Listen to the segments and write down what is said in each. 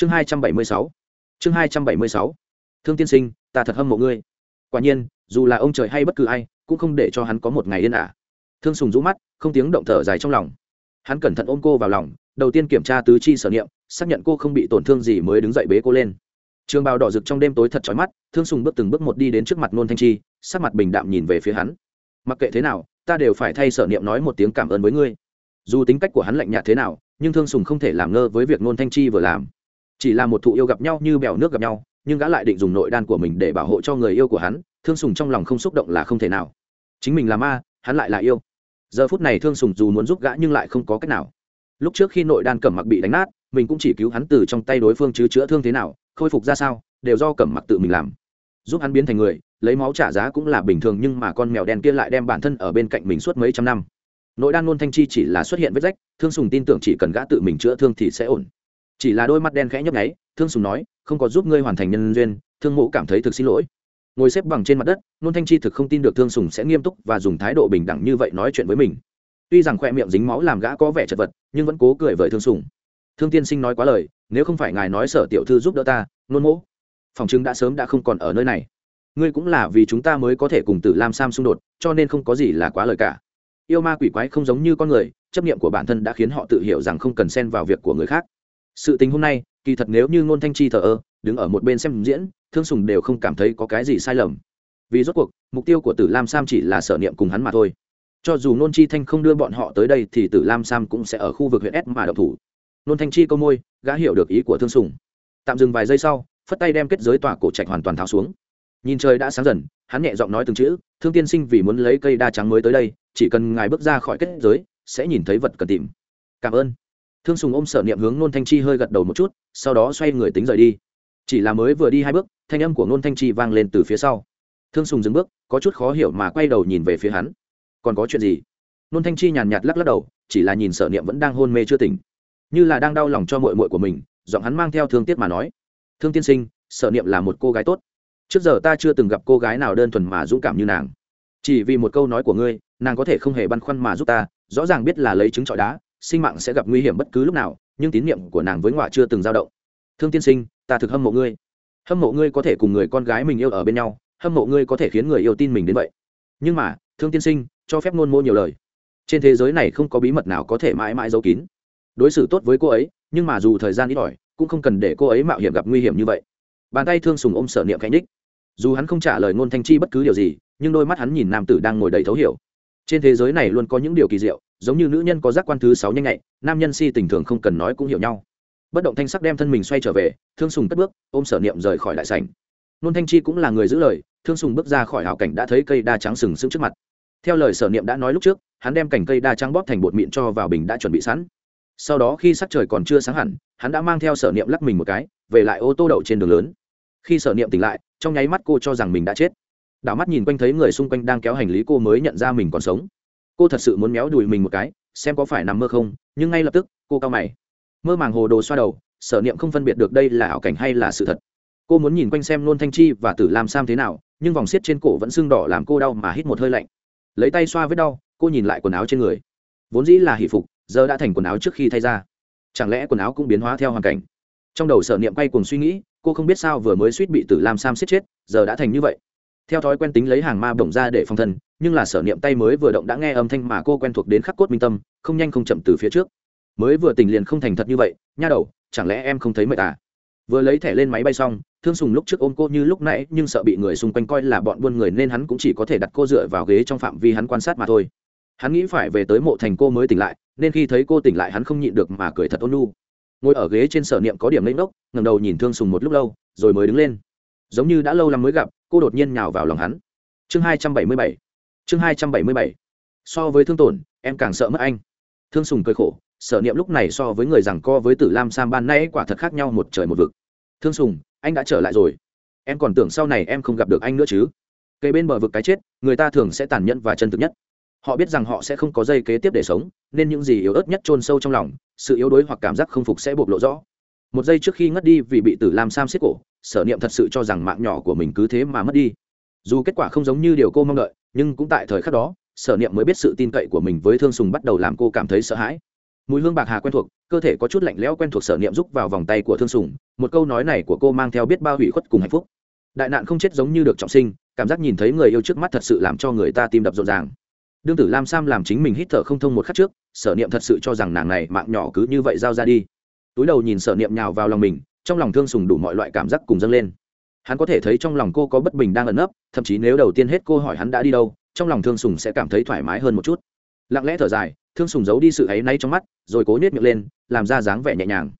chương hai trăm bảy mươi sáu. Chương hai trăm bảy mươi sáu. Thương tiên sinh, ta thật hâm mộ ngươi. Quả nhiên, dù là ông trời hay bất cứ ai, cũng không để cho hắn có một ngày yên ả. Thương sùng rũ mắt, không tiếng động thở dài trong lòng. Hắn cẩn thận ôm cô vào lòng, đầu tiên kiểm tra tứ chi sở niệm, xác nhận cô không bị tổn thương gì mới đứng dậy bế cô lên. Trường bào đỏ rực trong đêm tối thật chói mắt, thương sùng bước từng bước một đi đến trước mặt nôn thanh chi, sắc mặt bình đạm nhìn về phía hắn. Mặc kệ thế nào, ta đều phải thay sở niệm nói một tiếng cảm ơn với ngươi. Dù tính cách của hắn lạnh nhạt thế nào, nhưng thương sùng không thể làm ngơ với việc nôn thanh chi vừa làm chỉ là một thụ yêu gặp nhau như bèo nước gặp nhau, nhưng gã lại định dùng nội đan của mình để bảo hộ cho người yêu của hắn, thương sùng trong lòng không xúc động là không thể nào. Chính mình là ma, hắn lại là yêu. Giờ phút này thương sùng dù muốn giúp gã nhưng lại không có cách nào. Lúc trước khi nội đan cẩm mặc bị đánh nát, mình cũng chỉ cứu hắn từ trong tay đối phương chứ chữa thương thế nào, khôi phục ra sao, đều do cẩm mặc tự mình làm. Giúp hắn biến thành người, lấy máu trả giá cũng là bình thường nhưng mà con mèo đen kia lại đem bản thân ở bên cạnh mình suốt mấy trăm năm. Nội đan nôn thanh chi chỉ là xuất hiện vết rách, thương sùng tin tưởng chỉ cần gã tự mình chữa thương thì sẽ ổn chỉ là đôi mắt đen khẽ nhấp nháy, thương sùng nói, không có giúp ngươi hoàn thành nhân duyên, thương mộ cảm thấy thực xin lỗi. Ngồi xếp bằng trên mặt đất, nôn thanh chi thực không tin được thương sùng sẽ nghiêm túc và dùng thái độ bình đẳng như vậy nói chuyện với mình. Tuy rằng khoe miệng dính máu làm gã có vẻ chật vật, nhưng vẫn cố cười với thương sùng. Thương tiên sinh nói quá lời, nếu không phải ngài nói sở tiểu thư giúp đỡ ta, nôn mỗ phòng chứng đã sớm đã không còn ở nơi này. Ngươi cũng là vì chúng ta mới có thể cùng tử lam sam xung đột, cho nên không có gì là quá lời cả. Yêu ma quỷ quái không giống như con người, chấp niệm của bản thân đã khiến họ tự hiểu rằng không cần xen vào việc của người khác sự tình hôm nay, kỳ thật nếu như ngôn thanh chi thờ ơ, đứng ở một bên xem diễn, thương sùng đều không cảm thấy có cái gì sai lầm. Vì rốt cuộc, mục tiêu của tử lam sam chỉ là sở niệm cùng hắn mà thôi. Cho dù nôn chi thanh không đưa bọn họ tới đây thì tử lam sam cũng sẽ ở khu vực huyện s mà độc thủ. Nôn thanh chi câu môi, gã hiểu được ý của thương sùng. Tạm dừng vài giây sau, phất tay đem kết giới tỏa cổ trạch hoàn toàn tháo xuống. Nhìn trời đã sáng dần, hắn nhẹ giọng nói từng chữ, thương tiên sinh vì muốn lấy cây đa trắng mới tới đây, chỉ cần ngài bước ra khỏi kết giới, sẽ nhìn thấy vật cần tìm. Cảm ơn thương sùng ôm sở niệm hướng nôn thanh chi hơi gật đầu một chút, sau đó xoay người tính rời đi. Chỉ là mới vừa đi hai bước, thanh âm của nôn thanh chi vang lên từ phía sau. Thương sùng dừng bước, có chút khó hiểu mà quay đầu nhìn về phía hắn. Còn có chuyện gì? Nôn thanh chi nhàn nhạt lắc lắc đầu, chỉ là nhìn sở niệm vẫn đang hôn mê chưa tỉnh. Như là đang đau lòng cho mội mội của mình, giọng hắn mang theo thương tiếc mà nói. Thương tiên sinh, sở niệm là một cô gái tốt. Trước giờ ta chưa từng gặp cô gái nào đơn thuần mà dũng cảm như nàng. Chỉ vì một câu nói của ngươi, nàng có thể không hề băn khoăn mà giúp ta, rõ ràng biết là lấy trứng trọi đá sinh mạng sẽ gặp nguy hiểm bất cứ lúc nào, nhưng tín nhiệm của nàng với ngoại chưa từng dao động. Thương tiên sinh, ta thực hâm mộ ngươi. Hâm mộ ngươi có thể cùng người con gái mình yêu ở bên nhau, hâm mộ ngươi có thể khiến người yêu tin mình đến vậy. Nhưng mà, thương tiên sinh, cho phép ngôn mô nhiều lời. Trên thế giới này không có bí mật nào có thể mãi mãi giấu kín. Đối xử tốt với cô ấy, nhưng mà dù thời gian ít ỏi, cũng không cần để cô ấy mạo hiểm gặp nguy hiểm như vậy. Bàn tay thương sùng ôm sở niệm cánh đích dù hắn không trả lời ngôn thanh chi bất cứ điều gì, nhưng đôi mắt hắn nhìn nam tử đang ngồi đầy thấu hiểu. Trên thế giới này luôn có những điều kỳ diệu giống như nữ nhân có giác quan thứ sáu nhanh nhạy, nam nhân si tình thường không cần nói cũng hiểu nhau. Bất động thanh sắc đem thân mình xoay trở về, thương sùng cất bước, ôm sở niệm rời khỏi đại sảnh. Nôn thanh chi cũng là người giữ lời, thương sùng bước ra khỏi hảo cảnh đã thấy cây đa trắng sừng sững trước mặt. Theo lời sở niệm đã nói lúc trước, hắn đem cành cây đa trắng bóp thành bột mịn cho vào bình đã chuẩn bị sẵn. Sau đó khi sắc trời còn chưa sáng hẳn, hắn đã mang theo sở niệm lắc mình một cái, về lại ô tô đậu trên đường lớn. Khi sở niệm tỉnh lại, trong nháy mắt cô cho rằng mình đã chết. Đảo mắt nhìn quanh thấy người xung quanh đang kéo hành lý cô mới nhận ra mình còn sống cô thật sự muốn méo đùi mình một cái, xem có phải nằm mơ không, nhưng ngay lập tức, cô cao mày. Mơ màng hồ đồ xoa đầu, sở niệm không phân biệt được đây là ảo cảnh hay là sự thật. Cô muốn nhìn quanh xem nôn thanh chi và tử lam sam thế nào, nhưng vòng xiết trên cổ vẫn sưng đỏ làm cô đau mà hít một hơi lạnh. Lấy tay xoa vết đau, cô nhìn lại quần áo trên người. Vốn dĩ là hỷ phục, giờ đã thành quần áo trước khi thay ra. Chẳng lẽ quần áo cũng biến hóa theo hoàn cảnh? Trong đầu sở niệm quay cùng suy nghĩ, cô không biết sao vừa mới suýt bị tử lam sam xiết chết, giờ đã thành như vậy. Theo thói quen tính lấy hàng ma bổng ra để phòng thân nhưng là sở niệm tay mới vừa động đã nghe âm thanh mà cô quen thuộc đến khắc cốt minh tâm, không nhanh không chậm từ phía trước. Mới vừa tình liền không thành thật như vậy, nha đầu, chẳng lẽ em không thấy mệt à? Vừa lấy thẻ lên máy bay xong, thương sùng lúc trước ôm cô như lúc nãy, nhưng sợ bị người xung quanh coi là bọn buôn người nên hắn cũng chỉ có thể đặt cô dựa vào ghế trong phạm vi hắn quan sát mà thôi. Hắn nghĩ phải về tới mộ thành cô mới tỉnh lại, nên khi thấy cô tỉnh lại hắn không nhịn được mà cười thật ôn nu ngồi ở ghế trên sở niệm có điểm lấy đốc ngầm đầu nhìn thương sùng một lúc lâu, rồi mới đứng lên. Giống như đã lâu lắm mới gặp, cô đột nhiên nhào vào lòng hắn. Chương hai trăm bảy mươi bảy chương hai trăm bảy mươi bảy. So với thương tổn, em càng sợ mất anh. Thương sùng cười khổ, sở niệm lúc này so với người rằng co với tử lam sam ban nay quả thật khác nhau một trời một vực. Thương sùng, anh đã trở lại rồi. Em còn tưởng sau này em không gặp được anh nữa chứ? Cây bên bờ vực cái chết, người ta thường sẽ tàn nhẫn và chân thực nhất. Họ biết rằng họ sẽ không có dây kế tiếp để sống, nên những gì yếu ớt nhất chôn sâu trong lòng, sự yếu đuối hoặc cảm giác không phục sẽ bộc lộ rõ. Một giây trước khi ngất đi vì bị tử lam sam xiết cổ, sở niệm thật sự cho rằng mạng nhỏ của mình cứ thế mà mất đi. Dù kết quả không giống như điều cô mong đợi nhưng cũng tại thời khắc đó, sở niệm mới biết sự tin cậy của mình với thương sùng bắt đầu làm cô cảm thấy sợ hãi. Mùi hương bạc hà quen thuộc, cơ thể có chút lạnh lẽo quen thuộc sở niệm rúc vào vòng tay của thương sùng, một câu nói này của cô mang theo biết bao hủy khuất cùng hạnh phúc. Đại nạn không chết giống như được trọng sinh, cảm giác nhìn thấy người yêu trước mắt thật sự làm cho người ta tim đập rộn ràng. Đương tử lam sam làm chính mình hít thở không thông một khắc trước, sở niệm thật sự cho rằng nàng này mạng nhỏ cứ như vậy giao ra đi. Túi đầu nhìn sở niệm nhào vào lòng mình, trong lòng thương sùng đủ mọi loại cảm giác cùng dâng lên hắn có thể thấy trong lòng cô có bất bình đang ẩn nấp, thậm chí nếu đầu tiên hết cô hỏi hắn đã đi đâu, trong lòng thương sùng sẽ cảm thấy thoải mái hơn một chút. Lặng lẽ thở dài, thương sùng giấu đi sự áy náy trong mắt, rồi cố nết miệng lên, làm ra dáng vẻ nhẹ nhàng.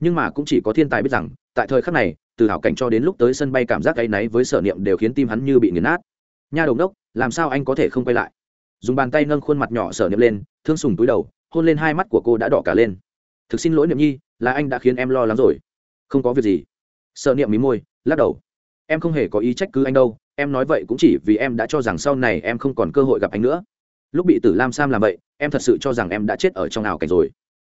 Nhưng mà cũng chỉ có thiên tài biết rằng, tại thời khắc này, từ hảo cảnh cho đến lúc tới sân bay cảm giác áy náy với sở niệm đều khiến tim hắn như bị nghiền nát. Nha đồng đốc làm sao anh có thể không quay lại? Dùng bàn tay nâng khuôn mặt nhỏ sở niệm lên, thương sùng túi đầu, hôn lên hai mắt của cô đã đỏ cả lên. Thực xin lỗi niệm nhi, là anh đã khiến em lo lắng rồi. Không có việc gì. Sở niệm mí môi, lắc đầu em không hề có ý trách cứ anh đâu, em nói vậy cũng chỉ vì em đã cho rằng sau này em không còn cơ hội gặp anh nữa. Lúc bị tử lam sam làm vậy, em thật sự cho rằng em đã chết ở trong ảo cảnh rồi.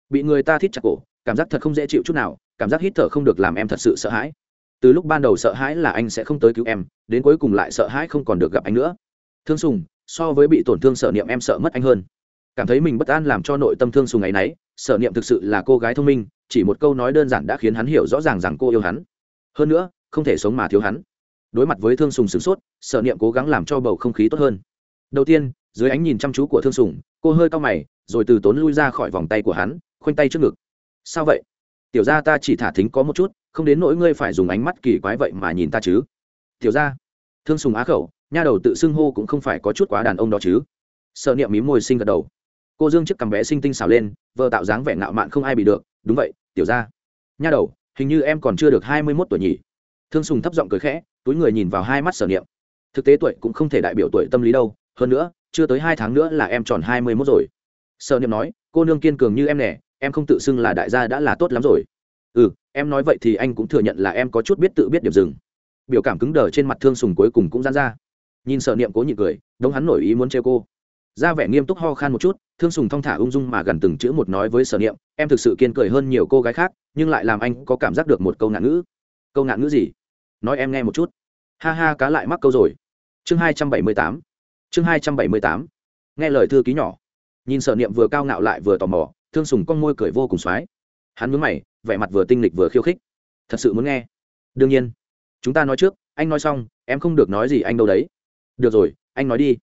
Bị người ta thít chặt cổ, cảm giác thật không dễ chịu chút nào, cảm giác hít thở không được làm em thật sự sợ hãi. Từ lúc ban đầu sợ hãi là anh sẽ không tới cứu em, đến cuối cùng lại sợ hãi không còn được gặp anh nữa. Thương sùng, so với bị tổn thương sợ niệm em sợ mất anh hơn. Cảm thấy mình bất an làm cho nội tâm thương sùng ấy nấy, sợ niệm thực sự là cô gái thông minh, chỉ một câu nói đơn giản đã khiến hắn hiểu rõ ràng rằng cô yêu hắn. Hơn nữa không thể sống mà thiếu hắn. Đối mặt với thương sùng sửng sốt sợ niệm cố gắng làm cho bầu không khí tốt hơn. Đầu tiên, dưới ánh nhìn chăm chú của thương sùng, cô hơi cau mày, rồi từ tốn lui ra khỏi vòng tay của hắn, khoanh tay trước ngực. Sao vậy? Tiểu ra ta chỉ thả thính có một chút, không đến nỗi ngươi phải dùng ánh mắt kỳ quái vậy mà nhìn ta chứ? Tiểu ra thương sùng á khẩu, nha đầu tự xưng hô cũng không phải có chút quá đàn ông đó chứ. Sợ niệm mí môi sinh gật đầu. Cô dương chiếc cằm bé sinh tinh xào lên vợ tạo dáng vẻ ngạo mạn không ai bị được. Đúng vậy, tiểu ra nha đầu, hình như em còn chưa được hai mươi mốt tuổi nhỉ thương sùng thấp giọng cười khẽ, túi người nhìn vào hai mắt sở niệm. Thực tế tuổi cũng không thể đại biểu tuổi tâm lý đâu, hơn nữa, chưa tới hai tháng nữa là em tròn hai mươi mốt rồi. Sở niệm nói, cô nương kiên cường như em nè, em không tự xưng là đại gia đã là tốt lắm rồi. Ừ em nói vậy thì anh cũng thừa nhận là em có chút biết tự biết điểm dừng. Biểu cảm cứng đờ trên mặt thương sùng cuối cùng cũng dán ra. Nhìn sở niệm cố nhịn cười, đống hắn nổi ý muốn treo cô. Ra vẻ nghiêm túc ho khan một chút, thương sùng thong thả ung dung mà gần từng chữ một nói với sở niệm, em thực sự kiên cười hơn nhiều cô gái khác, nhưng lại làm anh có cảm giác được một câu ngạn ngữ. Câu ngạn ngữ gì? Nói em nghe một chút. Ha ha, cá lại mắc câu rồi. Chương hai trăm bảy mươi tám. Chương hai trăm bảy mươi tám. Nghe lời thư ký nhỏ. Nhìn sở niệm vừa cao ngạo lại vừa tò mò, thương sùng con môi cười vô cùng x hắn mướn mày, vẻ mặt vừa tinh lịch vừa khiêu khích. Thật sự muốn nghe. Đương nhiên. Chúng ta nói trước, anh nói xong, em không được nói gì anh đâu đấy. Được rồi, anh nói đi.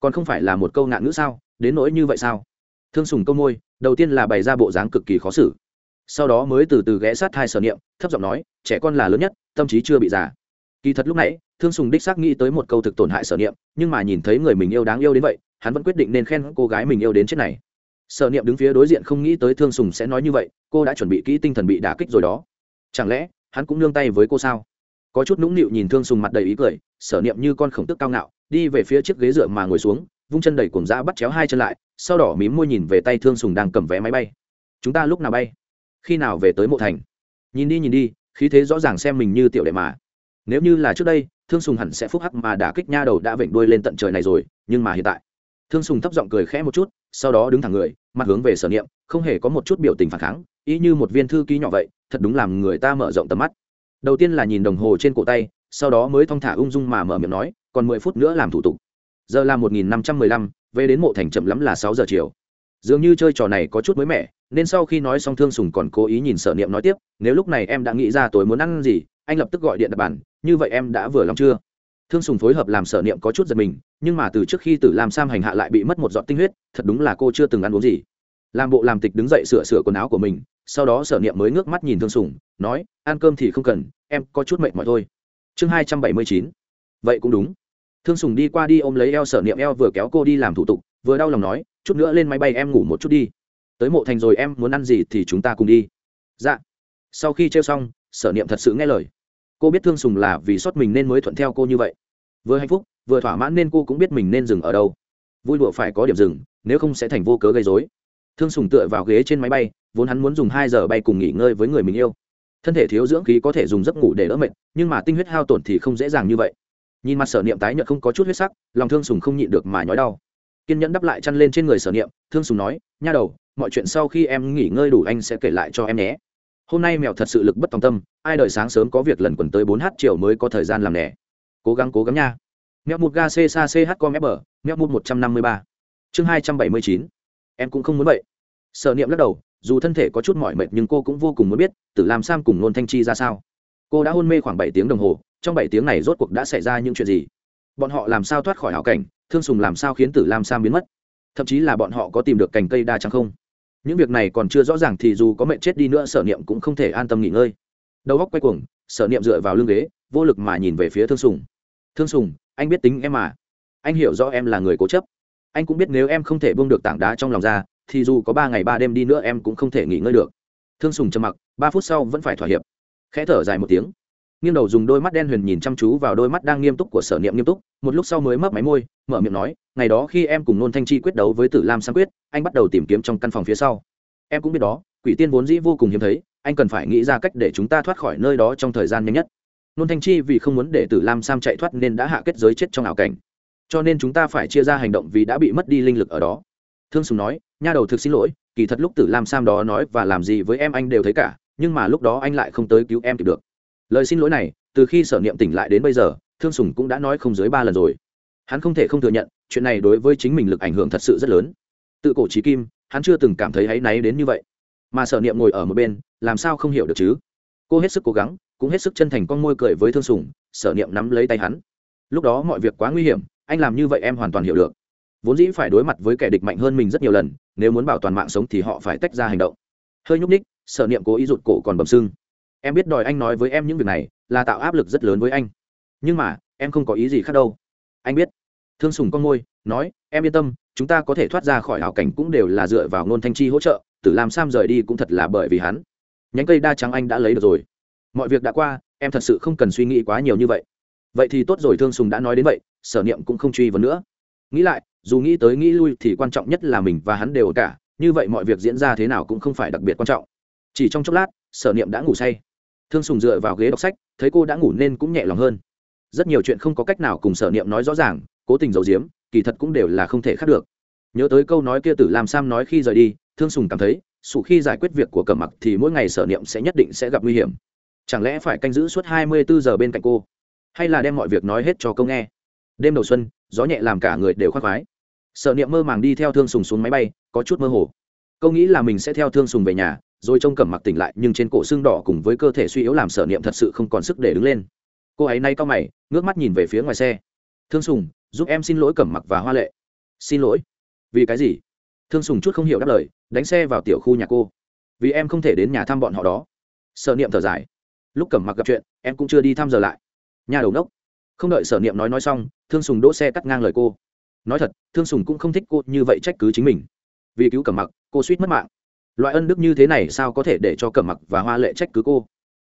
Còn không phải là một câu ngạn ngữ sao? Đến nỗi như vậy sao? Thương sùng câu môi, đầu tiên là bày ra bộ dáng cực kỳ khó xử sau đó mới từ từ ghé sát thai sở niệm, thấp giọng nói, trẻ con là lớn nhất, tâm trí chưa bị già. Kỳ thật lúc nãy, thương sùng đích xác nghĩ tới một câu thực tổn hại sở niệm, nhưng mà nhìn thấy người mình yêu đáng yêu đến vậy, hắn vẫn quyết định nên khen cô gái mình yêu đến chết này. Sở niệm đứng phía đối diện không nghĩ tới thương sùng sẽ nói như vậy, cô đã chuẩn bị kỹ tinh thần bị đả kích rồi đó. Chẳng lẽ, hắn cũng nương tay với cô sao? Có chút nũng nịu nhìn thương sùng mặt đầy ý cười, sở niệm như con khổng tức cao ngạo, đi về phía chiếc ghế dựa mà ngồi xuống, vung chân đầy cuồng dã bắt chéo hai chân lại, sau đỏ mím môi nhìn về tay thương sùng đang cầm vé máy bay. Chúng ta lúc nào bay? Khi nào về tới mộ thành? Nhìn đi nhìn đi, khí thế rõ ràng xem mình như tiểu đệ mà. Nếu như là trước đây, thương sùng hẳn sẽ phúc hắc mà đả kích nha đầu đã vểnh đuôi lên tận trời này rồi, nhưng mà hiện tại, thương sùng thấp giọng cười khẽ một chút, sau đó đứng thẳng người, mặt hướng về sở niệm, không hề có một chút biểu tình phản kháng ý như một viên thư ký nhỏ vậy, thật đúng làm người ta mở rộng tầm mắt. Đầu tiên là nhìn đồng hồ trên cổ tay, sau đó mới thong thả ung dung mà mở miệng nói, còn mười phút nữa làm thủ tục. Giờ là một nghìn năm trăm mười lăm, về đến mộ thành chậm lắm là sáu giờ chiều dường như chơi trò này có chút mới mẻ, nên sau khi nói xong thương sùng còn cố ý nhìn sở niệm nói tiếp, nếu lúc này em đã nghĩ ra tối muốn ăn gì, anh lập tức gọi điện đặt bàn, như vậy em đã vừa lòng chưa? Thương sùng phối hợp làm sở niệm có chút giật mình, nhưng mà từ trước khi tử làm sam hành hạ lại bị mất một giọt tinh huyết, thật đúng là cô chưa từng ăn uống gì. Làm bộ làm tịch đứng dậy sửa sửa quần áo của mình, sau đó sở niệm mới ngước mắt nhìn thương sùng, nói, ăn cơm thì không cần, em có chút mệt mỏi thôi. Chương hai trăm bảy mươi chín. Vậy cũng đúng. Thương sùng đi qua đi ôm lấy eo sở niệm, eo vừa kéo cô đi làm thủ tục vừa đau lòng nói, chút nữa lên máy bay em ngủ một chút đi. Tới mộ thành rồi em muốn ăn gì thì chúng ta cùng đi. Dạ. Sau khi trêu xong, sở niệm thật sự nghe lời. Cô biết thương sùng là vì xót mình nên mới thuận theo cô như vậy. Vừa hạnh phúc, vừa thỏa mãn nên cô cũng biết mình nên dừng ở đâu. Vui lụa phải có điểm dừng, nếu không sẽ thành vô cớ gây dối thương sùng tựa vào ghế trên máy bay, vốn hắn muốn dùng hai giờ bay cùng nghỉ ngơi với người mình yêu. Thân thể thiếu dưỡng khí có thể dùng giấc ngủ để đỡ mệt, nhưng mà tinh huyết hao tổn thì không dễ dàng như vậy. Nhìn mặt sở niệm tái nhợt không có chút huyết sắc, lòng thương sùng không nhịn được mà nhói đau kiên nhẫn đắp lại chăn lên trên người sở niệm, thương sùng nói, nha đầu, mọi chuyện sau khi em nghỉ ngơi đủ anh sẽ kể lại cho em nhé. Hôm nay mèo thật sự lực bất tòng tâm, ai đợi sáng sớm có việc lần quần tới bốn h chiều mới có thời gian làm nẻ. Cố gắng cố gắng nha. Mèo một ga c sa ch com f mèo một một trăm năm mươi ba. Chương hai trăm bảy mươi chín. Em cũng không muốn vậy. Sở niệm lắc đầu, dù thân thể có chút mỏi mệt nhưng cô cũng vô cùng muốn biết, tử làm sam cùng nôn thanh chi ra sao. Cô đã hôn mê khoảng bảy tiếng đồng hồ, trong bảy tiếng này rốt cuộc đã xảy ra những chuyện gì? Bọn họ làm sao thoát khỏi hảo cảnh, thương sùng làm sao khiến tử lam sam biến mất? Thậm chí là bọn họ có tìm được cành cây đa trắng không? Những việc này còn chưa rõ ràng thì dù có mệnh chết đi nữa, sở niệm cũng không thể an tâm nghỉ ngơi. Đầu góc quay cuồng, sở niệm dựa vào lưng ghế, vô lực mà nhìn về phía thương sùng. Thương sùng, anh biết tính em mà. Anh hiểu rõ em là người cố chấp. Anh cũng biết nếu em không thể bông được tảng đá trong lòng ra, thì dù có ba ngày ba đêm đi nữa em cũng không thể nghỉ ngơi được. Thương sùng trầm mặc, ba phút sau vẫn phải thỏa hiệp. Khẽ thở dài một tiếng nghiêng đầu dùng đôi mắt đen huyền nhìn chăm chú vào đôi mắt đang nghiêm túc của sở niệm nghiêm túc, một lúc sau mới mấp máy môi, mở miệng nói, ngày đó khi em cùng nôn thanh chi quyết đấu với tử lam sang quyết, anh bắt đầu tìm kiếm trong căn phòng phía sau. Em cũng biết đó, quỷ tiên vốn dĩ vô cùng hiếm thấy, anh cần phải nghĩ ra cách để chúng ta thoát khỏi nơi đó trong thời gian nhanh nhất. Nôn thanh chi vì không muốn để tử lam sam chạy thoát nên đã hạ kết giới chết trong ảo cảnh. Cho nên chúng ta phải chia ra hành động vì đã bị mất đi linh lực ở đó. Thương sùng nói, nha đầu thực xin lỗi, kỳ thật lúc tử lam sam đó nói và làm gì với em anh đều thấy cả, nhưng mà lúc đó anh lại không tới cứu em kịp được lời xin lỗi này, từ khi sở niệm tỉnh lại đến bây giờ, thương sùng cũng đã nói không dưới ba lần rồi. Hắn không thể không thừa nhận, chuyện này đối với chính mình lực ảnh hưởng thật sự rất lớn. Tự cổ trí kim, hắn chưa từng cảm thấy áy náy đến như vậy. Mà sở niệm ngồi ở một bên, làm sao không hiểu được chứ? Cô hết sức cố gắng, cũng hết sức chân thành con môi cười với thương sùng, sở niệm nắm lấy tay hắn. Lúc đó mọi việc quá nguy hiểm, anh làm như vậy em hoàn toàn hiểu được. Vốn dĩ phải đối mặt với kẻ địch mạnh hơn mình rất nhiều lần, nếu muốn bảo toàn mạng sống thì họ phải tách ra hành động. Hơi nhúc ních sở niệm cố ý rụt cổ còn bầm sưng em biết đòi anh nói với em những việc này, là tạo áp lực rất lớn với anh. Nhưng mà, em không có ý gì khác đâu. Anh biết. Thương sùng con môi, nói, em yên tâm, chúng ta có thể thoát ra khỏi hảo cảnh cũng đều là dựa vào ngôn thanh chi hỗ trợ, tử làm sam rời đi cũng thật là bởi vì hắn. Nhánh cây đa trắng anh đã lấy được rồi. Mọi việc đã qua, em thật sự không cần suy nghĩ quá nhiều như vậy. Vậy thì tốt rồi, thương sùng đã nói đến vậy, sở niệm cũng không truy vấn nữa. Nghĩ lại, dù nghĩ tới nghĩ lui thì quan trọng nhất là mình và hắn đều cả, như vậy mọi việc diễn ra thế nào cũng không phải đặc biệt quan trọng. Chỉ trong chốc lát, sở niệm đã ngủ say thương sùng dựa vào ghế đọc sách, thấy cô đã ngủ nên cũng nhẹ lòng hơn. Rất nhiều chuyện không có cách nào cùng sở niệm nói rõ ràng, cố tình giấu giếm, kỳ thật cũng đều là không thể khác được. Nhớ tới câu nói kia tử làm sam nói khi rời đi, thương sùng cảm thấy sụ khi giải quyết việc của cẩm mặc thì mỗi ngày sở niệm sẽ nhất định sẽ gặp nguy hiểm. Chẳng lẽ phải canh giữ suốt hai mươi bốn giờ bên cạnh cô? Hay là đem mọi việc nói hết cho câu nghe? Đêm đầu xuân, gió nhẹ làm cả người đều khoác khoái. Sở niệm mơ màng đi theo thương sùng xuống máy bay, có chút mơ hồ. Câu nghĩ là mình sẽ theo thương sùng về nhà rồi trông cẩm mặc tỉnh lại, nhưng trên cổ xương đỏ cùng với cơ thể suy yếu làm sở niệm thật sự không còn sức để đứng lên. Cô ấy nay cao mày, ngước mắt nhìn về phía ngoài xe. Thương sùng, giúp em xin lỗi cẩm mặc và hoa lệ. Xin lỗi. Vì cái gì? Thương sùng chút không hiểu đáp lời, đánh xe vào tiểu khu nhà cô. Vì em không thể đến nhà thăm bọn họ đó. Sở niệm thở dài. Lúc cẩm mặc gặp chuyện, em cũng chưa đi thăm giờ lại. Nhà đầu nốc không đợi sở niệm nói nói xong, thương sùng đỗ xe cắt ngang lời cô. Nói thật, thương sùng cũng không thích cô như vậy trách cứ chính mình. Vì cứu cẩm mặc, cô suýt mất mạng loại ân đức như thế này sao có thể để cho cẩm mặc và hoa lệ trách cứ cô?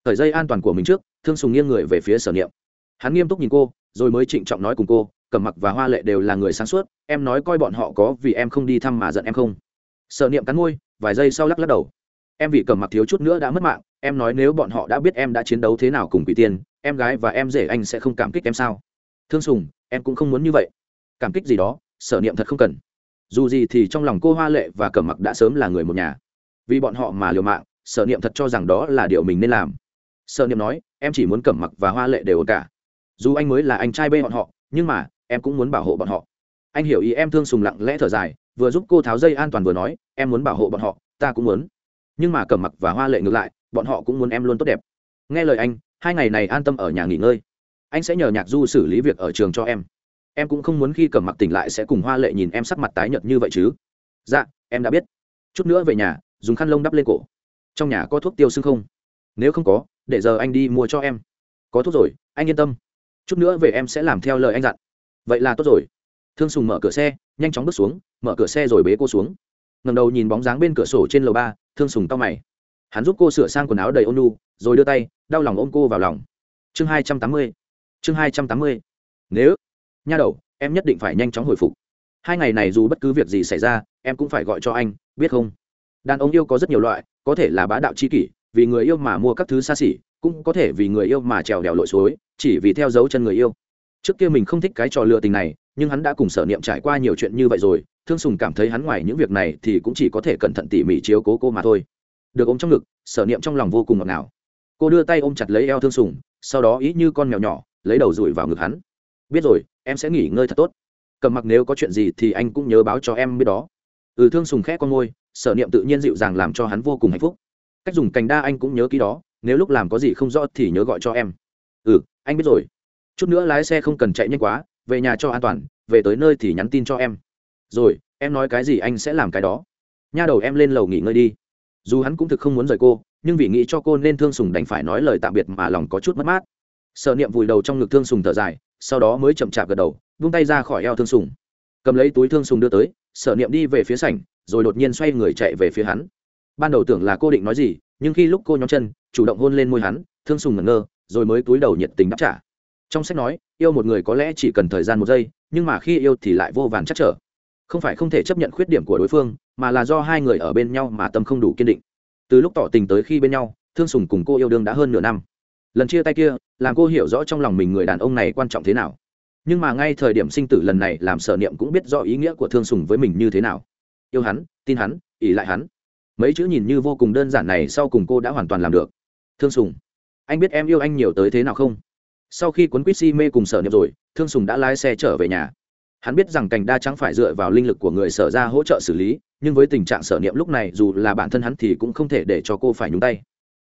Thời dây an toàn của mình trước, thương sùng nghiêng người về phía sở niệm. Hắn nghiêm túc nhìn cô, rồi mới trịnh trọng nói cùng cô, cẩm mặc và hoa lệ đều là người sáng suốt, em nói coi bọn họ có vì em không đi thăm mà giận em không? Sở niệm cắn môi, vài giây sau lắc lắc đầu. Em vì cẩm mặc thiếu chút nữa đã mất mạng, em nói nếu bọn họ đã biết em đã chiến đấu thế nào cùng quỷ tiên, em gái và em rể anh sẽ không cảm kích em sao? Thương sùng, em cũng không muốn như vậy. Cảm kích gì đó, sở niệm thật không cần. Dù gì thì trong lòng cô hoa lệ và cẩm mặc đã sớm là người một nhà vì bọn họ mà liều mạng, sở niệm thật cho rằng đó là điều mình nên làm. Sở niệm nói, em chỉ muốn cẩm mặc và hoa lệ đều ổn cả. Dù anh mới là anh trai bê bọn họ, nhưng mà, em cũng muốn bảo hộ bọn họ. Anh hiểu ý em thương sùng lặng lẽ thở dài, vừa giúp cô tháo dây an toàn vừa nói, em muốn bảo hộ bọn họ, ta cũng muốn. Nhưng mà cẩm mặc và hoa lệ ngược lại, bọn họ cũng muốn em luôn tốt đẹp. Nghe lời anh, hai ngày này an tâm ở nhà nghỉ ngơi. Anh sẽ nhờ nhạc du xử lý việc ở trường cho em. Em cũng không muốn khi cẩm mặc tỉnh lại sẽ cùng hoa lệ nhìn em sắc mặt tái nhợt như vậy chứ. Dạ em đã biết. Chút nữa về nhà dùng khăn lông đắp lên cổ. Trong nhà có thuốc tiêu sưng không? Nếu không có, để giờ anh đi mua cho em. Có thuốc rồi, anh yên tâm. Chút nữa về em sẽ làm theo lời anh dặn. Vậy là tốt rồi. Thương sùng mở cửa xe, nhanh chóng bước xuống, mở cửa xe rồi bế cô xuống. Ngầm đầu nhìn bóng dáng bên cửa sổ trên lầu ba, thương sùng tao mày. Hắn giúp cô sửa sang quần áo đầy ôn nu rồi đưa tay, đau lòng ôm cô vào lòng. Chương hai trăm tám mươi. Chương hai trăm tám mươi. Nếu, nha đầu, em nhất định phải nhanh chóng hồi phục. Hai ngày này dù bất cứ việc gì xảy ra, em cũng phải gọi cho anh, biết không? Đàn ông yêu có rất nhiều loại, có thể là bá đạo chi kỷ, vì người yêu mà mua các thứ xa xỉ, cũng có thể vì người yêu mà trèo đèo lội suối, chỉ vì theo dấu chân người yêu. Trước kia mình không thích cái trò lừa tình này, nhưng hắn đã cùng sở niệm trải qua nhiều chuyện như vậy rồi, thương sùng cảm thấy hắn ngoài những việc này thì cũng chỉ có thể cẩn thận tỉ mỉ chiếu cố cô mà thôi. Được ôm trong ngực, sở niệm trong lòng vô cùng ngọt ngào. Cô đưa tay ôm chặt lấy eo thương sùng, sau đó ý như con mèo nhỏ, lấy đầu rủi vào ngực hắn. Biết rồi, em sẽ nghỉ ngơi thật tốt. Cầm mặc nếu có chuyện gì thì anh cũng nhớ báo cho em biết đó ừ thương sùng khẽ con môi, sở niệm tự nhiên dịu dàng làm cho hắn vô cùng hạnh phúc. Cách dùng cành đa anh cũng nhớ kỹ đó, nếu lúc làm có gì không rõ thì nhớ gọi cho em. Ừ anh biết rồi. Chút nữa lái xe không cần chạy nhanh quá, về nhà cho an toàn, về tới nơi thì nhắn tin cho em. Rồi, em nói cái gì anh sẽ làm cái đó. Nha đầu em lên lầu nghỉ ngơi đi. Dù hắn cũng thực không muốn rời cô, nhưng vì nghĩ cho cô nên thương sùng đành phải nói lời tạm biệt mà lòng có chút mất mát. Sợ niệm vùi đầu trong ngực thương sùng thở dài, sau đó mới chậm chạp gật đầu vung tay ra khỏi eo thương sùng. Cầm lấy túi thương sùng đưa tới sợ niệm đi về phía sảnh, rồi đột nhiên xoay người chạy về phía hắn. Ban đầu tưởng là cô định nói gì, nhưng khi lúc cô nhóm chân, chủ động hôn lên môi hắn, thương sùng ngẩn ngơ, rồi mới túi đầu nhiệt tình đáp trả. Trong sách nói, yêu một người có lẽ chỉ cần thời gian một giây, nhưng mà khi yêu thì lại vô vàn chắc trở. Không phải không thể chấp nhận khuyết điểm của đối phương, mà là do hai người ở bên nhau mà tâm không đủ kiên định. Từ lúc tỏ tình tới khi bên nhau, thương sùng cùng cô yêu đương đã hơn nửa năm. Lần chia tay kia, làm cô hiểu rõ trong lòng mình người đàn ông này quan trọng thế nào nhưng mà ngay thời điểm sinh tử lần này làm sở niệm cũng biết rõ ý nghĩa của thương sùng với mình như thế nào. Yêu hắn, tin hắn ỉ lại hắn. Mấy chữ nhìn như vô cùng đơn giản này sau cùng cô đã hoàn toàn làm được. Thương sùng, anh biết em yêu anh nhiều tới thế nào không? Sau khi cuốn quýt si mê cùng sở niệm rồi, thương sùng đã lái xe trở về nhà. Hắn biết rằng cành đa trắng phải dựa vào linh lực của người sở ra hỗ trợ xử lý, nhưng với tình trạng sở niệm lúc này dù là bản thân hắn thì cũng không thể để cho cô phải nhúng tay.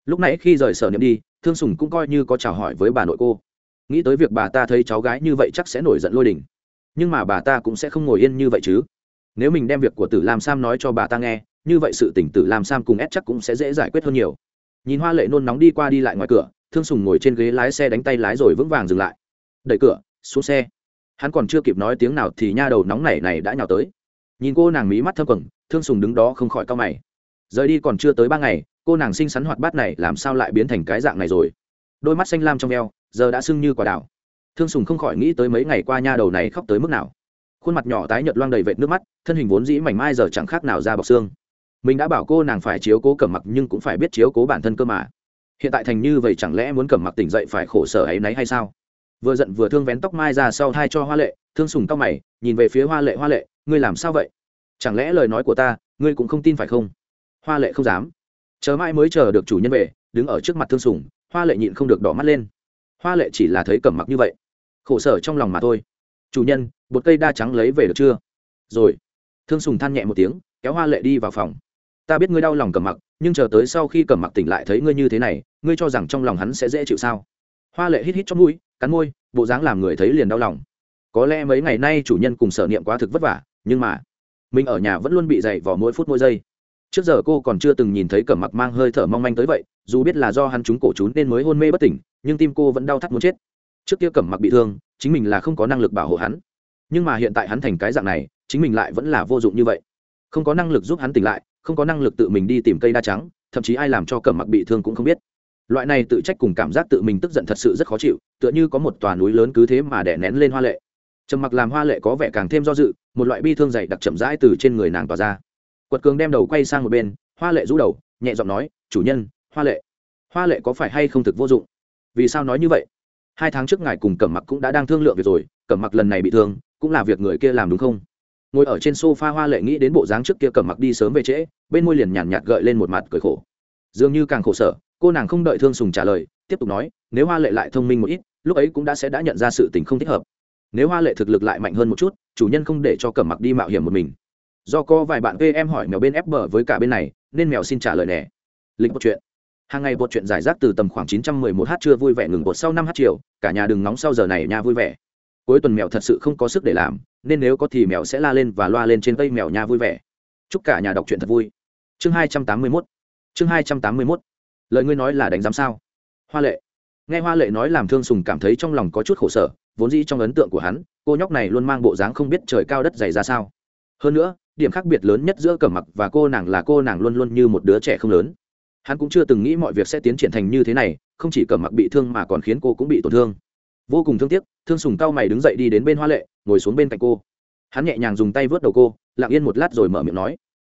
Lúc nãy khi rời sở niệm đi, thương sùng cũng coi như có chào hỏi với bà nội cô nghĩ tới việc bà ta thấy cháu gái như vậy chắc sẽ nổi giận lôi đình. Nhưng mà bà ta cũng sẽ không ngồi yên như vậy chứ. Nếu mình đem việc của tử lam sam nói cho bà ta nghe, như vậy sự tỉnh tử lam sam cùng ép chắc cũng sẽ dễ giải quyết hơn nhiều. Nhìn hoa lệ nôn nóng đi qua đi lại ngoài cửa, thương sùng ngồi trên ghế lái xe đánh tay lái rồi vững vàng dừng lại. Đẩy cửa, xuống xe. Hắn còn chưa kịp nói tiếng nào thì nha đầu nóng nảy này đã nhào tới. Nhìn cô nàng mí mắt thâm quẩn thương sùng đứng đó không khỏi cao mày. Rời đi còn chưa tới ba ngày, cô nàng xinh xắn hoạt bát này làm sao lại biến thành cái dạng này rồi? Đôi mắt xanh lam trong eo giờ đã sưng như quả đảo. Thương sùng không khỏi nghĩ tới mấy ngày qua nha đầu này khóc tới mức nào. Khuôn mặt nhỏ tái nhợt loang đầy vệt nước mắt, thân hình vốn dĩ mảnh mai giờ chẳng khác nào ra bọc xương. Mình đã bảo cô nàng phải chiếu cố cẩm mặc nhưng cũng phải biết chiếu cố bản thân cơ mà. Hiện tại thành như vậy chẳng lẽ muốn cẩm mặc tỉnh dậy phải khổ sở ấy nấy hay sao? Vừa giận vừa thương vén tóc mai ra sau thai cho hoa lệ, thương sùng cao mày, nhìn về phía hoa lệ hoa lệ, ngươi làm sao vậy? Chẳng lẽ lời nói của ta, ngươi cũng không tin phải không? Hoa lệ không dám. Chờ mãi mới chờ được chủ nhân về, đứng ở trước mặt thương sùng, hoa lệ nhịn không được đỏ mắt lên hoa lệ chỉ là thấy cẩm mặc như vậy. Khổ sở trong lòng mà thôi. Chủ nhân, bột cây đa trắng lấy về được chưa? Rồi. Thương sùng than nhẹ một tiếng, kéo hoa lệ đi vào phòng. Ta biết ngươi đau lòng cẩm mặc, nhưng chờ tới sau khi cẩm mặc tỉnh lại thấy ngươi như thế này, ngươi cho rằng trong lòng hắn sẽ dễ chịu sao? Hoa lệ hít hít trong mũi, cắn môi, bộ dáng làm người thấy liền đau lòng. Có lẽ mấy ngày nay chủ nhân cùng sở niệm quá thực vất vả, nhưng mà, mình ở nhà vẫn luôn bị dày vỏ mỗi phút mỗi giây. Trước giờ cô còn chưa từng nhìn thấy cẩm mặc mang hơi thở mong manh tới vậy, dù biết là do hắn trúng cổ trún nên mới hôn mê bất tỉnh nhưng tim cô vẫn đau thắt muốn chết. Trước kia cẩm mặc bị thương, chính mình là không có năng lực bảo hộ hắn. Nhưng mà hiện tại hắn thành cái dạng này, chính mình lại vẫn là vô dụng như vậy. Không có năng lực giúp hắn tỉnh lại, không có năng lực tự mình đi tìm cây đa trắng, thậm chí ai làm cho cẩm mặc bị thương cũng không biết. Loại này tự trách cùng cảm giác tự mình tức giận thật sự rất khó chịu, tựa như có một tòa núi lớn cứ thế mà đè nén lên hoa lệ. Trầm mặc làm hoa lệ có vẻ càng thêm do dự, một loại bi thương dày đặc chậm rãi từ trên người nàng tỏa ra. Quật cường đem đầu quay sang một bên, hoa lệ rũ đầu, nhẹ giọng nói, chủ nhân, hoa lệ. Hoa lệ có phải hay không thực vô dụng? Vì sao nói như vậy? Hai tháng trước ngài cùng cẩm mặc cũng đã đang thương lượng việc rồi, cẩm mặc lần này bị thương, cũng là việc người kia làm đúng không? Ngồi ở trên sofa hoa lệ nghĩ đến bộ dáng trước kia cẩm mặc đi sớm về trễ, bên môi liền nhàn nhạt gợi lên một mặt cười khổ. Dường như càng khổ sở, cô nàng không đợi thương sùng trả lời, tiếp tục nói, nếu hoa lệ lại thông minh một ít, lúc ấy cũng đã sẽ đã nhận ra sự tình không thích hợp. Nếu hoa lệ thực lực lại mạnh hơn một chút, chủ nhân không để cho cẩm mặc đi mạo hiểm một mình. Do có vài bạn em hỏi mèo bên ép bờ với cả bên này, nên mèo xin trả lời nè. Lịch một chuyện hàng ngày bột chuyện giải rác từ tầm khoảng 911 h trưa vui vẻ ngừng bột sau năm h chiều, cả nhà đừng nóng sau giờ này nha vui vẻ. Cuối tuần mèo thật sự không có sức để làm, nên nếu có thì mèo sẽ la lên và loa lên trên cây mèo nha vui vẻ. Chúc cả nhà đọc truyện thật vui. Chương 281 chương 281 lời ngươi nói là đánh giám sao? Hoa lệ. Nghe hoa lệ nói làm thương sùng cảm thấy trong lòng có chút khổ sở, vốn dĩ trong ấn tượng của hắn, cô nhóc này luôn mang bộ dáng không biết trời cao đất dày ra sao. Hơn nữa, điểm khác biệt lớn nhất giữa cẩm mặc và cô nàng là cô nàng luôn luôn như một đứa trẻ không lớn hắn cũng chưa từng nghĩ mọi việc sẽ tiến triển thành như thế này, không chỉ cẩm mặc bị thương mà còn khiến cô cũng bị tổn thương. Vô cùng thương tiếc, thương sùng cao mày đứng dậy đi đến bên hoa lệ, ngồi xuống bên cạnh cô. Hắn nhẹ nhàng dùng tay vớt đầu cô, lặng yên một lát rồi mở miệng nói,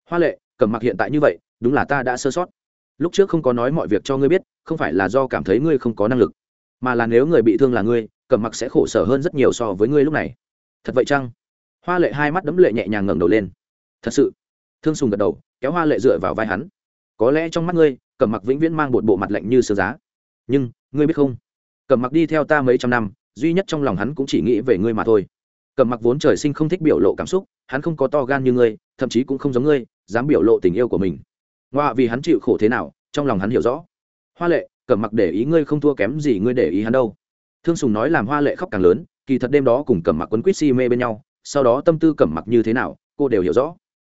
hoa lệ cẩm mặc hiện tại như vậy, đúng là ta đã sơ sót. Lúc trước không có nói mọi việc cho ngươi biết, không phải là do cảm thấy ngươi không có năng lực, mà là nếu người bị thương là ngươi cẩm mặc sẽ khổ sở hơn rất nhiều so với ngươi lúc này. Thật vậy chăng? Hoa lệ hai mắt đấm lệ nhẹ nhàng ngẩng đầu lên. Thật sự. Thương sùng gật đầu, kéo hoa lệ dựa vào vai hắn có lẽ trong mắt ngươi, cẩm mặc vĩnh viễn mang một bộ mặt lạnh như sơ giá. Nhưng, ngươi biết không? Cẩm mặc đi theo ta mấy trăm năm, duy nhất trong lòng hắn cũng chỉ nghĩ về ngươi mà thôi. Cẩm mặc vốn trời sinh không thích biểu lộ cảm xúc, hắn không có to gan như ngươi, thậm chí cũng không giống ngươi, dám biểu lộ tình yêu của mình. Ngoạ vì hắn chịu khổ thế nào, trong lòng hắn hiểu rõ. Hoa lệ, cẩm mặc để ý ngươi không thua kém gì ngươi để ý hắn đâu. Thương sùng nói làm hoa lệ khóc càng lớn, kỳ thật đêm đó cùng cẩm mặc quấn quýt si mê bên nhau, sau đó tâm tư cẩm mặc như thế nào, cô đều hiểu rõ.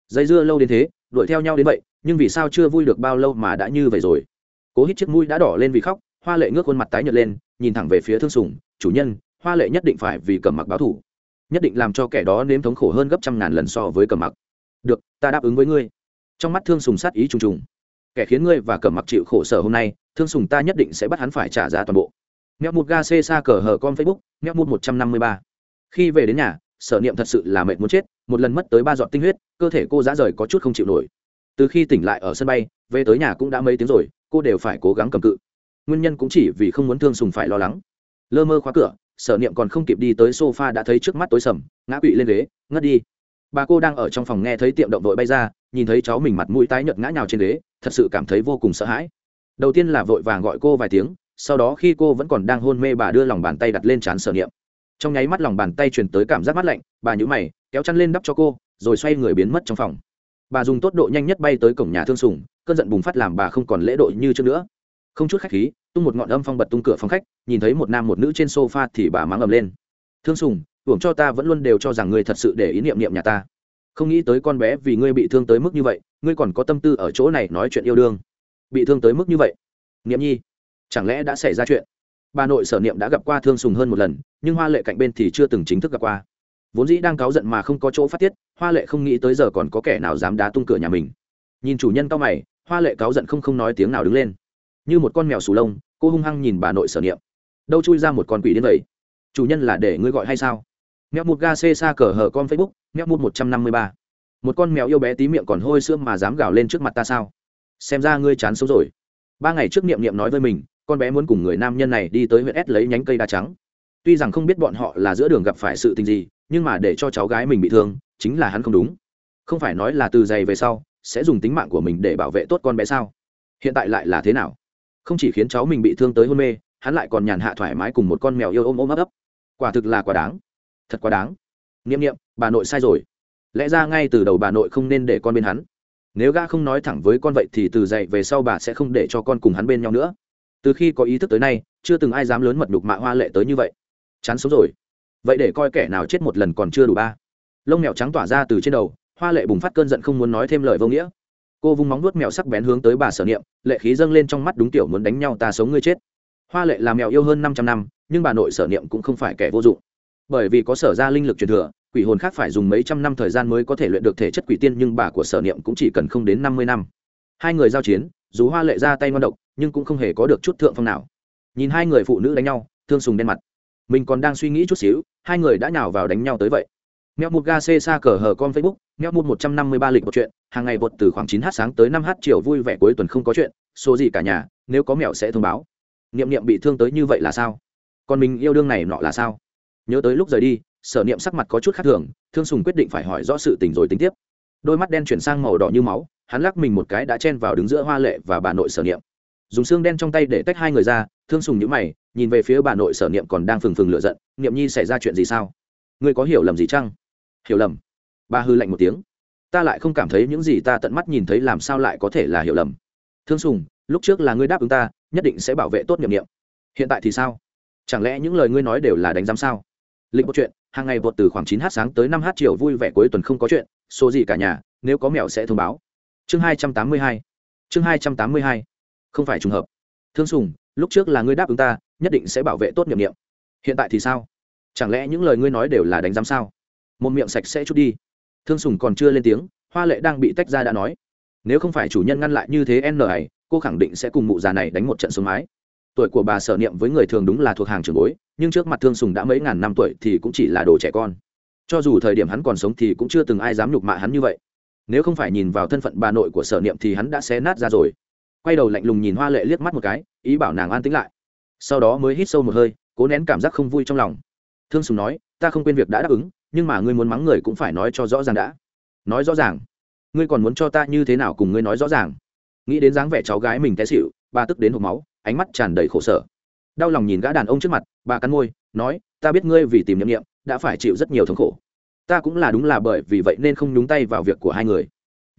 Dây dưa lâu đến thế, đuổi theo nhau đến vậy nhưng vì sao chưa vui được bao lâu mà đã như vậy rồi? Cố hít chiếc mũi đã đỏ lên vì khóc, hoa lệ ngước khuôn mặt tái nhợt lên, nhìn thẳng về phía thương sùng, chủ nhân, hoa lệ nhất định phải vì cầm mặc báo thủ nhất định làm cho kẻ đó nếm thống khổ hơn gấp trăm ngàn lần so với cầm mặc. Được, ta đáp ứng với ngươi. Trong mắt thương sùng sát ý trùng trùng. Kẻ khiến ngươi và cầm mặc chịu khổ sở hôm nay, thương sùng ta nhất định sẽ bắt hắn phải trả giá toàn bộ. Mẹo một ga xê xa cờ hờ con facebook, mẹo một một trăm năm mươi ba. Khi về đến nhà, sở niệm thật sự là mệt muốn chết, một lần mất tới ba giọt tinh huyết, cơ thể cô giá rời có chút không chịu nổi từ khi tỉnh lại ở sân bay, về tới nhà cũng đã mấy tiếng rồi, cô đều phải cố gắng cầm cự. Nguyên nhân cũng chỉ vì không muốn thương sùng phải lo lắng. Lơ mơ khóa cửa, sở niệm còn không kịp đi tới sofa đã thấy trước mắt tối sầm, ngã quỵ lên ghế, ngất đi. Bà cô đang ở trong phòng nghe thấy tiệm động vội bay ra, nhìn thấy cháu mình mặt mũi tái nhợt ngã nhào trên ghế, thật sự cảm thấy vô cùng sợ hãi. Đầu tiên là vội vàng gọi cô vài tiếng, sau đó khi cô vẫn còn đang hôn mê bà đưa lòng bàn tay đặt lên trán sở niệm. Trong nháy mắt lòng bàn tay truyền tới cảm giác mát lạnh, bà nhũ mày, kéo chăn lên đắp cho cô, rồi xoay người biến mất trong phòng bà dùng tốc độ nhanh nhất bay tới cổng nhà thương sùng, cơn giận bùng phát làm bà không còn lễ độ như trước nữa. Không chút khách khí, tung một ngọn âm phong bật tung cửa phòng khách, nhìn thấy một nam một nữ trên sofa thì bà mắng ầm lên. Thương sùng, hưởng cho ta vẫn luôn đều cho rằng ngươi thật sự để ý niệm niệm nhà ta. Không nghĩ tới con bé vì ngươi bị thương tới mức như vậy, ngươi còn có tâm tư ở chỗ này nói chuyện yêu đương. Bị thương tới mức như vậy? Niệm nhi, chẳng lẽ đã xảy ra chuyện? Bà nội sở niệm đã gặp qua thương sùng hơn một lần, nhưng hoa lệ cạnh bên thì chưa từng chính thức gặp qua vốn dĩ đang cáu giận mà không có chỗ phát tiết, hoa lệ không nghĩ tới giờ còn có kẻ nào dám đá tung cửa nhà mình. Nhìn chủ nhân cao mày, hoa lệ cáu giận không không nói tiếng nào đứng lên. Như một con mèo sù lông, cô hung hăng nhìn bà nội sở niệm. Đâu chui ra một con quỷ đến vậy? Chủ nhân là để ngươi gọi hay sao? Mèo một ga xê xa cờ hờ con facebook, mèo một một trăm năm mươi ba. Một con mèo yêu bé tí miệng còn hôi sữa mà dám gào lên trước mặt ta sao? Xem ra ngươi chán xấu rồi. Ba ngày trước niệm niệm nói với mình, con bé muốn cùng người nam nhân này đi tới huyện s lấy nhánh cây đa trắng. Tuy rằng không biết bọn họ là giữa đường gặp phải sự tình gì nhưng mà để cho cháu gái mình bị thương, chính là hắn không đúng. Không phải nói là từ giày về sau, sẽ dùng tính mạng của mình để bảo vệ tốt con bé sao? Hiện tại lại là thế nào? Không chỉ khiến cháu mình bị thương tới hôn mê, hắn lại còn nhàn hạ thoải mái cùng một con mèo yêu ôm ôm ấp ấp. Quả thực là quá đáng. Thật quá đáng. N nghiệm bà nội sai rồi. Lẽ ra ngay từ đầu bà nội không nên để con bên hắn. Nếu ga không nói thẳng với con vậy thì từ dậy về sau bà sẽ không để cho con cùng hắn bên nhau nữa. Từ khi có ý thức tới nay, chưa từng ai dám lớn mật đục mạ hoa lệ tới như vậy. Chán sống rồi vậy để coi kẻ nào chết một lần còn chưa đủ ba. Lông mèo trắng tỏa ra từ trên đầu, hoa lệ bùng phát cơn giận không muốn nói thêm lời vô nghĩa. Cô vung móng nuốt mèo sắc bén hướng tới bà sở niệm, lệ khí dâng lên trong mắt đúng tiểu muốn đánh nhau ta sống ngươi chết. Hoa lệ là mèo yêu hơn năm trăm năm, nhưng bà nội sở niệm cũng không phải kẻ vô dụng. Bởi vì có sở ra linh lực truyền thừa, quỷ hồn khác phải dùng mấy trăm năm thời gian mới có thể luyện được thể chất quỷ tiên, nhưng bà của sở niệm cũng chỉ cần không đến năm mươi năm. Hai người giao chiến, dù hoa lệ ra tay ngon độc, nhưng cũng không hề có được chút thượng phong nào. Nhìn hai người phụ nữ đánh nhau, thương sùng đen mặt mình còn đang suy nghĩ chút xíu, hai người đã nhào vào đánh nhau tới vậy. Mèo một ga xê xa cờ hờ con facebook mèo một một trăm năm mươi ba lịch một chuyện hàng ngày bột từ khoảng chín h sáng tới năm h chiều vui vẻ cuối tuần không có chuyện, số gì cả nhà, nếu có mèo sẽ thông báo. Niệm niệm bị thương tới như vậy là sao? Còn mình yêu đương này nọ là sao? Nhớ tới lúc rời đi, sở niệm sắc mặt có chút khác thường, thương sùng quyết định phải hỏi rõ sự tình rồi tính tiếp. Đôi mắt đen chuyển sang màu đỏ như máu, hắn lắc mình một cái đã chen vào đứng giữa hoa lệ và bà nội sở niệm. Dùng xương đen trong tay để tách hai người ra, thương sùng nhữ mày nhìn về phía bà nội sở niệm còn đang phừng phừng lựa giận, niệm nhi xảy ra chuyện gì sao? Ngươi có hiểu lầm gì chăng? Hiểu lầm? Bà hư lạnh một tiếng. Ta lại không cảm thấy những gì ta tận mắt nhìn thấy làm sao lại có thể là hiểu lầm. Thương sùng, lúc trước là ngươi đáp ứng ta, nhất định sẽ bảo vệ tốt niệm niệm. Hiện tại thì sao? Chẳng lẽ những lời ngươi nói đều là đánh giám sao? Lịch một chuyện, hàng ngày vượt từ khoảng chín h sáng tới năm h chiều vui vẻ cuối tuần không có chuyện, số gì cả nhà, nếu có mẹo sẽ thông báo. Chương hai trăm tám mươi hai. Chương hai trăm tám mươi hai. Không phải trùng hợp. Thương sùng lúc trước là ngươi đáp ứng ta, nhất định sẽ bảo vệ tốt nhiệm niệm. Hiện tại thì sao? Chẳng lẽ những lời ngươi nói đều là đánh giám sao? Một miệng sạch sẽ chút đi. Thương sùng còn chưa lên tiếng, hoa lệ đang bị tách ra đã nói, nếu không phải chủ nhân ngăn lại như thế n này, cô khẳng định sẽ cùng mụ già này đánh một trận xuống mái. Tuổi của bà sở niệm với người thường đúng là thuộc hàng trường bối, nhưng trước mặt thương sùng đã mấy ngàn năm tuổi thì cũng chỉ là đồ trẻ con. Cho dù thời điểm hắn còn sống thì cũng chưa từng ai dám nhục mạ hắn như vậy. Nếu không phải nhìn vào thân phận bà nội của sở niệm thì hắn đã xé nát ra rồi quay đầu lạnh lùng nhìn hoa lệ liếc mắt một cái, ý bảo nàng an tĩnh lại. Sau đó mới hít sâu một hơi, cố nén cảm giác không vui trong lòng. Thương sùng nói, ta không quên việc đã đáp ứng, nhưng mà ngươi muốn mắng người cũng phải nói cho rõ ràng đã. Nói rõ ràng? Ngươi còn muốn cho ta như thế nào cùng ngươi nói rõ ràng? Nghĩ đến dáng vẻ cháu gái mình té xịu bà tức đến hộp máu, ánh mắt tràn đầy khổ sở. Đau lòng nhìn gã đàn ông trước mặt, bà cắn môi, nói, ta biết ngươi vì tìm nhiệm nghiệm đã phải chịu rất nhiều thống khổ. Ta cũng là đúng là bởi vì vậy nên không nhúng tay vào việc của hai người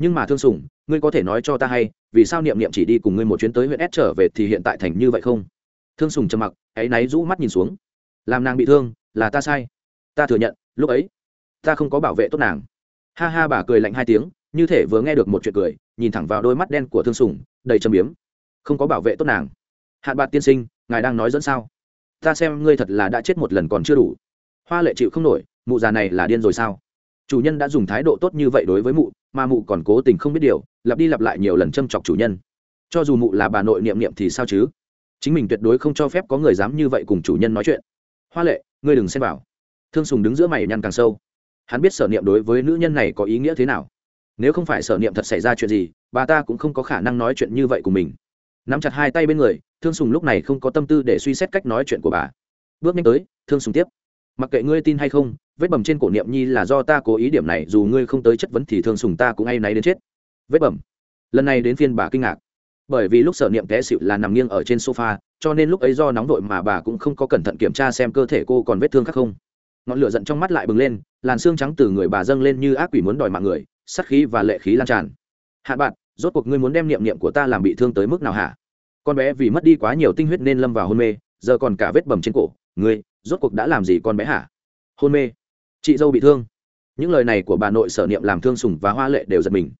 nhưng mà thương sủng, ngươi có thể nói cho ta hay vì sao niệm niệm chỉ đi cùng ngươi một chuyến tới huyện s trở về thì hiện tại thành như vậy không? Thương sùng trầm mặc áy náy rũ mắt nhìn xuống. Làm nàng bị thương là ta sai. Ta thừa nhận lúc ấy ta không có bảo vệ tốt nàng. Ha ha bà cười lạnh hai tiếng như thể vừa nghe được một chuyện cười nhìn thẳng vào đôi mắt đen của thương sùng đầy châm biếm. Không có bảo vệ tốt nàng. Hạn bạc tiên sinh ngài đang nói dẫn sao? Ta xem ngươi thật là đã chết một lần còn chưa đủ. Hoa lệ chịu không nổi mụ già này là điên rồi sao? Chủ nhân đã dùng thái độ tốt như vậy đối với mụ mà mụ còn cố tình không biết điều, lặp đi lặp lại nhiều lần châm chọc chủ nhân. Cho dù mụ là bà nội niệm niệm thì sao chứ? Chính mình tuyệt đối không cho phép có người dám như vậy cùng chủ nhân nói chuyện. Hoa lệ, ngươi đừng xem vào. Thương sùng đứng giữa mày nhăn càng sâu. Hắn biết sở niệm đối với nữ nhân này có ý nghĩa thế nào. Nếu không phải sở niệm thật xảy ra chuyện gì, bà ta cũng không có khả năng nói chuyện như vậy của mình. Nắm chặt hai tay bên người, thương sùng lúc này không có tâm tư để suy xét cách nói chuyện của bà. Bước nhanh tới, thương sùng tiếp. Mặc kệ ngươi tin hay không vết bầm trên cổ niệm nhi là do ta cố ý điểm này, dù ngươi không tới chất vấn thì thương sùng ta cũng ngay náy đến chết. Vết bầm. Lần này đến phiên bà kinh ngạc. Bởi vì lúc sở niệm té xịu là nằm nghiêng ở trên sofa, cho nên lúc ấy do nóng vội mà bà cũng không có cẩn thận kiểm tra xem cơ thể cô còn vết thương khác không. Ngọn lửa giận trong mắt lại bừng lên, làn xương trắng từ người bà dâng lên như ác quỷ muốn đòi mạng người sắt khí và lệ khí lan tràn. Hạ bạn, rốt cuộc ngươi muốn đem niệm niệm của ta làm bị thương tới mức nào hả? Con bé vì mất đi quá nhiều tinh huyết nên lâm vào hôn mê, giờ còn cả vết bầm trên cổ. Ngươi, rốt cuộc đã làm gì con bé hả? Hôn mê chị dâu bị thương. Những lời này của bà nội sở niệm làm thương sùng và hoa lệ đều giật mình.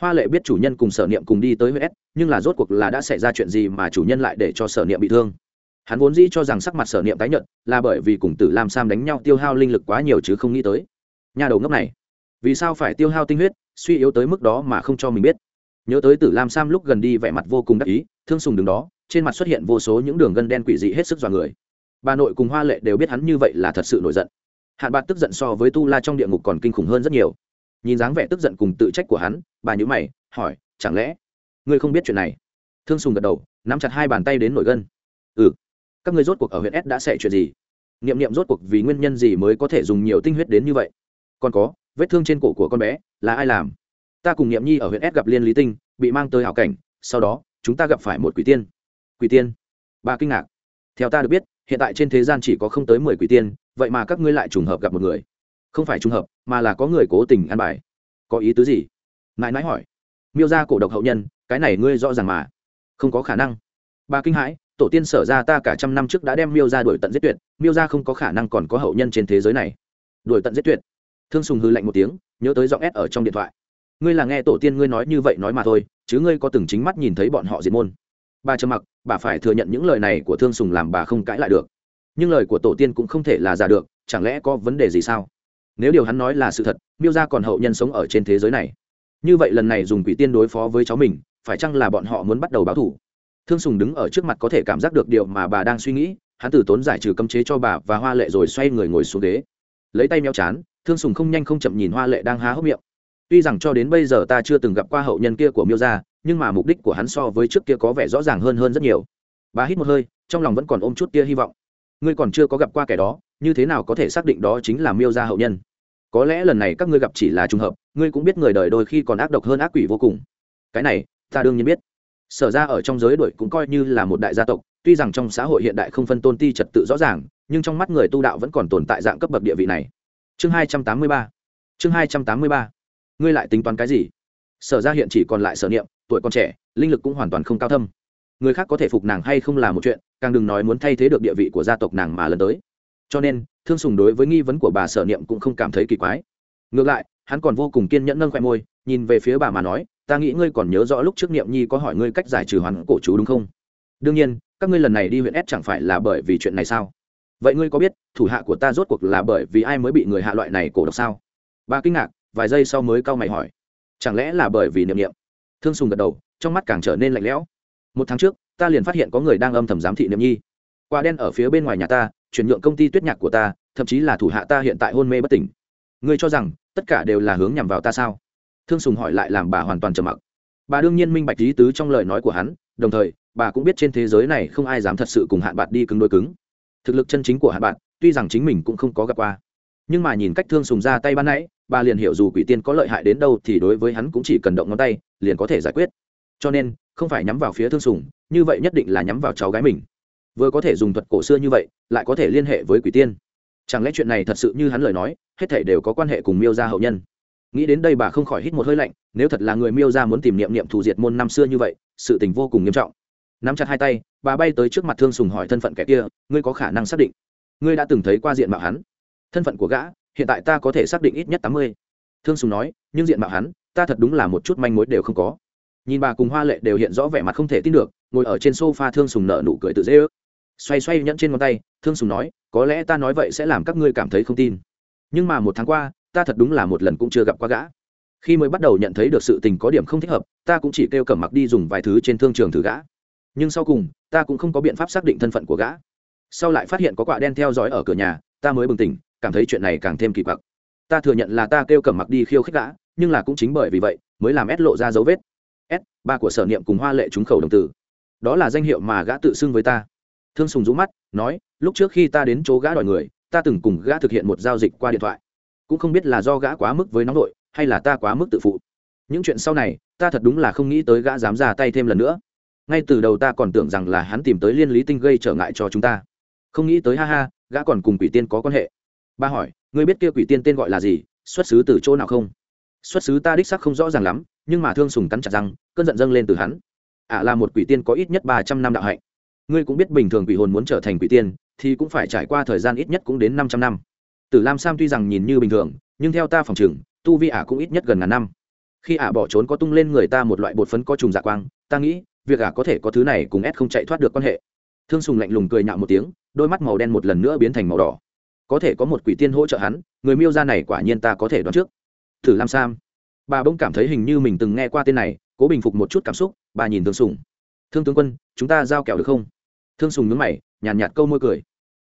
Hoa lệ biết chủ nhân cùng sở niệm cùng đi tới huế s nhưng là rốt cuộc là đã xảy ra chuyện gì mà chủ nhân lại để cho sở niệm bị thương? Hắn vốn dĩ cho rằng sắc mặt sở niệm tái nhợt là bởi vì cùng tử lam sam đánh nhau tiêu hao linh lực quá nhiều chứ không nghĩ tới. Nhà đầu ngốc này, vì sao phải tiêu hao tinh huyết, suy yếu tới mức đó mà không cho mình biết? Nhớ tới tử lam sam lúc gần đi vẻ mặt vô cùng đắc ý, thương sùng đứng đó, trên mặt xuất hiện vô số những đường gân đen quỷ dị hết sức dọa người. Bà nội cùng hoa lệ đều biết hắn như vậy là thật sự nổi giận hạn bạc tức giận so với tu la trong địa ngục còn kinh khủng hơn rất nhiều. Nhìn dáng vẻ tức giận cùng tự trách của hắn, bà nhữ mày, hỏi, chẳng lẽ ngươi không biết chuyện này? Thương sùng gật đầu, nắm chặt hai bàn tay đến nổi gân. Ừ các ngươi rốt cuộc ở huyện s đã xảy chuyện gì? Niệm niệm rốt cuộc vì nguyên nhân gì mới có thể dùng nhiều tinh huyết đến như vậy? Còn có, vết thương trên cổ của con bé là ai làm? Ta cùng Niệm nhi ở huyện s gặp liên lý tinh, bị mang tới hảo cảnh, sau đó, chúng ta gặp phải một quỷ tiên. Quỷ tiên? Bà kinh ngạc. Theo ta được biết hiện tại trên thế gian chỉ có không tới mười quỷ tiên, vậy mà các ngươi lại trùng hợp gặp một người. Không phải trùng hợp, mà là có người cố tình ăn bài. Có ý tứ gì? Mãi mãi hỏi. Miêu ra cổ độc hậu nhân, cái này ngươi rõ ràng mà. Không có khả năng. Bà kinh hãi, tổ tiên sở ra ta cả trăm năm trước đã đem miêu ra đuổi tận giết tuyệt, miêu ra không có khả năng còn có hậu nhân trên thế giới này. Đuổi tận giết tuyệt. Thương sùng hư lạnh một tiếng, nhớ tới giọng s ở trong điện thoại. Ngươi là nghe tổ tiên ngươi nói như vậy nói mà thôi, chứ ngươi có từng chính mắt nhìn thấy bọn họ diệt môn bà trầm mặc, bà phải thừa nhận những lời này của thương sùng làm bà không cãi lại được. Nhưng lời của tổ tiên cũng không thể là giả được, chẳng lẽ có vấn đề gì sao? Nếu điều hắn nói là sự thật, miêu ra còn hậu nhân sống ở trên thế giới này. Như vậy lần này dùng quỷ tiên đối phó với cháu mình, phải chăng là bọn họ muốn bắt đầu báo thủ thương sùng đứng ở trước mặt có thể cảm giác được điều mà bà đang suy nghĩ, hắn từ tốn giải trừ cấm chế cho bà và hoa lệ rồi xoay người ngồi xuống ghế. Lấy tay meo chán, thương sùng không nhanh không chậm nhìn hoa lệ đang há hốc miệng. Tuy rằng cho đến bây giờ ta chưa từng gặp qua hậu nhân kia của miêu gia nhưng mà mục đích của hắn so với trước kia có vẻ rõ ràng hơn hơn rất nhiều. Bà hít một hơi, trong lòng vẫn còn ôm chút kia hy vọng. Ngươi còn chưa có gặp qua kẻ đó, như thế nào có thể xác định đó chính là miêu gia hậu nhân? Có lẽ lần này các ngươi gặp chỉ là trùng hợp, ngươi cũng biết người đời đôi khi còn ác độc hơn ác quỷ vô cùng. Cái này, ta đương nhiên biết. Sở ra ở trong giới đuổi cũng coi như là một đại gia tộc, tuy rằng trong xã hội hiện đại không phân tôn ti trật tự rõ ràng, nhưng trong mắt người tu đạo vẫn còn tồn tại dạng cấp bậc địa vị này. Chương hai trăm tám mươi ba. Chương hai trăm tám mươi ba. Ngươi lại tính toán cái gì? Sở ra hiện chỉ còn lại sở niệm tuổi còn trẻ, linh lực cũng hoàn toàn không cao thâm. Người khác có thể phục nàng hay không là một chuyện, càng đừng nói muốn thay thế được địa vị của gia tộc nàng mà lần tới. Cho nên, thương sùng đối với nghi vấn của bà sở niệm cũng không cảm thấy kỳ quái. Ngược lại, hắn còn vô cùng kiên nhẫn nâng khoe môi, nhìn về phía bà mà nói, ta nghĩ ngươi còn nhớ rõ lúc trước niệm nhi có hỏi ngươi cách giải trừ hoàn cổ chú đúng không? Đương nhiên, các ngươi lần này đi huyện s chẳng phải là bởi vì chuyện này sao? Vậy ngươi có biết, thủ hạ của ta rốt cuộc là bởi vì ai mới bị người hạ loại này cổ độc sao? Bà kinh ngạc, vài giây sau mới cau mày hỏi, chẳng lẽ là bởi vì niệm niệm? Thương sùng gật đầu, trong mắt càng trở nên lạnh lẽo. Một tháng trước, ta liền phát hiện có người đang âm thầm giám thị niệm nhi. Quả đen ở phía bên ngoài nhà ta, chuyển nhượng công ty tuyết nhạc của ta, thậm chí là thủ hạ ta hiện tại hôn mê bất tỉnh. Ngươi cho rằng, tất cả đều là hướng nhằm vào ta sao? Thương sùng hỏi lại làm bà hoàn toàn trầm mặc. Bà đương nhiên minh bạch lý tứ trong lời nói của hắn, đồng thời, bà cũng biết trên thế giới này không ai dám thật sự cùng hạn bạc đi cứng đôi cứng. Thực lực chân chính của hạn bạc, tuy rằng chính mình cũng không có gặp qua nhưng mà nhìn cách thương sùng ra tay ban nãy, bà liền hiểu dù quỷ tiên có lợi hại đến đâu thì đối với hắn cũng chỉ cần động ngón tay, liền có thể giải quyết. Cho nên, không phải nhắm vào phía thương sùng, như vậy nhất định là nhắm vào cháu gái mình. Vừa có thể dùng thuật cổ xưa như vậy, lại có thể liên hệ với quỷ tiên. Chẳng lẽ chuyện này thật sự như hắn lời nói, hết thể đều có quan hệ cùng miêu gia hậu nhân? Nghĩ đến đây bà không khỏi hít một hơi lạnh, nếu thật là người miêu gia muốn tìm niệm niệm thủ diệt môn năm xưa như vậy, sự tình vô cùng nghiêm trọng. Nắm chặt hai tay, bà bay tới trước mặt thương sùng hỏi thân phận kẻ kia, ngươi có khả năng xác định? Ngươi đã từng thấy qua diện mạo hắn thân phận của gã, hiện tại ta có thể xác định ít nhất tám mươi. Thương sùng nói, nhưng diện mạo hắn, ta thật đúng là một chút manh mối đều không có. Nhìn bà cùng hoa lệ đều hiện rõ vẻ mặt không thể tin được, ngồi ở trên sofa thương sùng nợ nụ cười tự dễ ước. Xoay xoay nhẫn trên ngón tay, thương sùng nói, có lẽ ta nói vậy sẽ làm các ngươi cảm thấy không tin. Nhưng mà một tháng qua, ta thật đúng là một lần cũng chưa gặp qua gã. Khi mới bắt đầu nhận thấy được sự tình có điểm không thích hợp, ta cũng chỉ kêu cẩm mặc đi dùng vài thứ trên thương trường thử gã. Nhưng sau cùng, ta cũng không có biện pháp xác định thân phận của gã. Sau lại phát hiện có quả đen theo dõi ở cửa nhà, ta mới bừng tỉnh cảm thấy chuyện này càng thêm kỳ quặc. Ta thừa nhận là ta kêu cẩm mặc đi khiêu khích gã nhưng là cũng chính bởi vì vậy mới làm s lộ ra dấu vết. S ba của sở niệm cùng hoa lệ trúng khẩu đồng tử. Đó là danh hiệu mà gã tự xưng với ta. Thương sùng rũ mắt nói lúc trước khi ta đến chỗ gã đòi người ta từng cùng gã thực hiện một giao dịch qua điện thoại. Cũng không biết là do gã quá mức với nóng đội, hay là ta quá mức tự phụ. Những chuyện sau này ta thật đúng là không nghĩ tới gã dám ra tay thêm lần nữa. Ngay từ đầu ta còn tưởng rằng là hắn tìm tới liên lý tinh gây trở ngại cho chúng ta. Không nghĩ tới ha ha gã còn cùng quỷ tiên có quan hệ ba hỏi ngươi biết kia quỷ tiên tên gọi là gì? Xuất xứ từ chỗ nào không? Xuất xứ ta đích sắc không rõ ràng lắm nhưng mà thương sùng cắn chặt răng cơn giận dâng lên từ hắn. Ả à, là một quỷ tiên có ít nhất ba trăm năm đạo hạnh. Ngươi cũng biết bình thường quỷ hồn muốn trở thành quỷ tiên thì cũng phải trải qua thời gian ít nhất cũng đến năm trăm năm. Tử lam sam tuy rằng nhìn như bình thường nhưng theo ta phòng chừng tu vi ả cũng ít nhất gần ngàn năm. Khi ả bỏ trốn có tung lên người ta một loại bột phấn có trùng dạ quang ta nghĩ việc ả có thể có thứ này cùng ép không chạy thoát được quan hệ. Thương sùng lạnh lùng cười nhạo một tiếng đôi mắt màu đen một lần nữa biến thành màu đỏ có thể có một quỷ tiên hỗ trợ hắn người miêu ra này quả nhiên ta có thể đoán trước. Thử lam sam bà bỗng cảm thấy hình như mình từng nghe qua tên này cố bình phục một chút cảm xúc bà nhìn thương sùng. Thương tướng quân chúng ta giao kẹo được không? Thương sùng nhướng mày nhàn nhạt, nhạt câu môi cười.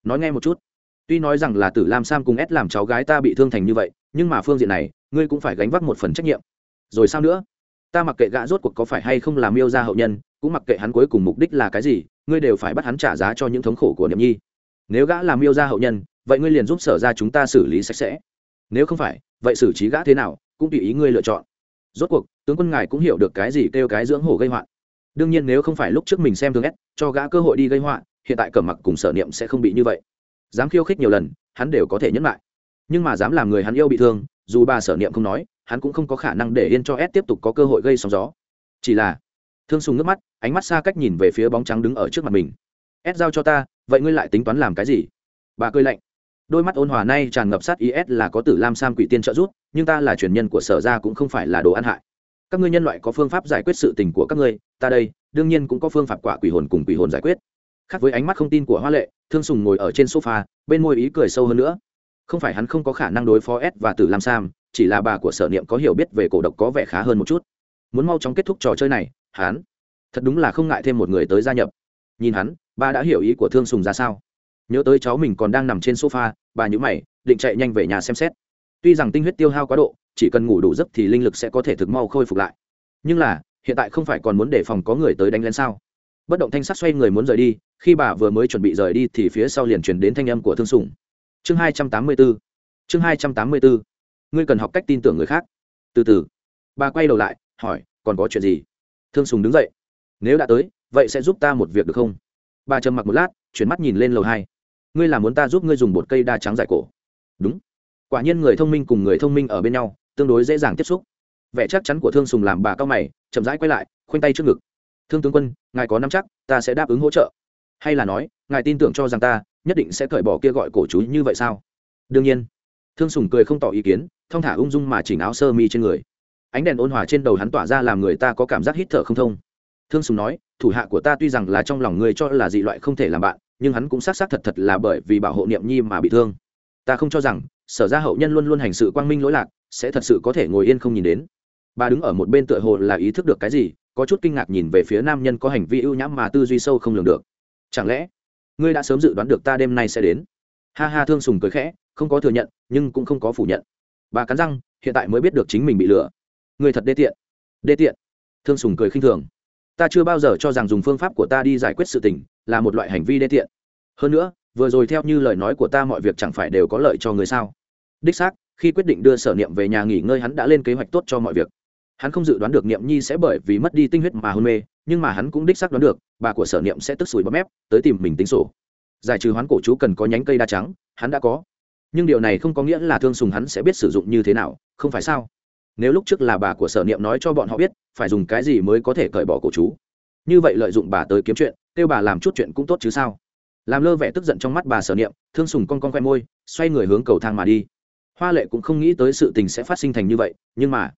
Nói nghe một chút. Tuy nói rằng là tử lam sam cùng ép làm cháu gái ta bị thương thành như vậy nhưng mà phương diện này ngươi cũng phải gánh vác một phần trách nhiệm. Rồi sao nữa? Ta mặc kệ gã rốt cuộc có phải hay không làm miêu ra hậu nhân cũng mặc kệ hắn cuối cùng mục đích là cái gì ngươi đều phải bắt hắn trả giá cho những thống khổ của niệm nhi. Nếu gã làm miêu ra hậu nhân vậy ngươi liền giúp sở ra chúng ta xử lý sạch sẽ. Nếu không phải, vậy xử trí gã thế nào, cũng tùy ý ngươi lựa chọn. Rốt cuộc, tướng quân ngài cũng hiểu được cái gì kêu cái dưỡng hổ gây họa. Đương nhiên nếu không phải lúc trước mình xem thương ép cho gã cơ hội đi gây họa, hiện tại cẩm mặc cùng sở niệm sẽ không bị như vậy. Dám khiêu khích nhiều lần, hắn đều có thể nhẫn lại. Nhưng mà dám làm người hắn yêu bị thương, dù bà sở niệm không nói, hắn cũng không có khả năng để yên cho ép tiếp tục có cơ hội gây sóng gió. Chỉ là, thương sùng nước mắt, ánh mắt xa cách nhìn về phía bóng trắng đứng ở trước mặt mình. Ép giao cho ta, vậy ngươi lại tính toán làm cái gì? Bà cười lạnh đôi mắt ôn hòa nay tràn ngập sát is là có tử lam sam quỷ tiên trợ giúp, nhưng ta là truyền nhân của sở ra cũng không phải là đồ ăn hại. Các ngươi nhân loại có phương pháp giải quyết sự tình của các ngươi, ta đây, đương nhiên cũng có phương pháp quả quỷ hồn cùng quỷ hồn giải quyết. Khác với ánh mắt không tin của hoa lệ, thương sùng ngồi ở trên sofa, bên môi ý cười sâu hơn nữa. Không phải hắn không có khả năng đối phó s và tử lam sam, chỉ là bà của sở niệm có hiểu biết về cổ độc có vẻ khá hơn một chút. Muốn mau chóng kết thúc trò chơi này, hắn thật đúng là không ngại thêm một người tới gia nhập. Nhìn hắn, bà đã hiểu ý của thương sùng ra sao? Nhớ tới cháu mình còn đang nằm trên sofa, bà nhữ mày, định chạy nhanh về nhà xem xét. Tuy rằng tinh huyết tiêu hao quá độ, chỉ cần ngủ đủ giấc thì linh lực sẽ có thể thực mau khôi phục lại. Nhưng là, hiện tại không phải còn muốn đề phòng có người tới đánh lên sao? Bất động thanh sắt xoay người muốn rời đi, khi bà vừa mới chuẩn bị rời đi thì phía sau liền chuyển đến thanh âm của thương sùng. Chương hai trăm tám mươi bốn chương hai trăm tám mươi bốn ngươi cần học cách tin tưởng người khác. Từ từ. Bà quay đầu lại, hỏi, còn có chuyện gì? Thương sùng đứng dậy. Nếu đã tới, vậy sẽ giúp ta một việc được không? Bà trầm mặc một lát, chuyển mắt nhìn lên lầu hai ngươi là muốn ta giúp ngươi dùng bột cây đa trắng giải cổ. Đúng. Quả nhiên người thông minh cùng người thông minh ở bên nhau, tương đối dễ dàng tiếp xúc. Vẻ chắc chắn của thương sùng làm bà cao mày, chậm rãi quay lại, khoanh tay trước ngực. Thương tướng quân, ngài có năm chắc, ta sẽ đáp ứng hỗ trợ. Hay là nói, ngài tin tưởng cho rằng ta, nhất định sẽ cởi bỏ kia gọi cổ chú như vậy sao? Đương nhiên. Thương sùng cười không tỏ ý kiến, thong thả ung dung mà chỉnh áo sơ mi trên người. Ánh đèn ôn hòa trên đầu hắn tỏa ra làm người ta có cảm giác hít thở không thông. Thương sùng nói, thủ hạ của ta tuy rằng là trong lòng người cho là dị loại không thể làm bạn nhưng hắn cũng xác xác thật thật là bởi vì bảo hộ niệm nhi mà bị thương. Ta không cho rằng, sở gia hậu nhân luôn luôn hành sự quang minh lỗi lạc, sẽ thật sự có thể ngồi yên không nhìn đến. Bà đứng ở một bên tựa hồ là ý thức được cái gì, có chút kinh ngạc nhìn về phía nam nhân có hành vi ưu nhãm mà tư duy sâu không lường được. Chẳng lẽ, ngươi đã sớm dự đoán được ta đêm nay sẽ đến? Ha ha thương sùng cười khẽ, không có thừa nhận, nhưng cũng không có phủ nhận. Bà cắn răng, hiện tại mới biết được chính mình bị lừa. Người thật đê tiện. Đê tiện. Thương sùng cười khinh thường. Ta chưa bao giờ cho rằng dùng phương pháp của ta đi giải quyết sự tình là một loại hành vi đê tiện. Hơn nữa, vừa rồi theo như lời nói của ta mọi việc chẳng phải đều có lợi cho người sao? Đích xác, khi quyết định đưa sở niệm về nhà nghỉ ngơi hắn đã lên kế hoạch tốt cho mọi việc. Hắn không dự đoán được niệm nhi sẽ bởi vì mất đi tinh huyết mà hôn mê, nhưng mà hắn cũng đích xác đoán được, bà của sở niệm sẽ tức sủi bấm ép, tới tìm mình tính sổ. Giải trừ hoán cổ chú cần có nhánh cây đa trắng, hắn đã có. Nhưng điều này không có nghĩa là thương sùng hắn sẽ biết sử dụng như thế nào, không phải sao? Nếu lúc trước là bà của sở niệm nói cho bọn họ biết, phải dùng cái gì mới có thể cởi bỏ cổ chú? Như vậy lợi dụng bà tới kiếm chuyện, kêu bà làm chút chuyện cũng tốt chứ sao? Làm lơ vẻ tức giận trong mắt bà sở niệm, thương sùng con con khoe môi, xoay người hướng cầu thang mà đi. Hoa lệ cũng không nghĩ tới sự tình sẽ phát sinh thành như vậy, nhưng mà,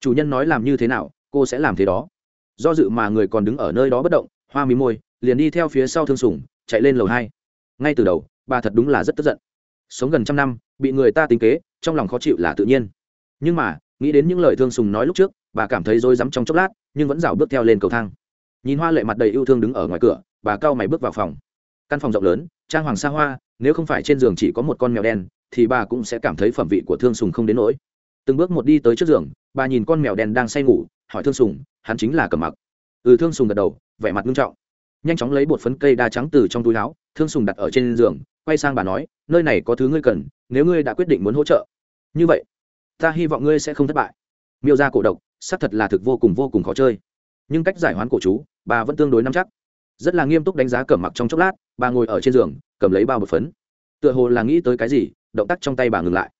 chủ nhân nói làm như thế nào, cô sẽ làm thế đó. Do dự mà người còn đứng ở nơi đó bất động, hoa mí môi, liền đi theo phía sau thương sùng, chạy lên lầu hai. Ngay từ đầu, bà thật đúng là rất tức giận. Sống gần trăm năm, bị người ta tính kế, trong lòng khó chịu là tự nhiên. Nhưng mà, nghĩ đến những lời thương sùng nói lúc trước, bà cảm thấy rối rắm trong chốc lát, nhưng vẫn rảo bước theo lên cầu thang nhìn hoa lệ mặt đầy yêu thương đứng ở ngoài cửa, bà cao mày bước vào phòng. Căn phòng rộng lớn, trang hoàng xa hoa, nếu không phải trên giường chỉ có một con mèo đen, thì bà cũng sẽ cảm thấy phẩm vị của thương sùng không đến nỗi. Từng bước một đi tới trước giường, bà nhìn con mèo đen đang say ngủ, hỏi thương sùng, hắn chính là cầm mặc. Ừ thương sùng gật đầu, vẻ mặt nghiêm trọng. Nhanh chóng lấy bột phấn cây đa trắng từ trong túi áo, thương sùng đặt ở trên giường, quay sang bà nói, nơi này có thứ ngươi cần, nếu ngươi đã quyết định muốn hỗ trợ. Như vậy, ta hy vọng ngươi sẽ không thất bại. Miêu ra cổ độc, xác thật là thực vô cùng vô cùng khó chơi. Nhưng cách giải hoán cổ chú bà vẫn tương đối nắm chắc. Rất là nghiêm túc đánh giá cẩm mặc trong chốc lát, bà ngồi ở trên giường, cầm lấy bao bột phấn. Tựa hồ là nghĩ tới cái gì, động tác trong tay bà ngừng lại.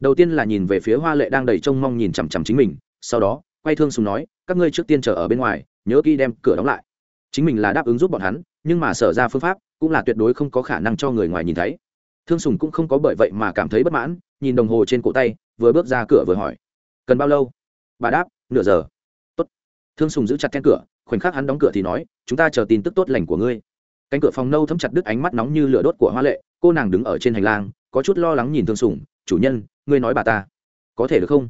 Đầu tiên là nhìn về phía hoa lệ đang đầy trông mong nhìn chằm chằm chính mình, sau đó, quay thương sùng nói, các ngươi trước tiên chờ ở bên ngoài, nhớ kỹ đem cửa đóng lại. Chính mình là đáp ứng giúp bọn hắn, nhưng mà sở ra phương pháp cũng là tuyệt đối không có khả năng cho người ngoài nhìn thấy. Thương sùng cũng không có bởi vậy mà cảm thấy bất mãn, nhìn đồng hồ trên cổ tay, vừa bước ra cửa vừa hỏi, cần bao lâu? Bà đáp, nửa giờ. Tốt. Thương sùng giữ chặt then cửa khoảnh khắc hắn đóng cửa thì nói, chúng ta chờ tin tức tốt lành của ngươi. Cánh cửa phòng nâu thấm chặt đứt ánh mắt nóng như lửa đốt của hoa lệ, cô nàng đứng ở trên hành lang, có chút lo lắng nhìn thương sùng, chủ nhân, ngươi nói bà ta, có thể được không?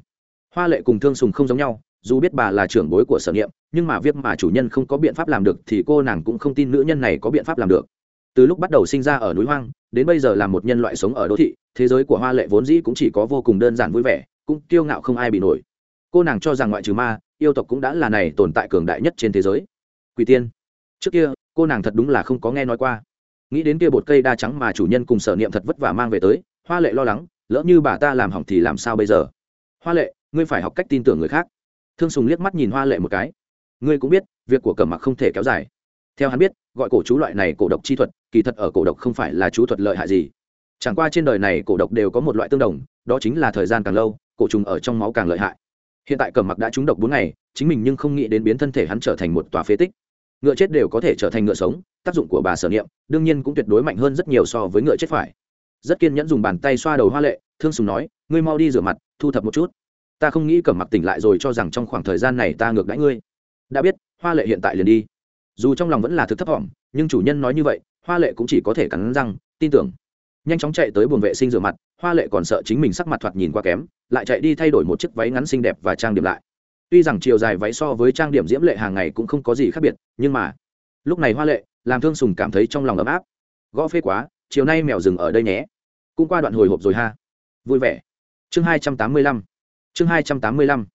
Hoa lệ cùng thương sùng không giống nhau, dù biết bà là trưởng bối của sở nghiệm nhưng mà việc mà chủ nhân không có biện pháp làm được thì cô nàng cũng không tin nữ nhân này có biện pháp làm được. Từ lúc bắt đầu sinh ra ở núi hoang, đến bây giờ là một nhân loại sống ở đô thị, thế giới của hoa lệ vốn dĩ cũng chỉ có vô cùng đơn giản vui vẻ, cũng kiêu ngạo không ai bị nổi cô nàng cho rằng ngoại trừ ma, yêu tộc cũng đã là này tồn tại cường đại nhất trên thế giới. Quỷ tiên, trước kia, cô nàng thật đúng là không có nghe nói qua. Nghĩ đến kia bột cây đa trắng mà chủ nhân cùng sở niệm thật vất vả mang về tới, hoa lệ lo lắng, lỡ như bà ta làm hỏng thì làm sao bây giờ? Hoa lệ, ngươi phải học cách tin tưởng người khác. Thương sùng liếc mắt nhìn hoa lệ một cái. Ngươi cũng biết, việc của cẩm mặc không thể kéo dài. Theo hắn biết, gọi cổ chú loại này cổ độc chi thuật, kỳ thật ở cổ độc không phải là chú thuật lợi hại gì. Chẳng qua trên đời này cổ độc đều có một loại tương đồng, đó chính là thời gian càng lâu, cổ trùng ở trong máu càng lợi hại hiện tại cẩm mặc đã trúng độc bốn ngày, chính mình nhưng không nghĩ đến biến thân thể hắn trở thành một tòa phế tích. Ngựa chết đều có thể trở thành ngựa sống, tác dụng của bà sở niệm, đương nhiên cũng tuyệt đối mạnh hơn rất nhiều so với ngựa chết phải. Rất kiên nhẫn dùng bàn tay xoa đầu hoa lệ, thương sùng nói, ngươi mau đi rửa mặt, thu thập một chút. Ta không nghĩ cẩm mặc tỉnh lại rồi cho rằng trong khoảng thời gian này ta ngược đãi ngươi. Đã biết, hoa lệ hiện tại liền đi. Dù trong lòng vẫn là thực thấp thỏm, nhưng chủ nhân nói như vậy, hoa lệ cũng chỉ có thể cắn răng, tin tưởng. Nhanh chóng chạy tới buồng vệ sinh rửa mặt hoa lệ còn sợ chính mình sắc mặt thoạt nhìn quá kém, lại chạy đi thay đổi một chiếc váy ngắn xinh đẹp và trang điểm lại. Tuy rằng chiều dài váy so với trang điểm diễm lệ hàng ngày cũng không có gì khác biệt, nhưng mà lúc này hoa lệ làm thương sùng cảm thấy trong lòng ấm áp. Gõ phê quá, chiều nay mèo rừng ở đây nhé. Cũng qua đoạn hồi hộp rồi ha. Vui vẻ. Chương hai trăm tám mươi lăm. Chương hai trăm tám mươi lăm.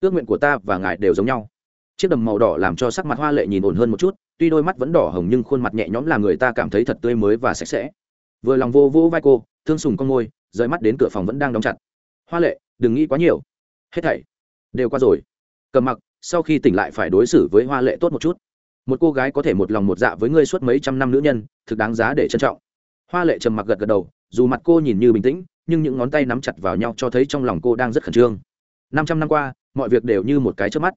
Ước nguyện của ta và ngài đều giống nhau. Chiếc đầm màu đỏ làm cho sắc mặt hoa lệ nhìn ổn hơn một chút, tuy đôi mắt vẫn đỏ hồng nhưng khuôn mặt nhẹ nhõm làm người ta cảm thấy thật tươi mới và sạch sẽ. Vừa lòng vô vô vai cô, thương sùng con môi rời mắt đến cửa phòng vẫn đang đóng chặt. Hoa lệ, đừng nghĩ quá nhiều. Hết thảy đều qua rồi. Cầm mặc, sau khi tỉnh lại phải đối xử với hoa lệ tốt một chút. Một cô gái có thể một lòng một dạ với ngươi suốt mấy trăm năm nữ nhân, thực đáng giá để trân trọng. Hoa lệ trầm mặc gật gật đầu, dù mặt cô nhìn như bình tĩnh, nhưng những ngón tay nắm chặt vào nhau cho thấy trong lòng cô đang rất khẩn trương. Năm trăm năm qua, mọi việc đều như một cái trước mắt.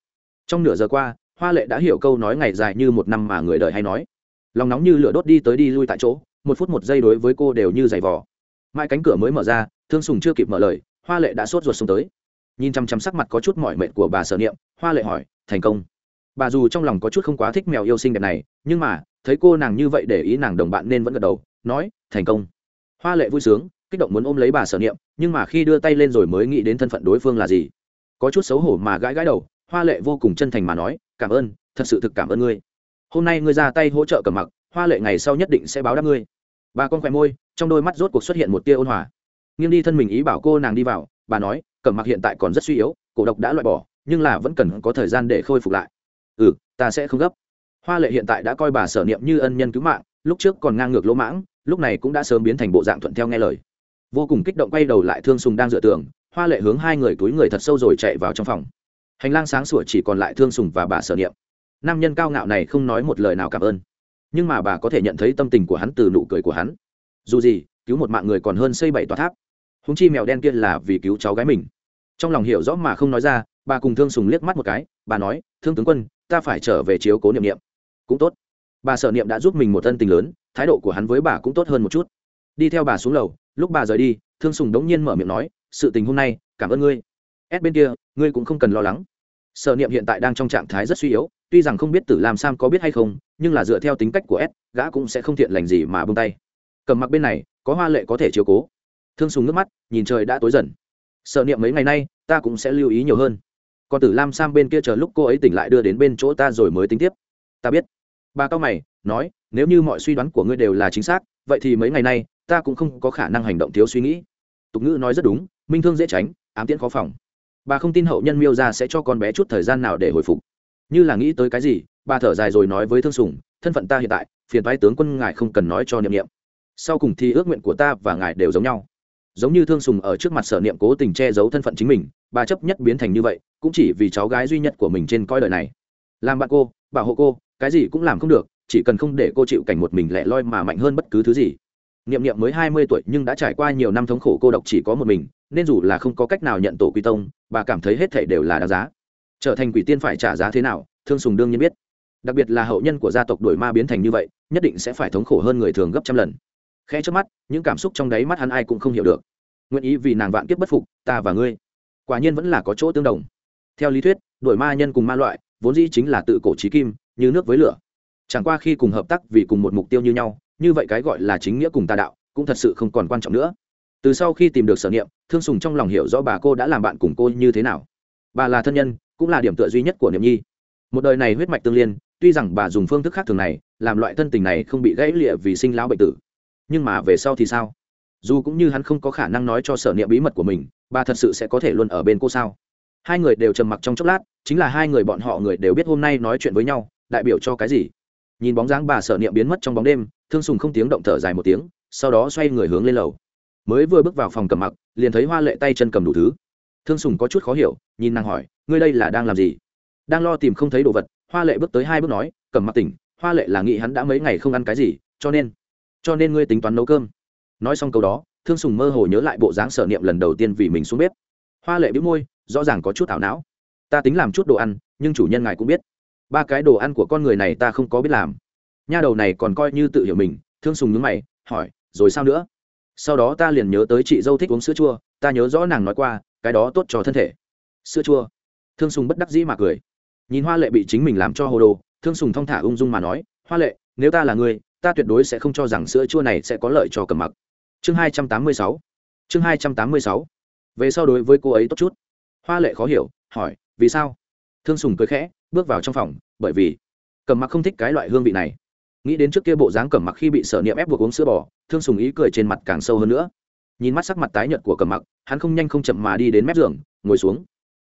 Trong nửa giờ qua, hoa lệ đã hiểu câu nói ngày dài như một năm mà người đời hay nói. Lòng nóng như lửa đốt đi tới đi lui tại chỗ, một phút một giây đối với cô đều như giày vò mai cánh cửa mới mở ra, thương sùng chưa kịp mở lời, hoa lệ đã sốt ruột xuống tới. Nhìn chăm chăm sắc mặt có chút mỏi mệt của bà sở niệm, hoa lệ hỏi, thành công. Bà dù trong lòng có chút không quá thích mèo yêu xinh đẹp này, nhưng mà, thấy cô nàng như vậy để ý nàng đồng bạn nên vẫn gật đầu, nói, thành công. Hoa lệ vui sướng, kích động muốn ôm lấy bà sở niệm, nhưng mà khi đưa tay lên rồi mới nghĩ đến thân phận đối phương là gì. Có chút xấu hổ mà gãi gãi đầu, hoa lệ vô cùng chân thành mà nói, cảm ơn, thật sự thực cảm ơn ngươi. Hôm nay ngươi ra tay hỗ trợ cầm mặc, hoa lệ ngày sau nhất định sẽ báo đáp ngươi. Bà con khỏe môi trong đôi mắt rốt cuộc xuất hiện một tia ôn hòa. Nghiêng đi thân mình ý bảo cô nàng đi vào, bà nói, cẩm mặc hiện tại còn rất suy yếu, cổ độc đã loại bỏ, nhưng là vẫn cần có thời gian để khôi phục lại. Ừ ta sẽ không gấp. Hoa lệ hiện tại đã coi bà sở niệm như ân nhân cứu mạng, lúc trước còn ngang ngược lỗ mãng, lúc này cũng đã sớm biến thành bộ dạng thuận theo nghe lời. Vô cùng kích động quay đầu lại thương sùng đang dựa tường, hoa lệ hướng hai người túi người thật sâu rồi chạy vào trong phòng. Hành lang sáng sủa chỉ còn lại thương sùng và bà sở niệm. Nam nhân cao ngạo này không nói một lời nào cảm ơn, nhưng mà bà có thể nhận thấy tâm tình của hắn từ nụ cười của hắn dù gì, cứu một mạng người còn hơn xây bảy tòa tháp. Húng chi mèo đen kia là vì cứu cháu gái mình. Trong lòng hiểu rõ mà không nói ra, bà cùng thương sùng liếc mắt một cái, bà nói, thương tướng quân, ta phải trở về chiếu cố niệm niệm. Cũng tốt. Bà sở niệm đã giúp mình một thân tình lớn, thái độ của hắn với bà cũng tốt hơn một chút. Đi theo bà xuống lầu, lúc bà rời đi, thương sùng đống nhiên mở miệng nói, sự tình hôm nay, cảm ơn ngươi. Ép bên kia, ngươi cũng không cần lo lắng. Sở niệm hiện tại đang trong trạng thái rất suy yếu, tuy rằng không biết tử làm sam có biết hay không, nhưng là dựa theo tính cách của s, gã cũng sẽ không thiện lành gì mà bông tay cầm mặc bên này, có hoa lệ có thể chiều cố. Thương sùng nước mắt, nhìn trời đã tối dần. Sợ niệm mấy ngày nay, ta cũng sẽ lưu ý nhiều hơn. Còn tử lam sam bên kia chờ lúc cô ấy tỉnh lại đưa đến bên chỗ ta rồi mới tính tiếp. Ta biết. Bà cao mày, nói, nếu như mọi suy đoán của ngươi đều là chính xác, vậy thì mấy ngày nay, ta cũng không có khả năng hành động thiếu suy nghĩ. Tục ngữ nói rất đúng, minh thương dễ tránh, ám tiễn khó phòng. Bà không tin hậu nhân miêu ra sẽ cho con bé chút thời gian nào để hồi phục. Như là nghĩ tới cái gì, bà thở dài rồi nói với thương sùng, thân phận ta hiện tại, phiền thoái tướng quân ngài không cần nói cho niệm niệm sau cùng thì ước nguyện của ta và ngài đều giống nhau. Giống như thương sùng ở trước mặt sở niệm cố tình che giấu thân phận chính mình, bà chấp nhất biến thành như vậy, cũng chỉ vì cháu gái duy nhất của mình trên coi đời này. Làm bạn cô, bảo hộ cô, cái gì cũng làm không được, chỉ cần không để cô chịu cảnh một mình lẻ loi mà mạnh hơn bất cứ thứ gì. Niệm niệm mới hai mươi tuổi nhưng đã trải qua nhiều năm thống khổ cô độc chỉ có một mình, nên dù là không có cách nào nhận tổ quy tông, bà cảm thấy hết thể đều là đáng giá. Trở thành quỷ tiên phải trả giá thế nào, thương sùng đương nhiên biết. Đặc biệt là hậu nhân của gia tộc đổi ma biến thành như vậy, nhất định sẽ phải thống khổ hơn người thường gấp trăm lần khẽ trước mắt, những cảm xúc trong đáy mắt hắn ai cũng không hiểu được. Nguyện ý vì nàng vạn kiếp bất phục, ta và ngươi, quả nhiên vẫn là có chỗ tương đồng. Theo lý thuyết đổi ma nhân cùng ma loại, vốn dĩ chính là tự cổ trí kim, như nước với lửa. Chẳng qua khi cùng hợp tác vì cùng một mục tiêu như nhau, như vậy cái gọi là chính nghĩa cùng tà đạo, cũng thật sự không còn quan trọng nữa. Từ sau khi tìm được sở niệm, thương sùng trong lòng hiểu rõ bà cô đã làm bạn cùng cô như thế nào. Bà là thân nhân, cũng là điểm tựa duy nhất của niệm nhi. Một đời này huyết mạch tương liên, tuy rằng bà dùng phương thức khác thường này, làm loại thân tình này không bị gãy lịa vì sinh lão bệnh tử nhưng mà về sau thì sao? Dù cũng như hắn không có khả năng nói cho sở niệm bí mật của mình, bà thật sự sẽ có thể luôn ở bên cô sao? Hai người đều trầm mặc trong chốc lát, chính là hai người bọn họ người đều biết hôm nay nói chuyện với nhau, đại biểu cho cái gì? Nhìn bóng dáng bà sở niệm biến mất trong bóng đêm, thương sùng không tiếng động thở dài một tiếng, sau đó xoay người hướng lên lầu. Mới vừa bước vào phòng cầm mặc, liền thấy hoa lệ tay chân cầm đủ thứ. Thương sùng có chút khó hiểu, nhìn nàng hỏi, ngươi đây là đang làm gì? Đang lo tìm không thấy đồ vật, hoa lệ bước tới hai bước nói, cầm mặc tỉnh, hoa lệ là nghĩ hắn đã mấy ngày không ăn cái gì, cho nên cho nên ngươi tính toán nấu cơm. Nói xong câu đó, thương sùng mơ hồ nhớ lại bộ dáng sở niệm lần đầu tiên vì mình xuống bếp. Hoa lệ bĩu môi, rõ ràng có chút ảo não. Ta tính làm chút đồ ăn, nhưng chủ nhân ngài cũng biết. Ba cái đồ ăn của con người này ta không có biết làm. Nha đầu này còn coi như tự hiểu mình, thương sùng nhớ mày, hỏi, rồi sao nữa? Sau đó ta liền nhớ tới chị dâu thích uống sữa chua, ta nhớ rõ nàng nói qua, cái đó tốt cho thân thể. Sữa chua. Thương sùng bất đắc dĩ mà cười. Nhìn hoa lệ bị chính mình làm cho hồ đồ, thương sùng thong thả ung dung mà nói, hoa lệ, nếu ta là người ta tuyệt đối sẽ không cho rằng sữa chua này sẽ có lợi cho cầm mặc. Chương hai trăm tám mươi sáu. Chương hai trăm tám mươi sáu. Về sau đối với cô ấy tốt chút. Hoa lệ khó hiểu, hỏi, vì sao? Thương sùng cười khẽ, bước vào trong phòng, bởi vì cầm mặc không thích cái loại hương vị này. Nghĩ đến trước kia bộ dáng cầm mặc khi bị sở niệm ép buộc uống sữa bò, thương sùng ý cười trên mặt càng sâu hơn nữa. Nhìn mắt sắc mặt tái nhợt của cầm mặc, hắn không nhanh không chậm mà đi đến mép giường, ngồi xuống.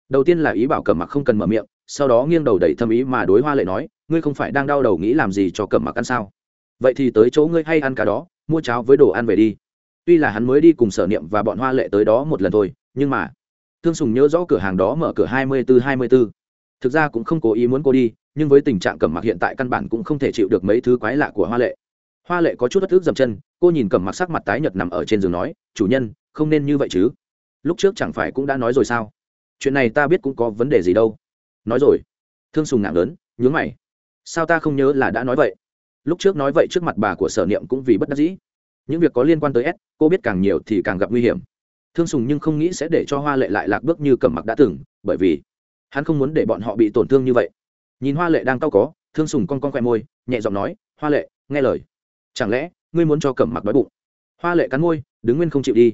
Đầu tiên là ý bảo cầm mặc không cần mở miệng, sau đó nghiêng đầu đẩy thâm ý mà đối hoa lệ nói, ngươi không phải đang đau đầu nghĩ làm gì cho cầm mặc ăn sao? Vậy thì tới chỗ ngươi hay ăn cả đó, mua cháo với đồ ăn về đi. Tuy là hắn mới đi cùng sở niệm và bọn hoa lệ tới đó một lần thôi, nhưng mà, thương sùng nhớ rõ cửa hàng đó mở cửa hai mươi bốn hai mươi bốn thực ra cũng không cố ý muốn cô đi, nhưng với tình trạng cẩm mặc hiện tại căn bản cũng không thể chịu được mấy thứ quái lạ của hoa lệ. Hoa lệ có chút bất ức dầm chân, cô nhìn cẩm mặc sắc mặt tái nhợt nằm ở trên giường nói, chủ nhân, không nên như vậy chứ. Lúc trước chẳng phải cũng đã nói rồi sao? Chuyện này ta biết cũng có vấn đề gì đâu. Nói rồi. Thương sùng nặng lớn, nhướng mày. Sao ta không nhớ là đã nói vậy? Lúc trước nói vậy trước mặt bà của sở niệm cũng vì bất đắc dĩ. Những việc có liên quan tới s, cô biết càng nhiều thì càng gặp nguy hiểm. Thương sùng nhưng không nghĩ sẽ để cho hoa lệ lại lạc bước như cầm mặc đã từng, bởi vì hắn không muốn để bọn họ bị tổn thương như vậy. Nhìn hoa lệ đang cau có, thương sùng con con khoe môi, nhẹ giọng nói, hoa lệ, nghe lời. Chẳng lẽ ngươi muốn cho cầm mặc đói bụng? Hoa lệ cắn môi, đứng nguyên không chịu đi.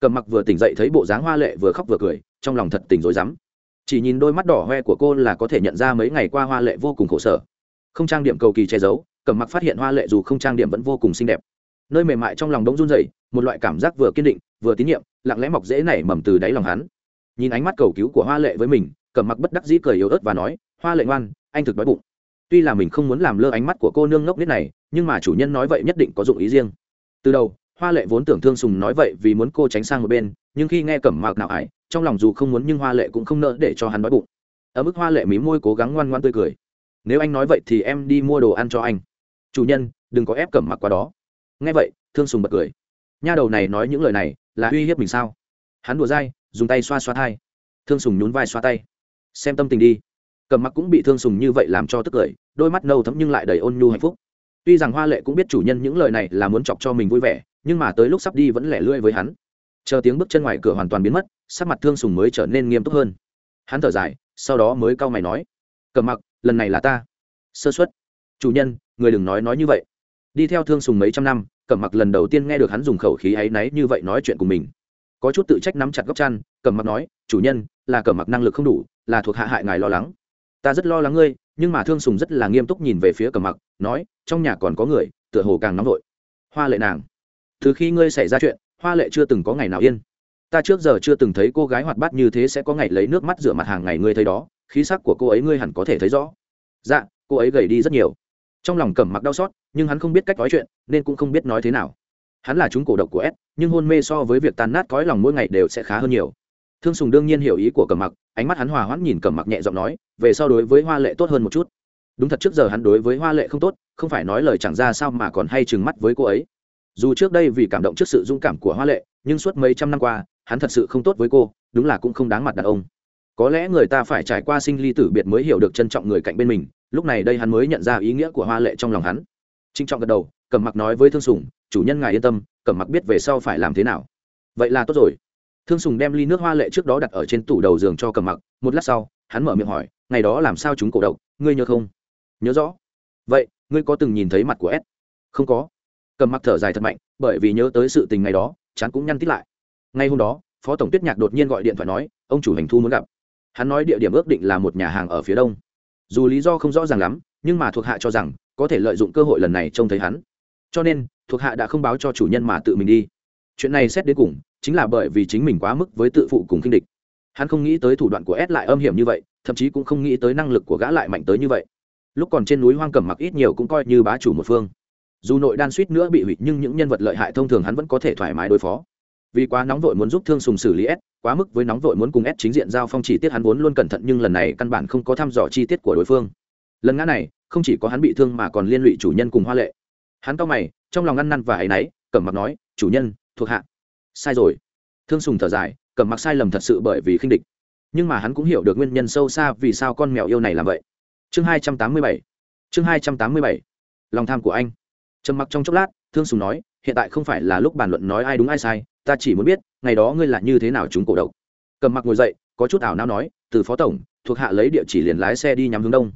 Cầm mặc vừa tỉnh dậy thấy bộ dáng hoa lệ vừa khóc vừa cười, trong lòng thật tình rối rắm. Chỉ nhìn đôi mắt đỏ hoe của cô là có thể nhận ra mấy ngày qua hoa lệ vô cùng khổ sở. Không trang điểm cầu kỳ che giấu Cẩm mặc phát hiện hoa lệ dù không trang điểm vẫn vô cùng xinh đẹp. Nơi mềm mại trong lòng đống run rẩy, một loại cảm giác vừa kiên định, vừa tín nhiệm, lặng lẽ mọc dễ nảy mầm từ đáy lòng hắn. Nhìn ánh mắt cầu cứu của hoa lệ với mình, Cẩm mặc bất đắc dĩ cười yếu ớt và nói, hoa lệ ngoan, anh thực đói bụng. Tuy là mình không muốn làm lơ ánh mắt của cô nương ngốc nít này, nhưng mà chủ nhân nói vậy nhất định có dụng ý riêng. Từ đầu, hoa lệ vốn tưởng thương sùng nói vậy vì muốn cô tránh sang một bên, nhưng khi nghe cẩm mạc nào ải trong lòng dù không muốn nhưng hoa lệ cũng không nỡ để cho hắn đói bụng. Ở mức hoa lệ mí môi cố gắng ngoan ngoan tươi cười. Nếu anh nói vậy thì em đi mua đồ ăn cho anh chủ nhân, đừng có ép cẩm mặc qua đó. Nghe vậy, thương sùng bật cười. Nha đầu này nói những lời này là uy hiếp mình sao? Hắn đùa dai, dùng tay xoa xoa thai. Thương sùng nhún vai xoa tay. Xem tâm tình đi. Cầm mặc cũng bị thương sùng như vậy làm cho tức cười, đôi mắt nâu thấm nhưng lại đầy ôn nhu hạnh phúc. Tuy rằng hoa lệ cũng biết chủ nhân những lời này là muốn chọc cho mình vui vẻ, nhưng mà tới lúc sắp đi vẫn lẻ lươi với hắn. Chờ tiếng bước chân ngoài cửa hoàn toàn biến mất, sắc mặt thương sùng mới trở nên nghiêm túc hơn. Hắn thở dài, sau đó mới cau mày nói cầm mặc, lần này là ta. Sơ xuất chủ nhân người đừng nói nói như vậy. Đi theo thương sùng mấy trăm năm, cẩm mặc lần đầu tiên nghe được hắn dùng khẩu khí áy náy như vậy nói chuyện cùng mình. Có chút tự trách nắm chặt góc chăn, cẩm mặc nói, chủ nhân, là cẩm mặc năng lực không đủ, là thuộc hạ hại ngài lo lắng. Ta rất lo lắng ngươi, nhưng mà thương sùng rất là nghiêm túc nhìn về phía cẩm mặc, nói, trong nhà còn có người, tựa hồ càng nóng vội. Hoa lệ nàng. Từ khi ngươi xảy ra chuyện, hoa lệ chưa từng có ngày nào yên. Ta trước giờ chưa từng thấy cô gái hoạt bát như thế sẽ có ngày lấy nước mắt rửa mặt hàng ngày ngươi thấy đó, khí sắc của cô ấy ngươi hẳn có thể thấy rõ. Dạ cô ấy gầy đi rất nhiều trong lòng cẩm mặc đau xót, nhưng hắn không biết cách nói chuyện, nên cũng không biết nói thế nào. Hắn là chúng cổ độc của s, nhưng hôn mê so với việc tan nát cõi lòng mỗi ngày đều sẽ khá hơn nhiều. Thương sùng đương nhiên hiểu ý của cẩm mặc, ánh mắt hắn hòa hoãn nhìn cẩm mặc nhẹ giọng nói, về so đối với hoa lệ tốt hơn một chút. Đúng thật trước giờ hắn đối với hoa lệ không tốt, không phải nói lời chẳng ra sao mà còn hay trừng mắt với cô ấy. Dù trước đây vì cảm động trước sự dũng cảm của hoa lệ, nhưng suốt mấy trăm năm qua, hắn thật sự không tốt với cô, đúng là cũng không đáng mặt đàn ông có lẽ người ta phải trải qua sinh ly tử biệt mới hiểu được trân trọng người cạnh bên mình, lúc này đây hắn mới nhận ra ý nghĩa của hoa lệ trong lòng hắn. Trinh trọng gật đầu cẩm mặc nói với thương sùng, chủ nhân ngài yên tâm cẩm mặc biết về sau phải làm thế nào. Vậy là tốt rồi. Thương sùng đem ly nước hoa lệ trước đó đặt ở trên tủ đầu giường cho cẩm mặc, một lát sau, hắn mở miệng hỏi, ngày đó làm sao chúng cổ độc, ngươi nhớ không? Nhớ rõ. Vậy, ngươi có từng nhìn thấy mặt của s? Không có. Cầm mặc thở dài thật mạnh, bởi vì nhớ tới sự tình ngày đó, chán cũng nhăn tít lại. Ngay hôm đó, phó tổng tuyết nhạc đột nhiên gọi điện thoại nói, ông chủ hành thu muốn gặp hắn nói địa điểm ước định là một nhà hàng ở phía đông. Dù lý do không rõ ràng lắm, nhưng mà thuộc hạ cho rằng có thể lợi dụng cơ hội lần này trông thấy hắn. Cho nên, thuộc hạ đã không báo cho chủ nhân mà tự mình đi. Chuyện này xét đến cùng, chính là bởi vì chính mình quá mức với tự phụ cùng kinh địch. Hắn không nghĩ tới thủ đoạn của s lại âm hiểm như vậy, thậm chí cũng không nghĩ tới năng lực của gã lại mạnh tới như vậy. Lúc còn trên núi hoang cầm mặc ít nhiều cũng coi như bá chủ một phương. Dù nội đan suýt nữa bị hủy, nhưng những nhân vật lợi hại thông thường hắn vẫn có thể thoải mái đối phó. Vì quá nóng vội muốn giúp thương sùng xử lý s quá mức với nóng vội muốn cùng ép chính diện giao phong chỉ tiết hắn vốn luôn cẩn thận nhưng lần này căn bản không có thăm dò chi tiết của đối phương. Lần ngã này, không chỉ có hắn bị thương mà còn liên lụy chủ nhân cùng hoa lệ. Hắn cao mày, trong lòng ngăn năn và áy náy, cẩm mặc nói, chủ nhân, thuộc hạ. Sai rồi. Thương sùng thở dài, cẩm mặc sai lầm thật sự bởi vì khinh địch. Nhưng mà hắn cũng hiểu được nguyên nhân sâu xa vì sao con mèo yêu này làm vậy. Chương hai trăm tám mươi bảy, chương hai trăm tám mươi bảy, lòng tham của anh. Trầm mặc trong chốc lát, thương sùng nói, hiện tại không phải là lúc bàn luận nói ai đúng ai sai ta chỉ muốn biết, ngày đó ngươi là như thế nào chúng cổ độc. Cầm mặc ngồi dậy, có chút ảo não nói, từ phó tổng, thuộc hạ lấy địa chỉ liền lái xe đi nhắm hướng đông.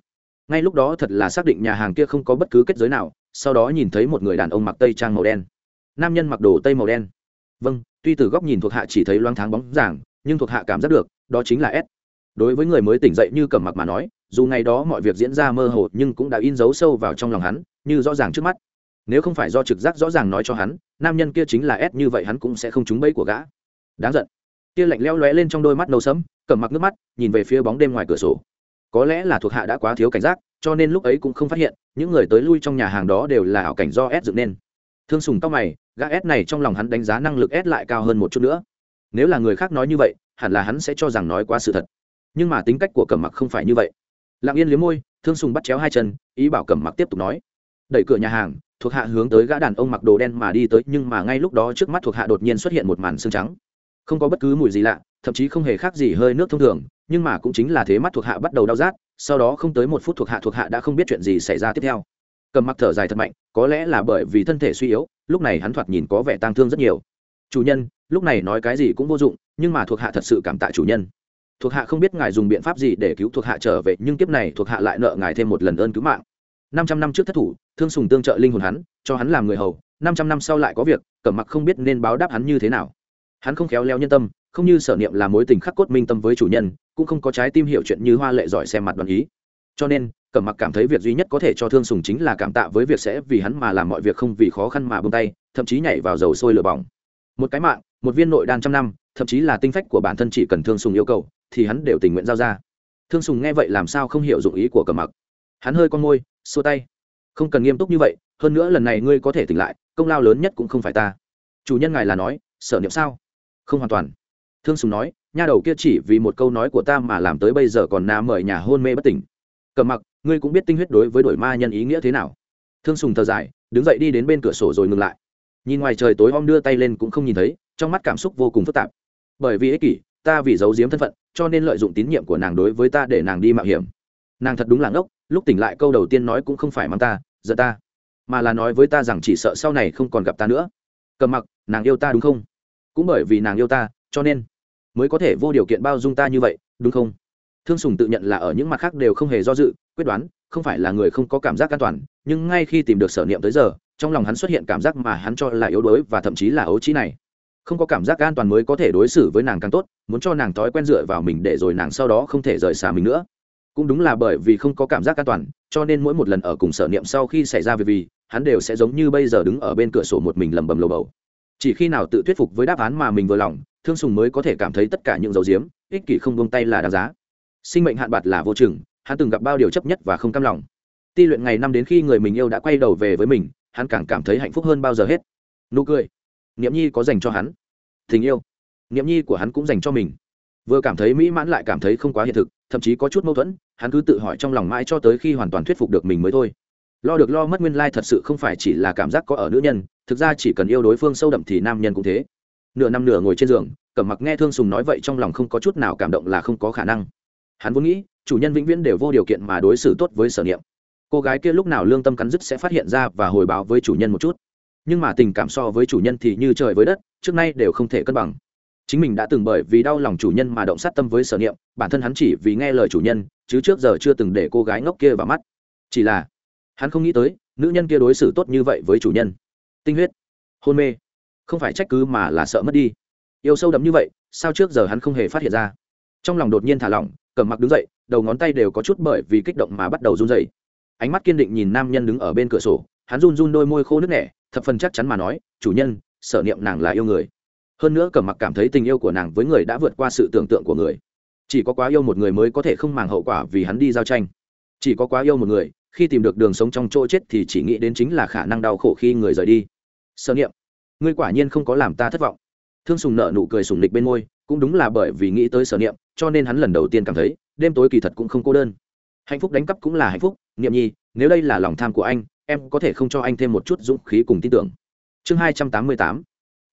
Ngay lúc đó thật là xác định nhà hàng kia không có bất cứ kết giới nào, sau đó nhìn thấy một người đàn ông mặc tây trang màu đen. Nam nhân mặc đồ tây màu đen. Vâng tuy từ góc nhìn thuộc hạ chỉ thấy loáng tháng bóng ràng nhưng thuộc hạ cảm giác được, đó chính là s. Đối với người mới tỉnh dậy như cầm mặc mà nói, dù ngày đó mọi việc diễn ra mơ hồ nhưng cũng đã in dấu sâu vào trong lòng hắn, như rõ ràng trước mắt nếu không phải do trực giác rõ ràng nói cho hắn, nam nhân kia chính là ép như vậy hắn cũng sẽ không trúng bẫy của gã. Đáng giận. Kia lạnh leo lóe lên trong đôi mắt nâu sẫm cầm mặc nước mắt, nhìn về phía bóng đêm ngoài cửa sổ. Có lẽ là thuộc hạ đã quá thiếu cảnh giác, cho nên lúc ấy cũng không phát hiện, những người tới lui trong nhà hàng đó đều là ảo cảnh do ép dựng nên. Thương sùng tóc mày, gã ép này trong lòng hắn đánh giá năng lực ép lại cao hơn một chút nữa. Nếu là người khác nói như vậy, hẳn là hắn sẽ cho rằng nói quá sự thật. Nhưng mà tính cách của cẩm mặc không phải như vậy. Lặng yên liếm môi, thương sùng bắt chéo hai chân, ý bảo cẩm mặc tiếp tục nói. Đẩy cửa nhà hàng thuộc hạ hướng tới gã đàn ông mặc đồ đen mà đi tới, nhưng mà ngay lúc đó trước mắt thuộc hạ đột nhiên xuất hiện một màn xương trắng. Không có bất cứ mùi gì lạ, thậm chí không hề khác gì hơi nước thông thường, nhưng mà cũng chính là thế mắt thuộc hạ bắt đầu đau rát, sau đó không tới một phút thuộc hạ thuộc hạ đã không biết chuyện gì xảy ra tiếp theo. Cầm mặc thở dài thật mạnh, có lẽ là bởi vì thân thể suy yếu, lúc này hắn thoạt nhìn có vẻ tang thương rất nhiều. Chủ nhân, lúc này nói cái gì cũng vô dụng, nhưng mà thuộc hạ thật sự cảm tạ chủ nhân. Thuộc hạ không biết ngài dùng biện pháp gì để cứu thuộc hạ trở về, nhưng kiếp này thuộc hạ lại nợ ngài thêm một lần ơn cứu mạng năm trăm năm trước thất thủ, thương sùng tương trợ linh hồn hắn, cho hắn làm người hầu, năm trăm năm sau lại có việc, cẩm mặc không biết nên báo đáp hắn như thế nào. Hắn không khéo léo nhân tâm, không như sở niệm là mối tình khắc cốt minh tâm với chủ nhân, cũng không có trái tim hiểu chuyện như hoa lệ giỏi xem mặt đoàn ý. Cho nên, cẩm mặc cảm thấy việc duy nhất có thể cho thương sùng chính là cảm tạ với việc sẽ vì hắn mà làm mọi việc không vì khó khăn mà bông tay, thậm chí nhảy vào dầu sôi lửa bỏng. Một cái mạng, một viên nội đan trăm năm, thậm chí là tinh phách của bản thân chỉ cần thương sùng yêu cầu, thì hắn đều tình nguyện giao ra. Thương sùng nghe vậy làm sao không hiểu dụng ý của cẩm mặc. Hắn hơi con môi xua tay. Không cần nghiêm túc như vậy, hơn nữa lần này ngươi có thể tỉnh lại, công lao lớn nhất cũng không phải ta. Chủ nhân ngài là nói, sở niệm sao? Không hoàn toàn. Thương sùng nói, nha đầu kia chỉ vì một câu nói của ta mà làm tới bây giờ còn na mời nhà hôn mê bất tỉnh. Cầm mặc, ngươi cũng biết tinh huyết đối với đổi ma nhân ý nghĩa thế nào. Thương sùng thở dài, đứng dậy đi đến bên cửa sổ rồi ngừng lại. Nhìn ngoài trời tối om đưa tay lên cũng không nhìn thấy, trong mắt cảm xúc vô cùng phức tạp. Bởi vì ích kỷ, ta vì giấu giếm thân phận, cho nên lợi dụng tín nhiệm của nàng đối với ta để nàng đi mạo hiểm. Nàng thật đúng là ngốc lúc tỉnh lại câu đầu tiên nói cũng không phải mang ta, giận ta, mà là nói với ta rằng chỉ sợ sau này không còn gặp ta nữa. Cầm mặc, nàng yêu ta đúng không? Cũng bởi vì nàng yêu ta, cho nên mới có thể vô điều kiện bao dung ta như vậy, đúng không? Thương sùng tự nhận là ở những mặt khác đều không hề do dự, quyết đoán, không phải là người không có cảm giác an toàn, nhưng ngay khi tìm được sở niệm tới giờ, trong lòng hắn xuất hiện cảm giác mà hắn cho là yếu đuối và thậm chí là ấu trí này. Không có cảm giác an toàn mới có thể đối xử với nàng càng tốt, muốn cho nàng thói quen dựa vào mình để rồi nàng sau đó không thể rời xa mình nữa cũng đúng là bởi vì không có cảm giác an toàn, cho nên mỗi một lần ở cùng sở niệm sau khi xảy ra việc vì hắn đều sẽ giống như bây giờ đứng ở bên cửa sổ một mình lầm bầm lầu bầu. Chỉ khi nào tự thuyết phục với đáp án mà mình vừa lòng, thương sùng mới có thể cảm thấy tất cả những dấu diếm, ích kỷ không buông tay là đáng giá. Sinh mệnh hạn bạc là vô chừng, hắn từng gặp bao điều chấp nhất và không cam lòng. Ti luyện ngày năm đến khi người mình yêu đã quay đầu về với mình, hắn càng cảm thấy hạnh phúc hơn bao giờ hết. Nụ cười. Niệm nhi có dành cho hắn. Tình yêu. Niệm nhi của hắn cũng dành cho mình vừa cảm thấy mỹ mãn lại cảm thấy không quá hiện thực, thậm chí có chút mâu thuẫn, hắn cứ tự hỏi trong lòng mãi cho tới khi hoàn toàn thuyết phục được mình mới thôi. Lo được lo mất nguyên lai thật sự không phải chỉ là cảm giác có ở nữ nhân, thực ra chỉ cần yêu đối phương sâu đậm thì nam nhân cũng thế. Nửa năm nửa ngồi trên giường, cẩm mặc nghe thương sùng nói vậy trong lòng không có chút nào cảm động là không có khả năng. Hắn vốn nghĩ, chủ nhân vĩnh viễn đều vô điều kiện mà đối xử tốt với sở niệm. Cô gái kia lúc nào lương tâm cắn dứt sẽ phát hiện ra và hồi báo với chủ nhân một chút. Nhưng mà tình cảm so với chủ nhân thì như trời với đất, trước nay đều không thể cân bằng chính mình đã từng bởi vì đau lòng chủ nhân mà động sát tâm với sở niệm, bản thân hắn chỉ vì nghe lời chủ nhân, chứ trước giờ chưa từng để cô gái ngốc kia vào mắt. Chỉ là, hắn không nghĩ tới, nữ nhân kia đối xử tốt như vậy với chủ nhân. Tinh huyết, hôn mê, không phải trách cứ mà là sợ mất đi. Yêu sâu đậm như vậy, sao trước giờ hắn không hề phát hiện ra? Trong lòng đột nhiên thả lỏng, cầm mặc đứng dậy, đầu ngón tay đều có chút bởi vì kích động mà bắt đầu run dậy ánh mắt kiên định nhìn nam nhân đứng ở bên cửa sổ, hắn run run đôi môi khô nước nẻ, thập phần chắc chắn mà nói, chủ nhân, sở niệm nàng là yêu người hơn nữa cẩm mặc cảm thấy tình yêu của nàng với người đã vượt qua sự tưởng tượng của người. Chỉ có quá yêu một người mới có thể không màng hậu quả vì hắn đi giao tranh. Chỉ có quá yêu một người, khi tìm được đường sống trong chỗ chết thì chỉ nghĩ đến chính là khả năng đau khổ khi người rời đi. Sở niệm, ngươi quả nhiên không có làm ta thất vọng. Thương sùng nợ nụ cười sùng nịch bên môi, cũng đúng là bởi vì nghĩ tới sở niệm, cho nên hắn lần đầu tiên cảm thấy, đêm tối kỳ thật cũng không cô đơn. Hạnh phúc đánh cắp cũng là hạnh phúc, niệm nhi, nếu đây là lòng tham của anh, em có thể không cho anh thêm một chút dũng khí cùng tin tưởng. Chương hai trăm tám mươi tám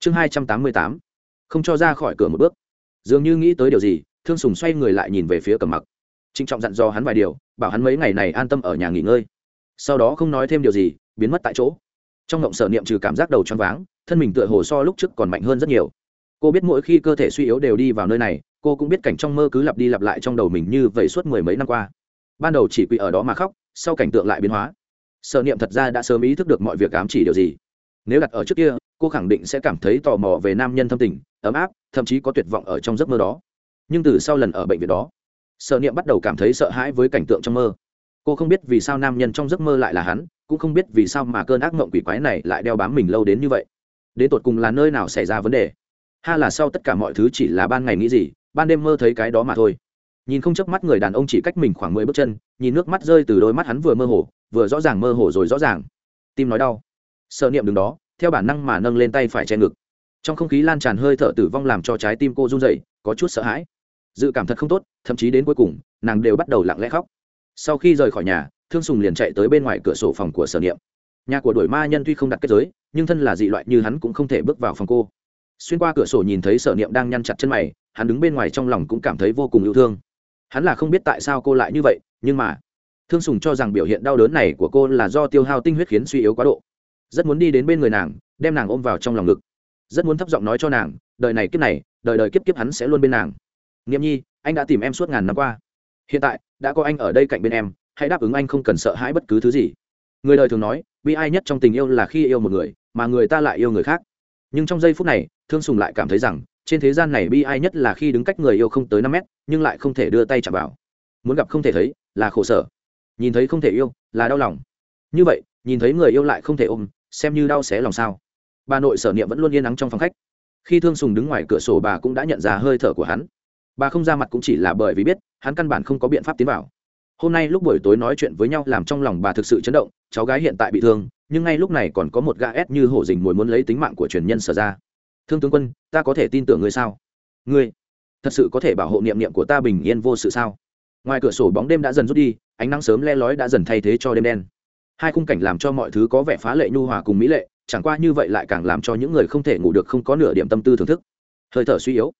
chương hai trăm tám mươi tám. Không cho ra khỏi cửa một bước. Dường như nghĩ tới điều gì, thương sùng xoay người lại nhìn về phía cầm mặc. Trịnh trọng dặn dò hắn vài điều, bảo hắn mấy ngày này an tâm ở nhà nghỉ ngơi. Sau đó không nói thêm điều gì, biến mất tại chỗ. Trong ngộng sở niệm trừ cảm giác đầu choáng váng, thân mình tựa hồ so lúc trước còn mạnh hơn rất nhiều. Cô biết mỗi khi cơ thể suy yếu đều đi vào nơi này, cô cũng biết cảnh trong mơ cứ lặp đi lặp lại trong đầu mình như vậy suốt mười mấy năm qua. Ban đầu chỉ quỳ ở đó mà khóc, sau cảnh tượng lại biến hóa. Sở niệm thật ra đã sớm ý thức được mọi việc ám chỉ điều gì. Nếu đặt ở trước kia cô khẳng định sẽ cảm thấy tò mò về nam nhân thâm tình, ấm áp, thậm chí có tuyệt vọng ở trong giấc mơ đó. Nhưng từ sau lần ở bệnh viện đó, sở niệm bắt đầu cảm thấy sợ hãi với cảnh tượng trong mơ. Cô không biết vì sao nam nhân trong giấc mơ lại là hắn, cũng không biết vì sao mà cơn ác mộng quỷ quái này lại đeo bám mình lâu đến như vậy. Đến tột cùng là nơi nào xảy ra vấn đề? Ha là sau tất cả mọi thứ chỉ là ban ngày nghĩ gì, ban đêm mơ thấy cái đó mà thôi. Nhìn không chớp mắt người đàn ông chỉ cách mình khoảng mười bước chân, nhìn nước mắt rơi từ đôi mắt hắn vừa mơ hồ, vừa rõ ràng mơ hồ rồi rõ ràng. Tim nói đau. Sợ niệm đứng đó theo bản năng mà nâng lên tay phải che ngực. Trong không khí lan tràn hơi thở tử vong làm cho trái tim cô run rẩy, có chút sợ hãi. Dự cảm thật không tốt, thậm chí đến cuối cùng, nàng đều bắt đầu lặng lẽ khóc. Sau khi rời khỏi nhà, thương sùng liền chạy tới bên ngoài cửa sổ phòng của sở niệm. Nhà của đổi ma nhân tuy không đặt kết giới, nhưng thân là dị loại như hắn cũng không thể bước vào phòng cô. Xuyên qua cửa sổ nhìn thấy sở niệm đang nhăn chặt chân mày, hắn đứng bên ngoài trong lòng cũng cảm thấy vô cùng yêu thương. Hắn là không biết tại sao cô lại như vậy, nhưng mà thương sùng cho rằng biểu hiện đau đớn này của cô là do tiêu hao tinh huyết khiến suy yếu quá độ rất muốn đi đến bên người nàng, đem nàng ôm vào trong lòng ngực. Rất muốn thấp giọng nói cho nàng, đời này kiếp này, đời đời kiếp kiếp hắn sẽ luôn bên nàng. Nghiệm nhi, anh đã tìm em suốt ngàn năm qua. Hiện tại, đã có anh ở đây cạnh bên em, hãy đáp ứng anh không cần sợ hãi bất cứ thứ gì. Người đời thường nói, bi ai nhất trong tình yêu là khi yêu một người, mà người ta lại yêu người khác. Nhưng trong giây phút này, thương sùng lại cảm thấy rằng, trên thế gian này bi ai nhất là khi đứng cách người yêu không tới năm mét, nhưng lại không thể đưa tay chạm vào. Muốn gặp không thể thấy, là khổ sở. Nhìn thấy không thể yêu, là đau lòng. Như vậy, nhìn thấy người yêu lại không thể ôm xem như đau xé lòng sao. Bà nội sở niệm vẫn luôn yên ắng trong phòng khách. Khi thương sùng đứng ngoài cửa sổ, bà cũng đã nhận ra hơi thở của hắn. Bà không ra mặt cũng chỉ là bởi vì biết, hắn căn bản không có biện pháp tiến vào. Hôm nay lúc buổi tối nói chuyện với nhau làm trong lòng bà thực sự chấn động, cháu gái hiện tại bị thương, nhưng ngay lúc này còn có một gã ép như hổ dình mồi muốn lấy tính mạng của truyền nhân sở ra. Thương tướng quân, ta có thể tin tưởng ngươi sao? Ngươi, thật sự có thể bảo hộ niệm niệm của ta bình yên vô sự sao? Ngoài cửa sổ bóng đêm đã dần rút đi, ánh nắng sớm le lói đã dần thay thế cho đêm đen hai khung cảnh làm cho mọi thứ có vẻ phá lệ nhu hòa cùng mỹ lệ, chẳng qua như vậy lại càng làm cho những người không thể ngủ được không có nửa điểm tâm tư thưởng thức. Hơi thở suy yếu.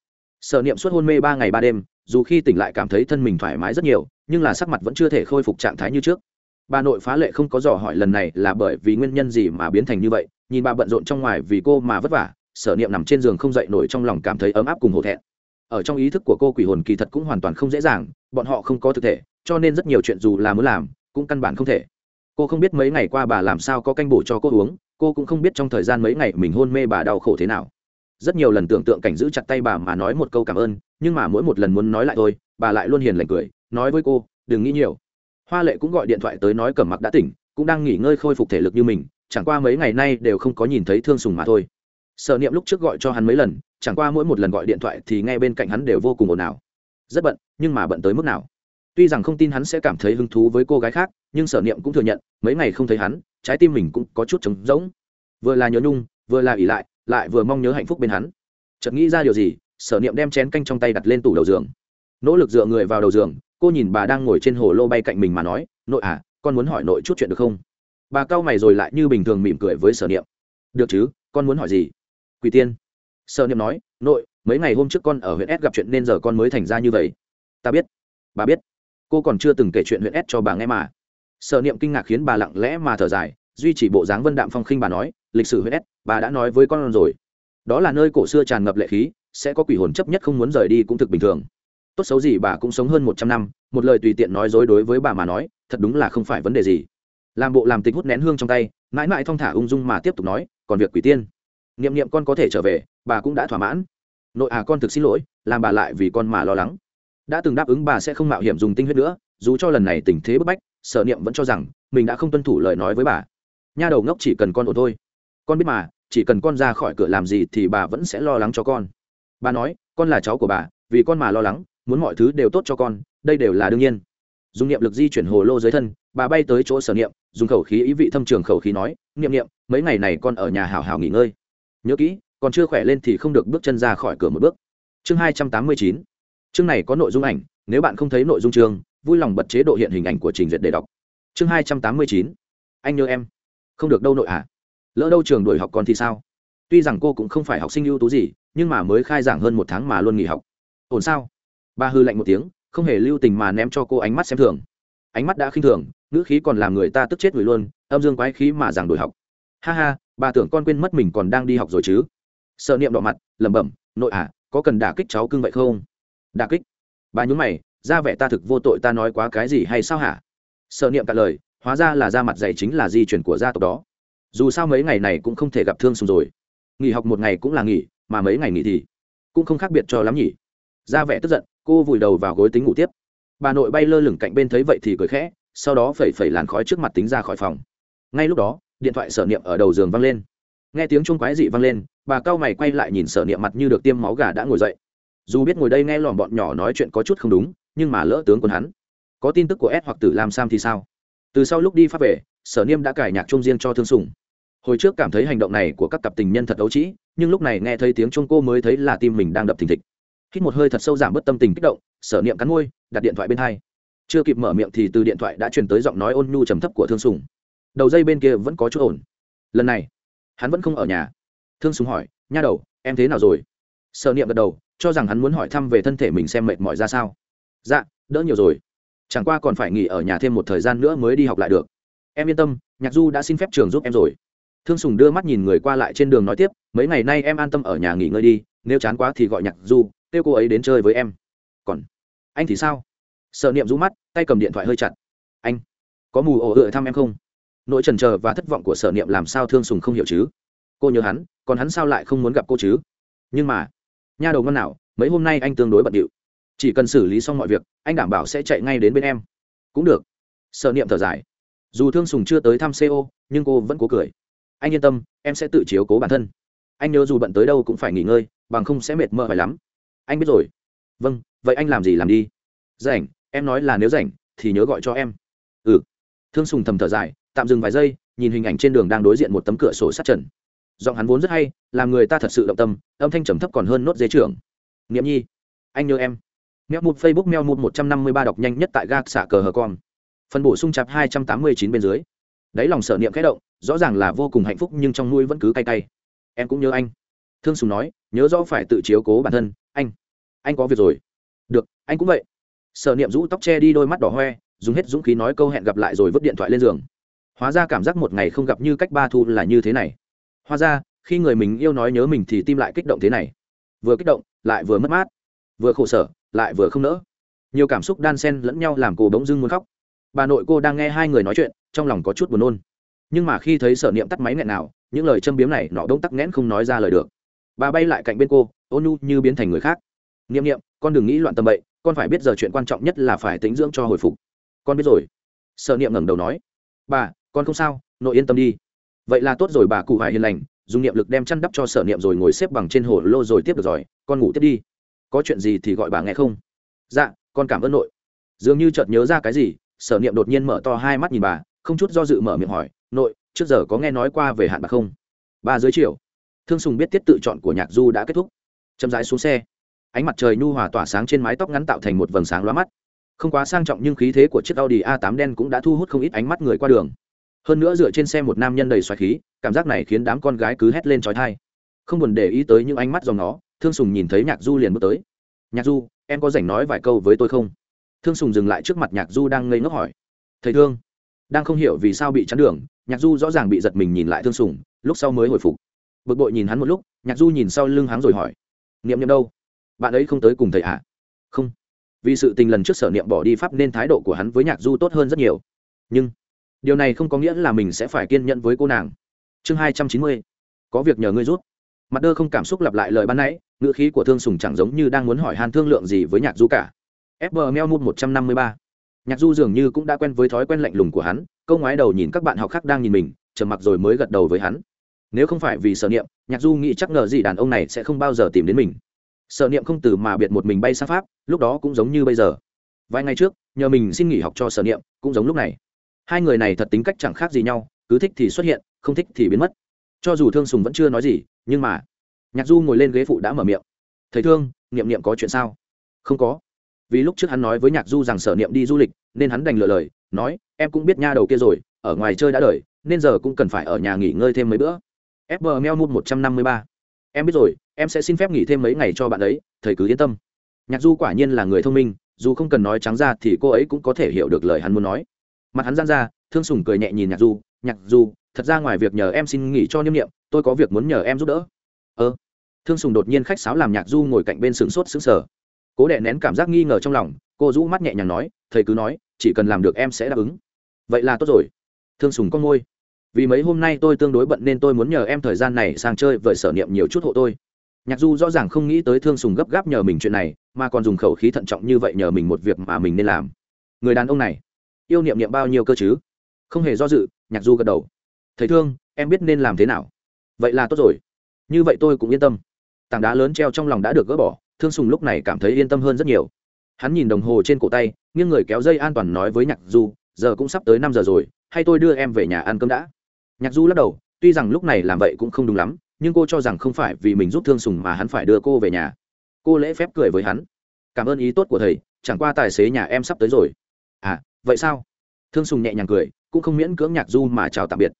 Sở niệm suốt hôn mê ba ngày ba đêm, dù khi tỉnh lại cảm thấy thân mình thoải mái rất nhiều, nhưng là sắc mặt vẫn chưa thể khôi phục trạng thái như trước. Bà nội phá lệ không có dò hỏi lần này là bởi vì nguyên nhân gì mà biến thành như vậy, nhìn bà bận rộn trong ngoài vì cô mà vất vả, sở niệm nằm trên giường không dậy nổi trong lòng cảm thấy ấm áp cùng hổ thẹn. Ở trong ý thức của cô quỷ hồn kỳ thật cũng hoàn toàn không dễ dàng, bọn họ không có thực thể, cho nên rất nhiều chuyện dù là muốn làm, cũng căn bản không thể cô không biết mấy ngày qua bà làm sao có canh bổ cho cô uống, cô cũng không biết trong thời gian mấy ngày mình hôn mê bà đau khổ thế nào. Rất nhiều lần tưởng tượng cảnh giữ chặt tay bà mà nói một câu cảm ơn, nhưng mà mỗi một lần muốn nói lại thôi, bà lại luôn hiền lành cười, nói với cô, đừng nghĩ nhiều. Hoa lệ cũng gọi điện thoại tới nói cẩm mặc đã tỉnh, cũng đang nghỉ ngơi khôi phục thể lực như mình, chẳng qua mấy ngày nay đều không có nhìn thấy thương sùng mà thôi. Sở niệm lúc trước gọi cho hắn mấy lần, chẳng qua mỗi một lần gọi điện thoại thì nghe bên cạnh hắn đều vô cùng ồn ào. Rất bận, nhưng mà bận tới mức nào? Tuy rằng không tin hắn sẽ cảm thấy hứng thú với cô gái khác, nhưng sở niệm cũng thừa nhận, mấy ngày không thấy hắn, trái tim mình cũng có chút trống rỗng. Vừa là nhớ nhung, vừa là ỉ lại lại vừa mong nhớ hạnh phúc bên hắn. Chợt nghĩ ra điều gì, sở niệm đem chén canh trong tay đặt lên tủ đầu giường. Nỗ lực dựa người vào đầu giường, cô nhìn bà đang ngồi trên hồ lô bay cạnh mình mà nói, nội à con muốn hỏi nội chút chuyện được không? Bà cau mày rồi lại như bình thường mỉm cười với sở niệm. Được chứ, con muốn hỏi gì? Quỷ tiên. Sở niệm nói, nội, mấy ngày hôm trước con ở huyện s gặp chuyện nên giờ con mới thành ra như vậy. Ta biết. Bà biết cô còn chưa từng kể chuyện huyện s cho bà nghe mà. Sở niệm kinh ngạc khiến bà lặng lẽ mà thở dài, duy trì bộ dáng vân đạm phong khinh bà nói, lịch sử huyện s bà đã nói với con rồi. Đó là nơi cổ xưa tràn ngập lệ khí, sẽ có quỷ hồn chấp nhất không muốn rời đi cũng thực bình thường. Tốt xấu gì bà cũng sống hơn một trăm năm, một lời tùy tiện nói dối đối với bà mà nói, thật đúng là không phải vấn đề gì. Làm bộ làm tịch hút nén hương trong tay, mãi mãi thong thả ung dung mà tiếp tục nói, còn việc quỷ tiên. Niệm niệm con có thể trở về, bà cũng đã thỏa mãn. Nội à con thực xin lỗi, làm bà lại vì con mà lo lắng đã từng đáp ứng bà sẽ không mạo hiểm dùng tinh huyết nữa, dù cho lần này tình thế bức bách, sở niệm vẫn cho rằng mình đã không tuân thủ lời nói với bà. Nha đầu ngốc chỉ cần con ổn thôi. Con biết mà, chỉ cần con ra khỏi cửa làm gì thì bà vẫn sẽ lo lắng cho con. Bà nói, con là cháu của bà, vì con mà lo lắng, muốn mọi thứ đều tốt cho con, đây đều là đương nhiên. Dùng niệm lực di chuyển hồ lô dưới thân, bà bay tới chỗ sở niệm, dùng khẩu khí ý vị thâm trường khẩu khí nói, niệm niệm, mấy ngày này con ở nhà hào hào nghỉ ngơi. Nhớ kỹ còn chưa khỏe lên thì không được bước chân ra khỏi cửa một bước. Chương hai trăm tám mươi chín chương này có nội dung ảnh, nếu bạn không thấy nội dung chương, vui lòng bật chế độ hiện hình ảnh của trình duyệt để đọc. Chương hai trăm tám mươi chín. Anh nhớ em. Không được đâu nội à lỡ đâu trường đổi học con thì sao? Tuy rằng cô cũng không phải học sinh ưu tú gì, nhưng mà mới khai giảng hơn một tháng mà luôn nghỉ học. Ổn sao? Ba hư lạnh một tiếng, không hề lưu tình mà ném cho cô ánh mắt xem thường. Ánh mắt đã khinh thường, ngữ khí còn làm người ta tức chết người luôn, âm dương quái khí mà giảng đổi học. Ha ha, bà tưởng con quên mất mình còn đang đi học rồi chứ. Sợ niệm đỏ mặt, lẩm bẩm, nội à có cần đả kích cháu cưng vậy không? Đả kích. Bà nhún mày, ra vẻ ta thực vô tội ta nói quá cái gì hay sao hả? Sợ niệm cả lời, hóa ra là da mặt dày chính là di chuyển của gia tộc đó. Dù sao mấy ngày này cũng không thể gặp thương sùng rồi. Nghỉ học một ngày cũng là nghỉ, mà mấy ngày nghỉ thì cũng không khác biệt cho lắm nhỉ. Ra vẻ tức giận, cô vùi đầu vào gối tính ngủ tiếp. Bà nội bay lơ lửng cạnh bên thấy vậy thì cười khẽ, sau đó phẩy phẩy làn khói trước mặt tính ra khỏi phòng. Ngay lúc đó, điện thoại sở niệm ở đầu giường văng lên. Nghe tiếng chuông quái dị văng lên, bà cao mày quay lại nhìn sở niệm mặt như được tiêm máu gà đã ngồi dậy dù biết ngồi đây nghe lòm bọn nhỏ nói chuyện có chút không đúng, nhưng mà lỡ tướng quân hắn. Có tin tức của s hoặc tử lam sam thì sao? Từ sau lúc đi phát về, sở niêm đã cải nhạc chung riêng cho thương sùng. Hồi trước cảm thấy hành động này của các cặp tình nhân thật ấu trĩ nhưng lúc này nghe thấy tiếng chung cô mới thấy là tim mình đang đập thình thịch. Hít một hơi thật sâu giảm bớt tâm tình kích động, sở niệm cắn môi, đặt điện thoại bên hai. Chưa kịp mở miệng thì từ điện thoại đã truyền tới giọng nói ôn nhu trầm thấp của thương sùng. Đầu dây bên kia vẫn có chút ổn lần này, hắn vẫn không ở nhà. Thương sùng hỏi, nha đầu, em thế nào rồi? Sở niệm gật đầu cho rằng hắn muốn hỏi thăm về thân thể mình xem mệt mỏi ra sao. Dạ đỡ nhiều rồi. Chẳng qua còn phải nghỉ ở nhà thêm một thời gian nữa mới đi học lại được. Em yên tâm, nhạc du đã xin phép trường giúp em rồi. Thương sùng đưa mắt nhìn người qua lại trên đường nói tiếp, mấy ngày nay em an tâm ở nhà nghỉ ngơi đi, nếu chán quá thì gọi nhạc du, kêu cô ấy đến chơi với em. Còn anh thì sao? Sợ niệm rũ mắt, tay cầm điện thoại hơi chặt. Anh, có mù ổ ựa thăm em không? Nỗi trần trờ và thất vọng của sở niệm làm sao thương sùng không hiểu chứ? Cô nhớ hắn, còn hắn sao lại không muốn gặp cô chứ? Nhưng mà nha đầu ngon nào, mấy hôm nay anh tương đối bận điệu. Chỉ cần xử lý xong mọi việc, anh đảm bảo sẽ chạy ngay đến bên em. Cũng được. Sợ niệm thở dài. Dù thương sùng chưa tới thăm co nhưng cô vẫn cố cười. Anh yên tâm, em sẽ tự chiếu cố bản thân. Anh nhớ dù bận tới đâu cũng phải nghỉ ngơi, bằng không sẽ mệt mờ phải lắm. Anh biết rồi. Vâng vậy anh làm gì làm đi? Rảnh, em nói là nếu rảnh, thì nhớ gọi cho em. Ừ. Thương sùng thầm thở dài, tạm dừng vài giây, nhìn hình ảnh trên đường đang đối diện một tấm cửa sổ sát trần giọng hắn vốn rất hay, làm người ta thật sự động tâm, âm thanh trầm thấp còn hơn nốt dế trưởng. Nghiệm nhi, anh nhớ em. Meo một facebook meo một một trăm năm mươi ba đọc nhanh nhất tại gác xả cờ hờ con phần bổ sung chạp hai trăm tám mươi chín bên dưới. Đáy lòng sở niệm khẽ động, rõ ràng là vô cùng hạnh phúc nhưng trong nuôi vẫn cứ cay cay. Em cũng nhớ anh. Thương sùng nói, nhớ rõ phải tự chiếu cố bản thân. Anh anh có việc rồi. Được, anh cũng vậy. Sở niệm rũ tóc che đi đôi mắt đỏ hoe, dùng hết dũng khí nói câu hẹn gặp lại rồi vứt điện thoại lên giường. Hóa ra cảm giác một ngày không gặp như cách ba thu là như thế này hóa ra, khi người mình yêu nói nhớ mình thì tim lại kích động thế này. Vừa kích động, lại vừa mất mát. Vừa khổ sở, lại vừa không nỡ. Nhiều cảm xúc đan xen lẫn nhau làm cô bỗng dưng muốn khóc. Bà nội cô đang nghe hai người nói chuyện, trong lòng có chút buồn nôn. Nhưng mà khi thấy sở niệm tắt máy nghẹn nào, những lời châm biếm này nọ đông tắc nghẽn không nói ra lời được. Bà bay lại cạnh bên cô, ôn nhu như biến thành người khác. Niệm niệm, con đừng nghĩ loạn tâm bậy con phải biết giờ chuyện quan trọng nhất là phải tính dưỡng cho hồi phục. Con biết rồi. Sở niệm ngẩng đầu nói, bà, con không sao, nội yên tâm đi vậy là tốt rồi, bà cụ hải hiền lành, dùng niệm lực đem chăn đắp cho sở niệm rồi ngồi xếp bằng trên hồ lô rồi tiếp được rồi. Con ngủ tiếp đi. Có chuyện gì thì gọi bà nghe không? Dạ con cảm ơn nội. Dường như chợt nhớ ra cái gì, sở niệm đột nhiên mở to hai mắt nhìn bà, không chút do dự mở miệng hỏi, nội, trước giờ có nghe nói qua về hạn bạc không? Ba dưới chiều. Thương sùng biết tiết tự chọn của nhạc du đã kết thúc. Chậm rãi xuống xe. Ánh mặt trời nhu hòa tỏa sáng trên mái tóc ngắn tạo thành một vầng sáng loa mắt. Không quá sang trọng nhưng khí thế của chiếc audi a 8 đen cũng đã thu hút không ít ánh mắt người qua đường hơn nữa dựa trên xe một nam nhân đầy xoài khí, cảm giác này khiến đám con gái cứ hét lên trói thai. Không buồn để ý tới những ánh mắt dòng nó, thương sùng nhìn thấy nhạc du liền bước tới. Nhạc du, em có rảnh nói vài câu với tôi không? Thương sùng dừng lại trước mặt nhạc du đang ngây ngốc hỏi. Thầy thương, đang không hiểu vì sao bị chắn đường, nhạc du rõ ràng bị giật mình nhìn lại thương sùng, lúc sau mới hồi phục. Bực bội nhìn hắn một lúc, nhạc du nhìn sau lưng hắn rồi hỏi. Niệm niệm đâu? Bạn ấy không tới cùng thầy ạ à? không. Vì sự tình lần trước sở niệm bỏ đi pháp nên thái độ của hắn với nhạc du tốt hơn rất nhiều. Nhưng điều này không có nghĩa là mình sẽ phải kiên nhẫn với cô nàng. Chương hai trăm chín mươi, có việc nhờ ngươi rút mặt đơ không cảm xúc lặp lại lời ban nãy, ngữ khí của thương sùng chẳng giống như đang muốn hỏi han thương lượng gì với nhạc du cả. Fb meo mút một trăm năm mươi ba. Nhạc du dường như cũng đã quen với thói quen lạnh lùng của hắn, câu ngoái đầu nhìn các bạn học khác đang nhìn mình, trầm mặc rồi mới gật đầu với hắn. Nếu không phải vì sở niệm, nhạc du nghĩ chắc ngờ gì đàn ông này sẽ không bao giờ tìm đến mình. Sở niệm không từ mà biệt một mình bay sang pháp, lúc đó cũng giống như bây giờ. Vài ngày trước, nhờ mình xin nghỉ học cho sở niệm, cũng giống lúc này hai người này thật tính cách chẳng khác gì nhau, cứ thích thì xuất hiện, không thích thì biến mất. Cho dù thương sùng vẫn chưa nói gì, nhưng mà nhạc du ngồi lên ghế phụ đã mở miệng. Thầy thương, niệm niệm có chuyện sao? Không có. Vì lúc trước hắn nói với nhạc du rằng sở niệm đi du lịch, nên hắn đành lựa lời, nói, em cũng biết nha đầu kia rồi, ở ngoài chơi đã đời nên giờ cũng cần phải ở nhà nghỉ ngơi thêm mấy bữa. Fb meo mút một trăm năm mươi ba. Em biết rồi, em sẽ xin phép nghỉ thêm mấy ngày cho bạn ấy, thầy cứ yên tâm. Nhạc du quả nhiên là người thông minh, dù không cần nói trắng ra thì cô ấy cũng có thể hiểu được lời hắn muốn nói mặt hắn gian ra, thương sùng cười nhẹ nhìn nhạc du nhạc du, thật ra ngoài việc nhờ em xin nghỉ cho niêm niệm, tôi có việc muốn nhờ em giúp đỡ. Ơ? Thương sùng đột nhiên khách sáo làm nhạc du ngồi cạnh bên sừng sốt sững sờ. Cố đệ nén cảm giác nghi ngờ trong lòng, cô rũ mắt nhẹ nhàng nói, thầy cứ nói, chỉ cần làm được em sẽ đáp ứng. Vậy là tốt rồi. Thương sùng con môi. Vì mấy hôm nay tôi tương đối bận nên tôi muốn nhờ em thời gian này sang chơi với sở niệm nhiều chút hộ tôi. Nhạc du rõ ràng không nghĩ tới thương sùng gấp gáp nhờ mình chuyện này, mà còn dùng khẩu khí thận trọng như vậy nhờ mình một việc mà mình nên làm. Người đàn ông này yêu niệm niệm bao nhiêu cơ chứ? Không hề do dự, nhạc du gật đầu. Thầy thương, em biết nên làm thế nào? Vậy là tốt rồi. Như vậy tôi cũng yên tâm. Tảng đá lớn treo trong lòng đã được gỡ bỏ, thương sùng lúc này cảm thấy yên tâm hơn rất nhiều. Hắn nhìn đồng hồ trên cổ tay, nghiêng người kéo dây an toàn nói với nhạc du, giờ cũng sắp tới năm giờ rồi, hay tôi đưa em về nhà ăn cơm đã. Nhạc du lắc đầu, tuy rằng lúc này làm vậy cũng không đúng lắm, nhưng cô cho rằng không phải vì mình giúp thương sùng mà hắn phải đưa cô về nhà. Cô lễ phép cười với hắn. Cảm ơn ý tốt của thầy, chẳng qua tài xế nhà em sắp tới rồi vậy sao? Thương sùng nhẹ nhàng cười, cũng không miễn cưỡng nhạc du mà chào tạm biệt.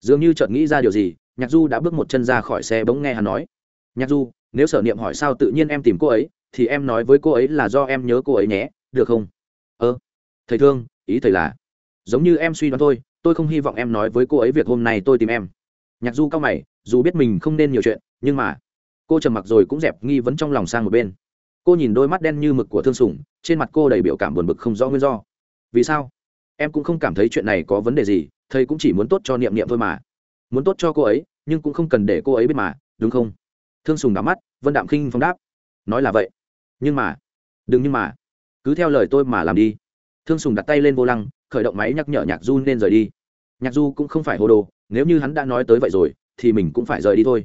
Dường như chợt nghĩ ra điều gì, nhạc du đã bước một chân ra khỏi xe bỗng nghe hắn nói. Nhạc du, nếu sở niệm hỏi sao tự nhiên em tìm cô ấy, thì em nói với cô ấy là do em nhớ cô ấy nhé, được không? Ơ, thầy thương, ý thầy là, giống như em suy đoán thôi, tôi không hy vọng em nói với cô ấy việc hôm nay tôi tìm em. Nhạc du cao mày, dù biết mình không nên nhiều chuyện, nhưng mà cô trầm mặc rồi cũng dẹp nghi vấn trong lòng sang một bên. Cô nhìn đôi mắt đen như mực của thương sủng trên mặt cô đầy biểu cảm buồn bực không rõ nguyên do vì sao? Em cũng không cảm thấy chuyện này có vấn đề gì, thầy cũng chỉ muốn tốt cho niệm niệm thôi mà. Muốn tốt cho cô ấy, nhưng cũng không cần để cô ấy biết mà, đúng không? Thương sùng đắm mắt, vân đạm khinh phong đáp. Nói là vậy. Nhưng mà, đừng nhưng mà. Cứ theo lời tôi mà làm đi. Thương sùng đặt tay lên vô lăng, khởi động máy nhắc nhở nhạc du nên rời đi. Nhạc du cũng không phải hồ đồ, nếu như hắn đã nói tới vậy rồi, thì mình cũng phải rời đi thôi.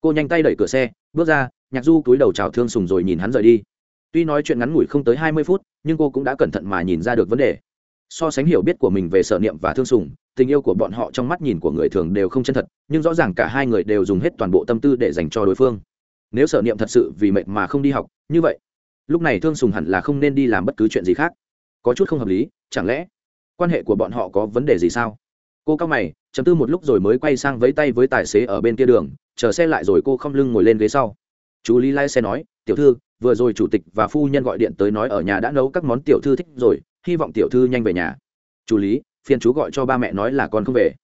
Cô nhanh tay đẩy cửa xe, bước ra, nhạc du cúi đầu chào thương sùng rồi nhìn hắn rời đi tuy nói chuyện ngắn ngủi không tới hai mươi phút, nhưng cô cũng đã cẩn thận mà nhìn ra được vấn đề. So sánh hiểu biết của mình về sở niệm và thương sùng, tình yêu của bọn họ trong mắt nhìn của người thường đều không chân thật, nhưng rõ ràng cả hai người đều dùng hết toàn bộ tâm tư để dành cho đối phương. Nếu sở niệm thật sự vì mệt mà không đi học, như vậy, lúc này thương sùng hẳn là không nên đi làm bất cứ chuyện gì khác. Có chút không hợp lý, chẳng lẽ quan hệ của bọn họ có vấn đề gì sao? Cô cao mày, chấm tư một lúc rồi mới quay sang vẫy tay với tài xế ở bên kia đường, chờ xe lại rồi cô không lưng ngồi lên ghế sau chú lý lai xe nói, tiểu thư, vừa rồi chủ tịch và phu nhân gọi điện tới nói ở nhà đã nấu các món tiểu thư thích rồi, hy vọng tiểu thư nhanh về nhà. Chú lý phiên chú gọi cho ba mẹ nói là con không về.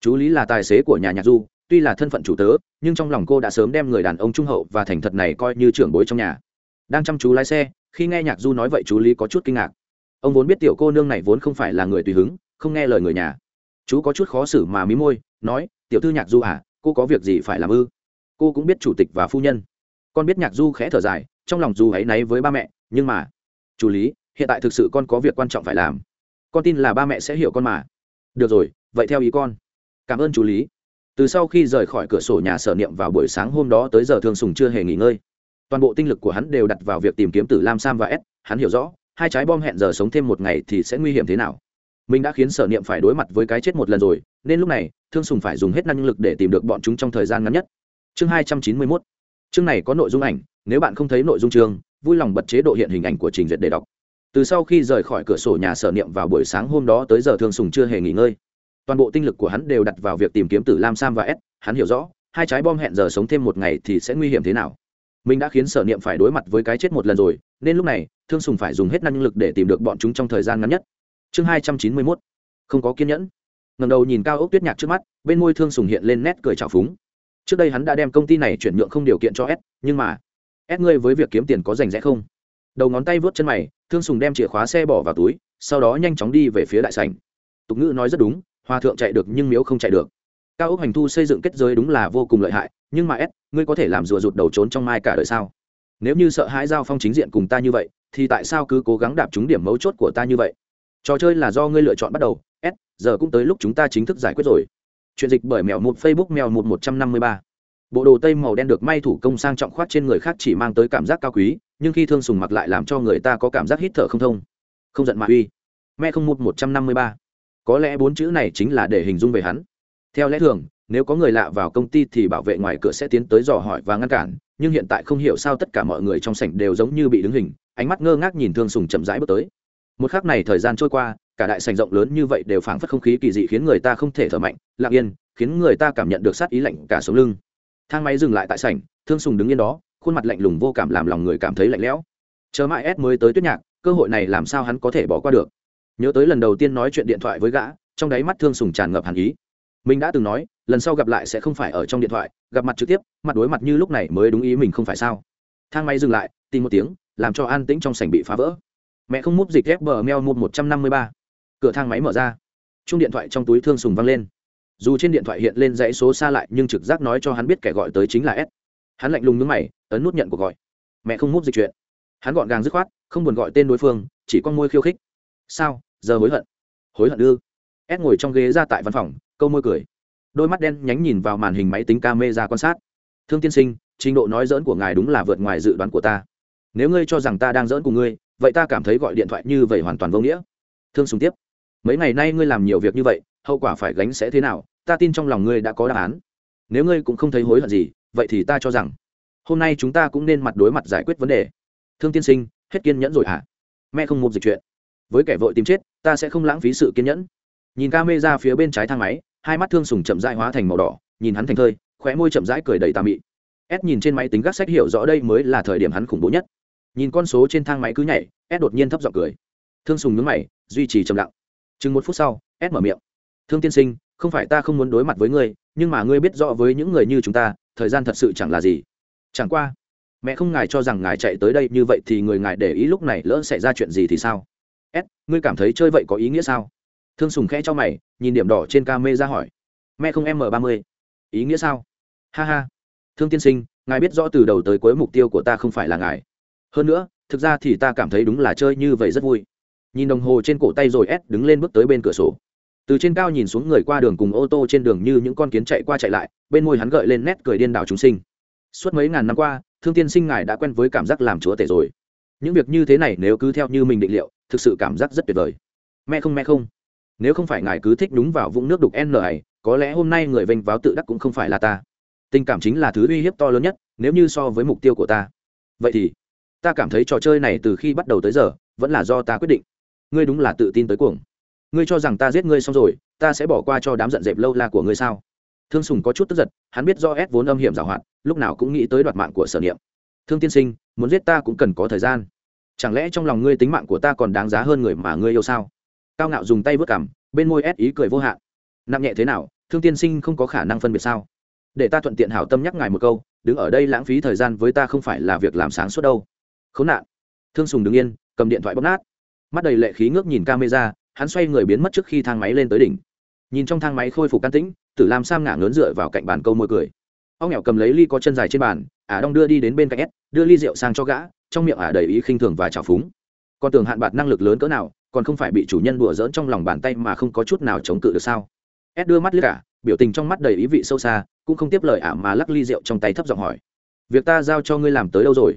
Chú lý là tài xế của nhà nhạc du, tuy là thân phận chủ tớ, nhưng trong lòng cô đã sớm đem người đàn ông trung hậu và thành thật này coi như trưởng bối trong nhà. Đang chăm chú lái xe, khi nghe nhạc du nói vậy chú lý có chút kinh ngạc. Ông vốn biết tiểu cô nương này vốn không phải là người tùy hứng, không nghe lời người nhà. Chú có chút khó xử mà mí môi, nói, tiểu thư nhạc du à cô có việc gì phải làm ư? Cô cũng biết chủ tịch và phu nhân con biết nhạc du khẽ thở dài, trong lòng dù hãy náy với ba mẹ, nhưng mà chủ lý, hiện tại thực sự con có việc quan trọng phải làm. Con tin là ba mẹ sẽ hiểu con mà. Được rồi, vậy theo ý con. Cảm ơn chú lý. Từ sau khi rời khỏi cửa sổ nhà sở niệm vào buổi sáng hôm đó tới giờ thương sùng chưa hề nghỉ ngơi. Toàn bộ tinh lực của hắn đều đặt vào việc tìm kiếm tử lam sam và s, hắn hiểu rõ, hai trái bom hẹn giờ sống thêm một ngày thì sẽ nguy hiểm thế nào. Mình đã khiến sở niệm phải đối mặt với cái chết một lần rồi, nên lúc này, thương sùng phải dùng hết năng lực để tìm được bọn chúng trong thời gian ngắn nhất. Chương hai trăm chín mươi mốt chương này có nội dung ảnh, nếu bạn không thấy nội dung chương, vui lòng bật chế độ hiện hình ảnh của trình duyệt để đọc. Từ sau khi rời khỏi cửa sổ nhà sở niệm vào buổi sáng hôm đó tới giờ thương sùng chưa hề nghỉ ngơi. Toàn bộ tinh lực của hắn đều đặt vào việc tìm kiếm tử lam sam và s, hắn hiểu rõ, hai trái bom hẹn giờ sống thêm một ngày thì sẽ nguy hiểm thế nào. Mình đã khiến sở niệm phải đối mặt với cái chết một lần rồi, nên lúc này, thương sùng phải dùng hết năng lực để tìm được bọn chúng trong thời gian ngắn nhất. Chương hai trăm chín mươi mốt. Không có kiên nhẫn. Ngầm đầu nhìn cao ốc tuyết nhạc trước mắt, bên môi thương sùng hiện lên nét cười trào phúng trước đây hắn đã đem công ty này chuyển nhượng không điều kiện cho s, nhưng mà s ngươi với việc kiếm tiền có rành rẽ không? Đầu ngón tay vớt chân mày, thương sùng đem chìa khóa xe bỏ vào túi, sau đó nhanh chóng đi về phía đại sành tục ngữ nói rất đúng, hòa thượng chạy được nhưng miếu không chạy được. Cao ốc hành thu xây dựng kết giới đúng là vô cùng lợi hại, nhưng mà s, ngươi có thể làm rùa rụt đầu trốn trong mai cả đời sao? Nếu như sợ hãi giao phong chính diện cùng ta như vậy, thì tại sao cứ cố gắng đạp trúng điểm mấu chốt của ta như vậy? Trò chơi là do ngươi lựa chọn bắt đầu, s, giờ cũng tới lúc chúng ta chính thức giải quyết rồi chuyện dịch bởi mèo một facebook mèo một một trăm năm mươi ba. Bộ đồ tây màu đen được may thủ công sang trọng khoát trên người khác chỉ mang tới cảm giác cao quý, nhưng khi thương sùng mặc lại làm cho người ta có cảm giác hít thở không thông. Không giận mà uy. Mẹ không một một trăm năm mươi ba. Có lẽ bốn chữ này chính là để hình dung về hắn. Theo lẽ thường, nếu có người lạ vào công ty thì bảo vệ ngoài cửa sẽ tiến tới dò hỏi và ngăn cản, nhưng hiện tại không hiểu sao tất cả mọi người trong sảnh đều giống như bị đứng hình, ánh mắt ngơ ngác nhìn thương sùng chậm rãi bước tới một khắc này thời gian trôi qua, cả đại sảnh rộng lớn như vậy đều phảng phất không khí kỳ dị khiến người ta không thể thở mạnh, lặng yên, khiến người ta cảm nhận được sát ý lạnh cả sống lưng. Thang máy dừng lại tại sảnh, thương sùng đứng yên đó, khuôn mặt lạnh lùng vô cảm làm lòng người cảm thấy lạnh lẽo. Chờ mãi s mới tới tuyết nhạc, cơ hội này làm sao hắn có thể bỏ qua được? Nhớ tới lần đầu tiên nói chuyện điện thoại với gã, trong đáy mắt thương sùng tràn ngập hàn ý. Mình đã từng nói, lần sau gặp lại sẽ không phải ở trong điện thoại, gặp mặt trực tiếp, mặt đối mặt như lúc này mới đúng ý mình không phải sao? Thang máy dừng lại, tìm một tiếng, làm cho an tĩnh trong sảnh bị phá vỡ mẹ không mút dịch ghép bờ meo một một trăm năm mươi ba. Cửa thang máy mở ra. Chung điện thoại trong túi thương sùng văng lên. Dù trên điện thoại hiện lên dãy số xa lại, nhưng trực giác nói cho hắn biết kẻ gọi tới chính là s. Hắn lạnh lùng nhướng mày, ấn nút nhận cuộc gọi. Mẹ không mút dịch chuyện. Hắn gọn gàng dứt khoát, không buồn gọi tên đối phương, chỉ con môi khiêu khích. Sao? Giờ hối hận. Hối hận ư? S ngồi trong ghế ra tại văn phòng, câu môi cười. Đôi mắt đen nhánh nhìn vào màn hình máy tính ca mê ra quan sát. Thương tiên sinh, trình độ nói dỡn của ngài đúng là vượt ngoài dự đoán của ta. Nếu ngươi cho rằng ta đang dỡn cùng ngươi vậy ta cảm thấy gọi điện thoại như vậy hoàn toàn vô nghĩa. Thương sùng tiếp, mấy ngày nay ngươi làm nhiều việc như vậy, hậu quả phải gánh sẽ thế nào, ta tin trong lòng ngươi đã có đáp án. Nếu ngươi cũng không thấy hối hận gì, vậy thì ta cho rằng, hôm nay chúng ta cũng nên mặt đối mặt giải quyết vấn đề. Thương tiên sinh, hết kiên nhẫn rồi hả? Mẹ không mục dịch chuyện. Với kẻ vội tìm chết, ta sẽ không lãng phí sự kiên nhẫn. Nhìn ca mê ra phía bên trái thang máy, hai mắt thương sùng chậm rãi hóa thành màu đỏ, nhìn hắn thành thơi, khóe môi chậm rãi cười đầy tà mị. S nhìn trên máy tính gác sách hiểu rõ đây mới là thời điểm hắn khủng bố nhất nhìn con số trên thang máy cứ nhảy ed đột nhiên thấp giọng cười. Thương sùng nhướng mày, duy trì trầm lặng. Chừng một phút sau ed mở miệng. Thương tiên sinh, không phải ta không muốn đối mặt với ngươi, nhưng mà ngươi biết rõ với những người như chúng ta, thời gian thật sự chẳng là gì. Chẳng qua, mẹ không ngài cho rằng ngài chạy tới đây như vậy thì người ngài để ý lúc này lỡ xảy ra chuyện gì thì sao? Ed ngươi cảm thấy chơi vậy có ý nghĩa sao? Thương sùng khẽ cho mày, nhìn điểm đỏ trên ca mê ra hỏi. Mẹ không m ba mươi. Ý nghĩa sao? Ha ha. Thương tiên sinh, ngài biết rõ từ đầu tới cuối mục tiêu của ta không phải là ngài hơn nữa, thực ra thì ta cảm thấy đúng là chơi như vậy rất vui. Nhìn đồng hồ trên cổ tay rồi ép đứng lên bước tới bên cửa sổ. Từ trên cao nhìn xuống người qua đường cùng ô tô trên đường như những con kiến chạy qua chạy lại, bên môi hắn gợi lên nét cười điên đảo chúng sinh. Suốt mấy ngàn năm qua, thương tiên sinh ngài đã quen với cảm giác làm chúa tể rồi. Những việc như thế này nếu cứ theo như mình định liệu, thực sự cảm giác rất tuyệt vời. Mẹ không mẹ không. Nếu không phải ngài cứ thích đúng vào vũng nước đục n này, có lẽ hôm nay người vênh váo tự đắc cũng không phải là ta. Tình cảm chính là thứ uy hiếp to lớn nhất, nếu như so với mục tiêu của ta. Vậy thì ta cảm thấy trò chơi này từ khi bắt đầu tới giờ, vẫn là do ta quyết định. Ngươi đúng là tự tin tới cuồng. Ngươi cho rằng ta giết ngươi xong rồi, ta sẽ bỏ qua cho đám giận dẹp lâu la của ngươi sao? Thương sùng có chút tức giật hắn biết do ép vốn âm hiểm giảo hoạt, lúc nào cũng nghĩ tới đoạt mạng của sở niệm. Thương tiên sinh, muốn giết ta cũng cần có thời gian. Chẳng lẽ trong lòng ngươi tính mạng của ta còn đáng giá hơn người mà ngươi yêu sao? Cao ngạo dùng tay vớt cảm bên môi ép ý cười vô hạn. Nặng nhẹ thế nào, thương tiên sinh không có khả năng phân biệt sao? Để ta thuận tiện hảo tâm nhắc ngài một câu, đứng ở đây lãng phí thời gian với ta không phải là việc làm sáng suốt đâu khốn nạn. Thương sùng đứng yên, cầm điện thoại bóp nát. Mắt đầy lệ khí ngước nhìn camera, hắn xoay người biến mất trước khi thang máy lên tới đỉnh. Nhìn trong thang máy khôi phục can tĩnh, tử lam sam ngả ngớn dựa vào cạnh bàn câu môi cười. Ông nghèo cầm lấy ly có chân dài trên bàn, ả đong đưa đi đến bên cạnh s, đưa ly rượu sang cho gã, trong miệng ả đầy ý khinh thường và trào phúng. Con tưởng hạn bạc năng lực lớn cỡ nào, còn không phải bị chủ nhân đùa dỡn trong lòng bàn tay mà không có chút nào chống cự được sao? S đưa mắt lướt cả biểu tình trong mắt đầy ý vị sâu xa, cũng không tiếp lời ả mà lắc ly rượu trong tay thấp giọng hỏi. Việc ta giao cho ngươi làm tới đâu rồi?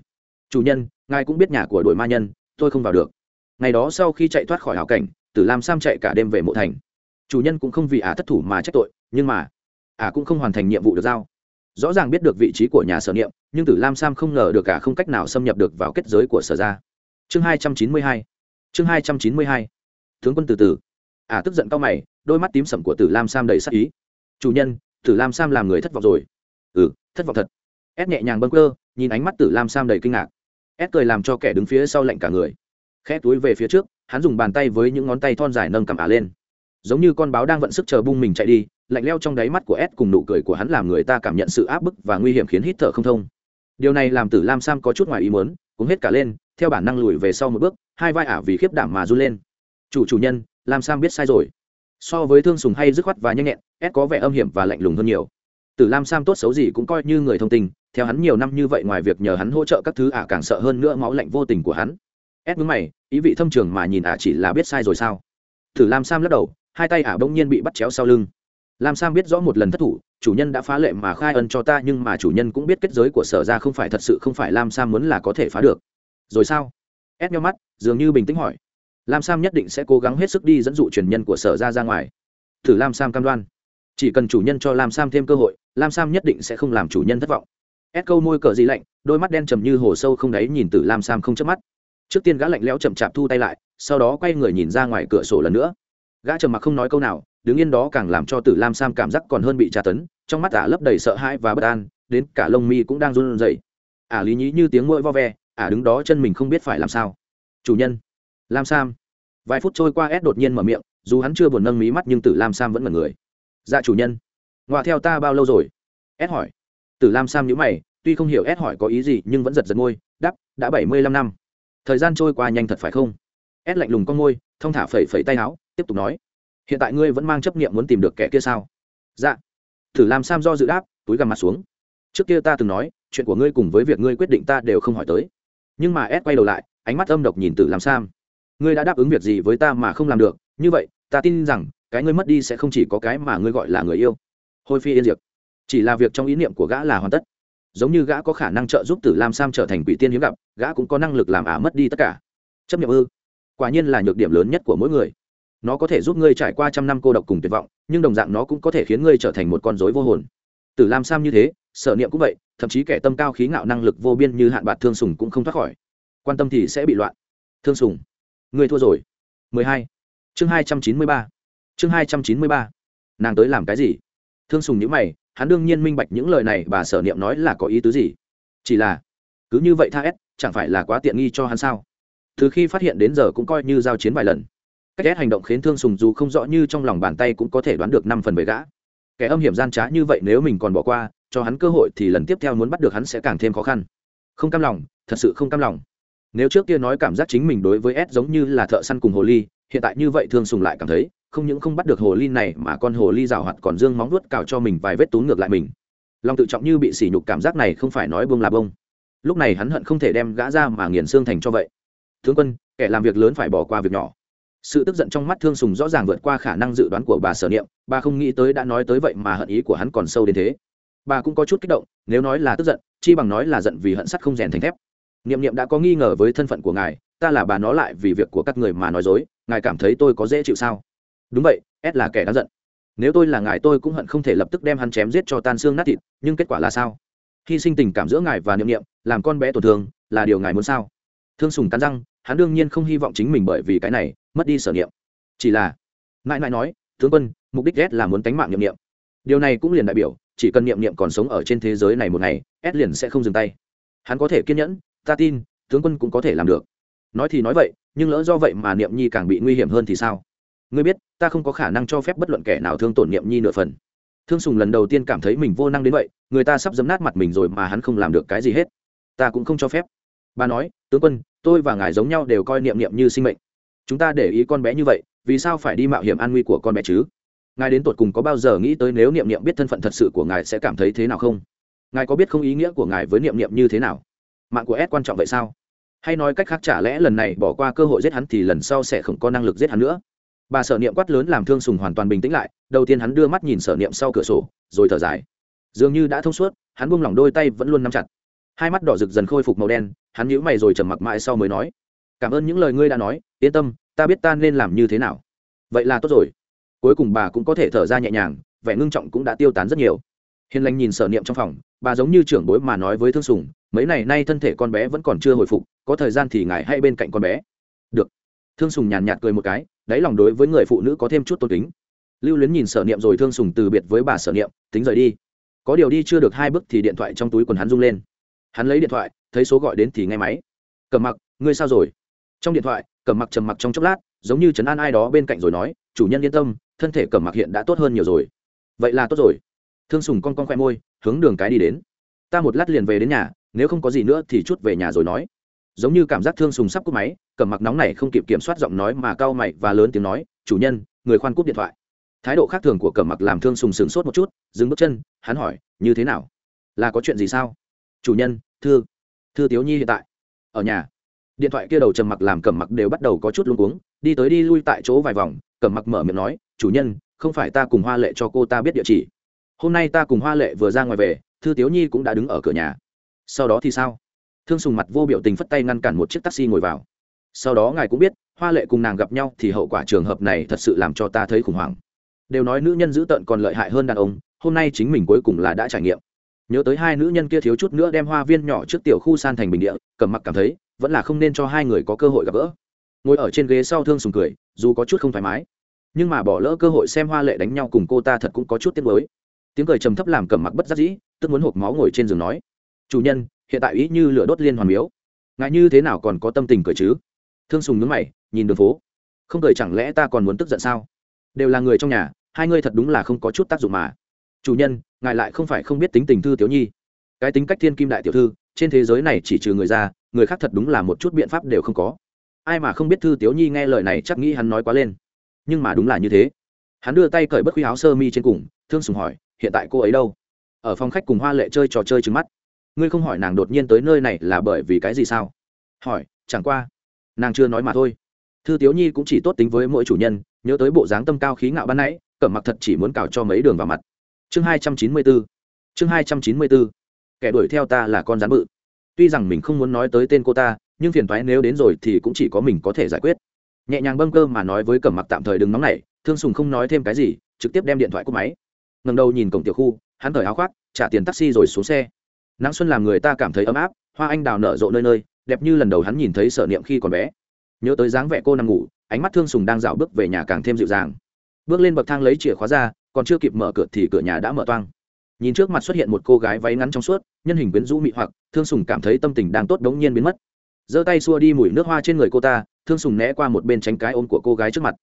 Chủ nhân, ngài cũng biết nhà của đội ma nhân, tôi không vào được. Ngày đó sau khi chạy thoát khỏi hảo cảnh, tử lam sam chạy cả đêm về mộ thành. Chủ nhân cũng không vì ả thất thủ mà trách tội, nhưng mà ả cũng không hoàn thành nhiệm vụ được giao. Rõ ràng biết được vị trí của nhà sở niệm, nhưng tử lam sam không ngờ được cả không cách nào xâm nhập được vào kết giới của sở gia. Chương hai trăm chín mươi hai. Chương hai trăm chín mươi hai. Tướng quân từ từ. Ả tức giận cao mày, đôi mắt tím sẩm của tử lam sam đầy sắc ý. Chủ nhân, tử lam sam làm người thất vọng rồi. Ừ thất vọng thật. Ép nhẹ nhàng bâng cơ nhìn ánh mắt tử lam sam đầy kinh ngạc ép cười làm cho kẻ đứng phía sau lạnh cả người. Khẽ túi về phía trước, hắn dùng bàn tay với những ngón tay thon dài nâng cầm ả lên. Giống như con báo đang vận sức chờ bung mình chạy đi, lạnh leo trong đáy mắt của ed cùng nụ cười của hắn làm người ta cảm nhận sự áp bức và nguy hiểm khiến hít thở không thông. Điều này làm tử lam sam có chút ngoài ý muốn, cũng hết cả lên, theo bản năng lùi về sau một bước, hai vai ả vì khiếp đảm mà run lên. Chủ chủ nhân, lam sam biết sai rồi. So với thương sùng hay dứt khoát và nhanh nhẹn ed có vẻ âm hiểm và lạnh lùng hơn nhiều. Tử lam sam tốt xấu gì cũng coi như người thông tình theo hắn nhiều năm như vậy ngoài việc nhờ hắn hỗ trợ các thứ ả càng sợ hơn nữa máu lạnh vô tình của hắn. Ép mướn mày, ý vị thâm trường mà nhìn ả chỉ là biết sai rồi sao? Thử lam sam lắc đầu, hai tay ả bỗng nhiên bị bắt chéo sau lưng. Lam sam biết rõ một lần thất thủ, chủ nhân đã phá lệ mà khai ân cho ta nhưng mà chủ nhân cũng biết kết giới của sở ra không phải thật sự không phải lam sam muốn là có thể phá được. Rồi sao? Ép nhau mắt, dường như bình tĩnh hỏi. Lam sam nhất định sẽ cố gắng hết sức đi dẫn dụ truyền nhân của sở ra ra ngoài. Thử lam sam cam đoan. Chỉ cần chủ nhân cho lam sam thêm cơ hội, lam sam nhất định sẽ không làm chủ nhân thất vọng ép câu môi cờ gì lạnh, đôi mắt đen trầm như hồ sâu không đáy nhìn từ lam sam không chớp mắt. Trước tiên gã lạnh lẽo chậm chạp thu tay lại, sau đó quay người nhìn ra ngoài cửa sổ lần nữa. Gã trầm mặc không nói câu nào, đứng yên đó càng làm cho tử lam sam cảm giác còn hơn bị tra tấn, trong mắt ả lấp đầy sợ hãi và bất an, đến cả lông mi cũng đang run rẩy. Ả lý nhí như tiếng mũi vo ve, ả đứng đó chân mình không biết phải làm sao. Chủ nhân. Lam sam. Vài phút trôi qua ép đột nhiên mở miệng, dù hắn chưa buồn nâng mí mắt nhưng tử lam sam vẫn mật người. Dạ chủ nhân. Ngoạ theo ta bao lâu rồi? Ép hỏi tử lam sam nhíu mày tuy không hiểu S hỏi có ý gì nhưng vẫn giật giật môi Đáp, đã bảy mươi lăm năm. Thời gian trôi qua nhanh thật phải không? S lạnh lùng con môi thong thả phẩy phẩy tay áo tiếp tục nói hiện tại ngươi vẫn mang chấp niệm muốn tìm được kẻ kia sao? Dạ. Tử Lam sam do dự đáp túi gằm mặt xuống. Trước kia ta từng nói chuyện của ngươi cùng với việc ngươi quyết định ta đều không hỏi tới. Nhưng mà S quay đầu lại ánh mắt âm độc nhìn tử Lam sam. Ngươi đã đáp ứng việc gì với ta mà không làm được? Như vậy ta tin rằng cái ngươi mất đi sẽ không chỉ có cái mà ngươi gọi là người yêu. Hồi phi yên diệt chỉ là việc trong ý niệm của gã là hoàn tất. Giống như gã có khả năng trợ giúp tử lam sam trở thành quỷ tiên hiếm gặp, gã cũng có năng lực làm ả mất đi tất cả. Chấp nhận ư? Quả nhiên là nhược điểm lớn nhất của mỗi người. Nó có thể giúp ngươi trải qua trăm năm cô độc cùng tuyệt vọng, nhưng đồng dạng nó cũng có thể khiến ngươi trở thành một con dối vô hồn. Tử lam sam như thế sở niệm cũng vậy, thậm chí kẻ tâm cao khí ngạo năng lực vô biên như hạn bạc thương sùng cũng không thoát khỏi. Quan tâm thì sẽ bị loạn. Thương sùng, ngươi thua rồi. 12. chương 293. chương 293. nàng tới làm cái gì? Thương sùng nhữ mày hắn đương nhiên minh bạch những lời này, bà sở niệm nói là có ý tứ gì. Chỉ là, cứ như vậy tha ép chẳng phải là quá tiện nghi cho hắn sao? Từ khi phát hiện đến giờ cũng coi như giao chiến vài lần. Cách ghét hành động khiến thương sùng dù không rõ như trong lòng bàn tay cũng có thể đoán được năm phần về gã. Kẻ âm hiểm gian trá như vậy nếu mình còn bỏ qua, cho hắn cơ hội thì lần tiếp theo muốn bắt được hắn sẽ càng thêm khó khăn. Không cam lòng, thật sự không cam lòng. Nếu trước kia nói cảm giác chính mình đối với s giống như là thợ săn cùng hồ ly, hiện tại như vậy thương sùng lại cảm thấy không những không bắt được hồ ly này mà con hồ ly rào hoạt còn dương móng vuốt cào cho mình vài vết tún ngược lại mình. Lòng tự trọng như bị sỉ nhục cảm giác này không phải nói bông là bông lúc này hắn hận không thể đem gã ra mà nghiền xương thành cho vậy. Tướng quân, kẻ làm việc lớn phải bỏ qua việc nhỏ. Sự tức giận trong mắt thương sùng rõ ràng vượt qua khả năng dự đoán của bà sở niệm, bà không nghĩ tới đã nói tới vậy mà hận ý của hắn còn sâu đến thế. Bà cũng có chút kích động, nếu nói là tức giận, chi bằng nói là giận vì hận sắt không rèn thành thép. Niệm niệm đã có nghi ngờ với thân phận của ngài, ta là bà nó lại vì việc của các người mà nói dối, ngài cảm thấy tôi có dễ chịu sao? Đúng vậy s là kẻ đáng giận. Nếu tôi là ngài, tôi cũng hận không thể lập tức đem hắn chém giết cho tan xương nát thịt, nhưng kết quả là sao? Hy sinh tình cảm giữa ngài và niệm niệm, làm con bé tổn thương, là điều ngài muốn sao? Thương sùng cắn răng, hắn đương nhiên không hy vọng chính mình bởi vì cái này, mất đi sở niệm. Chỉ là, mãi mãi nói, tướng quân, mục đích s là muốn tánh mạng niệm niệm. Điều này cũng liền đại biểu, chỉ cần niệm niệm còn sống ở trên thế giới này một ngày s liền sẽ không dừng tay. Hắn có thể kiên nhẫn, ta tin, tướng quân cũng có thể làm được. Nói thì nói vậy, nhưng lỡ do vậy mà niệm nhi càng bị nguy hiểm hơn thì sao? Ngươi biết ta không có khả năng cho phép bất luận kẻ nào thương tổn niệm nhi nửa phần. Thương sùng lần đầu tiên cảm thấy mình vô năng đến vậy, người ta sắp dấm nát mặt mình rồi mà hắn không làm được cái gì hết. Ta cũng không cho phép. Bà nói, tướng quân, tôi và ngài giống nhau đều coi niệm niệm như sinh mệnh. Chúng ta để ý con bé như vậy, vì sao phải đi mạo hiểm an nguy của con bé chứ? Ngài đến tột cùng có bao giờ nghĩ tới nếu niệm niệm biết thân phận thật sự của ngài sẽ cảm thấy thế nào không? Ngài có biết không ý nghĩa của ngài với niệm niệm như thế nào? Mạng của ed quan trọng vậy sao? Hay nói cách khác chả lẽ lần này bỏ qua cơ hội giết hắn thì lần sau sẽ không có năng lực giết hắn nữa? Bà sở niệm quát lớn làm thương sùng hoàn toàn bình tĩnh lại, đầu tiên hắn đưa mắt nhìn sở niệm sau cửa sổ, rồi thở dài. Dường như đã thông suốt, hắn buông lỏng đôi tay vẫn luôn nắm chặt. Hai mắt đỏ rực dần khôi phục màu đen, hắn nhíu mày rồi trầm mặc mãi sau mới nói, cảm ơn những lời ngươi đã nói, yên tâm, ta biết ta nên làm như thế nào. Vậy là tốt rồi. Cuối cùng bà cũng có thể thở ra nhẹ nhàng, vẻ ngưng trọng cũng đã tiêu tán rất nhiều. Hiền lành nhìn sở niệm trong phòng, bà giống như trưởng bối mà nói với thương sùng, mấy ngày nay thân thể con bé vẫn còn chưa hồi phục, có thời gian thì ngài hay bên cạnh con bé. Được thương sùng nhàn nhạt cười một cái, đáy lòng đối với người phụ nữ có thêm chút tôn kính. Lưu luyến nhìn sở niệm rồi thương sùng từ biệt với bà sở niệm, tính rời đi. Có điều đi chưa được hai bước thì điện thoại trong túi quần hắn rung lên. Hắn lấy điện thoại, thấy số gọi đến thì nghe máy. Cầm mặc, ngươi sao rồi? Trong điện thoại cầm mặc trầm mặc trong chốc lát, giống như chấn an ai đó bên cạnh rồi nói, chủ nhân yên tâm, thân thể cầm mặc hiện đã tốt hơn nhiều rồi. Vậy là tốt rồi. Thương sùng con con khoe môi, hướng đường cái đi đến. Ta một lát liền về đến nhà, nếu không có gì nữa thì chút về nhà rồi nói giống như cảm giác thương sùng sắp cúp máy, cầm mặc nóng này không kịp kiểm soát giọng nói mà cau mày và lớn tiếng nói, chủ nhân, người khoan cúp điện thoại. Thái độ khác thường của cầm mặc làm thương sùng sửng sốt một chút, dừng bước chân, hắn hỏi, như thế nào? Là có chuyện gì sao? Chủ nhân, thư thư tiếu nhi hiện tại, ở nhà. Điện thoại kia đầu trầm mặc làm cầm mặc đều bắt đầu có chút luống cuống, đi tới đi lui tại chỗ vài vòng, cầm mặc mở miệng nói, chủ nhân, không phải ta cùng hoa lệ cho cô ta biết địa chỉ. Hôm nay ta cùng hoa lệ vừa ra ngoài về, thư tiếu nhi cũng đã đứng ở cửa nhà. Sau đó thì sao? Thương sùng mặt vô biểu tình phất tay ngăn cản một chiếc taxi ngồi vào. Sau đó ngài cũng biết, hoa lệ cùng nàng gặp nhau thì hậu quả trường hợp này thật sự làm cho ta thấy khủng hoảng. Đều nói nữ nhân dữ tợn còn lợi hại hơn đàn ông, hôm nay chính mình cuối cùng là đã trải nghiệm. Nhớ tới hai nữ nhân kia thiếu chút nữa đem hoa viên nhỏ trước tiểu khu san thành bình địa, cầm mặc cảm thấy, vẫn là không nên cho hai người có cơ hội gặp gỡ. Ngồi ở trên ghế sau thương sùng cười, dù có chút không thoải mái, nhưng mà bỏ lỡ cơ hội xem hoa lệ đánh nhau cùng cô ta thật cũng có chút tiếc mới tiếng cười trầm thấp làm cầm mặc bất giác dĩ, tức muốn hộp máu ngồi trên giường nói chủ nhân, hiện tại ý như lửa đốt liên hoàn miếu. Ngại như thế nào còn có tâm tình cười chứ? Thương sùng nhướng mày, nhìn đường phố. Không cười chẳng lẽ ta còn muốn tức giận sao? Đều là người trong nhà, hai ngươi thật đúng là không có chút tác dụng mà. Chủ nhân, ngài lại không phải không biết tính tình thư tiểu nhi. Cái tính cách thiên kim đại tiểu thư, trên thế giới này chỉ trừ người ra, người khác thật đúng là một chút biện pháp đều không có. Ai mà không biết thư tiểu nhi nghe lời này chắc nghĩ hắn nói quá lên. Nhưng mà đúng là như thế. Hắn đưa tay cởi bất khuy áo sơ mi trên cùng, thương sùng hỏi, hiện tại cô ấy đâu? Ở phòng khách cùng hoa lệ chơi trò chơi trứng mắt ngươi không hỏi nàng đột nhiên tới nơi này là bởi vì cái gì sao? Hỏi, chẳng qua, nàng chưa nói mà thôi. Thư tiếu nhi cũng chỉ tốt tính với mỗi chủ nhân, nhớ tới bộ dáng tâm cao khí ngạo ban nãy, cẩm mặc thật chỉ muốn cào cho mấy đường vào mặt. Chương hai trăm chín mươi bốn chương hai trăm chín mươi bốn kẻ đuổi theo ta là con rắn bự. Tuy rằng mình không muốn nói tới tên cô ta, nhưng phiền toái nếu đến rồi thì cũng chỉ có mình có thể giải quyết. Nhẹ nhàng bâng cơ mà nói với cẩm mặc tạm thời đừng nóng nảy, thương sùng không nói thêm cái gì, trực tiếp đem điện thoại cúp máy. Ngầm đầu nhìn cổng tiểu khu, hắn thời áo khoác, trả tiền taxi rồi xuống xe nắng xuân làm người ta cảm thấy ấm áp, hoa anh đào nở rộ nơi nơi, đẹp như lần đầu hắn nhìn thấy sở niệm khi còn bé. Nhớ tới dáng vẻ cô nằm ngủ, ánh mắt thương sùng đang dạo bước về nhà càng thêm dịu dàng. Bước lên bậc thang lấy chìa khóa ra, còn chưa kịp mở cửa thì cửa nhà đã mở toang. Nhìn trước mặt xuất hiện một cô gái váy ngắn trong suốt, nhân hình quyến rũ mị hoặc, thương sùng cảm thấy tâm tình đang tốt đống nhiên biến mất. Giơ tay xua đi mùi nước hoa trên người cô ta, thương sùng né qua một bên tránh cái ôm của cô gái trước mặt.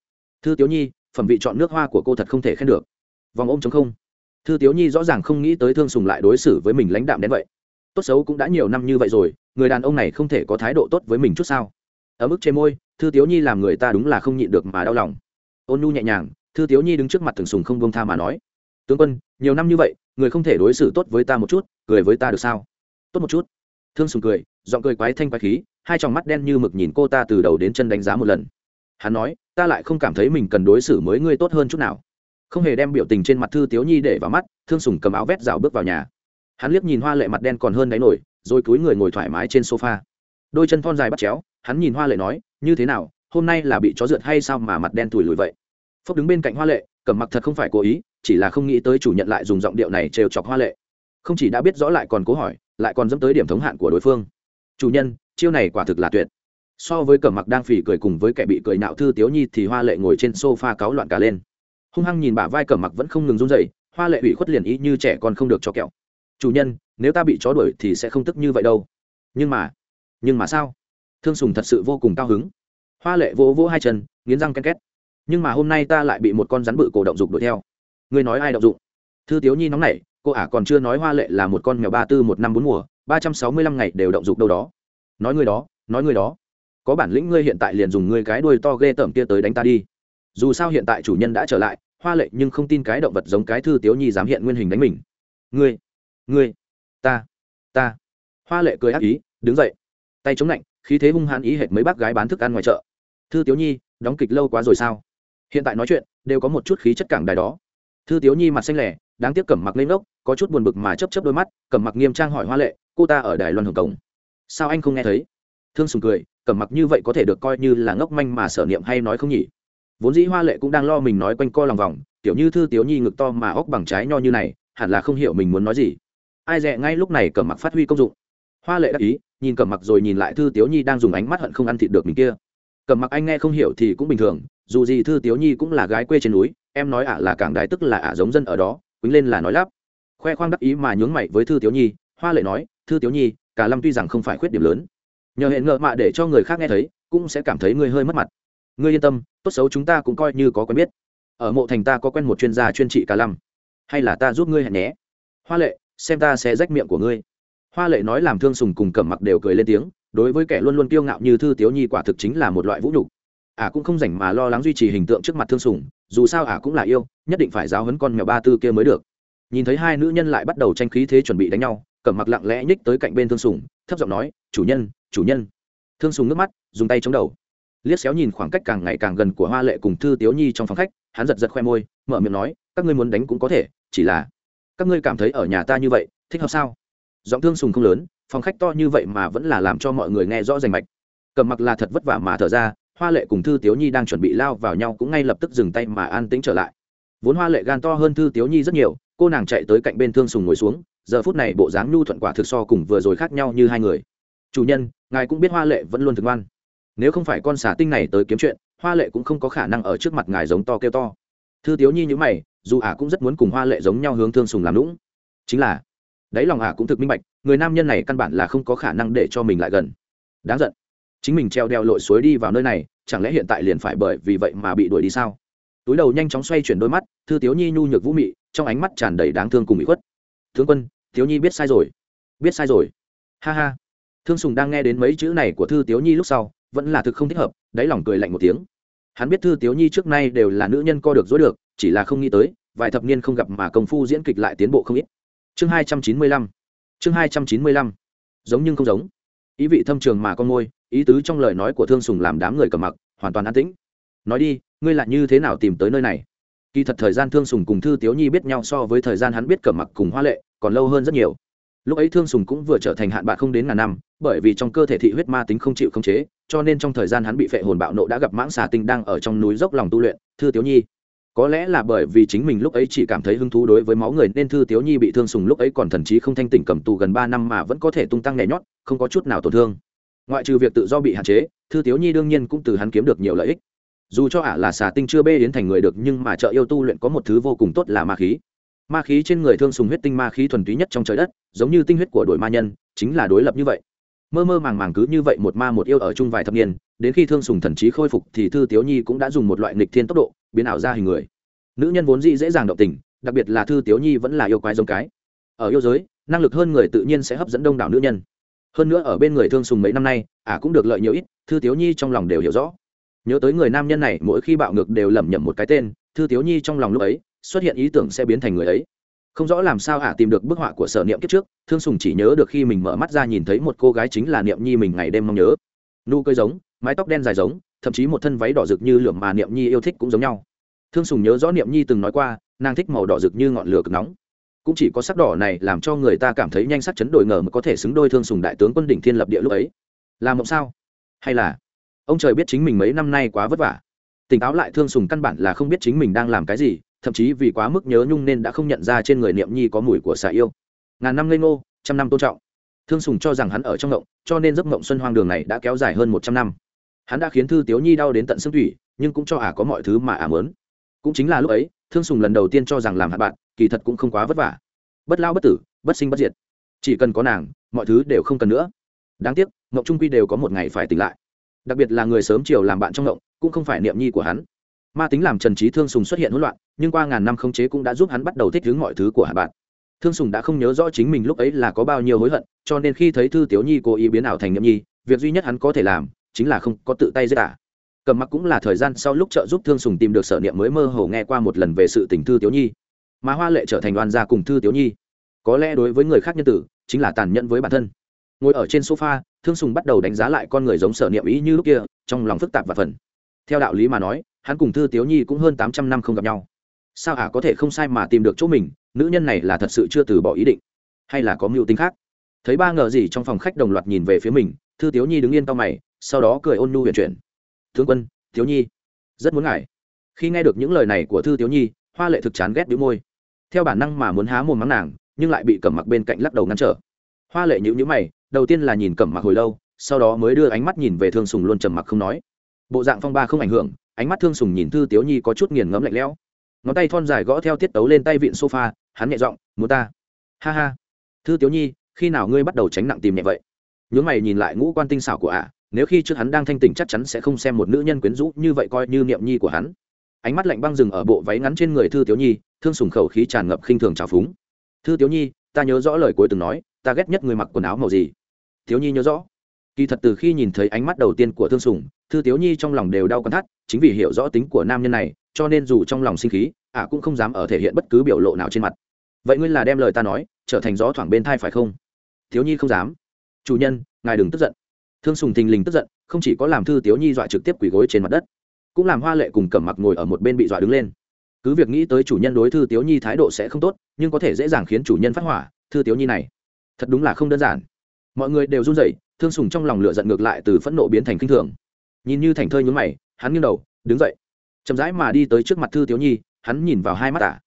Thư tiếu nhi, phẩm vị chọn nước hoa của cô thật không thể khen được. Vòng ôm chống không thư tiếu nhi rõ ràng không nghĩ tới thương sùng lại đối xử với mình lãnh đạm đến vậy. Tốt xấu cũng đã nhiều năm như vậy rồi, người đàn ông này không thể có thái độ tốt với mình chút sao? Ở mức chê môi, thư tiếu nhi làm người ta đúng là không nhịn được mà đau lòng. Ôn nhu nhẹ nhàng, thư tiếu nhi đứng trước mặt thường sùng không buông tha mà nói, tướng quân, nhiều năm như vậy, người không thể đối xử tốt với ta một chút, cười với ta được sao? Tốt một chút. Thương sùng cười, giọng cười quái thanh quái khí, hai tròng mắt đen như mực nhìn cô ta từ đầu đến chân đánh giá một lần. Hắn nói, ta lại không cảm thấy mình cần đối xử với ngươi tốt hơn chút nào không hề đem biểu tình trên mặt thư tiếu nhi để vào mắt, thương sùng cầm áo vét rào bước vào nhà. Hắn liếc nhìn hoa lệ mặt đen còn hơn đáy nổi, rồi cúi người ngồi thoải mái trên sofa. Đôi chân thon dài bắt chéo, hắn nhìn hoa lệ nói, như thế nào, hôm nay là bị chó rượt hay sao mà mặt đen thùi lùi vậy? Phúc đứng bên cạnh hoa lệ, cầm mặc thật không phải cố ý, chỉ là không nghĩ tới chủ nhận lại dùng giọng điệu này trêu chọc hoa lệ. Không chỉ đã biết rõ lại còn cố hỏi, lại còn dẫm tới điểm thống hạn của đối phương. Chủ nhân, chiêu này quả thực là tuyệt. So với cẩm mặc đang phỉ cười cùng với kẻ bị cười nạo thư tiếu nhi thì hoa lệ ngồi trên sofa cáu loạn cả lên hung hăng nhìn bả vai cẩm mặc vẫn không ngừng run rẩy, hoa lệ ủy khuất liền ý như trẻ con không được cho kẹo. Chủ nhân, nếu ta bị chó đuổi thì sẽ không tức như vậy đâu. Nhưng mà nhưng mà sao? Thương sùng thật sự vô cùng cao hứng. Hoa lệ vỗ vỗ hai chân, nghiến răng ken két. Nhưng mà hôm nay ta lại bị một con rắn bự cổ động dục đuổi theo. Ngươi nói ai động dụng thư tiếu nhi nóng nảy, cô ả còn chưa nói hoa lệ là một con mèo ba tư một năm bốn mùa, ba trăm sáu mươi lăm ngày đều động dục đâu đó. Nói ngươi đó, nói ngươi đó. Có bản lĩnh ngươi hiện tại liền dùng ngươi cái đuôi to ghê tởm kia tới đánh ta đi dù sao hiện tại chủ nhân đã trở lại, hoa lệ nhưng không tin cái động vật giống cái thư tiếu nhi dám hiện nguyên hình đánh mình. Ngươi ngươi, ta ta. Hoa lệ cười ác ý, đứng dậy. Tay chống lạnh, khí thế hung hãn ý hệt mấy bác gái bán thức ăn ngoài chợ. Thư tiếu nhi, đóng kịch lâu quá rồi sao? Hiện tại nói chuyện, đều có một chút khí chất cảng đài đó. Thư tiếu nhi mặt xanh lẻ đáng tiếc cẩm mặc lên gốc có chút buồn bực mà chấp chấp đôi mắt, cẩm mặc nghiêm trang hỏi hoa lệ, cô ta ở đài loan hồng cổng sao anh không nghe thấy? Thương sùng cười, cẩm mặc như vậy có thể được coi như là ngốc manh mà sở niệm hay nói không nhỉ? Vốn dĩ hoa lệ cũng đang lo mình nói quanh co lòng vòng, kiểu như thư tiếu nhi ngực to mà óc bằng trái nho như này, hẳn là không hiểu mình muốn nói gì. Ai dè ngay lúc này cẩm mặc phát huy công dụng. Hoa lệ đắc ý, nhìn cẩm mặc rồi nhìn lại thư tiếu nhi đang dùng ánh mắt hận không ăn thịt được mình kia. Cẩm mặc anh nghe không hiểu thì cũng bình thường, dù gì thư tiếu nhi cũng là gái quê trên núi, em nói ả là cảng đái tức là ả giống dân ở đó, quýnh lên là nói lắp. Khoe khoang đắc ý mà nhướng mày với thư tiếu nhi, hoa lệ nói, thư tiếu nhi, cả lâm tuy rằng không phải khuyết điểm lớn, nhờ hệ ngợ mạ để cho người khác nghe thấy, cũng sẽ cảm thấy ngươi hơi mất mặt ngươi yên tâm, tốt xấu chúng ta cũng coi như có quen biết. Ở mộ thành ta có quen một chuyên gia chuyên trị cả lâm hay là ta giúp ngươi hẹn nhé? Hoa lệ, xem ta sẽ rách miệng của ngươi. Hoa lệ nói làm thương sùng cùng cẩm mặc đều cười lên tiếng, đối với kẻ luôn luôn kiêu ngạo như thư tiếu nhi quả thực chính là một loại vũ nhục. Ả à cũng không rảnh mà lo lắng duy trì hình tượng trước mặt thương sùng, dù sao ả à cũng là yêu, nhất định phải giáo hấn con mèo ba tư kia mới được. Nhìn thấy hai nữ nhân lại bắt đầu tranh khí thế chuẩn bị đánh nhau, cẩm mặc lặng lẽ nhích tới cạnh bên thương sùng, thấp giọng nói, chủ nhân chủ nhân. Thương sùng nước mắt, dùng tay chống đầu liếc xéo nhìn khoảng cách càng ngày càng gần của hoa lệ cùng thư tiếu nhi trong phòng khách, hắn giật giật khoe môi, mở miệng nói, các ngươi muốn đánh cũng có thể, chỉ là các ngươi cảm thấy ở nhà ta như vậy, thích hợp sao? Giọng thương sùng không lớn, phòng khách to như vậy mà vẫn là làm cho mọi người nghe rõ rành mạch. Cầm mặc là thật vất vả mà thở ra, hoa lệ cùng thư tiếu nhi đang chuẩn bị lao vào nhau cũng ngay lập tức dừng tay mà an tĩnh trở lại. Vốn hoa lệ gan to hơn thư tiếu nhi rất nhiều, cô nàng chạy tới cạnh bên thương sùng ngồi xuống, giờ phút này bộ dáng nhu thuận quả thực so cùng vừa rồi khác nhau như hai người. Chủ nhân, ngài cũng biết hoa lệ vẫn luôn thực ngoan nếu không phải con xà tinh này tới kiếm chuyện, hoa lệ cũng không có khả năng ở trước mặt ngài giống to kêu to. Thư tiếu nhi như mày, dù ả cũng rất muốn cùng hoa lệ giống nhau hướng thương sùng làm lũng chính là, đáy lòng ả cũng thực minh bạch, người nam nhân này căn bản là không có khả năng để cho mình lại gần. Đáng giận. Chính mình treo đeo lội suối đi vào nơi này, chẳng lẽ hiện tại liền phải bởi vì vậy mà bị đuổi đi sao? Túi đầu nhanh chóng xoay chuyển đôi mắt, thư tiếu nhi nhu nhược vũ mị, trong ánh mắt tràn đầy đáng thương cùng bị khuất. Thương quân thiếu nhi biết sai rồi. Biết sai rồi. Ha ha. Thương sùng đang nghe đến mấy chữ này của thư tiếu nhi lúc sau vẫn là thực không thích hợp, đáy lòng cười lạnh một tiếng. Hắn biết thư tiếu nhi trước nay đều là nữ nhân co được dối được, chỉ là không nghĩ tới, vài thập niên không gặp mà công phu diễn kịch lại tiến bộ không ít. Chương hai trăm chín mươi lăm, chương hai trăm chín mươi lăm. Giống nhưng không giống. Ý vị thâm trường mà con môi, ý tứ trong lời nói của thương sùng làm đám người cầm mặc, hoàn toàn an tĩnh. Nói đi, ngươi lại như thế nào tìm tới nơi này? Kỳ thật thời gian thương sùng cùng thư tiếu nhi biết nhau so với thời gian hắn biết cẩm mặc cùng hoa lệ, còn lâu hơn rất nhiều. Lúc ấy thương sùng cũng vừa trở thành hạn bạc không đến ngàn năm, bởi vì trong cơ thể thị huyết ma tính không chịu khống chế cho nên trong thời gian hắn bị phệ hồn bạo nộ đã gặp mãng xà tinh đang ở trong núi dốc lòng tu luyện, thư tiếu nhi. Có lẽ là bởi vì chính mình lúc ấy chỉ cảm thấy hứng thú đối với máu người, nên thư tiếu nhi bị thương sùng lúc ấy còn thần trí không thanh tỉnh cầm tù gần ba năm mà vẫn có thể tung tăng nhảy nhót, không có chút nào tổn thương. Ngoại trừ việc tự do bị hạn chế, thư tiếu nhi đương nhiên cũng từ hắn kiếm được nhiều lợi ích. Dù cho ả là xà tinh chưa bê đến thành người được, nhưng mà trợ yêu tu luyện có một thứ vô cùng tốt là ma khí. Ma khí trên người thương sùng huyết tinh ma khí thuần túy nhất trong trời đất, giống như tinh huyết của đội ma nhân, chính là đối lập như vậy mơ mơ màng màng cứ như vậy một ma một yêu ở chung vài thập niên, đến khi thương sùng thần trí khôi phục thì thư tiếu nhi cũng đã dùng một loại nghịch thiên tốc độ, biến ảo ra hình người. Nữ nhân vốn dĩ dễ dàng động tình, đặc biệt là thư tiếu nhi vẫn là yêu quái giống cái. Ở yêu giới, năng lực hơn người tự nhiên sẽ hấp dẫn đông đảo nữ nhân. Hơn nữa ở bên người thương sùng mấy năm nay, ả cũng được lợi nhiều ít, thư tiếu nhi trong lòng đều hiểu rõ. Nhớ tới người nam nhân này, mỗi khi bạo ngược đều lẩm nhẩm một cái tên, thư tiếu nhi trong lòng lúc ấy, xuất hiện ý tưởng sẽ biến thành người ấy không rõ làm sao ả tìm được bức họa của sở niệm kiếp trước, thương sùng chỉ nhớ được khi mình mở mắt ra nhìn thấy một cô gái chính là niệm nhi mình ngày đêm mong nhớ. Nụ cười giống, mái tóc đen dài giống, thậm chí một thân váy đỏ rực như lửa mà niệm nhi yêu thích cũng giống nhau. Thương sùng nhớ rõ niệm nhi từng nói qua, nàng thích màu đỏ rực như ngọn lửa cực nóng. Cũng chỉ có sắc đỏ này làm cho người ta cảm thấy nhanh sắc chấn đổi ngờ mới có thể xứng đôi thương sùng đại tướng quân đỉnh thiên lập địa lúc ấy. Làm mộng sao? Hay là? Ông trời biết chính mình mấy năm nay quá vất vả. Tỉnh táo lại thương sùng căn bản là không biết chính mình đang làm cái gì thậm chí vì quá mức nhớ nhung nên đã không nhận ra trên người niệm nhi có mùi của xà yêu. Ngàn năm ngây ngô, trăm năm tôn trọng. Thương sùng cho rằng hắn ở trong ngộng, cho nên giấc ngộng xuân hoang đường này đã kéo dài hơn một trăm năm. Hắn đã khiến thư tiếu nhi đau đến tận xương thủy, nhưng cũng cho ả có mọi thứ mà ả mớn cũng chính là lúc ấy, thương sùng lần đầu tiên cho rằng làm hạ bạn, kỳ thật cũng không quá vất vả. Bất lao bất tử, bất sinh bất diệt. Chỉ cần có nàng, mọi thứ đều không cần nữa. Đáng tiếc, ngộng trung quy đều có một ngày phải tỉnh lại. Đặc biệt là người sớm chiều làm bạn trong ngộng, cũng không phải niệm nhi của hắn ma tính làm trần trí thương sùng xuất hiện hỗn loạn, nhưng qua ngàn năm không chế cũng đã giúp hắn bắt đầu thích ứng mọi thứ của hạ bạn thương sùng đã không nhớ rõ chính mình lúc ấy là có bao nhiêu hối hận, cho nên khi thấy thư tiếu nhi cố ý biến ảo thành Nhậm nhi, việc duy nhất hắn có thể làm chính là không có tự tay giết cả cầm mặc cũng là thời gian sau lúc trợ giúp thương sùng tìm được sở niệm mới mơ hồ nghe qua một lần về sự tình thư tiếu nhi. Mà hoa lệ trở thành đoàn gia cùng thư tiếu nhi. Có lẽ đối với người khác nhân tử, chính là tàn nhẫn với bản thân. Ngồi ở trên sofa, thương sùng bắt đầu đánh giá lại con người giống sở niệm ý như lúc kia, trong lòng phức tạp và phần. Theo đạo lý mà nói hắn cùng thư tiếu nhi cũng hơn tám trăm năm không gặp nhau. Sao ả có thể không sai mà tìm được chỗ mình? Nữ nhân này là thật sự chưa từ bỏ ý định. Hay là có mưu tính khác? Thấy ba ngờ gì trong phòng khách đồng loạt nhìn về phía mình, thư tiếu nhi đứng yên tao mày, sau đó cười ôn nhu huyền chuyển. Thương quân thiếu nhi, rất muốn ngại khi nghe được những lời này của thư tiếu nhi, hoa lệ thực chán ghét đĩu môi. Theo bản năng mà muốn há mồm mắng nàng, nhưng lại bị cẩm mặc bên cạnh lắc đầu ngăn trở. Hoa lệ nhữ nhữ mày, đầu tiên là nhìn cẩm mặc hồi lâu, sau đó mới đưa ánh mắt nhìn về thương sùng luôn trầm mặc không nói. Bộ dạng phong ba không ảnh hưởng ánh mắt thương sùng nhìn thư tiếu nhi có chút nghiền ngẫm lạnh lẽo. Ngón tay thon dài gõ theo tiết tấu lên tay vịn sofa, hắn nhẹ giọng, muốn ta? Ha ha. Thư tiếu nhi, khi nào ngươi bắt đầu tránh nặng tìm nhẹ vậy? Nhớ mày nhìn lại ngũ quan tinh xảo của ả nếu khi trước hắn đang thanh tỉnh chắc chắn sẽ không xem một nữ nhân quyến rũ như vậy coi như niệm nhi của hắn. Ánh mắt lạnh băng rừng ở bộ váy ngắn trên người thư tiếu nhi, thương sùng khẩu khí tràn ngập khinh thường trào phúng. Thư tiếu nhi, ta nhớ rõ lời cuối từng nói, ta ghét nhất người mặc quần áo màu gì. Tiếu nhi nhớ rõ. Kỳ thật từ khi nhìn thấy ánh mắt đầu tiên của thương sùng thư tiếu nhi trong lòng đều đau con thắt, chính vì hiểu rõ tính của nam nhân này, cho nên dù trong lòng sinh khí, ả cũng không dám ở thể hiện bất cứ biểu lộ nào trên mặt. Vậy ngươi là đem lời ta nói, trở thành gió thoảng bên thai phải không? Thiếu nhi không dám. Chủ nhân, ngài đừng tức giận. Thương sùng thình lình tức giận, không chỉ có làm thư tiếu nhi dọa trực tiếp quỳ gối trên mặt đất, cũng làm hoa lệ cùng cẩm mặc ngồi ở một bên bị dọa đứng lên. Cứ việc nghĩ tới chủ nhân đối thư tiếu nhi thái độ sẽ không tốt, nhưng có thể dễ dàng khiến chủ nhân phát hỏa, thư tiếu nhi này, thật đúng là không đơn giản. Mọi người đều run rẩy, thương sùng trong lòng lửa giận ngược lại từ phẫn nộ biến thành k i n h thường nhìn như thành thơi nhún mày, hắn nghiêng đầu, đứng dậy. Chậm rãi mà đi tới trước mặt thư tiếu nhi, hắn nhìn vào hai mắt tả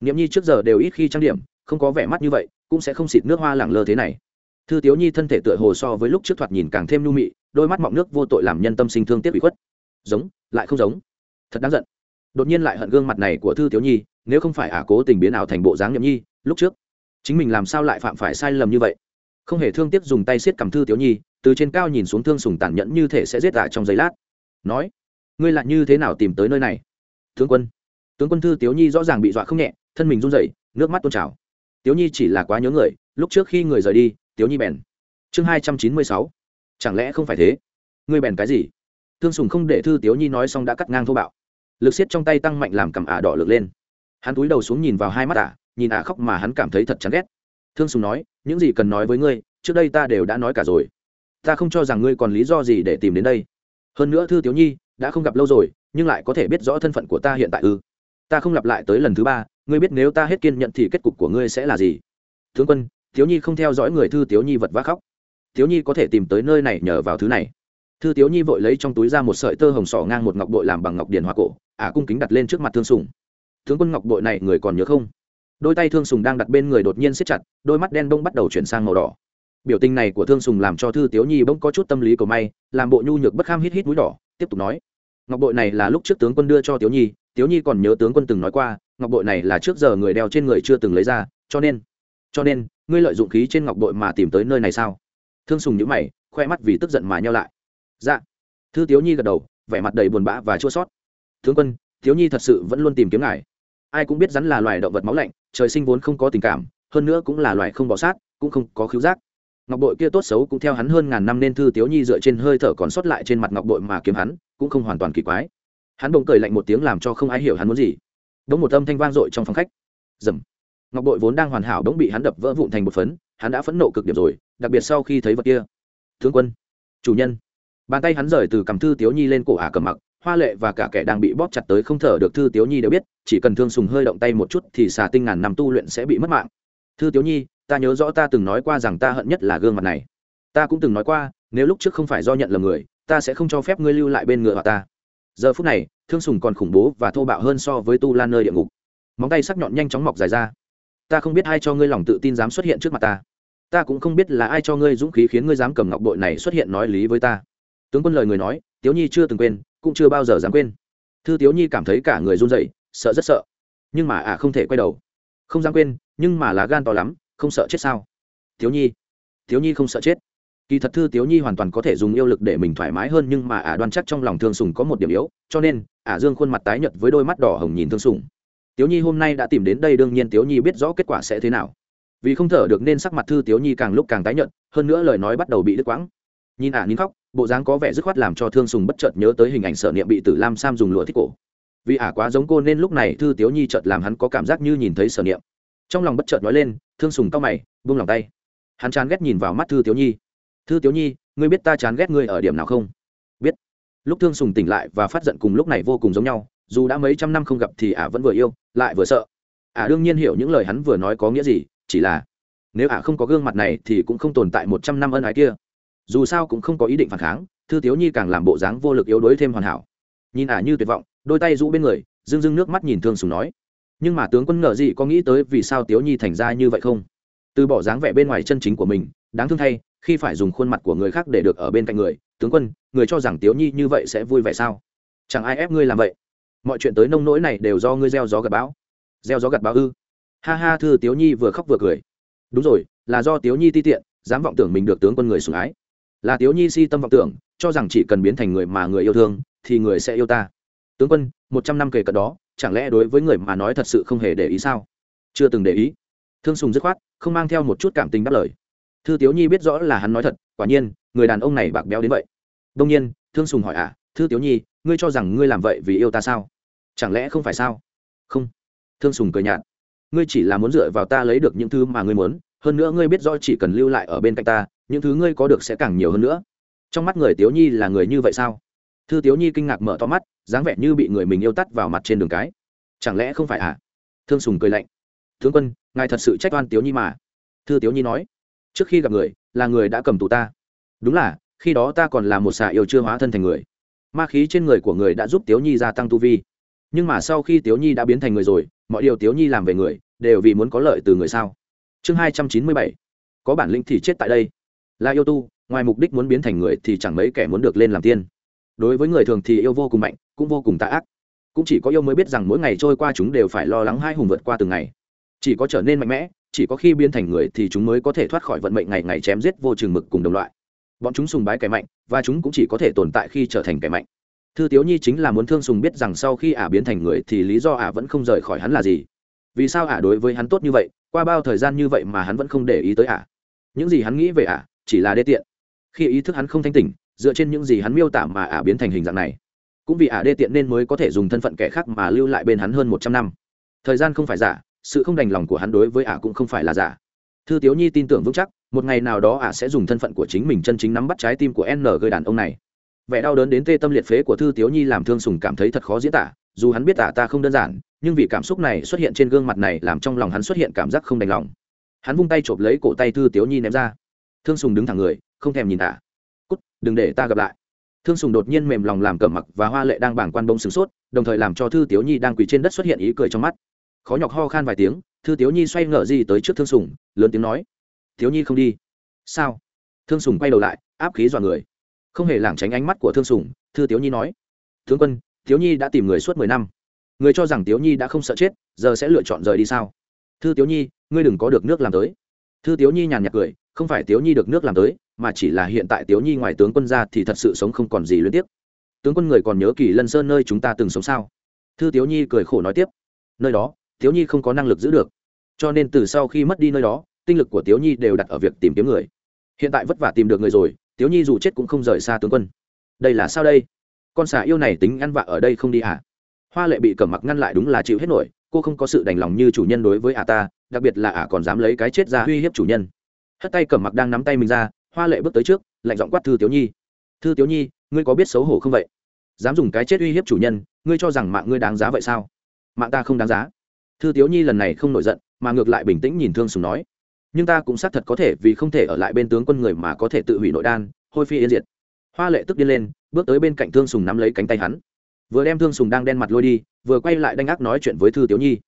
nghiệm nhi trước giờ đều ít khi trang điểm, không có vẻ mắt như vậy, cũng sẽ không xịt nước hoa lẳng lơ thế này. Thư tiếu nhi thân thể tựa hồ so với lúc trước thoạt nhìn càng thêm nhu mị, đôi mắt mọng nước vô tội làm nhân tâm sinh thương tiếc bị khuất. Giống, lại không giống. Thật đáng giận. Đột nhiên lại hận gương mặt này của thư tiếu nhi, nếu không phải ả cố tình biến ảo thành bộ dáng nhậm nhi, lúc trước, chính mình làm sao lại phạm phải sai lầm như vậy? Không hề thương tiếc dùng tay siết cầm thư tiếu nhi từ trên cao nhìn xuống thương sùng tàn nhẫn như thể sẽ giết ả trong giây lát. Nói, ngươi lại như thế nào tìm tới nơi này? Tướng quân. Tướng quân thư tiếu nhi rõ ràng bị dọa không nhẹ, thân mình run rẩy, nước mắt tôn trào. Tiếu nhi chỉ là quá nhớ người, lúc trước khi người rời đi, tiếu nhi bèn. Chương hai trăm chín mươi sáu. Chẳng lẽ không phải thế? Ngươi bèn cái gì? Thương sùng không để thư tiếu nhi nói xong đã cắt ngang thô bạo. Lực xiết trong tay tăng mạnh làm cầm ả đỏ lực lên. Hắn túi đầu xuống nhìn vào hai mắt ả, nhìn ả khóc mà hắn cảm thấy thật chán ghét. Thương sùng nói, những gì cần nói với ngươi, trước đây ta đều đã nói cả rồi ta không cho rằng ngươi còn lý do gì để tìm đến đây. Hơn nữa thư tiếu nhi đã không gặp lâu rồi, nhưng lại có thể biết rõ thân phận của ta hiện tại ư? Ta không lặp lại tới lần thứ ba, ngươi biết nếu ta hết kiên nhận thì kết cục của ngươi sẽ là gì? Tướng quân thiếu nhi không theo dõi người thư tiếu nhi vật vác khóc. Thiếu nhi có thể tìm tới nơi này nhờ vào thứ này. Thư tiếu nhi vội lấy trong túi ra một sợi tơ hồng sỏ ngang một ngọc bội làm bằng ngọc điền hoa cổ, ả cung kính đặt lên trước mặt thương sùng. Tướng quân ngọc bội này người còn nhớ không? Đôi tay thương sùng đang đặt bên người đột nhiên siết chặt, đôi mắt đen đông bắt đầu chuyển sang màu đỏ biểu tình này của thương sùng làm cho thư tiếu nhi bỗng có chút tâm lý cầu may, làm bộ nhu nhược bất kham hít hít mũi đỏ, tiếp tục nói. Ngọc bội này là lúc trước tướng quân đưa cho tiếu nhi tiếu nhi còn nhớ tướng quân từng nói qua, ngọc bội này là trước giờ người đeo trên người chưa từng lấy ra, cho nên cho nên, ngươi lợi dụng khí trên ngọc bội mà tìm tới nơi này sao? Thương sùng nhữ mày, khoe mắt vì tức giận mà nhau lại. Dạ. Thư tiếu nhi gật đầu, vẻ mặt đầy buồn bã và chua sót tướng quân, tiếu nhi thật sự vẫn luôn tìm kiếm ngài. Ai cũng biết rắn là loài động vật máu lạnh, trời sinh vốn không có tình cảm, hơn nữa cũng là loài không bỏ sát, cũng không có khiếu giác ngọc bội kia tốt xấu cũng theo hắn hơn ngàn năm nên thư tiếu nhi dựa trên hơi thở còn sót lại trên mặt ngọc bội mà kiếm hắn, cũng không hoàn toàn kỳ quái. Hắn bỗng cười lạnh một tiếng làm cho không ai hiểu hắn muốn gì. Bỗng một âm thanh vang dội trong phòng khách. Dầm. Ngọc bội vốn đang hoàn hảo bỗng bị hắn đập vỡ vụn thành một phấn, hắn đã phẫn nộ cực điểm rồi, đặc biệt sau khi thấy vật kia. Tướng quân. Chủ nhân. Bàn tay hắn rời từ cầm thư tiếu nhi lên cổ ả cầm mặc, hoa lệ và cả kẻ đang bị bóp chặt tới không thở được thư tiếu nhi đều biết, chỉ cần thương sùng hơi động tay một chút thì xà tinh ngàn năm tu luyện sẽ bị mất mạng. Thư tiếu nhi ta nhớ rõ ta từng nói qua rằng ta hận nhất là gương mặt này. Ta cũng từng nói qua, nếu lúc trước không phải do nhận lầm người, ta sẽ không cho phép ngươi lưu lại bên ngựa họ ta. Giờ phút này, thương sùng còn khủng bố và thô bạo hơn so với tu lan nơi địa ngục. Móng tay sắc nhọn nhanh chóng mọc dài ra. Ta không biết ai cho ngươi lòng tự tin dám xuất hiện trước mặt ta. Ta cũng không biết là ai cho ngươi dũng khí khiến ngươi dám cầm ngọc bội này xuất hiện nói lý với ta. Tướng quân lời người nói, tiếu nhi chưa từng quên, cũng chưa bao giờ dám quên. Thư tiếu nhi cảm thấy cả người run rẩy, sợ rất sợ. Nhưng mà ả à không thể quay đầu. Không dám quên, nhưng mà lá gan to lắm không sợ chết sao? Thiếu nhi thiếu nhi không sợ chết. Kỳ thật thư tiếu nhi hoàn toàn có thể dùng yêu lực để mình thoải mái hơn nhưng mà ả đoan chắc trong lòng thương sùng có một điểm yếu, cho nên ả dương khuôn mặt tái nhợt với đôi mắt đỏ hồng nhìn thương sùng. Tiếu nhi hôm nay đã tìm đến đây đương nhiên tiếu nhi biết rõ kết quả sẽ thế nào. Vì không thở được nên sắc mặt thư tiếu nhi càng lúc càng tái nhợt, hơn nữa lời nói bắt đầu bị đứt quãng. Nhìn ả nín khóc, bộ dáng có vẻ dứt khoát làm cho thương sùng bất chợt nhớ tới hình ảnh sở niệm bị tử lam sam dùng lụa thích cổ. Vì ả quá giống cô nên lúc này thư tiếu nhi chợt làm hắn có cảm giác như nhìn thấy sở niệm. Trong lòng bất chợt nói lên thương sùng cao mày, buông lòng tay. Hắn chán ghét nhìn vào mắt thư tiếu nhi. Thư tiếu nhi, ngươi biết ta chán ghét ngươi ở điểm nào không? Biết. Lúc thương sùng tỉnh lại và phát giận cùng lúc này vô cùng giống nhau, dù đã mấy trăm năm không gặp thì ả vẫn vừa yêu, lại vừa sợ. Ả đương nhiên hiểu những lời hắn vừa nói có nghĩa gì, chỉ là nếu ả không có gương mặt này thì cũng không tồn tại một trăm năm ân ái kia. Dù sao cũng không có ý định phản kháng, thư tiếu nhi càng làm bộ dáng vô lực yếu đuối thêm hoàn hảo. Nhìn ả như tuyệt vọng, đôi tay rũ bên người dưng dưng nước mắt nhìn thương sùng nói nhưng mà tướng quân ngờ gì có nghĩ tới vì sao tiếu nhi thành ra như vậy không? Từ bỏ dáng vẻ bên ngoài chân chính của mình, đáng thương thay, khi phải dùng khuôn mặt của người khác để được ở bên cạnh người, tướng quân, người cho rằng tiếu nhi như vậy sẽ vui vẻ sao? Chẳng ai ép ngươi làm vậy. Mọi chuyện tới nông nỗi này đều do ngươi gieo gió gặt bão. Gieo gió gặt bão ư? Ha ha, thư tiếu nhi vừa khóc vừa cười. Đúng rồi, là do tiếu nhi ti tiện, dám vọng tưởng mình được tướng quân người sủng ái. Là tiếu nhi si tâm vọng tưởng, cho rằng chỉ cần biến thành người mà người yêu thương, thì người sẽ yêu ta. Tướng quân, một trăm năm kể cận đó chẳng lẽ đối với người mà nói thật sự không hề để ý sao? Chưa từng để ý. Thương sùng dứt khoát không mang theo một chút cảm tình đáp lời. Thư tiếu nhi biết rõ là hắn nói thật quả nhiên người đàn ông này bạc béo đến vậy. Đông nhiên thương sùng hỏi ạ à, thư tiếu nhi ngươi cho rằng ngươi làm vậy vì yêu ta sao? Chẳng lẽ không phải sao? Không. Thương sùng cười nhạt. Ngươi chỉ là muốn dựa vào ta lấy được những thứ mà ngươi muốn hơn nữa ngươi biết rõ chỉ cần lưu lại ở bên cạnh ta những thứ ngươi có được sẽ càng nhiều hơn nữa. Trong mắt người tiếu nhi là người như vậy sao? Thư tiếu nhi kinh ngạc mở to mắt dáng vẻ như bị người mình yêu tắt vào mặt trên đường cái. Chẳng lẽ không phải à? Thương sùng cười lạnh. Tướng quân, ngài thật sự trách oan tiếu nhi mà. Thư tiếu nhi nói. Trước khi gặp người, là người đã cầm tù ta. Đúng là, khi đó ta còn là một xà yêu chưa hóa thân thành người. Ma khí trên người của người đã giúp tiếu nhi gia tăng tu vi. Nhưng mà sau khi tiếu nhi đã biến thành người rồi, mọi điều tiếu nhi làm về người, đều vì muốn có lợi từ người sao? Chương hai trăm chín mươi bảy. Có bản lĩnh thì chết tại đây. Là yêu tu, ngoài mục đích muốn biến thành người thì chẳng mấy kẻ muốn được lên làm tiên đối với người thường thì yêu vô cùng mạnh, cũng vô cùng tạ ác. Cũng chỉ có yêu mới biết rằng mỗi ngày trôi qua chúng đều phải lo lắng hai hùng vượt qua từng ngày. Chỉ có trở nên mạnh mẽ, chỉ có khi biến thành người thì chúng mới có thể thoát khỏi vận mệnh ngày ngày chém giết vô chừng mực cùng đồng loại. Bọn chúng sùng bái kẻ mạnh, và chúng cũng chỉ có thể tồn tại khi trở thành kẻ mạnh. Thư tiếu nhi chính là muốn thương sùng biết rằng sau khi ả biến thành người thì lý do ả vẫn không rời khỏi hắn là gì. Vì sao ả đối với hắn tốt như vậy, qua bao thời gian như vậy mà hắn vẫn không để ý tới ả? Những gì hắn nghĩ về ả chỉ là đê tiện. Khi ý thức hắn không thanh tỉnh dựa trên những gì hắn miêu tả mà ả biến thành hình dạng này. Cũng vì ả đê tiện nên mới có thể dùng thân phận kẻ khác mà lưu lại bên hắn hơn một trăm năm. Thời gian không phải giả, sự không đành lòng của hắn đối với ả cũng không phải là giả. Thư tiếu nhi tin tưởng vững chắc, một ngày nào đó ả sẽ dùng thân phận của chính mình chân chính nắm bắt trái tim của n gây đàn ông này. Vẻ đau đớn đến tê tâm liệt phế của thư tiếu nhi làm thương sùng cảm thấy thật khó diễn tả, dù hắn biết ả ta không đơn giản, nhưng vì cảm xúc này xuất hiện trên gương mặt này làm trong lòng hắn xuất hiện cảm giác không đành lòng. Hắn vung tay chộp lấy cổ tay thư tiếu nhi ném ra. Thương sùng đứng thẳng người, không thèm nhìn ả đừng để ta gặp lại. Thương sùng đột nhiên mềm lòng làm cẩm mặc và hoa lệ đang bảng quan bông sửng sốt, đồng thời làm cho thư tiếu nhi đang quỳ trên đất xuất hiện ý cười trong mắt. Khó nhọc ho khan vài tiếng, thư tiếu nhi xoay ngờ gì tới trước thương sùng, lớn tiếng nói thiếu nhi không đi. Sao? Thương sùng quay đầu lại, áp khí dọa người. Không hề lảng tránh ánh mắt của thương sùng, thư tiếu nhi nói, tướng quân thiếu nhi đã tìm người suốt mười năm. Người cho rằng tiếu nhi đã không sợ chết, giờ sẽ lựa chọn rời đi sao? Thư tiếu nhi, ngươi đừng có được nước làm tới. Thư tiếu nhi nhàn nhạt cười không phải tiếu nhi được nước làm tới, mà chỉ là hiện tại tiếu nhi ngoài tướng quân ra thì thật sự sống không còn gì liên tiếp tướng quân người còn nhớ kỳ lân sơn nơi chúng ta từng sống sao? Thư tiếu nhi cười khổ nói tiếp. Nơi đó, tiếu nhi không có năng lực giữ được. Cho nên từ sau khi mất đi nơi đó, tinh lực của tiếu nhi đều đặt ở việc tìm kiếm người. Hiện tại vất vả tìm được người rồi, tiếu nhi dù chết cũng không rời xa tướng quân. Đây là sao đây? Con xà yêu này tính ăn vạ ở đây không đi à? hoa lệ bị cẩm mặc ngăn lại đúng là chịu hết nổi, cô không có sự đành lòng như chủ nhân đối với ả ta, đặc biệt là ả còn dám lấy cái chết ra uy hiếp chủ nhân hất tay cẩm mặc đang nắm tay mình ra, hoa lệ bước tới trước, lạnh giọng quát thư tiếu nhi. Thư tiếu nhi, ngươi có biết xấu hổ không vậy? Dám dùng cái chết uy hiếp chủ nhân, ngươi cho rằng mạng ngươi đáng giá vậy sao? Mạng ta không đáng giá. Thư tiếu nhi lần này không nổi giận, mà ngược lại bình tĩnh nhìn thương sùng nói, nhưng ta cũng xác thật có thể, vì không thể ở lại bên tướng quân người mà có thể tự hủy nội đan, hôi phi yên diệt. Hoa lệ tức điên lên, bước tới bên cạnh thương sùng nắm lấy cánh tay hắn. Vừa đem thương sùng đang đen mặt lôi đi, vừa quay lại đanh ác nói chuyện với thư tiếu nhi.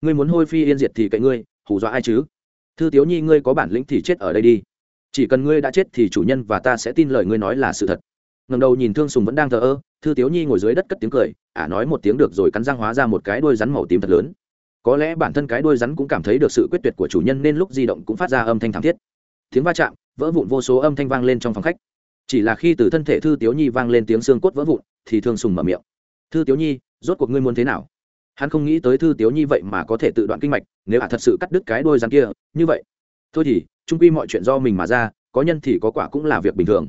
Ngươi muốn hôi phi yên diệt thì cậy ngươi, hù dọa ai chứ? Thư tiếu nhi, ngươi có bản lĩnh thì chết ở đây đi. Chỉ cần ngươi đã chết thì chủ nhân và ta sẽ tin lời ngươi nói là sự thật. Ngầm đầu nhìn thương sùng vẫn đang thờ ơ, thư tiếu nhi ngồi dưới đất cất tiếng cười, ả nói một tiếng được rồi cắn răng hóa ra một cái đuôi rắn màu tím thật lớn. Có lẽ bản thân cái đuôi rắn cũng cảm thấy được sự quyết tuyệt của chủ nhân nên lúc di động cũng phát ra âm thanh thảm thiết. Tiếng va chạm, vỡ vụn vô số âm thanh vang lên trong phòng khách. Chỉ là khi từ thân thể thư tiếu nhi vang lên tiếng xương cốt vỡ vụn, thì thương sùng mở miệng. Thư tiếu nhi, rốt cuộc ngươi muốn thế nào? Hắn không nghĩ tới thư tiếu nhi vậy mà có thể tự đoạn kinh mạch, nếu ả thật sự cắt đứt cái đôi rắn kia, như vậy. Thôi thì trung quy mọi chuyện do mình mà ra, có nhân thì có quả cũng là việc bình thường.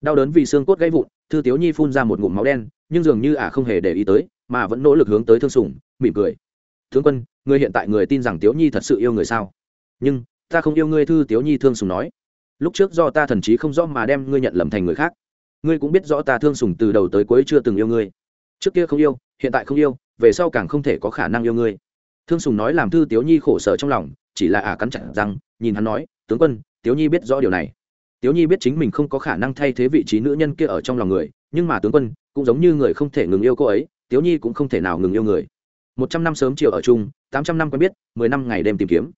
Đau đớn vì xương cốt gãy vụn, thư tiếu nhi phun ra một ngụm máu đen, nhưng dường như ả không hề để ý tới, mà vẫn nỗ lực hướng tới thương sùng mỉm cười. Thương quân, người hiện tại người tin rằng tiếu nhi thật sự yêu người sao? Nhưng, ta không yêu ngươi, thư tiếu nhi thương sùng nói. Lúc trước do ta thần trí không rõ mà đem ngươi nhận lầm thành người khác. Ngươi cũng biết rõ ta thương sùng từ đầu tới cuối chưa từng yêu ngươi. Trước kia không yêu, hiện tại không yêu về sau càng không thể có khả năng yêu ngươi. Thương sùng nói làm thư tiếu nhi khổ sở trong lòng, chỉ là ả cắn chặt rằng nhìn hắn nói, tướng quân, tiếu nhi biết rõ điều này. Tiếu nhi biết chính mình không có khả năng thay thế vị trí nữ nhân kia ở trong lòng người, nhưng mà tướng quân, cũng giống như người không thể ngừng yêu cô ấy, tiếu nhi cũng không thể nào ngừng yêu người. Một trăm năm sớm chiều ở chung, tám trăm năm quen biết, mười năm ngày đêm tìm kiếm.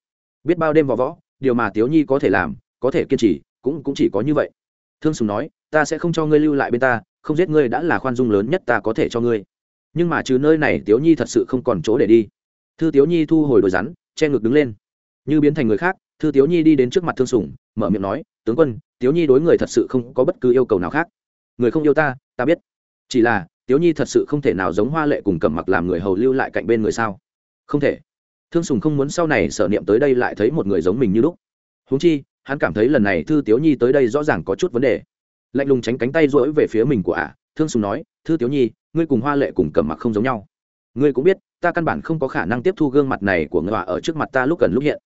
Biết bao đêm vò võ điều mà tiếu nhi có thể làm, có thể kiên trì, cũng cũng chỉ có như vậy. Thương sùng nói, ta sẽ không cho ngươi lưu lại bên ta, không giết ngươi đã là khoan dung lớn nhất ta có thể cho ngươi nhưng mà trừ nơi này tiếu nhi thật sự không còn chỗ để đi. Thư tiếu nhi thu hồi đồi rắn, che ngực đứng lên. Như biến thành người khác, thư tiếu nhi đi đến trước mặt thương sùng, mở miệng nói, tướng quân, tiếu nhi đối người thật sự không có bất cứ yêu cầu nào khác. Người không yêu ta ta biết. Chỉ là, tiếu nhi thật sự không thể nào giống hoa lệ cùng cầm mặc làm người hầu lưu lại cạnh bên người sao? Không thể. Thương sùng không muốn sau này sở niệm tới đây lại thấy một người giống mình như lúc. Húng chi, hắn cảm thấy lần này thư tiếu nhi tới đây rõ ràng có chút vấn đề. Lạnh lùng tránh cánh tay rỗi về phía mình của ả, thương sùng nói thư tiếu nhi, ngươi cùng hoa lệ cùng cầm mặc không giống nhau. Ngươi cũng biết, ta căn bản không có khả năng tiếp thu gương mặt này của ngựa ở trước mặt ta lúc cần lúc hiện.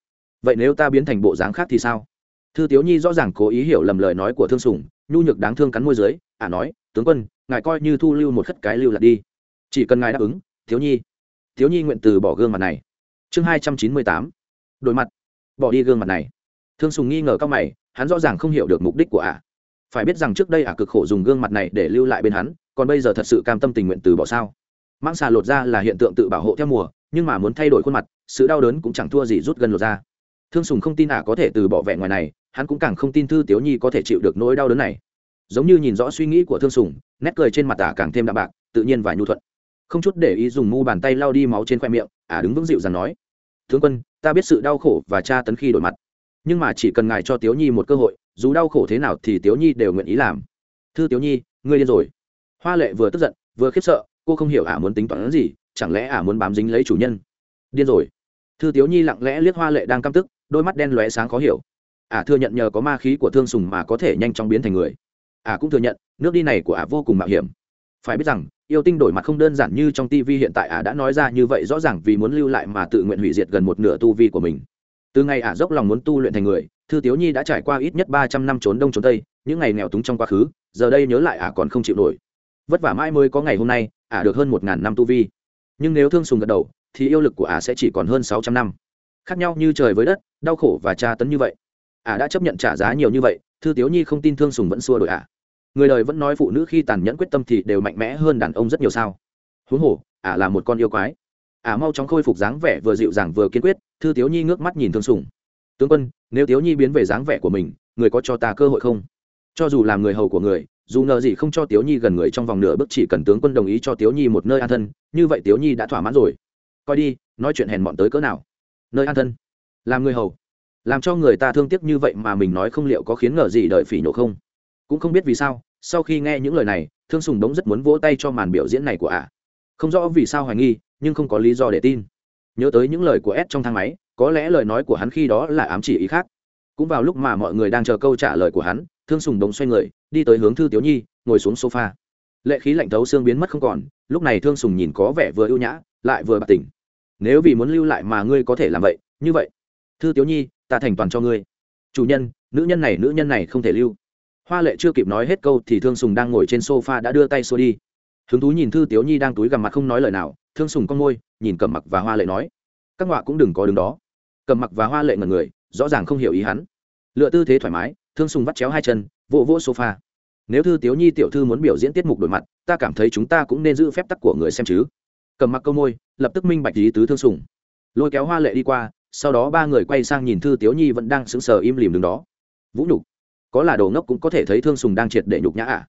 Vậy nếu ta biến thành bộ dáng khác thì sao? Thư tiếu nhi rõ ràng cố ý hiểu lầm lời nói của thương sùng, nhu nhược đáng thương cắn môi dưới ả nói, tướng quân, ngài coi như thu lưu một khất cái lưu lạc đi. Chỉ cần ngài đáp ứng thiếu nhi. Thiếu nhi nguyện từ bỏ gương mặt này. Chương hai trăm chín mươi tám. Đổi mặt. Bỏ đi gương mặt này. Thương sùng nghi ngờ cao mày, hắn rõ ràng không hiểu được mục đích của ả phải biết rằng trước đây ả cực khổ dùng gương mặt này để lưu lại bên hắn còn bây giờ thật sự cam tâm tình nguyện từ bỏ sao? Mãng xà lột ra là hiện tượng tự bảo hộ theo mùa, nhưng mà muốn thay đổi khuôn mặt, sự đau đớn cũng chẳng thua gì rút gần lột ra. Thương sùng không tin ả có thể từ bỏ vẻ ngoài này, hắn cũng càng không tin thư tiếu nhi có thể chịu được nỗi đau đớn này. Giống như nhìn rõ suy nghĩ của thương sùng, nét cười trên mặt ả càng thêm đạm bạc, tự nhiên và nhu thuận. Không chút để ý dùng mu bàn tay lau đi máu trên khoe miệng, ả đứng vững dịu dàng nói tướng quân, ta biết sự đau khổ và tra tấn khi đổi mặt. Nhưng mà chỉ cần ngài cho tiếu nhi một cơ hội, dù đau khổ thế nào thì tiếu nhi đều nguyện ý làm. Thư tiếu nhi, ngươi điên rồi hoa lệ vừa tức giận, vừa khiếp sợ, cô không hiểu ả muốn tính toán gì, chẳng lẽ ả muốn bám dính lấy chủ nhân? Điên rồi. Thư tiếu nhi lặng lẽ liếc hoa lệ đang căm tức, đôi mắt đen lóe sáng khó hiểu. Ả thừa nhận nhờ có ma khí của thương sùng mà có thể nhanh chóng biến thành người. Ả cũng thừa nhận, nước đi này của ả vô cùng mạo hiểm. Phải biết rằng, yêu tinh đổi mặt không đơn giản như trong tivi hiện tại ả đã nói ra như vậy, rõ ràng vì muốn lưu lại mà tự nguyện hủy diệt gần một nửa tu vi của mình. Từ ngày ả dốc lòng muốn tu luyện thành người, thư tiếu nhi đã trải qua ít nhất ba trăm năm trốn đông trốn tây, những ngày nghèo túng trong quá khứ, giờ đây nhớ lại ả còn không chịu nổi vất vả mãi mới có ngày hôm nay, ả được hơn một ngàn năm tu vi. Nhưng nếu thương sùng gật đầu, thì yêu lực của ả sẽ chỉ còn hơn sáu trăm năm. Khác nhau như trời với đất, đau khổ và tra tấn như vậy. Ả đã chấp nhận trả giá nhiều như vậy, thư tiếu nhi không tin thương sùng vẫn xua đổi ả. Người đời vẫn nói phụ nữ khi tàn nhẫn quyết tâm thì đều mạnh mẽ hơn đàn ông rất nhiều sao. Huống hồ, ả là một con yêu quái. Ả mau chóng khôi phục dáng vẻ vừa dịu dàng vừa kiên quyết, thư tiếu nhi ngước mắt nhìn thương sùng. Tướng quân, nếu tiếu nhi biến về dáng vẻ của mình, người có cho ta cơ hội không? Cho dù làm người hầu của người dù ngờ gì không cho tiếu nhi gần người trong vòng nửa bước, chỉ cần tướng quân đồng ý cho tiếu nhi một nơi an thân, như vậy tiếu nhi đã thỏa mãn rồi. Coi đi, nói chuyện hèn bọn tới cỡ nào. Nơi an thân. Làm người hầu. Làm cho người ta thương tiếc như vậy mà mình nói không liệu có khiến ngờ gì đợi phỉ nhổ không? Cũng không biết vì sao, sau khi nghe những lời này, thương sùng đống rất muốn vỗ tay cho màn biểu diễn này của ả không rõ vì sao hoài nghi, nhưng không có lý do để tin. Nhớ tới những lời của s trong thang máy, có lẽ lời nói của hắn khi đó là ám chỉ ý khác. Cũng vào lúc mà mọi người đang chờ câu trả lời của hắn thương sùng đống xoay người, đi tới hướng thư tiếu nhi, ngồi xuống sofa. Lệ khí lạnh thấu xương biến mất không còn, lúc này thương sùng nhìn có vẻ vừa ưu nhã, lại vừa bạc tỉnh. Nếu vì muốn lưu lại mà ngươi có thể làm vậy, như vậy. Thư tiếu nhi, ta thành toàn cho ngươi. Chủ nhân, nữ nhân này, nữ nhân này không thể lưu. Hoa lệ chưa kịp nói hết câu thì thương sùng đang ngồi trên sofa đã đưa tay xua đi. Hứng thú nhìn thư tiếu nhi đang túi gằm mặt không nói lời nào, thương sùng con môi, nhìn cầm mặc và hoa lệ nói. Các họa cũng đừng có đứng đó. Cầm mặc và hoa lệ ngần người, rõ ràng không hiểu ý hắn. Lựa tư thế thoải mái thương sùng vắt chéo hai chân, vỗ vỗ sofa. Nếu thư tiếu nhi tiểu thư muốn biểu diễn tiết mục đổi mặt, ta cảm thấy chúng ta cũng nên giữ phép tắc của người xem chứ. Cầm mặc câu môi, lập tức minh bạch lý tứ thương sùng. Lôi kéo hoa lệ đi qua, sau đó ba người quay sang nhìn thư tiếu nhi vẫn đang sững sờ im lìm đứng đó. Vũ nhục. Có là đồ ngốc cũng có thể thấy thương sùng đang triệt để nhục nhã ả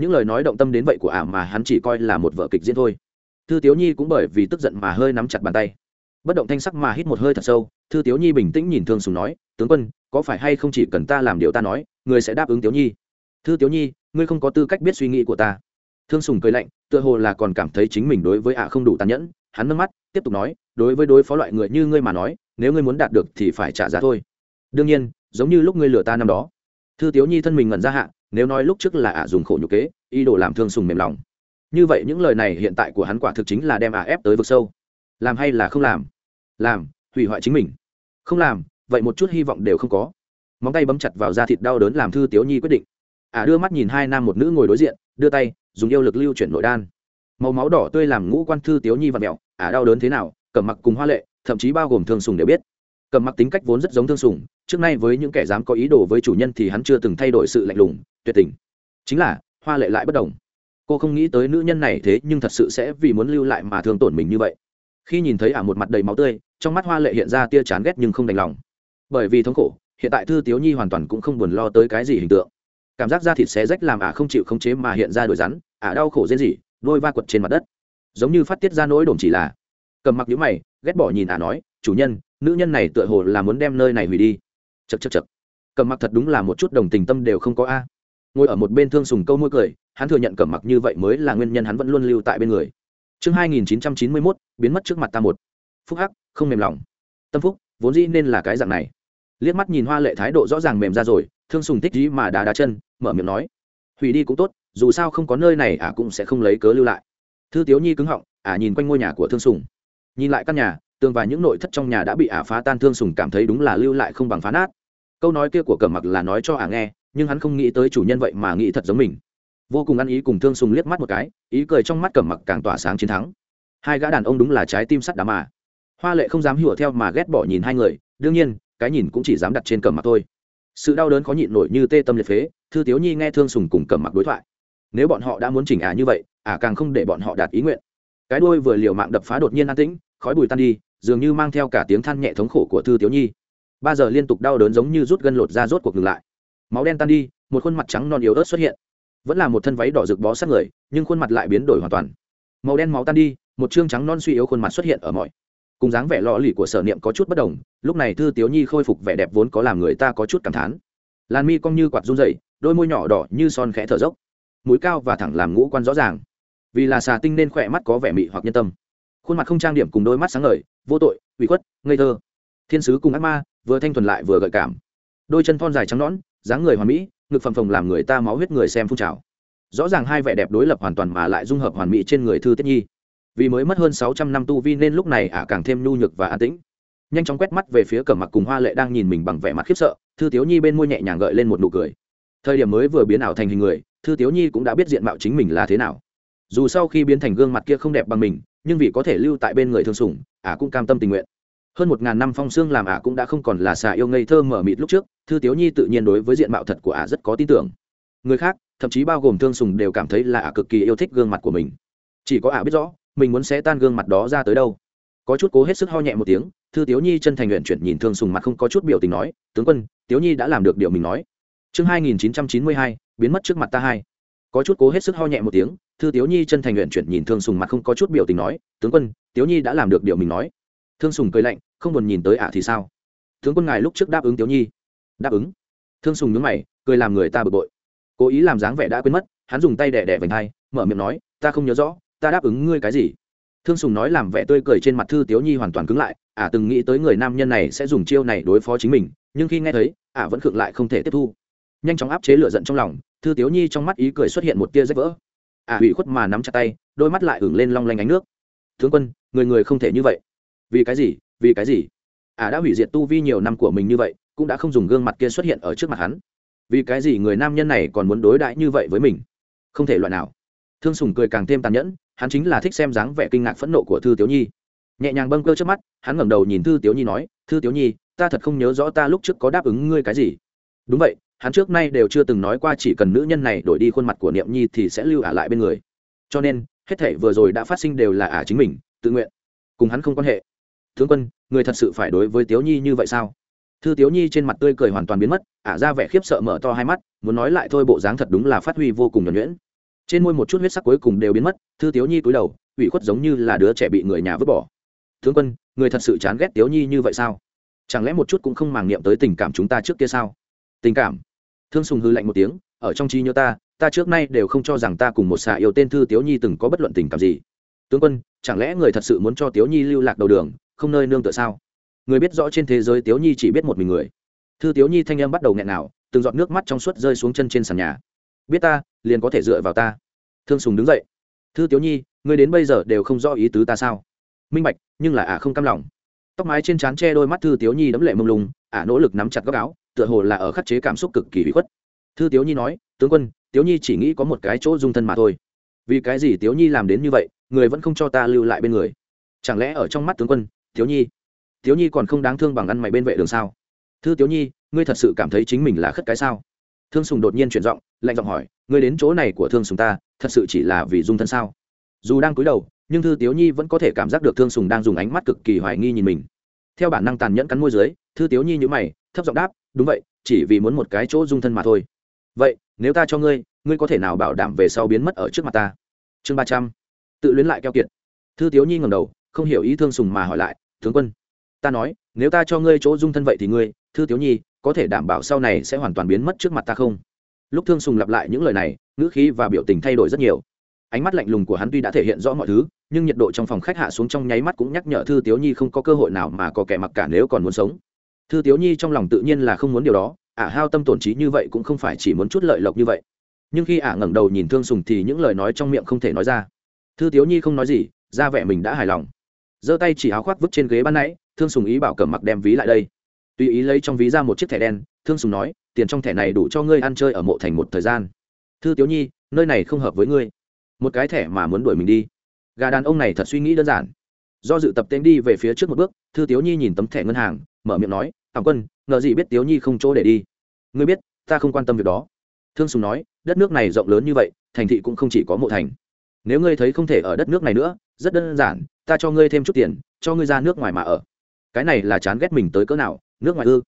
những lời nói động tâm đến vậy của ả mà hắn chỉ coi là một vợ kịch diễn thôi. Thư tiếu nhi cũng bởi vì tức giận mà hơi nắm chặt bàn tay bất động thanh sắc mà hít một hơi thật sâu, thư tiếu nhi bình tĩnh nhìn thương sùng nói, tướng quân, có phải hay không chỉ cần ta làm điều ta nói, người sẽ đáp ứng tiếu nhi? Thư tiếu nhi, ngươi không có tư cách biết suy nghĩ của ta. Thương sùng cười lạnh, tựa hồ là còn cảm thấy chính mình đối với ả không đủ tàn nhẫn. Hắn nâng mắt, tiếp tục nói, đối với đối phó loại người như ngươi mà nói, nếu ngươi muốn đạt được thì phải trả giá thôi. Đương nhiên, giống như lúc ngươi lừa ta năm đó. Thư tiếu nhi thân mình ngẩn ra hạ, nếu nói lúc trước là ả dùng khổ nhục kế, ý đồ làm thương sùng mềm lòng. Như vậy những lời này hiện tại của hắn quả thực chính là đem ả ép tới vực sâu làm hay là không làm? Làm, hủy hoại chính mình. Không làm, vậy một chút hy vọng đều không có. Móng tay bấm chặt vào da thịt đau đớn làm thư tiếu nhi quyết định. Ả đưa mắt nhìn hai nam một nữ ngồi đối diện, đưa tay, dùng yêu lực lưu chuyển nội đan. Màu máu đỏ tươi làm ngũ quan thư tiếu nhi và mẹo ả đau đớn thế nào? Cầm mặc cùng hoa lệ, thậm chí bao gồm thương sùng đều biết. Cầm mặc tính cách vốn rất giống thương sùng, trước nay với những kẻ dám có ý đồ với chủ nhân thì hắn chưa từng thay đổi sự lạnh lùng, tuyệt tình. Chính là, hoa lệ lại bất đồng. Cô không nghĩ tới nữ nhân này thế nhưng thật sự sẽ vì muốn lưu lại mà thương tổn mình như vậy khi nhìn thấy ả một mặt đầy máu tươi, trong mắt hoa lệ hiện ra tia chán ghét nhưng không đành lòng. Bởi vì thống khổ, hiện tại thư tiếu nhi hoàn toàn cũng không buồn lo tới cái gì hình tượng. Cảm giác da thịt xé rách làm ả không chịu khống chế mà hiện ra đổi rắn, ả đau khổ dễ gì đôi va quật trên mặt đất. Giống như phát tiết ra nỗi đồn chỉ là. Cầm mặc nhũ mày, ghét bỏ nhìn ả nói, chủ nhân, nữ nhân này tựa hồ là muốn đem nơi này hủy đi. Chật chật chật cầm mặc thật đúng là một chút đồng tình tâm đều không có a. Ngồi ở một bên thương sùng câu môi cười, hắn thừa nhận cầm mặc như vậy mới là nguyên nhân hắn vẫn luôn lưu tại bên người chương hai nghìn chín trăm chín mươi mốt, biến mất trước mặt ta một. Phúc hắc, không mềm lòng. Tâm phúc, vốn dĩ nên là cái dạng này. Liếc mắt nhìn hoa lệ thái độ rõ ràng mềm ra rồi, thương sùng thích dí mà đá đá chân, mở miệng nói. Hủy đi cũng tốt, dù sao không có nơi này ả cũng sẽ không lấy cớ lưu lại. Thư tiếu nhi cứng họng ả nhìn quanh ngôi nhà của thương sùng. Nhìn lại căn nhà, tường và những nội thất trong nhà đã bị ả phá tan, thương sùng cảm thấy đúng là lưu lại không bằng phá nát. Câu nói kia của cẩm mặc là nói cho ả nghe, nhưng hắn không nghĩ tới chủ nhân vậy mà nghĩ thật giống mình vô cùng ăn ý cùng thương sùng liếc mắt một cái, ý cười trong mắt cẩm mặc càng tỏa sáng chiến thắng. Hai gã đàn ông đúng là trái tim sắt đá mà. Hoa lệ không dám hùa theo mà ghét bỏ nhìn hai người, đương nhiên, cái nhìn cũng chỉ dám đặt trên cẩm mặc thôi. Sự đau đớn khó nhịn nổi như tê tâm liệt phế, thư tiếu nhi nghe thương sùng cùng cẩm mặc đối thoại. Nếu bọn họ đã muốn chỉnh ả như vậy ả càng không để bọn họ đạt ý nguyện. Cái đôi vừa liều mạng đập phá đột nhiên an tĩnh, khói bùi tan đi, dường như mang theo cả tiếng than nhẹ thống khổ của thư tiếu nhi. Ba giờ liên tục đau đớn giống như rút gân lột ra rốt cuộc ngừng lại. Máu đen tan đi, một khuôn mặt trắng non yếu ớt xuất hiện vẫn là một thân váy đỏ rực bó sát người, nhưng khuôn mặt lại biến đổi hoàn toàn. Màu đen máu tan đi, một chương trắng non suy yếu khuôn mặt xuất hiện ở mọi. Cùng dáng vẻ lọ lì của sở niệm có chút bất đồng, lúc này thư tiếu nhi khôi phục vẻ đẹp vốn có làm người ta có chút cảm thán. Lan mi cong như quạt run dày đôi môi nhỏ đỏ như son khẽ thở dốc. Mũi cao và thẳng làm ngũ quan rõ ràng. Vì là xà tinh nên khỏe mắt có vẻ mị hoặc nhân tâm. Khuôn mặt không trang điểm cùng đôi mắt sáng ngời, vô tội, ủy khuất, ngây thơ. Thiên sứ cùng ác ma, vừa thanh thuần lại vừa gợi cảm. Đôi chân thon dài trắng nõn, dáng người hoàn mỹ ngực phập phồng làm người ta máu huyết người xem phun trào. Rõ ràng hai vẻ đẹp đối lập hoàn toàn mà lại dung hợp hoàn mỹ trên người thư tiết nhi. Vì mới mất hơn sáu trăm năm tu vi nên lúc này ả càng thêm nhu nhược và an tĩnh. Nhanh chóng quét mắt về phía cẩm mặc cùng hoa lệ đang nhìn mình bằng vẻ mặt khiếp sợ, thư tiếu nhi bên môi nhẹ nhàng gợi lên một nụ cười. Thời điểm mới vừa biến ảo thành hình người, thư tiếu nhi cũng đã biết diện mạo chính mình là thế nào. Dù sau khi biến thành gương mặt kia không đẹp bằng mình, nhưng vì có thể lưu tại bên người thương sủng ả cũng cam tâm tình nguyện hơn một ngàn năm phong xương làm ả cũng đã không còn là xà yêu ngây thơ mở mịt lúc trước, thư tiếu nhi tự nhiên đối với diện mạo thật của ả rất có tin tưởng. Người khác, thậm chí bao gồm thương sùng đều cảm thấy là ả cực kỳ yêu thích gương mặt của mình. Chỉ có ả biết rõ, mình muốn xé tan gương mặt đó ra tới đâu. Có chút cố hết sức ho nhẹ một tiếng, thư tiếu nhi chân thành nguyện chuyển nhìn thương sùng mặt không có chút biểu tình nói, tướng quân, tiếu nhi đã làm được điều mình nói. Chương hai nghìn chín trăm chín mươi hai, biến mất trước mặt ta hai. Có chút cố hết sức ho nhẹ một tiếng, thư tiếu nhi chân thành nguyện chuyển nhìn thương sùng mặt không có chút biểu tình nói, tướng quân, tiếu nhi đã làm được điều mình nói thương sùng cười lạnh, không buồn nhìn tới ả thì sao? Tướng quân ngài lúc trước đáp ứng tiếu nhi. Đáp ứng. Thương sùng nhướng mày, cười làm người ta bực bội. Cố ý làm dáng vẻ đã quên mất, hắn dùng tay đẻ đẻ vành hai, mở miệng nói, ta không nhớ rõ, ta đáp ứng ngươi cái gì? Thương sùng nói làm vẻ tươi cười trên mặt thư tiếu nhi hoàn toàn cứng lại ả từng nghĩ tới người nam nhân này sẽ dùng chiêu này đối phó chính mình, nhưng khi nghe thấy ả vẫn khựng lại không thể tiếp thu. Nhanh chóng áp chế lửa giận trong lòng, thư tiếu nhi trong mắt ý cười xuất hiện một tia rách vỡ. Ả hủy khuất mà nắm chặt tay, đôi mắt lại ửng lên long lanh ánh nước. Tướng quân, người người không thể như vậy vì cái gì, vì cái gì? Ả đã hủy diệt tu vi nhiều năm của mình như vậy, cũng đã không dùng gương mặt kia xuất hiện ở trước mặt hắn. Vì cái gì người nam nhân này còn muốn đối đãi như vậy với mình? Không thể loại nào. Thương sùng cười càng thêm tàn nhẫn, hắn chính là thích xem dáng vẻ kinh ngạc phẫn nộ của thư tiếu nhi. Nhẹ nhàng bâng cơ trước mắt, hắn ngẩng đầu nhìn thư tiếu nhi nói, thư tiếu nhi, ta thật không nhớ rõ ta lúc trước có đáp ứng ngươi cái gì. Đúng vậy, hắn trước nay đều chưa từng nói qua chỉ cần nữ nhân này đổi đi khuôn mặt của niệm nhi thì sẽ lưu ả lại bên người. Cho nên, hết thể vừa rồi đã phát sinh đều là ả chính mình, tự nguyện. Cùng hắn không quan hệ tướng quân, người thật sự phải đối với tiếu nhi như vậy sao? Thư tiếu nhi trên mặt tươi cười hoàn toàn biến mất, ả ra vẻ khiếp sợ mở to hai mắt, muốn nói lại thôi bộ dáng thật đúng là phát huy vô cùng nhuẩn nhuyễn. Trên môi một chút huyết sắc cuối cùng đều biến mất, thư tiếu nhi cúi đầu, ủy khuất giống như là đứa trẻ bị người nhà vứt bỏ. Tướng quân, người thật sự chán ghét tiếu nhi như vậy sao? Chẳng lẽ một chút cũng không màng niệm tới tình cảm chúng ta trước kia sao? Tình cảm? Thương sùng hư lạnh một tiếng, ở trong trí nhớ ta ta trước nay đều không cho rằng ta cùng một xà yêu tên thư tiếu nhi từng có bất luận tình cảm gì. Tướng quân, chẳng lẽ người thật sự muốn cho tiếu nhi lưu lạc đầu đường không nơi nương tựa sao? Người biết rõ trên thế giới tiếu nhi chỉ biết một mình người. Thư tiếu nhi thanh em bắt đầu nghẹn nào, từng giọt nước mắt trong suốt rơi xuống chân trên sàn nhà. Biết ta, liền có thể dựa vào ta. Thương sùng đứng dậy. Thư tiếu nhi người đến bây giờ đều không rõ ý tứ ta sao? Minh bạch, nhưng là ả không cam lòng. Tóc mái trên trán che đôi mắt thư tiếu nhi đấm lệ mông lung, ả nỗ lực nắm chặt góc áo, tựa hồ là ở khắc chế cảm xúc cực kỳ bị khuất. Thư tiếu nhi nói, tướng quân, tiếu nhi chỉ nghĩ có một cái chỗ dung thân mà thôi. Vì cái gì tiếu nhi làm đến như vậy, người vẫn không cho ta lưu lại bên người. Chẳng lẽ ở trong mắt tướng quân thiếu nhi thiếu nhi còn không đáng thương bằng ăn mày bên vệ đường sao? Thư thiếu nhi, ngươi thật sự cảm thấy chính mình là khất cái sao? Thương sùng đột nhiên chuyển giọng, lạnh giọng hỏi, ngươi đến chỗ này của thương sùng ta, thật sự chỉ là vì dung thân sao? Dù đang cúi đầu, nhưng thư tiếu nhi vẫn có thể cảm giác được thương sùng đang dùng ánh mắt cực kỳ hoài nghi nhìn mình. Theo bản năng tàn nhẫn cắn môi dưới, thư tiếu nhi nhữ mày, thấp giọng đáp, đúng vậy, chỉ vì muốn một cái chỗ dung thân mà thôi. Vậy, nếu ta cho ngươi ngươi có thể nào bảo đảm về sau biến mất ở trước mặt ta? Chương ba trăm, tự luyến lại keo kiệt. Thư tiếu nhi ngầm đầu không hiểu ý thương sùng mà hỏi lại, tướng quân, ta nói, nếu ta cho ngươi chỗ dung thân vậy thì ngươi, thư tiếu nhi, có thể đảm bảo sau này sẽ hoàn toàn biến mất trước mặt ta không? Lúc thương sùng lặp lại những lời này, ngữ khí và biểu tình thay đổi rất nhiều. Ánh mắt lạnh lùng của hắn tuy đã thể hiện rõ mọi thứ, nhưng nhiệt độ trong phòng khách hạ xuống trong nháy mắt cũng nhắc nhở thư tiếu nhi không có cơ hội nào mà có kẻ mặc cả nếu còn muốn sống. Thư tiếu nhi trong lòng tự nhiên là không muốn điều đó, ả hao tâm tổn trí như vậy cũng không phải chỉ muốn chút lợi lộc như vậy. Nhưng khi ả ngẩng đầu nhìn thương sùng thì những lời nói trong miệng không thể nói ra. Thư tiếu nhi không nói gì, ra vẻ mình đã hài lòng giơ tay chỉ áo khoác vứt trên ghế ban nãy, thương sùng ý bảo cẩm mặc đem ví lại đây. Tùy ý lấy trong ví ra một chiếc thẻ đen, thương sùng nói, tiền trong thẻ này đủ cho ngươi ăn chơi ở mộ thành một thời gian. Thư tiếu nhi, nơi này không hợp với ngươi. Một cái thẻ mà muốn đuổi mình đi. Gà đàn ông này thật suy nghĩ đơn giản. Do dự tập tên đi về phía trước một bước, thư tiếu nhi nhìn tấm thẻ ngân hàng, mở miệng nói thằng quân, ngờ gì biết tiếu nhi không chỗ để đi? Ngươi biết, ta không quan tâm việc đó. Thương sùng nói, đất nước này rộng lớn như vậy, thành thị cũng không chỉ có mộ thành. Nếu ngươi thấy không thể ở đất nước này nữa, rất đơn giản ta cho ngươi thêm chút tiền, cho ngươi ra nước ngoài mà ở. Cái này là chán ghét mình tới cỡ nào, nước ngoài ư?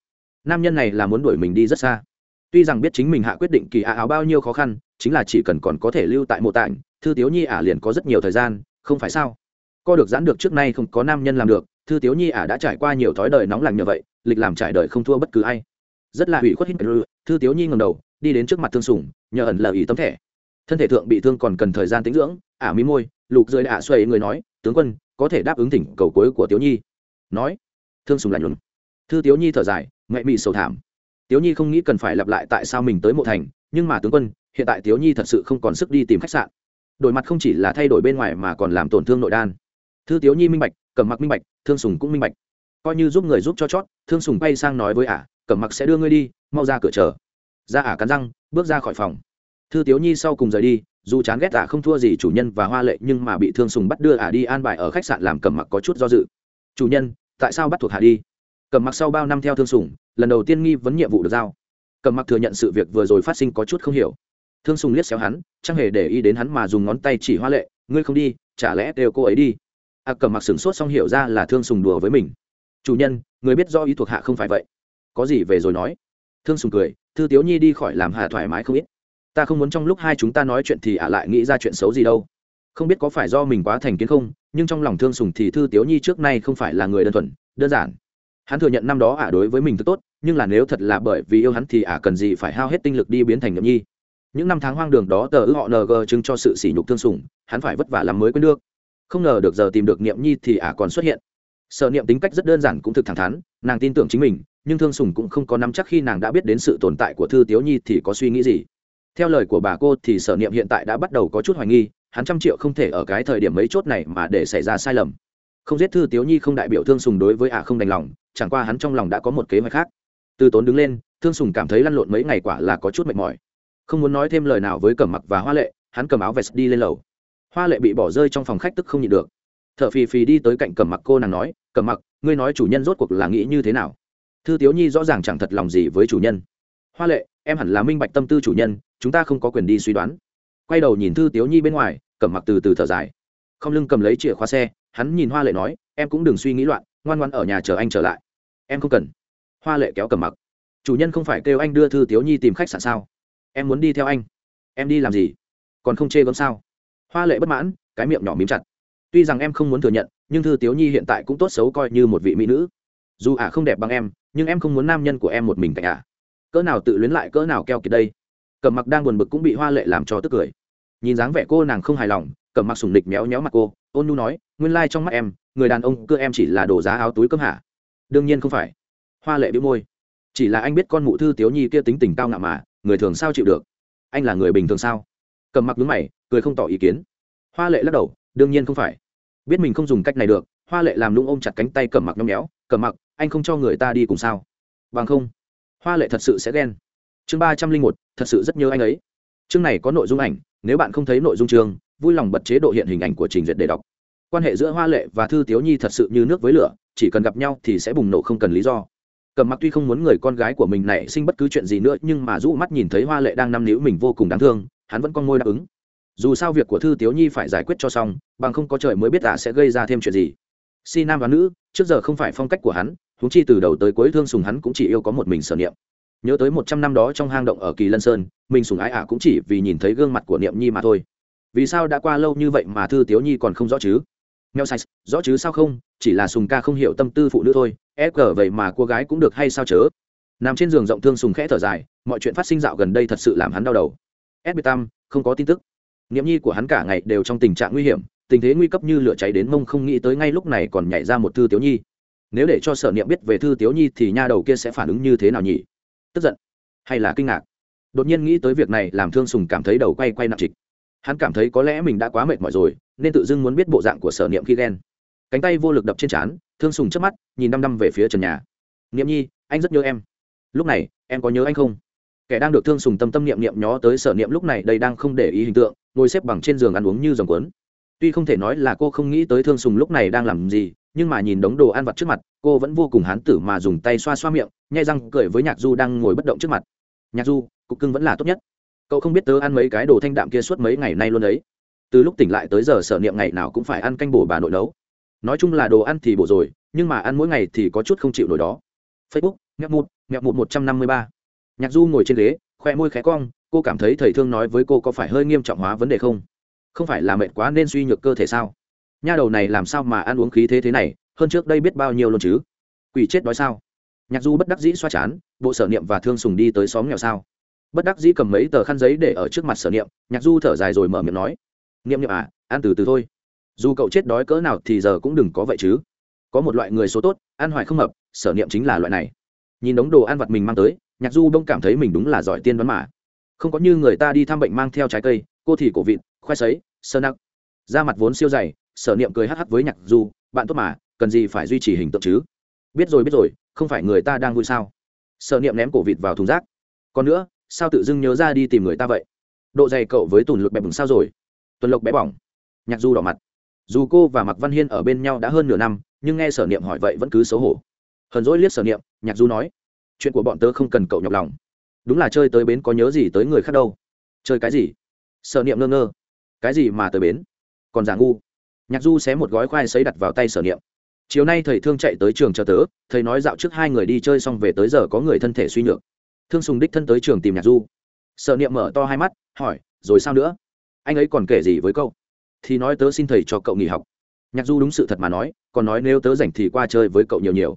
Nam nhân này là muốn đuổi mình đi rất xa. Tuy rằng biết chính mình hạ quyết định kỳ ả áo bao nhiêu khó khăn, chính là chỉ cần còn có thể lưu tại mộ tạng, thư tiếu nhi ả liền có rất nhiều thời gian, không phải sao? Co được giãn được trước nay không có nam nhân làm được, thư tiếu nhi ả đã trải qua nhiều thói đời nóng lành như vậy, lịch làm trải đời không thua bất cứ ai. Rất là hủy khuất hít thư tiếu nhi ngầm đầu, đi đến trước mặt thương sủng nhờ ẩn lờ ý tấm thẻ. Thân thể thượng bị thương còn cần thời gian tĩnh dưỡng, ả mí môi, lục rơi ả xoay người nói, tướng quân có thể đáp ứng thỉnh cầu cuối của Tiểu nhi. Nói, thương sùng lạnh lùng. Thư Tiểu nhi thở dài, mẹ mị sầu thảm. Tiểu nhi không nghĩ cần phải lặp lại tại sao mình tới mộ thành, nhưng mà tướng quân, hiện tại Tiểu nhi thật sự không còn sức đi tìm khách sạn. Đổi mặt không chỉ là thay đổi bên ngoài mà còn làm tổn thương nội đan. Thư Tiểu nhi minh bạch cầm mặc minh bạch, thương sùng cũng minh bạch. Coi như giúp người giúp cho chót, thương sùng bay sang nói với ả cầm mặc sẽ đưa ngươi đi, mau ra cửa chờ. Ra ả cắn răng, bước ra khỏi phòng. Thư tiếu nhi sau cùng rời đi dù chán ghét ả không thua gì chủ nhân và hoa lệ nhưng mà bị thương sùng bắt đưa ả đi an bài ở khách sạn làm cầm mặc có chút do dự. Chủ nhân, tại sao bắt thuộc hạ đi? Cầm mặc sau bao năm theo thương sùng, lần đầu tiên nghi vấn nhiệm vụ được giao. Cầm mặc thừa nhận sự việc vừa rồi phát sinh có chút không hiểu. Thương sùng liếc xéo hắn, chẳng hề để ý đến hắn mà dùng ngón tay chỉ hoa lệ, ngươi không đi, chả lẽ đều cô ấy đi? À cầm mặc sửng sốt xong hiểu ra là thương sùng đùa với mình. Chủ nhân, người biết do ý thuộc hạ không phải vậy. Có gì về rồi nói. Thương sùng cười, thư tiếu nhi đi khỏi làm hạ thoải mái không ít ta không muốn trong lúc hai chúng ta nói chuyện thì ả lại nghĩ ra chuyện xấu gì đâu. Không biết có phải do mình quá thành kiến không, nhưng trong lòng thương sùng thì thư tiếu nhi trước nay không phải là người đơn thuần, đơn giản. Hắn thừa nhận năm đó ả đối với mình thật tốt, nhưng là nếu thật là bởi vì yêu hắn thì ả cần gì phải hao hết tinh lực đi biến thành nhậm nhi. Những năm tháng hoang đường đó tờ ư họ ng chứng cho sự sỉ nhục thương sùng, hắn phải vất vả làm mới quên được. Không ngờ được giờ tìm được niệm nhi thì ả còn xuất hiện. Sợ niệm tính cách rất đơn giản cũng thực thẳng thắn, nàng tin tưởng chính mình, nhưng thương sùng cũng không có nắm chắc khi nàng đã biết đến sự tồn tại của thư tiếu nhi thì có suy nghĩ gì theo lời của bà cô thì sở niệm hiện tại đã bắt đầu có chút hoài nghi, hắn trăm triệu không thể ở cái thời điểm mấy chốt này mà để xảy ra sai lầm. Không giết thư tiếu nhi không đại biểu thương sùng đối với ả không đành lòng, chẳng qua hắn trong lòng đã có một kế hoạch khác. Từ tốn đứng lên, thương sùng cảm thấy lăn lộn mấy ngày quả là có chút mệt mỏi. Không muốn nói thêm lời nào với cẩm mặc và hoa lệ, hắn cầm áo vest đi lên lầu. Hoa lệ bị bỏ rơi trong phòng khách tức không nhịn được. T h ở phì phì đi tới cạnh cẩm mặc cô nàng nói, cẩm mặc, ngươi nói chủ nhân rốt cuộc là nghĩ như thế nào? Thư tiếu nhi rõ ràng chẳng thật lòng gì với chủ nhân. Hoa lệ, em hẳn là minh bạch tâm tư chủ nhân chúng ta không có quyền đi suy đoán. Quay đầu nhìn thư tiếu nhi bên ngoài, cẩm mặc từ từ thở dài. Không lưng cầm lấy chìa khóa xe, hắn nhìn hoa lệ nói, em cũng đừng suy nghĩ loạn, ngoan ngoan ở nhà chờ anh trở lại. Em không cần. Hoa lệ kéo cầm mặc. Chủ nhân không phải kêu anh đưa thư tiếu nhi tìm khách sạn sao? Em muốn đi theo anh. Em đi làm gì? Còn không chê gớm sao? Hoa lệ bất mãn, cái miệng nhỏ mím chặt. Tuy rằng em không muốn thừa nhận, nhưng thư tiếu nhi hiện tại cũng tốt xấu coi như một vị mỹ nữ. Dù ả không đẹp bằng em, nhưng em không muốn nam nhân của em một mình cạnh ả. Cỡ nào tự luyến lại, cỡ nào keo kiệt đây cẩm mặc đang buồn bực cũng bị hoa lệ làm cho tức cười. Nhìn dáng vẻ cô nàng không hài lòng, cẩm mặc sùng nịch méo méo mặt cô. Ôn nu nói, nguyên lai、like、trong mắt em, người đàn ông cơ em chỉ là đồ giá áo túi cơm hả? Đương nhiên không phải. Hoa lệ biếu môi. Chỉ là anh biết con mụ thư tiếu nhi kia tính tình cao ngạo mà, người thường sao chịu được? Anh là người bình thường sao? Cầm mặc đứng mày, cười không tỏ ý kiến. Hoa lệ lắc đầu, đương nhiên không phải. Biết mình không dùng cách này được. Hoa lệ làm lũng ôm chặt cánh tay cầm mặc nhóng nhéo cầm mặc, anh không cho người ta đi cùng sao? Bằng không. Hoa lệ thật sự sẽ ghen. Chương ba trăm linh một thật sự rất nhớ anh ấy. Chương này có nội dung ảnh, nếu bạn không thấy nội dung chương, vui lòng bật chế độ hiện hình ảnh của trình duyệt để đọc. Quan hệ giữa hoa lệ và thư tiếu nhi thật sự như nước với lửa, chỉ cần gặp nhau thì sẽ bùng nổ không cần lý do. Cầm mặc tuy không muốn người con gái của mình nảy sinh bất cứ chuyện gì nữa, nhưng mà rũ mắt nhìn thấy hoa lệ đang nắm níu mình vô cùng đáng thương, hắn vẫn con môi đáp ứng. Dù sao việc của thư tiếu nhi phải giải quyết cho xong, bằng không có trời mới biết ả sẽ gây ra thêm chuyện gì. Si nam và nữ, trước giờ không phải phong cách của hắn húng chi từ đầu tới cuối thương sùng hắn cũng chỉ yêu có một mình sở niệm nhớ tới một trăm năm đó trong hang động ở kỳ lân sơn mình sùng ái ả cũng chỉ vì nhìn thấy gương mặt của niệm nhi mà thôi vì sao đã qua lâu như vậy mà thư tiếu nhi còn không rõ chứ nghèo sai, rõ chứ sao không, chỉ là Sùng ca không hiểu tâm tư phụ nữ thôi, ép cờ vậy mà cô gái cũng được hay sao chớ. Nằm trên giường rộng thương Sùng khẽ thở dài, mọi chuyện phát sinh dạo gần đây thật sự làm hắn đau đầu. Ép Tam, không có tin tức. Niệm nhi của hắn cả ngày đều trong tình trạng nguy hiểm, tình thế nguy cấp như lửa cháy đến mông không nghĩ tới ngay lúc này còn nhảy ra một thư Tiếu nhi. Nếu để cho Sở Niệm biết về thư Tiếu nhi thì nha đầu kia sẽ phản ứng như thế nào nhỉ? Tức giận, hay là kinh ngạc? Đột nhiên nghĩ tới việc này làm Thương Sùng cảm thấy đầu quay quay nặng trịch hắn cảm thấy có lẽ mình đã quá mệt mỏi rồi nên tự dưng muốn biết bộ dạng của sở niệm khi ghen cánh tay vô lực đập trên trán thương sùng chớp mắt nhìn đăm đăm về phía trần nhà niệm nhi anh rất nhớ em lúc này em có nhớ anh không kẻ đang được thương sùng tâm tâm niệm niệm nhó tới sở niệm lúc này đây đang không để ý hình tượng ngồi xếp bằng trên giường ăn uống như dòng cuốn tuy không thể nói là cô không nghĩ tới thương sùng lúc này đang làm gì nhưng mà nhìn đống đồ ăn vặt trước mặt, cô vẫn vô cùng hán tử mà dùng tay xoa xoa miệng nhai răng cười với nhạc du đang ngồi bất động trước mặt. Nhạc du, cục cưng vẫn là tốt nhất. Cậu không biết tớ ăn mấy cái đồ thanh đạm kia suốt mấy ngày nay luôn ấy. từ lúc tỉnh lại tới giờ sở niệm ngày nào cũng phải ăn canh bổ bà nội nấu. Nói chung là đồ ăn thì bổ rồi, nhưng mà ăn mỗi ngày thì có chút không chịu nổi đó. Facebook, nhạc mụt nhạc mụt một trăm năm mươi ba. Nhạc du ngồi trên ghế, khoe môi khé cong, cô cảm thấy thầy thương nói với cô có phải hơi nghiêm trọng hóa vấn đề không? Không phải là mệt quá nên suy nhược cơ thể sao? Nha đầu này làm sao mà ăn uống khí thế thế này, hơn trước đây biết bao nhiêu luôn chứ? Quỷ chết đói sao? Nhạc du bất đắc dĩ xoa chán, bộ sở niệm và thương sùng đi tới xóm nghèo sao? Bất đắc dĩ cầm mấy tờ khăn giấy để ở trước mặt sở niệm, nhạc du thở dài rồi mở miệng nói, niệm niệm à ăn từ từ thôi. Dù cậu chết đói cỡ nào thì giờ cũng đừng có vậy chứ. Có một loại người số tốt, ăn hoài không hợp, sở niệm chính là loại này. Nhìn đống đồ ăn vặt mình mang tới, nhạc du đông cảm thấy mình đúng là giỏi tiên đoán mà. Không có như người ta đi thăm bệnh mang theo trái cây, cô thì cổ vịt, khoai sấy sơ nặng da mặt vốn siêu dày sở niệm cười hắc hắc với nhạc du, bạn tốt mà, cần gì phải duy trì hình tượng chứ? Biết rồi biết rồi, không phải người ta đang vui sao? Sở niệm ném cổ vịt vào thùng rác. Còn nữa, sao tự dưng nhớ ra đi tìm người ta vậy? Độ dày cậu với tùn lục bẹp bừng sao rồi? Tuần lộc bé bỏng. Nhạc du đỏ mặt. Dù cô và mạc văn hiên ở bên nhau đã hơn nửa năm, nhưng nghe sở niệm hỏi vậy vẫn cứ xấu hổ. Hờn dỗi liếc sở niệm, nhạc du nói, chuyện của bọn tớ không cần cậu nhọc lòng. Đúng là chơi tới bến có nhớ gì tới người khác đâu. Chơi cái gì? Sở niệm ngơ ngơ. Cái gì mà tới bến? Còn giả ngu nhạc du xé một gói khoai sấy đặt vào tay sở niệm. Chiều nay thầy thương chạy tới trường chờ tớ, thầy nói dạo trước hai người đi chơi xong về tới giờ có người thân thể suy nhược. Thương sùng đích thân tới trường tìm nhạc du. Sở niệm mở to hai mắt, hỏi, rồi sao nữa? Anh ấy còn kể gì với cậu? Thì nói tớ xin thầy cho cậu nghỉ học. Nhạc du đúng sự thật mà nói, còn nói nếu tớ rảnh thì qua chơi với cậu nhiều nhiều.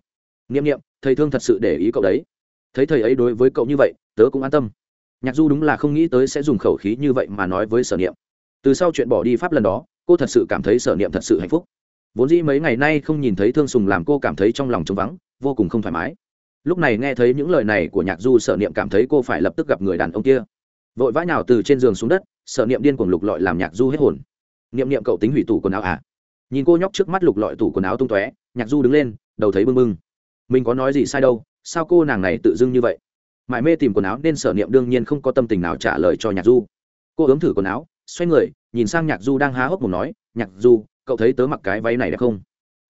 N i ệ m n i ệ m thầy thương thật sự để ý cậu đấy. Thấy thầy ấy đối với cậu như vậy, tớ cũng an tâm. Nhạc du đúng là không nghĩ tới sẽ dùng khẩu khí như vậy mà nói với sở niệm. Từ sau chuyện bỏ đi pháp lần đó cô thật sự cảm thấy sở niệm thật sự hạnh phúc. Vốn dĩ mấy ngày nay không nhìn thấy thương sùng làm cô cảm thấy trong lòng trống vắng, vô cùng không thoải mái. Lúc này nghe thấy những lời này của nhạc du, sở niệm cảm thấy cô phải lập tức gặp người đàn ông kia. Vội vã nào từ trên giường xuống đất, sở niệm điên cuồng lục lọi làm nhạc du hết hồn. Niệm niệm cậu tính hủy tủ quần áo à? Nhìn cô nhóc trước mắt lục lọi tủ quần áo tung tóe, nhạc du đứng lên, đầu thấy bưng bưng. Mình có nói gì sai đâu, sao cô nàng này tự dưng như vậy? Mãi mê tìm quần áo nên sở niệm đương nhiên không có tâm tình nào trả lời cho nhạc du. Cô ướm thử quần áo, xoay người nhìn sang nhạc du đang há hốc một nói, nhạc du, cậu thấy tớ mặc cái váy này đẹp không?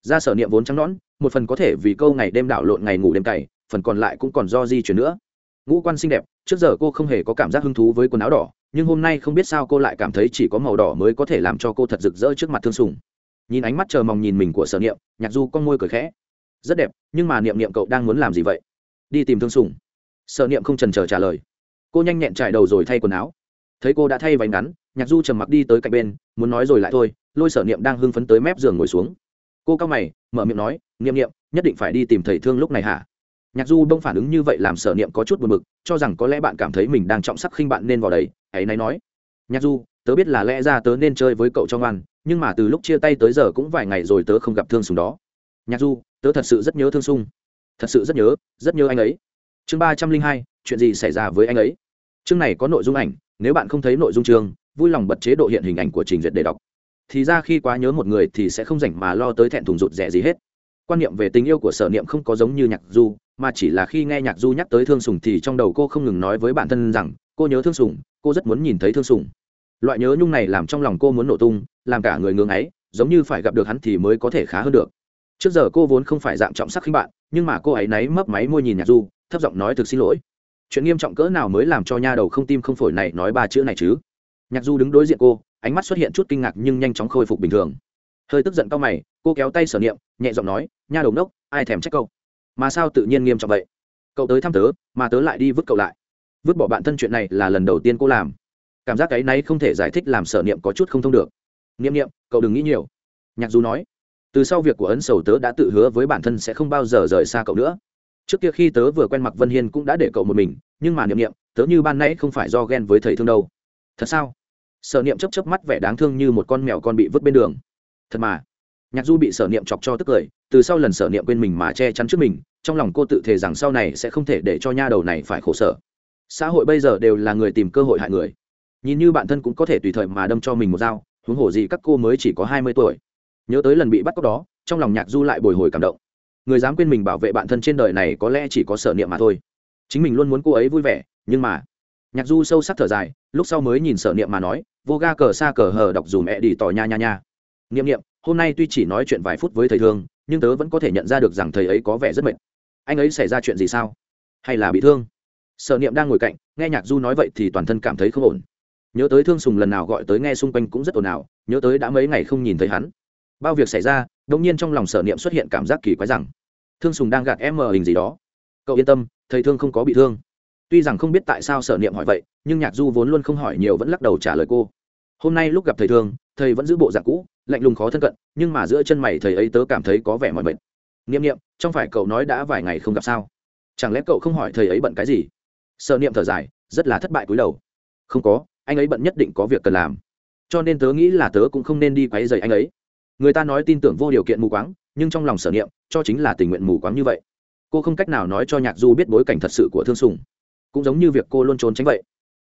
Ra sở niệm vốn trắng nõn, một phần có thể vì câu ngày đêm đảo lộn ngày ngủ đêm cày, phần còn lại cũng còn do di chuyển nữa. Ngũ quan xinh đẹp, trước giờ cô không hề có cảm giác hứng thú với quần áo đỏ, nhưng hôm nay không biết sao cô lại cảm thấy chỉ có màu đỏ mới có thể làm cho cô thật rực rỡ trước mặt thương sùng. Nhìn ánh mắt chờ mong nhìn mình của sở niệm, nhạc du con môi cười khẽ. Rất đẹp, nhưng mà niệm niệm cậu đang muốn làm gì vậy? Đi tìm thương sùng. Sở niệm không trần chờ trả lời. Cô nhanh nhẹn trải đầu rồi thay quần áo. Thấy cô đã thay váy ngắn nhạc du trầm mặc đi tới cạnh bên, muốn nói rồi lại thôi, lôi sở niệm đang hưng phấn tới mép giường ngồi xuống. Cô cao mày, mở miệng nói, niệm niệm, nhất định phải đi tìm thầy thương lúc này hả? Nhạc du bông phản ứng như vậy làm sở niệm có chút buồn bực, cho rằng có lẽ bạn cảm thấy mình đang trọng sắc khinh bạn nên vào đấy ấy nay nói. Nhạc du, tớ biết là lẽ ra tớ nên chơi với cậu cho ngoan, nhưng mà từ lúc chia tay tới giờ cũng vài ngày rồi tớ không gặp thương sùng đó. Nhạc du, tớ thật sự rất nhớ thương sung thật sự rất nhớ rất nhớ anh ấy. Chương ba trăm linh hai, chuyện gì xảy ra với anh ấy? Chương này có nội dung ảnh, nếu bạn không thấy nội dung chương vui lòng bật chế độ hiện hình ảnh của trình duyệt để đọc. Thì ra khi quá nhớ một người thì sẽ không rảnh mà lo tới thẹn thùng rụt rẻ gì hết. Quan niệm về tình yêu của sở niệm không có giống như nhạc du, mà chỉ là khi nghe nhạc du nhắc tới thương sùng thì trong đầu cô không ngừng nói với bản thân rằng, cô nhớ thương sùng, cô rất muốn nhìn thấy thương sùng. Loại nhớ nhung này làm trong lòng cô muốn nổ tung, làm cả người ngưng ấy giống như phải gặp được hắn thì mới có thể khá hơn được. Trước giờ cô vốn không phải dạng trọng sắc khinh bạn, nhưng mà cô ấy náy mấp máy môi nhìn nhạc du, thấp giọng nói thực xin lỗi. Chuyện nghiêm trọng cỡ nào mới làm cho nha đầu không tim không phổi này nói ba chữ này chứ? Nhạc du đứng đối diện cô, ánh mắt xuất hiện chút kinh ngạc nhưng nhanh chóng khôi phục bình thường. Hơi tức giận cao mày, cô kéo tay sở niệm, nhẹ giọng nói, nha đầu nốc ai thèm trách câu mà sao tự nhiên nghiêm trọng vậy? Cậu tới thăm tớ, mà tớ lại đi vứt cậu lại. Vứt bỏ bạn thân chuyện này là lần đầu tiên cô làm. Cảm giác cái này không thể giải thích làm sở niệm có chút không thông được. Niệm niệm, cậu đừng nghĩ nhiều. Nhạc du nói. Từ sau việc của ấn sầu tớ đã tự hứa với bản thân sẽ không bao giờ rời xa cậu nữa. Trước kia khi tớ vừa quen mặc vân hiên cũng đã để cậu một mình, nhưng mà niệm niệm, tớ như ban nãy không phải do ghen với thầy thương đâu thật sao? Sở niệm chấp chấp mắt vẻ đáng thương như một con mèo con bị vứt bên đường. Thật mà. Nhạc du bị sở niệm chọc cho tức cười, từ sau lần sở niệm quên mình mà che chắn trước mình, trong lòng cô tự thề rằng sau này sẽ không thể để cho nha đầu này phải khổ sở. Xã hội bây giờ đều là người tìm cơ hội hại người. Nhìn như bản thân cũng có thể tùy thời mà đâm cho mình một dao, huống hồ gì các cô mới chỉ có hai mươi tuổi. Nhớ tới lần bị bắt cóc đó, trong lòng nhạc du lại bồi hồi cảm động. Người dám quên mình bảo vệ bản thân trên đời này có lẽ chỉ có sở niệm mà thôi. Chính mình luôn muốn cô ấy vui vẻ, nhưng mà nhạc du sâu sắc thở dài, lúc sau mới nhìn sở niệm mà nói, vô ga cờ xa cờ hờ đọc dù mẹ đi tỏ nha nha nha. Niệm niệm, hôm nay tuy chỉ nói chuyện vài phút với thầy thương, nhưng tớ vẫn có thể nhận ra được rằng thầy ấy có vẻ rất mệt. Anh ấy xảy ra chuyện gì sao? Hay là bị thương? Sở niệm đang ngồi cạnh, nghe nhạc du nói vậy thì toàn thân cảm thấy không ổn. Nhớ tới thương sùng lần nào gọi tới nghe xung quanh cũng rất ồn ào, nhớ tới đã mấy ngày không nhìn thấy hắn. Bao việc xảy ra đông nhiên trong lòng sở niệm xuất hiện cảm giác kỳ quái rằng, thương sùng đang gạt em mờ hình gì đó. Cậu yên tâm, thầy thương không có bị thương tuy rằng không biết tại sao sở niệm hỏi vậy nhưng nhạc du vốn luôn không hỏi nhiều vẫn lắc đầu trả lời cô. Hôm nay lúc gặp thầy thương thầy vẫn giữ bộ dạng cũ lạnh lùng khó thân cận nhưng mà giữa chân mày thầy ấy tớ cảm thấy có vẻ mỏi mệt. Niệm niệm, trong phải cậu nói đã vài ngày không gặp sao? Chẳng lẽ cậu không hỏi thầy ấy bận cái gì? Sợ niệm thở dài rất là thất bại cúi đầu. Không có anh ấy bận nhất định có việc cần làm. Cho nên tớ nghĩ là tớ cũng không nên đi quấy dày anh ấy. Người ta nói tin tưởng vô điều kiện mù quáng nhưng trong lòng sở niệm cho chính là tình nguyện mù quáng như vậy. Cô không cách nào nói cho nhạc du biết bối cảnh thật sự của thương sùng cũng giống như việc cô luôn trốn tránh vậy.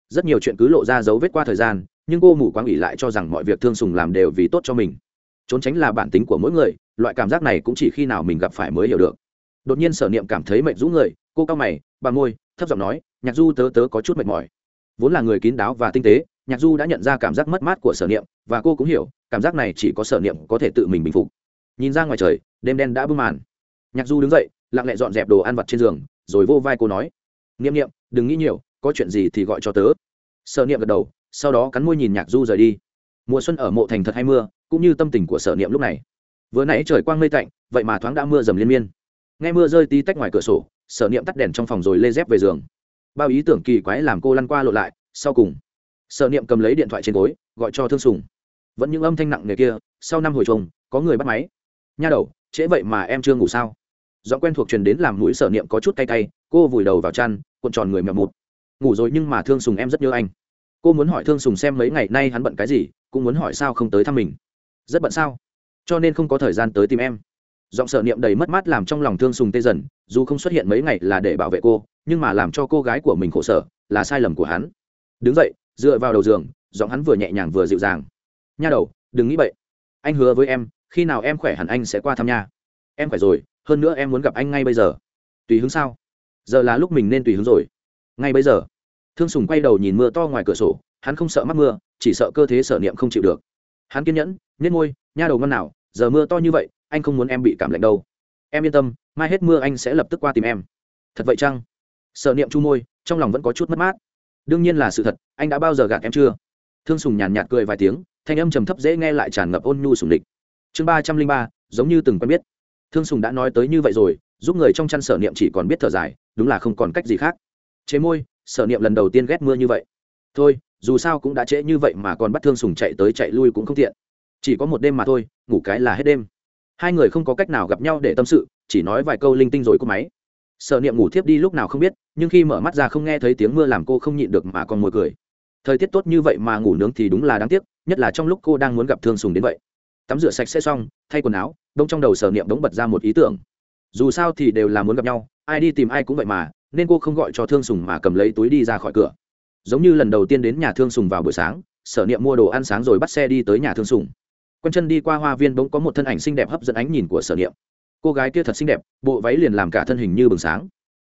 Rất nhiều chuyện cứ lộ ra dấu vết qua thời gian, nhưng cô mù quáng ủy lại cho rằng mọi việc thương sùng làm đều vì tốt cho mình. Trốn tránh là bản tính của mỗi người, loại cảm giác này cũng chỉ khi nào mình gặp phải mới hiểu được. Đột nhiên sở niệm cảm thấy mệt rũ người, cô cao mày bà môi, thấp giọng nói, nhạc du tớ tớ có chút mệt mỏi. Vốn là người kín đáo và tinh tế, nhạc du đã nhận ra cảm giác mất mát của sở niệm, và cô cũng hiểu, cảm giác này chỉ có sở niệm có thể tự mình bình phục. Nhìn ra ngoài trời, đêm đen đã bưng màn. Nhạc du đứng dậy, lặng lẽ dọn dẹp đồ ăn vặt trên giường, rồi vô vai cô nói niệm niệm, đừng nghĩ nhiều, có chuyện gì thì gọi cho tớ. Sở niệm gật đầu, sau đó cắn môi nhìn nhạc du rời đi. Mùa xuân ở mộ thành thật hay mưa, cũng như tâm tình của sở niệm lúc này. Vừa nãy trời quang mây tạnh, vậy mà thoáng đã mưa dầm liên miên. Nghe mưa rơi tí tách ngoài cửa sổ, sở niệm tắt đèn trong phòng rồi lê dép về giường. Bao ý tưởng kỳ quái làm cô lăn qua lộ lại, sau cùng, sở niệm cầm lấy điện thoại trên gối, gọi cho thương sùng. Vẫn những âm thanh nặng nề kia, sau năm hồi trùng có người bắt máy. Nha đầu, trễ vậy mà em chưa ngủ sao? Giọng quen thuộc truyền đến làm mũi sở niệm có chút cay cay, cô vùi đầu vào chăn, cuộn tròn người mèo mụt. Ngủ rồi nhưng mà thương sùng em rất nhớ anh. Cô muốn hỏi thương sùng xem mấy ngày nay hắn bận cái gì, cũng muốn hỏi sao không tới thăm mình. Rất bận sao? Cho nên không có thời gian tới tìm em. Giọng sợ niệm đầy mất mát làm trong lòng thương sùng tê dần, dù không xuất hiện mấy ngày là để bảo vệ cô, nhưng mà làm cho cô gái của mình khổ sở, là sai lầm của hắn. Đứng dậy, dựa vào đầu giường, giọng hắn vừa nhẹ nhàng vừa dịu dàng. Nha đầu, đừng nghĩ vậy anh hứa với em, khi nào em khỏe hẳn anh sẽ qua thăm nha. Em khỏe rồi hơn nữa em muốn gặp anh ngay bây giờ. Tùy hứng sao? Giờ là lúc mình nên tùy hứng rồi. Ngay bây giờ. Thương sùng quay đầu nhìn mưa to ngoài cửa sổ, hắn không sợ mắc mưa, chỉ sợ cơ thế sở niệm không chịu được. Hắn kiên nhẫn nhét ngôi nha đầu ngon nào, giờ mưa to như vậy, anh không muốn em bị cảm lạnh đâu. Em yên tâm, mai hết mưa anh sẽ lập tức qua tìm em. Thật vậy chăng? Sở niệm chu môi, trong lòng vẫn có chút mất mát. Đương nhiên là sự thật, anh đã bao giờ gạt em chưa? Thương sùng nhàn nhạt cười vài tiếng, thanh âm trầm thấp dễ nghe lại tràn ngập ôn nhu sùng địch chương ba trăm linh ba, giống như từng quen biết thương sùng đã nói tới như vậy rồi, giúp người trong chăn sở niệm chỉ còn biết thở dài, đúng là không còn cách gì khác. Chế môi, sở niệm lần đầu tiên ghét mưa như vậy. Thôi, dù sao cũng đã trễ như vậy mà còn bắt thương sùng chạy tới chạy lui cũng không tiện. Chỉ có một đêm mà thôi, ngủ cái là hết đêm. Hai người không có cách nào gặp nhau để tâm sự, chỉ nói vài câu linh tinh rồi cô máy. Sở niệm ngủ thiếp đi lúc nào không biết, nhưng khi mở mắt ra không nghe thấy tiếng mưa làm cô không nhịn được mà còn mồi cười. Thời tiết tốt như vậy mà ngủ nướng thì đúng là đáng tiếc, nhất là trong lúc cô đang muốn gặp thương sùng đến vậy tắm rửa sạch sẽ xong, thay quần áo, đông trong đầu sở niệm đống bật ra một ý tưởng. Dù sao thì đều là muốn gặp nhau, ai đi tìm ai cũng vậy mà, nên cô không gọi cho thương sùng mà cầm lấy túi đi ra khỏi cửa. Giống như lần đầu tiên đến nhà thương sùng vào buổi sáng, sở niệm mua đồ ăn sáng rồi bắt xe đi tới nhà thương sùng. Quanh chân đi qua hoa viên bỗng có một thân ảnh xinh đẹp hấp dẫn ánh nhìn của sở niệm. Cô gái kia thật xinh đẹp, bộ váy liền làm cả thân hình như bừng sáng.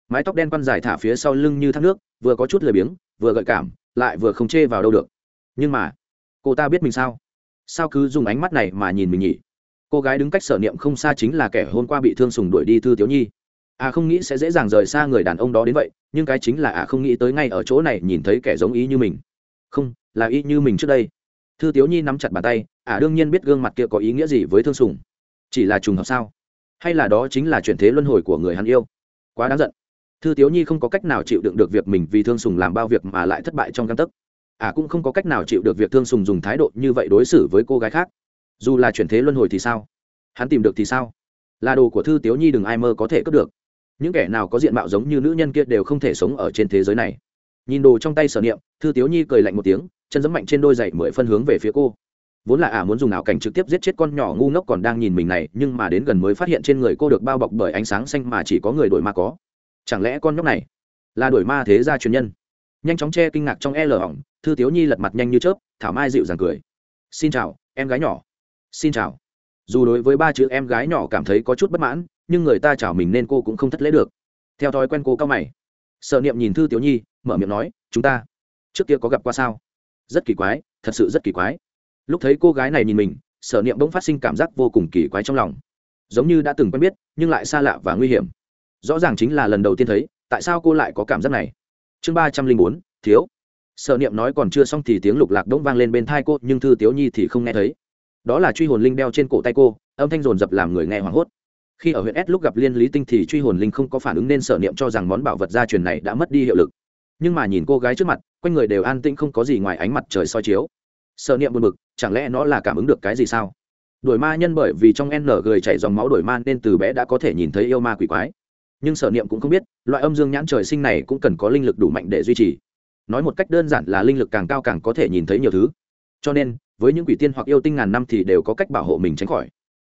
Mái tóc đen quăn dài thả phía sau lưng như thác nước, vừa có chút lười biếng, vừa gợi cảm, lại vừa không chê vào đâu được. Nhưng mà, cô ta biết mình sao? Sao cứ dùng ánh mắt này mà nhìn mình nhỉ? Cô gái đứng cách sở niệm không xa chính là kẻ hôm qua bị thương sùng đuổi đi thư thiếu nhi. À không nghĩ sẽ dễ dàng rời xa người đàn ông đó đến vậy, nhưng cái chính là à không nghĩ tới ngay ở chỗ này nhìn thấy kẻ giống ý như mình. Không, là ý như mình trước đây. Thư tiếu nhi nắm chặt bàn tay à đương nhiên biết gương mặt kia có ý nghĩa gì với thương sùng. Chỉ là trùng hợp sao? Hay là đó chính là chuyển thế luân hồi của người hắn yêu? Quá đáng giận. Thư tiếu nhi không có cách nào chịu đựng được việc mình vì thương sùng làm bao việc mà lại thất bại trong căn tấc à cũng không có cách nào chịu được việc thương sùng dùng thái độ như vậy đối xử với cô gái khác. Dù là chuyển thế luân hồi thì sao? Hắn tìm được thì sao? Là đồ của thư tiếu nhi đừng ai mơ có thể cướp được. Những kẻ nào có diện mạo giống như nữ nhân kia đều không thể sống ở trên thế giới này. Nhìn đồ trong tay sở niệm, thư tiếu nhi cười lạnh một tiếng, chân giấm mạnh trên đôi giày mười phân hướng về phía cô. Vốn là ả à muốn dùng ảo cảnh trực tiếp giết chết con nhỏ ngu ngốc còn đang nhìn mình này, nhưng mà đến gần mới phát hiện trên người cô được bao bọc bởi ánh sáng xanh mà chỉ có người đổi ma có. Chẳng lẽ con nhóc này là đổi ma thế gia truyền nhân? Nhanh chóng che kinh ngạc trong e hỏng thư tiếu nhi lật mặt nhanh như chớp, thảo mai dịu dàng cười. Xin chào, em gái nhỏ. Xin chào. Dù đối với ba chữ em gái nhỏ cảm thấy có chút bất mãn, nhưng người ta chào mình nên cô cũng không thất lễ được. Theo thói quen cô cao mày. Sợ niệm nhìn thư tiếu nhi, mở miệng nói, chúng ta trước kia có gặp qua sao? Rất kỳ quái, thật sự rất kỳ quái. Lúc thấy cô gái này nhìn mình, sở niệm bỗng phát sinh cảm giác vô cùng kỳ quái trong lòng. Giống như đã từng quen biết, nhưng lại xa lạ và nguy hiểm. Rõ ràng chính là lần đầu tiên thấy, tại sao cô lại có cảm giác này? Chương ba trăm linh bốn, thiếu sở niệm nói còn chưa xong thì tiếng lục lạc đỗng vang lên bên thai cô, nhưng thư tiếu nhi thì không nghe thấy. Đó là truy hồn linh đeo trên cổ tay cô, âm thanh rồn rập làm người nghe hoảng hốt. Khi ở huyện s lúc gặp liên lý tinh thì truy hồn linh không có phản ứng nên sở niệm cho rằng món bảo vật gia truyền này đã mất đi hiệu lực. Nhưng mà nhìn cô gái trước mặt, quanh người đều an tĩnh không có gì ngoài ánh mặt trời soi chiếu. Sở niệm buồn bực, chẳng lẽ nó là cảm ứng được cái gì sao? Đổi ma nhân bởi vì trong n gửi chảy dòng máu đổi ma nên từ bé đã có thể nhìn thấy yêu ma quỷ quái. Nhưng sở niệm cũng không biết, loại âm dương nhãn trời sinh này cũng cần có linh lực đủ mạnh để duy trì nói một cách đơn giản là linh lực càng cao càng có thể nhìn thấy nhiều thứ. Cho nên, với những quỷ tiên hoặc yêu tinh ngàn năm thì đều có cách bảo hộ mình tránh khỏi.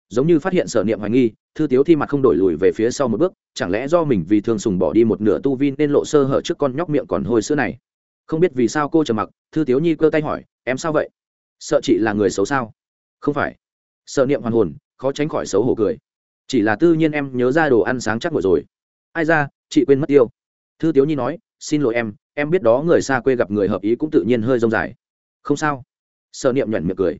Giống như phát hiện sở niệm hoài nghi, thư tiếu thi mặt không đổi lùi về phía sau một bước, chẳng lẽ do mình vì thường sùng bỏ đi một nửa tu vi nên lộ sơ hở trước con nhóc miệng còn hôi sữa này? Không biết vì sao cô trầm mặc, thư tiếu nhi cơ tay hỏi, em sao vậy? Sợ chị là người xấu sao? Không phải. Sợ niệm hoàn hồn, khó tránh khỏi xấu hổ cười. Chỉ là tư nhiên em nhớ ra đồ ăn sáng chắc vừa rồi. Ai ra, chị quên mất tiêu. Thư tiếu nhi nói, xin lỗi em em biết đó người xa quê gặp người hợp ý cũng tự nhiên hơi rông dài. Không sao. Sợ niệm nhuận miệng cười.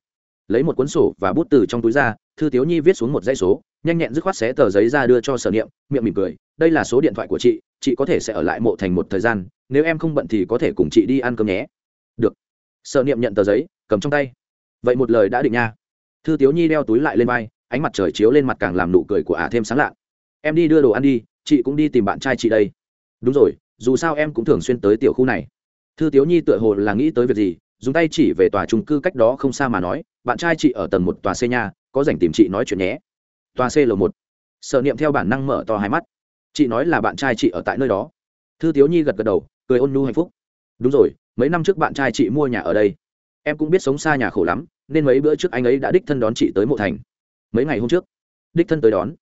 Lấy một cuốn sổ và bút từ trong túi ra, thư tiếu nhi viết xuống một dãy số, nhanh nhẹn dứt khoát xé tờ giấy ra đưa cho sở niệm, miệng mỉm cười, đây là số điện thoại của chị chị có thể sẽ ở lại mộ thành một thời gian, nếu em không bận thì có thể cùng chị đi ăn cơm nhé. Được. Sở niệm nhận tờ giấy, cầm trong tay. Vậy một lời đã định nha. Thư tiếu nhi đeo túi lại lên vai, ánh mặt trời chiếu lên mặt càng làm nụ cười của ả thêm sáng lạ. Em đi đưa đồ ăn đi, chị cũng đi tìm bạn trai chị đây. Đúng rồi dù sao em cũng thường xuyên tới tiểu khu này. Thư tiếu nhi tựa hồ là nghĩ tới việc gì dùng tay chỉ về tòa trung cư cách đó không xa mà nói bạn trai chị ở tầng một tòa c nhà, có dành tìm chị nói chuyện nhé. Tòa c l một. Sợ niệm theo bản năng mở to hai mắt. Chị nói là bạn trai chị ở tại nơi đó. Thư tiếu nhi gật gật đầu cười ôn nhu hạnh phúc. Đúng rồi mấy năm trước bạn trai chị mua nhà ở đây. Em cũng biết sống xa nhà khổ lắm nên mấy bữa trước anh ấy đã đích thân đón chị tới mộ thành. Mấy ngày hôm trước đích thân tới đón.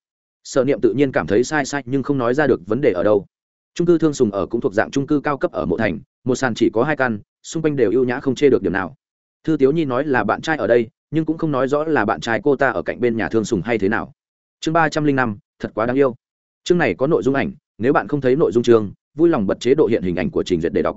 Sợ niệm tự nhiên cảm thấy sai sai nhưng không nói ra được vấn đề ở đâu trung cư thương sùng ở cũng thuộc dạng trung cư cao cấp ở mộ thành, một sàn chỉ có hai căn, xung quanh đều ưu nhã không chê được điểm nào. Thư tiếu nhi nói là bạn trai ở đây, nhưng cũng không nói rõ là bạn trai cô ta ở cạnh bên nhà thương sùng hay thế nào. Chương ba trăm linh năm, thật quá đáng yêu. Chương này có nội dung ảnh, nếu bạn không thấy nội dung chương, vui lòng bật chế độ hiện hình ảnh của trình duyệt để đọc.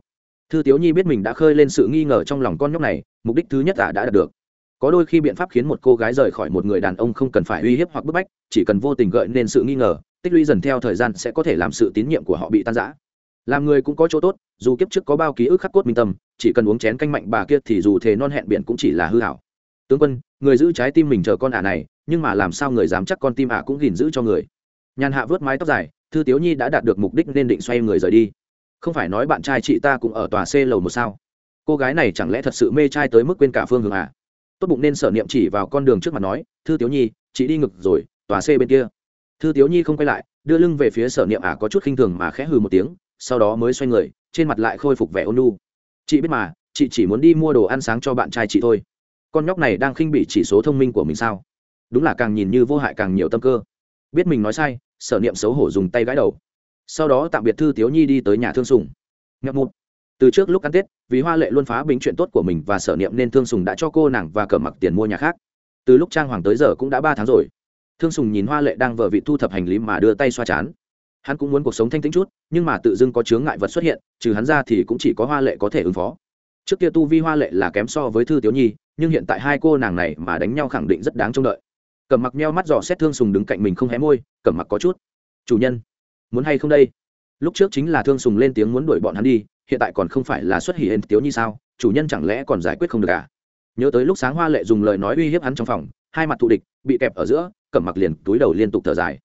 Thư tiếu nhi biết mình đã khơi lên sự nghi ngờ trong lòng con nhóc này, mục đích thứ nhất là đã đạt được. Có đôi khi biện pháp khiến một cô gái rời khỏi một người đàn ông không cần phải uy hiếp hoặc bức bách, chỉ cần vô tình gợi nên sự nghi ngờ tích lũy dần theo thời gian sẽ có thể làm sự tín nhiệm của họ bị tan rã. Làm người cũng có chỗ tốt, dù kiếp trước có bao ký ức khắc cốt minh tâm, chỉ cần uống chén canh mạnh bà kia thì dù thề non hẹn biển cũng chỉ là hư hảo. Tướng quân, người giữ trái tim mình chờ con ả này, nhưng mà làm sao người dám chắc con tim ả cũng gìn giữ cho người. Nhàn hạ vớt mái tóc dài, thư tiếu nhi đã đạt được mục đích nên định xoay người rời đi. Không phải nói bạn trai chị ta cũng ở tòa c lầu một sao? Cô gái này chẳng lẽ thật sự mê trai tới mức quên cả phương hướng à? Tốt bụng nên sở niệm chỉ vào con đường trước mặt nói, thư tiếu nhi, chị đi ngực rồi, tòa c bên kia thư tiếu nhi không quay lại, đưa lưng về phía sở niệm ả có chút khinh thường mà khẽ hừ một tiếng, sau đó mới xoay người, trên mặt lại khôi phục vẻ ôn lu chị biết mà, chị chỉ muốn đi mua đồ ăn sáng cho bạn trai chị thôi. Con nhóc này đang khinh bị chỉ số thông minh của mình sao? Đúng là càng nhìn như vô hại càng nhiều tâm cơ. Biết mình nói sai, sở niệm xấu hổ dùng tay gãi đầu. Sau đó tạm biệt thư tiếu nhi đi tới nhà thương sùng. Nhậm một từ trước lúc ăn tết, vì hoa lệ luôn phá bình chuyện tốt của mình và sở niệm nên thương sùng đã cho cô nàng và cờ mặc tiền mua nhà khác. Từ lúc trang hoàng tới giờ cũng đã ba tháng rồi thương sùng nhìn hoa lệ đang vờ vị thu thập hành lý mà đưa tay xoa chán. Hắn cũng muốn cuộc sống thanh tĩnh chút, nhưng mà tự dưng có chướng ngại vật xuất hiện, trừ hắn ra thì cũng chỉ có hoa lệ có thể ứng phó. Trước kia tu vi hoa lệ là kém so với thư tiếu nhi, nhưng hiện tại hai cô nàng này mà đánh nhau khẳng định rất đáng trông đợi. Cẩm mặc meo mắt dò xét thương sùng đứng cạnh mình không hé môi, cẩm mặc có chút. Chủ nhân, muốn hay không đây? Lúc trước chính là thương sùng lên tiếng muốn đuổi bọn hắn đi, hiện tại còn không phải là xuất hỉ hên tiếu nhi sao? Chủ nhân chẳng lẽ còn giải quyết không được à? Nhớ tới lúc sáng hoa lệ dùng lời nói uy hiếp hắn trong phòng, hai mặt thù địch, bị kẹp ở giữa cẩm mặc liền túi đầu liên tục thở dài.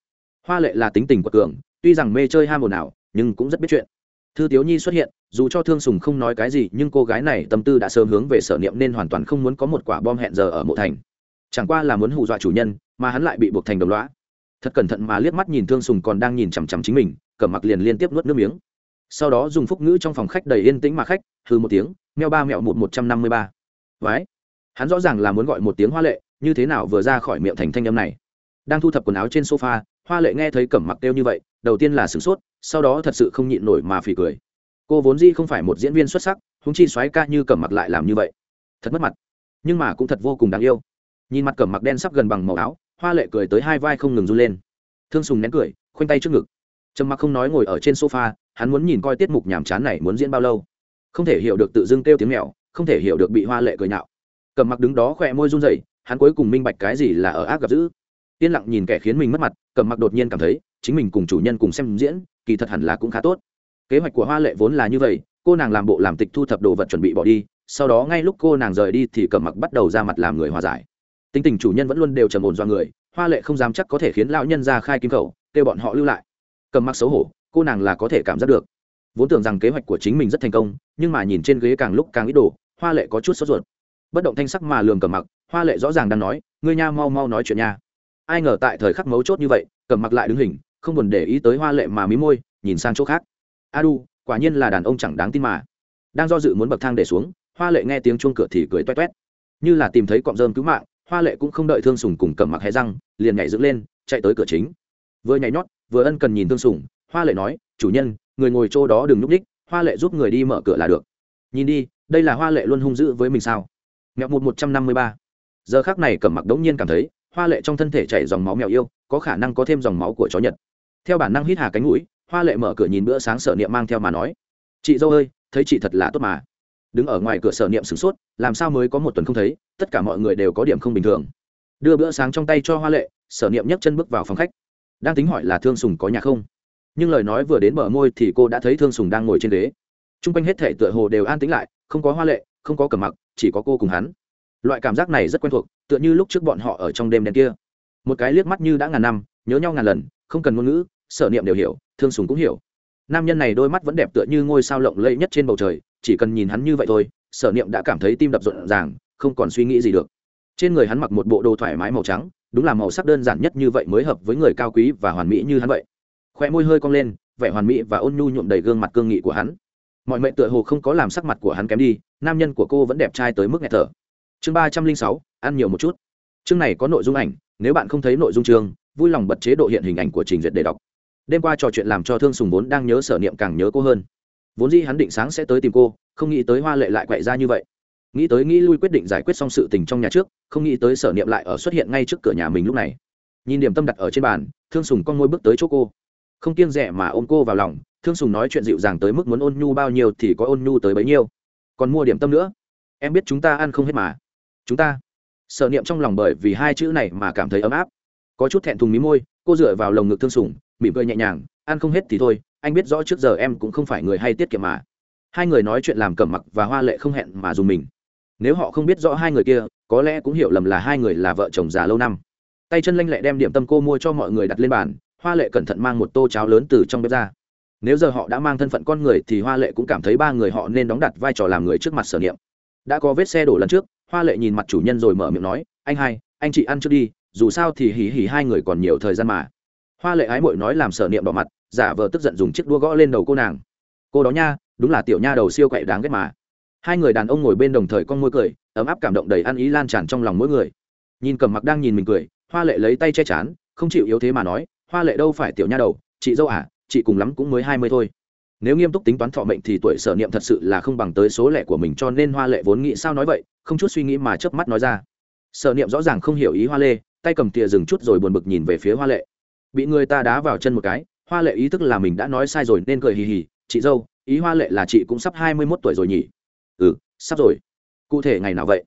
Hoa lệ là tính tình của cường, tuy rằng mê chơi ham ồn nào nhưng cũng rất biết chuyện. Thư tiếu nhi xuất hiện, dù cho thương sùng không nói cái gì, nhưng cô gái này tâm tư đã sớm hướng về sở niệm nên hoàn toàn không muốn có một quả bom hẹn giờ ở mộ thành. Chẳng qua là muốn hù dọa chủ nhân, mà hắn lại bị buộc thành đồng loá thật cẩn thận mà liếc mắt nhìn thương sùng còn đang nhìn chằm chằm chính mình, cẩm mặc liền liên tiếp nuốt nước miếng. Sau đó dùng phúc ngữ trong phòng khách đầy yên tĩnh mà khách hư một tiếng, meo ba mẹo một một trăm năm mươi ba. Vái hắn rõ ràng là muốn gọi một tiếng hoa lệ, như thế nào vừa ra khỏi miệng thành thanh âm này đang thu thập quần áo trên sofa, hoa lệ nghe thấy cẩm mặc kêu như vậy, đầu tiên là sửng sốt, sau đó thật sự không nhịn nổi mà phì cười. Cô vốn dĩ không phải một diễn viên xuất sắc húng chi xoáy ca như cẩm mặc lại làm như vậy. Thật mất mặt. Nhưng mà cũng thật vô cùng đáng yêu. Nhìn mặt cẩm mặc đen sắp gần bằng màu áo, hoa lệ cười tới hai vai không ngừng run lên. Thương sùng nén cười, khoanh tay trước ngực. Trầm mặc không nói ngồi ở trên sofa, hắn muốn nhìn coi tiết mục nhàm chán này muốn diễn bao lâu. Không thể hiểu được tự dưng kêu tiếng mèo, không thể hiểu được bị hoa lệ cười nhạo. Cầm mặc đứng đó khỏe môi run rẩy, hắn cuối cùng minh bạch cái gì là ở ác gặp dữ yên lặng nhìn kẻ khiến mình mất mặt cầm mặc đột nhiên cảm thấy, chính mình cùng chủ nhân cùng xem diễn, kỳ thật hẳn là cũng khá tốt. Kế hoạch của hoa lệ vốn là như vậy, cô nàng làm bộ làm tịch thu thập đồ vật chuẩn bị bỏ đi, sau đó ngay lúc cô nàng rời đi thì cầm mặc bắt đầu ra mặt làm người hòa giải. Tính tình chủ nhân vẫn luôn đều trầm ổn do người, hoa lệ không dám chắc có thể khiến lão nhân ra khai kim khẩu, kêu bọn họ lưu lại. Cầm mặc xấu hổ, cô nàng là có thể cảm giác được. Vốn tưởng rằng kế hoạch của chính mình rất thành công, nhưng mà nhìn trên ghế càng lúc càng ít đồ, hoa lệ có chút sốt ruột. Bất động thanh sắc mà lường cầm mặc, hoa lệ rõ ràng đang nói, ngươi nha, mau mau nói chuyện nha ai ngờ tại thời khắc mấu chốt như vậy, cầm mặc lại đứng hình, không buồn để ý tới hoa lệ mà mí môi, nhìn sang chỗ khác. A đu quả nhiên là đàn ông chẳng đáng tin mà. Đang do dự muốn bậc thang để xuống, hoa lệ nghe tiếng chuông cửa thì cười toét toét. Như là tìm thấy cọng rơm cứu mạng, hoa lệ cũng không đợi thương sùng cùng cầm mặc hé răng, liền nhảy dựng lên, chạy tới cửa chính. Vừa nhảy nhót, vừa ân cần nhìn thương sùng, hoa lệ nói, chủ nhân, người ngồi chỗ đó đừng nhúc ních, hoa lệ giúp người đi mở cửa là được. Nhìn đi, đây là hoa lệ luôn hung dữ với mình sao? Mẹo một một trăm năm mươi ba. Giờ khác này cẩm mặc đống nhiên cảm thấy hoa lệ trong thân thể chảy dòng máu mèo yêu, có khả năng có thêm dòng máu của chó nhật. Theo bản năng hít hà cánh mũi, hoa lệ mở cửa nhìn bữa sáng sở niệm mang theo mà nói, chị dâu ơi, thấy chị thật là tốt mà. Đứng ở ngoài cửa sở niệm sửng sốt, làm sao mới có một tuần không thấy, tất cả mọi người đều có điểm không bình thường. Đưa bữa sáng trong tay cho hoa lệ, sở niệm nhấc chân bước vào phòng khách. Đang tính hỏi là thương sùng có nhà không? Nhưng lời nói vừa đến bờ môi thì cô đã thấy thương sùng đang ngồi trên ghế. T r u n g quanh hết thể tựa hồ đều an tính lại, không có hoa lệ, không có cầm mặc, chỉ có cô cùng hắn loại cảm giác này rất quen thuộc, tựa như lúc trước bọn họ ở trong đêm đen kia. Một cái liếc mắt như đã ngàn năm, nhớ nhau ngàn lần, không cần ngôn ngữ, sở niệm đều hiểu, thương sùng cũng hiểu. Nam nhân này đôi mắt vẫn đẹp tựa như ngôi sao lộng lẫy nhất trên bầu trời, chỉ cần nhìn hắn như vậy thôi, sở niệm đã cảm thấy tim đập rộn ràng, không còn suy nghĩ gì được. Trên người hắn mặc một bộ đồ thoải mái màu trắng, đúng là màu sắc đơn giản nhất như vậy mới hợp với người cao quý và hoàn mỹ như hắn vậy. Khoe môi hơi cong lên, vẻ hoàn mỹ và ôn nhu nhuộm đầy gương mặt cương nghị của hắn. Mọi mệnh tựa hồ không có làm sắc mặt của hắn kém đi, nam nhân của cô vẫn đẹp trai tới mức nghẹt thở chương ba trăm linh sáu, ăn nhiều một chút. Chương này có nội dung ảnh, nếu bạn không thấy nội dung chương, vui lòng bật chế độ hiện hình ảnh của trình duyệt để đọc. Đêm qua trò chuyện làm cho thương sùng vốn đang nhớ sở niệm càng nhớ cô hơn. Vốn dĩ hắn định sáng sẽ tới tìm cô, không nghĩ tới hoa lệ lại quậy ra như vậy. Nghĩ tới nghĩ lui quyết định giải quyết xong sự tình trong nhà trước, không nghĩ tới sở niệm lại ở xuất hiện ngay trước cửa nhà mình lúc này. Nhìn điểm tâm đặt ở trên bàn, thương sùng con môi bước tới chỗ cô. Không kiêng rẻ mà ôm cô vào lòng, thương sùng nói chuyện dịu dàng tới mức muốn ôn nhu bao nhiêu thì có ôn nhu tới bấy nhiêu. Còn mua điểm tâm nữa. Em biết chúng ta ăn không hết mà chúng ta. Sợ niệm trong lòng bởi vì hai chữ này mà cảm thấy ấm áp. Có chút thẹn thùng mí môi, cô dựa vào lồng ngực thương sùng mỉm cười nhẹ nhàng, ăn không hết thì thôi, anh biết rõ trước giờ em cũng không phải người hay tiết kiệm mà. Hai người nói chuyện làm cẩm mặc và hoa lệ không hẹn mà dùng mình. Nếu họ không biết rõ hai người kia, có lẽ cũng hiểu lầm là hai người là vợ chồng già lâu năm. Tay chân lanh lẹ đem điểm tâm cô mua cho mọi người đặt lên bàn, hoa lệ cẩn thận mang một tô cháo lớn từ trong bếp ra. Nếu giờ họ đã mang thân phận con người thì hoa lệ cũng cảm thấy ba người họ nên đóng đặt vai trò làm người trước mặt sở niệm. Đã có vết xe đổ lần trước hoa lệ nhìn mặt chủ nhân rồi mở miệng nói, anh hai, anh chị ăn trước đi, dù sao thì hỉ hỉ hai người còn nhiều thời gian mà. Hoa lệ ái mội nói làm sở niệm đỏ mặt, giả vờ tức giận dùng chiếc đua gõ lên đầu cô nàng. Cô đó nha, đúng là tiểu nha đầu siêu quậy đáng ghét mà. Hai người đàn ông ngồi bên đồng thời con môi cười, ấm áp cảm động đầy ăn ý lan tràn trong lòng mỗi người. Nhìn cầm mặc đang nhìn mình cười, hoa lệ lấy tay che chán, không chịu yếu thế mà nói, hoa lệ đâu phải tiểu nha đầu, chị dâu à chị cùng lắm cũng mới hai mươi thôi nếu nghiêm túc tính toán thọ mệnh thì tuổi sở niệm thật sự là không bằng tới số lẻ của mình, cho nên hoa lệ vốn nghĩ sao nói vậy, không chút suy nghĩ mà chớp mắt nói ra. Sở niệm rõ ràng không hiểu ý hoa lê tay cầm tìa dừng chút rồi buồn bực nhìn về phía hoa lệ. Bị người ta đá vào chân một cái, hoa lệ ý thức là mình đã nói sai rồi nên cười hì hì, chị dâu, ý hoa lệ là chị cũng sắp hai mươi mốt tuổi rồi nhỉ? Ừ sắp rồi. Cụ thể ngày nào vậy?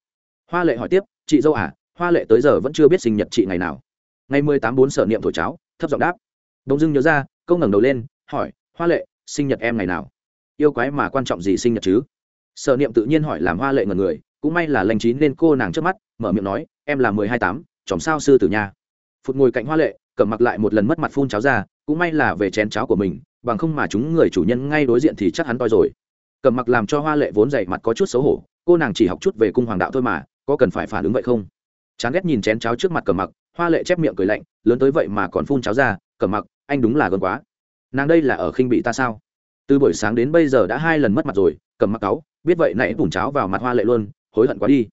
Hoa lệ hỏi tiếp, chị dâu à hoa lệ tới giờ vẫn chưa biết sinh nhật chị ngày nào. Ngày mười tám bốn sở niệm thổi cháo, thấp giọng đáp. Đông dưng nhớ ra, câu ngẩng đầu lên, hỏi, hoa lệ sinh nhật em ngày nào? Yêu quái mà quan trọng gì sinh nhật chứ? Sở niệm tự nhiên hỏi làm hoa lệ ngần người, cũng may là lành chín nên cô nàng trước mắt, mở miệng nói, em là mười hai tám, chòm sao sư tử nha. Phụt ngồi cạnh hoa lệ cầm mặc lại một lần mất mặt phun cháo ra, cũng may là về chén cháo của mình, bằng không mà chúng người chủ nhân ngay đối diện thì chắc hắn toi rồi. Cầm mặc làm cho hoa lệ vốn dày mặt có chút xấu hổ, cô nàng chỉ học chút về cung hoàng đạo thôi mà, có cần phải phản ứng vậy không? Chán ghét nhìn chén cháo trước mặt cầm mặc, hoa lệ chép miệng cười lạnh, lớn tới vậy mà còn phun cháo ra cầm mặc, anh đúng là gần quá nàng đây là ở khinh bị ta sao? Từ buổi sáng đến bây giờ đã hai lần mất mặt rồi, cầm mặc cáu biết vậy nãy bùn cháo vào mặt hoa lệ luôn, hối hận quá đi.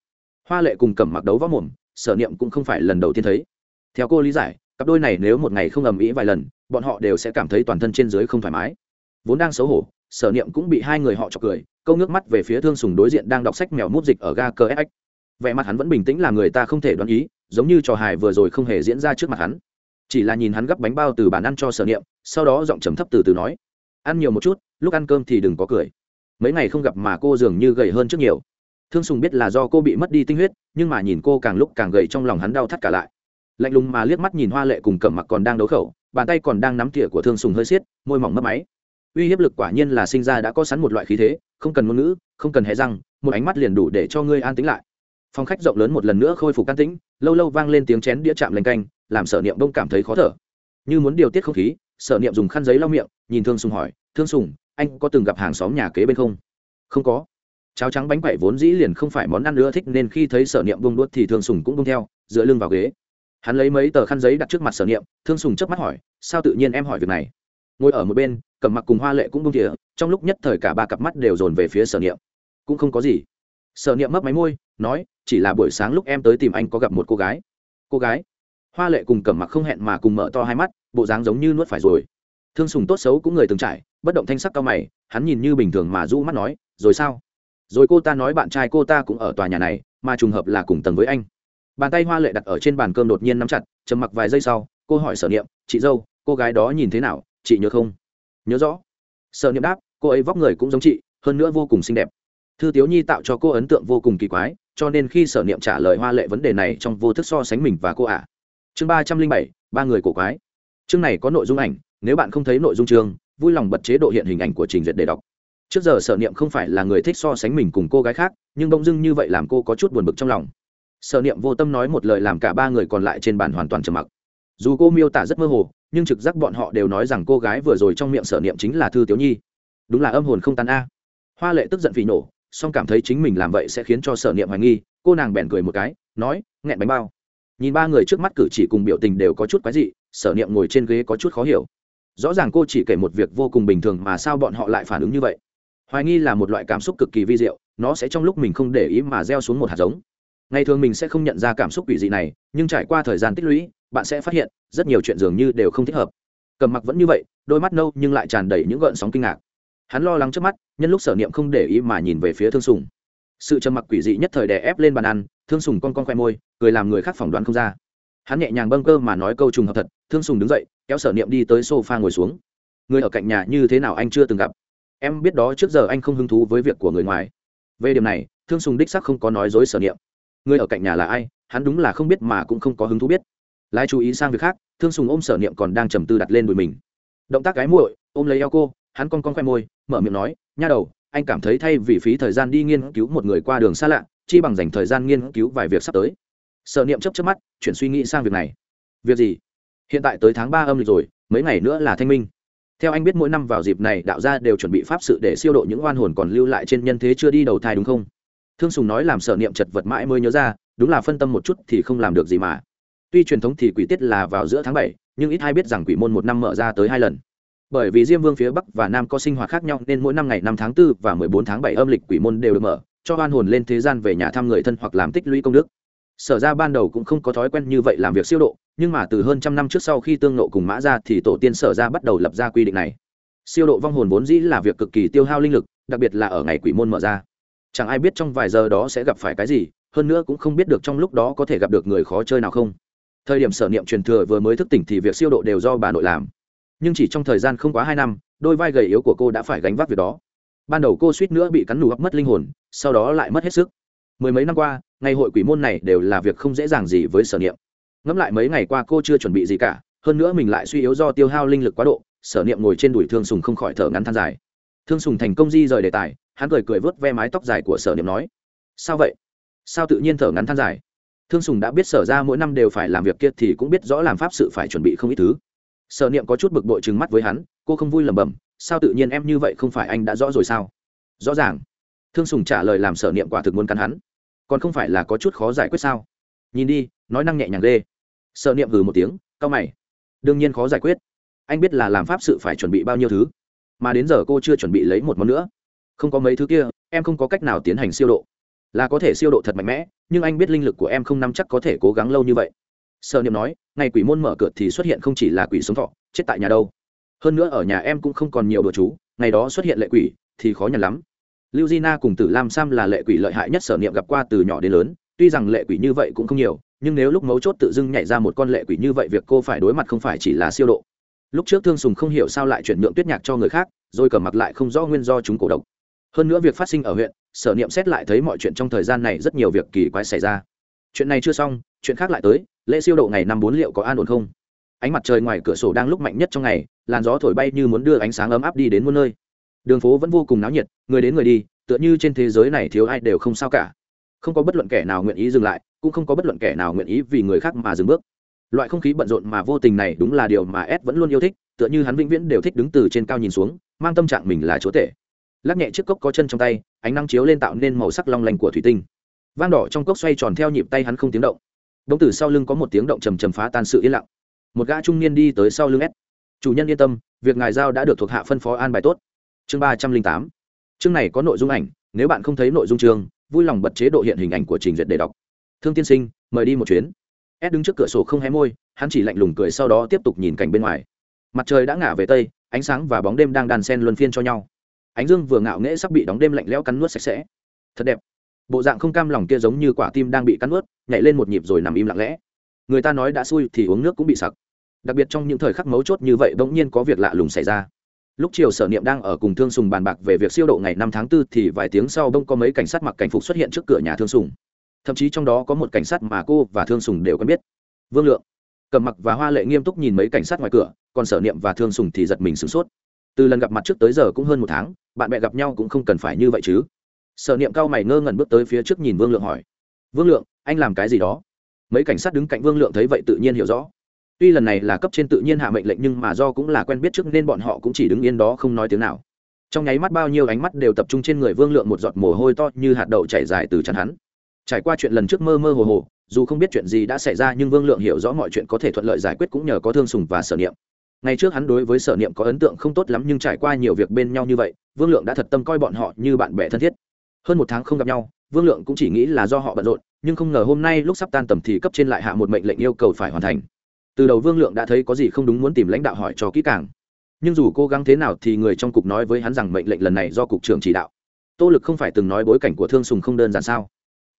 Hoa lệ cùng cầm mặc đấu võ mồm, sở niệm cũng không phải lần đầu tiên thấy. Theo cô lý giải, cặp đôi này nếu một ngày không ầm ĩ vài lần, bọn họ đều sẽ cảm thấy toàn thân trên dưới không thoải mái. Vốn đang xấu hổ, sở niệm cũng bị hai người họ chọc cười, câu nước mắt về phía thương sùng đối diện đang đọc sách mèo mút dịch ở ga cơ sx vẻ mặt hắn vẫn bình tĩnh là người ta không thể đoán ý, giống như trò hài vừa rồi không hề diễn ra trước mặt hắn. Chỉ là nhìn hắn gấp bánh bao từ bàn ăn cho sở niệm sau đó giọng trầm thấp từ từ nói, ăn nhiều một chút, lúc ăn cơm thì đừng có cười. Mấy ngày không gặp mà cô dường như gầy hơn trước nhiều. Thương sùng biết là do cô bị mất đi tinh huyết, nhưng mà nhìn cô càng lúc càng gầy trong lòng hắn đau thắt cả lại. Lạnh lùng mà liếc mắt nhìn hoa lệ cùng cẩm mặc còn đang đấu khẩu, bàn tay còn đang nắm tỉa của thương sùng hơi xiết, môi mỏng mất máy. Uy hiếp lực quả nhiên là sinh ra đã có sẵn một loại khí thế, không cần ngôn ngữ, không cần hé răng, một ánh mắt liền đủ để cho ngươi an tĩnh lại. Phòng khách rộng lớn một lần nữa khôi phục can tĩnh, lâu lâu vang lên tiếng chén đĩa chạm lên canh, làm sở niệm đông cảm thấy khó thở. Như muốn điều tiết không khí sở niệm dùng khăn giấy lau miệng nhìn thương sùng hỏi thương sùng anh có từng gặp hàng xóm nhà kế bên không? Không có. Cháo trắng bánh quậy vốn dĩ liền không phải món ăn ưa thích nên khi thấy sở niệm bông đuốt thì thương sùng cũng bông theo dựa lưng vào ghế. Hắn lấy mấy tờ khăn giấy đặt trước mặt sở niệm thương sùng chớp mắt hỏi sao tự nhiên em hỏi việc này? Ngồi ở một bên cầm mặc cùng hoa lệ cũng bông thìa, trong lúc nhất thời cả ba cặp mắt đều dồn về phía sở niệm. Cũng không có gì. Sở niệm mấp máy môi nói chỉ là buổi sáng lúc em tới tìm anh có gặp một cô gái. Cô gái? Hoa lệ cùng cầm mặc không hẹn mà cùng mở to hai mắt bộ dáng giống như nuốt phải rồi. Thương sùng tốt xấu cũng người từng trải, bất động thanh sắc cao mày, hắn nhìn như bình thường mà rũ mắt nói, rồi sao? Rồi cô ta nói bạn trai cô ta cũng ở tòa nhà này, mà trùng hợp là cùng tầng với anh. Bàn tay hoa lệ đặt ở trên bàn cơm đột nhiên nắm chặt, trầm mặc vài giây sau, cô hỏi sở niệm, chị dâu, cô gái đó nhìn thế nào? Chị nhớ không? Nhớ rõ. Sở niệm đáp, cô ấy vóc người cũng giống chị, hơn nữa vô cùng xinh đẹp. Thư tiếu nhi tạo cho cô ấn tượng vô cùng kỳ quái, cho nên khi sở niệm trả lời hoa lệ vấn đề này trong vô thức so sánh mình và cô ả chương ba trăm linh bảy, ba người cổ quái chương này có nội dung ảnh, nếu bạn không thấy nội dung chương, vui lòng bật chế độ hiện hình ảnh của trình duyệt để đọc. Trước giờ sở niệm không phải là người thích so sánh mình cùng cô gái khác, nhưng bỗng dưng như vậy làm cô có chút buồn bực trong lòng. Sở niệm vô tâm nói một lời làm cả ba người còn lại trên bàn hoàn toàn trầm mặc. Dù cô miêu tả rất mơ hồ, nhưng trực giác bọn họ đều nói rằng cô gái vừa rồi trong miệng sở niệm chính là thư tiếu nhi. Đúng là âm hồn không tan a. Hoa lệ tức giận vì nổ, song cảm thấy chính mình làm vậy sẽ khiến cho sở niệm hoài nghi, cô nàng bèn cười một cái, nói, nghẹn bánh bao. Nhìn ba người trước mắt cử chỉ cùng biểu tình đều có chút quái dị sở niệm ngồi trên ghế có chút khó hiểu. Rõ ràng cô chỉ kể một việc vô cùng bình thường mà sao bọn họ lại phản ứng như vậy? Hoài nghi là một loại cảm xúc cực kỳ vi diệu, nó sẽ trong lúc mình không để ý mà gieo xuống một hạt giống. Ngày thường mình sẽ không nhận ra cảm xúc quỷ dị này, nhưng trải qua thời gian tích lũy, bạn sẽ phát hiện, rất nhiều chuyện dường như đều không thích hợp. Cầm mặc vẫn như vậy, đôi mắt nâu nhưng lại tràn đầy những gợn sóng kinh ngạc. Hắn lo lắng trước mắt, nhân lúc sở niệm không để ý mà nhìn về phía thương sùng. Sự trầm mặc quỷ dị nhất thời đè ép lên bàn ăn, thương sùng con con khoe môi, cười làm người khác phỏng đoán không ra hắn nhẹ nhàng bâng cơ mà nói câu trùng hợp thật, thương sùng đứng dậy, kéo sở niệm đi tới s o f a ngồi xuống. Người ở cạnh nhà như thế nào anh chưa từng gặp. Em biết đó, trước giờ anh không hứng thú với việc của người ngoài. Về điểm này, thương sùng đích sắc không có nói dối sở niệm. Người ở cạnh nhà là ai? Hắn đúng là không biết mà cũng không có hứng thú biết. Lại chú ý sang việc khác, thương sùng ôm sở niệm còn đang trầm tư đặt lên đùi mình. Động tác cái muội, ôm lấy eo cô, hắn con con khoe môi, mở miệng nói, nha đầu, anh cảm thấy thay vì phí thời gian đi nghiên cứu một người qua đường xa lạ, chi bằng dành thời gian nghiên cứu vài việc sắp tới sở niệm chấp chấp mắt, chuyển suy nghĩ sang việc này. Việc gì? Hiện tại tới tháng ba âm lịch rồi, mấy ngày nữa là thanh minh. Theo anh biết mỗi năm vào dịp này, đạo gia đều chuẩn bị pháp sự để siêu độ những oan hồn còn lưu lại trên nhân thế chưa đi đầu thai đúng không? Thương sùng nói làm sở niệm chật vật mãi mới nhớ ra, đúng là phân tâm một chút thì không làm được gì mà. Tuy truyền thống thì quỷ tiết là vào giữa tháng bảy, nhưng ít ai biết rằng quỷ môn một năm mở ra tới hai lần. Bởi vì diêm vương phía bắc và nam có sinh hoạt khác nhau, nên mỗi năm ngày năm tháng 4 và 14 tháng 7 âm lịch quỷ môn đều được mở, cho oan hồn lên thế gian về nhà thăm người thân hoặc làm tích lũy công đức sở ra ban đầu cũng không có thói quen như vậy làm việc siêu độ, nhưng mà từ hơn trăm năm trước sau khi tương nộ cùng mã ra thì tổ tiên sở ra bắt đầu lập ra quy định này. Siêu độ vong hồn vốn dĩ là việc cực kỳ tiêu hao linh lực, đặc biệt là ở ngày quỷ môn mở ra. Chẳng ai biết trong vài giờ đó sẽ gặp phải cái gì, hơn nữa cũng không biết được trong lúc đó có thể gặp được người khó chơi nào không. Thời điểm sở niệm truyền thừa vừa mới thức tỉnh thì việc siêu độ đều do bà nội làm. Nhưng chỉ trong thời gian không quá hai năm, đôi vai gầy yếu của cô đã phải gánh vác việc đó. Ban đầu cô suýt nữa bị cắn nù hấp mất linh hồn, sau đó lại mất hết sức. Mười mấy năm qua ngày hội quỷ môn này đều là việc không dễ dàng gì với sở niệm. Ngẫm lại mấy ngày qua cô chưa chuẩn bị gì cả, hơn nữa mình lại suy yếu do tiêu hao linh lực quá độ, sở niệm ngồi trên đùi thương sùng không khỏi thở ngắn than dài. Thương sùng thành công di rời đề tài, hắn cười cười vớt ve mái tóc dài của sở niệm nói, sao vậy? Sao tự nhiên thở ngắn than dài? Thương sùng đã biết sở ra mỗi năm đều phải làm việc kia thì cũng biết rõ làm pháp sự phải chuẩn bị không ít thứ. Sở niệm có chút bực bội trừng mắt với hắn, cô không vui lẩm bẩm sao tự nhiên em như vậy không phải anh đã rõ rồi sao? Rõ ràng. Thương sùng trả lời làm sở niệm quả thực muốn cắn hắn còn không phải là có chút khó giải quyết sao? Nhìn đi, nói năng nhẹ nhàng ghê. Sợ niệm hừ một tiếng, cau mày. Đương nhiên khó giải quyết. Anh biết là làm pháp sự phải chuẩn bị bao nhiêu thứ. Mà đến giờ cô chưa chuẩn bị lấy một món nữa. Không có mấy thứ kia, em không có cách nào tiến hành siêu độ. Là có thể siêu độ thật mạnh mẽ, nhưng anh biết linh lực của em không nắm chắc có thể cố gắng lâu như vậy. Sợ niệm nói, ngày quỷ môn mở cửa thì xuất hiện không chỉ là quỷ sống thọ, chết tại nhà đâu. Hơn nữa ở nhà em cũng không còn nhiều đồ chú, ngày đó xuất hiện lệ quỷ, thì khó nhằn lắm lưu di na cùng tử lam sam là lệ quỷ lợi hại nhất sở niệm gặp qua từ nhỏ đến lớn, tuy rằng lệ quỷ như vậy cũng không nhiều, nhưng nếu lúc mấu chốt tự dưng nhảy ra một con lệ quỷ như vậy việc cô phải đối mặt không phải chỉ là siêu độ. Lúc trước thương sùng không hiểu sao lại chuyển nhượng tuyết nhạc cho người khác, rồi cầm mặc lại không rõ nguyên do chúng cổ độc. Hơn nữa việc phát sinh ở huyện, sở niệm xét lại thấy mọi chuyện trong thời gian này rất nhiều việc kỳ quái xảy ra. Chuyện này chưa xong, chuyện khác lại tới, lễ siêu độ ngày năm bốn liệu có an ổn không? Ánh mặt trời ngoài cửa sổ đang lúc mạnh nhất trong ngày, làn gió thổi bay như muốn đưa ánh sáng ấm áp đi đến muôn nơi đường phố vẫn vô cùng náo nhiệt, người đến người đi, tựa như trên thế giới này thiếu ai đều không sao cả. Không có bất luận kẻ nào nguyện ý dừng lại, cũng không có bất luận kẻ nào nguyện ý vì người khác mà dừng bước. Loại không khí bận rộn mà vô tình này đúng là điều mà ed vẫn luôn yêu thích, tựa như hắn vĩnh viễn đều thích đứng từ trên cao nhìn xuống, mang tâm trạng mình là chúa tể. Lắc nhẹ chiếc cốc có chân trong tay, ánh nắng chiếu lên tạo nên màu sắc long lanh của thủy tinh. Vang đỏ trong cốc xoay tròn theo nhịp tay hắn không tiếng động. Đống từ sau lưng có một tiếng động trầm trầm phá tan sự yên lặng. Một gã trung niên đi tới sau lưng ed chủ nhân yên tâm, việc ngài giao đã được thuộc hạ phân phó an bài tốt chương ba trăm linh tám. Chương này có nội dung ảnh, nếu bạn không thấy nội dung chương, vui lòng bật chế độ hiện hình ảnh của trình duyệt để đọc. Thương tiên sinh, mời đi một chuyến. Ed đứng trước cửa sổ không hé môi, hắn chỉ lạnh lùng cười sau đó tiếp tục nhìn cảnh bên ngoài. Mặt trời đã ngả về tây, ánh sáng và bóng đêm đang đàn sen luân phiên cho nhau. Ánh dương vừa ngạo nghễ sắp bị đóng đêm lạnh lẽo cắn nuốt sạch sẽ. Thật đẹp. Bộ dạng không cam lòng kia giống như quả tim đang bị cắn nuốt, nhảy lên một nhịp rồi nằm im lặng lẽ. Người ta nói đã xui thì uống nước cũng bị sặc. Đặc biệt trong những thời khắc mấu chốt như vậy bỗng nhiên có việc lạ lùng xảy ra lúc chiều sở niệm đang ở cùng thương sùng bàn bạc về việc siêu độ ngày năm tháng 4 thì vài tiếng sau bông có mấy cảnh sát mặc cảnh phục xuất hiện trước cửa nhà thương sùng. Thậm chí trong đó có một cảnh sát mà cô và thương sùng đều quen biết. Vương lượng cầm mặc và hoa lệ nghiêm túc nhìn mấy cảnh sát ngoài cửa, còn sở niệm và thương sùng thì giật mình sửng sốt. Từ lần gặp mặt trước tới giờ cũng hơn một tháng, bạn bè gặp nhau cũng không cần phải như vậy chứ. Sở niệm cao mày ngơ ngẩn bước tới phía trước nhìn vương lượng hỏi. Vương lượng, anh làm cái gì đó? Mấy cảnh sát đứng cạnh vương lượng thấy vậy tự nhiên hiểu rõ tuy lần này là cấp trên tự nhiên hạ mệnh lệnh nhưng mà do cũng là quen biết trước nên bọn họ cũng chỉ đứng yên đó không nói tiếng nào. Trong nháy mắt bao nhiêu ánh mắt đều tập trung trên người vương lượng một giọt mồ hôi to như hạt đậu chảy dài từ chắn hắn. Trải qua chuyện lần trước mơ mơ hồ hồ, dù không biết chuyện gì đã xảy ra nhưng vương lượng hiểu rõ mọi chuyện có thể thuận lợi giải quyết cũng nhờ có thương sùng và sở niệm. Ngày trước hắn đối với sở niệm có ấn tượng không tốt lắm nhưng trải qua nhiều việc bên nhau như vậy, vương lượng đã thật tâm coi bọn họ như bạn bè thân thiết. Hơn một tháng không gặp nhau, vương lượng cũng chỉ nghĩ là do họ bận rộn, nhưng không ngờ hôm nay lúc sắp tan tầm thì cấp trên lại hạ một mệnh lệnh yêu cầu phải hoàn thành từ đầu vương lượng đã thấy có gì không đúng muốn tìm lãnh đạo hỏi cho kỹ càng. Nhưng dù cố gắng thế nào thì người trong cục nói với hắn rằng mệnh lệnh lần này do cục trưởng chỉ đạo. Tô lực không phải từng nói bối cảnh của thương sùng không đơn giản sao?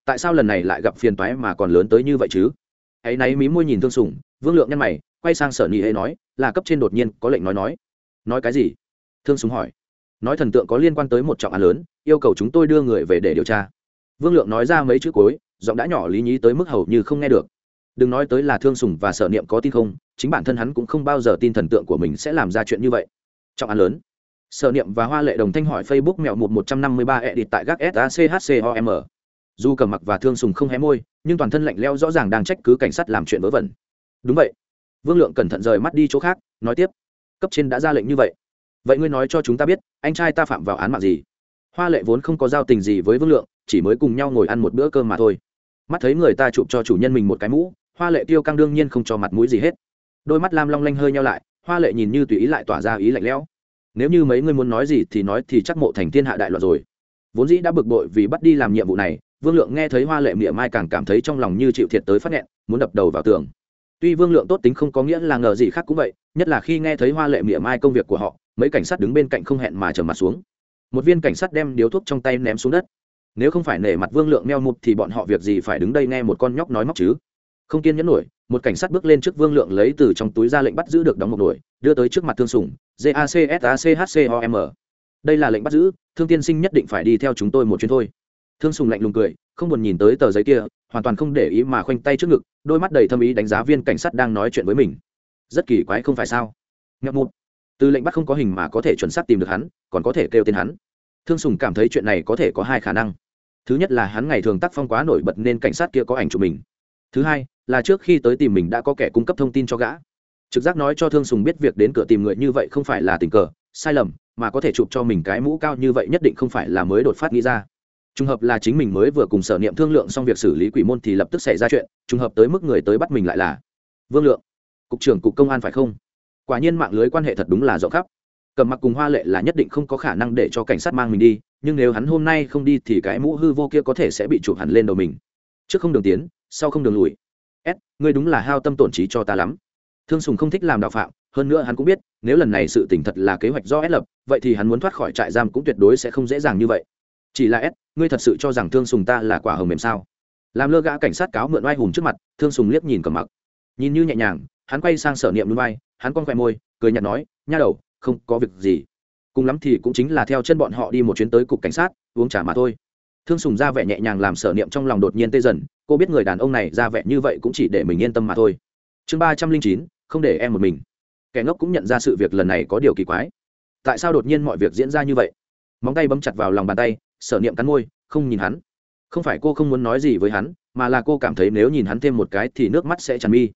Tại sao lần này lại gặp phiền toái mà còn lớn tới như vậy chứ? Hãy náy mí môi nhìn thương sùng, vương lượng nhăn mày, quay sang sở nhị hễ nói, là cấp trên đột nhiên có lệnh nói nói. Nói cái gì? Thương sùng hỏi. Nói thần tượng có liên quan tới một trọng án lớn, yêu cầu chúng tôi đưa người về để điều tra. Vương lượng nói ra mấy chữ cối giọng đã nhỏ lý nhí tới mức hầu như không nghe được đừng nói tới là thương sùng và sở niệm có tin không, chính bản thân hắn cũng không bao giờ tin thần tượng của mình sẽ làm ra chuyện như vậy. Trọng án lớn. Sở niệm và hoa lệ đồng thanh hỏi facebook mẹo một một trăm năm mươi ba edit tại gác sachcom dù cầm mặc và thương sùng không hé môi, nhưng toàn thân lạnh leo rõ ràng đang trách cứ cảnh sát làm chuyện vớ vẩn. Đúng vậy. Vương lượng cẩn thận rời mắt đi chỗ khác, nói tiếp. Cấp trên đã ra lệnh như vậy. Vậy ngươi nói cho chúng ta biết, anh trai ta phạm vào án mạng gì? Hoa lệ vốn không có giao tình gì với vương lượng, chỉ mới cùng nhau ngồi ăn một bữa cơm mà thôi. Mắt thấy người ta chụp cho chủ nhân mình một cái mũ hoa lệ tiêu căng đương nhiên không cho mặt mũi gì hết. Đôi mắt lam long lanh hơi nhau lại, hoa lệ nhìn như tùy ý lại tỏa ra ý lạnh lẽo. Nếu như mấy người muốn nói gì thì nói thì chắc mộ thành thiên hạ đại loạn rồi. Vốn dĩ đã bực bội vì bắt đi làm nhiệm vụ này, vương lượng nghe thấy hoa lệ miệng mai càng cảm thấy trong lòng như chịu thiệt tới phát nghẹn, muốn đập đầu vào tường. Tuy vương lượng tốt tính không có nghĩa là ngờ gì khác cũng vậy, nhất là khi nghe thấy hoa lệ miệng mai công việc của họ, mấy cảnh sát đứng bên cạnh không hẹn mà trầm mặt xuống. Một viên cảnh sát đem điếu thuốc trong tay ném xuống đất. Nếu không phải nể mặt vương lượng meo mụt thì bọn họ việc gì phải đứng đây nghe một con nhóc nói móc chứ? Không kiên nhẫn nổi, một cảnh sát bước lên trước vương lượng lấy từ trong túi ra lệnh bắt giữ được đóng một nổi đưa tới trước mặt thương sùng gacshcom đây là lệnh bắt giữ, thương tiên sinh nhất định phải đi theo chúng tôi một chuyến thôi. Thương sùng lạnh lùng cười, không buồn nhìn tới tờ giấy kia, hoàn toàn không để ý mà khoanh tay trước ngực, đôi mắt đầy thâm ý đánh giá viên cảnh sát đang nói chuyện với mình. Rất kỳ quái không phải sao? Ngậm một từ lệnh bắt không có hình mà có thể chuẩn xác tìm được hắn, còn có thể kêu tên hắn. Thương sùng cảm thấy chuyện này có thể có hai khả năng. Thứ nhất là hắn ngày thường tác phong quá nổi bật nên cảnh sát kia có ảnh chụp mình thứ hai, là trước khi tới tìm mình đã có kẻ cung cấp thông tin cho gã. Trực giác nói cho thương sùng biết việc đến cửa tìm người như vậy không phải là tình cờ, sai lầm, mà có thể chụp cho mình cái mũ cao như vậy nhất định không phải là mới đột phát nghĩ ra. Trùng hợp là chính mình mới vừa cùng sở niệm thương lượng xong việc xử lý quỷ môn thì lập tức xảy ra chuyện, trùng hợp tới mức người tới bắt mình lại là vương lượng, cục trưởng cục công an phải không? Quả nhiên mạng lưới quan hệ thật đúng là rộng khắp. Cầm mặc cùng hoa lệ là nhất định không có khả năng để cho cảnh sát mang mình đi, nhưng nếu hắn hôm nay không đi thì cái mũ hư vô kia có thể sẽ bị chụp hẳn lên đầu mình. Trước không đường tiến sau không đường lùi. S, ngươi đúng là hao tâm tổn trí cho ta lắm. Thương sùng không thích làm đạo phạm, hơn nữa hắn cũng biết, nếu lần này sự tỉnh thật là kế hoạch do s lập, vậy thì hắn muốn thoát khỏi trại giam cũng tuyệt đối sẽ không dễ dàng như vậy. Chỉ là s, ngươi thật sự cho rằng thương sùng ta là quả hồng mềm sao? Làm lơ gã cảnh sát cáo mượn oai hùng trước mặt, thương sùng liếc nhìn cầm mặc. Nhìn như nhẹ nhàng, hắn quay sang sở niệm núi vai, hắn con khoe môi, cười nhạt nói, nha đầu, không có việc gì. Cùng lắm thì cũng chính là theo chân bọn họ đi một chuyến tới cục cảnh sát, uống trà mà thôi thương sùng ra vẻ nhẹ nhàng làm sở niệm trong lòng đột nhiên tê dần, cô biết người đàn ông này ra vẻ như vậy cũng chỉ để mình yên tâm mà thôi. Chương ba trăm linh chín, không để em một mình. Kẻ ngốc cũng nhận ra sự việc lần này có điều kỳ quái. Tại sao đột nhiên mọi việc diễn ra như vậy? Móng tay bấm chặt vào lòng bàn tay, sở niệm cắn môi, không nhìn hắn. Không phải cô không muốn nói gì với hắn, mà là cô cảm thấy nếu nhìn hắn thêm một cái thì nước mắt sẽ tràn mi.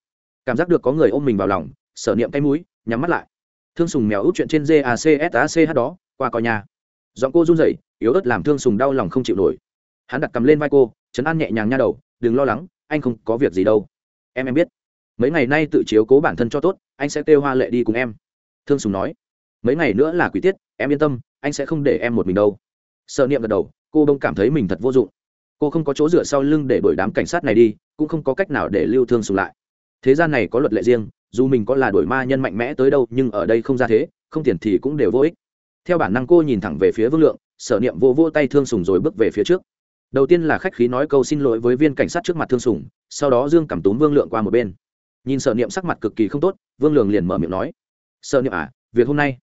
Cảm giác được có người ôm mình vào lòng, sở niệm cái mũi, nhắm mắt lại. Thương sùng mèo út chuyện trên gacsach đó, qua coi nhà. Giọng cô run rẩy, yếu ớt làm thương sùng đau lòng không chịu nổi hắn đặt cầm lên vai cô chấn an nhẹ nhàng nha đầu, đừng lo lắng, anh không có việc gì đâu. Em em biết. Mấy ngày nay tự chiếu cố bản thân cho tốt, anh sẽ kêu hoa lệ đi cùng em. Thương sùng nói. Mấy ngày nữa là quý tiết, em yên tâm, anh sẽ không để em một mình đâu. Sợ niệm gật đầu, cô đông cảm thấy mình thật vô dụng. Cô không có chỗ dựa sau lưng để đuổi đám cảnh sát này đi, cũng không có cách nào để lưu thương sùng lại. Thế gian này có luật lệ riêng, dù mình có là đuổi ma nhân mạnh mẽ tới đâu, nhưng ở đây không ra thế, không tiền thì cũng đều vô ích. Theo bản năng cô nhìn thẳng về phía vương lượng, sở niệm vô vô tay thương sùng rồi bước về phía trước đầu tiên là khách khí nói câu xin lỗi với viên cảnh sát trước mặt thương sùng, sau đó dương cảm túm vương lượng qua một bên. Nhìn sở niệm sắc mặt cực kỳ không tốt, vương lượng liền mở miệng nói, sở niệm à việc hôm nay.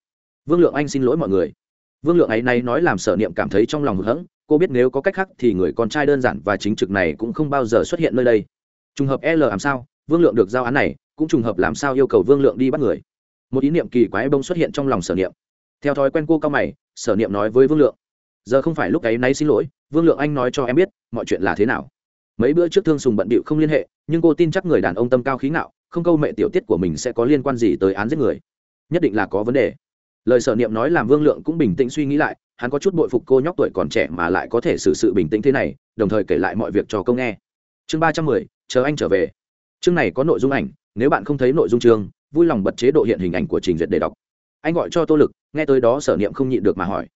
Vương lượng anh xin lỗi mọi người. Vương lượng ấy nay nói làm sở niệm cảm thấy trong lòng hụt hẫng, cô biết nếu có cách khác thì người con trai đơn giản và chính trực này cũng không bao giờ xuất hiện nơi đây. Trùng hợp l làm sao? Vương lượng được giao án này, cũng trùng hợp làm sao yêu cầu vương lượng đi bắt người? Một ý niệm kỳ quái bông xuất hiện trong lòng sở niệm. Theo thói quen cô cao mày, sở niệm nói với vương lượng giờ không phải lúc ấy nay xin lỗi, vương lượng anh nói cho em biết, mọi chuyện là thế nào. Mấy bữa trước thương sùng bận bịu không liên hệ, nhưng cô tin chắc người đàn ông tâm cao khí ngạo, không câu mẹ tiểu tiết của mình sẽ có liên quan gì tới án giết người. Nhất định là có vấn đề. Lời sở niệm nói làm vương lượng cũng bình tĩnh suy nghĩ lại, hắn có chút bội phục cô nhóc tuổi còn trẻ mà lại có thể xử sự bình tĩnh thế này, đồng thời kể lại mọi việc cho câu nghe. Chương ba trăm mười, chờ anh trở về. Chương này có nội dung ảnh, nếu bạn không thấy nội dung chương, vui lòng bật chế độ hiện hình ảnh của trình duyệt để đọc. Anh gọi cho tô lực, nghe tới đó sở niệm không nhịn được mà hỏi.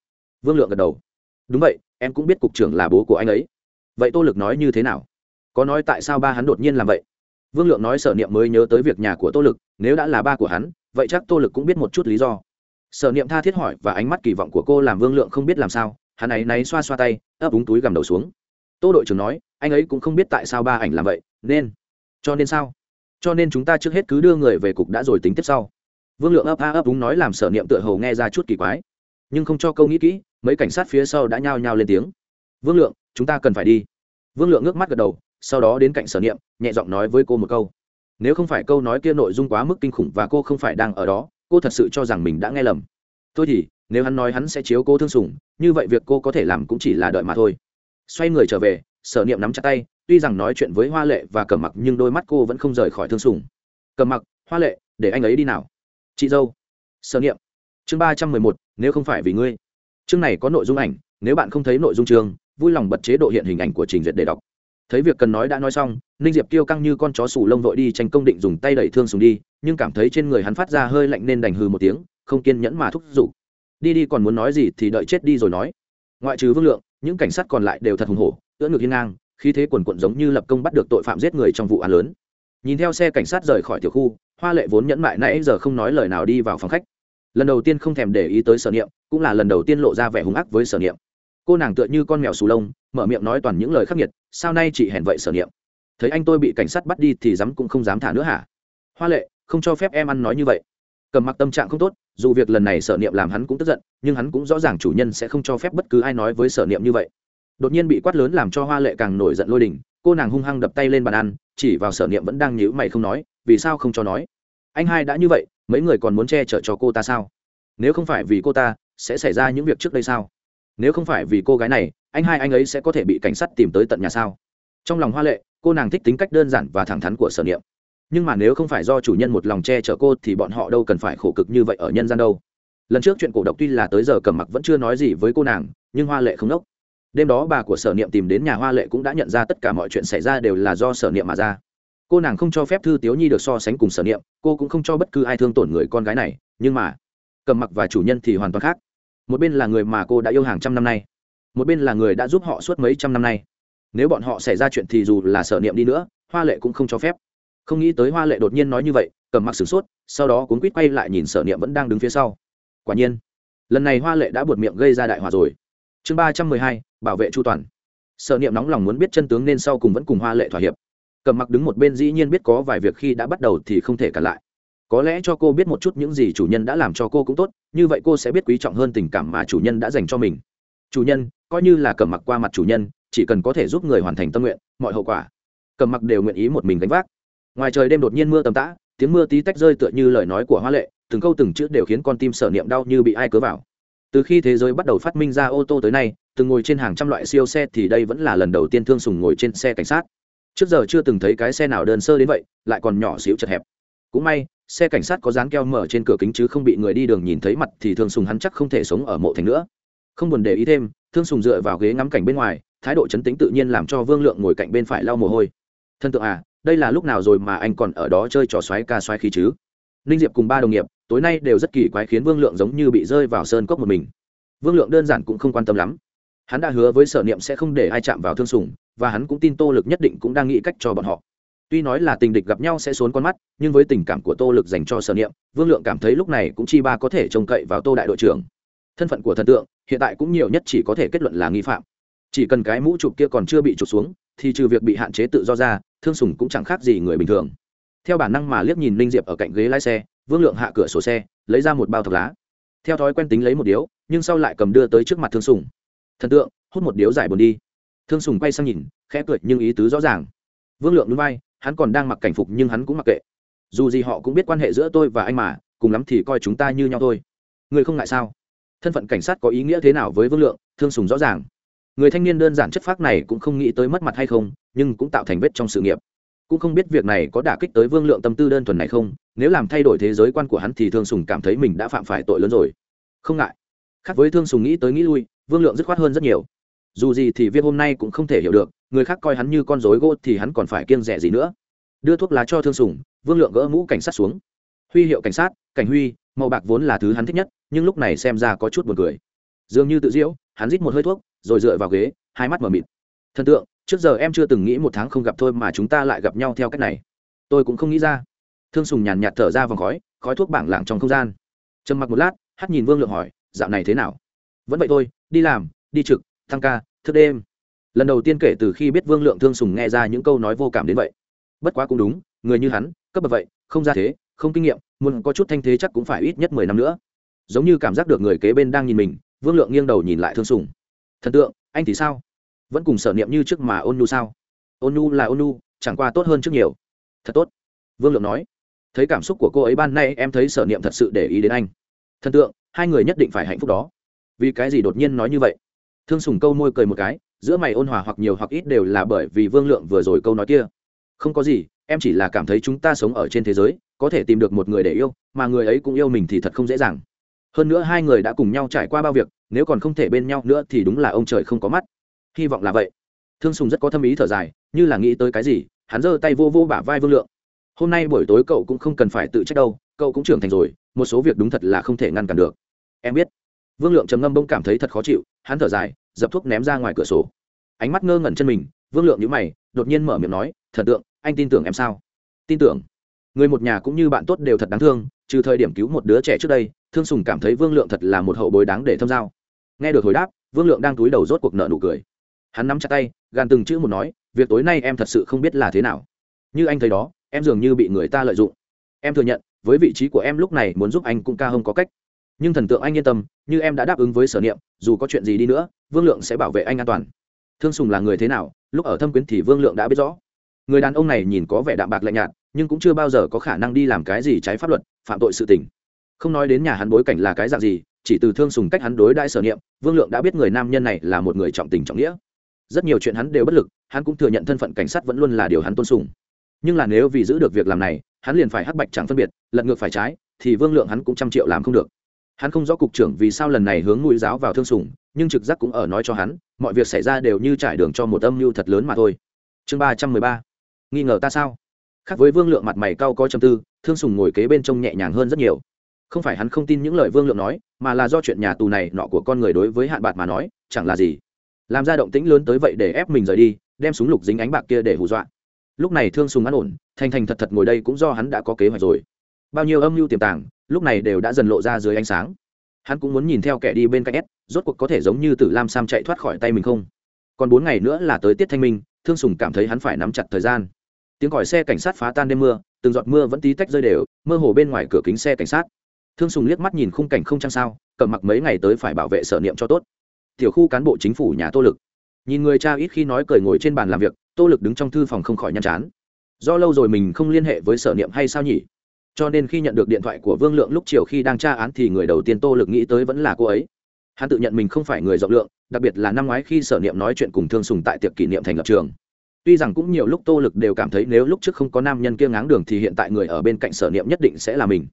Vương lượng gật đầu đúng vậy, em cũng biết cục trưởng là bố của anh ấy. Vậy tô lực nói như thế nào? Có nói tại sao ba hắn đột nhiên làm vậy? Vương lượng nói sở niệm mới nhớ tới việc nhà của tô lực, nếu đã là ba của hắn, vậy chắc tô lực cũng biết một chút lý do. Sở niệm tha thiết hỏi và ánh mắt kỳ vọng của cô làm vương lượng không biết làm sao, hắn ấy náy xoa xoa tay, ấp úng túi gầm đầu xuống. Tô đội trưởng nói, anh ấy cũng không biết tại sao ba ảnh làm vậy, nên, cho nên sao? Cho nên chúng ta trước hết cứ đưa người về cục đã rồi tính tiếp sau. Vương lượng ấp a ấp úng nói làm sở niệm tựa hầu nghe ra chút kỳ quái, nhưng không cho câu nghĩ kỹ mấy cảnh sát phía sau đã nhao nhao lên tiếng. Vương lượng, chúng ta cần phải đi. Vương lượng ngước mắt gật đầu, sau đó đến cạnh sở niệm, nhẹ giọng nói với cô một câu. Nếu không phải câu nói kia nội dung quá mức kinh khủng và cô không phải đang ở đó, cô thật sự cho rằng mình đã nghe lầm. Thôi thì, nếu hắn nói hắn sẽ chiếu cô thương sủng, như vậy việc cô có thể làm cũng chỉ là đợi mà thôi. Xoay người trở về, sở niệm nắm chặt tay, tuy rằng nói chuyện với hoa lệ và cờ mặc nhưng đôi mắt cô vẫn không rời khỏi thương sủng. Cờ mặc, hoa lệ, để anh ấy đi nào. Chị dâu. Sở niệm. Chương ba trăm mười một, nếu không phải vì ngươi chương này có nội dung ảnh, nếu bạn không thấy nội dung chương, vui lòng bật chế độ hiện hình ảnh của trình duyệt để đọc. Thấy việc cần nói đã nói xong, ninh diệp tiêu căng như con chó sủ lông vội đi tranh công định dùng tay đẩy thương sùng đi, nhưng cảm thấy trên người hắn phát ra hơi lạnh nên đành hừ một tiếng, không kiên nhẫn mà thúc giục. Đi đi, còn muốn nói gì thì đợi chết đi rồi nói. Ngoại trừ vương lượng, những cảnh sát còn lại đều thật hùng hổ, ưỡn ngực hiên ngang khi thế quần quận giống như lập công bắt được tội phạm giết người trong vụ án lớn. Nhìn theo xe cảnh sát rời khỏi tiểu khu, hoa lệ vốn nhẫn mại nãy giờ không nói lời nào đi vào phòng khách lần đầu tiên không thèm để ý tới sở niệm, cũng là lần đầu tiên lộ ra vẻ hung ác với sở niệm. Cô nàng tựa như con mèo sù lông, mở miệng nói toàn những lời khắc nghiệt, sao nay chị hẹn vậy sở niệm? Thấy anh tôi bị cảnh sát bắt đi thì dám cũng không dám thả nữa hả? Hoa lệ, không cho phép em ăn nói như vậy. Cầm mặc tâm trạng không tốt, dù việc lần này sở niệm làm hắn cũng tức giận, nhưng hắn cũng rõ ràng chủ nhân sẽ không cho phép bất cứ ai nói với sở niệm như vậy. Đột nhiên bị quát lớn làm cho hoa lệ càng nổi giận lôi đình, cô nàng hung hăng đập tay lên bàn ăn, chỉ vào sở niệm vẫn đang nhíu mày không nói, vì sao không cho nói? Anh hai đã như vậy mấy người còn muốn che chở cho cô ta sao? Nếu không phải vì cô ta, sẽ xảy ra những việc trước đây sao? Nếu không phải vì cô gái này, anh hai anh ấy sẽ có thể bị cảnh sát tìm tới tận nhà sao? Trong lòng hoa lệ, cô nàng thích tính cách đơn giản và thẳng thắn của sở niệm. Nhưng mà nếu không phải do chủ nhân một lòng che chở cô thì bọn họ đâu cần phải khổ cực như vậy ở nhân gian đâu. Lần trước chuyện cổ độc tuy là tới giờ cầm mặc vẫn chưa nói gì với cô nàng, nhưng hoa lệ không nốc. Đêm đó bà của sở niệm tìm đến nhà hoa lệ cũng đã nhận ra tất cả mọi chuyện xảy ra đều là do sở niệm mà ra cô nàng không cho phép thư tiếu nhi được so sánh cùng sở niệm, cô cũng không cho bất cứ ai thương tổn người con gái này, nhưng mà, cầm mặc và chủ nhân thì hoàn toàn khác. Một bên là người mà cô đã yêu hàng trăm năm nay, một bên là người đã giúp họ suốt mấy trăm năm nay. Nếu bọn họ xảy ra chuyện thì dù là sở niệm đi nữa, hoa lệ cũng không cho phép. Không nghĩ tới hoa lệ đột nhiên nói như vậy, cầm mặc sửng sốt, sau đó cuốn quýt quay lại nhìn sở niệm vẫn đang đứng phía sau. Quả nhiên, lần này hoa lệ đã buột miệng gây ra đại hòa rồi. Chương ba trăm mười hai, bảo vệ chu toàn. Sở niệm nóng lòng muốn biết chân tướng nên sau cùng vẫn cùng hoa lệ thỏa hiệp cầm mặc đứng một bên dĩ nhiên biết có vài việc khi đã bắt đầu thì không thể cản lại. Có lẽ cho cô biết một chút những gì chủ nhân đã làm cho cô cũng tốt, như vậy cô sẽ biết quý trọng hơn tình cảm mà chủ nhân đã dành cho mình. Chủ nhân, coi như là cầm mặc qua mặt chủ nhân, chỉ cần có thể giúp người hoàn thành tâm nguyện, mọi hậu quả. Cầm mặc đều nguyện ý một mình gánh vác. Ngoài trời đêm đột nhiên mưa tầm tã, tiếng mưa tí tách rơi tựa như lời nói của hoa lệ, từng câu từng chữ đều khiến con tim sở niệm đau như bị ai cớ vào. Từ khi thế giới bắt đầu phát minh ra ô tô tới nay, từng ngồi trên hàng trăm loại siêu xe thì đây vẫn là lần đầu tiên thương sùng ngồi trên xe cảnh sát trước giờ chưa từng thấy cái xe nào đơn sơ đến vậy, lại còn nhỏ xíu chật hẹp. Cũng may, xe cảnh sát có dán keo mở trên cửa kính chứ không bị người đi đường nhìn thấy mặt thì thương sùng hắn chắc không thể sống ở mộ thành nữa. Không buồn để ý thêm, thương sùng dựa vào ghế ngắm cảnh bên ngoài, thái độ chấn tĩnh tự nhiên làm cho vương lượng ngồi cạnh bên phải lau mồ hôi. Thân tượng à đây là lúc nào rồi mà anh còn ở đó chơi trò xoáy ca xoáy khí chứ? Ninh diệp cùng ba đồng nghiệp, tối nay đều rất kỳ quái khiến vương lượng giống như bị rơi vào sơn cốc một mình. Vương lượng đơn giản cũng không quan tâm lắm. Hắn đã hứa với sở niệm sẽ không để ai chạm vào thương sùng và hắn cũng tin tô lực nhất định cũng đang nghĩ cách cho bọn họ. Tuy nói là tình địch gặp nhau sẽ xuống con mắt, nhưng với tình cảm của tô lực dành cho sở niệm, vương lượng cảm thấy lúc này cũng chi ba có thể trông cậy vào tô đại đội trưởng. Thân phận của thần tượng, hiện tại cũng nhiều nhất chỉ có thể kết luận là nghi phạm. Chỉ cần cái mũ chụp kia còn chưa bị chụp xuống, thì trừ việc bị hạn chế tự do ra, thương sùng cũng chẳng khác gì người bình thường. Theo bản năng mà liếc nhìn linh diệp ở cạnh ghế lái xe, vương lượng hạ cửa sổ xe, lấy ra một bao thọc lá. Theo thói quen tính lấy một điếu, nhưng sau lại cầm đưa tới trước mặt thương sùng. Thần tượng, hút một điếu giải buồn đi thương sùng quay sang nhìn, khẽ cười nhưng ý tứ rõ ràng. Vương lượng núi vai, hắn còn đang mặc cảnh phục nhưng hắn cũng mặc kệ. Dù gì họ cũng biết quan hệ giữa tôi và anh mà, cùng lắm thì coi chúng ta như nhau thôi. Người không ngại sao? Thân phận cảnh sát có ý nghĩa thế nào với vương lượng? Thương sùng rõ ràng. Người thanh niên đơn giản chất phác này cũng không nghĩ tới mất mặt hay không, nhưng cũng tạo thành vết trong sự nghiệp. Cũng không biết việc này có đả kích tới vương lượng tâm tư đơn thuần này không, nếu làm thay đổi thế giới quan của hắn thì thương sùng cảm thấy mình đã phạm phải tội lớn rồi. Không ngại. Khác với thương sùng nghĩ tới nghĩ lui, vương lượng dứt khoát hơn rất nhiều dù gì thì viên hôm nay cũng không thể hiểu được, người khác coi hắn như con rối gỗ thì hắn còn phải kiêng rẻ gì nữa. Đưa thuốc lá cho thương sùng, vương lượng gỡ mũ cảnh sát xuống. Huy hiệu cảnh sát, cảnh huy, màu bạc vốn là thứ hắn thích nhất, nhưng lúc này xem ra có chút buồn cười. Dường như tự diễu, hắn rít một hơi thuốc, rồi dựa vào ghế, hai mắt mở mịt. Thần tượng, trước giờ em chưa từng nghĩ một tháng không gặp thôi mà chúng ta lại gặp nhau theo cách này. Tôi cũng không nghĩ ra. Thương sùng nhàn nhạt thở ra vòng khói khói thuốc bảng lạng trong không gian. Trầm mặc một lát hát nhìn vương lượng hỏi, dạo này thế nào? Vẫn vậy thôi, đi làm, đi trực tăng ca, thức đêm. Lần đầu tiên kể từ khi biết vương lượng thương sùng nghe ra những câu nói vô cảm đến vậy. Bất quá cũng đúng, người như hắn, cấp bậc vậy, không ra thế, không kinh nghiệm, muốn có chút thanh thế chắc cũng phải ít nhất mười năm nữa. Giống như cảm giác được người kế bên đang nhìn mình, vương lượng nghiêng đầu nhìn lại thương sùng. Thần tượng, anh thì sao? Vẫn cùng sở niệm như trước mà ôn nhu sao? Ôn nhu là ôn nhu, chẳng qua tốt hơn trước nhiều. Thật tốt. Vương lượng nói. Thấy cảm xúc của cô ấy ban nay, em thấy sở niệm thật sự để ý đến anh. Thần tượng, hai người nhất định phải hạnh phúc đó. Vì cái gì đột nhiên nói như vậy? Thương sùng câu môi cười một cái, giữa mày ôn hòa hoặc nhiều hoặc ít đều là bởi vì vương lượng vừa rồi câu nói kia. Không có gì, em chỉ là cảm thấy chúng ta sống ở trên thế giới, có thể tìm được một người để yêu, mà người ấy cũng yêu mình thì thật không dễ dàng. Hơn nữa hai người đã cùng nhau trải qua bao việc, nếu còn không thể bên nhau nữa thì đúng là ông trời không có mắt. Hy vọng là vậy. Thương sùng rất có tâm ý thở dài, như là nghĩ tới cái gì, hắn giơ tay vô vô bả vai vương lượng. Hôm nay buổi tối cậu cũng không cần phải tự trách đâu, cậu cũng trưởng thành rồi, một số việc đúng thật là không thể ngăn cản được. Em biết vương lượng trầm ngâm bông cảm thấy thật khó chịu, hắn thở dài, dập thuốc ném ra ngoài cửa sổ. Ánh mắt ngơ ngẩn chân mình, vương lượng nhíu mày, đột nhiên mở miệng nói, thần tượng, anh tin tưởng em sao? Tin tưởng. Người một nhà cũng như bạn tốt đều thật đáng thương, trừ thời điểm cứu một đứa trẻ trước đây, thương sùng cảm thấy vương lượng thật là một hậu bối đáng để thâm giao. Nghe được hồi đáp, vương lượng đang túi đầu rốt cuộc nợ nụ cười. Hắn nắm chặt tay, gàn từng chữ một nói, việc tối nay em thật sự không biết là thế nào. Như anh thấy đó, em dường như bị người ta lợi dụng. Em thừa nhận, với vị trí của em lúc này muốn giúp anh cũng ca không có cách nhưng thần tượng anh yên tâm, như em đã đáp ứng với sở niệm, dù có chuyện gì đi nữa, vương lượng sẽ bảo vệ anh an toàn. Thương sùng là người thế nào, lúc ở thâm quyến thì vương lượng đã biết rõ. Người đàn ông này nhìn có vẻ đạm bạc lạnh nhạt, nhưng cũng chưa bao giờ có khả năng đi làm cái gì trái pháp luật, phạm tội sự tình. Không nói đến nhà hắn bối cảnh là cái dạng gì, chỉ từ thương sùng cách hắn đối đãi sở niệm, vương lượng đã biết người nam nhân này là một người trọng tình trọng nghĩa. Rất nhiều chuyện hắn đều bất lực, hắn cũng thừa nhận thân phận cảnh sát vẫn luôn là điều hắn tôn sùng. Nhưng là nếu vì giữ được việc làm này, hắn liền phải hắc bạch chẳng phân biệt, lật ngược phải trái, thì vương lượng hắn cũng trăm triệu làm không được hắn không rõ cục trưởng vì sao lần này hướng mũi giáo vào thương sùng nhưng trực giác cũng ở nói cho hắn, mọi việc xảy ra đều như trải đường cho một âm mưu thật lớn mà thôi. Chương ba trăm mười ba. Nghi ngờ ta sao? Khác với vương lượng mặt mày cau có châm tư, thương sùng ngồi kế bên trông nhẹ nhàng hơn rất nhiều. Không phải hắn không tin những lời vương lượng nói, mà là do chuyện nhà tù này, nọ của con người đối với hạn bạc mà nói, chẳng là gì. Làm ra động tĩnh lớn tới vậy để ép mình rời đi, đem súng lục dính ánh bạc kia để hù dọa. Lúc này thương sùng ăn ổn, thành thành thật thật ngồi đây cũng do hắn đã có kế hoạch rồi. Bao nhiêu âm mưu tiềm tàng lúc này đều đã dần lộ ra dưới ánh sáng. Hắn cũng muốn nhìn theo kẻ đi bên cạnh s, rốt cuộc có thể giống như tử lam sam chạy thoát khỏi tay mình không? Còn bốn ngày nữa là tới tiết thanh minh, thương sùng cảm thấy hắn phải nắm chặt thời gian. Tiếng còi xe cảnh sát phá tan đêm mưa, từng giọt mưa vẫn tí tách rơi đều, mơ hồ bên ngoài cửa kính xe cảnh sát. Thương sùng liếc mắt nhìn khung cảnh không chăng sao, cầm mặc mấy ngày tới phải bảo vệ sở niệm cho tốt. Tiểu khu cán bộ chính phủ nhà tô lực. Nhìn người cha ít khi nói cười ngồi trên bàn làm việc, tô lực đứng trong thư phòng không khỏi nhăn chán. Do lâu rồi mình không liên hệ với sở niệm hay sao nhỉ? Cho nên khi nhận được điện thoại của vương lượng lúc chiều khi đang tra án thì người đầu tiên tô lực nghĩ tới vẫn là cô ấy. Hắn tự nhận mình không phải người rộng lượng, đặc biệt là năm ngoái khi sở niệm nói chuyện cùng thương sùng tại tiệc kỷ niệm thành lập trường. Tuy rằng cũng nhiều lúc tô lực đều cảm thấy nếu lúc trước không có nam nhân kia ngáng đường thì hiện tại người ở bên cạnh sở niệm nhất định sẽ là mình.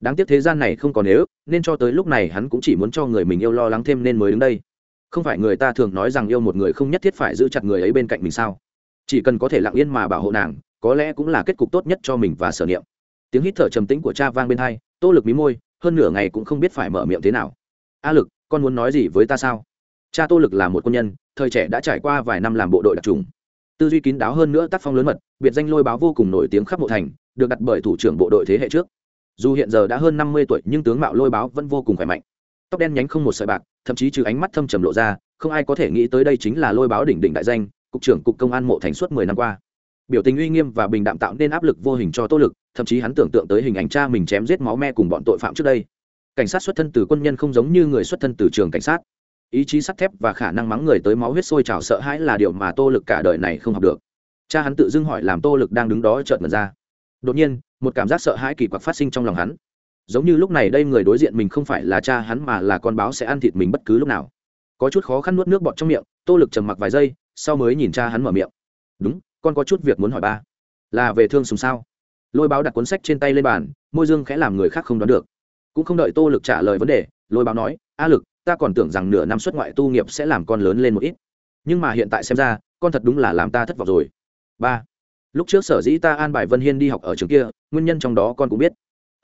Đáng tiếc thế gian này không còn nếu, nên cho tới lúc này hắn cũng chỉ muốn cho người mình yêu lo lắng thêm nên mới đứng đây. Không phải người ta thường nói rằng yêu một người không nhất thiết phải giữ chặt người ấy bên cạnh mình sao? Chỉ cần có thể lặng yên mà bảo hộ nàng, có lẽ cũng là kết cục tốt nhất cho mình và sở niệm tiếng hít thở trầm tĩnh của cha vang bên hai, tô lực mí môi, hơn nửa ngày cũng không biết phải mở miệng thế nào. A lực, con muốn nói gì với ta sao? Cha tô lực là một quân nhân, thời trẻ đã trải qua vài năm làm bộ đội đặc trùng. Tư duy kín đáo hơn nữa tác phong lớn mật, biệt danh lôi báo vô cùng nổi tiếng khắp mộ thành, được đặt bởi thủ trưởng bộ đội thế hệ trước. Dù hiện giờ đã hơn năm mươi tuổi, nhưng tướng mạo lôi báo vẫn vô cùng khỏe mạnh. Tóc đen nhánh không một sợi bạc, thậm chí trừ ánh mắt thâm trầm lộ ra, không ai có thể nghĩ tới đây chính là lôi báo đỉnh đỉnh đại danh, cục trưởng cục công an mộ thành suốt mười năm qua biểu tình uy nghiêm và bình đạm tạo nên áp lực vô hình cho tô lực, thậm chí hắn tưởng tượng tới hình ảnh cha mình chém giết máu me cùng bọn tội phạm trước đây. Cảnh sát xuất thân từ quân nhân không giống như người xuất thân từ trường cảnh sát. Ý chí sắt thép và khả năng mắng người tới máu huyết sôi trào sợ hãi là điều mà tô lực cả đời này không học được. Cha hắn tự dưng hỏi làm tô lực đang đứng đó trợn mật ra. Đột nhiên, một cảm giác sợ hãi kỳ quặc phát sinh trong lòng hắn. Giống như lúc này đây người đối diện mình không phải là cha hắn mà là con báo sẽ ăn thịt mình bất cứ lúc nào. Có chút khó khăn nuốt nước bọt trong miệng, tô lực trầm mặc vài giây, sau mới nhìn cha hắn mở miệng. Đúng con có chút việc muốn hỏi ba. Là về thương sùng sao? Lôi báo đặt cuốn sách trên tay lên bàn, môi dương khẽ làm người khác không đoán được. Cũng không đợi tô lực trả lời vấn đề, lôi báo nói, a lực, ta còn tưởng rằng nửa năm xuất ngoại tu nghiệp sẽ làm con lớn lên một ít. Nhưng mà hiện tại xem ra, con thật đúng là làm ta thất vọng rồi. Ba. Lúc trước sở dĩ ta an bài vân hiên đi học ở trường kia, nguyên nhân trong đó con cũng biết.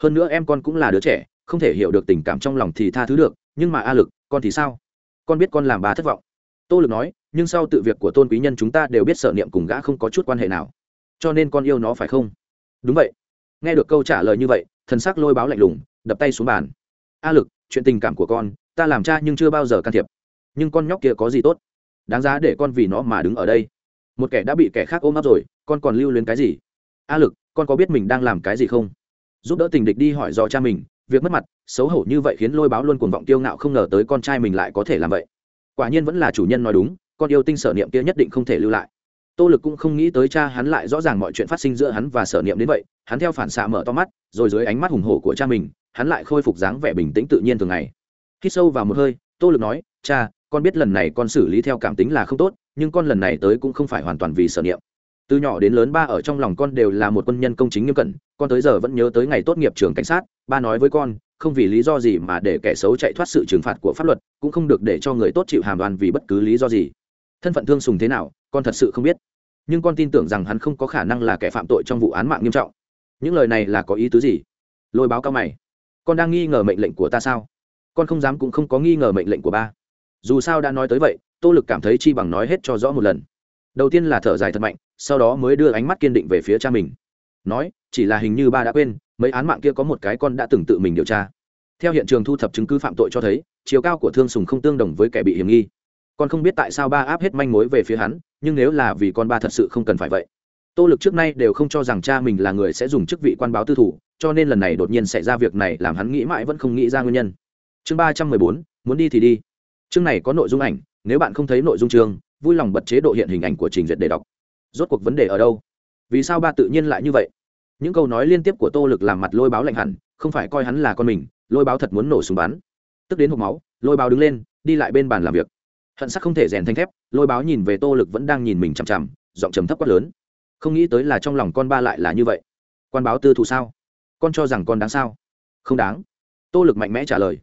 Hơn nữa em con cũng là đứa trẻ, không thể hiểu được tình cảm trong lòng thì tha thứ được, nhưng mà a lực, con thì sao? Con biết con làm bà thất vọng tô lực nói, nhưng sau tự việc của tôn quý nhân chúng ta đều biết sở niệm cùng gã không có chút quan hệ nào, cho nên con yêu nó phải không? Đúng vậy. Nghe được câu trả lời như vậy, thần sắc lôi báo lạnh lùng, đập tay xuống bàn. A lực, chuyện tình cảm của con, ta làm cha nhưng chưa bao giờ can thiệp. Nhưng con nhóc kia có gì tốt? Đáng giá để con vì nó mà đứng ở đây. Một kẻ đã bị kẻ khác ôm ấp rồi, con còn lưu luyến cái gì? A lực, con có biết mình đang làm cái gì không? Giúp đỡ tình địch đi hỏi dò cha mình, việc mất mặt, xấu hổ như vậy khiến lôi báo luôn cuồng vọng tiêu ngạo không ngờ tới con trai mình lại có thể làm vậy quả nhiên vẫn là chủ nhân nói đúng, con yêu tinh sở niệm kia nhất định không thể lưu lại. Tô lực cũng không nghĩ tới cha hắn lại rõ ràng mọi chuyện phát sinh giữa hắn và sở niệm đến vậy, hắn theo phản xạ mở to mắt, rồi dưới ánh mắt hùng hổ của cha mình, hắn lại khôi phục dáng vẻ bình tĩnh tự nhiên thường ngày. Khi sâu vào một hơi, tô lực nói, cha, con biết lần này con xử lý theo cảm tính là không tốt, nhưng con lần này tới cũng không phải hoàn toàn vì sở niệm. Từ nhỏ đến lớn ba ở trong lòng con đều là một quân nhân công chính nghiêm cẩn, con tới giờ vẫn nhớ tới ngày tốt nghiệp trường cảnh sát, ba nói với con không vì lý do gì mà để kẻ xấu chạy thoát sự trừng phạt của pháp luật, cũng không được để cho người tốt chịu hàm đoàn vì bất cứ lý do gì. Thân phận thương sùng thế nào, con thật sự không biết. Nhưng con tin tưởng rằng hắn không có khả năng là kẻ phạm tội trong vụ án mạng nghiêm trọng. Những lời này là có ý tứ gì? Lôi báo cao mày. Con đang nghi ngờ mệnh lệnh của ta sao? Con không dám cũng không có nghi ngờ mệnh lệnh của ba. Dù sao đã nói tới vậy, tô lực cảm thấy chi bằng nói hết cho rõ một lần. Đầu tiên là thở dài thật mạnh, sau đó mới đưa ánh mắt kiên định về phía cha mình. Nói chỉ là hình như ba đã quên, mấy án mạng kia có một cái con đã từng tự mình điều tra. Theo hiện trường thu thập chứng cứ phạm tội cho thấy, chiều cao của thương sùng không tương đồng với kẻ bị hiểm nghi. Con không biết tại sao ba áp hết manh mối về phía hắn, nhưng nếu là vì con ba thật sự không cần phải vậy. Tô lực trước nay đều không cho rằng cha mình là người sẽ dùng chức vị quan báo tư thủ, cho nên lần này đột nhiên xảy ra việc này làm hắn nghĩ mãi vẫn không nghĩ ra nguyên nhân. Chương ba trăm mười bốn, muốn đi thì đi. Chương này có nội dung ảnh, nếu bạn không thấy nội dung chương, vui lòng bật chế độ hiện hình ảnh của trình duyệt để đọc. Rốt cuộc vấn đề ở đâu? Vì sao ba tự nhiên lại như vậy? Những câu nói liên tiếp của tô lực làm mặt lôi báo lạnh hẳn, không phải coi hắn là con mình, lôi báo thật muốn nổ súng bắn. Tức đến hộp máu, lôi báo đứng lên, đi lại bên bàn làm việc. Hận sắc không thể rèn thanh thép, lôi báo nhìn về tô lực vẫn đang nhìn mình chằm chằm, giọng trầm thấp quát lớn. Không nghĩ tới là trong lòng con ba lại là như vậy. Quan báo tư thù sao? Con cho rằng con đáng sao? Không đáng. Tô lực mạnh mẽ trả lời.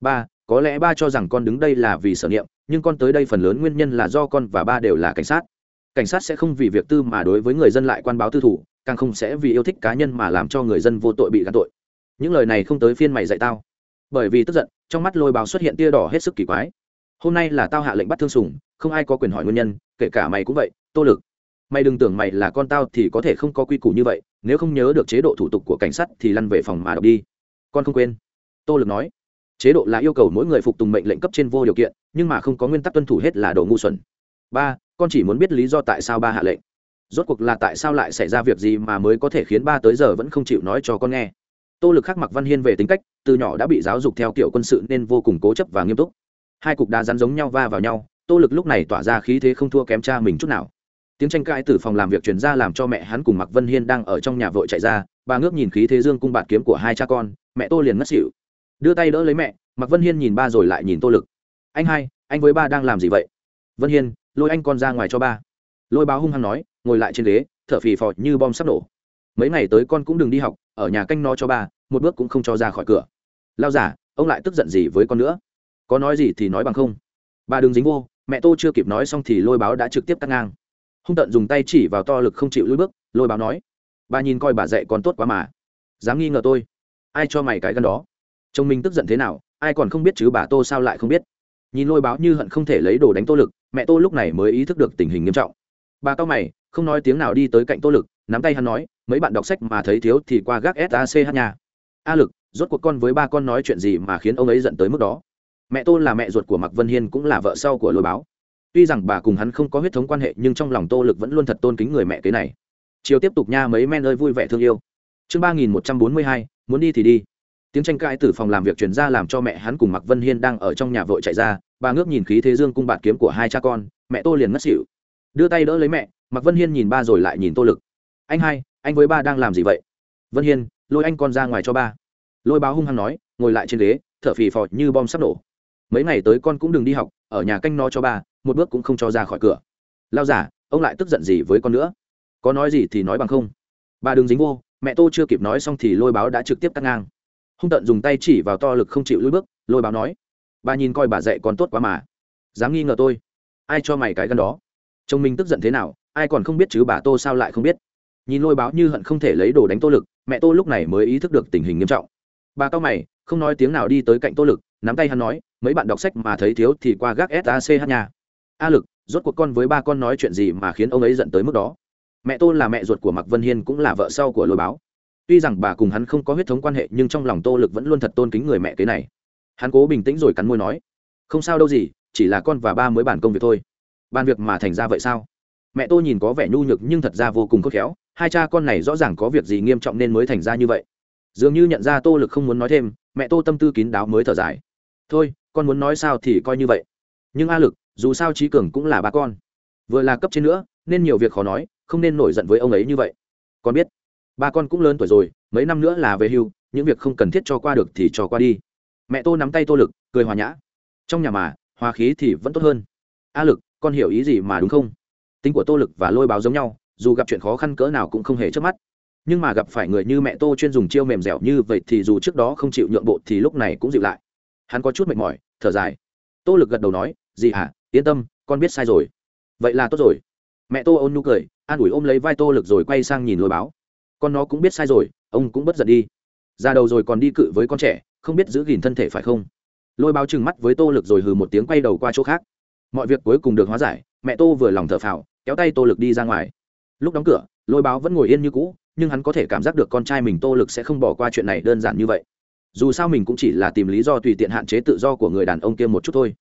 Ba, có lẽ ba cho rằng con đứng đây là vì sở niệm, nhưng con tới đây phần lớn nguyên nhân là do con và ba đều là cảnh sát. Cảnh sát sẽ không vì việc tư mà đối với người dân lại quan báo tư thủ càng không sẽ vì yêu thích cá nhân mà làm cho người dân vô tội bị gắn tội. Những lời này không tới phiên mày dạy tao. Bởi vì tức giận, trong mắt lôi báo xuất hiện tia đỏ hết sức kỳ quái. Hôm nay là tao hạ lệnh bắt thương sùng không ai có quyền hỏi nguyên nhân, kể cả mày cũng vậy, tô lực. Mày đừng tưởng mày là con tao thì có thể không có quy củ như vậy, nếu không nhớ được chế độ thủ tục của cảnh sát thì lăn về phòng mà đọc đi. Con không quên. Tô lực nói. Chế độ là yêu cầu mỗi người phục tùng mệnh lệnh cấp trên vô điều kiện, nhưng mà không có nguyên tắc tuân thủ hết là đồ ngu xuẩn. Ba, con chỉ muốn biết lý do tại sao ba hạ lệnh rốt cuộc là tại sao lại xảy ra việc gì mà mới có thể khiến ba tới giờ vẫn không chịu nói cho con nghe? Tô lực khắc mặc văn hiên về tính cách, từ nhỏ đã bị giáo dục theo kiểu quân sự nên vô cùng cố chấp và nghiêm túc. Hai cục đá rắn giống nhau va vào nhau, tô lực lúc này tỏa ra khí thế không thua kém cha mình chút nào. Tiếng tranh cãi từ phòng làm việc chuyển ra làm cho mẹ hắn cùng mặc vân hiên đang ở trong nhà vội chạy ra, bà ngước nhìn khí thế dương cung bạt kiếm của hai cha con, mẹ tô liền ngất xỉu. Đưa tay đỡ lấy mẹ, mặc vân hiên nhìn ba rồi lại nhìn tô lực. Anh hai, anh với ba đang làm gì vậy? Vân hiên, lôi anh con ra ngoài cho ba lôi báo hung hăng nói, ngồi lại trên ghế, thở phì phò như bom sắp nổ. Mấy ngày tới con cũng đừng đi học, ở nhà canh nó cho ba, một bước cũng không cho ra khỏi cửa. Lao giả, ông lại tức giận gì với con nữa? Có nói gì thì nói bằng không. Bà đừng dính vô, mẹ tô chưa kịp nói xong thì lôi báo đã trực tiếp cắt ngang. Hung tận dùng tay chỉ vào to lực không chịu lùi bước, lôi báo nói bà nhìn coi bà dạy con tốt quá mà. Dám nghi ngờ tôi. Ai cho mày cái gần đó? Chồng mình tức giận thế nào, ai còn không biết chứ bà tô sao lại không biết? Nhìn lôi báo như hận không thể lấy đồ đánh tô lực, mẹ tô lúc này mới ý thức được tình hình nghiêm trọng bà cao mày, không nói tiếng nào đi tới cạnh tô lực, nắm tay hắn nói, mấy bạn đọc sách mà thấy thiếu thì qua gác sach nha. A lực, rốt cuộc con với ba con nói chuyện gì mà khiến ông ấy giận tới mức đó? Mẹ tô là mẹ ruột của mạc vân hiên cũng là vợ sau của lôi báo. Tuy rằng bà cùng hắn không có huyết thống quan hệ, nhưng trong lòng tô lực vẫn luôn thật tôn kính người mẹ kế này. Chiều tiếp tục nha, mấy men ơi, vui vẻ thương yêu. Chương ba nghìn một trăm bốn mươi hai, muốn đi thì đi. Tiếng tranh cãi từ phòng làm việc chuyển ra làm cho mẹ hắn cùng mạc vân hiên đang ở trong nhà vội chạy ra. Bà ngước nhìn khí thế dương cung bạt kiếm của hai cha con, mẹ tô liền ngất xỉu đưa tay đỡ lấy mẹ, mạc vân hiên nhìn ba rồi lại nhìn tô lực. Anh hai, anh với ba đang làm gì vậy? Vân hiên, lôi anh con ra ngoài cho ba. Lôi báo hung hăng nói, ngồi lại trên ghế, thở phì phò như bom sắp nổ. Mấy ngày tới con cũng đừng đi học, ở nhà canh no cho ba, một bước cũng không cho ra khỏi cửa. Lao giả, ông lại tức giận gì với con nữa? Có nói gì thì nói bằng không. Bà đừng dính vô, mẹ tô chưa kịp nói xong thì lôi báo đã trực tiếp cắt ngang. Hung tận dùng tay chỉ vào to lực không chịu lùi bước, lôi báo nói bà nhìn coi bà dạy con tốt quá mà. Dám nghi ngờ tôi. Ai cho mày cái gần đó? Chồng mình tức giận thế nào, ai còn không biết chứ bà tô sao lại không biết. Nhìn lôi báo như hận không thể lấy đồ đánh tô lực, mẹ tô lúc này mới ý thức được tình hình nghiêm trọng. Bà cao mày, không nói tiếng nào đi tới cạnh tô lực, nắm tay hắn nói, mấy bạn đọc sách mà thấy thiếu thì qua gác sach nhà. a lực, rốt cuộc con với ba con nói chuyện gì mà khiến ông ấy giận tới mức đó? Mẹ tô là mẹ ruột của mạc vân hiên cũng là vợ sau của lôi báo. Tuy rằng bà cùng hắn không có huyết thống quan hệ nhưng trong lòng tô lực vẫn luôn thật tôn kính người mẹ kế này. Hắn cố bình tĩnh rồi cắn môi nói, không sao đâu gì, chỉ là con và ba mới bàn công việc thôi bàn việc mà thành ra vậy sao? Mẹ tôi nhìn có vẻ nhu nhược nhưng thật ra vô cùng khôn khéo, hai cha con này rõ ràng có việc gì nghiêm trọng nên mới thành ra như vậy. Dường như nhận ra tô lực không muốn nói thêm, mẹ tô tâm tư kín đáo mới thở dài. Thôi, con muốn nói sao thì coi như vậy. Nhưng a lực, dù sao trí cường cũng là ba con. Vừa là cấp trên nữa, nên nhiều việc khó nói, không nên nổi giận với ông ấy như vậy. Con biết, ba con cũng lớn tuổi rồi, mấy năm nữa là về hưu, những việc không cần thiết cho qua được thì cho qua đi. Mẹ tô nắm tay tô lực, cười hòa nhã. Trong nhà mà, hòa khí thì vẫn tốt hơn. A lực con hiểu ý gì mà đúng không? Tính của tô lực và lôi báo giống nhau, dù gặp chuyện khó khăn cỡ nào cũng không hề trước mắt. Nhưng mà gặp phải người như mẹ tô chuyên dùng chiêu mềm dẻo như vậy thì dù trước đó không chịu nhượng bộ thì lúc này cũng dịu lại. Hắn có chút mệt mỏi, thở dài. Tô lực gật đầu nói gì hả yên tâm, con biết sai rồi. Vậy là tốt rồi. Mẹ tô ôn nhu cười, an ủi ôm lấy vai tô lực rồi quay sang nhìn lôi báo. Con nó cũng biết sai rồi, ông cũng bất giận đi. Ra đầu rồi còn đi cự với con trẻ, không biết giữ gìn thân thể phải không? Lôi báo trừng mắt với tô lực rồi hừ một tiếng quay đầu qua chỗ khác mọi việc cuối cùng được hóa giải, mẹ tô vừa lòng thở phào, kéo tay tô lực đi ra ngoài. Lúc đóng cửa, lôi báo vẫn ngồi yên như cũ, nhưng hắn có thể cảm giác được con trai mình tô lực sẽ không bỏ qua chuyện này đơn giản như vậy. Dù sao mình cũng chỉ là tìm lý do tùy tiện hạn chế tự do của người đàn ông kia một chút thôi.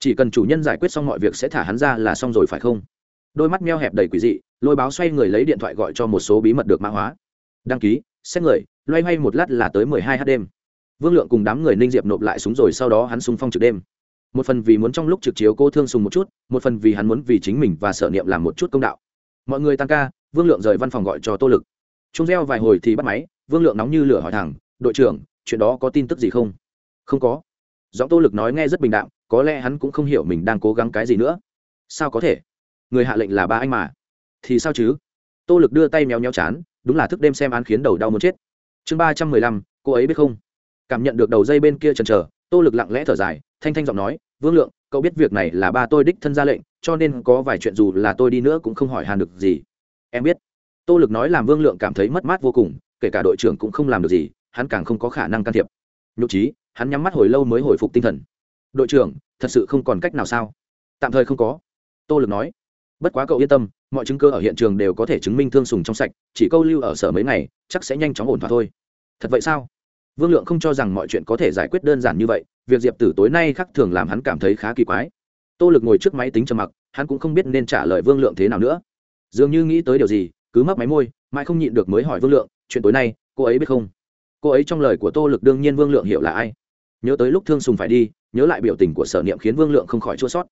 Chỉ cần chủ nhân giải quyết xong mọi việc sẽ thả hắn ra là xong rồi phải không? Đôi mắt meo hẹp đầy quỷ dị, lôi báo xoay người lấy điện thoại gọi cho một số bí mật được mã hóa. Đăng ký, xét người, loay hoay một lát là tới mười hai h đêm. Vương lượng cùng đám người ninh diệp nộp lại súng rồi sau đó hắn sung phong trực đêm một phần vì muốn trong lúc trực chiếu cô thương sùng một chút, một phần vì hắn muốn vì chính mình và sở niệm làm một chút công đạo. Mọi người tăng ca, vương lượng rời văn phòng gọi cho tô lực. Chúng reo vài hồi thì bắt máy, vương lượng nóng như lửa hỏi thẳng, đội trưởng, chuyện đó có tin tức gì không? Không có. Giọng tô lực nói nghe rất bình đạm, có lẽ hắn cũng không hiểu mình đang cố gắng cái gì nữa. Sao có thể? Người hạ lệnh là ba anh mà. Thì sao chứ? Tô lực đưa tay méo méo chán, đúng là thức đêm xem án khiến đầu đau muốn chết. Chương ba trăm mười lăm, cô ấy biết không? Cảm nhận được đầu dây bên kia chần chờ, tô lực lặng lẽ thở dài thanh thanh giọng nói, vương lượng, cậu biết việc này là ba tôi đích thân ra lệnh, cho nên có vài chuyện dù là tôi đi nữa cũng không hỏi hàn được gì. Em biết. Tô lực nói làm vương lượng cảm thấy mất mát vô cùng, kể cả đội trưởng cũng không làm được gì, hắn càng không có khả năng can thiệp. Nhục trí hắn nhắm mắt hồi lâu mới hồi phục tinh thần. Đội trưởng, thật sự không còn cách nào sao? Tạm thời không có. Tô lực nói. Bất quá cậu yên tâm, mọi chứng cơ ở hiện trường đều có thể chứng minh thương sùng trong sạch, chỉ câu lưu ở sở mấy ngày, chắc sẽ nhanh chóng ổn thỏa thôi. Thật vậy sao? Vương lượng không cho rằng mọi chuyện có thể giải quyết đơn giản như vậy việc diệp tử tối nay khác thường làm hắn cảm thấy khá kỳ quái. Tô lực ngồi trước máy tính trầm mặc, hắn cũng không biết nên trả lời vương lượng thế nào nữa. Dường như nghĩ tới điều gì, cứ mấp máy môi, mãi không nhịn được mới hỏi vương lượng, chuyện tối nay, cô ấy biết không? Cô ấy trong lời của tô lực đương nhiên vương lượng hiểu là ai. Nhớ tới lúc thương sùng phải đi, nhớ lại biểu tình của sở niệm khiến vương lượng không khỏi chua sót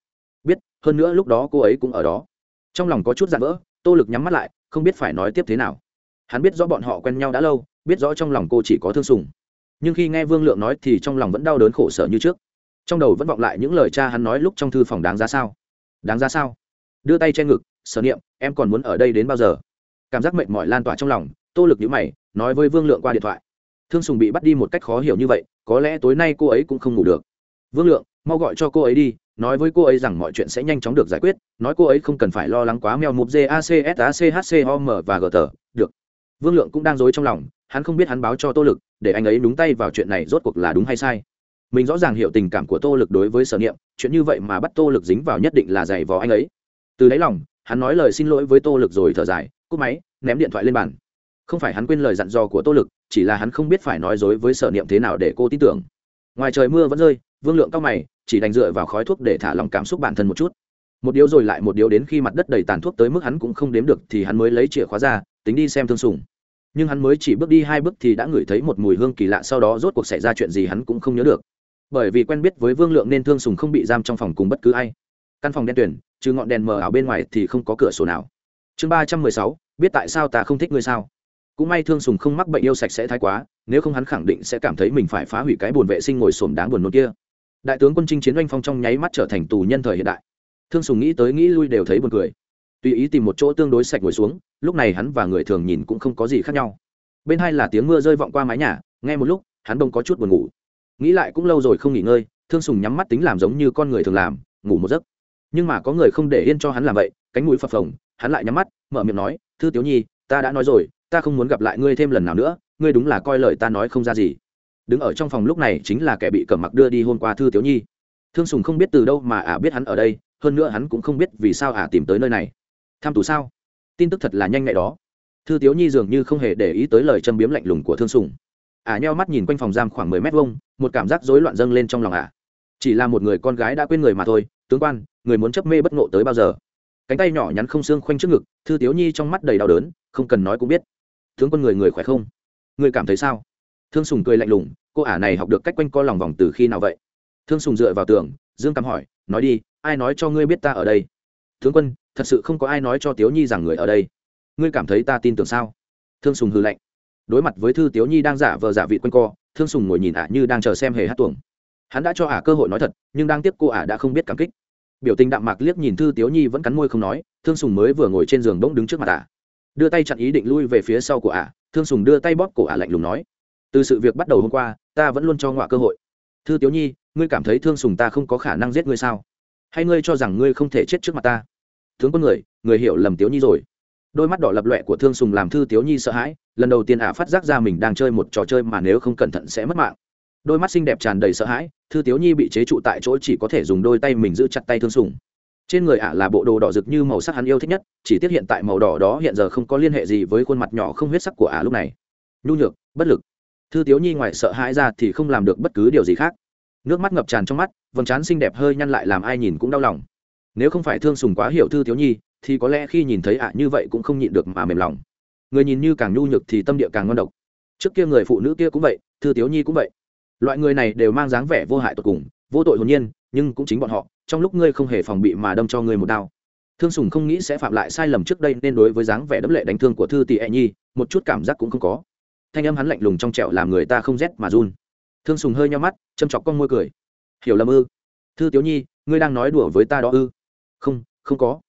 biết, hơn nữa lúc đó cô ấy cũng ở đó. Trong lòng có chút dạn vỡ tô lực nhắm mắt lại, không biết phải nói tiếp thế nào. Hắn biết rõ bọn họ quen nhau đã lâu, biết rõ trong lòng cô chỉ có thương sùng nhưng khi nghe vương lượng nói thì trong lòng vẫn đau đớn khổ sở như trước. Trong đầu vẫn vọng lại những lời cha hắn nói lúc trong thư phòng đáng giá sao? Đáng giá sao? Đưa tay che ngực, sở niệm, em còn muốn ở đây đến bao giờ? Cảm giác mệt mỏi lan tỏa trong lòng, tô lực nhữ mày, nói với vương lượng qua điện thoại. Thương sùng bị bắt đi một cách khó hiểu như vậy, có lẽ tối nay cô ấy cũng không ngủ được. Vương lượng, mau gọi cho cô ấy đi, nói với cô ấy rằng mọi chuyện sẽ nhanh chóng được giải quyết, nói cô ấy không cần phải lo lắng quá mèo mục gacshchom và gờ tờ được. Vương lượng cũng đang dối trong lòng hắn không biết hắn báo cho tô lực, để anh ấy đúng tay vào chuyện này rốt cuộc là đúng hay sai. Mình rõ ràng hiểu tình cảm của tô lực đối với sở niệm, chuyện như vậy mà bắt tô lực dính vào nhất định là giày vò anh ấy. Từ đáy lòng, hắn nói lời xin lỗi với tô lực rồi thở dài, cúp máy, ném điện thoại lên bàn. Không phải hắn quên lời dặn dò của tô lực, chỉ là hắn không biết phải nói dối với sở niệm thế nào để cô tin tưởng. Ngoài trời mưa vẫn rơi, vương lượng cao mày, chỉ đành dựa vào khói thuốc để thả lòng cảm xúc bản thân một chút. Một điếu rồi lại một điếu đến khi mặt đất đầy tàn thuốc tới mức hắn cũng không đếm được thì hắn mới lấy chìa khóa ra, tính đi xem thương sùng nhưng hắn mới chỉ bước đi hai bước thì đã ngửi thấy một mùi hương kỳ lạ sau đó rốt cuộc xảy ra chuyện gì hắn cũng không nhớ được. Bởi vì quen biết với vương lượng nên thương sùng không bị giam trong phòng cùng bất cứ ai. Căn phòng đen tuyển, trừ ngọn đèn mờ ảo bên ngoài thì không có cửa sổ nào. Chương ba trăm mười sáu, biết tại sao ta không thích ngươi sao? Cũng may thương sùng không mắc bệnh yêu sạch sẽ thái quá, nếu không hắn khẳng định sẽ cảm thấy mình phải phá hủy cái buồn vệ sinh ngồi xổm đáng buồn nôn kia. Đại tướng quân chinh chiến oanh phong trong nháy mắt trở thành tù nhân thời hiện đại. Thương sùng nghĩ tới nghĩ lui đều thấy buồn cười. Tùy ý tìm một chỗ tương đối sạch ngồi xuống lúc này hắn và người thường nhìn cũng không có gì khác nhau. Bên hai là tiếng mưa rơi vọng qua mái nhà, nghe một lúc, hắn đông có chút buồn ngủ. Nghĩ lại cũng lâu rồi không nghỉ ngơi, thương sùng nhắm mắt tính làm giống như con người thường làm, ngủ một giấc. Nhưng mà có người không để yên cho hắn làm vậy, cánh mũi phập phồng, hắn lại nhắm mắt, mở miệng nói, thư tiểu nhi, ta đã nói rồi, ta không muốn gặp lại ngươi thêm lần nào nữa, ngươi đúng là coi lời ta nói không ra gì. Đứng ở trong phòng lúc này chính là kẻ bị cẩm mặc đưa đi hôm qua thư tiểu nhi. Thương sùng không biết từ đâu mà ả biết hắn ở đây, hơn nữa hắn cũng không biết vì sao ả tìm tới nơi này. Tham tù sao? Tin tức thật là nhanh ngày đó. Thư tiếu nhi dường như không hề để ý tới lời châm biếm lạnh lùng của thương sùng. Ả nheo mắt nhìn quanh phòng giam khoảng mười mét vuông, một cảm giác rối loạn dâng lên trong lòng ả chỉ là một người con gái đã quên người mà thôi, tướng quan, người muốn chấp mê bất ngộ tới bao giờ? Cánh tay nhỏ nhắn không xương khoanh trước ngực, thư tiếu nhi trong mắt đầy đau đớn, không cần nói cũng biết. Tướng quân người người khỏe không? Người cảm thấy sao? Thương sùng cười lạnh lùng, cô ả này học được cách quanh co lòng vòng từ khi nào vậy? Thương sùng dựa vào tường, dương cắm hỏi, nói đi, ai nói cho ngươi biết ta ở đây? Tướng quân thật sự không có ai nói cho tiếu nhi rằng người ở đây. Ngươi cảm thấy ta tin tưởng sao? Thương sùng hư lạnh. Đối mặt với thư tiếu nhi đang giả vờ giả vị quanh co, thương sùng ngồi nhìn ả như đang chờ xem hề hát tuồng. Hắn đã cho ả cơ hội nói thật, nhưng đang tiếp cô ả đã không biết cảm kích. Biểu tình đạm mạc liếc nhìn thư tiếu nhi vẫn cắn môi không nói, thương sùng mới vừa ngồi trên giường bỗng đứng trước mặt ả đưa tay chặn ý định lui về phía sau của ả thương sùng đưa tay bóp cổ ả lạnh lùng nói. Từ sự việc bắt đầu hôm qua, ta vẫn luôn cho ngọa cơ hội. Thư tiếu nhi, ngươi cảm thấy thương sùng ta không có khả năng giết ngươi sao? Hay ngươi cho rằng ngươi không thể chết trước mặt ta? Tướng quân người người hiểu lầm tiếu nhi rồi. Đôi mắt đỏ lập loẹ của thương sùng làm thư tiếu nhi sợ hãi, lần đầu tiên ả phát giác ra mình đang chơi một trò chơi mà nếu không cẩn thận sẽ mất mạng. Đôi mắt xinh đẹp tràn đầy sợ hãi, thư tiếu nhi bị chế trụ tại chỗ chỉ có thể dùng đôi tay mình giữ chặt tay thương sùng. Trên người ả là bộ đồ đỏ rực như màu sắc hắn yêu thích nhất, chỉ tiếc hiện tại màu đỏ đó hiện giờ không có liên hệ gì với khuôn mặt nhỏ không huyết sắc của ả lúc này. Nhu nhược, bất lực. Thư tiếu nhi ngoài sợ hãi ra thì không làm được bất cứ điều gì khác. Nước mắt ngập tràn trong mắt, vầng trán xinh đẹp hơi nhăn lại làm ai nhìn cũng đau lòng nếu không phải thương sùng quá hiểu thư thiếu nhi, thì có lẽ khi nhìn thấy ạ như vậy cũng không nhịn được mà mềm lòng. Người nhìn như càng nhu nhược thì tâm địa càng ngon độc. Trước kia người phụ nữ kia cũng vậy, thư thiếu nhi cũng vậy. Loại người này đều mang dáng vẻ vô hại tột cùng, vô tội hồn nhiên, nhưng cũng chính bọn họ, trong lúc ngươi không hề phòng bị mà đâm cho ngươi một đau thương sùng không nghĩ sẽ phạm lại sai lầm trước đây nên đối với dáng vẻ đẫm lệ đánh thương của thư tỷ e nhi, một chút cảm giác cũng không có. Thanh âm hắn lạnh lùng trong trẹo làm người ta không rét mà run. Thương sùng hơi nhau mắt, châm chọc con môi cười. Hiểu lầm ư? Thư tiếu nhi, ngươi đang nói đùa với ta đó ư? Không không có.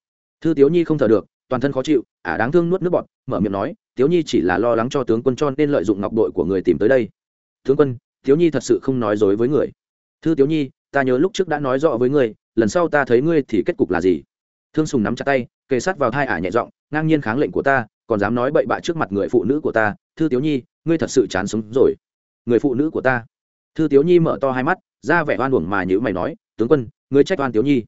Thư tiếu nhi không thở được, toàn thân khó chịu, ả đáng thương nuốt nước bọt, mở miệng nói, tiếu nhi chỉ là lo lắng cho tướng quân cho nên lợi dụng ngọc đội của người tìm tới đây. Tướng quân, tiếu nhi thật sự không nói dối với người. Thư tiếu nhi, ta nhớ lúc trước đã nói rõ với ngươi lần sau ta thấy ngươi thì kết cục là gì? Thương sùng nắm chặt tay, kề sát vào thai ả nhẹ giọng, ngang nhiên kháng lệnh của ta, còn dám nói bậy bạ trước mặt người phụ nữ của ta, thư tiếu nhi, ngươi thật sự chán sống rồi. Người phụ nữ của ta? Thư tiếu nhi mở to hai mắt, ra vẻ oan uổng mà như mày nói, tướng quân, ngươi trách oan tiếu nhi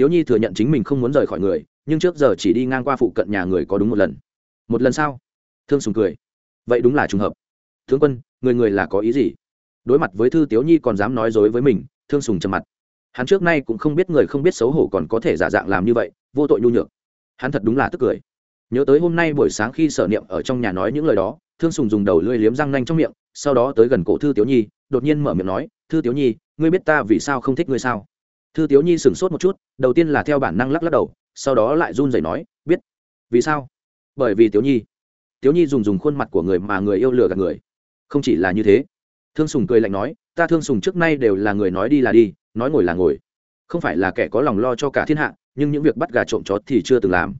tiếu nhi thừa nhận chính mình không muốn rời khỏi người, nhưng trước giờ chỉ đi ngang qua phụ cận nhà người có đúng một lần. Một lần sao? Thương sùng cười. Vậy đúng là trùng hợp. Tướng quân, người người là có ý gì? Đối mặt với thư tiếu nhi còn dám nói dối với mình, thương sùng trầm mặt. Hắn trước nay cũng không biết người không biết xấu hổ còn có thể giả dạng làm như vậy, vô tội nhu nhược. Hắn thật đúng là tức cười. Nhớ tới hôm nay buổi sáng khi sở niệm ở trong nhà nói những lời đó, thương sùng dùng đầu lưỡi liếm răng nanh trong miệng, sau đó tới gần cổ thư tiếu nhi, đột nhiên mở miệng nói, thư tiếu nhi, ngươi biết ta vì sao không thích ngươi sao? Thư tiếu nhi sửng sốt một chút, đầu tiên là theo bản năng lắc lắc đầu, sau đó lại run rẩy nói, biết. Vì sao? Bởi vì tiếu nhi. Tiếu nhi dùng dùng khuôn mặt của người mà người yêu lừa gạt người. Không chỉ là như thế. Thương sùng cười lạnh nói, ta thương sùng trước nay đều là người nói đi là đi, nói ngồi là ngồi. Không phải là kẻ có lòng lo cho cả thiên hạ, nhưng những việc bắt gà trộm chó thì chưa từng làm.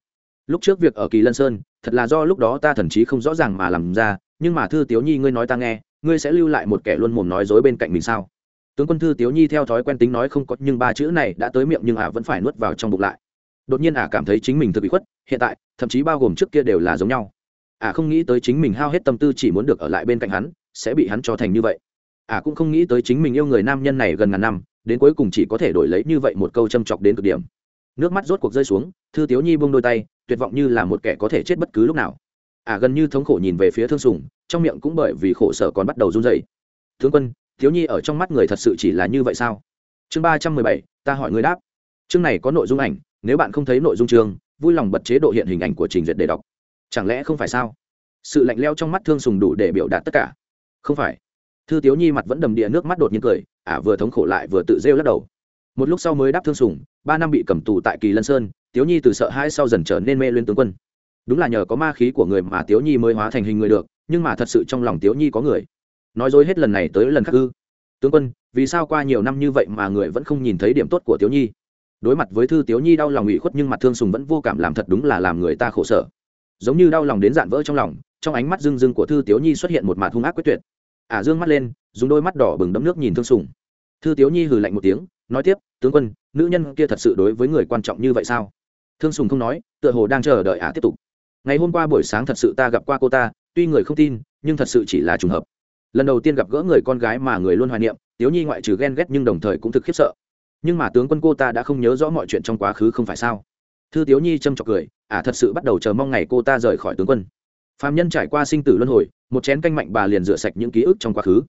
Lúc trước việc ở kỳ lân sơn, thật là do lúc đó ta thần chí không rõ ràng mà làm ra, nhưng mà thư tiếu nhi ngươi nói ta nghe, ngươi sẽ lưu lại một kẻ luôn mồm nói dối bên cạnh mình sao? Tướng quân thư tiếu nhi theo thói quen tính nói không có, nhưng ba chữ này đã tới miệng nhưng ả vẫn phải nuốt vào trong bụng lại. Đột nhiên ả cảm thấy chính mình thực bị khuất, hiện tại, thậm chí bao gồm trước kia đều là giống nhau. Ả không nghĩ tới chính mình hao hết tâm tư chỉ muốn được ở lại bên cạnh hắn, sẽ bị hắn cho thành như vậy. Ả cũng không nghĩ tới chính mình yêu người nam nhân này gần ngàn năm, đến cuối cùng chỉ có thể đổi lấy như vậy một câu châm chọc đến cực điểm. Nước mắt rốt cuộc rơi xuống, thư tiếu nhi buông đôi tay, tuyệt vọng như là một kẻ có thể chết bất cứ lúc nào. Ả gần như thống khổ nhìn về phía thương sùng, trong miệng cũng bởi vì khổ sở còn bắt đầu run dày tướng quân thiếu nhi ở trong mắt người thật sự chỉ là như vậy sao? Chương ba trăm mười bảy, ta hỏi người đáp. Chương này có nội dung ảnh, nếu bạn không thấy nội dung chương, vui lòng bật chế độ hiện hình ảnh của trình duyệt để đọc. Chẳng lẽ không phải sao? Sự lạnh leo trong mắt thương sùng đủ để biểu đạt tất cả. Không phải. Thư tiếu nhi mặt vẫn đầm địa nước mắt đột nhiên cười, ả vừa thống khổ lại vừa tự rêu lắc đầu. Một lúc sau mới đáp thương sùng, ba năm bị cầm tù tại kỳ lân sơn, tiếu nhi từ sợ hãi sau dần trở nên mê lên tướng quân. Đúng là nhờ có ma khí của người mà tiếu nhi mới hóa thành hình người được, nhưng mà thật sự trong lòng tiếu nhi có người nói dối hết lần này tới lần khác ư? Tướng quân vì sao qua nhiều năm như vậy mà người vẫn không nhìn thấy điểm tốt của tiếu nhi? Đối mặt với thư tiếu nhi đau lòng ủy khuất nhưng mặt thương sùng vẫn vô cảm làm thật đúng là làm người ta khổ sở. Giống như đau lòng đến dạn vỡ trong lòng trong ánh mắt rưng rưng của thư tiếu nhi xuất hiện một mặt hung ác quyết tuyệt. Ả à, dương mắt lên dùng đôi mắt đỏ bừng đấm nước nhìn thương sùng. Thư tiếu nhi hừ lạnh một tiếng nói tiếp tướng quân nữ nhân kia thật sự đối với người quan trọng như vậy sao? Thương sùng không nói tựa hồ đang chờ đợi ả tiếp tục. Ngày hôm qua buổi sáng thật sự ta gặp qua cô ta tuy người không tin nhưng thật sự chỉ là trùng hợp lần đầu tiên gặp gỡ người con gái mà người luôn hoài niệm, tiếu nhi ngoại trừ ghen ghét nhưng đồng thời cũng thực khiếp sợ. Nhưng mà tướng quân cô ta đã không nhớ rõ mọi chuyện trong quá khứ không phải sao? Thư tiếu nhi châm trọc cười ả thật sự bắt đầu chờ mong ngày cô ta rời khỏi tướng quân. Phạm nhân trải qua sinh tử luân hồi, một chén canh mạnh bà liền rửa sạch những ký ức trong quá khứ.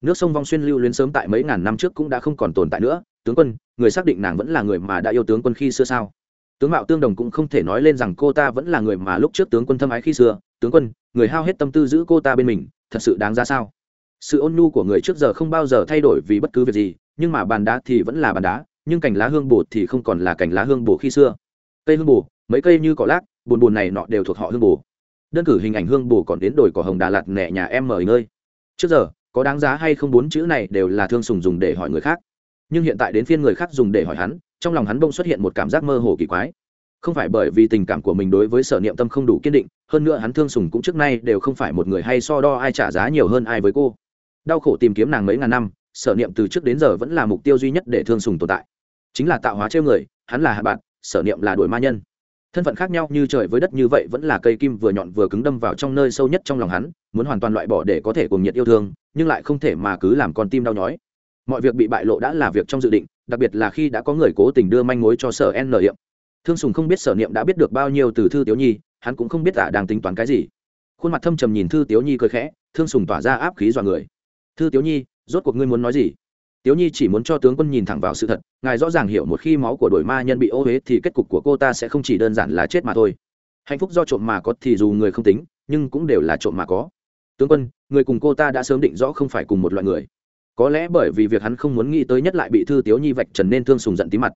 Nước sông vong xuyên lưu luyến sớm tại mấy ngàn năm trước cũng đã không còn tồn tại nữa. Tướng quân, người xác định nàng vẫn là người mà đã yêu tướng quân khi xưa sao? Tướng mạo tương đồng cũng không thể nói lên rằng cô ta vẫn là người mà lúc trước tướng quân thâm ái khi xưa. Tướng quân, người hao hết tâm tư giữ cô ta bên mình, thật sự đáng ra sao? Sự ôn nhu của người trước giờ không bao giờ thay đổi vì bất cứ việc gì, nhưng mà bàn đá thì vẫn là bàn đá, nhưng cành lá hương bồ thì không còn là cành lá hương bồ khi xưa. Cây hương bồ, mấy cây như cỏ lác bồn bồn này nọ đều thuộc họ hương bồ. Đơn cử hình ảnh hương bồ còn đến đồi cỏ hồng đà lạt nẹ nhà em mời ngơi. Trước giờ, có đáng giá hay không bốn chữ này đều là thương sùng dùng để hỏi người khác. Nhưng hiện tại đến phiên người khác dùng để hỏi hắn, trong lòng hắn bông xuất hiện một cảm giác mơ hồ kỳ quái. Không phải bởi vì tình cảm của mình đối với sở niệm tâm không đủ kiên định, hơn nữa hắn thương sùng cũng trước nay đều không phải một người hay so đo ai trả giá nhiều hơn ai với cô đau khổ tìm kiếm nàng mấy ngàn năm, sở niệm từ trước đến giờ vẫn là mục tiêu duy nhất để thương sùng tồn tại. Chính là tạo hóa trêu người, hắn là hạ bạn, sở niệm là đuổi ma nhân. Thân phận khác nhau như trời với đất như vậy vẫn là cây kim vừa nhọn vừa cứng đâm vào trong nơi sâu nhất trong lòng hắn, muốn hoàn toàn loại bỏ để có thể cùng nhiệt yêu thương, nhưng lại không thể mà cứ làm con tim đau nhói. Mọi việc bị bại lộ đã là việc trong dự định, đặc biệt là khi đã có người cố tình đưa manh mối cho sở n niệm. Thương sùng không biết sở niệm đã biết được bao nhiêu từ thư tiểu nhi, hắn cũng không biết ả đang tính toán cái gì. Khuôn mặt thâm trầm nhìn thư tiểu nhi cười khẽ, thương sùng tỏa ra áp khí dọa người thư tiểu nhi, rốt cuộc ngươi muốn nói gì? Tiểu nhi chỉ muốn cho tướng quân nhìn thẳng vào sự thật, ngài rõ ràng hiểu một khi máu của đội ma nhân bị ô huế thì kết cục của cô ta sẽ không chỉ đơn giản là chết mà thôi. Hạnh phúc do trộm mà có thì dù người không tính, nhưng cũng đều là trộm mà có. Tướng quân, người cùng cô ta đã sớm định rõ không phải cùng một loại người. Có lẽ bởi vì việc hắn không muốn nghĩ tới nhất lại bị thư tiếu nhi vạch trần nên thương sùng giận tí mặt.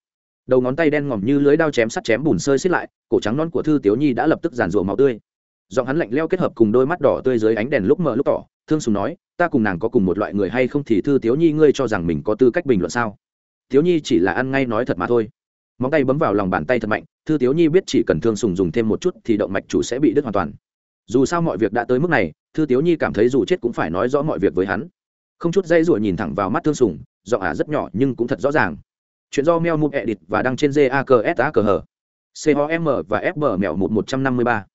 Đầu ngón tay đen ngòm như lưới đao chém sắt chém bùn sơi xít lại, cổ trắng non của thư tiếu nhi đã lập tức giàn rủa máu tươi. Giọng hắn lạnh leo kết hợp cùng đôi mắt đỏ tươi dưới ánh đèn lúc mờ lúc tỏ thương sùng nói, ta cùng nàng có cùng một loại người hay không thì thư tiếu nhi ngươi cho rằng mình có tư cách bình luận sao? Tiếu nhi chỉ là ăn ngay nói thật mà thôi. Móng tay bấm vào lòng bàn tay thật mạnh, thư tiếu nhi biết chỉ cần thương sùng dùng thêm một chút thì động mạch chủ sẽ bị đứt hoàn toàn. Dù sao mọi việc đã tới mức này, thư tiếu nhi cảm thấy dù chết cũng phải nói rõ mọi việc với hắn. Không chút dây rủa nhìn thẳng vào mắt thương sùng, giọng ả rất nhỏ nhưng cũng thật rõ ràng. Chuyện do meo mụm edit và đăng trên jaksa cờ com và fb mèo một một trăm năm mươi ba.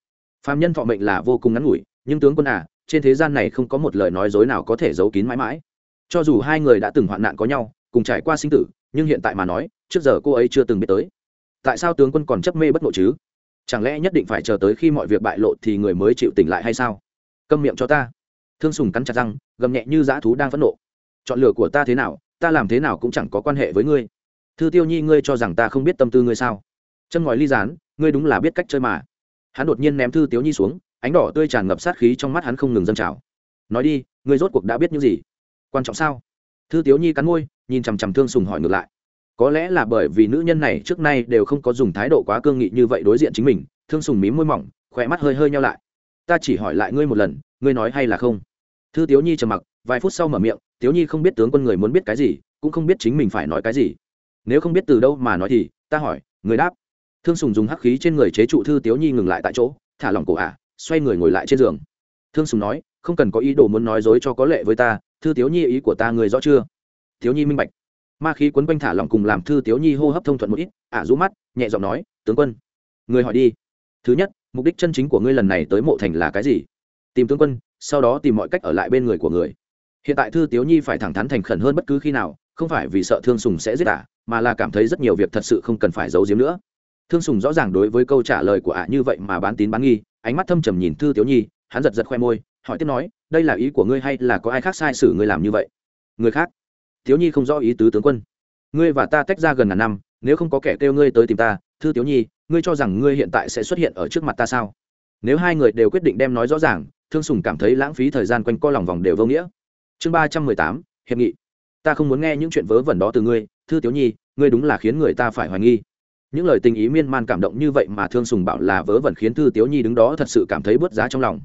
Phạm nhân thọ mệnh là vô cùng ngắn ngủi, nhưng tướng quân à trên thế gian này không có một lời nói dối nào có thể giấu kín mãi mãi. Cho dù hai người đã từng hoạn nạn có nhau, cùng trải qua sinh tử, nhưng hiện tại mà nói, trước giờ cô ấy chưa từng biết tới. Tại sao tướng quân còn chấp mê bất ngộ chứ? Chẳng lẽ nhất định phải chờ tới khi mọi việc bại lộ thì người mới chịu tỉnh lại hay sao? Câm miệng cho ta. Thương sùng cắn chặt răng, gầm nhẹ như dã thú đang phẫn nộ. Chọn lựa của ta thế nào, ta làm thế nào cũng chẳng có quan hệ với ngươi. Thư tiêu nhi, ngươi cho rằng ta không biết tâm tư ngươi sao? Chân ngòi ly dán ngươi đúng là biết cách chơi mà. Hắn đột nhiên ném thư tiếu nhi xuống ánh đỏ tươi tràn ngập sát khí trong mắt hắn không ngừng dâng trào. Nói đi ngươi rốt cuộc đã biết những gì? Quan trọng sao? Thư tiếu nhi cắn môi nhìn chằm chằm thương sùng hỏi ngược lại. Có lẽ là bởi vì nữ nhân này trước nay đều không có dùng thái độ quá cương nghị như vậy đối diện chính mình thương sùng mím môi mỏng khỏe mắt hơi hơi nhau lại. Ta chỉ hỏi lại ngươi một lần ngươi nói hay là không? Thư tiếu nhi trầm mặc vài phút sau mở miệng tiếu nhi không biết tướng quân người muốn biết cái gì cũng không biết chính mình phải nói cái gì. Nếu không biết từ đâu mà nói thì ta hỏi người đáp. Thương sùng dùng hắc khí trên người chế trụ thư tiếu nhi ngừng lại tại chỗ thả lỏng cổ ả. à, xoay người ngồi lại trên giường. Thương sùng nói, không cần có ý đồ muốn nói dối cho có lệ với ta, thư tiếu nhi ý của ta người rõ chưa? Thiếu nhi minh bạch. Ma khí quấn quanh thả lỏng cùng làm thư tiếu nhi hô hấp thông thuận một ít, ả rũ mắt, nhẹ giọng nói, tướng quân, người hỏi đi. Thứ nhất, mục đích chân chính của ngươi lần này tới mộ thành là cái gì? Tìm tướng quân, sau đó tìm mọi cách ở lại bên người của người. Hiện tại thư tiếu nhi phải thẳng thắn thành khẩn hơn bất cứ khi nào, không phải vì sợ thương sùng sẽ giết ả, mà là cảm thấy rất nhiều việc thật sự không cần phải giấu giếm nữa. Thương sùng rõ ràng đối với câu trả lời của ả như vậy mà bán tín bán nghi ánh mắt thâm trầm nhìn thư tiểu nhi, hắn giật giật khoe môi, hỏi tiếp nói, đây là ý của ngươi hay là có ai khác sai sử ngươi làm như vậy? Người khác? Thiếu nhi không rõ ý tứ tướng quân. Ngươi và ta tách ra gần ngàn năm, nếu không có kẻ kêu ngươi tới tìm ta, thư thiếu nhi, ngươi cho rằng ngươi hiện tại sẽ xuất hiện ở trước mặt ta sao? Nếu hai người đều quyết định đem nói rõ ràng, thương sùng cảm thấy lãng phí thời gian quanh co lòng vòng đều vô nghĩa. Chương ba trăm mười tám, hiệp nghị. Ta không muốn nghe những chuyện vớ vẩn đó từ ngươi, thư thiếu nhi, ngươi đúng là khiến người ta phải hoài nghi những lời tình ý miên man cảm động như vậy mà thương sùng bảo là vớ vẩn khiến thư tiếu nhi đứng đó thật sự cảm thấy bớt giá trong lòng.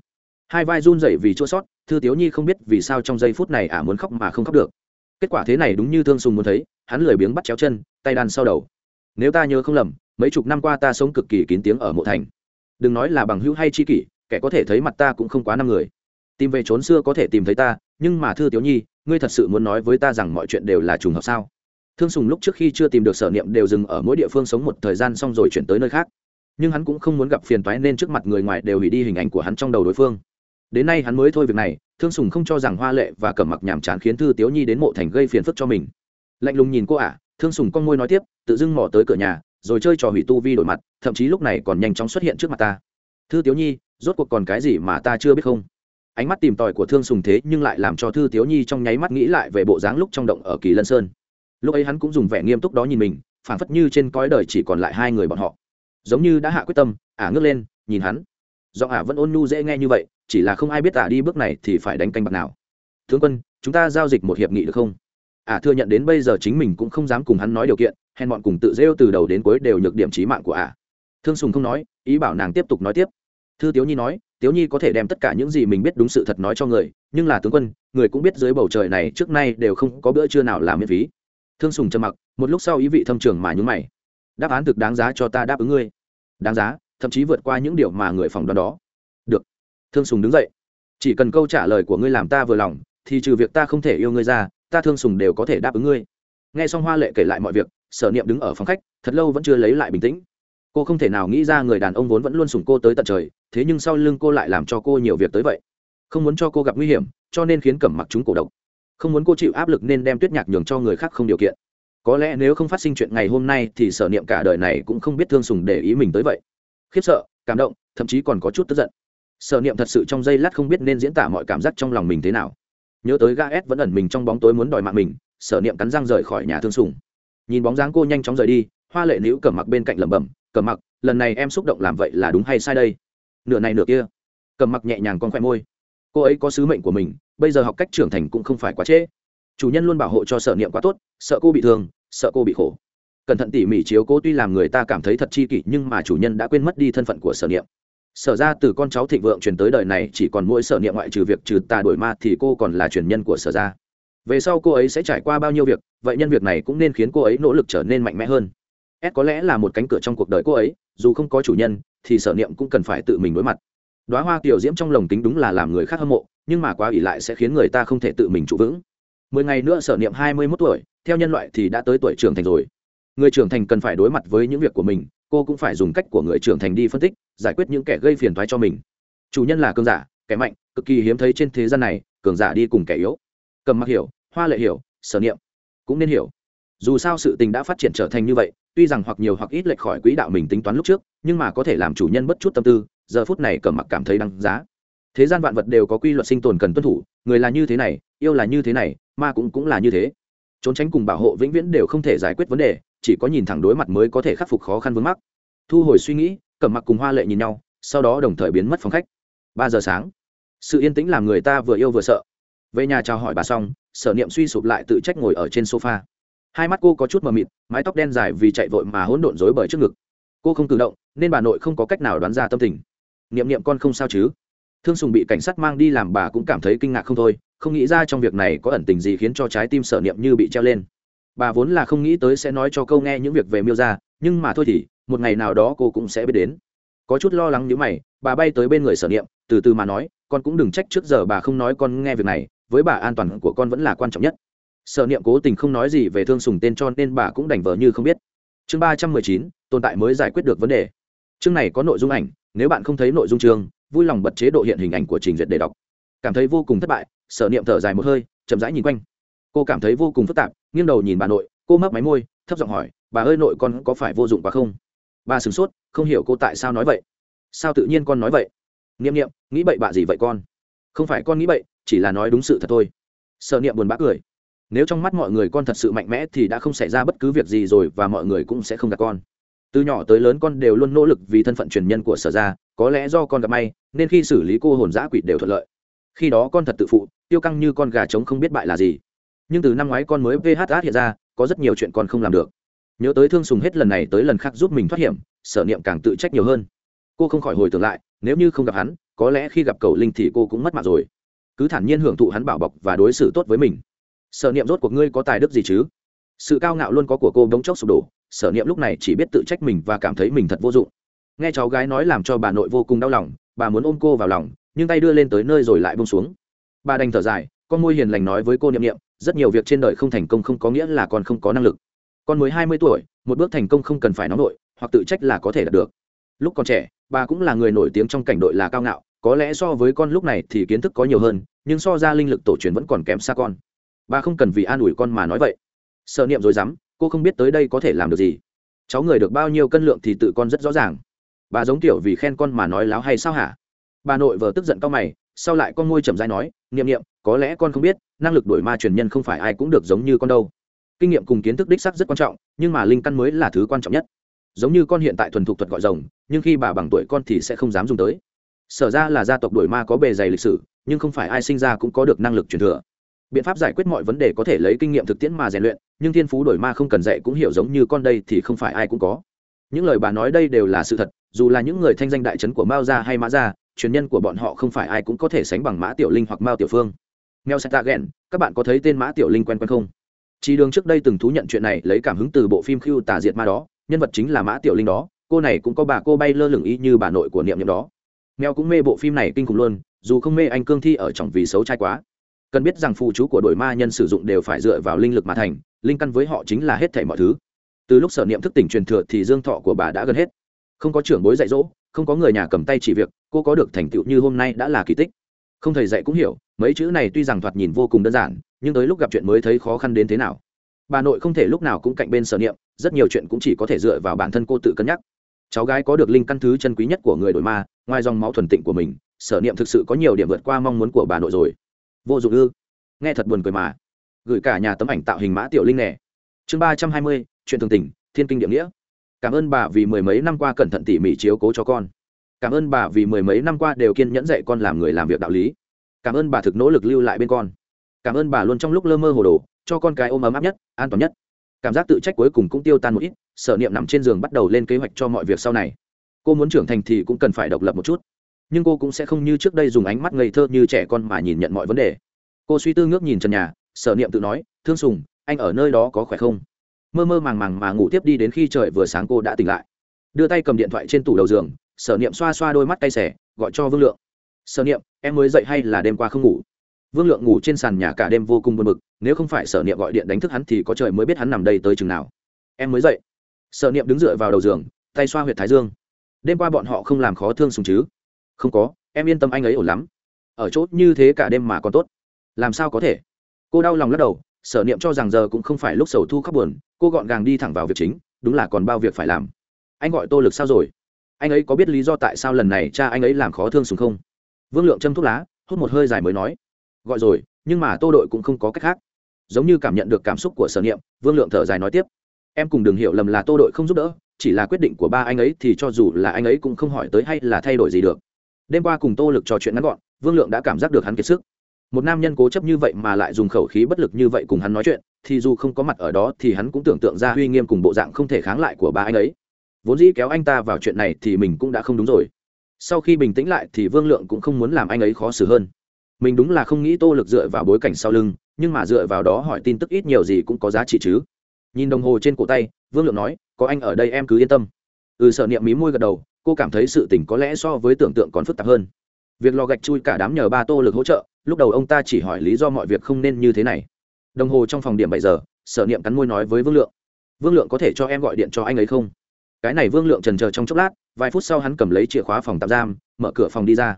Hai vai run rẩy vì chua sót, thư tiếu nhi không biết vì sao trong giây phút này ả muốn khóc mà không khóc được. Kết quả thế này đúng như thương sùng muốn thấy, hắn lười biếng bắt chéo chân, tay đàn sau đầu. Nếu ta nhớ không lầm, mấy chục năm qua ta sống cực kỳ kín tiếng ở mộ thành. Đừng nói là bằng hữu hay tri kỷ, kẻ có thể thấy mặt ta cũng không quá năm người. Tìm về trốn xưa có thể tìm thấy ta, nhưng mà thư tiếu nhi, ngươi thật sự muốn nói với ta rằng mọi chuyện đều là trùng hợp sao? Thương sùng lúc trước khi chưa tìm được sở niệm đều dừng ở mỗi địa phương sống một thời gian xong rồi chuyển tới nơi khác. Nhưng hắn cũng không muốn gặp phiền toái nên trước mặt người ngoài đều hủy đi hình ảnh của hắn trong đầu đối phương. Đến nay hắn mới thôi việc này, thương sùng không cho rằng hoa lệ và cẩm mặc nhàm chán khiến thư tiếu nhi đến mộ thành gây phiền phức cho mình. Lạnh lùng nhìn cô ả thương sùng con môi nói tiếp, tự dưng mò tới cửa nhà, rồi chơi trò hủy tu vi đổi mặt, thậm chí lúc này còn nhanh chóng xuất hiện trước mặt ta. Thư tiếu nhi, rốt cuộc còn cái gì mà ta chưa biết không? Ánh mắt tìm tòi của thương sùng thế nhưng lại làm cho thư tiếu nhi trong nháy mắt nghĩ lại về bộ dáng lúc trong động ở kỳ lân sơn lúc ấy hắn cũng dùng vẻ nghiêm túc đó nhìn mình, phảng phất như trên cõi đời chỉ còn lại hai người bọn họ. Giống như đã hạ quyết tâm, ả ngước lên, nhìn hắn. Do ả vẫn ôn nhu dễ nghe như vậy, chỉ là không ai biết ả đi bước này thì phải đánh canh bạc nào. Tướng quân, chúng ta giao dịch một hiệp nghị được không? Ả thừa nhận đến bây giờ chính mình cũng không dám cùng hắn nói điều kiện, hèn bọn cùng tự rêu từ đầu đến cuối đều nhược điểm trí mạng của ả. Thương sùng không nói, ý bảo nàng tiếp tục nói tiếp. Thư tiếu nhi nói, tiếu nhi có thể đem tất cả những gì mình biết đúng sự thật nói cho người, nhưng là tướng quân, người cũng biết dưới bầu trời này trước nay đều không có bữa trưa nào làm miễn phí thương sùng trầm mặc, một lúc sau ý vị thâm trường mà nhún mày. Đáp án thực đáng giá cho ta đáp ứng ngươi. Đáng giá, thậm chí vượt qua những điều mà người phòng đoán đó. Được. Thương sùng đứng dậy. Chỉ cần câu trả lời của ngươi làm ta vừa lòng, thì trừ việc ta không thể yêu ngươi ra, ta thương sùng đều có thể đáp ứng ngươi. Nghe xong hoa lệ kể lại mọi việc, sở niệm đứng ở phòng khách, thật lâu vẫn chưa lấy lại bình tĩnh. Cô không thể nào nghĩ ra người đàn ông vốn vẫn luôn sùng cô tới tận trời, thế nhưng sau lưng cô lại làm cho cô nhiều việc tới vậy. Không muốn cho cô gặp nguy hiểm, cho nên khiến cẩm mặc chúng cổ độc không muốn cô chịu áp lực nên đem tuyết nhạc nhường cho người khác không điều kiện. Có lẽ nếu không phát sinh chuyện ngày hôm nay thì sở niệm cả đời này cũng không biết thương sùng để ý mình tới vậy. Khiếp sợ, cảm động, thậm chí còn có chút tức giận. Sở niệm thật sự trong giây lát không biết nên diễn tả mọi cảm giác trong lòng mình thế nào. Nhớ tới ga s vẫn ẩn mình trong bóng tối muốn đòi mạng mình, sở niệm cắn răng rời khỏi nhà thương sùng. Nhìn bóng dáng cô nhanh chóng rời đi, hoa lệ nữ cầm mặc bên cạnh lẩm bẩm cầm mặc, lần này em xúc động làm vậy là đúng hay sai đây? Nửa này nửa kia. Cầm mặc nhẹ nhàng con khoe môi cô ấy có sứ mệnh của mình, bây giờ học cách trưởng thành cũng không phải quá trễ. Chủ nhân luôn bảo hộ cho sở niệm quá tốt, sợ cô bị thương, sợ cô bị khổ. Cẩn thận tỉ mỉ chiếu cố tuy làm người ta cảm thấy thật chi kỷ, nhưng mà chủ nhân đã quên mất đi thân phận của sở niệm. Sở ra từ con cháu thịnh vượng truyền tới đời này, chỉ còn mỗi sở niệm ngoại trừ việc trừ tà đổi ma thì cô còn là truyền nhân của sở ra. Về sau cô ấy sẽ trải qua bao nhiêu việc, vậy nhân việc này cũng nên khiến cô ấy nỗ lực trở nên mạnh mẽ hơn. S có lẽ là một cánh cửa trong cuộc đời cô ấy, dù không có chủ nhân, thì sở niệm cũng cần phải tự mình đối mặt đoá hoa tiểu diễm trong lồng tính đúng là làm người khác hâm mộ, nhưng mà quá ỷ lại sẽ khiến người ta không thể tự mình trụ vững. Mười ngày nữa sở niệm hai mươi mốt tuổi, theo nhân loại thì đã tới tuổi trưởng thành rồi. Người trưởng thành cần phải đối mặt với những việc của mình, cô cũng phải dùng cách của người trưởng thành đi phân tích, giải quyết những kẻ gây phiền thoái cho mình. Chủ nhân là cường giả, kẻ mạnh, cực kỳ hiếm thấy trên thế gian này, cường giả đi cùng kẻ yếu. Cầm mặc hiểu, hoa lệ hiểu, sở niệm cũng nên hiểu. Dù sao sự tình đã phát triển trở thành như vậy, tuy rằng hoặc nhiều hoặc ít lệch khỏi quỹ đạo mình tính toán lúc trước, nhưng mà có thể làm chủ nhân bất chút tâm tư giờ phút này cẩm mặc cảm thấy đăng giá. Thế gian vạn vật đều có quy luật sinh tồn cần tuân thủ, người là như thế này, yêu là như thế này, ma cũng cũng là như thế. Trốn tránh cùng bảo hộ vĩnh viễn đều không thể giải quyết vấn đề, chỉ có nhìn thẳng đối mặt mới có thể khắc phục khó khăn vướng mắc. Thu hồi suy nghĩ cẩm mặc cùng hoa lệ nhìn nhau, sau đó đồng thời biến mất phòng khách. Ba giờ sáng. Sự yên tĩnh làm người ta vừa yêu vừa sợ. Về nhà chào hỏi bà xong, sở niệm suy sụp lại tự trách ngồi ở trên sofa. Hai mắt cô có chút mờ mịt, mái tóc đen dài vì chạy vội mà hỗn độn rối bời trước ngực. Cô không cử động, nên bà nội không có cách nào đoán ra tâm tình niệm niệm con không sao chứ? Thương sùng bị cảnh sát mang đi làm bà cũng cảm thấy kinh ngạc không thôi, không nghĩ ra trong việc này có ẩn tình gì khiến cho trái tim sở niệm như bị treo lên. Bà vốn là không nghĩ tới sẽ nói cho câu nghe những việc về miêu ra nhưng mà thôi thì, một ngày nào đó cô cũng sẽ biết đến. Có chút lo lắng như mày, bà bay tới bên người sở niệm, từ từ mà nói, con cũng đừng trách trước giờ bà không nói con nghe việc này, với bà an toàn của con vẫn là quan trọng nhất. Sở niệm cố tình không nói gì về thương sùng tên cho nên bà cũng đành vờ như không biết. Chương ba trăm mười chín, tồn tại mới giải quyết được vấn đề. Chương này có nội dung ảnh nếu bạn không thấy nội dung chương vui lòng bật chế độ hiện hình ảnh của trình duyệt để đọc. Cảm thấy vô cùng thất bại sở niệm thở dài một hơi chậm rãi nhìn quanh. Cô cảm thấy vô cùng phức tạp nghiêng đầu nhìn bà nội cô mấp máy môi thấp giọng hỏi bà ơi nội con có phải vô dụng quá không? Bà sửng sốt không hiểu cô tại sao nói vậy. Sao tự nhiên con nói vậy? Niệm niệm, nghĩ bậy bạ gì vậy con? Không phải con nghĩ bậy chỉ là nói đúng sự thật thôi. Sợ niệm buồn bã cười. Nếu trong mắt mọi người con thật sự mạnh mẽ thì đã không xảy ra bất cứ việc gì rồi và mọi người cũng sẽ không gặp con từ nhỏ tới lớn con đều luôn nỗ lực vì thân phận truyền nhân của sở gia, có lẽ do con gặp may, nên khi xử lý cô hồn giã quỷ đều thuận lợi. Khi đó con thật tự phụ, tiêu căng như con gà trống không biết bại là gì. Nhưng từ năm ngoái con mới vh hiện ra, có rất nhiều chuyện con không làm được. Nhớ tới thương sùng hết lần này tới lần khác giúp mình thoát hiểm, sở niệm càng tự trách nhiều hơn. Cô không khỏi hồi tưởng lại, nếu như không gặp hắn, có lẽ khi gặp cầu linh thì cô cũng mất mạng rồi. Cứ thản nhiên hưởng thụ hắn bảo bọc và đối xử tốt với mình. Sở niệm rốt cuộc ngươi có tài đức gì chứ? Sự cao ngạo luôn có của cô bỗng chốc sụp đổ sở niệm lúc này chỉ biết tự trách mình và cảm thấy mình thật vô dụng. Nghe cháu gái nói làm cho bà nội vô cùng đau lòng, bà muốn ôm cô vào lòng, nhưng tay đưa lên tới nơi rồi lại bông xuống. Bà đành thở dài, con môi hiền lành nói với cô niệm niệm, rất nhiều việc trên đời không thành công không có nghĩa là con không có năng lực. Con mới hai mươi tuổi, một bước thành công không cần phải nóng nổi, hoặc tự trách là có thể đạt được. Lúc còn trẻ, bà cũng là người nổi tiếng trong cảnh đội là cao ngạo, có lẽ so với con lúc này thì kiến thức có nhiều hơn, nhưng so ra linh lực tổ truyền vẫn còn kém xa con. Bà không cần vì an ủi con mà nói vậy. Sợ niệm rồi dám cô không biết tới đây có thể làm được gì. Cháu người được bao nhiêu cân lượng thì tự con rất rõ ràng. Bà giống kiểu vì khen con mà nói láo hay sao hả? Bà nội vờ tức giận cao mày, sau lại con ngôi chậm dai nói, niệm niệm, có lẽ con không biết, năng lực đổi ma truyền nhân không phải ai cũng được giống như con đâu. Kinh nghiệm cùng kiến thức đích sắc rất quan trọng, nhưng mà linh căn mới là thứ quan trọng nhất. Giống như con hiện tại thuần thục thuật gọi rồng, nhưng khi bà bằng tuổi con thì sẽ không dám dùng tới. Sở ra là gia tộc đổi ma có bề dày lịch sử, nhưng không phải ai sinh ra cũng có được năng lực truyền thừa biện pháp giải quyết mọi vấn đề có thể lấy kinh nghiệm thực tiễn mà rèn luyện, nhưng thiên phú đổi ma không cần dạy cũng hiểu giống như con đây thì không phải ai cũng có. Những lời bà nói đây đều là sự thật, dù là những người thanh danh đại trấn của mao gia hay mã gia, truyền nhân của bọn họ không phải ai cũng có thể sánh bằng mã tiểu linh hoặc mao tiểu phương. Mèo seta ghen các bạn có thấy tên mã tiểu linh quen quen không? Chỉ đường trước đây từng thú nhận chuyện này, lấy cảm hứng từ bộ phim khiêu tả diệt ma đó, nhân vật chính là mã tiểu linh đó, cô này cũng có bà cô bay lơ lửng y như bà nội của niệm niệm đó. Mèo cũng mê bộ phim này kinh khủng luôn, dù không mê anh cương thi ở trọng vì xấu trai quá cần biết rằng phụ chú của đội ma nhân sử dụng đều phải dựa vào linh lực mà thành, linh căn với họ chính là hết thảy mọi thứ. Từ lúc sở niệm thức tỉnh truyền thừa thì dương thọ của bà đã gần hết. Không có trưởng bối dạy dỗ, không có người nhà cầm tay chỉ việc, cô có được thành tựu như hôm nay đã là kỳ tích. Không thầy dạy cũng hiểu, mấy chữ này tuy rằng thoạt nhìn vô cùng đơn giản, nhưng tới lúc gặp chuyện mới thấy khó khăn đến thế nào. Bà nội không thể lúc nào cũng cạnh bên sở niệm, rất nhiều chuyện cũng chỉ có thể dựa vào bản thân cô tự cân nhắc. Cháu gái có được linh căn thứ chân quý nhất của người đổi ma, ngoài dòng máu thuần tịnh của mình, sở niệm thực sự có nhiều điểm vượt qua mong muốn của bà nội rồi vô dụng ư? Nghe thật buồn cười mà. Gửi cả nhà tấm ảnh tạo hình mã tiểu linh nè. Chương ba trăm hai mươi, chuyện thường tình, thiên kinh địa nghĩa. Cảm ơn bà vì mười mấy năm qua cẩn thận tỉ mỉ chiếu cố cho con. Cảm ơn bà vì mười mấy năm qua đều kiên nhẫn dạy con làm người làm việc đạo lý. Cảm ơn bà thực nỗ lực lưu lại bên con. Cảm ơn bà luôn trong lúc lơ mơ hồ đồ, cho con cái ôm ấm áp nhất, an toàn nhất. Cảm giác tự trách cuối cùng cũng tiêu tan một ít, sở niệm nằm trên giường bắt đầu lên kế hoạch cho mọi việc sau này. Cô muốn trưởng thành thì cũng cần phải độc lập một chút nhưng cô cũng sẽ không như trước đây dùng ánh mắt ngây thơ như trẻ con mà nhìn nhận mọi vấn đề. Cô suy tư ngước nhìn trần nhà, sở niệm tự nói, thương sùng, anh ở nơi đó có khỏe không? Mơ mơ màng màng mà ngủ tiếp đi đến khi trời vừa sáng cô đã tỉnh lại. Đưa tay cầm điện thoại trên tủ đầu giường, sở niệm xoa xoa đôi mắt tay xẻ gọi cho vương lượng. Sở niệm, em mới dậy hay là đêm qua không ngủ? Vương lượng ngủ trên sàn nhà cả đêm vô cùng buồn bực, nếu không phải sở niệm gọi điện đánh thức hắn thì có trời mới biết hắn nằm đây tới chừng nào. Em mới dậy. Sở niệm đứng dựa vào đầu giường, tay xoa huyệt thái dương. Đêm qua bọn họ không làm khó thương sùng chứ? Không có, em yên tâm anh ấy ổn lắm. Ở chốt như thế cả đêm mà còn tốt. Làm sao có thể? Cô đau lòng lắc đầu, sở niệm cho rằng giờ cũng không phải lúc sầu thu khóc buồn, cô gọn gàng đi thẳng vào việc chính, đúng là còn bao việc phải làm. Anh gọi tô lực sao rồi? Anh ấy có biết lý do tại sao lần này cha anh ấy làm khó thương sùng không? Vương lượng châm thuốc lá, hút một hơi dài mới nói. Gọi rồi, nhưng mà tô đội cũng không có cách khác. Giống như cảm nhận được cảm xúc của sở niệm, vương lượng thở dài nói tiếp. Em cùng đừng hiểu lầm là tô đội không giúp đỡ, chỉ là quyết định của ba anh ấy thì cho dù là anh ấy cũng không hỏi tới hay là thay đổi gì được đêm qua cùng tô lực trò chuyện ngắn gọn, vương lượng đã cảm giác được hắn kiệt sức. Một nam nhân cố chấp như vậy mà lại dùng khẩu khí bất lực như vậy cùng hắn nói chuyện, thì dù không có mặt ở đó thì hắn cũng tưởng tượng ra uy nghiêm cùng bộ dạng không thể kháng lại của ba anh ấy. Vốn dĩ kéo anh ta vào chuyện này thì mình cũng đã không đúng rồi. Sau khi bình tĩnh lại thì vương lượng cũng không muốn làm anh ấy khó xử hơn. Mình đúng là không nghĩ tô lực dựa vào bối cảnh sau lưng, nhưng mà dựa vào đó hỏi tin tức ít nhiều gì cũng có giá trị chứ. Nhìn đồng hồ trên cổ tay, vương lượng nói, có anh ở đây em cứ yên tâm. Ừ sợ niệm mí môi gật đầu cô cảm thấy sự tình có lẽ so với tưởng tượng còn phức tạp hơn. Việc lò gạch chui cả đám nhờ ba tô lực hỗ trợ, lúc đầu ông ta chỉ hỏi lý do mọi việc không nên như thế này. Đồng hồ trong phòng điểm bảy giờ, sở niệm cắn môi nói với vương lượng. Vương lượng có thể cho em gọi điện cho anh ấy không? Cái này vương lượng trần chờ trong chốc lát, vài phút sau hắn cầm lấy chìa khóa phòng tạm giam, mở cửa phòng đi ra.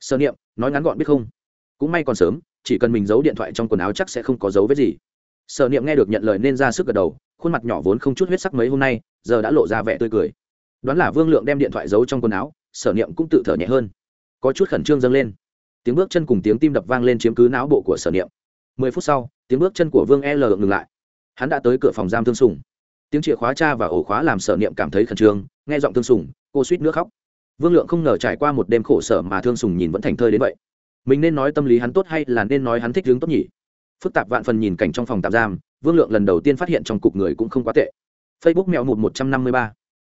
Sở niệm, nói ngắn gọn biết không? Cũng may còn sớm, chỉ cần mình giấu điện thoại trong quần áo chắc sẽ không có dấu vết gì. Sở niệm nghe được nhận lời nên ra sức gật đầu, khuôn mặt nhỏ vốn không chút huyết sắc mấy hôm nay, giờ đã lộ ra vẻ tươi cười đoán là vương lượng đem điện thoại giấu trong quần áo, sở niệm cũng tự thở nhẹ hơn. Có chút khẩn trương dâng lên. Tiếng bước chân cùng tiếng tim đập vang lên chiếm cứ não bộ của sở niệm. Mười phút sau, tiếng bước chân của vương l ngừng lại. Hắn đã tới cửa phòng giam thương sùng. Tiếng chìa khóa cha và ổ khóa làm sở niệm cảm thấy khẩn trương, nghe giọng thương sùng, cô suýt nước khóc. Vương lượng không ngờ trải qua một đêm khổ sở mà thương sùng nhìn vẫn thành thơi đến vậy. Mình nên nói tâm lý hắn tốt hay là nên nói hắn thích hướng tốt nhỉ? Phức tạp vạn phần nhìn cảnh trong phòng tạm giam, vương lượng lần đầu tiên phát hiện trong cục người cũng không quá tệ. Facebook mẹo một một trăm năm mươi ba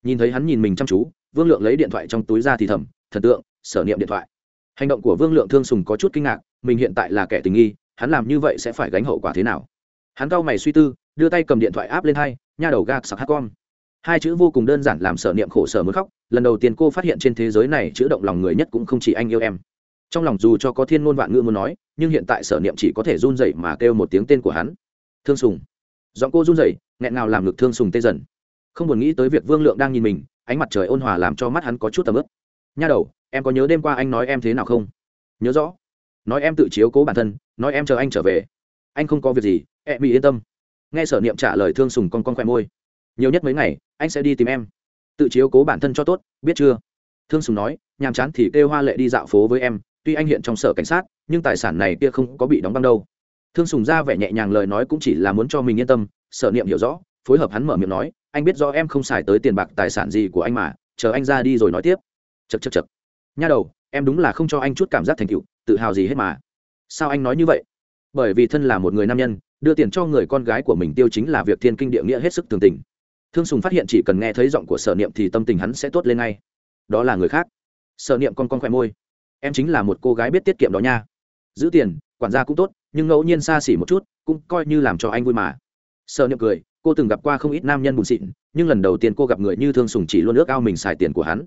nhìn thấy hắn nhìn mình chăm chú, vương lượng lấy điện thoại trong túi ra thì thầm, thần tượng, sở niệm điện thoại. Hành động của vương lượng thương sùng có chút kinh ngạc, mình hiện tại là kẻ tình nghi, hắn làm như vậy sẽ phải gánh hậu quả thế nào? Hắn cau mày suy tư, đưa tay cầm điện thoại áp lên hai, nha đầu gạc sặc hát con hai chữ vô cùng đơn giản làm sở niệm khổ sở muốn khóc, lần đầu tiên cô phát hiện trên thế giới này chữ động lòng người nhất cũng không chỉ anh yêu em. Trong lòng dù cho có thiên ngôn vạn ngữ muốn nói, nhưng hiện tại sở niệm chỉ có thể run rẩy mà kêu một tiếng tên của hắn. Thương sùng. Giọng cô run rẩy, nghẹn ngào làm ngực thương sùng tê dần không buồn nghĩ tới việc vương lượng đang nhìn mình, ánh mặt trời ôn hòa làm cho mắt hắn có chút tầm ướp nha đầu, em có nhớ đêm qua anh nói em thế nào không? Nhớ rõ. Nói em tự chiếu cố bản thân, nói em chờ anh trở về. Anh không có việc gì, em bị yên tâm. Nghe sở niệm trả lời thương sùng con con khoe môi. Nhiều nhất mấy ngày, anh sẽ đi tìm em. Tự chiếu cố bản thân cho tốt, biết chưa? Thương sùng nói, nhàm chán thì kêu hoa lệ đi dạo phố với em, tuy anh hiện trong sở cảnh sát, nhưng tài sản này kia không có bị đóng băng đâu. Thương sùng ra vẻ nhẹ nhàng lời nói cũng chỉ là muốn cho mình yên tâm, sở niệm hiểu rõ phối hợp hắn mở miệng nói, anh biết do em không xài tới tiền bạc tài sản gì của anh mà, chờ anh ra đi rồi nói tiếp. Chật chật chật nha đầu, em đúng là không cho anh chút cảm giác thành tựu, tự hào gì hết mà. Sao anh nói như vậy? Bởi vì thân là một người nam nhân, đưa tiền cho người con gái của mình tiêu chính là việc thiên kinh địa nghĩa hết sức tường tình. Thương sùng phát hiện chỉ cần nghe thấy giọng của sở niệm thì tâm tình hắn sẽ tốt lên ngay. Đó là người khác. Sở niệm con con khỏe môi. Em chính là một cô gái biết tiết kiệm đó nha. Giữ tiền, quản gia cũng tốt, nhưng ngẫu nhiên xa xỉ một chút, cũng coi như làm cho anh vui mà. Sở niệm cười cô từng gặp qua không ít nam nhân bùn xịn, nhưng lần đầu tiên cô gặp người như thương sùng chỉ luôn ước ao mình xài tiền của hắn.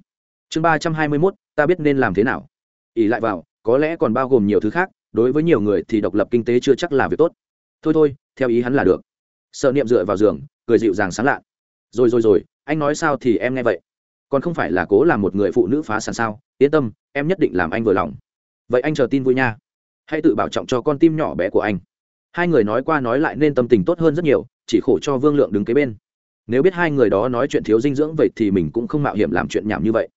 Chương ba trăm hai mươi mốt, ta biết nên làm thế nào. Ỉ lại vào, có lẽ còn bao gồm nhiều thứ khác, đối với nhiều người thì độc lập kinh tế chưa chắc là việc tốt. Thôi thôi, theo ý hắn là được. Sợ niệm dựa vào giường, cười dịu dàng sáng lạ. Rồi rồi rồi, anh nói sao thì em nghe vậy. Còn không phải là cố làm một người phụ nữ phá sản sao? Yên tâm, em nhất định làm anh vừa lòng. Vậy anh chờ tin vui nha. Hãy tự bảo trọng cho con tim nhỏ bé của anh. Hai người nói qua nói lại nên tâm tình tốt hơn rất nhiều chỉ khổ cho vương lượng đứng kế bên. Nếu biết hai người đó nói chuyện thiếu dinh dưỡng vậy thì mình cũng không mạo hiểm làm chuyện nhảm như vậy.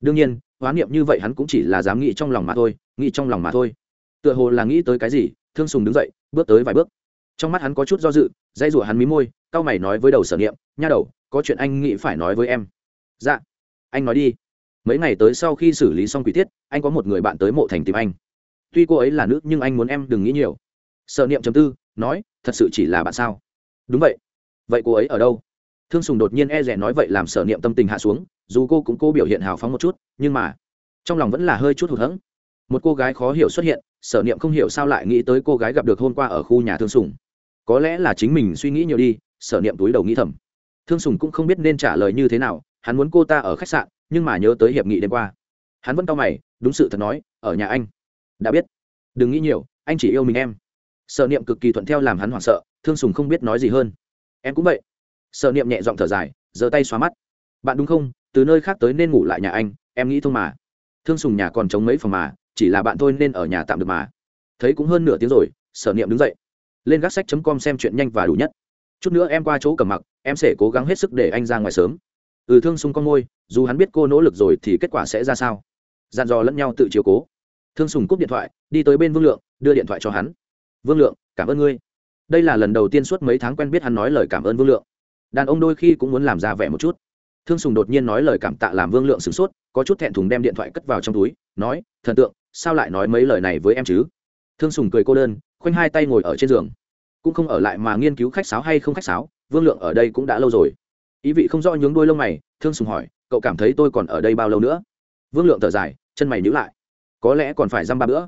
Đương nhiên hoán niệm như vậy hắn cũng chỉ là dám nghĩ trong lòng mà thôi, nghĩ trong lòng mà thôi. Tựa hồ là nghĩ tới cái gì, thương sùng đứng dậy, bước tới vài bước. Trong mắt hắn có chút do dự dây rủa hắn mí môi, cau mày nói với đầu sở niệm, nha đầu, có chuyện anh nghĩ phải nói với em. Dạ. Anh nói đi. Mấy ngày tới sau khi xử lý xong quỷ tiết, anh có một người bạn tới mộ thành tìm anh. Tuy cô ấy là nữ, nhưng anh muốn em đừng nghĩ nhiều. Sở niệm chấm tư, nói, thật sự chỉ là bạn sao? Đúng vậy. Vậy cô ấy ở đâu? Thương sùng đột nhiên e rẻ nói vậy làm sở niệm tâm tình hạ xuống, dù cô cũng cố biểu hiện hào phóng một chút, nhưng mà trong lòng vẫn là hơi chút hụt hẫng. Một cô gái khó hiểu xuất hiện, sở niệm không hiểu sao lại nghĩ tới cô gái gặp được hôm qua ở khu nhà thương sùng. Có lẽ là chính mình suy nghĩ nhiều đi, sở niệm túi đầu nghĩ thầm. Thương sùng cũng không biết nên trả lời như thế nào, hắn muốn cô ta ở khách sạn, nhưng mà nhớ tới hiệp nghị đêm qua. Hắn vẫn cau mày, đúng sự thật nói, ở nhà anh. Đã biết. Đừng nghĩ nhiều, anh chỉ yêu mình em sợ niệm cực kỳ thuận theo làm hắn hoảng sợ, thương sùng không biết nói gì hơn. Em cũng vậy. Sợ niệm nhẹ giọng thở dài, giơ tay xóa mắt. Bạn đúng không? Từ nơi khác tới nên ngủ lại nhà anh, em nghĩ thông mà. Thương sùng nhà còn chống mấy phòng mà, chỉ là bạn thôi nên ở nhà tạm được mà. Thấy cũng hơn nửa tiếng rồi, sở niệm đứng dậy, lên gác sách com xem chuyện nhanh và đủ nhất. Chút nữa em qua chỗ cầm mặc, em sẽ cố gắng hết sức để anh ra ngoài sớm. Ừ thương sùng con môi, dù hắn biết cô nỗ lực rồi thì kết quả sẽ ra sao? Dặn dò lẫn nhau tự chiều cố. Thương sùng cúp điện thoại, đi tới bên vương lượng, đưa điện thoại cho hắn vương lượng, cảm ơn ngươi. Đây là lần đầu tiên suốt mấy tháng quen biết hắn nói lời cảm ơn vương lượng. Đàn ông đôi khi cũng muốn làm ra vẻ một chút. Thương sùng đột nhiên nói lời cảm tạ làm vương lượng sửng sốt, có chút thẹn thùng đem điện thoại cất vào trong túi, nói, thần tượng, sao lại nói mấy lời này với em chứ? Thương sùng cười cô đơn, khoanh hai tay ngồi ở trên giường. Cũng không ở lại mà nghiên cứu khách sáo hay không khách sáo, vương lượng ở đây cũng đã lâu rồi. Ý vị không rõ nhướng đôi lông mày, thương sùng hỏi, cậu cảm thấy tôi còn ở đây bao lâu nữa? Vương lượng thở dài, chân mày nhữ lại. Có lẽ còn phải dăm ba bữa.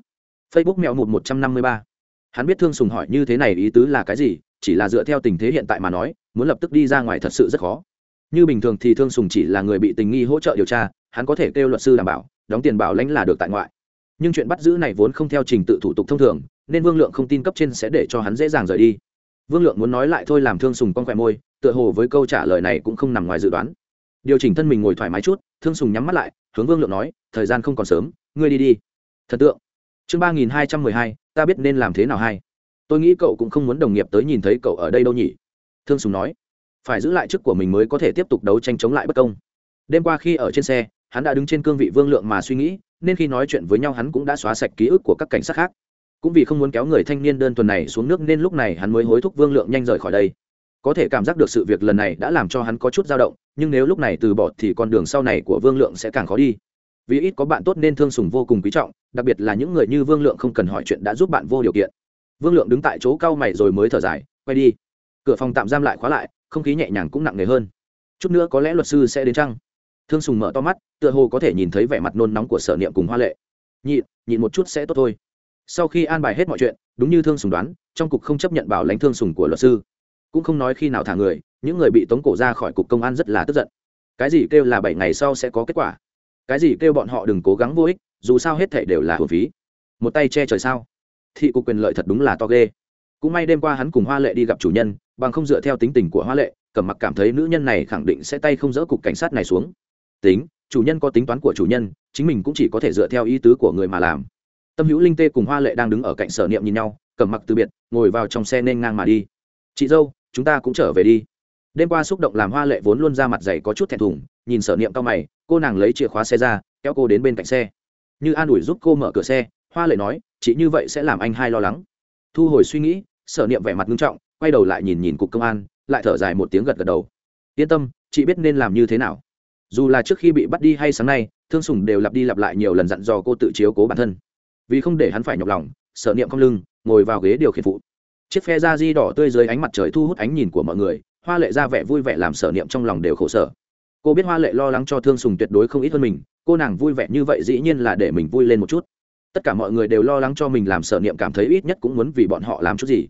Facebook mẹo một một trăm năm mươi ba hắn biết thương sùng hỏi như thế này ý tứ là cái gì, chỉ là dựa theo tình thế hiện tại mà nói, muốn lập tức đi ra ngoài thật sự rất khó. Như bình thường thì thương sùng chỉ là người bị tình nghi hỗ trợ điều tra, hắn có thể kêu luật sư đảm bảo, đóng tiền bảo lãnh là được tại ngoại. Nhưng chuyện bắt giữ này vốn không theo trình tự thủ tục thông thường, nên vương lượng không tin cấp trên sẽ để cho hắn dễ dàng rời đi. Vương lượng muốn nói lại thôi làm thương sùng con khỏe môi, tựa hồ với câu trả lời này cũng không nằm ngoài dự đoán. Điều chỉnh thân mình ngồi thoải mái chút, thương sùng nhắm mắt lại, hướng vương lượng nói, thời gian không còn sớm, ngươi đi đi. Thần tượng chương ba nghìn hai trăm mười hai, ta biết nên làm thế nào hay. Tôi nghĩ cậu cũng không muốn đồng nghiệp tới nhìn thấy cậu ở đây đâu nhỉ? Thương sùng nói. Phải giữ lại chức của mình mới có thể tiếp tục đấu tranh chống lại bất công. Đêm qua khi ở trên xe, hắn đã đứng trên cương vị vương lượng mà suy nghĩ, nên khi nói chuyện với nhau hắn cũng đã xóa sạch ký ức của các cảnh sát khác. Cũng vì không muốn kéo người thanh niên đơn thuần này xuống nước nên lúc này hắn mới hối thúc vương lượng nhanh rời khỏi đây. Có thể cảm giác được sự việc lần này đã làm cho hắn có chút dao động, nhưng nếu lúc này từ bỏ thì con đường sau này của vương lượng sẽ càng khó đi vì ít có bạn tốt nên thương sùng vô cùng quý trọng, đặc biệt là những người như vương lượng không cần hỏi chuyện đã giúp bạn vô điều kiện. Vương lượng đứng tại chỗ cao mày rồi mới thở dài, quay đi. Cửa phòng tạm giam lại khóa lại, không khí nhẹ nhàng cũng nặng nề hơn. Chút nữa có lẽ luật sư sẽ đến chăng? Thương sùng mở to mắt, tựa hồ có thể nhìn thấy vẻ mặt nôn nóng của sở niệm cùng hoa lệ. Nhịn nhịn một chút sẽ tốt thôi. Sau khi an bài hết mọi chuyện, đúng như thương sùng đoán, trong cục không chấp nhận bảo lãnh thương sùng của luật sư. Cũng không nói khi nào thả người, những người bị tống cổ ra khỏi cục công an rất là tức giận. Cái gì kêu là bảy ngày sau sẽ có kết quả? Cái gì kêu bọn họ đừng cố gắng vô ích, dù sao hết thể đều là hồn phí. Một tay che trời sao? Thị cục quyền lợi thật đúng là to ghê. Cũng may đêm qua hắn cùng hoa lệ đi gặp chủ nhân, bằng không dựa theo tính tình của hoa lệ, cẩm mặc cảm thấy nữ nhân này khẳng định sẽ tay không dỡ cục cảnh sát này xuống. Tính, chủ nhân có tính toán của chủ nhân, chính mình cũng chỉ có thể dựa theo ý tứ của người mà làm. Tâm hữu linh tê cùng hoa lệ đang đứng ở cạnh sở niệm nhìn nhau, cẩm mặc từ biệt, ngồi vào trong xe nên ngang mà đi. Chị dâu, chúng ta cũng trở về đi đêm qua xúc động làm hoa lệ vốn luôn ra mặt dày có chút thẹn thùng, nhìn sở niệm cao mày, cô nàng lấy chìa khóa xe ra, kéo cô đến bên cạnh xe. Như an ủi giúp cô mở cửa xe, hoa lệ nói, chị như vậy sẽ làm anh hai lo lắng. Thu hồi suy nghĩ, sở niệm vẻ mặt nghiêm trọng, quay đầu lại nhìn nhìn cục công an, lại thở dài một tiếng gật gật đầu. Yên tâm, chị biết nên làm như thế nào. Dù là trước khi bị bắt đi hay sáng nay, thương sùng đều lặp đi lặp lại nhiều lần dặn dò cô tự chiếu cố bản thân. Vì không để hắn phải nhọc lòng, sở niệm không lưng, ngồi vào ghế điều khiển phụ. Chiếc phe da di đỏ tươi dưới ánh mặt trời thu hút ánh nhìn của mọi người hoa lệ ra vẻ vui vẻ làm sở niệm trong lòng đều khổ sở. Cô biết hoa lệ lo lắng cho thương sùng tuyệt đối không ít hơn mình, cô nàng vui vẻ như vậy dĩ nhiên là để mình vui lên một chút. Tất cả mọi người đều lo lắng cho mình làm sở niệm cảm thấy ít nhất cũng muốn vì bọn họ làm chút gì.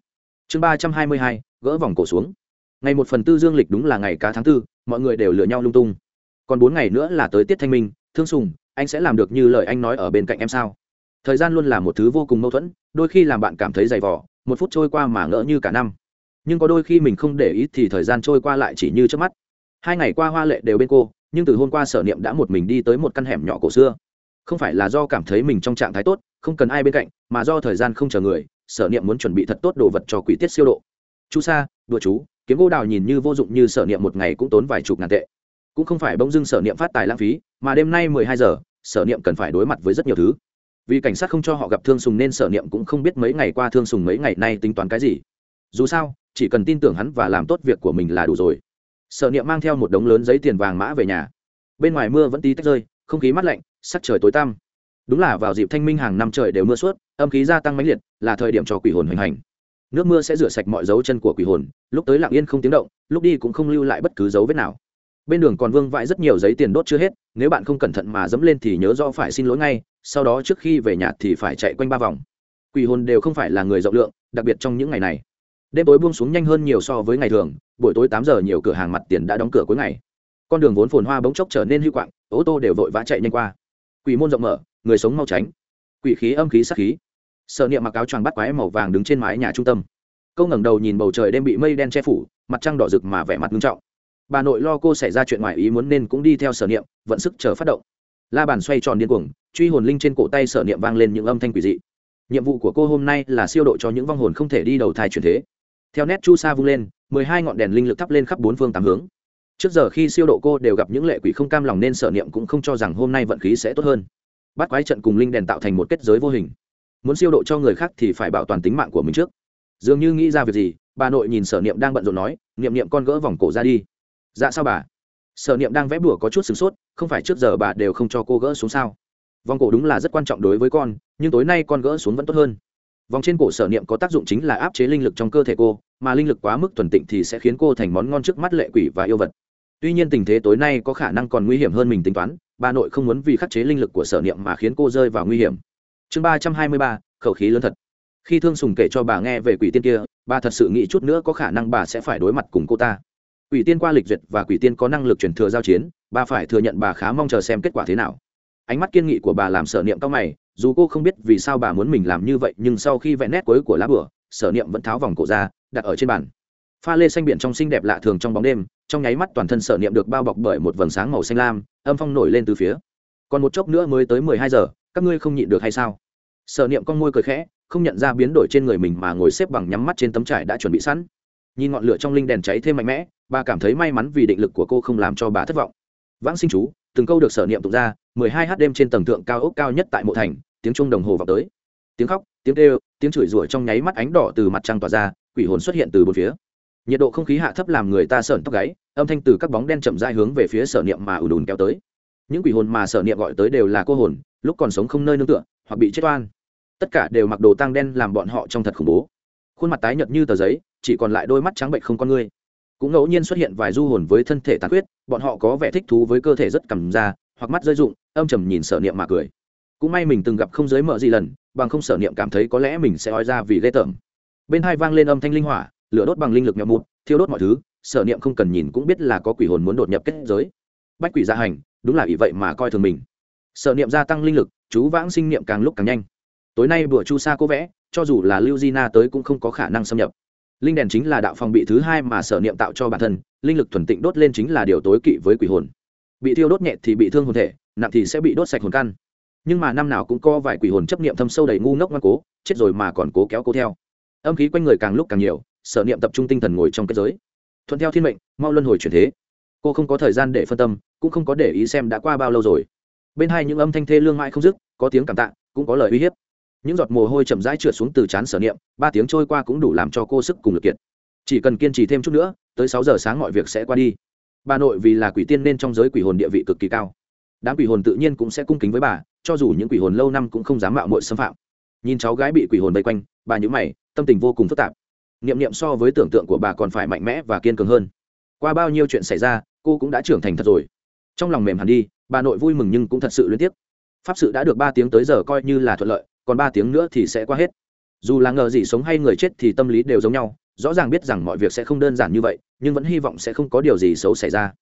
Chương ba trăm hai mươi hai, gỡ vòng cổ xuống. Ngày một phần tư dương lịch đúng là ngày cá tháng tư, mọi người đều lừa nhau lung tung. Còn bốn ngày nữa là tới tiết thanh minh, thương sùng, anh sẽ làm được như lời anh nói ở bên cạnh em sao? Thời gian luôn là một thứ vô cùng mâu thuẫn, đôi khi làm bạn cảm thấy dày vỏ một phút trôi qua mà ngỡ như cả năm nhưng có đôi khi mình không để ý thì thời gian trôi qua lại chỉ như trước mắt. Hai ngày qua hoa lệ đều bên cô, nhưng từ hôm qua sở niệm đã một mình đi tới một căn hẻm nhỏ cổ xưa. Không phải là do cảm thấy mình trong trạng thái tốt, không cần ai bên cạnh, mà do thời gian không chờ người, sở niệm muốn chuẩn bị thật tốt đồ vật cho quỷ tiết siêu độ. Chú sa, đùa chú, kiếm gỗ đào nhìn như vô dụng như sở niệm một ngày cũng tốn vài chục ngàn tệ. Cũng không phải bỗng dưng sở niệm phát tài lãng phí, mà đêm nay mười hai giờ, sở niệm cần phải đối mặt với rất nhiều thứ. Vì cảnh sát không cho họ gặp thương sùng nên sở niệm cũng không biết mấy ngày qua thương sùng mấy ngày nay tính toán cái gì. Dù sao chỉ cần tin tưởng hắn và làm tốt việc của mình là đủ rồi. Sở niệm mang theo một đống lớn giấy tiền vàng mã về nhà. Bên ngoài mưa vẫn tí tách rơi, không khí mát lạnh, sắc trời tối tăm. Đúng là vào dịp thanh minh hàng năm trời đều mưa suốt, âm khí gia tăng mãnh liệt, là thời điểm cho quỷ hồn hoành hành. Nước mưa sẽ rửa sạch mọi dấu chân của quỷ hồn, lúc tới lặng yên không tiếng động, lúc đi cũng không lưu lại bất cứ dấu vết nào. Bên đường còn vương vãi rất nhiều giấy tiền đốt chưa hết, nếu bạn không cẩn thận mà dẫm lên thì nhớ do phải xin lỗi ngay, sau đó trước khi về nhà thì phải chạy quanh ba vòng. Quỷ hồn đều không phải là người rộng lượng, đặc biệt trong những ngày này đêm tối buông xuống nhanh hơn nhiều so với ngày thường, buổi tối tám giờ nhiều cửa hàng mặt tiền đã đóng cửa cuối ngày. Con đường vốn phồn hoa bỗng chốc trở nên hư quạng, ô tô đều vội vã chạy nhanh qua. Quỷ môn rộng mở, người sống mau tránh. Quỷ khí, âm khí sắc khí. Sợ niệm mặc áo choàng bắt quái màu vàng đứng trên mái nhà trung tâm. Câu ngẩng đầu nhìn bầu trời đêm bị mây đen che phủ, mặt trăng đỏ rực mà vẻ mặt nghiêm trọng. Bà nội lo cô xảy ra chuyện ngoài ý muốn nên cũng đi theo sở niệm, vận sức chờ phát động. La bàn xoay tròn điên cuồng, truy hồn linh trên cổ tay sở niệm vang lên những âm thanh quỷ dị. Nhiệm vụ của cô hôm nay là siêu độ cho những vong hồn không thể đi đầu thai truyền thế theo nét chu sa vung lên, mười hai ngọn đèn linh lực thắp lên khắp bốn phương tám hướng. Trước giờ khi siêu độ cô đều gặp những lệ quỷ không cam lòng nên sở niệm cũng không cho rằng hôm nay vận khí sẽ tốt hơn. Bắt quái trận cùng linh đèn tạo thành một kết giới vô hình. Muốn siêu độ cho người khác thì phải bảo toàn tính mạng của mình trước. Dường như nghĩ ra việc gì, bà nội nhìn sở niệm đang bận rộn nói, niệm niệm con gỡ vòng cổ ra đi. Dạ sao bà? Sở niệm đang vẽ bùa có chút sửng sốt, không phải trước giờ bà đều không cho cô gỡ xuống sao? Vòng cổ đúng là rất quan trọng đối với con, nhưng tối nay con gỡ xuống vẫn tốt hơn vòng trên cổ sở niệm có tác dụng chính là áp chế linh lực trong cơ thể cô, mà linh lực quá mức thuần tịnh thì sẽ khiến cô thành món ngon trước mắt lệ quỷ và yêu vật. Tuy nhiên tình thế tối nay có khả năng còn nguy hiểm hơn mình tính toán, bà nội không muốn vì khắc chế linh lực của sở niệm mà khiến cô rơi vào nguy hiểm. Chương ba trăm hai mươi ba, khẩu khí lớn thật. Khi thương sùng kể cho bà nghe về quỷ tiên kia, bà thật sự nghĩ chút nữa có khả năng bà sẽ phải đối mặt cùng cô ta. Quỷ tiên qua lịch duyệt và quỷ tiên có năng lực truyền thừa giao chiến, bà phải thừa nhận bà khá mong chờ xem kết quả thế nào ánh mắt kiên nghị của bà làm sở niệm cao mày, dù cô không biết vì sao bà muốn mình làm như vậy, nhưng sau khi vẽ nét cuối của lá bửa sở niệm vẫn tháo vòng cổ ra, đặt ở trên bàn. Pha lê xanh biển trong xinh đẹp lạ thường trong bóng đêm, trong nháy mắt toàn thân sở niệm được bao bọc bởi một vầng sáng màu xanh lam, âm phong nổi lên từ phía. Còn một chốc nữa mới tới mười hai giờ, các ngươi không nhịn được hay sao? Sở niệm con môi cười khẽ, không nhận ra biến đổi trên người mình mà ngồi xếp bằng nhắm mắt trên tấm trải đã chuẩn bị sẵn. Nhìn ngọn lửa trong linh đèn cháy thêm mạnh mẽ, bà cảm thấy may mắn vì định lực của cô không làm cho bà thất vọng. Vãng sinh chú từng câu được sở niệm tụng ra, mười hai h đêm trên tầng thượng cao ốc cao nhất tại mộ thành, tiếng trung đồng hồ vào tới. Tiếng khóc, tiếng kêu, tiếng chửi rủa trong nháy mắt ánh đỏ từ mặt trăng tỏa ra, quỷ hồn xuất hiện từ bốn phía. Nhiệt độ không khí hạ thấp làm người ta sởn tóc gáy, âm thanh từ các bóng đen chậm dai hướng về phía sở niệm mà ùn ùn kéo tới. Những quỷ hồn mà sở niệm gọi tới đều là cô hồn, lúc còn sống không nơi nương tựa, hoặc bị chết oan. Tất cả đều mặc đồ tang đen làm bọn họ trông thật khủng bố. Khuôn mặt tái nhợt như tờ giấy, chỉ còn lại đôi mắt trắng bệnh không con ngươi cũng ngẫu nhiên xuất hiện vài du hồn với thân thể tàn huyết bọn họ có vẻ thích thú với cơ thể rất cầm ra hoặc mắt rơi rụng, âm trầm nhìn sở niệm mà cười. Cũng may mình từng gặp không giới mợ gì lần, bằng không sở niệm cảm thấy có lẽ mình sẽ ói ra vì ghê tởm. Bên hai vang lên âm thanh linh hỏa, lửa đốt bằng linh lực nhậm mụt, thiêu đốt mọi thứ sở niệm không cần nhìn cũng biết là có quỷ hồn muốn đột nhập kết giới. Bách quỷ gia hành, đúng là ý vậy mà coi thường mình. Sở niệm gia tăng linh lực, chú vãng sinh niệm càng lúc càng nhanh. Tối nay bữa chu sa cố vẽ, cho dù là lưu di na tới cũng không có khả năng xâm nhập linh đèn chính là đạo phòng bị thứ hai mà sở niệm tạo cho bản thân, linh lực thuần tịnh đốt lên chính là điều tối kỵ với quỷ hồn. Bị thiêu đốt nhẹ thì bị thương hồn thể, nặng thì sẽ bị đốt sạch hồn căn. Nhưng mà năm nào cũng có vài quỷ hồn chấp niệm thâm sâu đầy ngu ngốc ngoan cố, chết rồi mà còn cố kéo cô theo. Âm khí quanh người càng lúc càng nhiều, sở niệm tập trung tinh thần ngồi trong kết giới. Thuận theo thiên mệnh, mau luân hồi chuyển thế. Cô không có thời gian để phân tâm, cũng không có để ý xem đã qua bao lâu rồi. Bên hai những âm thanh thê lương mãi không dứt, có tiếng cảm tạ, cũng có lời uy hiếp những giọt mồ hôi chậm rãi trượt xuống từ trán sở niệm, ba tiếng trôi qua cũng đủ làm cho cô sức cùng lực kiệt. Chỉ cần kiên trì thêm chút nữa, tới sáu giờ sáng mọi việc sẽ qua đi. Bà nội vì là quỷ tiên nên trong giới quỷ hồn địa vị cực kỳ cao. Đám quỷ hồn tự nhiên cũng sẽ cung kính với bà, cho dù những quỷ hồn lâu năm cũng không dám mạo mội xâm phạm. Nhìn cháu gái bị quỷ hồn vây quanh, bà nhữ mày, tâm tình vô cùng phức tạp. Niệm niệm so với tưởng tượng của bà còn phải mạnh mẽ và kiên cường hơn. Qua bao nhiêu chuyện xảy ra, cô cũng đã trưởng thành thật rồi. Trong lòng mềm hẳn đi, bà nội vui mừng nhưng cũng thật sự liên tiếp pháp sự đã được ba tiếng tới giờ coi như là thuận lợi còn ba tiếng nữa thì sẽ qua hết. Dù là ngờ gì sống hay người chết thì tâm lý đều giống nhau, rõ ràng biết rằng mọi việc sẽ không đơn giản như vậy, nhưng vẫn hy vọng sẽ không có điều gì xấu xảy ra.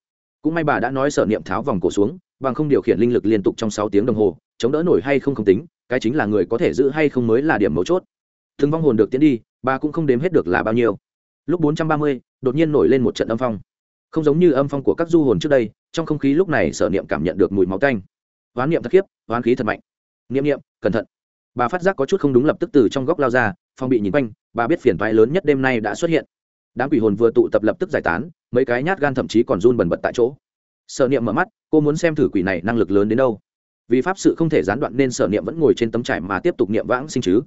Cũng may bà đã nói sở niệm tháo vòng cổ xuống, bằng không điều khiển linh lực liên tục trong sáu tiếng đồng hồ, chống đỡ nổi hay không không tính, cái chính là người có thể giữ hay không mới là điểm mấu chốt. Thường vong hồn được tiến đi, bà cũng không đếm hết được là bao nhiêu. Lúc bốn trăm ba mươi, đột nhiên nổi lên một trận âm phong. Không giống như âm phong của các du hồn trước đây, trong không khí lúc này sở niệm cảm nhận được mùi máu tanh. Hoán niệm thật khiếp, hoán khí thật mạnh. Niệm niệm, cẩn thận bà phát giác có chút không đúng lập tức từ trong góc lao ra phong bị nhìn quanh, bà biết phiền toái lớn nhất đêm nay đã xuất hiện. Đám quỷ hồn vừa tụ tập lập tức giải tán, mấy cái nhát gan thậm chí còn run bần bật tại chỗ. Sở niệm mở mắt, cô muốn xem thử quỷ này năng lực lớn đến đâu. Vì pháp sự không thể gián đoạn nên sở niệm vẫn ngồi trên tấm trải mà tiếp tục niệm vãng sinh chứ.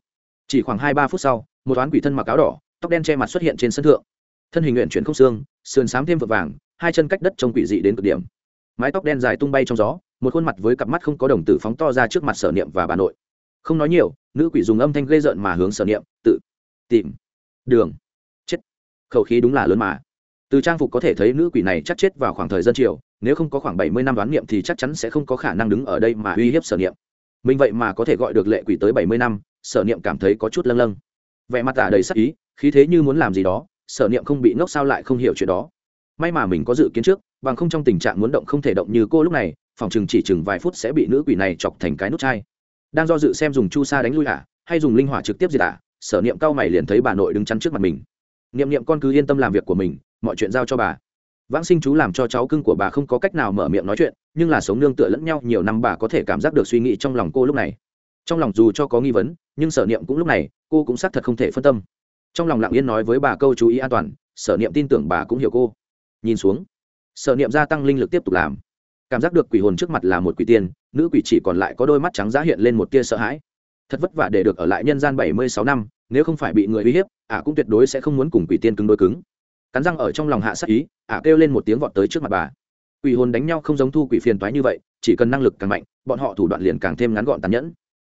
Chỉ khoảng hai ba phút sau, một toán quỷ thân mặc áo đỏ, tóc đen che mặt xuất hiện trên sân thượng. Thân hình nguyện chuyển không xương, sườn xám thêm vượt vàng, hai chân cách đất trông quỷ dị đến cực điểm. Mái tóc đen dài tung bay trong gió, một khuôn mặt với cặp mắt không có đồng tử phóng to ra trước mặt sở niệm và bà nội không nói nhiều, nữ quỷ dùng âm thanh gây rợn mà hướng sở niệm, tự tìm đường. Chết. Khẩu khí đúng là lớn mà. Từ trang phục có thể thấy nữ quỷ này chắc chết vào khoảng thời gian chiều, nếu không có khoảng bảy mươi năm đoán niệm thì chắc chắn sẽ không có khả năng đứng ở đây mà uy hiếp sở niệm. Mình vậy mà có thể gọi được lệ quỷ tới bảy mươi năm, sở niệm cảm thấy có chút lâng lâng. Vẻ mặt tả đầy sắc ý, khí thế như muốn làm gì đó, sở niệm không bị ngốc sao lại không hiểu chuyện đó. May mà mình có dự kiến trước, bằng không trong tình trạng muốn động không thể động như cô lúc này, phòng chừng chỉ chừng vài phút sẽ bị nữ quỷ này chọc thành cái nút chai đang do dự xem dùng chu sa đánh lui à, hay dùng linh hỏa trực tiếp diệt à? sở niệm cao mày liền thấy bà nội đứng chắn trước mặt mình. Niệm niệm con cứ yên tâm làm việc của mình mọi chuyện giao cho bà. Vãng sinh chú làm cho cháu cưng của bà không có cách nào mở miệng nói chuyện nhưng là sống nương tựa lẫn nhau nhiều năm bà có thể cảm giác được suy nghĩ trong lòng cô lúc này. Trong lòng dù cho có nghi vấn nhưng sở niệm cũng lúc này cô cũng xác thật không thể phân tâm. Trong lòng lặng yên nói với bà câu chú ý an toàn sở niệm tin tưởng bà cũng hiểu cô. Nhìn xuống sở niệm gia tăng linh lực tiếp tục làm cảm giác được quỷ hồn trước mặt là một quỷ tiên, nữ quỷ chỉ còn lại có đôi mắt trắng giá hiện lên một tia sợ hãi. Thật vất vả để được ở lại nhân gian bảy mươi sáu năm, nếu không phải bị người uy hiếp, ả cũng tuyệt đối sẽ không muốn cùng quỷ tiên cứng đôi cứng. Cắn răng ở trong lòng hạ sắc ý, ả kêu lên một tiếng vọt tới trước mặt bà. Quỷ hồn đánh nhau không giống thu quỷ phiền toái như vậy, chỉ cần năng lực càng mạnh, bọn họ thủ đoạn liền càng thêm ngắn gọn tàn nhẫn.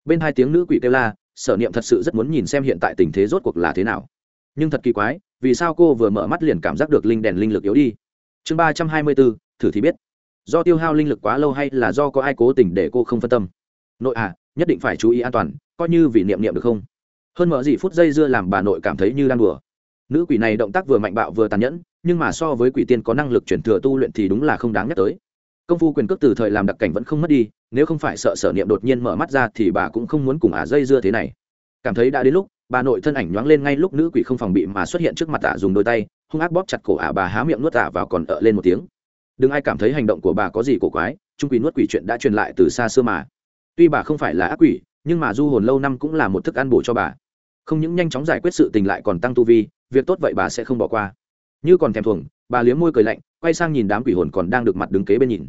Bên hai tiếng nữ quỷ kêu la, sở niệm thật sự rất muốn nhìn xem hiện tại tình thế rốt cuộc là thế nào. Nhưng thật kỳ quái, vì sao cô vừa mở mắt liền cảm giác được linh đèn linh lực yếu đi. Chương ba trăm hai mươi bốn, thử thì biết do tiêu hao linh lực quá lâu hay là do có ai cố tình để cô không phân tâm? Nội à nhất định phải chú ý an toàn, coi như vì niệm niệm được không? Hơn mở gì phút giây dưa làm bà nội cảm thấy như đang đùa. Nữ quỷ này động tác vừa mạnh bạo vừa tàn nhẫn, nhưng mà so với quỷ tiên có năng lực chuyển thừa tu luyện thì đúng là không đáng nhắc tới. Công phu quyền cước từ thời làm đặc cảnh vẫn không mất đi, nếu không phải sợ sở niệm đột nhiên mở mắt ra thì bà cũng không muốn cùng ả dây dưa thế này. Cảm thấy đã đến lúc, bà nội thân ảnh nhoáng lên ngay lúc nữ quỷ không phòng bị mà xuất hiện trước mặt ả dùng đôi tay, hung ác bóp chặt cổ ả bà há miệng nuốt ả vào còn ợ lên một tiếng đừng ai cảm thấy hành động của bà có gì cổ quái, trung quỷ nuốt quỷ chuyện đã truyền lại từ xa xưa mà. Tuy bà không phải là ác quỷ, nhưng mà du hồn lâu năm cũng là một thức ăn bổ cho bà. Không những nhanh chóng giải quyết sự tình lại còn tăng tu vi, việc tốt vậy bà sẽ không bỏ qua. Như còn thèm thuồng, bà liếm môi cười lạnh, quay sang nhìn đám quỷ hồn còn đang được mặt đứng kế bên nhìn.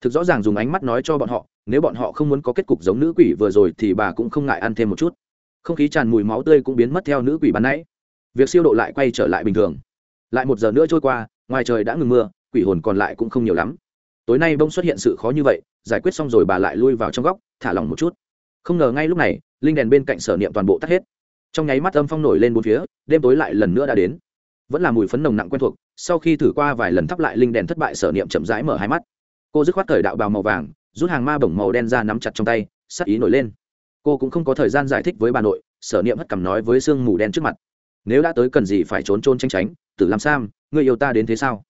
Thực rõ ràng dùng ánh mắt nói cho bọn họ, nếu bọn họ không muốn có kết cục giống nữ quỷ vừa rồi thì bà cũng không ngại ăn thêm một chút. Không khí tràn mùi máu tươi cũng biến mất theo nữ quỷ bắn nãy. Việc siêu độ lại quay trở lại bình thường. Lại một giờ nữa trôi qua, ngoài trời đã ngừng mưa quỷ hồn còn lại cũng không nhiều lắm. Tối nay bông xuất hiện sự khó như vậy, giải quyết xong rồi bà lại lui vào trong góc, thả lỏng một chút. Không ngờ ngay lúc này, linh đèn bên cạnh sở niệm toàn bộ tắt hết. Trong nháy mắt âm phong nổi lên bốn phía, đêm tối lại lần nữa đã đến. Vẫn là mùi phấn nồng nặng quen thuộc, sau khi thử qua vài lần thắp lại linh đèn thất bại sở niệm chậm rãi mở hai mắt. Cô dứt khoát thời đạo bào màu vàng, rút hàng ma bổng màu đen ra nắm chặt trong tay, sắc ý nổi lên. Cô cũng không có thời gian giải thích với bà nội, sở niệm hất cằm nói với sương mù đen trước mặt. Nếu đã tới cần gì phải trốn trôn tranh tránh tự làm sam người yêu ta đến thế sao?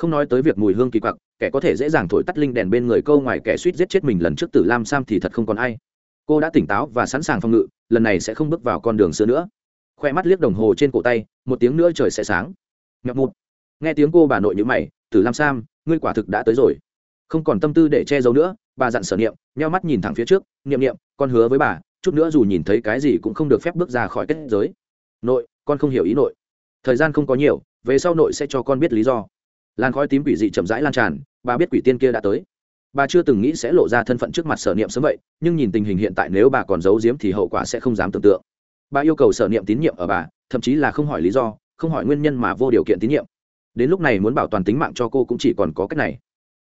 Không nói tới việc mùi hương kỳ quặc, kẻ có thể dễ dàng thổi tắt linh đèn bên người câu ngoài kẻ suýt giết chết mình lần trước tử lam sam thì thật không còn ai. Cô đã tỉnh táo và sẵn sàng phòng ngự, lần này sẽ không bước vào con đường xưa nữa. Khoe mắt liếc đồng hồ trên cổ tay, một tiếng nữa trời sẽ sáng. Ngập một nghe tiếng cô bà nội nhữ mày, tử lam sam, ngươi quả thực đã tới rồi. Không còn tâm tư để che giấu nữa, bà dặn sở niệm, nheo mắt nhìn thẳng phía trước, niệm niệm, con hứa với bà, chút nữa dù nhìn thấy cái gì cũng không được phép bước ra khỏi kết giới. Nội, con không hiểu ý nội. Thời gian không có nhiều, về sau nội sẽ cho con biết lý do làn khói tím quỷ dị chậm rãi lan tràn, bà biết quỷ tiên kia đã tới. Bà chưa từng nghĩ sẽ lộ ra thân phận trước mặt sở niệm sớm vậy, nhưng nhìn tình hình hiện tại nếu bà còn giấu giếm thì hậu quả sẽ không dám tưởng tượng. Bà yêu cầu sở niệm tín nhiệm ở bà, thậm chí là không hỏi lý do, không hỏi nguyên nhân mà vô điều kiện tín nhiệm. Đến lúc này muốn bảo toàn tính mạng cho cô cũng chỉ còn có cách này.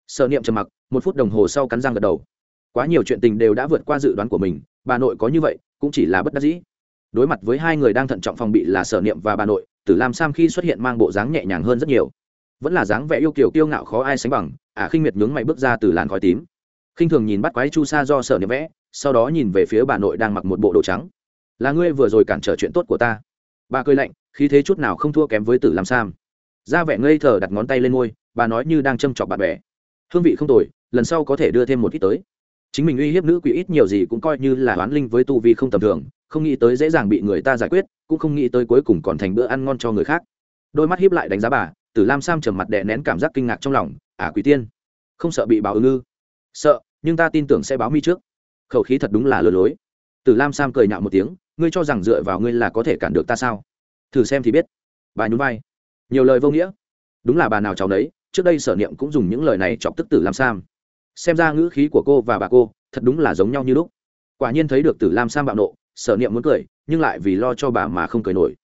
Sở niệm trầm mặc, một phút đồng hồ sau cắn răng gật đầu. Quá nhiều chuyện tình đều đã vượt qua dự đoán của mình, bà nội có như vậy, cũng chỉ là bất đắc dĩ. Đối mặt với hai người đang thận trọng phòng bị là sở niệm và bà nội, tử lam sam khi xuất hiện mang bộ dáng nhẹ nhàng hơn rất nhiều vẫn là dáng vẻ yêu kiểu kiêu ngạo khó ai sánh bằng ả à, khinh miệt nhướng mày bước ra từ làn khói tím. Khinh thường nhìn bắt quái chu sa do sợ niệm vẽ sau đó nhìn về phía bà nội đang mặc một bộ đồ trắng. Là ngươi vừa rồi cản trở chuyện tốt của ta. Bà cười lạnh khí thế chút nào không thua kém với tử làm sam. Ra vẻ ngây thờ đặt ngón tay lên môi bà nói như đang châm chọc bạn bè. Hương vị không tồi lần sau có thể đưa thêm một ít tới. Chính mình uy hiếp nữ quỷ ít nhiều gì cũng coi như là oán linh với tu vi không tầm thường không nghĩ tới dễ dàng bị người ta giải quyết cũng không nghĩ tới cuối cùng còn thành bữa ăn ngon cho người khác. Đôi mắt hiếp lại đánh giá bà tử lam sam trầm mặt đè nén cảm giác kinh ngạc trong lòng ả à, quỷ tiên không sợ bị báo ứng ư? Sợ nhưng ta tin tưởng sẽ báo mi trước. Khẩu khí thật đúng là lừa lối. Tử lam sam cười nhạo một tiếng ngươi cho rằng dựa vào ngươi là có thể cản được ta sao? Thử xem thì biết. Bà nhún vai. Nhiều lời vô nghĩa. Đúng là bà nào cháu đấy trước đây sở niệm cũng dùng những lời này chọc tức tử lam sam. Xem ra ngữ khí của cô và bà cô thật đúng là giống nhau như lúc. Quả nhiên thấy được tử lam sam bạo nộ sở niệm muốn cười nhưng lại vì lo cho bà mà không cười nổi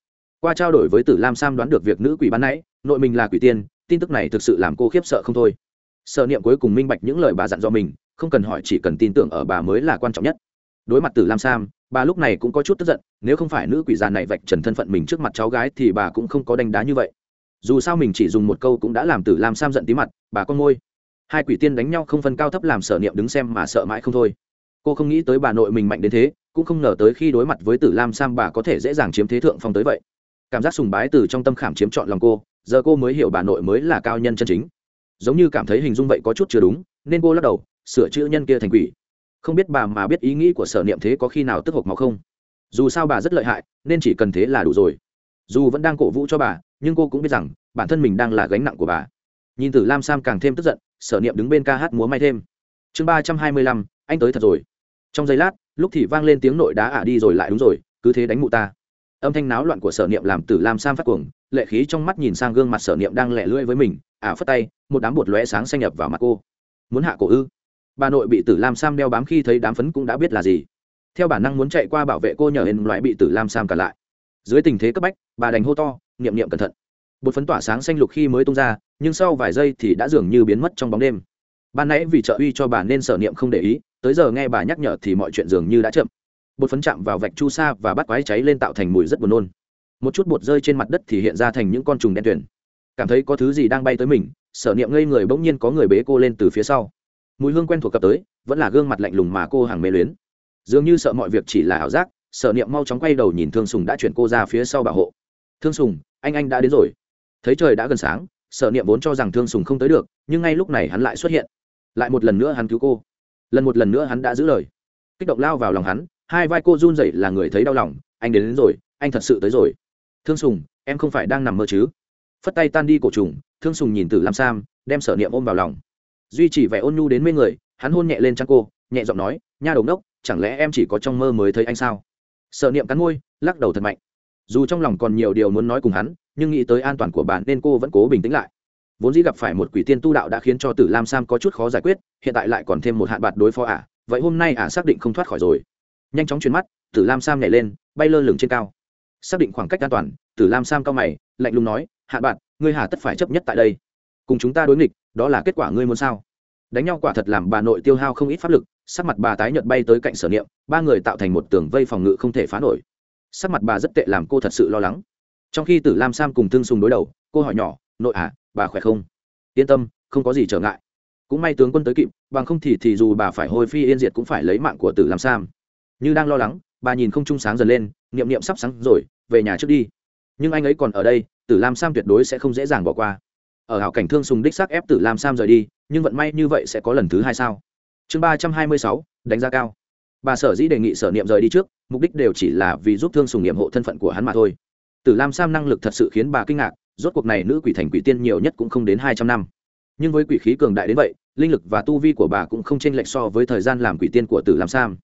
qua trao đổi với tử lam sam đoán được việc nữ quỷ ban nãy, nội mình là quỷ tiên, tin tức này thực sự làm cô khiếp sợ không thôi. Sợ niệm cuối cùng minh bạch những lời bà dặn dò mình, không cần hỏi chỉ cần tin tưởng ở bà mới là quan trọng nhất. Đối mặt tử lam sam, bà lúc này cũng có chút tức giận, nếu không phải nữ quỷ già này vạch trần thân phận mình trước mặt cháu gái thì bà cũng không có đánh đá như vậy. Dù sao mình chỉ dùng một câu cũng đã làm tử lam sam giận tí mặt, bà con môi hai quỷ tiên đánh nhau không phân cao thấp làm sở niệm đứng xem mà sợ mãi không thôi. Cô không nghĩ tới bà nội mình mạnh đến thế, cũng không ngờ tới khi đối mặt với tử lam sam bà có thể dễ dàng chiếm thế thượng phong tới vậy cảm giác sùng bái từ trong tâm khảm chiếm trọn lòng cô, giờ cô mới hiểu bà nội mới là cao nhân chân chính. Giống như cảm thấy hình dung vậy có chút chưa đúng, nên cô lắc đầu, sửa chữ nhân kia thành quỷ. Không biết bà mà biết ý nghĩ của sở niệm thế có khi nào tức hộc máu không? Dù sao bà rất lợi hại, nên chỉ cần thế là đủ rồi. Dù vẫn đang cổ vũ cho bà, nhưng cô cũng biết rằng, bản thân mình đang là gánh nặng của bà. Nhìn từ lam sam càng thêm tức giận, sở niệm đứng bên ca hát múa may thêm. Chương ba trăm hai mươi lăm, anh tới thật rồi. Trong giây lát, lúc thì vang lên tiếng nội đá ả đi rồi lại đúng rồi, cứ thế đánh mụ ta âm thanh náo loạn của sở niệm làm tử lam sam phát cuồng, lệ khí trong mắt nhìn sang gương mặt sở niệm đang lẹ lưỡi với mình, ả phất tay, một đám bột lóe sáng xanh nhập vào mặt cô. Muốn hạ cổ ư? Bà nội bị tử lam sam đeo bám khi thấy đám phấn cũng đã biết là gì. Theo bản năng muốn chạy qua bảo vệ cô nhờ hình loại bị tử lam sam cả lại. Dưới tình thế cấp bách, bà đành hô to, niệm niệm cẩn thận. Bột phấn tỏa sáng xanh lục khi mới tung ra, nhưng sau vài giây thì đã dường như biến mất trong bóng đêm. Ban nãy vì trợ uy cho bà nên sở niệm không để ý, tới giờ nghe bà nhắc nhở thì mọi chuyện dường như đã chậm bột phấn chạm vào vạch chu sa và bắt quái cháy lên tạo thành mùi rất buồn nôn. Một chút bột rơi trên mặt đất thì hiện ra thành những con trùng đen tuyển cảm thấy có thứ gì đang bay tới mình, sở niệm ngây người bỗng nhiên có người bế cô lên từ phía sau. Mùi hương quen thuộc cập tới, vẫn là gương mặt lạnh lùng mà cô hàng mê luyến. Dường như sợ mọi việc chỉ là ảo giác, sở niệm mau chóng quay đầu nhìn thương sùng đã chuyển cô ra phía sau bảo hộ. Thương sùng, anh anh đã đến rồi. Thấy trời đã gần sáng, sở niệm vốn cho rằng thương sùng không tới được, nhưng ngay lúc này hắn lại xuất hiện. Lại một lần nữa hắn cứu cô. Lần một lần nữa hắn đã giữ lời. Kích động lao vào lòng hắn hai vai cô run rẩy là người thấy đau lòng anh đến, đến rồi anh thật sự tới rồi. Thương sùng em không phải đang nằm mơ chứ? Phất tay tan đi cổ trùng thương sùng nhìn từ lam sam đem sở niệm ôm vào lòng. Duy chỉ vẻ ôn nhu đến mê người hắn hôn nhẹ lên trăng cô nhẹ giọng nói nha đầu đốc chẳng lẽ em chỉ có trong mơ mới thấy anh sao? Sở niệm cắn môi lắc đầu thật mạnh. Dù trong lòng còn nhiều điều muốn nói cùng hắn nhưng nghĩ tới an toàn của bạn nên cô vẫn cố bình tĩnh lại. Vốn dĩ gặp phải một quỷ tiên tu đạo đã khiến cho tử lam sam có chút khó giải quyết hiện tại lại còn thêm một hạn bạc đối phó ả. Vậy hôm nay ả xác định không thoát khỏi rồi nhanh chóng chuyển mắt, tử lam sam nhảy lên, bay lơ lửng trên cao. Xác định khoảng cách an toàn, tử lam sam cao mày, lạnh lùng nói, hạ bạn, ngươi hà tất phải chấp nhất tại đây. Cùng chúng ta đối nghịch, đó là kết quả ngươi muốn sao? Đánh nhau quả thật làm bà nội tiêu hao không ít pháp lực, sắc mặt bà tái nhợt bay tới cạnh sở niệm, ba người tạo thành một tường vây phòng ngự không thể phá nổi. Sắc mặt bà rất tệ làm cô thật sự lo lắng. Trong khi tử lam sam cùng thương sùng đối đầu, cô hỏi nhỏ, nội à bà khỏe không? Yên tâm, không có gì trở ngại. Cũng may tướng quân tới kịp, bằng không thì thì dù bà phải hôi phi yên diệt cũng phải lấy mạng của tử lam sam như đang lo lắng, bà nhìn không trung sáng dần lên, niệm niệm sắp sáng rồi, về nhà trước đi. Nhưng anh ấy còn ở đây, tử lam sam tuyệt đối sẽ không dễ dàng bỏ qua. Ở hảo cảnh thương sùng đích xác ép tử lam sam rời đi, nhưng vận may như vậy sẽ có lần thứ hai sao? Chương ba trăm hai mươi sáu, đánh giá cao. Bà sở dĩ đề nghị sở niệm rời đi trước, mục đích đều chỉ là vì giúp thương sùng nghiệm hộ thân phận của hắn mà thôi. Tử lam sam năng lực thật sự khiến bà kinh ngạc, rốt cuộc này nữ quỷ thành quỷ tiên nhiều nhất cũng không đến hai trăm năm. Nhưng với quỷ khí cường đại đến vậy, linh lực và tu vi của bà cũng không chênh lệch so với thời gian làm quỷ tiên của tử lam sam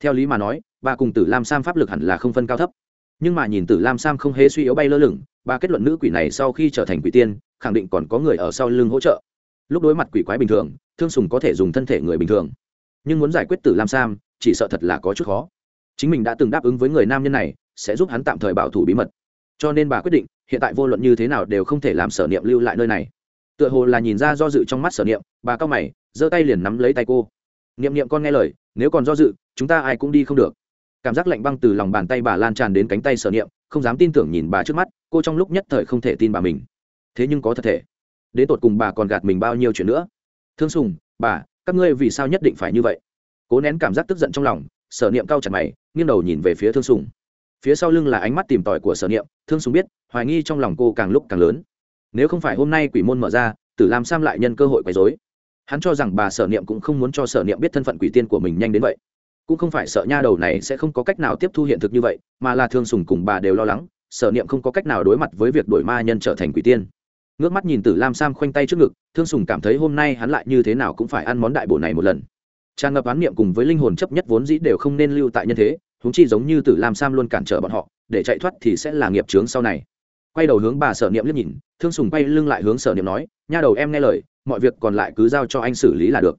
theo lý mà nói, bà cùng tử lam sam pháp lực hẳn là không phân cao thấp. Nhưng mà nhìn tử lam sam không hề suy yếu bay lơ lửng, bà kết luận nữ quỷ này sau khi trở thành quỷ tiên, khẳng định còn có người ở sau lưng hỗ trợ. Lúc đối mặt quỷ quái bình thường, thương sùng có thể dùng thân thể người bình thường. Nhưng muốn giải quyết tử lam sam, chỉ sợ thật là có chút khó. Chính mình đã từng đáp ứng với người nam nhân này, sẽ giúp hắn tạm thời bảo thủ bí mật. Cho nên bà quyết định, hiện tại vô luận như thế nào đều không thể làm sở niệm lưu lại nơi này. Tựa hồ là nhìn ra do dự trong mắt sở niệm, bà cao mày, giơ tay liền nắm lấy tay cô. Niệm niệm con nghe lời nếu còn do dự, chúng ta ai cũng đi không được. Cảm giác lạnh băng từ lòng bàn tay bà lan tràn đến cánh tay sở niệm, không dám tin tưởng nhìn bà trước mắt, cô trong lúc nhất thời không thể tin bà mình. Thế nhưng có thật thể, đến tột cùng bà còn gạt mình bao nhiêu chuyện nữa? Thương sùng, bà, các ngươi vì sao nhất định phải như vậy? Cố nén cảm giác tức giận trong lòng, sở niệm cao chặt mày, nghiêng đầu nhìn về phía thương sùng. Phía sau lưng là ánh mắt tìm tòi của sở niệm, thương sùng biết, hoài nghi trong lòng cô càng lúc càng lớn. Nếu không phải hôm nay quỷ môn mở ra, tử làm sam lại nhân cơ hội quấy dối hắn cho rằng bà sở niệm cũng không muốn cho sở niệm biết thân phận quỷ tiên của mình nhanh đến vậy. Cũng không phải sợ nha đầu này sẽ không có cách nào tiếp thu hiện thực như vậy, mà là thương sùng cùng bà đều lo lắng, sở niệm không có cách nào đối mặt với việc đổi ma nhân trở thành quỷ tiên. Ngước mắt nhìn tử lam sam khoanh tay trước ngực, thương sùng cảm thấy hôm nay hắn lại như thế nào cũng phải ăn món đại bổ này một lần. Tràn ngập án niệm cùng với linh hồn chấp nhất vốn dĩ đều không nên lưu tại nhân thế húng chi giống như tử lam sam luôn cản trở bọn họ, để chạy thoát thì sẽ là nghiệp chướng sau này. Quay đầu hướng bà sở niệm liếc nhìn, thương sùng quay lưng lại hướng sở niệm nói, nha đầu, em nghe lời mọi việc còn lại cứ giao cho anh xử lý là được.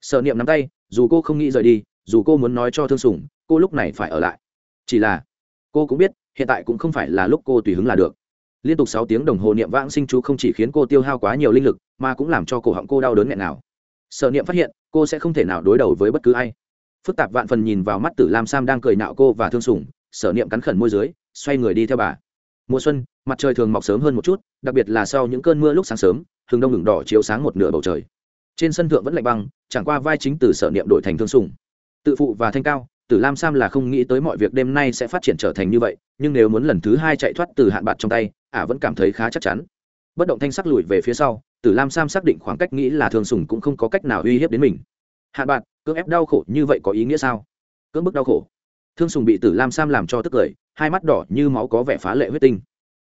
Sở niệm nắm tay, dù cô không nghĩ rời đi, dù cô muốn nói cho thương sùng, cô lúc này phải ở lại. Chỉ là, cô cũng biết, hiện tại cũng không phải là lúc cô tùy hứng là được. Liên tục sáu tiếng đồng hồ niệm vãng sinh chú không chỉ khiến cô tiêu hao quá nhiều linh lực, mà cũng làm cho cổ họng cô đau đớn nghẹn nào. Sở niệm phát hiện, cô sẽ không thể nào đối đầu với bất cứ ai. Phức tạp vạn phần nhìn vào mắt tử lam sam đang cười nạo cô và thương sùng, sở niệm cắn khẩn môi dưới, xoay người đi theo bà. Mùa xuân, mặt trời thường mọc sớm hơn một chút, đặc biệt là sau những cơn mưa lúc sáng sớm thường đông ngừng đỏ chiếu sáng một nửa bầu trời. Trên sân thượng vẫn lạnh băng, chẳng qua vai chính từ sở niệm đổi thành thương sùng. Tự phụ và thanh cao, tử lam sam là không nghĩ tới mọi việc đêm nay sẽ phát triển trở thành như vậy, nhưng nếu muốn lần thứ hai chạy thoát từ hạn bạc trong tay, ả vẫn cảm thấy khá chắc chắn. Bất động thanh sắc lùi về phía sau, tử lam sam xác định khoảng cách nghĩ là thương sùng cũng không có cách nào uy hiếp đến mình. Hạn bạc, cưỡng ép đau khổ như vậy có ý nghĩa sao? Cưỡng bức đau khổ. Thương sùng bị tử lam sam làm cho tức cười, hai mắt đỏ như máu có vẻ phá lệ huyết tinh.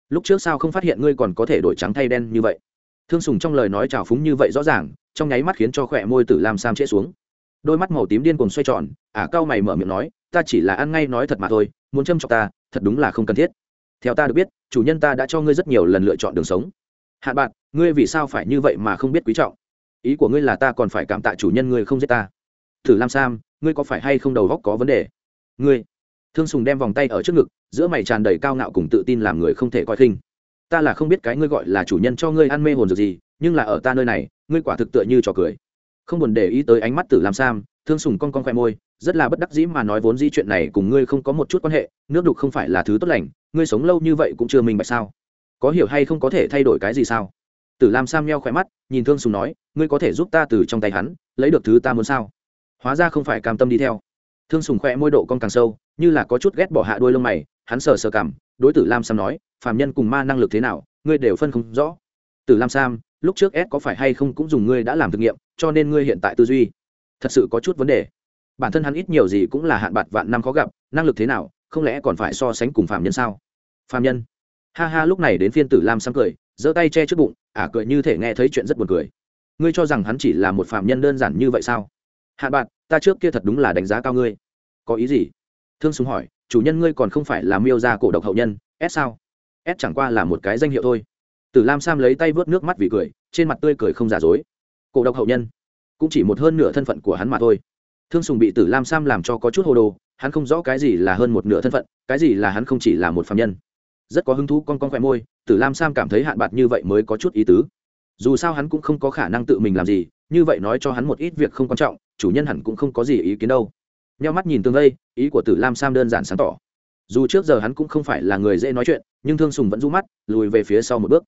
Lúc trước sao không phát hiện ngươi còn có thể đổi trắng thay đen như vậy? Thương sùng trong lời nói trào phúng như vậy rõ ràng trong nháy mắt khiến cho khỏe môi tử lam sam trễ xuống. Đôi mắt màu tím điên cuồng xoay tròn ả à, cao mày mở miệng nói ta chỉ là ăn ngay nói thật mà thôi muốn châm chọc ta thật đúng là không cần thiết. Theo ta được biết chủ nhân ta đã cho ngươi rất nhiều lần lựa chọn đường sống. Hạn bạn ngươi vì sao phải như vậy mà không biết quý trọng? Ý của ngươi là ta còn phải cảm tạ chủ nhân ngươi không giết ta. Thử lam sam ngươi có phải hay không đầu góc có vấn đề? Ngươi. Thương sùng đem vòng tay ở trước ngực giữa mày tràn đầy cao ngạo cùng tự tin làm người không thể coi khinh ta là không biết cái ngươi gọi là chủ nhân cho ngươi ăn mê hồn dược gì, nhưng là ở ta nơi này, ngươi quả thực tựa như trò cười. Không buồn để ý tới ánh mắt tử lam sam, thương sùng con con khoe môi, rất là bất đắc dĩ mà nói vốn di chuyện này cùng ngươi không có một chút quan hệ, nước đục không phải là thứ tốt lành, ngươi sống lâu như vậy cũng chưa minh bạch sao? Có hiểu hay không có thể thay đổi cái gì sao? Tử lam sam nheo khỏe mắt, nhìn thương sùng nói, ngươi có thể giúp ta từ trong tay hắn, lấy được thứ ta muốn sao? Hóa ra không phải cam tâm đi theo. Thương sùng khoe môi độ con càng sâu, như là có chút ghét bỏ hạ đôi lông mày, hắn sờ sờ cảm đối tử lam sam nói phàm nhân cùng ma năng lực thế nào ngươi đều phân không rõ. Tử lam sam lúc trước s có phải hay không cũng dùng ngươi đã làm thực nghiệm cho nên ngươi hiện tại tư duy thật sự có chút vấn đề. Bản thân hắn ít nhiều gì cũng là hạn bạc vạn năm khó gặp năng lực thế nào không lẽ còn phải so sánh cùng phạm nhân sao? Phạm nhân. Ha ha lúc này đến phiên tử lam sam cười giơ tay che trước bụng ả à, cười như thể nghe thấy chuyện rất buồn cười. Ngươi cho rằng hắn chỉ là một phạm nhân đơn giản như vậy sao? Hạn bạn ta trước kia thật đúng là đánh giá cao ngươi. Có ý gì? Thương súng hỏi chủ nhân ngươi còn không phải là miêu gia cổ độc hậu nhân s sao? S chẳng qua là một cái danh hiệu thôi. Tử lam sam lấy tay vớt nước mắt vì cười, trên mặt tươi cười không giả dối. Cổ độc hậu nhân, cũng chỉ một hơn nửa thân phận của hắn mà thôi. Thương sùng bị tử lam sam làm cho có chút hồ đồ, hắn không rõ cái gì là hơn một nửa thân phận, cái gì là hắn không chỉ là một phạm nhân. Rất có hứng thú con con khoe môi, tử lam sam cảm thấy hạn bạc như vậy mới có chút ý tứ. Dù sao hắn cũng không có khả năng tự mình làm gì, như vậy nói cho hắn một ít việc không quan trọng, chủ nhân hẳn cũng không có gì ý kiến đâu. Nheo mắt nhìn tương lây ý của tử lam sam đơn giản sáng tỏ dù trước giờ hắn cũng không phải là người dễ nói chuyện, nhưng thương sùng vẫn rũ mắt, lùi về phía sau một bước.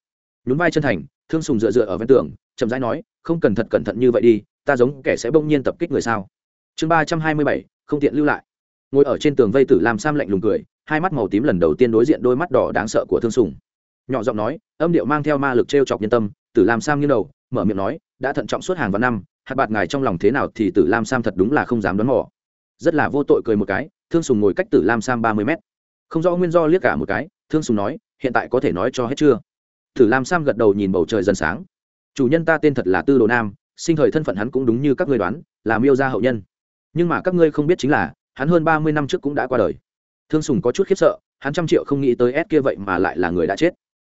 Nhún vai chân thành, thương sùng dựa dựa ở ven tường, chậm rãi nói, không cần thật cẩn thận như vậy đi, ta giống kẻ sẽ bỗng nhiên tập kích người sao? Chương ba trăm hai mươi bảy, không tiện lưu lại. Ngồi ở trên tường vây tử làm sam lạnh lùng cười, hai mắt màu tím lần đầu tiên đối diện đôi mắt đỏ đáng sợ của thương sùng. Nhỏ giọng nói, âm điệu mang theo ma lực t r e o chọc nhân tâm, tử làm sam như đầu, mở miệng nói, đã thận trọng suốt hàng vạn năm, hạt bạt ngài trong lòng thế nào thì tử lam sam thật đúng là không dám đoán mò. Rất là vô tội cười một cái, thương sùng ngồi cách tử lam sam ba mươi mét không rõ nguyên do liếc cả một cái, thương sùng nói, hiện tại có thể nói cho hết chưa? Thử lam sam gật đầu nhìn bầu trời dần sáng. Chủ nhân ta tên thật là tư đồ nam, sinh thời thân phận hắn cũng đúng như các ngươi đoán, là miêu gia hậu nhân. Nhưng mà các ngươi không biết chính là, hắn hơn ba mươi năm trước cũng đã qua đời. Thương sùng có chút khiếp sợ, hắn trăm triệu không nghĩ tới ép kia vậy mà lại là người đã chết.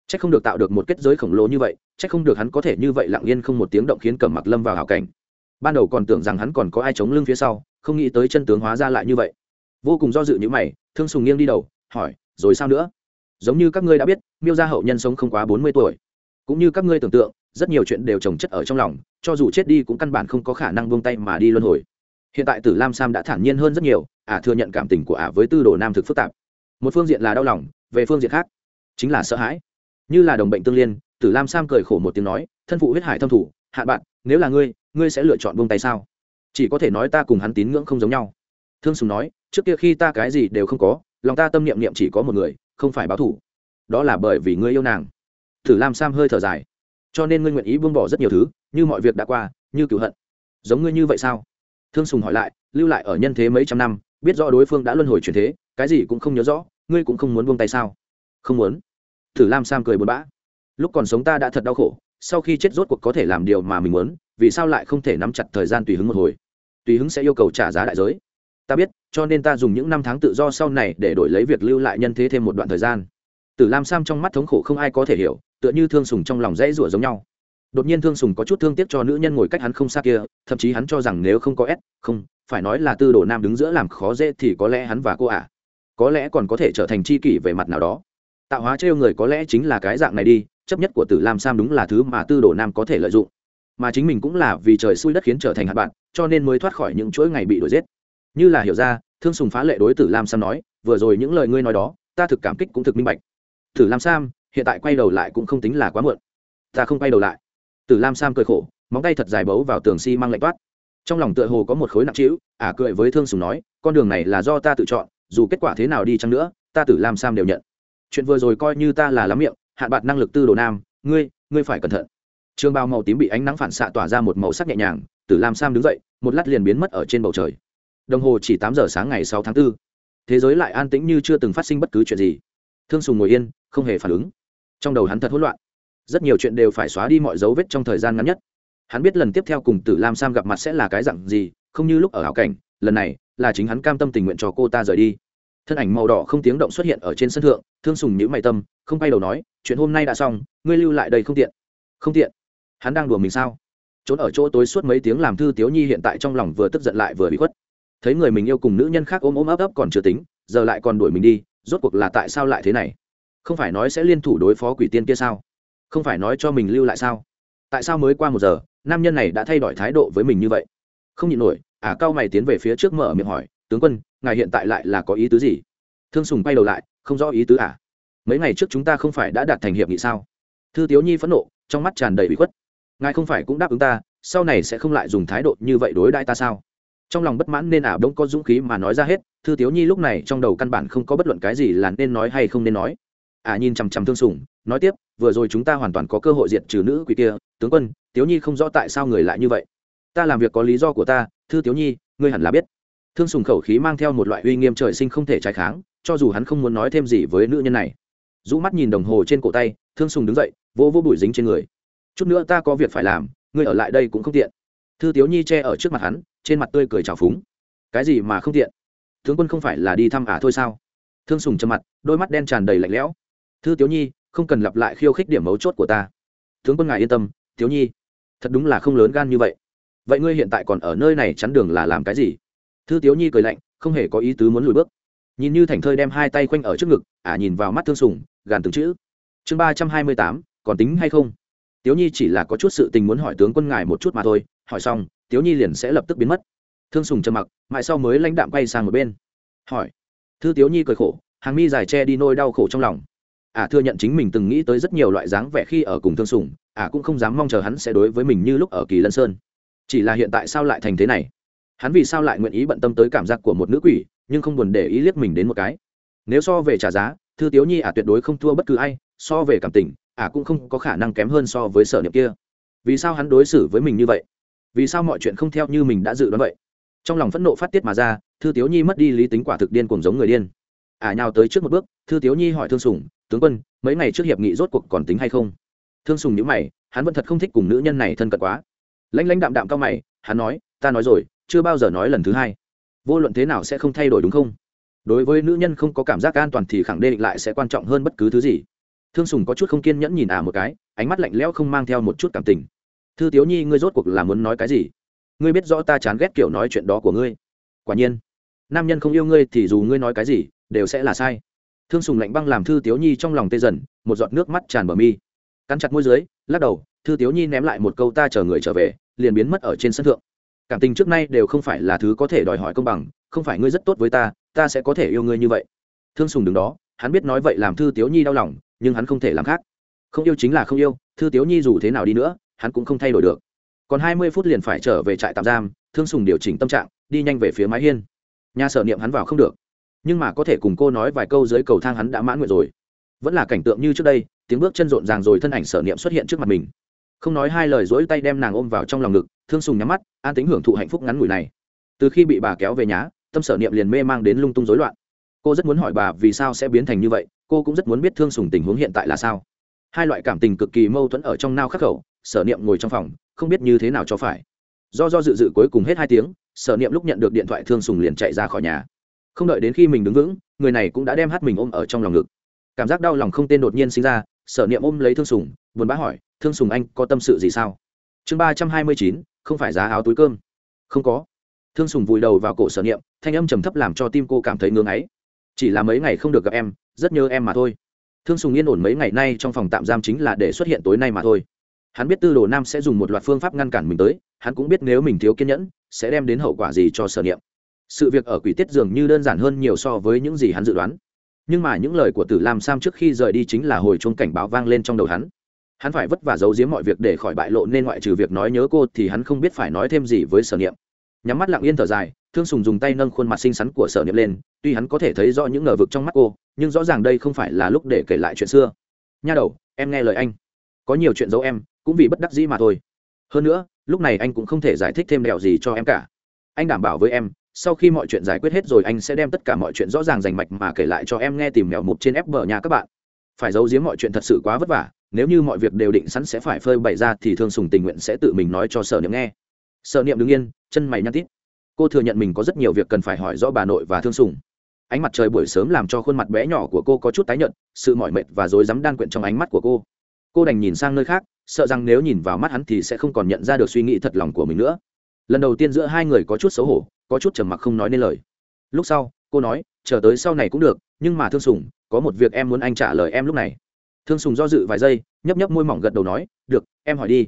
C h ắ c không được tạo được một kết giới khổng lồ như vậy c h ắ c không được hắn có thể như vậy lặng yên không một tiếng động khiến cẩm mặc lâm vào hảo cảnh. Ban đầu còn tưởng rằng hắn còn có ai chống lưng phía sau, không nghĩ tới chân tướng hóa ra lại như vậy. Vô cùng do dự như mày, thương sùng nghiêng đi đầu hỏi, rồi sao nữa? Giống như các ngươi đã biết, miêu gia hậu nhân sống không quá bốn mươi tuổi. Cũng như các ngươi tưởng tượng, rất nhiều chuyện đều trồng chất ở trong lòng, cho dù chết đi cũng căn bản không có khả năng buông tay mà đi luân hồi. Hiện tại tử lam sam đã thản nhiên hơn rất nhiều, ả thừa nhận cảm tình của ả với tư đồ nam thực phức tạp. Một phương diện là đau lòng, về phương diện khác, chính là sợ hãi. Như là đồng bệnh tương liên, tử lam sam cười khổ một tiếng nói, thân phụ huyết hải thâm thủ hạ bạn, nếu là ngươi ngươi sẽ lựa chọn buông tay sao? Chỉ có thể nói ta cùng hắn tín ngưỡng không giống nhau. Thương sùng nói, trước kia khi ta cái gì đều không có lòng ta tâm niệm niệm chỉ có một người, không phải báo thủ. Đó là bởi vì ngươi yêu nàng. Thử lam sam hơi thở dài. Cho nên ngươi nguyện ý buông bỏ rất nhiều thứ, như mọi việc đã qua, như cựu hận. Giống ngươi như vậy sao? Thương sùng hỏi lại, lưu lại ở nhân thế mấy trăm năm, biết rõ đối phương đã luân hồi chuyển thế, cái gì cũng không nhớ rõ, ngươi cũng không muốn buông tay sao? Không muốn. Thử lam sam cười buồn bã. Lúc còn sống ta đã thật đau khổ, sau khi chết rốt cuộc có thể làm điều mà mình muốn, vì sao lại không thể nắm chặt thời gian tùy hứng một hồi? Tùy hứng sẽ yêu cầu trả giá đại giới ta biết, cho nên ta dùng những năm tháng tự do sau này để đổi lấy việc lưu lại nhân thế thêm một đoạn thời gian. Tử lam sam trong mắt thống khổ không ai có thể hiểu, tựa như thương sùng trong lòng dãy rủa giống nhau. Đột nhiên thương sùng có chút thương tiếc cho nữ nhân ngồi cách hắn không xa kia, thậm chí hắn cho rằng nếu không có s, không, phải nói là tư đồ nam đứng giữa làm khó dễ thì có lẽ hắn và cô ả à. có lẽ còn có thể trở thành c h i kỷ về mặt nào đó. Tạo hóa trêu người có lẽ chính là cái dạng này đi, chấp nhất của tử lam sam đúng là thứ mà tư đồ nam có thể lợi dụng. Mà chính mình cũng là vì trời xui đất khiến trở thành hạt bạn, cho nên mới thoát khỏi những chuỗi ngày bị đuổi giết như là hiểu ra, thương sùng phá lệ đối tử lam sam nói, vừa rồi những lời ngươi nói đó, ta thực cảm kích cũng thực minh bạch. Tử lam sam, hiện tại quay đầu lại cũng không tính là quá muộn. Ta không quay đầu lại. Tử lam sam cười khổ, móng tay thật dài bấu vào tường xi、si、măng lạnh toát. Trong lòng tựa hồ có một khối nặng trĩu, ả à cười với thương sùng nói, con đường này là do ta tự chọn, dù kết quả thế nào đi chăng nữa, ta tử lam sam đều nhận. Chuyện vừa rồi coi như ta là lắm miệng, hạn bạc năng lực tư đồ nam, ngươi ngươi phải cẩn thận. Trường bào màu tím bị ánh nắng phản xạ tỏa ra một màu sắc nhẹ nhàng, tử lam sam đứng dậy, một lát liền biến mất ở trên bầu trời đồng hồ chỉ tám giờ sáng ngày sáu tháng 4. thế giới lại an tĩnh như chưa từng phát sinh bất cứ chuyện gì. Thương sùng ngồi yên, không hề phản ứng. Trong đầu hắn thật hỗn loạn. Rất nhiều chuyện đều phải xóa đi mọi dấu vết trong thời gian ngắn nhất. Hắn biết lần tiếp theo cùng tử lam sam gặp mặt sẽ là cái dặn gì, không như lúc ở hảo cảnh, lần này là chính hắn cam tâm tình nguyện cho cô ta rời đi. Thân ảnh màu đỏ không tiếng động xuất hiện ở trên sân thượng, thương sùng nhữ mày tâm, không bay đầu nói, chuyện hôm nay đã xong, ngươi lưu lại đây không tiện. Không tiện? Hắn đang đùa mình sao? Trốn ở chỗ tối suốt mấy tiếng làm thư tiếu nhi hiện tại trong lòng vừa tức giận lại vừa bị khuất thấy người mình yêu cùng nữ nhân khác ôm ôm ấp ấp còn chưa tính giờ lại còn đuổi mình đi rốt cuộc là tại sao lại thế này? Không phải nói sẽ liên thủ đối phó quỷ tiên kia sao? Không phải nói cho mình lưu lại sao? Tại sao mới qua một giờ nam nhân này đã thay đổi thái độ với mình như vậy? Không nhịn nổi ả à, cao mày tiến về phía trước mở miệng hỏi tướng quân ngài hiện tại lại là có ý tứ gì? Thương sùng bay đầu lại không rõ ý tứ ả à? mấy ngày trước chúng ta không phải đã đạt thành hiệp nghị sao? Thư tiếu nhi phẫn nộ trong mắt tràn đầy bị khuất. Ngài không phải cũng đáp ứng ta sau này sẽ không lại dùng thái độ như vậy đối đãi ta sao? Trong lòng bất mãn nên ảo bỗng có dũng khí mà nói ra hết, thư tiếu nhi lúc này trong đầu căn bản không có bất luận cái gì là nên nói hay không nên nói. À nhìn chằm chằm thương sùng, nói tiếp, vừa rồi chúng ta hoàn toàn có cơ hội diệt trừ nữ quỷ kia, tướng quân, tiếu nhi không rõ tại sao người lại như vậy. Ta làm việc có lý do của ta, thư tiếu nhi, ngươi hẳn là biết. Thương sùng khẩu khí mang theo một loại uy nghiêm trời sinh không thể trái kháng, cho dù hắn không muốn nói thêm gì với nữ nhân này. Rũ mắt nhìn đồng hồ trên cổ tay, thương sùng đứng dậy vô vô bụi dính trên người. Chút nữa ta có việc phải làm, ngươi ở lại đây cũng không tiện. Thư tiếu nhi che ở trước mặt hắn trên mặt tươi cười trào phúng. Cái gì mà không tiện? Tướng quân không phải là đi thăm ả thôi sao? Thương sùng trầm mặt, đôi mắt đen tràn đầy lạnh lẽo. Thư tiếu nhi, không cần lặp lại khiêu khích điểm mấu chốt của ta. Tướng quân ngài yên tâm, tiếu nhi, thật đúng là không lớn gan như vậy. Vậy ngươi hiện tại còn ở nơi này chắn đường là làm cái gì? Thư tiếu nhi cười lạnh, không hề có ý tứ muốn lùi bước. Nhìn như thành thơi đem hai tay quanh ở trước ngực ả nhìn vào mắt thương sùng, gàn từng chữ. Chương ba trăm hai mươi tám, còn tính hay không? Tiếu nhi chỉ là có chút sự tình muốn hỏi tướng quân ngài một chút mà thôi hỏi xong, tiếu nhi liền sẽ lập tức biến mất. Thương sùng trầm mặc, mãi sau mới lãnh đạm quay sang một bên. Hỏi, thư tiếu nhi cười khổ, hàng mi dài che đi nôi đau khổ trong lòng. Ả thừa nhận chính mình từng nghĩ tới rất nhiều loại dáng vẻ khi ở cùng thương sùng ả cũng không dám mong chờ hắn sẽ đối với mình như lúc ở kỳ lân sơn. Chỉ là hiện tại sao lại thành thế này? Hắn vì sao lại nguyện ý bận tâm tới cảm giác của một nữ quỷ, nhưng không buồn để ý liếc mình đến một cái. Nếu so về trả giá, thư tiếu nhi ả tuyệt đối không thua bất cứ ai, so về cảm tình ả cũng không có khả năng kém hơn so với sở niệm kia. Vì sao hắn đối xử với mình như vậy? Vì sao mọi chuyện không theo như mình đã dự đoán vậy? Trong lòng phẫn nộ phát tiết mà ra, thư tiếu nhi mất đi lý tính quả thực điên cùng giống người điên. Ả nhào tới trước một bước, thư tiếu nhi hỏi thương sùng, tướng quân, mấy ngày trước hiệp nghị rốt cuộc còn tính hay không? Thương sùng nhữ mày, hắn vẫn thật không thích cùng nữ nhân này thân cận quá. Lãnh lãnh đạm đạm cao mày, hắn nói, ta nói rồi, chưa bao giờ nói lần thứ hai. Vô luận thế nào sẽ không thay đổi đúng không? Đối với nữ nhân không có cảm giác an toàn thì khẳng định lại sẽ quan trọng hơn bất cứ thứ gì. Thương sùng có chút không kiên nhẫn nhìn ả một cái, ánh mắt lạnh lẽo không mang theo một chút cảm tình thư tiếu nhi, ngươi rốt cuộc là muốn nói cái gì? Ngươi biết rõ ta chán ghét kiểu nói chuyện đó của ngươi. Quả nhiên, nam nhân không yêu ngươi thì dù ngươi nói cái gì, đều sẽ là sai. Thương sùng lạnh băng làm thư tiếu nhi trong lòng tê dần, một giọt nước mắt tràn bờ mi. Cắn chặt môi dưới, lắc đầu, thư tiếu nhi ném lại một câu ta chờ người trở về, liền biến mất ở trên sân thượng. Cảm tình trước nay đều không phải là thứ có thể đòi hỏi công bằng, không phải ngươi rất tốt với ta ta sẽ có thể yêu ngươi như vậy. Thương sùng đứng đó, hắn biết nói vậy làm thư tiếu nhi đau lòng, nhưng hắn không thể làm khác. Không yêu chính là không yêu, thư tiếu nhi dù thế nào đi nữa hắn cũng không thay đổi được. Còn hai mươi phút liền phải trở về trại tạm giam, thương sùng điều chỉnh tâm trạng, đi nhanh về phía mái hiên. Nhà sở niệm hắn vào không được. Nhưng mà có thể cùng cô nói vài câu dưới cầu thang hắn đã mãn nguyện rồi. Vẫn là cảnh tượng như trước đây, tiếng bước chân rộn ràng rồi thân ảnh sở niệm xuất hiện trước mặt mình. Không nói hai lời dỗi tay đem nàng ôm vào trong lòng ngực, thương sùng nhắm mắt, an tính hưởng thụ hạnh phúc ngắn ngủi này. Từ khi bị bà kéo về nhà, tâm sở niệm liền mê mang đến lung tung rối loạn. Cô rất muốn hỏi bà vì sao sẽ biến thành như vậy, cô cũng rất muốn biết thương sùng tình huống hiện tại là sao. Hai loại cảm tình cực kỳ mâu thuẫn ở trong nao khắc khẩu sở niệm ngồi trong phòng, không biết như thế nào cho phải. Do do dự dự cuối cùng hết hai tiếng, sở niệm lúc nhận được điện thoại thương sùng liền chạy ra khỏi nhà. Không đợi đến khi mình đứng vững, người này cũng đã đem hát mình ôm ở trong lòng ngực. Cảm giác đau lòng không tên đột nhiên sinh ra, sở niệm ôm lấy thương sùng, buồn bã hỏi, thương sùng anh, có tâm sự gì sao? Chương ba trăm hai mươi chín, không phải giá áo túi cơm. Không có. Thương sùng vùi đầu vào cổ sở niệm, thanh âm trầm thấp làm cho tim cô cảm thấy ngưng ấy chỉ là mấy ngày không được gặp em, rất nhớ em mà thôi. Thương sùng yên ổn mấy ngày nay trong phòng tạm giam chính là để xuất hiện tối nay mà thôi hắn biết tư đồ nam sẽ dùng một loạt phương pháp ngăn cản mình tới, hắn cũng biết nếu mình thiếu kiên nhẫn, sẽ đem đến hậu quả gì cho sở niệm. Sự việc ở quỷ tiết dường như đơn giản hơn nhiều so với những gì hắn dự đoán. Nhưng mà những lời của tử lam sam trước khi rời đi chính là hồi chuông cảnh báo vang lên trong đầu hắn. Hắn phải vất vả giấu giếm mọi việc để khỏi bại lộ nên ngoại trừ việc nói nhớ cô thì hắn không biết phải nói thêm gì với sở niệm. Nhắm mắt lặng yên thở dài, thương sùng dùng tay nâng khuôn mặt xinh xắn của sở niệm lên, tuy hắn có thể thấy rõ những ngờ vực trong mắt cô, nhưng rõ ràng đây không phải là lúc để kể lại chuyện xưa. Nha đầu, em nghe lời anh. Có nhiều chuyện giấu em cũng vì bất đắc dĩ mà thôi. Hơn nữa, lúc này anh cũng không thể giải thích thêm đèo gì cho em cả. Anh đảm bảo với em, sau khi mọi chuyện giải quyết hết rồi anh sẽ đem tất cả mọi chuyện rõ ràng rành mạch mà kể lại cho em nghe tìm mèo mục trên ép bờ nhà các bạn. Phải giấu giếm mọi chuyện thật sự quá vất vả, nếu như mọi việc đều định sẵn sẽ phải phơi bày ra thì thương sùng tình nguyện sẽ tự mình nói cho sở niệm nghe. Sở niệm đứng yên, chân mày nhăn tít. Cô thừa nhận mình có rất nhiều việc cần phải hỏi rõ bà nội và thương sùng. Ánh mặt trời buổi sớm làm cho khuôn mặt bé nhỏ của cô có chút tái nhợt, sự mỏi mệt và rối rắm đan quyện trong ánh mắt của cô. Cô đành nhìn sang nơi khác sợ rằng nếu nhìn vào mắt hắn thì sẽ không còn nhận ra được suy nghĩ thật lòng của mình nữa. Lần đầu tiên giữa hai người có chút xấu hổ, có chút trầm mặc không nói nên lời. Lúc sau, cô nói, chờ tới sau này cũng được, nhưng mà thương sùng, có một việc em muốn anh trả lời em lúc này. Thương sùng do dự vài giây, nhấp nhấp môi mỏng gật đầu nói, được, em hỏi đi.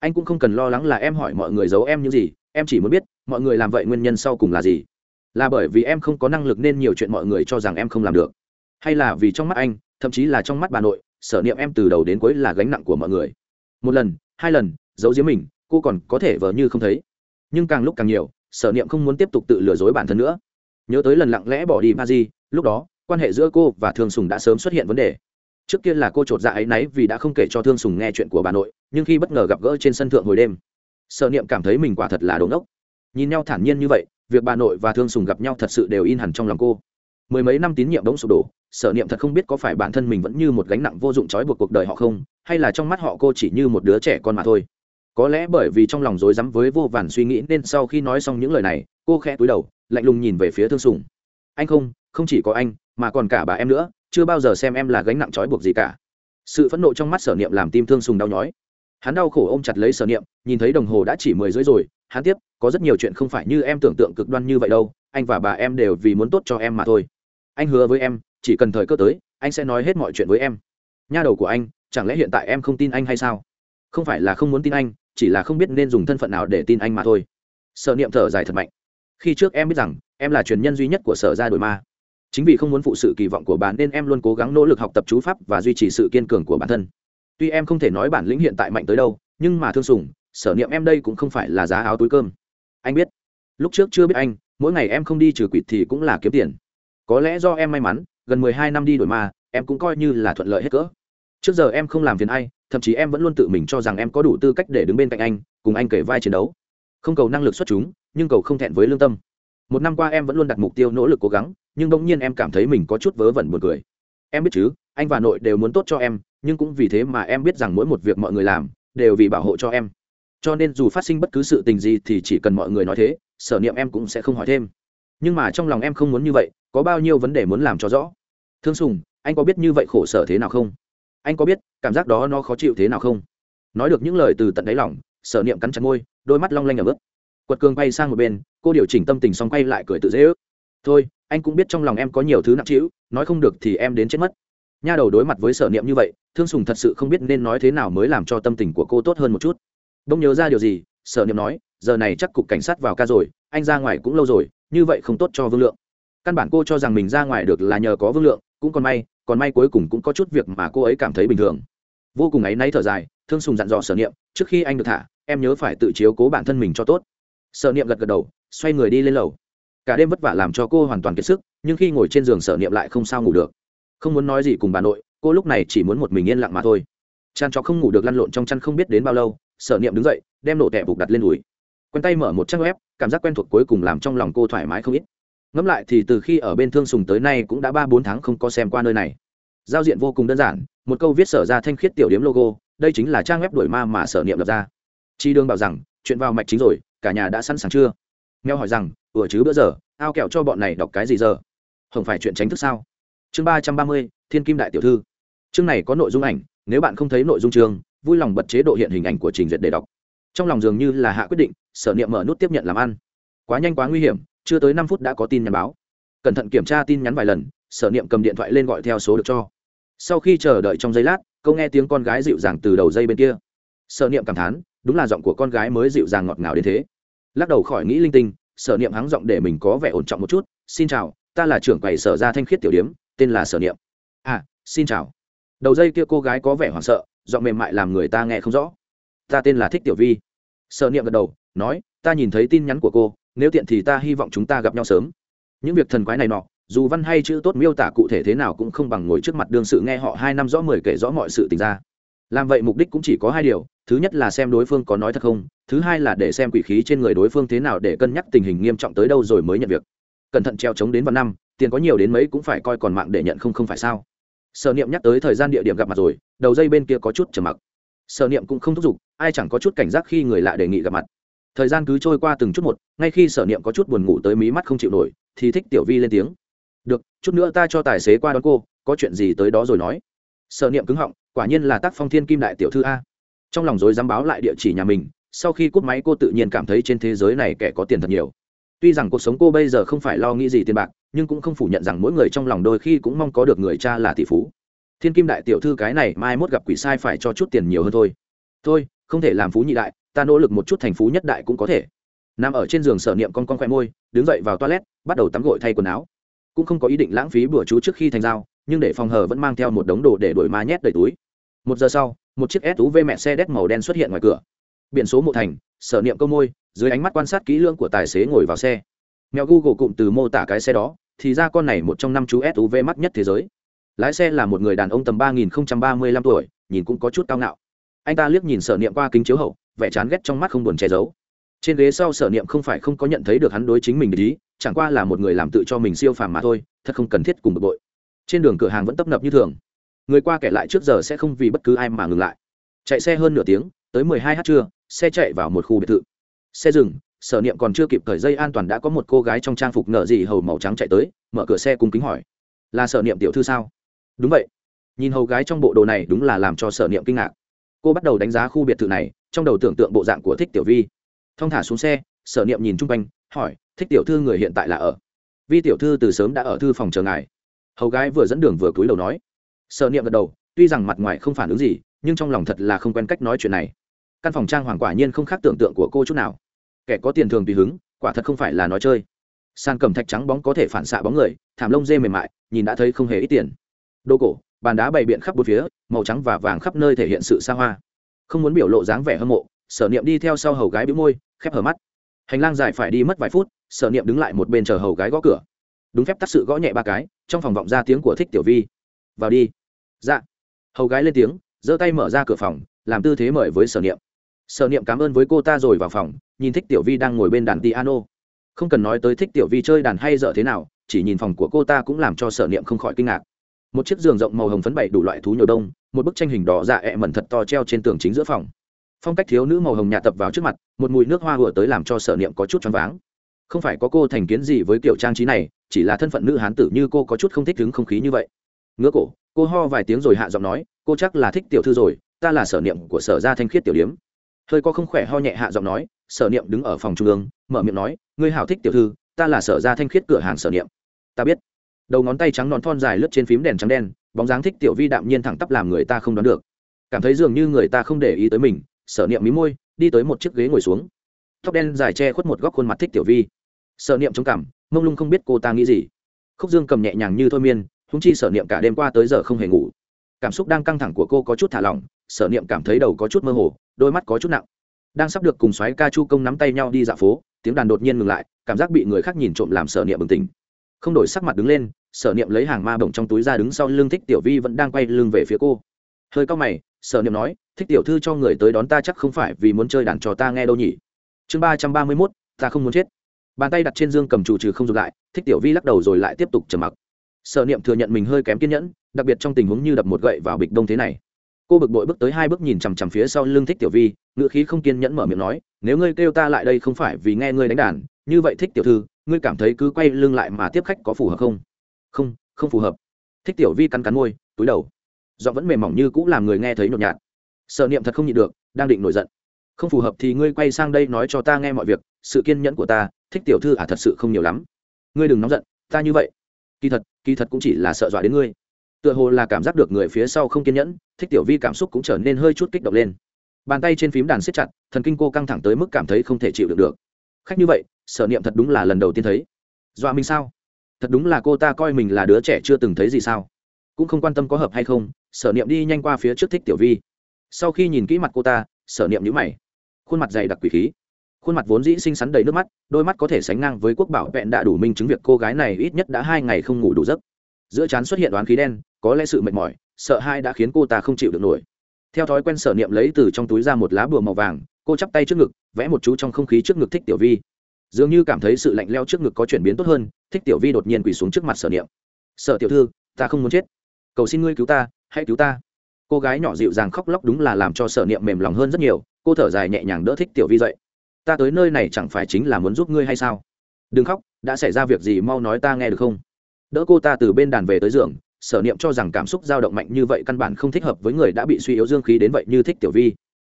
Anh cũng không cần lo lắng là em hỏi mọi người giấu em những gì, em chỉ muốn biết, mọi người làm vậy nguyên nhân sau cùng là gì. Là bởi vì em không có năng lực nên nhiều chuyện mọi người cho rằng em không làm được. Hay là vì trong mắt anh, thậm chí là trong mắt bà nội, sở niệm em từ đầu đến cuối là gánh nặng của mọi người một lần, hai lần, giấu giếm mình, cô còn có thể vờ như không thấy. Nhưng càng lúc càng nhiều, sở niệm không muốn tiếp tục tự lừa dối bản thân nữa. Nhớ tới lần lặng lẽ bỏ đi ba di lúc đó, quan hệ giữa cô và thương sùng đã sớm xuất hiện vấn đề. Trước kia là cô t r ộ t dạ ấy náy vì đã không kể cho thương sùng nghe chuyện của bà nội, nhưng khi bất ngờ gặp gỡ trên sân thượng hồi đêm, sở niệm cảm thấy mình quả thật là đồn ốc nhìn nhau thản nhiên như vậy, việc bà nội và thương sùng gặp nhau thật sự đều in hẳn trong lòng cô mười mấy năm tín nhiệm đống sụp đổ, sở niệm thật không biết có phải bản thân mình vẫn như một gánh nặng vô dụng trói buộc cuộc đời họ không, hay là trong mắt họ cô chỉ như một đứa trẻ con mà thôi. Có lẽ bởi vì trong lòng rối rắm với vô vàn suy nghĩ nên sau khi nói xong những lời này, cô khẽ túi đầu, lạnh lùng nhìn về phía thương sùng. Anh không không chỉ có anh, mà còn cả bà em nữa, chưa bao giờ xem em là gánh nặng trói buộc gì cả. Sự phẫn nộ trong mắt sở niệm làm tim thương sùng đau nhói. Hắn đau khổ ôm chặt lấy sở niệm, nhìn thấy đồng hồ đã chỉ mười rưỡi rồi, hắn tiếp, có rất nhiều chuyện không phải như em tưởng tượng cực đoan như vậy đâu, anh và bà em đều vì muốn tốt cho em mà thôi anh hứa với em, chỉ cần thời cơ tới, anh sẽ nói hết mọi chuyện với em. Nha đầu của anh, chẳng lẽ hiện tại em không tin anh hay sao? Không phải là không muốn tin anh, chỉ là không biết nên dùng thân phận nào để tin anh mà thôi. Sở niệm thở dài thật mạnh. Khi trước em biết rằng, em là truyền nhân duy nhất của sở gia đổi ma. Chính vì không muốn phụ sự kỳ vọng của bạn nên em luôn cố gắng nỗ lực học tập chú pháp và duy trì sự kiên cường của bản thân. Tuy em không thể nói bản lĩnh hiện tại mạnh tới đâu, nhưng mà thương sùng sở niệm em đây cũng không phải là giá áo túi cơm. Anh biết. Lúc trước chưa biết anh, mỗi ngày em không đi trừ quỵt thì cũng là kiếm tiền có lẽ do em may mắn, gần mười hai năm đi đổi ma, em cũng coi như là thuận lợi hết cỡ. Trước giờ em không làm phiền ai, thậm chí em vẫn luôn tự mình cho rằng em có đủ tư cách để đứng bên cạnh anh, cùng anh kể vai chiến đấu. Không cầu năng lực xuất chúng, nhưng cầu không thẹn với lương tâm. Một năm qua em vẫn luôn đặt mục tiêu nỗ lực cố gắng, nhưng bỗng nhiên em cảm thấy mình có chút vớ vẩn buồn cười. Em biết chứ, anh và nội đều muốn tốt cho em, nhưng cũng vì thế mà em biết rằng mỗi một việc mọi người làm, đều vì bảo hộ cho em. Cho nên dù phát sinh bất cứ sự tình gì thì chỉ cần mọi người nói thế, sở niệm em cũng sẽ không hỏi thêm. Nhưng mà trong lòng em không muốn như vậy có bao nhiêu vấn đề muốn làm cho rõ? Thương sùng, anh có biết như vậy khổ sở thế nào không? Anh có biết cảm giác đó nó khó chịu thế nào không? Nói được những lời từ tận đáy lòng, sở niệm cắn chặt môi, đôi mắt long lanh ở bước quật cường bay sang một bên, cô điều chỉnh tâm tình xong quay lại cười tự dễ ước. Thôi, anh cũng biết trong lòng em có nhiều thứ nặng trĩu, nói không được thì em đến chết mất. Nha đầu đối mặt với sở niệm như vậy, thương sùng thật sự không biết nên nói thế nào mới làm cho tâm tình của cô tốt hơn một chút. Đông nhớ ra điều gì, sở niệm nói, giờ này chắc cục cảnh sát vào ca rồi, anh ra ngoài cũng lâu rồi, như vậy không tốt cho vương lượng căn bản cô cho rằng mình ra ngoài được là nhờ có vương lượng, cũng còn may còn may cuối cùng cũng có chút việc mà cô ấy cảm thấy bình thường. Vô cùng ấy nay thở dài, thương sùng dặn dò sở niệm, trước khi anh được thả, em nhớ phải tự chiếu cố bản thân mình cho tốt. Sở niệm gật gật đầu, xoay người đi lên lầu. Cả đêm vất vả làm cho cô hoàn toàn kiệt sức, nhưng khi ngồi trên giường sở niệm lại không sao ngủ được. Không muốn nói gì cùng bà nội, cô lúc này chỉ muốn một mình yên lặng mà thôi. Chăn cho không ngủ được lăn lộn trong chăn không biết đến bao lâu, sở niệm đứng dậy, đem nổ tẻ bục đặt lên đùi. Quen tay mở một trang web, cảm giác quen thuộc cuối cùng làm trong lòng cô thoải mái không ít ngẫm lại thì từ khi ở bên thương sùng tới nay cũng đã ba bốn tháng không có xem qua nơi này. Giao diện vô cùng đơn giản, một câu viết sở ra thanh khiết tiểu điếm logo, đây chính là trang web đổi ma mà sở niệm lập ra. Chi đương bảo rằng, chuyện vào mạch chính rồi, cả nhà đã sẵn sàng chưa? Nghèo hỏi rằng, ủa chứ bữa giờ, ao kẹo cho bọn này đọc cái gì giờ? Không phải chuyện tránh thức sao? Chương ba trăm ba mươi, thiên kim đại tiểu thư. Chương này có nội dung ảnh, nếu bạn không thấy nội dung chương, vui lòng bật chế độ hiện hình ảnh của trình duyệt để đọc. Trong lòng dường như là hạ quyết định, sở niệm mở nút tiếp nhận làm ăn quá nhanh quá nguy hiểm, chưa tới năm phút đã có tin nhắn báo. Cẩn thận kiểm tra tin nhắn vài lần, sở niệm cầm điện thoại lên gọi theo số được cho. Sau khi chờ đợi trong giây lát câu nghe tiếng con gái dịu dàng từ đầu dây bên kia. Sở niệm cảm thán, đúng là giọng của con gái mới dịu dàng ngọt ngào đến thế. Lắc đầu khỏi nghĩ linh tinh, sở niệm hắng giọng để mình có vẻ ổn trọng một chút, xin chào, ta là trưởng quầy sở ra thanh khiết tiểu điếm, tên là sở niệm. À xin chào. Đầu dây kia cô gái có vẻ hoảng sợ, giọng mềm mại làm người ta nghe không rõ. Ta tên là thích tiểu vi. Sở niệm gật đầu, nói, ta nhìn thấy tin nhắn của cô nếu tiện thì ta hy vọng chúng ta gặp nhau sớm. Những việc thần quái này nọ, dù văn hay chữ tốt miêu tả cụ thể thế nào cũng không bằng ngồi trước mặt đương sự nghe họ hai năm rõ mười kể rõ mọi sự tình ra. Làm vậy mục đích cũng chỉ có hai điều, thứ nhất là xem đối phương có nói thật không, thứ hai là để xem quỷ khí trên người đối phương thế nào để cân nhắc tình hình nghiêm trọng tới đâu rồi mới nhận việc. Cẩn thận treo chống đến vào năm, tiền có nhiều đến mấy cũng phải coi còn mạng để nhận không không phải sao. Sở niệm nhắc tới thời gian địa điểm gặp mặt rồi, đầu dây bên kia có chút trầm mặc. Sở niệm cũng không thúc giục, ai chẳng có chút cảnh giác khi người lạ đề nghị gặp mặt thời gian cứ trôi qua từng chút một, ngay khi sở niệm có chút buồn ngủ tới mí mắt không chịu nổi, thì thích tiểu vi lên tiếng. Được, chút nữa ta cho tài xế qua đón cô, có chuyện gì tới đó rồi nói. Sở niệm cứng họng, quả nhiên là tác phong thiên kim đại tiểu thư a. Trong lòng dối dám báo lại địa chỉ nhà mình, sau khi cúp máy cô tự nhiên cảm thấy trên thế giới này kẻ có tiền thật nhiều. Tuy rằng cuộc sống cô bây giờ không phải lo nghĩ gì tiền bạc, nhưng cũng không phủ nhận rằng mỗi người trong lòng đôi khi cũng mong có được người cha là tỷ phú. Thiên kim đại tiểu thư cái này mai mốt gặp quỷ sai phải cho chút tiền nhiều hơn thôi. Thôi, không thể làm phú nhị đại ta nỗ lực một chút thành phú nhất đại cũng có thể. Nằm ở trên giường sở niệm con con khoe môi, đứng dậy vào toilet, bắt đầu tắm gội thay quần áo. Cũng không có ý định lãng phí bữa chú trước khi thành dao nhưng để phòng hờ vẫn mang theo một đống đồ để đổi má nhét đầy túi. Một giờ sau, một chiếc suv mẹ xe đét màu đen xuất hiện ngoài cửa. Biển số mộ thành, sở niệm câu môi, dưới ánh mắt quan sát kỹ lưỡng của tài xế ngồi vào xe. Mèo google cụm từ mô tả cái xe đó, thì ra con này một trong năm chú suv mắc nhất thế giới. Lái xe là một người đàn ông tầm ba nghìn ba mươi lăm tuổi, nhìn cũng có chút cao ngạo. Anh ta liếc nhìn sở niệm qua kính chiếu hậu vẻ chán ghét trong mắt không buồn che giấu. Trên ghế sau sở niệm không phải không có nhận thấy được hắn đối chính mình để ý, chẳng qua là một người làm tự cho mình siêu phàm mà thôi, thật không cần thiết cùng bực bội. Trên đường cửa hàng vẫn tấp nập như thường. Người qua kẻ lại trước giờ sẽ không vì bất cứ ai mà ngừng lại. Chạy xe hơn nửa tiếng, tới mười hai h trưa, xe chạy vào một khu biệt thự. Xe dừng, sở niệm còn chưa kịp thời dây an toàn đã có một cô gái trong trang phục nở dị hầu màu trắng chạy tới, mở cửa xe cùng kính hỏi. Là sở niệm tiểu thư sao? Đúng vậy. Nhìn hầu gái trong bộ đồ này đúng là làm cho sở niệm kinh ngạc. Cô bắt đầu đánh giá khu biệt thự này trong đầu tưởng tượng bộ dạng của thích tiểu vi. Thong thả xuống xe, sở niệm nhìn chung quanh, hỏi, thích tiểu thư người hiện tại là ở? Vi tiểu thư từ sớm đã ở thư phòng chờ ngài. Hầu gái vừa dẫn đường vừa cúi đầu nói. Sở niệm gật đầu, tuy rằng mặt ngoài không phản ứng gì, nhưng trong lòng thật là không quen cách nói chuyện này. Căn phòng trang hoàng quả nhiên không khác tưởng tượng của cô chút nào. Kẻ có tiền thường tùy hứng, quả thật không phải là nói chơi. Sàn cầm thạch trắng bóng có thể phản xạ bóng người, thảm lông dê mềm mại, nhìn đã thấy không hề ít tiền. Đồ cổ, bàn đá bày biện khắp bốn phía, màu trắng và vàng khắp nơi thể hiện sự xa hoa không muốn biểu lộ dáng vẻ hâm mộ, sở niệm đi theo sau hầu gái bĩu môi, khép hở mắt. Hành lang dài phải đi mất vài phút, sở niệm đứng lại một bên chờ hầu gái gõ cửa. Đúng phép tắt sự gõ nhẹ ba cái, trong phòng vọng ra tiếng của thích tiểu vi. Vào đi. Dạ. Hầu gái lên tiếng, giơ tay mở ra cửa phòng, làm tư thế mời với sở niệm. Sở niệm cảm ơn với cô ta rồi vào phòng, nhìn thích tiểu vi đang ngồi bên đàn piano. Không cần nói tới thích tiểu vi chơi đàn hay dở thế nào, chỉ nhìn phòng của cô ta cũng làm cho sở niệm không khỏi kinh ngạc một chiếc giường rộng màu hồng phấn bày đủ loại thú nhồi đông, một bức tranh hình đỏ dạ ẹ mẩn thật to treo trên tường chính giữa phòng. Phong cách thiếu nữ màu hồng nhạt tập vào trước mặt, một mùi nước hoa vừa tới làm cho sở niệm có chút choáng váng. Không phải có cô thành kiến gì với kiểu trang trí này, chỉ là thân phận nữ hán tử như cô có chút không thích đứng không khí như vậy. Ngứa cổ, cô ho vài tiếng rồi hạ giọng nói, cô chắc là thích tiểu thư rồi, ta là sở niệm của sở gia thanh khiết tiểu điếm. Hơi có không khỏe ho nhẹ hạ giọng nói, sở niệm đứng ở phòng trung ương, mở miệng nói, ngươi hảo thích tiểu thư, ta là sở gia thanh khiết cửa hàng sở niệm. Ta biết đầu ngón tay trắng nón thon dài lướt trên phím đèn trắng đen, bóng dáng thích tiểu vi đạm nhiên thẳng tắp làm người ta không đoán được. Cảm thấy dường như người ta không để ý tới mình, sở niệm mí môi, đi tới một chiếc ghế ngồi xuống. Tóc đen dài che khuất một góc khuôn mặt thích tiểu vi. Sở niệm trống cảm, mông lung không biết cô ta nghĩ gì. Khúc dương cầm nhẹ nhàng như thôi miên, húng chi sở niệm cả đêm qua tới giờ không hề ngủ. Cảm xúc đang căng thẳng của cô có chút thả lỏng, sở niệm cảm thấy đầu có chút mơ hồ, đôi mắt có chút nặng. Đang sắp được cùng xoáy ca chu công nắm tay nhau đi dạo phố, tiếng đàn đột nhiên ngừng lại, cảm giác bị người khác nhìn trộm làm sở niệm bừng tỉnh không đổi sắc mặt đứng lên, sở niệm lấy hàng ma bổng trong túi ra đứng sau lưng thích tiểu vi vẫn đang quay lưng về phía cô. Hơi cao mày, sở niệm nói, thích tiểu thư cho người tới đón ta chắc không phải vì muốn chơi đàn cho ta nghe đâu nhỉ? Chương ba trăm ba mươi mốt, ta không muốn chết. Bàn tay đặt trên dương cầm chủ trừ không dùng lại, thích tiểu vi lắc đầu rồi lại tiếp tục trầm mặc. Sở niệm thừa nhận mình hơi kém kiên nhẫn, đặc biệt trong tình huống như đập một gậy vào bịch đông thế này. Cô bực bội bước tới hai bước nhìn chằm chằm phía sau lưng thích tiểu vi ngựa khí không kiên nhẫn mở miệng nói, nếu ngươi kêu ta lại đây không phải vì nghe ngươi đánh đàn như vậy thích tiểu thư, ngươi cảm thấy cứ quay lưng lại mà tiếp khách có phù hợp không? Không không phù hợp. Thích tiểu vi cắn cắn môi, túi đầu. Giọng vẫn mềm mỏng như cũng làm người nghe thấy nhột nhạt. Sợ niệm thật không nhịn được, đang định nổi giận. Không phù hợp thì ngươi quay sang đây nói cho ta nghe mọi việc, sự kiên nhẫn của ta, thích tiểu thư à thật sự không nhiều lắm. Ngươi đừng nóng giận, ta như vậy. Kỳ thật kỳ thật cũng chỉ là sợ dọa đến ngươi. Tựa hồ là cảm giác được người phía sau không kiên nhẫn, thích tiểu vi cảm xúc cũng trở nên hơi chút kích động lên. Bàn tay trên phím đàn siết chặt, thần kinh cô căng thẳng tới mức cảm thấy không thể chịu được được. Khách như vậy sở niệm thật đúng là lần đầu tiên thấy. Dọa mình sao? Thật đúng là cô ta coi mình là đứa trẻ chưa từng thấy gì sao? Cũng không quan tâm có hợp hay không, sở niệm đi nhanh qua phía trước thích tiểu vi. Sau khi nhìn kỹ mặt cô ta, sở niệm nhữ mày. Khuôn mặt dày đặc quỷ khí. Khuôn mặt vốn dĩ xinh xắn đầy nước mắt, đôi mắt có thể sánh ngang với quốc bảo vẹn đã đủ minh chứng việc cô gái này ít nhất đã hai ngày không ngủ đủ giấc. Giữa trán xuất hiện đoán khí đen, có lẽ sự mệt mỏi, sợ hai đã khiến cô ta không chịu được nổi. Theo thói quen sở niệm lấy từ trong túi ra một lá bùa màu vàng, cô chắp tay trước ngực, vẽ một chú trong không khí trước ngực thích tiểu vi dường như cảm thấy sự lạnh leo trước ngực có chuyển biến tốt hơn, thích tiểu vi đột nhiên quỳ xuống trước mặt sở niệm. Sở tiểu thư, ta không muốn chết. Cầu xin ngươi cứu ta, hãy cứu ta. Cô gái nhỏ dịu dàng khóc lóc đúng là làm cho sở niệm mềm lòng hơn rất nhiều, cô thở dài nhẹ nhàng đỡ thích tiểu vi dậy. Ta tới nơi này chẳng phải chính là muốn giúp ngươi hay sao? Đừng khóc, đã xảy ra việc gì mau nói ta nghe được không? Đỡ cô ta từ bên đàn về tới giường, sở niệm cho rằng cảm xúc dao động mạnh như vậy căn bản không thích hợp với người đã bị suy yếu dương khí đến vậy như thích tiểu vi.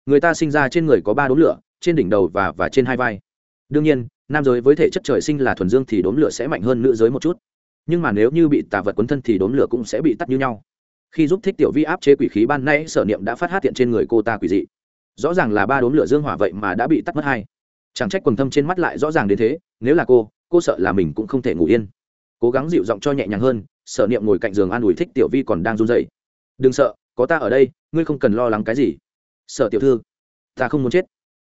Người ta sinh ra trên người có ba đốm lửa, trên đỉnh đầu và và trên hai vai. Đương nhiên nam giới với thể chất trời sinh là thuần dương thì đốm lửa sẽ mạnh hơn nữ giới một chút. Nhưng mà nếu như bị tà vật quấn thân thì đốm lửa cũng sẽ bị tắt như nhau. Khi giúp thích tiểu vi áp chế quỷ khí ban nay sở niệm đã phát hát hiện trên người cô ta quỷ dị. Rõ ràng là ba đốm lửa dương hỏa vậy mà đã bị tắt mất hai. Chẳng trách quần thâm trên mắt lại rõ ràng đến thế, nếu là cô cô sợ là mình cũng không thể ngủ yên. Cố gắng dịu giọng cho nhẹ nhàng hơn, sở niệm ngồi cạnh giường an ủi thích tiểu vi còn đang run dậy đừng sợ, có ta ở đây, ngươi không cần lo lắng cái gì. Sở tiểu thư, ta không muốn chết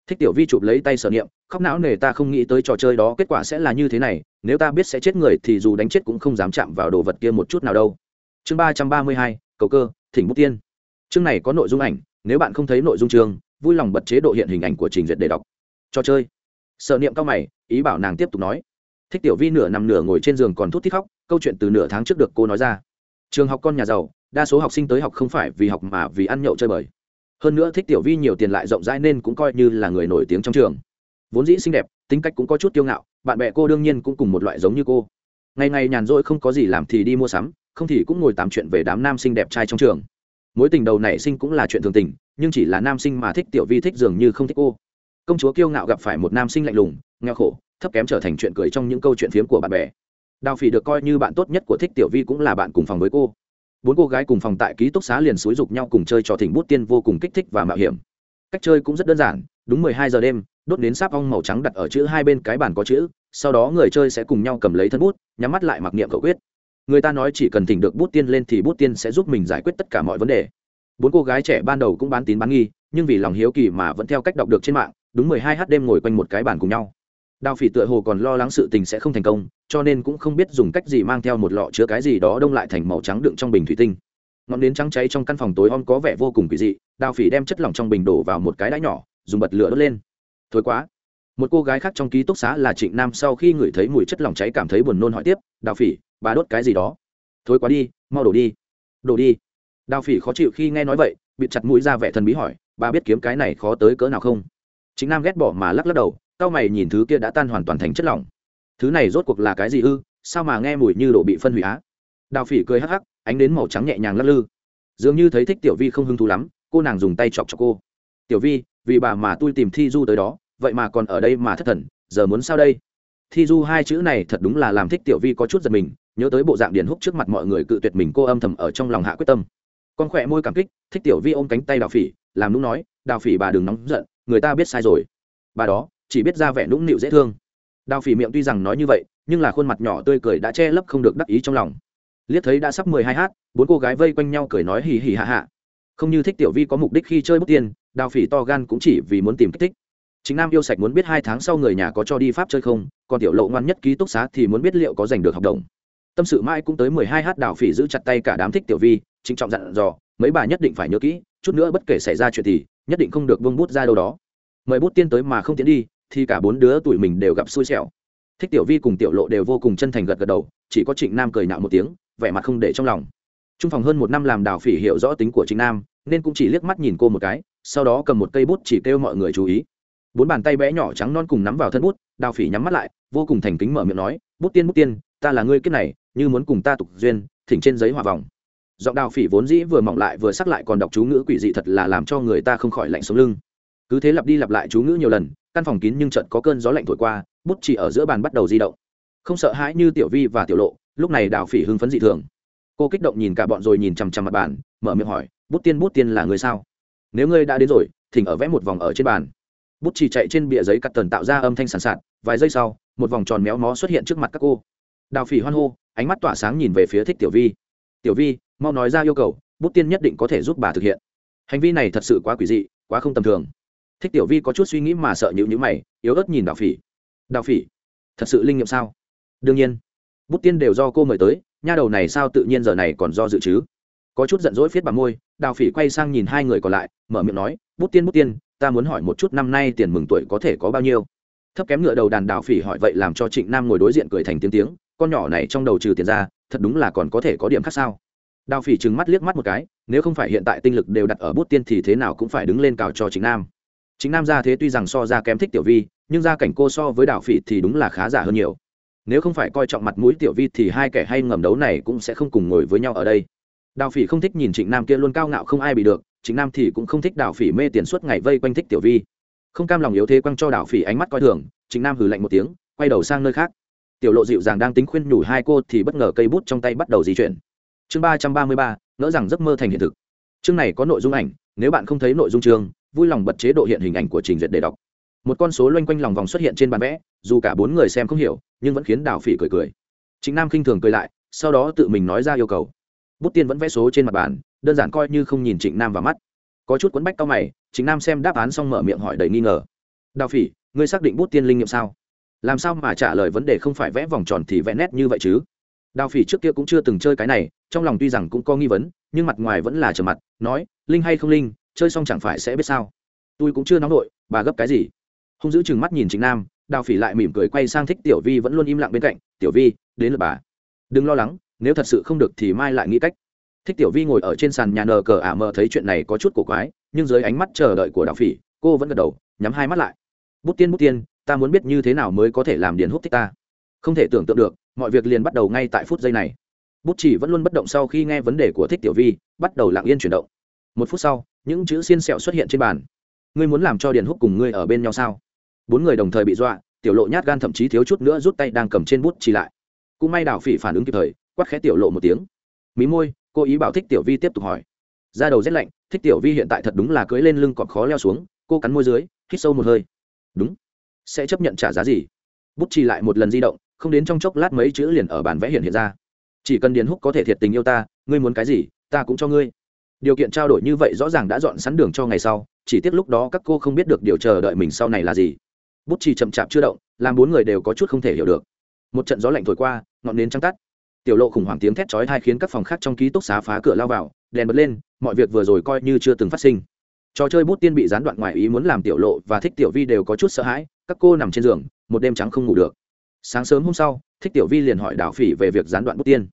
thích tiểu vi chụp lấy tay sở niệm, khóc não nề ta không nghĩ tới trò chơi đó kết quả sẽ là như thế này, nếu ta biết sẽ chết người thì dù đánh chết cũng không dám chạm vào đồ vật kia một chút nào đâu. Chương ba trăm ba mươi hai, cầu cơ, thỉnh bút tiên. Chương này có nội dung ảnh, nếu bạn không thấy nội dung chương, vui lòng bật chế độ hiện hình ảnh của trình duyệt để đọc. Trò chơi. Sở niệm cao mày, ý bảo nàng tiếp tục nói. Thích tiểu vi nửa nằm nửa ngồi trên giường còn thút thít khóc, câu chuyện từ nửa tháng trước được cô nói ra. Trường học con nhà giàu, đa số học sinh tới học không phải vì học mà vì ăn nhậu chơi bời hơn nữa thích tiểu vi nhiều tiền lại rộng rãi nên cũng coi như là người nổi tiếng trong trường. Vốn dĩ xinh đẹp, tính cách cũng có chút kiêu ngạo, bạn bè cô đương nhiên cũng cùng một loại giống như cô. Ngày ngày nhàn rỗi không có gì làm thì đi mua sắm, không thì cũng ngồi tám chuyện về đám nam sinh đẹp trai trong trường. Mối tình đầu nảy sinh cũng là chuyện thường tình, nhưng chỉ là nam sinh mà thích tiểu vi thích dường như không thích cô. Công chúa kiêu ngạo gặp phải một nam sinh lạnh lùng, nghèo khổ, thấp kém trở thành chuyện cười trong những câu chuyện phiếm của bạn bè. Đào phỉ được coi như bạn tốt nhất của thích tiểu vi cũng là bạn cùng phòng với cô bốn cô gái cùng phòng tại ký túc xá liền xúi dục nhau cùng chơi trò thỉnh bút tiên vô cùng kích thích và mạo hiểm. Cách chơi cũng rất đơn giản, đúng mười hai giờ đêm, đốt đến sáp ong màu trắng đặt ở chữ hai bên cái bàn có chữ, sau đó người chơi sẽ cùng nhau cầm lấy thân bút, nhắm mắt lại mặc niệm cầu quyết. Người ta nói chỉ cần thỉnh được bút tiên lên thì bút tiên sẽ giúp mình giải quyết tất cả mọi vấn đề. Bốn cô gái trẻ ban đầu cũng bán tín bán nghi, nhưng vì lòng hiếu kỳ mà vẫn theo cách đọc được trên mạng, đúng mười hai h đêm ngồi quanh một cái bàn cùng nhau. Đào phỉ tựa hồ còn lo lắng sự tình sẽ không thành công cho nên cũng không biết dùng cách gì mang theo một lọ chứa cái gì đó đông lại thành màu trắng đựng trong bình thủy tinh. Ngọn nến trắng cháy trong căn phòng tối om có vẻ vô cùng kỳ dị, đào phỉ đem chất lỏng trong bình đổ vào một cái đáy nhỏ, dùng bật lửa đốt lên. Thôi quá. Một cô gái khác trong ký túc xá là trịnh nam sau khi ngửi thấy mùi chất lỏng cháy cảm thấy buồn nôn hỏi tiếp, đào phỉ, bà đốt cái gì đó? Thôi quá đi, mau đổ đi. Đổ đi? Đào phỉ khó chịu khi nghe nói vậy, bịt chặt mũi ra vẻ thần bí hỏi, bà biết kiếm cái này khó tới cỡ nào không? Chính nam ghét bỏ mà lắc lắc đầu tao mày nhìn thứ kia đã tan hoàn toàn thành chất lỏng thứ này rốt cuộc là cái gì ư? Sao mà nghe mùi như đổ bị phân hủy á? Đào phỉ cười hắc hắc, ánh đến màu trắng nhẹ nhàng lắc lư. Dường như thấy thích tiểu vi không hứng thú lắm, cô nàng dùng tay chọc cho cô. Tiểu vi, vì bà mà tôi tìm thi du tới đó, vậy mà còn ở đây mà thất thần, giờ muốn sao đây? Thi du hai chữ này thật đúng là làm thích tiểu vi có chút giật mình, nhớ tới bộ dạng điển húc trước mặt mọi người cự tuyệt mình cô âm thầm ở trong lòng hạ quyết tâm. Con khỏe môi cảm kích, thích tiểu vi ôm cánh tay đào phỉ, làm nũng nói, đào phỉ bà đừng nóng giận, người ta biết sai rồi. Bà đó, chỉ biết ra vẻ nũng nịu dễ thương đào phỉ miệng tuy rằng nói như vậy, nhưng là khuôn mặt nhỏ tươi cười đã che lấp không được đắc ý trong lòng. Liếc thấy đã sắp mười hai h bốn cô gái vây quanh nhau cười nói hì hì hạ hạ. Không như thích tiểu vi có mục đích khi chơi bút tiền đào phỉ to gan cũng chỉ vì muốn tìm kích thích. Chính nam yêu sạch muốn biết hai tháng sau người nhà có cho đi pháp chơi không, còn tiểu lộ ngoan nhất ký túc xá thì muốn biết liệu có giành được học đồng. Tâm sự mãi cũng tới mười hai h đào phỉ giữ chặt tay cả đám thích tiểu vi, trịnh trọng dặn dò, mấy bà nhất định phải nhớ kỹ, chút nữa bất kể xảy ra chuyện thì nhất định không được vương bút ra đâu đó. Mời bút tiên tới mà không tiến đi thì cả bốn đứa tuổi mình đều gặp xui xẻo. Thích tiểu vi cùng tiểu lộ đều vô cùng chân thành gật gật đầu, chỉ có trịnh nam cười nạo một tiếng, vẻ mặt không để trong lòng. Trung phòng hơn một năm làm đào phỉ hiểu rõ tính của trịnh nam, nên cũng chỉ liếc mắt nhìn cô một cái, sau đó cầm một cây bút chỉ kêu mọi người chú ý. Bốn bàn tay bé nhỏ trắng non cùng nắm vào thân bút, đào phỉ nhắm mắt lại, vô cùng thành kính mở miệng nói, bút tiên bút tiên, ta là ngươi kiếp này, như muốn cùng ta tục duyên, thỉnh trên giấy hòa vòng. Giọng đào phỉ vốn dĩ vừa mọng lại vừa sắc lại còn đọc chú ngữ quỷ dị thật là làm cho người ta không khỏi lạnh sống lưng. Cứ thế lặp đi lặp lại chú ngữ nhiều lần căn phòng kín nhưng trận có cơn gió lạnh thổi qua, bút chỉ ở giữa bàn bắt đầu di động. Không sợ hãi như tiểu vi và tiểu lộ, lúc này đào phỉ hưng phấn dị thường. Cô kích động nhìn cả bọn rồi nhìn chằm chằm mặt bàn, mở miệng hỏi, bút tiên bút tiên là người sao? Nếu ngươi đã đến rồi, thỉnh ở vẽ một vòng ở trên bàn. Bút chỉ chạy trên bìa giấy cắt tần tạo ra âm thanh sàn sạt, vài giây sau, một vòng tròn méo mó xuất hiện trước mặt các cô. Đào phỉ hoan hô, ánh mắt tỏa sáng nhìn về phía thích tiểu vi. Tiểu vi, mau nói ra yêu cầu, bút tiên nhất định có thể giúp bà thực hiện. Hành vi này thật sự quá quỷ dị, quá không tầm thường thích tiểu vi có chút suy nghĩ mà sợ nhữ nhữ mày, yếu ớt nhìn đào phỉ. Đào phỉ, thật sự linh nghiệm sao? Đương nhiên. Bút tiên đều do cô mời tới, nha đầu này sao tự nhiên giờ này còn do dự chứ? Có chút giận dỗi phiết bà môi, đào phỉ quay sang nhìn hai người còn lại, mở miệng nói, bút tiên bút tiên, ta muốn hỏi một chút năm nay tiền mừng tuổi có thể có bao nhiêu? Thấp kém ngựa đầu đàn đào phỉ hỏi vậy làm cho trịnh nam ngồi đối diện cười thành tiếng tiếng, con nhỏ này trong đầu trừ tiền ra, thật đúng là còn có thể có điểm khác sao? Đào phỉ trừng mắt liếc mắt một cái, nếu không phải hiện tại tinh lực đều đặt ở bút tiên thì thế nào cũng phải đứng lên cào cho trịnh nam chính nam ra thế tuy rằng so ra kém thích tiểu vi, nhưng gia cảnh cô so với đào phỉ thì đúng là khá giả hơn nhiều. Nếu không phải coi trọng mặt mũi tiểu vi thì hai kẻ hay ngầm đấu này cũng sẽ không cùng ngồi với nhau ở đây. Đào phỉ không thích nhìn trịnh nam kia luôn cao ngạo không ai bị được, trịnh nam thì cũng không thích đào phỉ mê tiền suốt ngày vây quanh thích tiểu vi. Không cam lòng yếu thế quăng cho đào phỉ ánh mắt coi thường, trịnh nam hừ lạnh một tiếng, quay đầu sang nơi khác. Tiểu lộ dịu dàng đang tính khuyên nhủ hai cô thì bất ngờ cây bút trong tay bắt đầu di chuyển. Chương ba trăm ba mươi ba, ngỡ rằng giấc mơ thành hiện thực. Chương này có nội dung ảnh, nếu bạn không thấy nội dung chương vui lòng bật chế độ hiện hình ảnh của trình duyệt để đọc. Một con số loanh quanh lòng vòng xuất hiện trên bàn vẽ, dù cả bốn người xem không hiểu, nhưng vẫn khiến đào phỉ cười cười. Chính nam khinh thường cười lại, sau đó tự mình nói ra yêu cầu. Bút tiên vẫn vẽ số trên mặt bàn, đơn giản coi như không nhìn trịnh nam vào mắt. Có chút quấn bách cao mày, trịnh nam xem đáp án xong mở miệng hỏi đầy nghi ngờ. Đào phỉ, ngươi xác định bút tiên linh nghiệm sao? Làm sao mà trả lời vấn đề không phải vẽ vòng tròn thì vẽ nét như vậy chứ? Đào phỉ trước kia cũng chưa từng chơi cái này, trong lòng tuy rằng cũng có nghi vấn, nhưng mặt ngoài vẫn là trầm mặt, nói, linh hay không linh chơi xong chẳng phải sẽ biết sao. Tôi cũng chưa nóng nổi bà gấp cái gì? Hung giữ chừng mắt nhìn chính nam, đào phỉ lại mỉm cười quay sang thích tiểu vi vẫn luôn im lặng bên cạnh. Tiểu vi, đến lượt bà. Đừng lo lắng, nếu thật sự không được thì mai lại nghĩ cách. Thích tiểu vi ngồi ở trên sàn nhà nờ cờ ả mờ thấy chuyện này có chút cổ quái, nhưng dưới ánh mắt chờ đợi của đào phỉ, cô vẫn gật đầu, nhắm hai mắt lại. Bút tiên bút tiên, ta muốn biết như thế nào mới có thể làm điền hút thích ta? Không thể tưởng tượng được, mọi việc liền bắt đầu ngay tại phút giây này. Bút chỉ vẫn luôn bất động sau khi nghe vấn đề của thích tiểu vi, bắt đầu lặng yên chuyển động. Một phút sau những chữ xiên sẹo xuất hiện trên bàn. Ngươi muốn làm cho điền húc cùng ngươi ở bên nhau sao? Bốn người đồng thời bị dọa, tiểu lộ nhát gan thậm chí thiếu chút nữa rút tay đang cầm trên bút chỉ lại. Cũng may đảo phỉ phản ứng kịp thời quắt khẽ tiểu lộ một tiếng. Mí môi, cô ý bảo thích tiểu vi tiếp tục hỏi. Ra đầu rét lạnh, thích tiểu vi hiện tại thật đúng là cưới lên lưng cọp khó leo xuống, cô cắn môi dưới, hít sâu một hơi. Đúng. Sẽ chấp nhận trả giá gì? Bút chỉ lại một lần di động, không đến trong chốc lát mấy chữ liền ở bản vẽ hiện hiện ra. Chỉ cần điền húc có thể thiệt tình yêu ta, ngươi muốn cái gì, ta cũng cho ngươi điều kiện trao đổi như vậy rõ ràng đã dọn sẵn đường cho ngày sau, chỉ tiếc lúc đó các cô không biết được điều chờ đợi mình sau này là gì. Bút chỉ chậm chạp chưa động, làm bốn người đều có chút không thể hiểu được. Một trận gió lạnh thổi qua, ngọn nến trắng tắt. Tiểu lộ khủng hoảng tiếng thét chói tai khiến các phòng khác trong ký túc xá phá cửa lao vào, đèn bật lên, mọi việc vừa rồi coi như chưa từng phát sinh. Trò chơi bút tiên bị gián đoạn ngoài ý muốn làm tiểu lộ và thích tiểu vi đều có chút sợ hãi, các cô nằm trên giường, một đêm trắng không ngủ được. Sáng sớm hôm sau, thích tiểu vi liền hỏi đào phỉ về việc gián đoạn bút tiên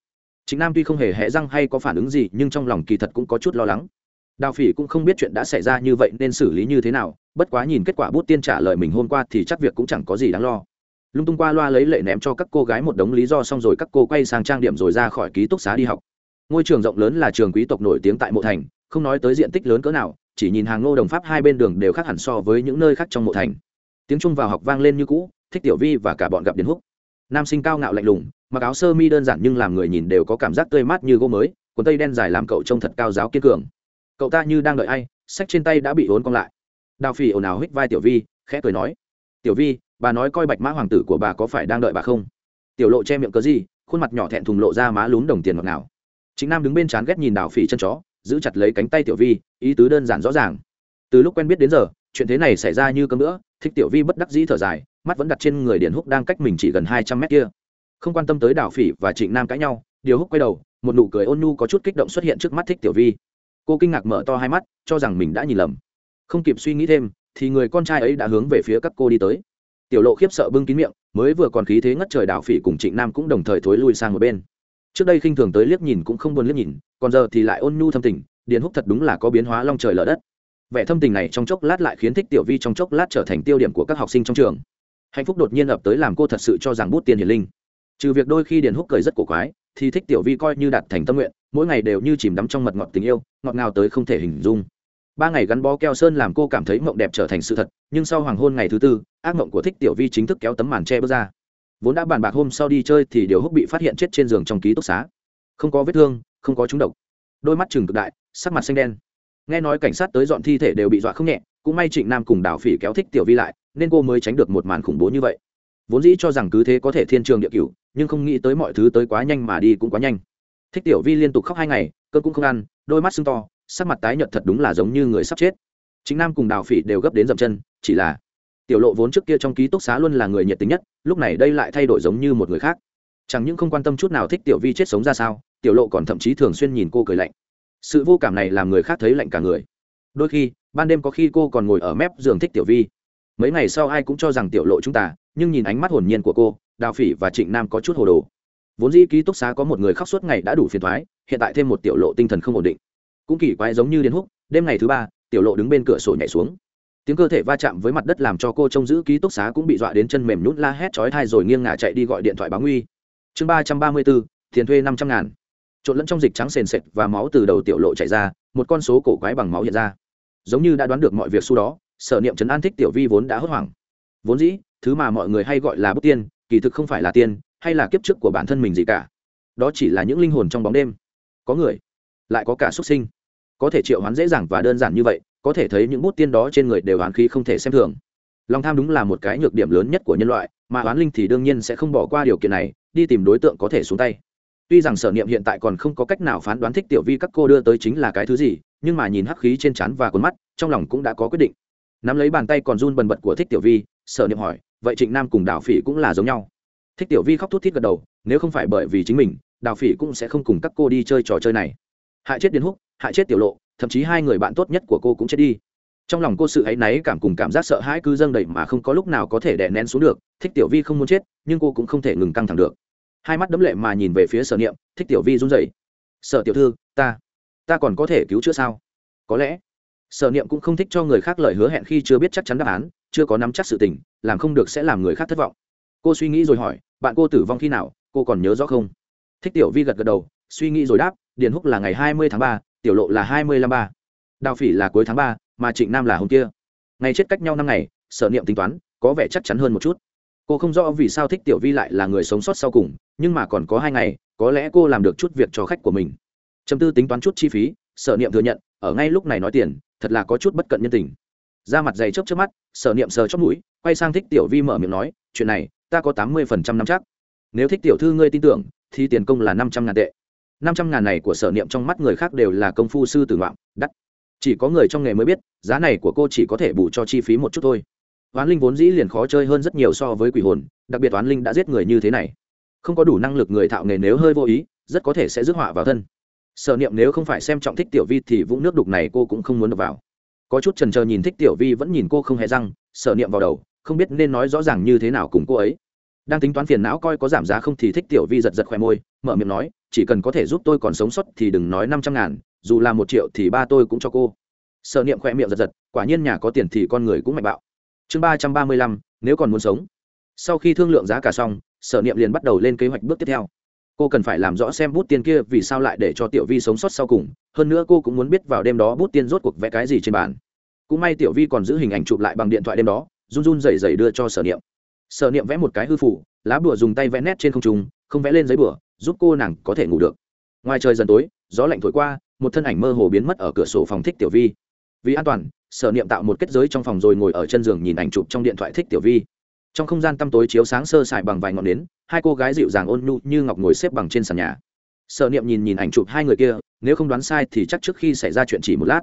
chính nam tuy không hề hẽ răng hay có phản ứng gì, nhưng trong lòng kỳ thật cũng có chút lo lắng. Đào phỉ cũng không biết chuyện đã xảy ra như vậy nên xử lý như thế nào, bất quá nhìn kết quả bút tiên trả lời mình hôm qua thì chắc việc cũng chẳng có gì đáng lo. Lung tung qua loa lấy lệ ném cho các cô gái một đống lý do xong rồi các cô quay sang trang điểm rồi ra khỏi ký túc xá đi học. Ngôi trường rộng lớn là trường quý tộc nổi tiếng tại mộ thành, không nói tới diện tích lớn cỡ nào, chỉ nhìn hàng ngô đồng pháp hai bên đường đều khác hẳn so với những nơi khác trong mộ thành. Tiếng trung vào học vang lên như cũ, thích tiểu vi và cả bọn gặp điền húc. Nam sinh cao ngạo lạnh lùng mặc áo sơ mi đơn giản nhưng làm người nhìn đều có cảm giác tươi mát như gỗ mới, quần tây đen dài làm cậu trông thật cao giáo kiên cường. Cậu ta như đang đợi ai, sách trên tay đã bị ốn cong lại. Đào phỉ ồn ào hít vai tiểu vi, khẽ cười nói, tiểu vi, bà nói coi bạch mã hoàng tử của bà có phải đang đợi bà không? Tiểu lộ che miệng cớ gì, khuôn mặt nhỏ thẹn thùng lộ ra má lún đồng tiền ngọt nào chính nam đứng bên chán ghét nhìn đào phỉ chân chó, giữ chặt lấy cánh tay tiểu vi, ý tứ đơn giản rõ ràng. Từ lúc quen biết đến giờ, chuyện thế này xảy ra như cơm nữa thích tiểu vi bất đắc dĩ thở dài, mắt vẫn đặt trên người điền húc đang cách mình chỉ gần hai trăm mét kia không quan tâm tới đào phỉ và trịnh nam cãi nhau, điều húc quay đầu, một nụ cười ôn nhu có chút kích động xuất hiện trước mắt thích tiểu vi. Cô kinh ngạc mở to hai mắt, cho rằng mình đã nhìn lầm. Không kịp suy nghĩ thêm, thì người con trai ấy đã hướng về phía các cô đi tới. Tiểu lộ khiếp sợ bưng kín miệng, mới vừa còn khí thế ngất trời đào phỉ cùng trịnh nam cũng đồng thời thối lui sang một bên. Trước đây khinh thường tới liếc nhìn cũng không buồn liếc nhìn, còn giờ thì lại ôn nhu thâm tình, điền húc thật đúng là có biến hóa long trời lở đất. Vẻ thâm tình này trong chốc lát lại khiến thích tiểu vi trong chốc lát trở thành tiêu điểm của các học sinh trong trường. Hạnh phúc đột nhiên ập tới làm cô thật sự cho rằng bút tiền hiền linh trừ việc đôi khi điền húc cười rất cổ quái, thì thích tiểu vi coi như đạt thành tâm nguyện, mỗi ngày đều như chìm đắm trong mật ngọt tình yêu, ngọt ngào tới không thể hình dung. Ba ngày gắn bó keo sơn làm cô cảm thấy mộng đẹp trở thành sự thật, nhưng sau hoàng hôn ngày thứ tư, ác mộng của thích tiểu vi chính thức kéo tấm màn tre bước ra. Vốn đã bàn bạc hôm sau đi chơi thì điều húc bị phát hiện chết trên giường trong ký túc xá. Không có vết thương, không có trúng độc. Đôi mắt chừng cực đại, sắc mặt xanh đen. Nghe nói cảnh sát tới dọn thi thể đều bị dọa không nhẹ, cũng may trịnh nam cùng đào phỉ kéo thích tiểu vi lại, nên cô mới tránh được một màn khủng bố như vậy vốn dĩ cho rằng cứ thế có thể thiên trường địa cửu, nhưng không nghĩ tới mọi thứ tới quá nhanh mà đi cũng quá nhanh. Thích tiểu vi liên tục khóc hai ngày, cơn cũng không ăn, đôi mắt sưng to, sắc mặt tái nhợt thật đúng là giống như người sắp chết. Chính nam cùng đào phỉ đều gấp đến dậm chân, chỉ là tiểu lộ vốn trước kia trong ký túc xá luôn là người nhiệt tình nhất, lúc này đây lại thay đổi giống như một người khác. Chẳng những không quan tâm chút nào thích tiểu vi chết sống ra sao, tiểu lộ còn thậm chí thường xuyên nhìn cô cười lạnh. Sự vô cảm này làm người khác thấy lạnh cả người. Đôi khi, ban đêm có khi cô còn ngồi ở mép giường thích tiểu vi. Mấy ngày sau ai cũng cho rằng tiểu lộ chúng ta nhưng nhìn ánh mắt hồn nhiên của cô, đào phỉ và trịnh nam có chút hồ đồ. Vốn dĩ ký túc xá có một người khóc suốt ngày đã đủ phiền thoái hiện tại thêm một tiểu lộ tinh thần không ổn định. Cũng kỳ quái giống như đến húc, đêm ngày thứ ba, tiểu lộ đứng bên cửa sổ nhảy xuống. Tiếng cơ thể va chạm với mặt đất làm cho cô trông giữ ký túc xá cũng bị dọa đến chân mềm nhún la hét chói thai rồi nghiêng ngả chạy đi gọi điện thoại báo nguy. Chương ba trăm ba mươi bốn, tiền thuê năm trăm ngàn. Trộn lẫn trong dịch trắng sền sệt và máu từ đầu tiểu lộ chạy ra, một con số cổ quái bằng máu hiện ra. Giống như đã đoán được mọi việc xu đó, sở niệm trấn an thích tiểu vi vốn đã hốt hoảng. Vốn dĩ thứ mà mọi người hay gọi là bút tiên, kỳ thực không phải là tiên, hay là kiếp trước của bản thân mình gì cả. Đó chỉ là những linh hồn trong bóng đêm. Có người, lại có cả xuất sinh. Có thể triệu hoán dễ dàng và đơn giản như vậy, có thể thấy những bút tiên đó trên người đều hoán khí không thể xem thường. Lòng tham đúng là một cái nhược điểm lớn nhất của nhân loại, mà hoán linh thì đương nhiên sẽ không bỏ qua điều kiện này, đi tìm đối tượng có thể xuống tay. Tuy rằng sở niệm hiện tại còn không có cách nào phán đoán thích tiểu vi các cô đưa tới chính là cái thứ gì, nhưng mà nhìn hắc khí trên trán và con mắt, trong lòng cũng đã có quyết định. Nắm lấy bàn tay còn run bần bật của thích tiểu vi, sở niệm hỏi vậy trịnh nam cùng đào phỉ cũng là giống nhau. Thích tiểu vi khóc thút thít gật đầu, nếu không phải bởi vì chính mình, đào phỉ cũng sẽ không cùng các cô đi chơi trò chơi này. Hại chết đến húc, hại chết tiểu lộ, thậm chí hai người bạn tốt nhất của cô cũng chết đi. Trong lòng cô sự áy náy cảm cùng cảm giác sợ hãi cứ dâng đầy mà không có lúc nào có thể đè nén xuống được, thích tiểu vi không muốn chết, nhưng cô cũng không thể ngừng căng thẳng được. Hai mắt đấm lệ mà nhìn về phía sở niệm, thích tiểu vi run rẩy. Sở tiểu thư, ta ta còn có thể cứu chữa sao? Có lẽ. Sở niệm cũng không thích cho người khác lời hứa hẹn khi chưa biết chắc chắn đáp án chưa có nắm chắc sự tình, làm không được sẽ làm người khác thất vọng. Cô suy nghĩ rồi hỏi, bạn cô tử vong khi nào, cô còn nhớ rõ không? Thích tiểu vi gật gật đầu, suy nghĩ rồi đáp, điền húc là ngày hai mươi tháng ba, tiểu lộ là hai mươi lăm ba. Đào phỉ là cuối tháng ba, mà trịnh nam là hôm kia. Ngày chết cách nhau năm ngày, sở niệm tính toán, có vẻ chắc chắn hơn một chút. Cô không rõ vì sao thích tiểu vi lại là người sống sót sau cùng, nhưng mà còn có hai ngày, có lẽ cô làm được chút việc cho khách của mình. Chấm tư tính toán chút chi phí, sở niệm thừa nhận, ở ngay lúc này nói tiền, thật là có chút bất cận nhân tình ra mặt dày chớp chớp mắt, sở niệm sờ chóp mũi, quay sang thích tiểu vi mở miệng nói, chuyện này, ta có tám mươi phần trăm năm chắc. Nếu thích tiểu thư ngươi tin tưởng, thì tiền công là năm trăm ngàn tệ. năm trăm ngàn này của sở niệm trong mắt người khác đều là công phu sư tử ngoạm, đắt. Chỉ có người trong nghề mới biết, giá này của cô chỉ có thể bù cho chi phí một chút thôi. Oán linh vốn dĩ liền khó chơi hơn rất nhiều so với quỷ hồn, đặc biệt oán linh đã giết người như thế này. Không có đủ năng lực người thạo nghề nếu hơi vô ý, rất có thể sẽ rước họa vào thân. Sở niệm nếu không phải xem trọng thích tiểu vi thì vũng nước đục này cô cũng không muốn được vào có chút trần trờ nhìn thích tiểu vi vẫn nhìn cô không hề răng sở niệm vào đầu, không biết nên nói rõ ràng như thế nào cùng cô ấy. Đang tính toán phiền não coi có giảm giá không thì thích tiểu vi giật giật khoe môi, mở miệng nói, chỉ cần có thể giúp tôi còn sống sót thì đừng nói năm trăm ngàn, dù là một triệu thì ba tôi cũng cho cô. Sở niệm khoe miệng giật giật, quả nhiên nhà có tiền thì con người cũng mạnh bạo. Chương ba trăm ba mươi lăm, nếu còn muốn sống. Sau khi thương lượng giá cả xong, sở niệm liền bắt đầu lên kế hoạch bước tiếp theo cô cần phải làm rõ xem bút tiên kia vì sao lại để cho tiểu vi sống sót sau cùng, hơn nữa cô cũng muốn biết vào đêm đó bút tiên rốt cuộc vẽ cái gì trên bàn. Cũng may tiểu vi còn giữ hình ảnh chụp lại bằng điện thoại đêm đó, run run rẩy rẩy đưa cho sở niệm. Sở niệm vẽ một cái hư phủ, lá bùa dùng tay vẽ nét trên không trung, không vẽ lên giấy bùa, giúp cô nàng có thể ngủ được. Ngoài trời dần tối, gió lạnh thổi qua, một thân ảnh mơ hồ biến mất ở cửa sổ phòng thích tiểu vi. Vì an toàn, sở niệm tạo một kết giới trong phòng rồi ngồi ở chân giường nhìn ảnh chụp trong điện thoại thích tiểu vi. Trong không gian tăm tối chiếu sáng sơ sài bằng vài ngọn nến hai cô gái dịu dàng ôn nhu như ngọc ngồi xếp bằng trên sàn nhà. Sở niệm nhìn nhìn ảnh chụp hai người kia, nếu không đoán sai thì chắc trước khi xảy ra chuyện chỉ một lát.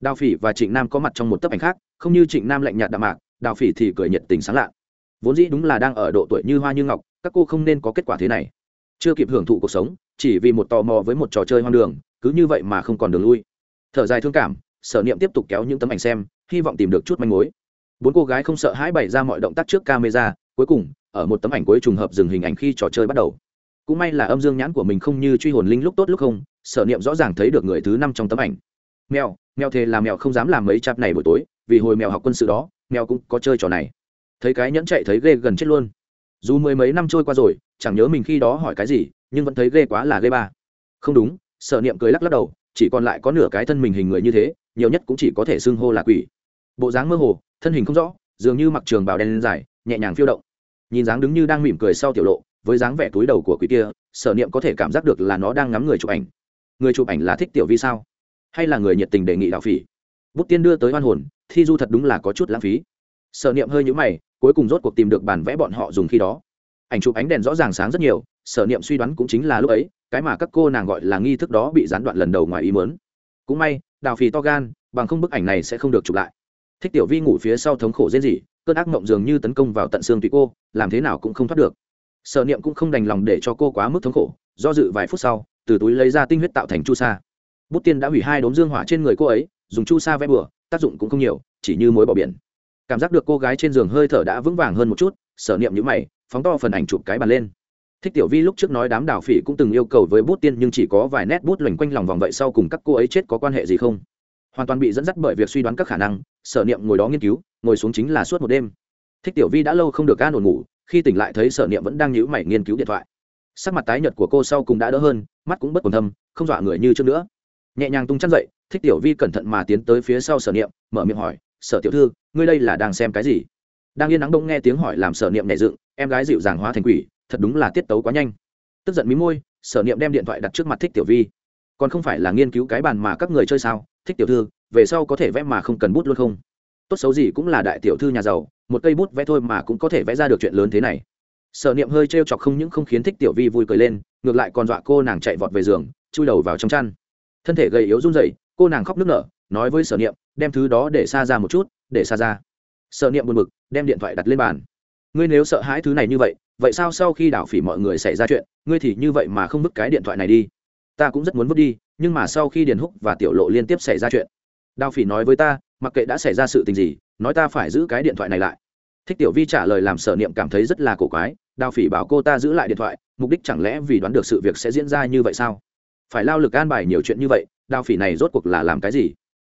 Đào phỉ và trịnh nam có mặt trong một tấm ảnh khác, không như trịnh nam lạnh nhạt đạm mạc, đào phỉ thì cười nhiệt tình sáng lạ vốn dĩ đúng là đang ở độ tuổi như hoa như ngọc, các cô không nên có kết quả thế này. Chưa kịp hưởng thụ cuộc sống, chỉ vì một tò mò với một trò chơi hoang đường, cứ như vậy mà không còn đường lui. Thở dài thương cảm, sở niệm tiếp tục kéo những tấm ảnh xem, hy vọng tìm được chút manh mối. Bốn cô gái không sợ hãi bày ra mọi động tác trước camera cuối cùng, ở một tấm ảnh cuối trùng hợp dừng hình ảnh khi trò chơi bắt đầu. Cũng may là âm dương nhãn của mình không như truy hồn linh lúc tốt lúc không, sở niệm rõ ràng thấy được người thứ năm trong tấm ảnh. Mèo mèo thề là mèo không dám làm mấy chạp này buổi tối, vì hồi mèo học quân sự đó, mèo cũng có chơi trò này. Thấy cái nhẫn chạy thấy ghê gần chết luôn. Dù mười mấy năm trôi qua rồi, chẳng nhớ mình khi đó hỏi cái gì, nhưng vẫn thấy ghê quá là ghê ba. Không đúng, sở niệm cười lắc lắc đầu, chỉ còn lại có nửa cái thân mình hình người như thế, nhiều nhất cũng chỉ có thể xưng hô là quỷ. Bộ dáng mơ hồ, thân hình không rõ, dường như mặc trường bào đen dài nhẹ nhàng phiêu động. Nhìn dáng đứng như đang mỉm cười sau tiểu lộ, với dáng vẻ túi đầu của quỷ kia, sở niệm có thể cảm giác được là nó đang ngắm người chụp ảnh. Người chụp ảnh là thích tiểu vi sao? Hay là người nhiệt tình đề nghị đạo phỉ? Bút tiên đưa tới oan hồn, thi du thật đúng là có chút lãng phí. Sở niệm hơi nhũ mày, cuối cùng rốt cuộc tìm được bản vẽ bọn họ dùng khi đó. Ảnh chụp ánh đèn rõ ràng sáng rất nhiều, sở niệm suy đoán cũng chính là lúc ấy, cái mà các cô nàng gọi là nghi thức đó bị gián đoạn lần đầu ngoài ý mớn cũng may đào phì to gan, bằng không bức ảnh này sẽ không được chụp lại. Thích tiểu vi ngủ phía sau thống khổ rên rỉ cơn ác mộng dường như tấn công vào tận xương tùy cô, làm thế nào cũng không thoát được. Sở niệm cũng không đành lòng để cho cô quá mức thống khổ, do dự vài phút sau, từ túi lấy ra tinh huyết tạo thành chu sa. Bút tiên đã hủy hai đốm dương hỏa trên người cô ấy, dùng chu sa vẽ bừa, tác dụng cũng không nhiều, chỉ như mối bỏ biển. Cảm giác được cô gái trên giường hơi thở đã vững vàng hơn một chút, sở niệm nhữ mày, phóng to phần ảnh chụp cái bàn lên. Thích tiểu vi lúc trước nói đám đảo phỉ cũng từng yêu cầu với bút tiên nhưng chỉ có vài nét bút loành quanh lòng vòng vậy sau cùng các cô ấy chết có quan hệ gì không? Hoàn toàn bị dẫn dắt bởi việc suy đoán các khả năng, sở niệm ngồi đó nghiên cứu, ngồi xuống chính là suốt một đêm. Thích tiểu vi đã lâu không được an ổn ngủ, khi tỉnh lại thấy sở niệm vẫn đang nhữ mày nghiên cứu điện thoại. Sắc mặt tái nhợt của cô sau cùng đã đỡ hơn, mắt cũng bất còn thâm, không dọa người như trước nữa. Nhẹ nhàng tung chăn dậy, thích tiểu vi cẩn thận mà tiến tới phía sau sở niệm, mở miệng hỏi, sở tiểu thư, ngươi đây là đang xem cái gì? Đang yên nắng đông nghe tiếng hỏi làm sở niệm nhẹ dựng, em gái dịu dàng hóa thành quỷ, thật đúng là tiết tấu quá nhanh. Tức giận mí môi, sở niệm đem điện thoại đặt trước mặt thích tiểu vi. Còn không phải là nghiên cứu cái bàn mà các người chơi sao? Thích tiểu thư, về sau có thể vẽ mà không cần bút luôn không? Tốt xấu gì cũng là đại tiểu thư nhà giàu, một cây bút vẽ thôi mà cũng có thể vẽ ra được chuyện lớn thế này. Sở niệm hơi t chọc không những không khiến thích tiểu vi vui cười lên, ngược lại còn dọa cô nàng chạy vọt về giường, chui đầu vào trong chăn. Thân thể gầy yếu run rẩy, cô nàng khóc nức nở, nói với sở niệm, đem thứ đó để xa ra một chút, để xa ra. Sở niệm buồn bực, đem điện thoại đặt lên bàn. Ngươi nếu sợ hãi thứ này như vậy vậy sao sau khi đảo phỉ mọi người xảy ra chuyện, ngươi thì như vậy mà không vứt cái điện thoại này đi. Ta cũng rất muốn vứt đi nhưng mà sau khi điền húc và tiểu lộ liên tiếp xảy ra chuyện đào phỉ nói với ta, mặc kệ đã xảy ra sự tình gì, nói ta phải giữ cái điện thoại này lại. Thích tiểu vi trả lời làm sở niệm cảm thấy rất là cổ quái đào phỉ bảo cô ta giữ lại điện thoại, mục đích chẳng lẽ vì đoán được sự việc sẽ diễn ra như vậy sao? Phải lao lực an bài nhiều chuyện như vậy đào phỉ này rốt cuộc là làm cái gì?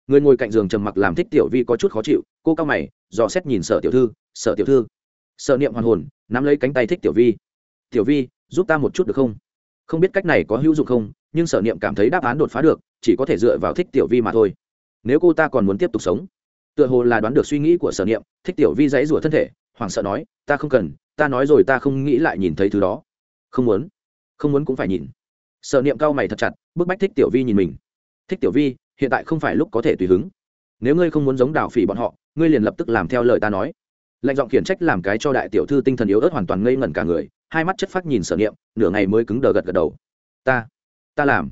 Người ngồi cạnh giường trầm mặc làm thích tiểu vi có chút khó chịu, cô cao mày, dò xét nhìn sở tiểu thư, sở tiểu thư. Sở niệm hoàn hồn, nắm lấy cánh tay thích tiểu vi. Tiểu vi, giúp ta một chút được không? Không biết cách này có hữu dụng không? Nhưng sở niệm cảm thấy đáp án đột phá được, chỉ có thể dựa vào thích tiểu vi mà thôi. Nếu cô ta còn muốn tiếp tục sống, tựa hồ là đoán được suy nghĩ của sở niệm, thích tiểu vi dãy rủa thân thể, hoảng sợ nói, ta không cần, ta nói rồi ta không nghĩ lại nhìn thấy thứ đó. Không muốn không muốn cũng phải nhìn. Sở niệm cao mày thật chặt, bức bách thích tiểu vi nhìn mình. Thích tiểu vi, hiện tại không phải lúc có thể tùy hứng. Nếu ngươi không muốn giống đào phỉ bọn họ, ngươi liền lập tức làm theo lời ta nói. Lệnh giọng khiển trách làm cái cho đại tiểu thư tinh thần yếu ớt hoàn toàn ngây ngẩn cả người, hai mắt chất phát nhìn sở niệm, nửa ngày mới cứng đờ gật gật đầu. Ta ta làm.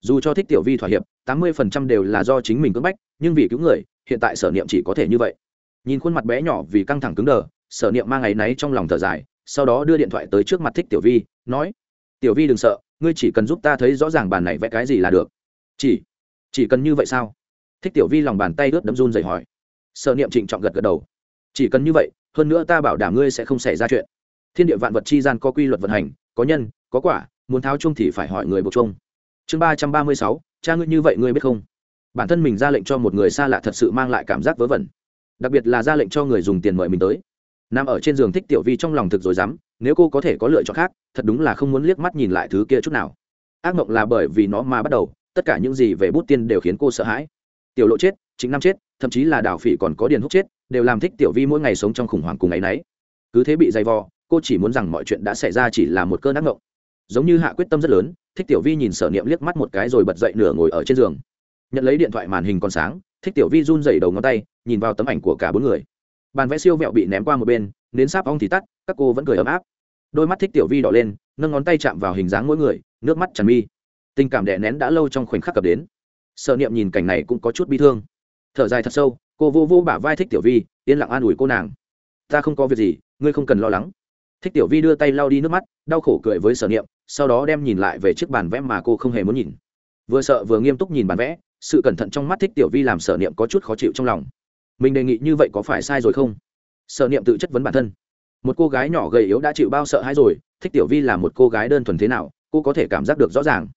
Dù cho thích tiểu vi thỏa hiệp, tám mươi phần trăm đều là do chính mình cưỡng bách, nhưng vì cứu người, hiện tại sở niệm chỉ có thể như vậy. Nhìn khuôn mặt bé nhỏ vì căng thẳng cứng đờ, sở niệm mang ngày náy trong lòng thở dài, sau đó đưa điện thoại tới trước mặt thích tiểu vi, nói, tiểu vi đừng sợ, ngươi chỉ cần giúp ta thấy rõ ràng bàn này vẽ cái gì là được. Chỉ chỉ cần như vậy sao? Thích tiểu vi lòng bàn tay ướt đấm run dậy hỏi. Sở niệm trịnh trọng gật gật đầu. Chỉ cần như vậy, hơn nữa ta bảo đảm ngươi sẽ không xảy ra chuyện. Thiên địa vạn vật chi gian có quy luật vận hành, có nhân, có quả, muốn tháo chung thì phải hỏi người buộc chung chương ba trăm ba mươi sáu, cha ngươi như vậy ngươi biết không? Bản thân mình ra lệnh cho một người xa lạ thật sự mang lại cảm giác vớ vẩn. Đặc biệt là ra lệnh cho người dùng tiền mời mình tới. Nằm ở trên giường thích tiểu vi trong lòng thực rồi dám, nếu cô có thể có lựa chọn khác, thật đúng là không muốn liếc mắt nhìn lại thứ kia chút nào. Ác mộng là bởi vì nó mà bắt đầu, tất cả những gì về bút tiên đều khiến cô sợ hãi. Tiểu lộ chết chính năm chết, thậm chí là đào phỉ còn có điền hút chết, đều làm thích tiểu vi mỗi ngày sống trong khủng hoảng cùng ngày nấy cứ thế bị dày vò, cô chỉ muốn rằng mọi chuyện đã xảy ra chỉ là một cơn ác mộng. Giống như hạ quyết tâm rất lớn thích tiểu vi nhìn sở niệm liếc mắt một cái rồi bật dậy nửa ngồi ở trên giường. Nhận lấy điện thoại màn hình còn sáng, thích tiểu vi run dày đầu ngón tay, nhìn vào tấm ảnh của cả bốn người. Bàn vẽ siêu vẹo bị ném qua một bên, nến sáp ong thì tắt, các cô vẫn cười ấm áp. Đôi mắt thích tiểu vi đỏ lên, nâng ngón tay chạm vào hình dáng mỗi người, nước mắt tràn mi. Tình cảm đè nén đã lâu trong khoảnh khắc cập đến. Sợ niệm nhìn cảnh này cũng có chút bi thương. Thở dài thật sâu, cô vô vô bả vai thích tiểu vi, yên lặng an ủi cô nàng. Ta không có việc gì, ngươi không cần lo lắng thích tiểu vi đưa tay lau đi nước mắt, đau khổ cười với sở niệm, sau đó đem nhìn lại về chiếc bàn vẽ mà cô không hề muốn nhìn. Vừa sợ vừa nghiêm túc nhìn bàn vẽ, sự cẩn thận trong mắt thích tiểu vi làm sở niệm có chút khó chịu trong lòng. Mình đề nghị như vậy có phải sai rồi không? Sở niệm tự chất vấn bản thân. Một cô gái nhỏ gầy yếu đã chịu bao sợ hãi rồi, thích tiểu vi là một cô gái đơn thuần thế nào, cô có thể cảm giác được rõ ràng.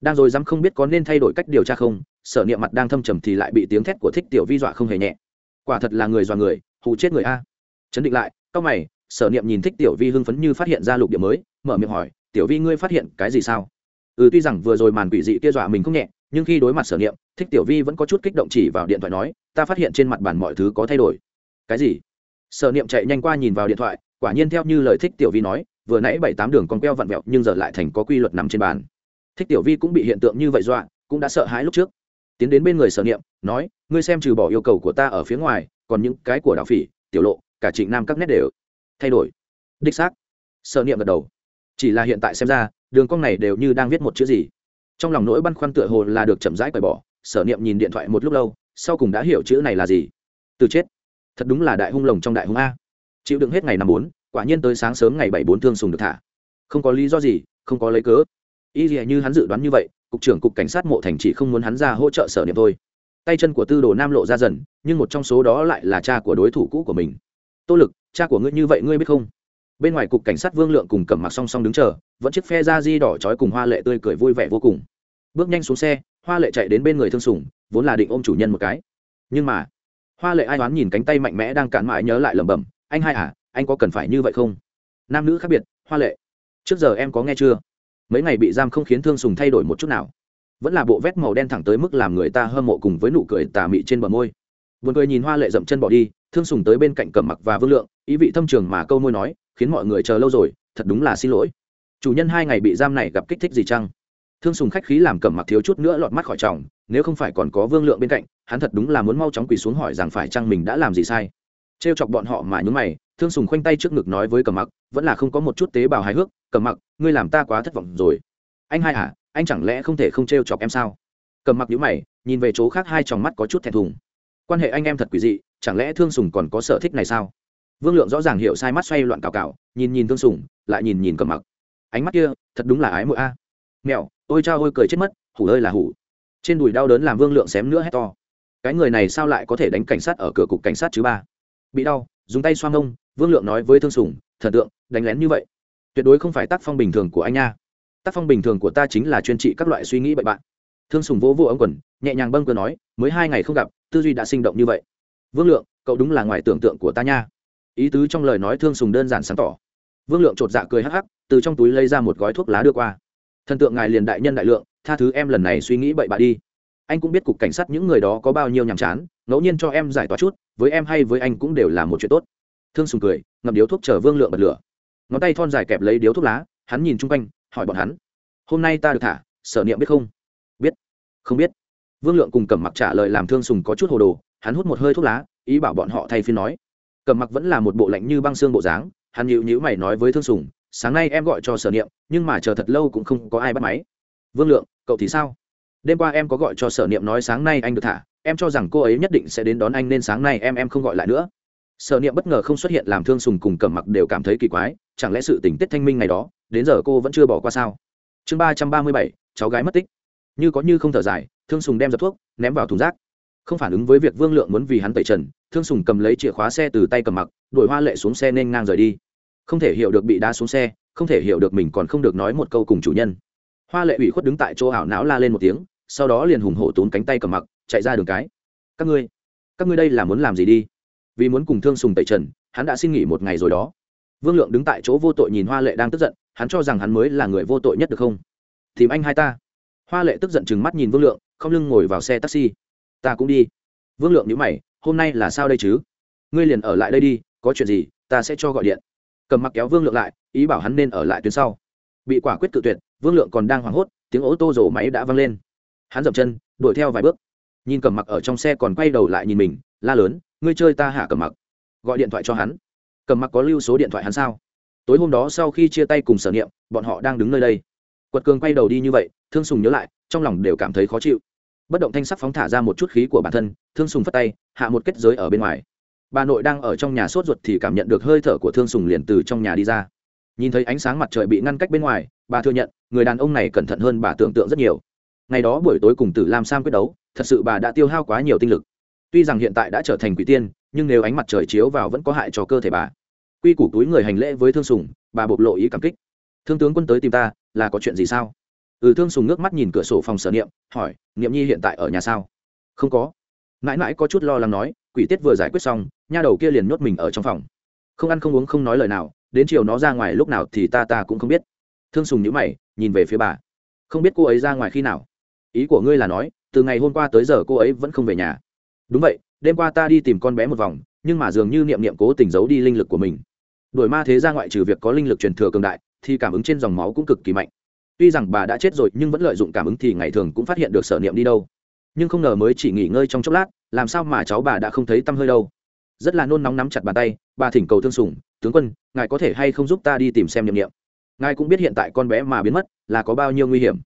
Đang rồi dám không biết có nên thay đổi cách điều tra không, sở niệm mặt đang thâm trầm thì lại bị tiếng thét của thích tiểu vi dọa không hề nhẹ. Quả thật là người dọa người, hù chết người a. Chấn định lại c mày sở niệm nhìn thích tiểu vi hưng phấn như phát hiện ra lục địa mới, mở miệng hỏi, tiểu vi ngươi phát hiện cái gì sao? Ừ tuy rằng vừa rồi màn quỷ dị kia dọa mình không nhẹ, nhưng khi đối mặt sở niệm, thích tiểu vi vẫn có chút kích động chỉ vào điện thoại nói, ta phát hiện trên mặt bàn mọi thứ có thay đổi. Cái gì? Sở niệm chạy nhanh qua nhìn vào điện thoại, quả nhiên theo như lời thích tiểu vi nói, vừa nãy bảy tám đường con queo vặn vẹo, nhưng giờ lại thành có quy luật nằm trên bàn. Thích tiểu vi cũng bị hiện tượng như vậy dọa, cũng đã sợ hãi lúc trước. Tiến đến bên người sở niệm, nói, ngươi xem trừ bỏ yêu cầu của ta ở phía ngoài, còn những cái của đào phỉ, tiểu lộ, cả trịnh nam các nét đều thay đổi. Đích xác. Sở niệm gật đầu. Chỉ là hiện tại xem ra, đường cong này đều như đang viết một chữ gì. Trong lòng nỗi băn khoăn tựa hồ là được chậm rãi cởi bỏ, sở niệm nhìn điện thoại một lúc lâu, sau cùng đã hiểu chữ này là gì. Từ chết. Thật đúng là đại hung lồng trong đại hung a. Chịu đựng hết ngày năm bốn, quả nhiên tới sáng sớm ngày bảy bốn thương sùng được thả. Không có lý do gì, không có lấy cớ. Y gì như hắn dự đoán như vậy, cục trưởng cục cảnh sát mộ thành chỉ không muốn hắn ra hỗ trợ sở niệm thôi. Tay chân của tư đồ nam lộ ra dần, nhưng một trong số đó lại là cha của đối thủ cũ của mình. Tô lực cha của ngươi như vậy ngươi biết không? Bên ngoài cục cảnh sát vương lượng cùng cầm mặc song song đứng chờ, vẫn chiếc phe da di đỏ trói cùng hoa lệ tươi cười vui vẻ vô cùng. Bước nhanh xuống xe, hoa lệ chạy đến bên người thương sủng vốn là định ôm chủ nhân một cái. Nhưng mà, hoa lệ ai đoán nhìn cánh tay mạnh mẽ đang cản mãi nhớ lại lẩm bẩm, anh hai à anh có cần phải như vậy không? Nam nữ khác biệt, hoa lệ, trước giờ em có nghe chưa? Mấy ngày bị giam không khiến thương sùng thay đổi một chút nào. Vẫn là bộ vét màu đen thẳng tới mức làm người ta hâm mộ cùng với nụ cười tà mị trên bờ môi buồn cười nhìn hoa lệ dậm chân bỏ đi, thương sùng tới bên cạnh cẩm mặc và vương lượng, ý vị thâm trường mà câu môi nói, khiến mọi người chờ lâu rồi, thật đúng là xin lỗi. Chủ nhân hai ngày bị giam này gặp kích thích gì chăng? Thương sùng khách khí làm cẩm mặc thiếu chút nữa lọt mắt khỏi chồng nếu không phải còn có vương lượng bên cạnh, hắn thật đúng là muốn mau chóng quỳ xuống hỏi rằng phải chăng mình đã làm gì sai. Trêu chọc bọn họ mà nhướng mày, thương sùng khoanh tay trước ngực nói với cẩm mặc, vẫn là không có một chút tế bào hài hước, cẩm mặc, ngươi làm ta quá thất vọng rồi. Anh hai à anh chẳng lẽ không thể không trêu chọc em sao? Cẩm mặc nhíu mày, nhìn về chỗ khác hai tròng mắt có chút thẹn thùng quan hệ anh em thật quỷ dị, chẳng lẽ thương sùng còn có sở thích này sao? Vương lượng rõ ràng hiểu sai mắt xoay loạn cào cào, nhìn nhìn thương sùng, lại nhìn nhìn cẩm mặc. Ánh mắt kia, thật đúng là ái mộ a. À. mẹo, ôi cha ôi cười chết mất, hủ ơi là hủ. Trên đùi đau đớn làm vương lượng xém nữa hét to. Cái người này sao lại có thể đánh cảnh sát ở cửa cục cảnh sát chứ ba? Bị đau, dùng tay xoa ngông, vương lượng nói với thương sùng, thần tượng, đánh lén như vậy, tuyệt đối không phải tác phong bình thường của anh nha. Tác phong bình thường của ta chính là chuyên trị các loại suy nghĩ bậy bạn. Thương sùng vỗ vỗ ống quần, nhẹ nhàng bâng cơ nói, mới hai ngày không gặp tư duy đã sinh động như vậy. Vương lượng, cậu đúng là ngoài tưởng tượng của ta nha. Ý tứ trong lời nói thương sùng đơn giản sáng tỏ. Vương lượng chột dạ cười hắc hắc, từ trong túi lấy ra một gói thuốc lá đưa qua. Thần tượng ngài liền đại nhân đại lượng, tha thứ em lần này suy nghĩ bậy bạ đi. Anh cũng biết cục cảnh sát những người đó có bao nhiêu nhàm chán, ngẫu nhiên cho em giải tỏa chút, với em hay với anh cũng đều là một chuyện tốt. Thương sùng cười, ngậm điếu thuốc chờ vương lượng bật lửa. Ngón tay thon dài kẹp lấy điếu thuốc lá, hắn nhìn chung quanh, hỏi bọn hắn. Hôm nay ta được thả, sở niệm biết không? Biết. Không biết vương lượng cùng cẩm mặc trả lời làm thương sùng có chút hồ đồ, hắn hút một hơi thuốc lá, ý bảo bọn họ thay phiên nói. Cẩm mặc vẫn là một bộ lạnh như băng xương bộ dáng, hắn nhịu nhữ mày nói với thương sùng, sáng nay em gọi cho sở niệm, nhưng mà chờ thật lâu cũng không có ai bắt máy. Vương lượng, cậu thì sao? Đêm qua em có gọi cho sở niệm nói sáng nay anh được thả, em cho rằng cô ấy nhất định sẽ đến đón anh nên sáng nay em em không gọi lại nữa. Sở niệm bất ngờ không xuất hiện làm thương sùng cùng Cẩm mặc đều cảm thấy kỳ quái, chẳng lẽ sự tỉnh tiết thanh minh ngày đó, đến giờ cô vẫn chưa bỏ qua sao? Chương ba trăm ba mươi bảy, cháu gái mất tích như có như không thở dài, thương sùng đem dập thuốc ném vào thùng rác. Không phản ứng với việc vương lượng muốn vì hắn tẩy trần, thương sùng cầm lấy chìa khóa xe từ tay cầm mặc, đuổi hoa lệ xuống xe nên ngang rời đi. Không thể hiểu được bị đá xuống xe, không thể hiểu được mình còn không được nói một câu cùng chủ nhân. Hoa lệ ủy khuất đứng tại chỗ ảo não la lên một tiếng, sau đó liền hùng hổ tốn cánh tay cầm mặc, chạy ra đường cái. Các ngươi các ngươi đây là muốn làm gì đi? Vì muốn cùng thương sùng tẩy trần, hắn đã xin nghỉ một ngày rồi đó. Vương lượng đứng tại chỗ vô tội nhìn hoa lệ đang tức giận, hắn cho rằng hắn mới là người vô tội nhất được không? Tìm anh hai ta hoa lệ tức giận chừng mắt nhìn vương lượng, không lưng ngồi vào xe taxi. Ta cũng đi. Vương lượng nhữ mày, hôm nay là sao đây chứ? Ngươi liền ở lại đây đi, có chuyện gì, ta sẽ cho gọi điện. Cầm mặc kéo vương lượng lại, ý bảo hắn nên ở lại tuyến sau. Bị quả quyết cự tuyệt, vương lượng còn đang hoảng hốt, tiếng ô tô rổ máy đã văng lên. Hắn dậm chân, đuổi theo vài bước. Nhìn cầm mặc ở trong xe còn quay đầu lại nhìn mình, la lớn, ngươi chơi ta hạ cầm mặc? Gọi điện thoại cho hắn. Cầm mặc có lưu số điện thoại hắn sao? Tối hôm đó sau khi chia tay cùng sở niệm, bọn họ đang đứng nơi đây quật cường quay đầu đi như vậy, thương sùng nhớ lại, trong lòng đều cảm thấy khó chịu. Bất động thanh sắc phóng thả ra một chút khí của bản thân, thương sùng phất tay, hạ một kết giới ở bên ngoài. Bà nội đang ở trong nhà sốt ruột thì cảm nhận được hơi thở của thương sùng liền từ trong nhà đi ra. Nhìn thấy ánh sáng mặt trời bị ngăn cách bên ngoài, bà thừa nhận, người đàn ông này cẩn thận hơn bà tưởng tượng rất nhiều. Ngày đó buổi tối cùng tử lam sam quyết đấu, thật sự bà đã tiêu hao quá nhiều tinh lực. Tuy rằng hiện tại đã trở thành quỷ tiên, nhưng nếu ánh mặt trời chiếu vào vẫn có hại cho cơ thể bà. Quy củ túi người hành lễ với thương sùng, bà bộc lộ ý cảm kích thương tướng quân tới tìm ta, là có chuyện gì sao? Ừ thương sùng nước mắt nhìn cửa sổ phòng sở niệm, hỏi, niệm nhi hiện tại ở nhà sao? Không có. Mãi mãi có chút lo lắng nói, quỷ tiết vừa giải quyết xong, nha đầu kia liền nhốt mình ở trong phòng. Không ăn không uống không nói lời nào, đến chiều nó ra ngoài lúc nào thì ta ta cũng không biết. Thương sùng nhữ mày, nhìn về phía bà. Không biết cô ấy ra ngoài khi nào? Ý của ngươi là nói, từ ngày hôm qua tới giờ cô ấy vẫn không về nhà. Đúng vậy, đêm qua ta đi tìm con bé một vòng, nhưng mà dường như niệm niệm cố tình giấu đi linh lực của mình. Đổi ma thế ra ngoại trừ việc có linh lực truyền thừa cường đại thì cảm ứng trên dòng máu cũng cực kỳ mạnh. Tuy rằng bà đã chết rồi nhưng vẫn lợi dụng cảm ứng thì ngày thường cũng phát hiện được sở niệm đi đâu. Nhưng không ngờ mới chỉ nghỉ ngơi trong chốc lát, làm sao mà cháu bà đã không thấy tăm hơi đâu. Rất là nôn nóng nắm chặt bàn tay, bà thỉnh cầu thương sùng tướng quân, ngài có thể hay không giúp ta đi tìm xem niệm niệm? Ngài cũng biết hiện tại con bé mà biến mất là có bao nhiêu nguy hiểm.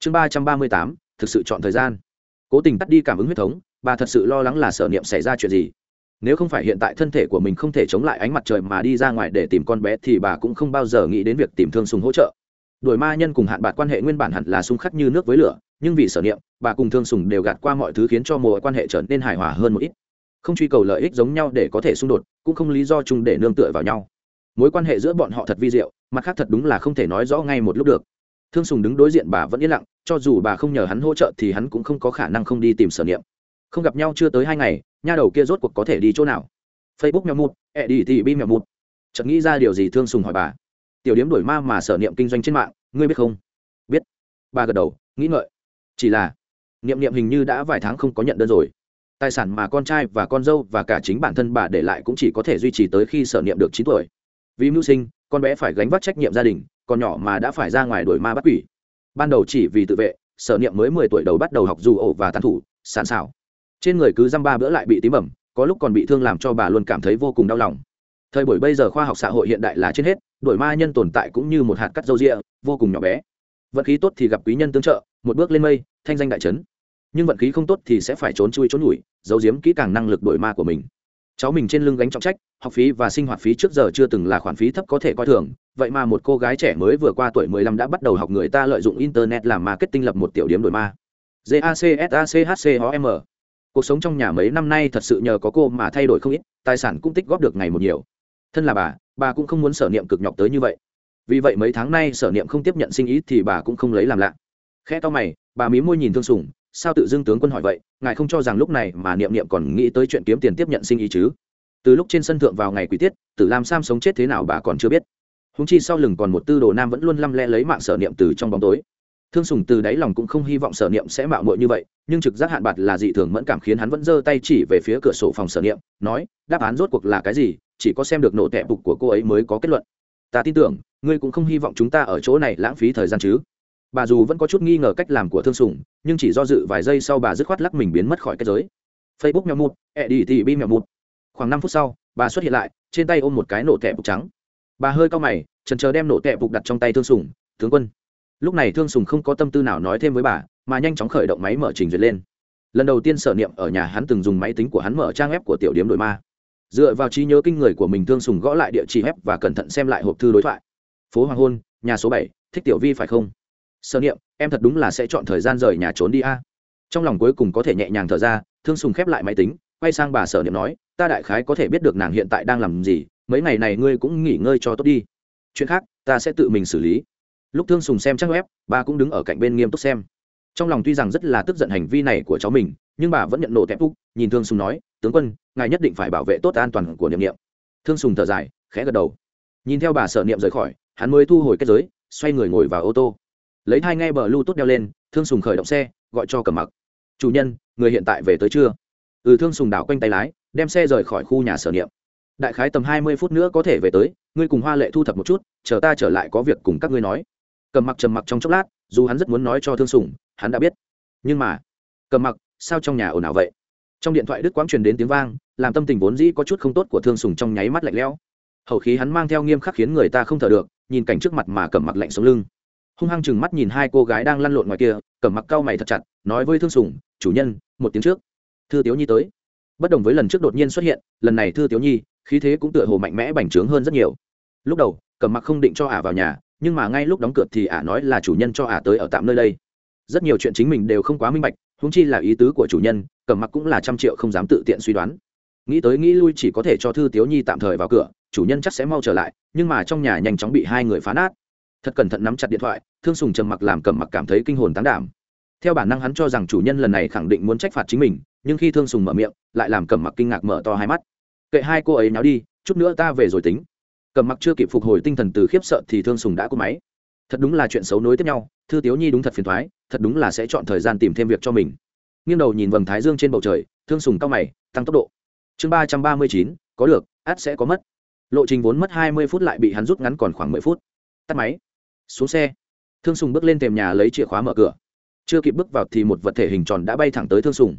Chương ba trăm ba mươi tám, thực sự chọn thời gian. Cố tình tắt đi cảm ứng huyết thống, bà thật sự lo lắng là sở niệm xảy ra chuyện gì nếu không phải hiện tại thân thể của mình không thể chống lại ánh mặt trời mà đi ra ngoài để tìm con bé thì bà cũng không bao giờ nghĩ đến việc tìm thương sùng hỗ trợ. Đuổi ma nhân cùng hạn bạc quan hệ nguyên bản hẳn là xung khắc như nước với lửa, nhưng vì sở niệm, bà cùng thương sùng đều gạt qua mọi thứ khiến cho mối quan hệ trở nên hài hòa hơn một ít. Không truy cầu lợi ích giống nhau để có thể xung đột, cũng không lý do chung để nương tựa vào nhau. Mối quan hệ giữa bọn họ thật vi diệu, mặt khác thật đúng là không thể nói rõ ngay một lúc được. Thương sùng đứng đối diện bà vẫn yên lặng, cho dù bà không nhờ hắn hỗ trợ thì hắn cũng không có khả năng không đi tìm sở niệm. Không gặp nhau chưa tới hai ngày nha đầu kia rốt cuộc có thể đi chỗ nào? Facebook mèo mụt ẹ đi thì bi mèo mụt. Chợt nghĩ ra điều gì thương sùng hỏi bà. Tiểu điếm đổi ma mà sở niệm kinh doanh trên mạng, ngươi biết không? Biết. Bà gật đầu, nghĩ ngợi. Chỉ là, niệm niệm hình như đã vài tháng không có nhận đơn rồi. Tài sản mà con trai và con dâu và cả chính bản thân bà để lại cũng chỉ có thể duy trì tới khi sở niệm được chín tuổi. Vì mưu sinh, con bé phải gánh vác trách nhiệm gia đình, còn nhỏ mà đã phải ra ngoài đuổi ma bắt quỷ. Ban đầu chỉ vì tự vệ, sở niệm mới mười tuổi đầu bắt đầu học dù ổ và tàn thủ sàn xảo trên người cứ dăm ba bữa lại bị tím bẩm có lúc còn bị thương làm cho bà luôn cảm thấy vô cùng đau lòng. Thời buổi bây giờ khoa học xã hội hiện đại là trên hết đổi ma nhân tồn tại cũng như một hạt cắt dâu rịa, vô cùng nhỏ bé. Vận khí tốt thì gặp quý nhân tương trợ, một bước lên mây, thanh danh đại trấn. Nhưng vận khí không tốt thì sẽ phải trốn chui trốn nhủi giấu giếm kỹ càng năng lực đổi ma của mình. Cháu mình trên lưng gánh trọng trách, học phí và sinh hoạt phí trước giờ chưa từng là khoản phí thấp có thể coi thường. Vậy mà một cô gái trẻ mới vừa qua tuổi 15 đã bắt đầu học người ta lợi dụng internet làm marketing lập một tiểu điểm đổi ma. GACSACHCHOM cuộc sống trong nhà mấy năm nay thật sự nhờ có cô mà thay đổi không ít, tài sản cũng tích góp được ngày một nhiều. Thân là bà bà cũng không muốn sở niệm cực nhọc tới như vậy. Vì vậy mấy tháng nay sở niệm không tiếp nhận sinh ý thì bà cũng không lấy làm lạ. Khe to mày, bà mí môi nhìn thương sùng sao tự dưng tướng quân hỏi vậy, ngài không cho rằng lúc này mà niệm niệm còn nghĩ tới chuyện kiếm tiền tiếp nhận sinh ý chứ? Từ lúc trên sân thượng vào ngày quý tiết, tử lam sam sống chết thế nào bà còn chưa biết. Húng chi sau lưng còn một tư đồ nam vẫn luôn lăm le lấy mạng sở niệm từ trong bóng tối thương sùng từ đáy lòng cũng không hy vọng sở niệm sẽ mạo muội như vậy, nhưng trực giác hạn bạc là dị thường mẫn cảm khiến hắn vẫn giơ tay chỉ về phía cửa sổ phòng sở niệm, nói, đáp án rốt cuộc là cái gì? Chỉ có xem được nổ tẹp bục của cô ấy mới có kết luận. Ta tin tưởng, ngươi cũng không hy vọng chúng ta ở chỗ này lãng phí thời gian chứ? Bà dù vẫn có chút nghi ngờ cách làm của thương sùng, nhưng chỉ do dự vài giây sau bà dứt khoát lắc mình biến mất khỏi kết giới. Facebook mèo mụt ẹ đi thì bi mèo mụt. Khoảng năm phút sau, bà xuất hiện lại, trên tay ôm một cái nổ tẹp bục trắng. Bà hơi cau mày trần chờ đem nổ tẹp bục đặt trong tay thương sùng, tướng quân lúc này thương sùng không có tâm tư nào nói thêm với bà, mà nhanh chóng khởi động máy mở trình duyệt lên. Lần đầu tiên sở niệm ở nhà hắn từng dùng máy tính của hắn mở trang web của tiểu điếm đội ma. Dựa vào trí nhớ kinh người của mình, thương sùng gõ lại địa chỉ web và cẩn thận xem lại hộp thư đối thoại. Phố hoàng hôn, nhà số bảy, thích tiểu vi phải không? Sở niệm, em thật đúng là sẽ chọn thời gian rời nhà trốn đi a. Trong lòng cuối cùng có thể nhẹ nhàng thở ra, thương sùng khép lại máy tính, quay sang bà sở niệm nói, ta đại khái có thể biết được nàng hiện tại đang làm gì, mấy ngày này ngươi cũng nghỉ ngơi cho tốt đi. Chuyện khác, ta sẽ tự mình xử lý lúc thương sùng xem trang web, bà cũng đứng ở cạnh bên nghiêm túc xem. Trong lòng tuy rằng rất là tức giận hành vi này của cháu mình, nhưng bà vẫn nhận nổ tép úc, nhìn thương sùng nói, tướng quân, ngài nhất định phải bảo vệ tốt an toàn của niệm niệm. Thương sùng thở dài, khẽ gật đầu. Nhìn theo bà sở niệm rời khỏi, hắn mới thu hồi kết giới, xoay người ngồi vào ô tô. Lấy thai ngay bờ lưu tốt đeo lên, thương sùng khởi động xe, gọi cho cầm mặc. Chủ nhân, người hiện tại về tới chưa? Ừ thương sùng đảo quanh tay lái, đem xe rời khỏi khu nhà sở niệm. Đại khái tầm hai mươi phút nữa có thể về tới, ngươi cùng hoa lệ thu thập một chút, chờ ta trở lại có việc cùng các ngươi nói cầm mặc trầm mặc trong chốc lát, dù hắn rất muốn nói cho thương sùng, hắn đã biết. Nhưng mà, cầm mặc, sao trong nhà ồn ào vậy? Trong điện thoại đức quang truyền đến tiếng vang, làm tâm tình vốn dĩ có chút không tốt của thương sùng trong nháy mắt lạnh lẽo. Hầu khí hắn mang theo nghiêm khắc khiến người ta không thở được, nhìn cảnh trước mặt mà cầm mặc lạnh sống lưng. Hung hăng chừng mắt nhìn hai cô gái đang lăn lộn ngoài kia, cầm mặc cau mày thật chặt, nói với thương sùng, chủ nhân, một tiếng trước. Thư tiếu nhi tới. Bất đồng với lần trước đột nhiên xuất hiện, lần này thư tiếu nhi, khí thế cũng tựa hồ mạnh mẽ bành trướng hơn rất nhiều. Lúc đầu, cầm mặc không định cho ả vào nhà nhưng mà ngay lúc đóng cửa thì ả nói là chủ nhân cho ả tới ở tạm nơi đây. Rất nhiều chuyện chính mình đều không quá minh bạch húng chi là ý tứ của chủ nhân, cầm mặc cũng là trăm triệu không dám tự tiện suy đoán. Nghĩ tới nghĩ lui chỉ có thể cho thư tiếu nhi tạm thời vào cửa, chủ nhân chắc sẽ mau trở lại, nhưng mà trong nhà nhanh chóng bị hai người phá nát. Thật cẩn thận nắm chặt điện thoại, thương sùng trầm mặc làm cầm mặc cảm thấy kinh hồn tán đảm. Theo bản năng hắn cho rằng chủ nhân lần này khẳng định muốn trách phạt chính mình, nhưng khi thương sùng mở miệng, lại làm cầm mặc kinh ngạc mở to hai mắt. Kệ hai cô ấy nháo đi, chút nữa ta về rồi tính cầm mặc chưa kịp phục hồi tinh thần từ khiếp sợ thì thương sùng đã cúp máy. Thật đúng là chuyện xấu nối tiếp nhau, thư tiếu nhi đúng thật phiền thoái, thật đúng là sẽ chọn thời gian tìm thêm việc cho mình. Nghiêng đầu nhìn vầng thái dương trên bầu trời, thương sùng cao mày, tăng tốc độ. Chương ba trăm ba mươi chín, có được át sẽ có mất. Lộ trình vốn mất hai mươi phút lại bị hắn rút ngắn còn khoảng mười phút. Tắt máy. Xuống xe. Thương sùng bước lên tềm nhà lấy chìa khóa mở cửa. Chưa kịp bước vào thì một vật thể hình tròn đã bay thẳng tới thương sùng.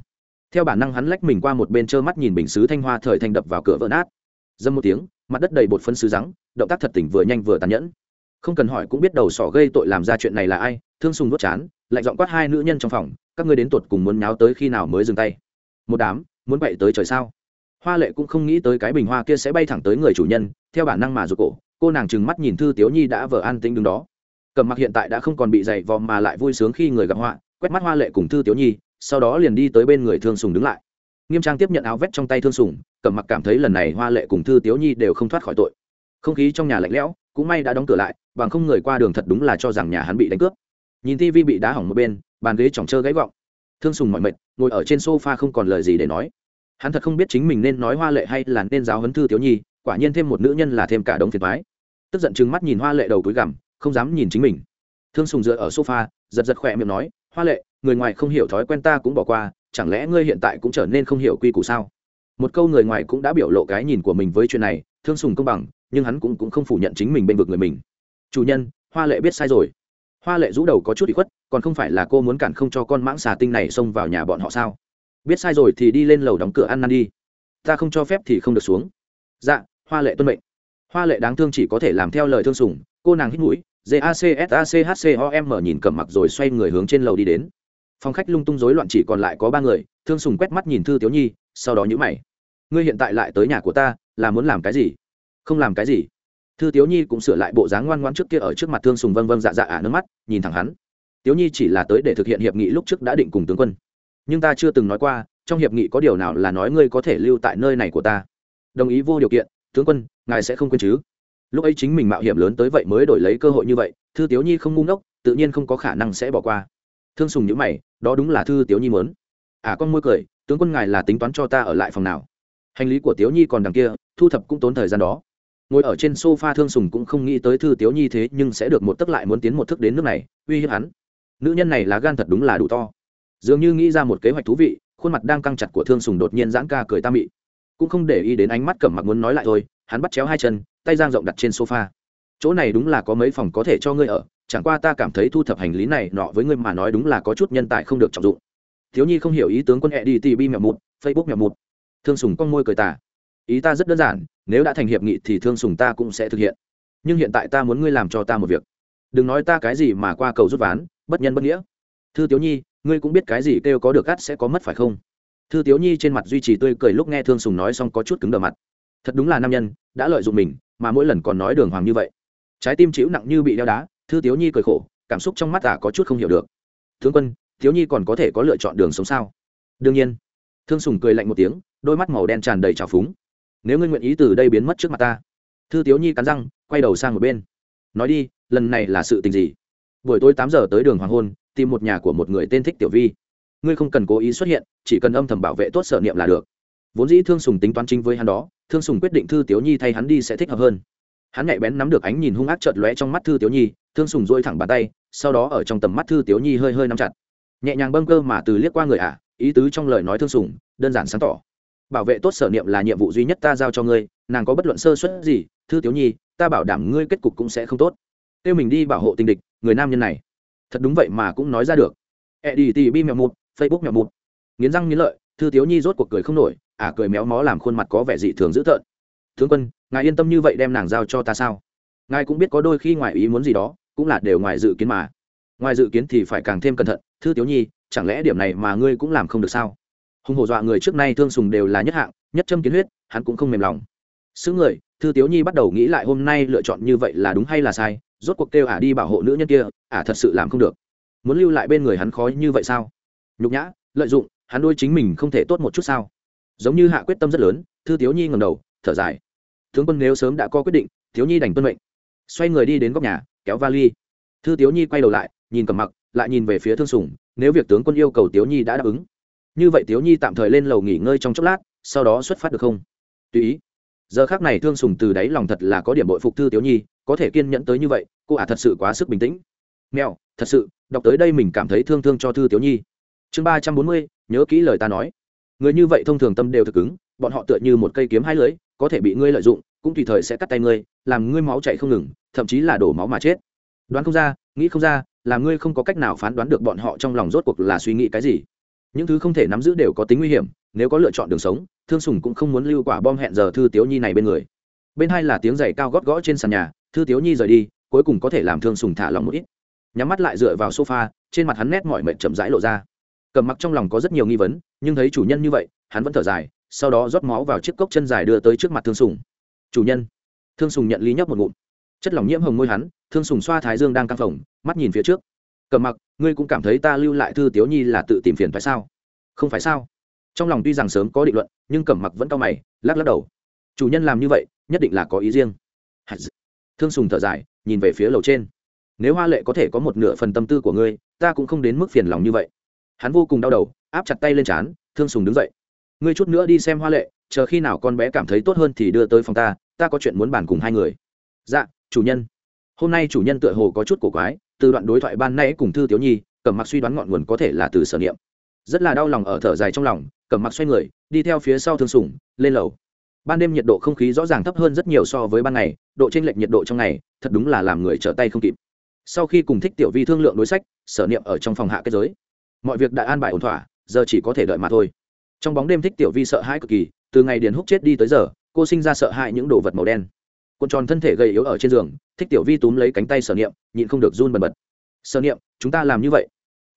Theo bản năng hắn lách mình qua một bên trơ mắt nhìn bình xứ thanh hoa thời thanh đập vào cửa vỡ nát dâm một tiếng, mặt đất đầy bột phân sứ rắn, động tác thật tỉnh vừa nhanh vừa tàn nhẫn. Không cần hỏi cũng biết đầu sỏ gây tội làm ra chuyện này là ai, thương sùng đốt chán, lạnh giọng quát hai nữ nhân trong phòng, các ngươi đến tột cùng muốn nháo tới khi nào mới dừng tay? Một đám, muốn bậy tới trời sao? Hoa lệ cũng không nghĩ tới cái bình hoa kia sẽ bay thẳng tới người chủ nhân, theo bản năng mà rụt cổ, cô nàng trừng mắt nhìn thư tiếu nhi đã vờ an tĩnh đứng đó. Cầm mặc hiện tại đã không còn bị dày vò mà lại vui sướng khi người gặp họa, quét mắt hoa lệ cùng thư tiếu nhi, sau đó liền đi tới bên người thương sùng đứng lại nghiêm trang tiếp nhận áo vét trong tay thương sùng cẩm mặc cảm thấy lần này hoa lệ cùng thư tiếu nhi đều không thoát khỏi tội. Không khí trong nhà lạnh lẽo, cũng may đã đóng cửa lại, bằng không người qua đường thật đúng là cho rằng nhà hắn bị đánh cướp. Nhìn tivi bị đá hỏng một bên, bàn ghế chỏng trơ gáy vọng thương sùng mọi mệt, ngồi ở trên sofa không còn lời gì để nói. Hắn thật không biết chính mình nên nói hoa lệ hay là nên giáo huấn thư tiếu nhi, quả nhiên thêm một nữ nhân là thêm cả đống phiền thoái tức giận chừng mắt nhìn hoa lệ đầu túi gằm, không dám nhìn chính mình. Thương sùng dựa ở sofa, giật giật khỏe miệng nói, hoa lệ, người ngoài không hiểu thói quen ta cũng bỏ qua chẳng lẽ ngươi hiện tại cũng trở nên không hiểu quy củ sao? Một câu người ngoài cũng đã biểu lộ cái nhìn của mình với chuyện này thương sùng công bằng nhưng hắn cũng, cũng không phủ nhận chính mình bên vực người mình. Chủ nhân hoa lệ biết sai rồi. Hoa lệ rũ đầu có chút bị khuất còn không phải là cô muốn cản không cho con mãng xà tinh này xông vào nhà bọn họ sao? Biết sai rồi thì đi lên lầu đóng cửa ăn năn đi. Ta không cho phép thì không được xuống. Dạ hoa lệ tuân mệnh. Hoa lệ đáng thương chỉ có thể làm theo lời thương sùng cô nàng hít mũi jacsachcom nhìn cầm mặc rồi xoay người hướng trên lầu đi đến phòng khách lung tung rối loạn chỉ còn lại có ba người, thương sùng quét mắt nhìn thư tiếu nhi, sau đó nhữ mày. Ngươi hiện tại lại tới nhà của ta, là muốn làm cái gì? Không làm cái gì. Thư tiếu nhi cũng sửa lại bộ dáng ngoan ngoan trước kia ở trước mặt thương sùng vâng vâng dạ dạ ả nước mắt, nhìn thẳng hắn. Tiếu nhi chỉ là tới để thực hiện hiệp nghị lúc trước đã định cùng tướng quân. Nhưng ta chưa từng nói qua, trong hiệp nghị có điều nào là nói ngươi có thể lưu tại nơi này của ta? Đồng ý vô điều kiện, tướng quân, ngài sẽ không quên chứ. Lúc ấy chính mình mạo hiểm lớn tới vậy mới đổi lấy cơ hội như vậy, thư tiếu nhi không ngu ngốc, tự nhiên không có khả năng sẽ bỏ qua. Thương sùng nhữ mày đó đúng là thư tiếu nhi mớn. À con môi cười, tướng quân ngài là tính toán cho ta ở lại phòng nào? Hành lý của tiếu nhi còn đằng kia, thu thập cũng tốn thời gian đó. Ngồi ở trên sofa thương sùng cũng không nghĩ tới thư tiếu nhi thế, nhưng sẽ được một tấc lại muốn tiến một thức đến nước này, uy hiếp hắn. Nữ nhân này là gan thật đúng là đủ to. Dường như nghĩ ra một kế hoạch thú vị, khuôn mặt đang căng chặt của thương sùng đột nhiên giãn ca cười ta mị. Cũng không để ý đến ánh mắt cẩm mặc muốn nói lại thôi, hắn bắt chéo hai chân, tay giang rộng đặt trên sofa. Chỗ này đúng là có mấy phòng có thể cho ngươi ở chẳng qua ta cảm thấy thu thập hành lý này nọ với ngươi mà nói đúng là có chút nhân tài không được trọng dụng. Thiếu nhi không hiểu ý tướng quân hẹ đi tì bi mẹo một, facebook mẹo một. Thương sùng con môi cười tả ý ta rất đơn giản, nếu đã thành hiệp nghị thì thương sùng ta cũng sẽ thực hiện. Nhưng hiện tại ta muốn ngươi làm cho ta một việc. Đừng nói ta cái gì mà qua cầu rút ván, bất nhân bất nghĩa. Thư tiếu nhi, ngươi cũng biết cái gì kêu có được cắt sẽ có mất phải không? Thư tiếu nhi trên mặt duy trì tươi cười lúc nghe thương sùng nói xong có chút cứng đờ mặt. Thật đúng là nam nhân, đã lợi dụng mình, mà mỗi lần còn nói đường hoàng như vậy. Trái tim chịu nặng như bị đeo đá thư tiếu nhi cười khổ, cảm xúc trong mắt ả có chút không hiểu được. Tướng quân thiếu nhi còn có thể có lựa chọn đường sống sao? Đương nhiên. Thương sùng cười lạnh một tiếng, đôi mắt màu đen tràn đầy trào phúng. Nếu ngươi nguyện ý từ đây biến mất trước mặt ta. Thư tiếu nhi cắn răng, quay đầu sang một bên. Nói đi, lần này là sự tình gì? Buổi tối tám giờ tới đường hoàng hôn, tìm một nhà của một người tên thích tiểu vi. Ngươi không cần cố ý xuất hiện, chỉ cần âm thầm bảo vệ tốt sở niệm là được. Vốn dĩ thương sùng tính toán chính với hắn đó, thương sùng quyết định thư tiếu nhi thay hắn đi sẽ thích hợp hơn hắn nhạy bén nắm được ánh nhìn hung ác chợt lóe trong mắt thư tiểu nhi, thương sùng dôi thẳng bàn tay, sau đó ở trong tầm mắt thư tiểu nhi hơi hơi nắm chặt. Nhẹ nhàng bâng cơ mà từ liếc qua người ả ý tứ trong lời nói thương sùng, đơn giản sáng tỏ. Bảo vệ tốt sở niệm là nhiệm vụ duy nhất ta giao cho ngươi, nàng có bất luận sơ suất gì, thư tiểu nhi, ta bảo đảm ngươi kết cục cũng sẽ không tốt. Kêu mình đi bảo hộ tình địch, người nam nhân này. Thật đúng vậy mà cũng nói ra được. E đi tì bi mèo mụt, facebook mèo mụt. Nghiến răng nghiến lợi, thư tiếu nhi rốt cuộc cười không nổi, ả à cười méo mó làm khuôn mặt có vẻ dị thường dữ tợn. Tướng quân ngài yên tâm như vậy đem nàng giao cho ta sao? Ngài cũng biết có đôi khi ngoài ý muốn gì đó, cũng là đều ngoài dự kiến mà. Ngoài dự kiến thì phải càng thêm cẩn thận, thư tiếu nhi, chẳng lẽ điểm này mà ngươi cũng làm không được sao? Hùng hổ dọa người trước nay thương sùng đều là nhất hạng, nhất châm kiến huyết, hắn cũng không mềm lòng. Xứ người, thư tiếu nhi bắt đầu nghĩ lại hôm nay lựa chọn như vậy là đúng hay là sai, rốt cuộc kêu ả đi bảo hộ nữ nhân kia, ả thật sự làm không được. Muốn lưu lại bên người hắn khó như vậy sao? Nhục nhã, lợi dụng, hắn đôi chính mình không thể tốt một chút sao? Giống như hạ quyết tâm rất lớn, thư tiếu nhi ngầm đầu, thở dài tướng quân nếu sớm đã có quyết định, thiếu nhi đành tuân mệnh. Xoay người đi đến góc nhà, kéo vali. Thư tiếu nhi quay đầu lại, nhìn cầm mặc, lại nhìn về phía thương sùng, nếu việc tướng quân yêu cầu tiếu nhi đã đáp ứng. Như vậy tiếu nhi tạm thời lên lầu nghỉ ngơi trong chốc lát, sau đó xuất phát được không? Tùy ý. Giờ khác này thương sùng từ đáy lòng thật là có điểm bội phục thư tiếu nhi, có thể kiên nhẫn tới như vậy, cô ả thật sự quá sức bình tĩnh. Mèo thật sự, đọc tới đây mình cảm thấy thương thương cho thư tiếu nhi. Chương ba trăm bốn mươi, nhớ kỹ lời ta nói. Người như vậy thông thường tâm đều thực ứng bọn họ tựa như một cây kiếm hai lưới có thể bị ngươi lợi dụng, cũng tùy thời sẽ cắt tay ngươi, làm ngươi máu chạy không ngừng, thậm chí là đổ máu mà chết. Đoán không ra, nghĩ không ra làm ngươi không có cách nào phán đoán được bọn họ trong lòng rốt cuộc là suy nghĩ cái gì. Những thứ không thể nắm giữ đều có tính nguy hiểm, nếu có lựa chọn đường sống, thương sùng cũng không muốn lưu quả bom hẹn giờ thư tiếu nhi này bên người. Bên hai là tiếng giày cao gót gõ trên sàn nhà, thư tiếu nhi rời đi, cuối cùng có thể làm thương sùng thả lòng một ít. Nhắm mắt lại dựa vào sofa, trên mặt hắn nét mọi mệt chậm rãi lộ ra. Cầm mặc trong lòng có rất nhiều nghi vấn, nhưng thấy chủ nhân như vậy, hắn vẫn thở dài sau đó rót máu vào chiếc cốc chân dài đưa tới trước mặt thương sùng. Chủ nhân. Thương sùng nhận ly nhấp một ngụm. Chất lỏng nhiễm hồng môi hắn, thương sùng xoa thái dương đang căng phồng, mắt nhìn phía trước. Cầm mặc, ngươi cũng cảm thấy ta lưu lại thư tiếu nhi là tự tìm phiền phải sao? Không phải sao. Trong lòng tuy rằng sớm có định luận, nhưng cẩm mặc vẫn cao mày, lắc lắc đầu. Chủ nhân làm như vậy, nhất định là có ý riêng. Thương sùng thở dài, nhìn về phía lầu trên. Nếu hoa lệ có thể có một nửa phần tâm tư của ngươi, ta cũng không đến mức phiền lòng như vậy. Hắn vô cùng đau đầu, áp chặt tay lên trán, thương sùng đứng dậy ngươi chút nữa đi xem hoa lệ, chờ khi nào con bé cảm thấy tốt hơn thì đưa tới phòng ta ta có chuyện muốn bàn cùng hai người. Dạ chủ nhân. Hôm nay chủ nhân tựa hồ có chút cổ quái, từ đoạn đối thoại ban nay cùng thư tiểu nhi, cẩm mặc suy đoán ngọn nguồn có thể là từ sở niệm. Rất là đau lòng ở thở dài trong lòng, cẩm mặc xoay người, đi theo phía sau thương sủng, lên lầu. Ban đêm nhiệt độ không khí rõ ràng thấp hơn rất nhiều so với ban ngày, độ t r ê n lệch nhiệt độ trong ngày, thật đúng là làm người trở tay không kịp. Sau khi cùng thích tiểu vi thương lượng đối sách, sở niệm ở trong phòng hạ kết giới. Mọi việc đã an bài ổn thỏa, giờ chỉ có thể đợi mà thôi trong bóng đêm thích tiểu vi sợ hãi cực kỳ, từ ngày điền húc chết đi tới giờ, cô sinh ra sợ hãi những đồ vật màu đen. Cuộn tròn thân thể gầy yếu ở trên giường, thích tiểu vi túm lấy cánh tay sở niệm, nhịn không được run bần bật. Sở niệm, chúng ta làm như vậy,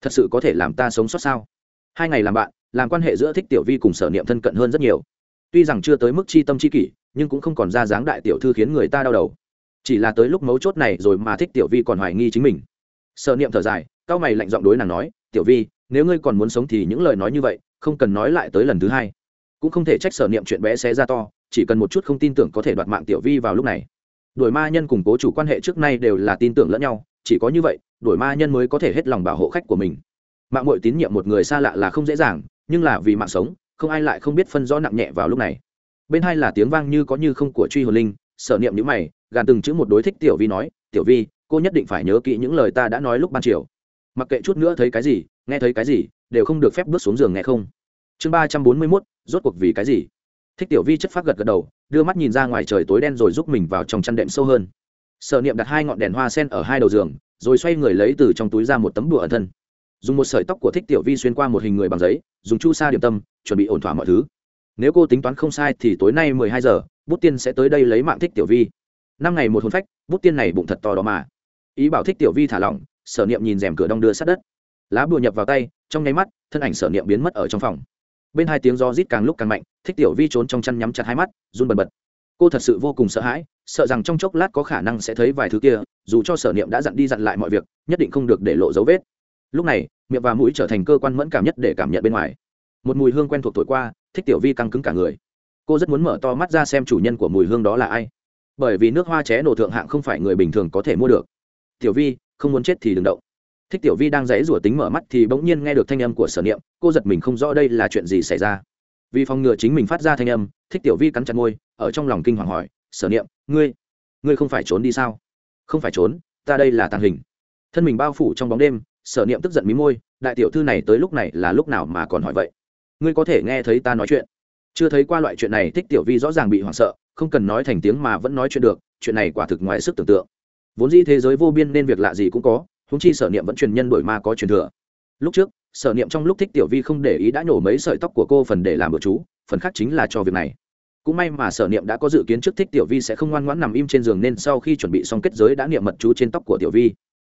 thật sự có thể làm ta sống sót sao? Hai ngày làm bạn, làm quan hệ giữa thích tiểu vi cùng sở niệm thân cận hơn rất nhiều. Tuy rằng chưa tới mức chi tâm chi kỷ, nhưng cũng không còn ra dáng đại tiểu thư khiến người ta đau đầu. Chỉ là tới lúc mấu chốt này rồi mà thích tiểu vi còn hoài nghi chính mình. Sở niệm thở dài, cao mày lạnh giọng đối nàng nói, tiểu vi, nếu ngươi còn muốn sống thì những lời nói như vậy không cần nói lại tới lần thứ hai. Cũng không thể trách sở niệm chuyện bé xé ra to, chỉ cần một chút không tin tưởng có thể đoạt mạng tiểu vi vào lúc này. Đổi ma nhân cùng cố chủ quan hệ trước nay đều là tin tưởng lẫn nhau, chỉ có như vậy đổi ma nhân mới có thể hết lòng bảo hộ khách của mình. Mạng mội tín nhiệm một người xa lạ là không dễ dàng, nhưng là vì mạng sống, không ai lại không biết phân rõ nặng nhẹ vào lúc này. Bên hai là tiếng vang như có như không của truy hồn linh, sở niệm nhữ mày, gàn từng chữ một đối thích tiểu vi nói, tiểu vi, cô nhất định phải nhớ kỹ những lời ta đã nói lúc ban chiều mặc kệ chút nữa thấy cái gì, nghe thấy cái gì, đều không được phép bước xuống giường nghe không. Chương ba trăm bốn mươi mốt, rốt cuộc vì cái gì? Thích tiểu vi chất phát gật gật đầu, đưa mắt nhìn ra ngoài trời tối đen rồi giúp mình vào trong chăn đệm sâu hơn. Sở niệm đặt hai ngọn đèn hoa sen ở hai đầu giường, rồi xoay người lấy từ trong túi ra một tấm đùa ẩn thân. Dùng một sợi tóc của thích tiểu vi xuyên qua một hình người bằng giấy, dùng chu sa điểm tâm, chuẩn bị ổn thỏa mọi thứ. Nếu cô tính toán không sai thì tối nay mười hai giờ, bút tiên sẽ tới đây lấy mạng thích tiểu vi. Năm ngày một hôn phách, bút tiên này bụng thật to đó mà. Ý bảo thích tiểu vi thả lỏng sở niệm nhìn rèm cửa đong đưa sát đất. Lá bùa nhập vào tay, trong nháy mắt, thân ảnh sở niệm biến mất ở trong phòng. Bên hai tiếng do rít càng lúc càng mạnh, thích tiểu vi trốn trong chăn nhắm chặt hai mắt, run bần bật. Cô thật sự vô cùng sợ hãi, sợ rằng trong chốc lát có khả năng sẽ thấy vài thứ kia, dù cho sở niệm đã dặn đi dặn lại mọi việc, nhất định không được để lộ dấu vết. Lúc này, miệng và mũi trở thành cơ quan mẫn cảm nhất để cảm nhận bên ngoài. Một mùi hương quen thuộc thổi qua, thích tiểu vi căng cứng cả người. Cô rất muốn mở to mắt ra xem chủ nhân của mùi hương đó là ai. Bởi vì nước hoa ché nổ thượng hạng không phải người bình thường có thể mua được. Tiểu vi không muốn chết thì đừng động. Thích tiểu vi đang dãy rủa tính mở mắt thì bỗng nhiên nghe được thanh âm của sở niệm, cô giật mình không rõ đây là chuyện gì xảy ra. Vì phòng ngừa chính mình phát ra thanh âm, thích tiểu vi cắn chặt môi, ở trong lòng kinh hoàng hỏi, sở niệm, ngươi ngươi không phải trốn đi sao? Không phải trốn, ta đây là tàng hình. Thân mình bao phủ trong bóng đêm, sở niệm tức giận mí môi, đại tiểu thư này tới lúc này là lúc nào mà còn hỏi vậy? Ngươi có thể nghe thấy ta nói chuyện. Chưa thấy qua loại chuyện này, thích tiểu vi rõ ràng bị hoảng sợ, không cần nói thành tiếng mà vẫn nói chuyện được, chuyện này quả thực ngoài sức tưởng tượng vốn dĩ thế giới vô biên nên việc lạ gì cũng có húng chi sở niệm vẫn truyền nhân đổi ma có truyền thừa. Lúc trước, sở niệm trong lúc thích tiểu vi không để ý đã nhổ mấy sợi tóc của cô phần để làm bữa chú, phần khác chính là cho việc này. Cũng may mà sở niệm đã có dự kiến trước thích tiểu vi sẽ không ngoan ngoãn nằm im trên giường nên sau khi chuẩn bị xong kết giới đã niệm mật chú trên tóc của tiểu vi.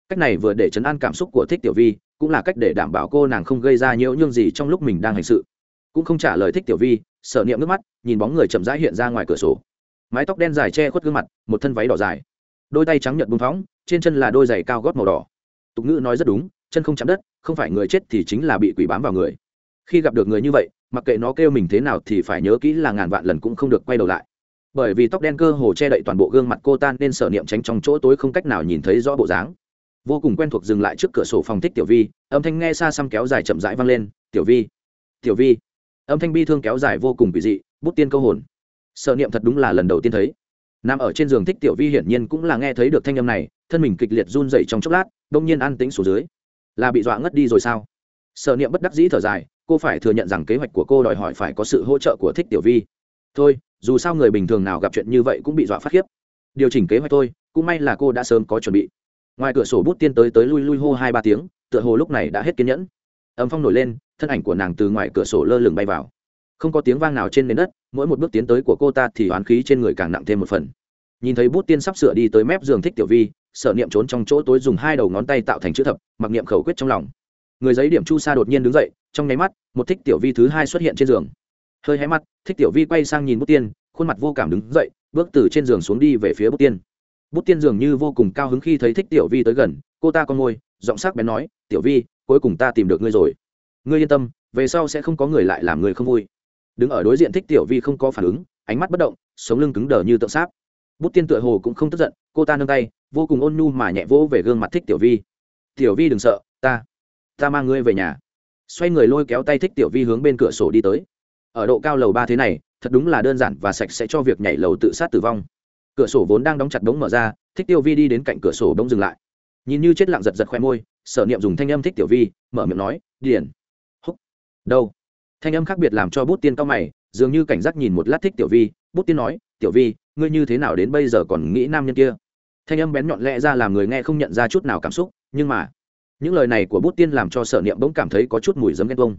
Cách này vừa để chấn an cảm xúc của thích tiểu vi, cũng là cách để đảm bảo cô nàng không gây ra nhiễu nhương gì trong lúc mình đang hành sự. Cũng không trả lời thích tiểu vi, sở niệm nước mắt, nhìn bóng người chậm rãi hiện ra ngoài cửa sổ. Mái tóc đen dài che khuất gương mặt, một thân váy đỏ dài đôi tay trắng nhợt bung phóng, trên chân là đôi giày cao gót màu đỏ. Tục ngữ nói rất đúng, chân không chạm đất, không phải người chết thì chính là bị quỷ bám vào người. Khi gặp được người như vậy, mặc kệ nó kêu mình thế nào thì phải nhớ kỹ là ngàn vạn lần cũng không được quay đầu lại. Bởi vì tóc đen cơ hồ che đậy toàn bộ gương mặt cô ta nên sở niệm tránh trong chỗ tối không cách nào nhìn thấy rõ bộ dáng. Vô cùng quen thuộc dừng lại trước cửa sổ phòng thích tiểu vi, âm thanh nghe xa xăm kéo dài chậm rãi vang lên, tiểu vi tiểu vi. Âm thanh bi thương kéo dài vô cùng kỳ dị, bút tiên câu hồn. Sở niệm thật đúng là lần đầu tiên thấy nằm ở trên giường thích tiểu vi hiển nhiên cũng là nghe thấy được thanh âm này, thân mình kịch liệt run dậy trong chốc lát, đông nhiên an tĩnh xuống dưới. Là bị dọa ngất đi rồi sao? Sợ niệm bất đắc dĩ thở dài, cô phải thừa nhận rằng kế hoạch của cô đòi hỏi phải có sự hỗ trợ của thích tiểu vi. Thôi, dù sao người bình thường nào gặp chuyện như vậy cũng bị dọa phát khiếp. Điều chỉnh kế hoạch thôi, cũng may là cô đã sớm có chuẩn bị. Ngoài cửa sổ bút tiên tới tới lui lui hô hai ba tiếng, tựa hồ lúc này đã hết kiên nhẫn. Âm phong nổi lên, thân ảnh của nàng từ ngoài cửa sổ lơ lửng bay vào không có tiếng vang nào trên nền đất, mỗi một bước tiến tới của cô ta thì oán khí trên người càng nặng thêm một phần. Nhìn thấy bút tiên sắp sửa đi tới mép giường thích tiểu vi, sở niệm trốn trong chỗ tối dùng hai đầu ngón tay tạo thành chữ thập, mặc niệm khẩu quyết trong lòng. Người giấy điểm chu sa đột nhiên đứng dậy, trong nháy mắt, một thích tiểu vi thứ hai xuất hiện trên giường. Hơi hé mắt, thích tiểu vi quay sang nhìn bút tiên, khuôn mặt vô cảm đứng dậy, bước từ trên giường xuống đi về phía bút tiên. Bút tiên dường như vô cùng cao hứng khi thấy thích tiểu vi tới gần, cô ta con môi, giọng sắc bén nói, tiểu vi, cuối cùng ta tìm được ngươi rồi. Ngươi yên tâm, về sau sẽ không có người lại làm người không vui đứng ở đối diện thích tiểu vi không có phản ứng, ánh mắt bất động, sống lưng cứng đờ như tượng sáp. Bút tiên tựa hồ cũng không tức giận, cô ta nâng tay, vô cùng ôn nhu mà nhẹ vỗ về gương mặt thích tiểu vi. Tiểu vi đừng sợ, ta ta mang ngươi về nhà. Xoay người lôi kéo tay thích tiểu vi hướng bên cửa sổ đi tới. Ở độ cao lầu ba thế này, thật đúng là đơn giản và sạch sẽ cho việc nhảy lầu tự sát tử vong. Cửa sổ vốn đang đóng chặt đống mở ra, thích tiểu vi đi đến cạnh cửa sổ bỗng dừng lại. Nhìn như chết lặng giật giật khoe môi, sở niệm dùng thanh âm thích tiểu vi, mở miệng nói điển húc. Đâu? Thanh âm khác biệt làm cho bút tiên cao mày, dường như cảnh giác nhìn một lát thích tiểu vi. Bút tiên nói, tiểu vi, ngươi như thế nào đến bây giờ còn nghĩ nam nhân kia? Thanh âm bén nhọn lẽ ra làm người nghe không nhận ra chút nào cảm xúc, nhưng mà, những lời này của bút tiên làm cho sở niệm bỗng cảm thấy có chút mùi giấm ghen tuông.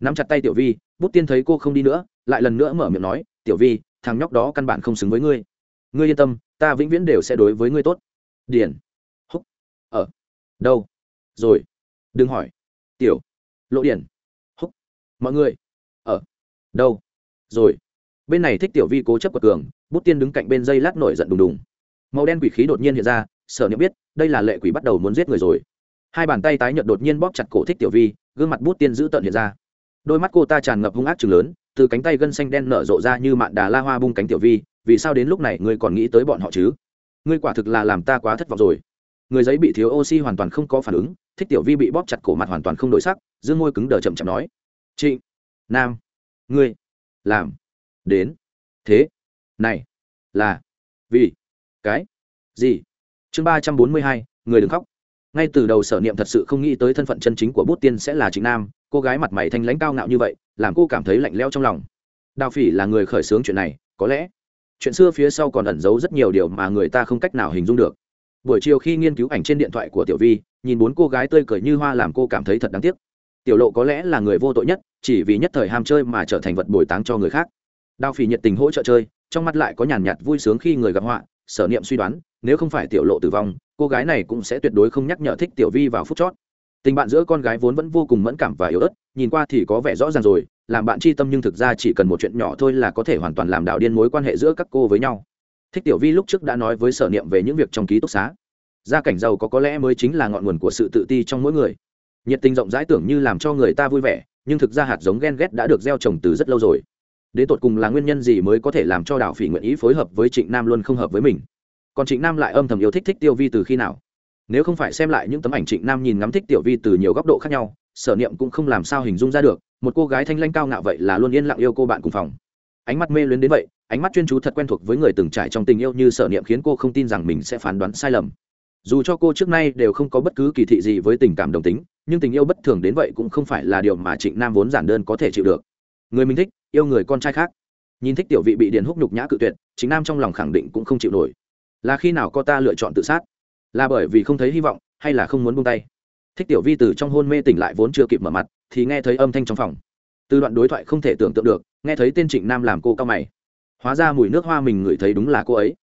nắm chặt tay tiểu vi, bút tiên thấy cô không đi nữa, lại lần nữa mở miệng nói, tiểu vi, thằng nhóc đó căn bản không xứng với ngươi. Ngươi yên tâm, ta vĩnh viễn đều sẽ đối với ngươi tốt. Điền. húc. Ở đâu? Rồi. Đừng hỏi. Tiểu. Lộ điển mọi người, ở đâu? Rồi. Bên này thích tiểu vi cố chấp quật cường, bút tiên đứng cạnh bên dây lát nổi giận đùng đùng. Màu đen quỷ khí đột nhiên hiện ra sở niệm biết, đây là lệ quỷ bắt đầu muốn giết người rồi. Hai bàn tay tái nhợt đột nhiên bóp chặt cổ thích tiểu vi, gương mặt bút tiên giữ tận hiện ra. Đôi mắt cô ta tràn ngập hung ác chừng lớn, từ cánh tay gân xanh đen nở rộ ra như mạn đà la hoa bung cánh tiểu vi, vì sao đến lúc này ngươi còn nghĩ tới bọn họ chứ? Ngươi quả thực là làm ta quá thất vọng rồi. Người giấy bị thiếu oxy hoàn toàn không có phản ứng, thích tiểu vi bị bóp chặt cổ mặt hoàn toàn không đổi sắc, dương môi cứng đờ chậm chậm nói trịnh, nam, ngươi, làm, đến, thế, này, là, vì, cái, gì? Chương ba trăm bốn mươi hai, người đừng khóc. Ngay từ đầu sở niệm thật sự không nghĩ tới thân phận chân chính của bút tiên sẽ là chính nam, cô gái mặt mày thanh lãnh cao ngạo như vậy, làm cô cảm thấy lạnh leo trong lòng. Đào phỉ là người khởi xướng chuyện này, có lẽ, chuyện xưa phía sau còn ẩn giấu rất nhiều điều mà người ta không cách nào hình dung được. Buổi chiều khi nghiên cứu ảnh trên điện thoại của tiểu vi, nhìn bốn cô gái tươi cười như hoa làm cô cảm thấy thật đáng tiếc tiểu lộ có lẽ là người vô tội nhất, chỉ vì nhất thời ham chơi mà trở thành vật bồi táng cho người khác. Đào phỉ nhiệt tình hỗ trợ chơi, trong mắt lại có nhàn nhạt vui sướng khi người gặp họa, sở niệm suy đoán, nếu không phải tiểu lộ tử vong, cô gái này cũng sẽ tuyệt đối không nhắc nhở thích tiểu vi vào phút chót. Tình bạn giữa con gái vốn vẫn vô cùng mẫn cảm và yếu ớt, nhìn qua thì có vẻ rõ ràng rồi, làm bạn tri tâm nhưng thực ra chỉ cần một chuyện nhỏ thôi là có thể hoàn toàn làm đạo điên mối quan hệ giữa các cô với nhau. Thích tiểu vi lúc trước đã nói với sở niệm về những việc trong ký túc xá. Gia cảnh giàu có có lẽ mới chính là ngọn nguồn của sự tự ti trong mỗi người nhiệt tình rộng rãi tưởng như làm cho người ta vui vẻ, nhưng thực ra hạt giống ghen ghét đã được gieo trồng từ rất lâu rồi. Đến tột cùng là nguyên nhân gì mới có thể làm cho đào phỉ nguyện ý phối hợp với trịnh nam luôn không hợp với mình? Còn trịnh nam lại âm thầm yêu thích thích tiêu vi từ khi nào? Nếu không phải xem lại những tấm ảnh trịnh nam nhìn ngắm thích tiểu vi từ nhiều góc độ khác nhau, sở niệm cũng không làm sao hình dung ra được, một cô gái thanh lanh cao ngạo vậy là luôn yên lặng yêu cô bạn cùng phòng. Ánh mắt mê luyến đến vậy, ánh mắt chuyên chú thật quen thuộc với người từng trải trong tình yêu như sở niệm khiến cô không tin rằng mình sẽ phán đoán sai lầm dù cho cô trước nay đều không có bất cứ kỳ thị gì với tình cảm đồng tính, nhưng tình yêu bất thường đến vậy cũng không phải là điều mà trịnh nam vốn giản đơn có thể chịu được. Người mình thích, yêu người con trai khác. Nhìn thích tiểu vị bị điền húc nhục nhã cự tuyệt chính nam trong lòng khẳng định cũng không chịu nổi. Là khi nào cô ta lựa chọn tự sát? Là bởi vì không thấy hy vọng, hay là không muốn buông tay? Thích tiểu vi từ trong hôn mê tỉnh lại vốn chưa kịp mở mặt, thì nghe thấy âm thanh trong phòng. Từ đoạn đối thoại không thể tưởng tượng được, nghe thấy tên trịnh nam làm cô cao mày. Hóa ra mùi nước hoa mình ngửi thấy đúng là cô ấy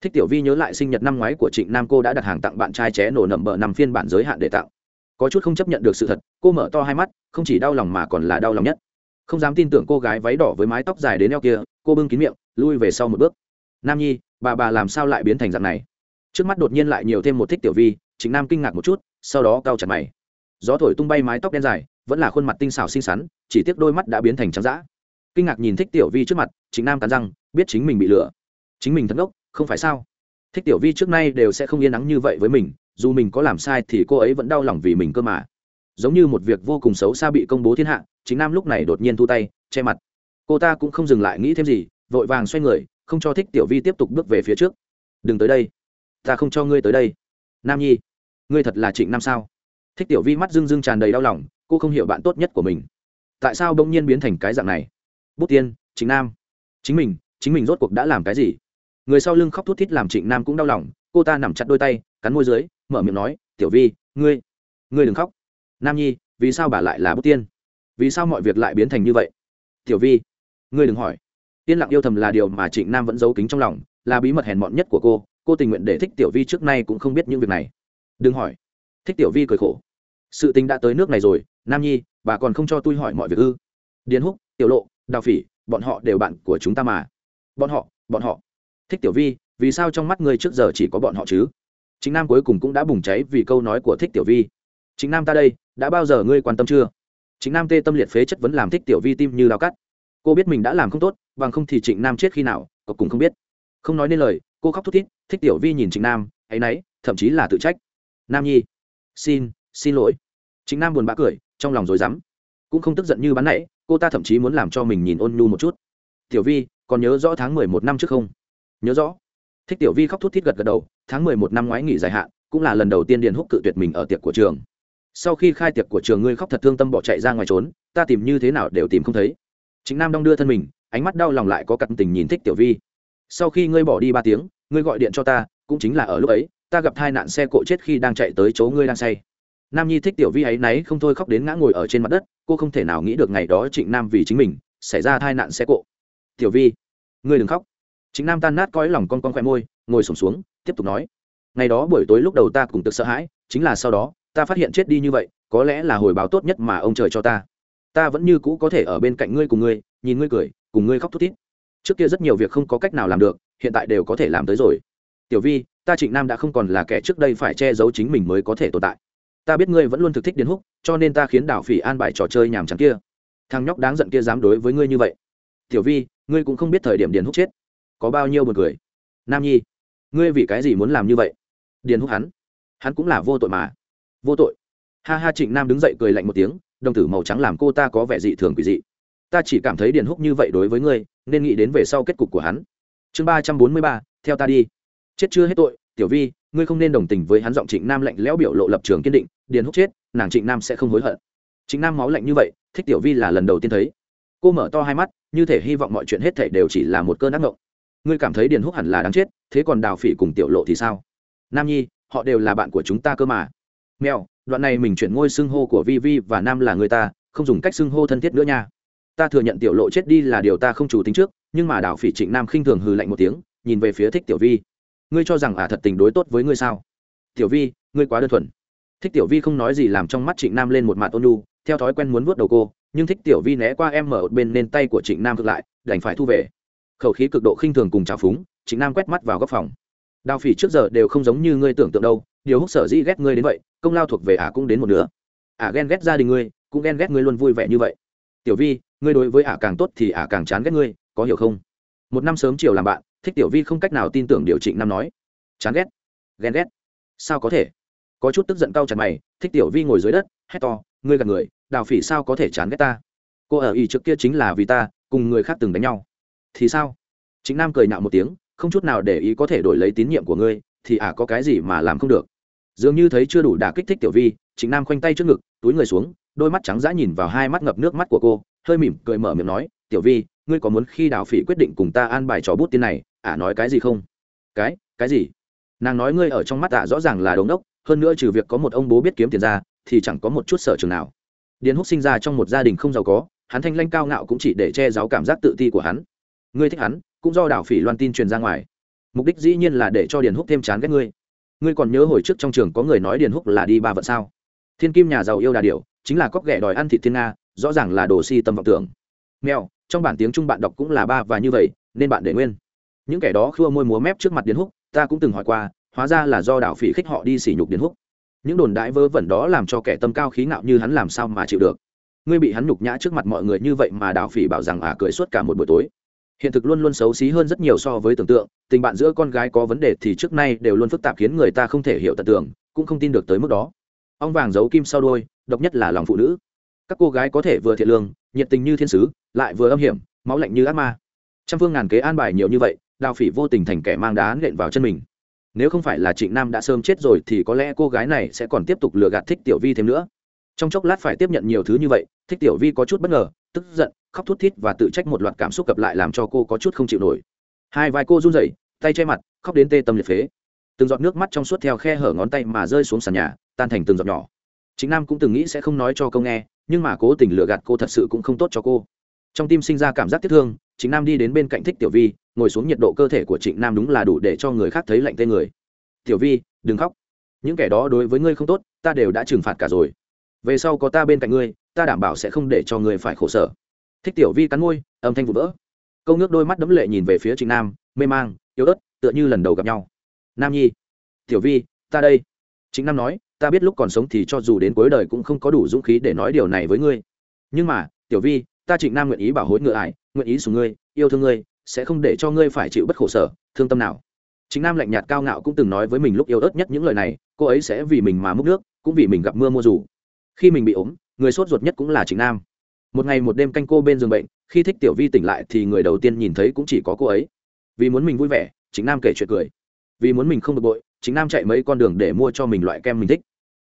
thích tiểu vi nhớ lại sinh nhật năm ngoái của trịnh nam, cô đã đặt hàng tặng bạn trai ché nổ nẩm bờ nằm phiên bản giới hạn để tặng. Có chút không chấp nhận được sự thật, cô mở to hai mắt, không chỉ đau lòng mà còn là đau lòng nhất. Không dám tin tưởng cô gái váy đỏ với mái tóc dài đến eo kia, cô bưng kín miệng, lui về sau một bước. Nam nhi, bà bà làm sao lại biến thành dạng này? Trước mắt đột nhiên lại nhiều thêm một thích tiểu vi chính nam kinh ngạc một chút, sau đó cau chặt mày. Gió thổi tung bay mái tóc đen dài, vẫn là khuôn mặt tinh xảo xinh xắn, chỉ tiếc đôi mắt đã biến thành trắng dã. Kinh ngạc nhìn thích tiểu vi trước mặt chính nam cắn răng, biết chính mình bị lừa. Chính mình thất ngốc không phải sao? Thích tiểu vi trước nay đều sẽ không yên ắng như vậy với mình, dù mình có làm sai thì cô ấy vẫn đau lòng vì mình cơ mà. Giống như một việc vô cùng xấu xa bị công bố thiên hạ, chính nam lúc này đột nhiên thu tay, che mặt. Cô ta cũng không dừng lại nghĩ thêm gì, vội vàng xoay người, không cho thích tiểu vi tiếp tục bước về phía trước. Đừng tới đây. Ta không cho ngươi tới đây. Nam nhi, ngươi thật là trịnh nam sao? Thích tiểu vi mắt rưng rưng tràn đầy đau lòng, cô không hiểu bạn tốt nhất của mình. Tại sao bỗng nhiên biến thành cái dạng này? Bút tiên chính nam. Chính mình chính mình rốt cuộc đã làm cái gì? Người sau lưng khóc thút thít làm trịnh nam cũng đau lòng, cô ta nằm chặt đôi tay, cắn môi dưới, mở miệng nói, tiểu vi, ngươi ngươi đừng khóc. Nam nhi, vì sao bà lại là bút tiên? Vì sao mọi việc lại biến thành như vậy? Tiểu vi, ngươi đừng hỏi. Yên lặng yêu thầm là điều mà trịnh nam vẫn giấu kính trong lòng, là bí mật hèn mọn nhất của cô cô tình nguyện để thích tiểu vi trước nay cũng không biết những việc này. Đừng hỏi. Thích tiểu vi cười khổ. Sự tình đã tới nước này rồi, nam nhi, bà còn không cho tôi hỏi mọi việc ư? Điền húc, tiểu lộ, đào phỉ, bọn họ đều bạn của chúng ta mà. Bọn họ bọn họ thích tiểu vi, vì sao trong mắt ngươi trước giờ chỉ có bọn họ chứ? Chính nam cuối cùng cũng đã bùng cháy vì câu nói của thích tiểu vi. Chính nam ta đây, đã bao giờ ngươi quan tâm chưa? Chính nam tê tâm liệt phế chất vấn làm thích tiểu vi tim như lao cắt. Cô biết mình đã làm không tốt, bằng không thì trịnh nam chết khi nào, cậu cũng không biết. Không nói nên lời, cô khóc thút thít, thích tiểu vi nhìn trịnh nam ấ y n ấ y thậm chí là tự trách. Nam nhi, xin xin lỗi. Trịnh nam buồn bã cười, trong lòng rồi dám cũng không tức giận như bắn nãy, cô ta thậm chí muốn làm cho mình nhìn ôn nhu một chút. Tiểu vi, còn nhớ rõ tháng mười một năm trước không? Nhớ rõ. Thích tiểu vi khóc thút thít gật gật đầu, tháng mười một năm ngoái nghỉ dài hạn, cũng là lần đầu tiên điền húc cự tuyệt mình ở tiệc của trường. Sau khi khai tiệc của trường, ngươi khóc thật thương tâm bỏ chạy ra ngoài trốn, ta tìm như thế nào đều tìm không thấy. Chính nam đong đưa thân mình, ánh mắt đau lòng lại có cặn tình nhìn thích tiểu vi. Sau khi ngươi bỏ đi ba tiếng, ngươi gọi điện cho ta, cũng chính là ở lúc ấy, ta gặp tai nạn xe cộ chết khi đang chạy tới chỗ ngươi đang say. Nam nhi thích tiểu vi ấy náy không thôi khóc đến ngã ngồi ở trên mặt đất, cô không thể nào nghĩ được ngày đó trịnh nam vì chính mình, xảy ra tai nạn xe cộ. Tiểu vi, ngươi đừng khóc chính nam tan nát coi lòng con con khoe môi ngồi sổm xuống, xuống tiếp tục nói. Ngày đó buổi tối lúc đầu ta cùng tự sợ hãi chính là sau đó ta phát hiện chết đi như vậy có lẽ là hồi báo tốt nhất mà ông trời cho ta. Ta vẫn như cũ có thể ở bên cạnh ngươi cùng ngươi nhìn ngươi cười cùng ngươi khóc thút thít. Trước kia rất nhiều việc không có cách nào làm được hiện tại đều có thể làm tới rồi. Tiểu vi ta trịnh nam đã không còn là kẻ trước đây phải che giấu chính mình mới có thể tồn tại. Ta biết ngươi vẫn luôn thực thích điền húc cho nên ta khiến đảo phỉ an bài trò chơi nhàm chán kia. Thằng nhóc đáng giận kia dám đối với ngươi như vậy. Tiểu vi ngươi cũng không biết thời điểm điền húc chết có bao nhiêu một người nam nhi, ngươi vì cái gì muốn làm như vậy? Điền húc hắn hắn cũng là vô tội mà. Vô tội. Ha ha, trịnh nam đứng dậy cười lạnh một tiếng, đồng tử màu trắng làm cô ta có vẻ dị thường quỷ dị. Ta chỉ cảm thấy điền húc như vậy đối với ngươi, nên nghĩ đến về sau kết cục của hắn. Chương ba trăm bốn mươi ba, theo ta đi. Chết chưa hết tội, tiểu vi, ngươi không nên đồng tình với hắn giọng trịnh nam lạnh lẽo biểu lộ lập trường kiên định, điền húc chết, nàng trịnh nam sẽ không hối hận. Trịnh nam máu lạnh như vậy, thích tiểu vi là lần đầu tiên thấy. Cô mở to hai mắt, như thể hy vọng mọi chuyện hết thể đều chỉ là một cơn ác mộng ngươi cảm thấy điền húc hẳn là đáng chết, thế còn đào phỉ cùng tiểu lộ thì sao? Nam nhi, họ đều là bạn của chúng ta cơ mà. Mèo, đoạn này mình chuyển ngôi xưng hô của vi vi và nam là người ta, không dùng cách xưng hô thân thiết nữa nha. Ta thừa nhận tiểu lộ chết đi là điều ta không chủ tính trước, nhưng mà đào phỉ trịnh nam khinh thường hừ lạnh một tiếng, nhìn về phía thích tiểu vi. Ngươi cho rằng ả à thật tình đối tốt với ngươi sao? Tiểu vi, ngươi quá đơn thuần. Thích tiểu vi không nói gì làm trong mắt trịnh nam lên một mặt ôn lu theo thói quen muốn vuốt đầu cô, nhưng thích tiểu vi né qua em mở một bên nên tay của trịnh nam ngược lại, đành phải thu về khẩu khí cực độ khinh thường cùng trào phúng, trịnh nam quét mắt vào góc phòng. Đào phỉ trước giờ đều không giống như ngươi tưởng tượng đâu, điều húc sở dĩ ghét ngươi đến vậy, công lao thuộc về ả cũng đến một nửa. Ả ghen ghét gia đình ngươi, cũng ghen ghét ngươi luôn vui vẻ như vậy. Tiểu vi, ngươi đối với ả càng tốt thì ả càng chán ghét ngươi, có hiểu không? Một năm sớm chiều làm bạn, thích tiểu vi không cách nào tin tưởng điều trịnh nam nói. Chán ghét, ghen ghét. Sao có thể? Có chút tức giận cau chặt mày, thích tiểu vi ngồi dưới đất, hét to, ngươi gạt người, đào phỉ sao có thể chán ghét ta? Cô ở ý trước kia chính là vì ta, cùng người khác từng đánh nhau thì sao? Chính nam cười nạo một tiếng, không chút nào để ý có thể đổi lấy tín nhiệm của ngươi, thì ả có cái gì mà làm không được? Dường như thấy chưa đủ đả kích thích tiểu vi chính nam khoanh tay trước ngực, túi người xuống, đôi mắt trắng dã nhìn vào hai mắt ngập nước mắt của cô, hơi mỉm cười mở miệng nói, tiểu vi, ngươi có muốn khi đào phỉ quyết định cùng ta an bài trò bút tiên này ả nói cái gì không? Cái cái gì? Nàng nói ngươi ở trong mắt ả rõ ràng là đống đốc, hơn nữa trừ việc có một ông bố biết kiếm tiền ra, thì chẳng có một chút sở trường nào. Điền húc sinh ra trong một gia đình không giàu có, hắn thanh lanh cao ngạo cũng chỉ để che giấu cảm giác tự ti của hắn ngươi thích hắn, cũng do đảo phỉ loan tin truyền ra ngoài. Mục đích dĩ nhiên là để cho điền húc thêm chán ghét ngươi. Ngươi còn nhớ hồi trước trong trường có người nói điền húc là đi ba vận sao? Thiên kim nhà giàu yêu đà điểu, chính là cóc ghẻ đòi ăn thịt thiên nga, rõ ràng là đồ si tâm vọng tưởng. Mèo, trong bản tiếng trung bạn đọc cũng là ba và như vậy, nên bạn để nguyên. Những kẻ đó khua môi múa mép trước mặt điền húc, ta cũng từng hỏi qua, hóa ra là do đảo phỉ khích họ đi sỉ nhục điền húc. Những đồn đãi vớ vẩn đó làm cho kẻ tâm cao khí ngạo như hắn làm sao mà chịu được? Ngươi bị hắn nhục nhã trước mặt mọi người như vậy mà đảo phỉ bảo rằng à cười suốt cả một buổi tối hiện thực luôn luôn xấu xí hơn rất nhiều so với tưởng tượng, tình bạn giữa con gái có vấn đề thì trước nay đều luôn phức tạp khiến người ta không thể hiểu tận tưởng cũng không tin được tới mức đó. Ong vàng giấu kim sau đôi, độc nhất là lòng phụ nữ. Các cô gái có thể vừa thiện lương, nhiệt tình như thiên sứ, lại vừa âm hiểm, máu lạnh như ác ma. Trăm phương ngàn kế an bài nhiều như vậy, đào phỉ vô tình thành kẻ mang đá nện vào chân mình. Nếu không phải là trịnh nam đã sớm chết rồi thì có lẽ cô gái này sẽ còn tiếp tục lừa gạt thích tiểu vi thêm nữa. Trong chốc lát phải tiếp nhận nhiều thứ như vậy, thích tiểu vi có chút bất ngờ, tức giận khóc thút thít và tự trách một loạt cảm xúc cập lại làm cho cô có chút không chịu nổi. Hai vai cô run rẩy, tay che mặt, khóc đến tê tâm liệt phế. Từng giọt nước mắt trong suốt theo khe hở ngón tay mà rơi xuống sàn nhà, tan thành từng giọt nhỏ. Chính nam cũng từng nghĩ sẽ không nói cho câu nghe, nhưng mà cố tình lừa gạt cô thật sự cũng không tốt cho cô. Trong tim sinh ra cảm giác tiếc thương chính nam đi đến bên cạnh thích tiểu vi, ngồi xuống nhiệt độ cơ thể của trịnh nam đúng là đủ để cho người khác thấy lạnh tê người. Tiểu vi, đừng khóc. Những kẻ đó đối với ngươi không tốt, ta đều đã trừng phạt cả rồi. Về sau có ta bên cạnh ngươi, ta đảm bảo sẽ không để cho ngươi phải khổ sở thích tiểu vi cắn môi, âm thanh vụ vỡ. Câu nước đôi mắt đấm lệ nhìn về phía trịnh nam, mê mang, yếu ớt, tựa như lần đầu gặp nhau. Nam nhi, tiểu vi, ta đây. Chính nam nói, ta biết lúc còn sống thì cho dù đến cuối đời cũng không có đủ dũng khí để nói điều này với ngươi. Nhưng mà, tiểu vi, ta trịnh nam nguyện ý bảo hối ngựa ải, nguyện ý sùng ngươi, yêu thương ngươi, sẽ không để cho ngươi phải chịu bất khổ sở, thương tâm nào. Chính nam lạnh nhạt cao ngạo cũng từng nói với mình lúc yêu ớt nhất những lời này, cô ấy sẽ vì mình mà múc nước, cũng vì mình gặp mưa mua dù. khi mình bị ốm, người sốt ruột nhất cũng là chính nam một ngày một đêm canh cô bên giường bệnh, khi thích tiểu vi tỉnh lại thì người đầu tiên nhìn thấy cũng chỉ có cô ấy. Vì muốn mình vui vẻ, chính nam kể chuyện cười. Vì muốn mình không bực bội, chính nam chạy mấy con đường để mua cho mình loại kem mình thích.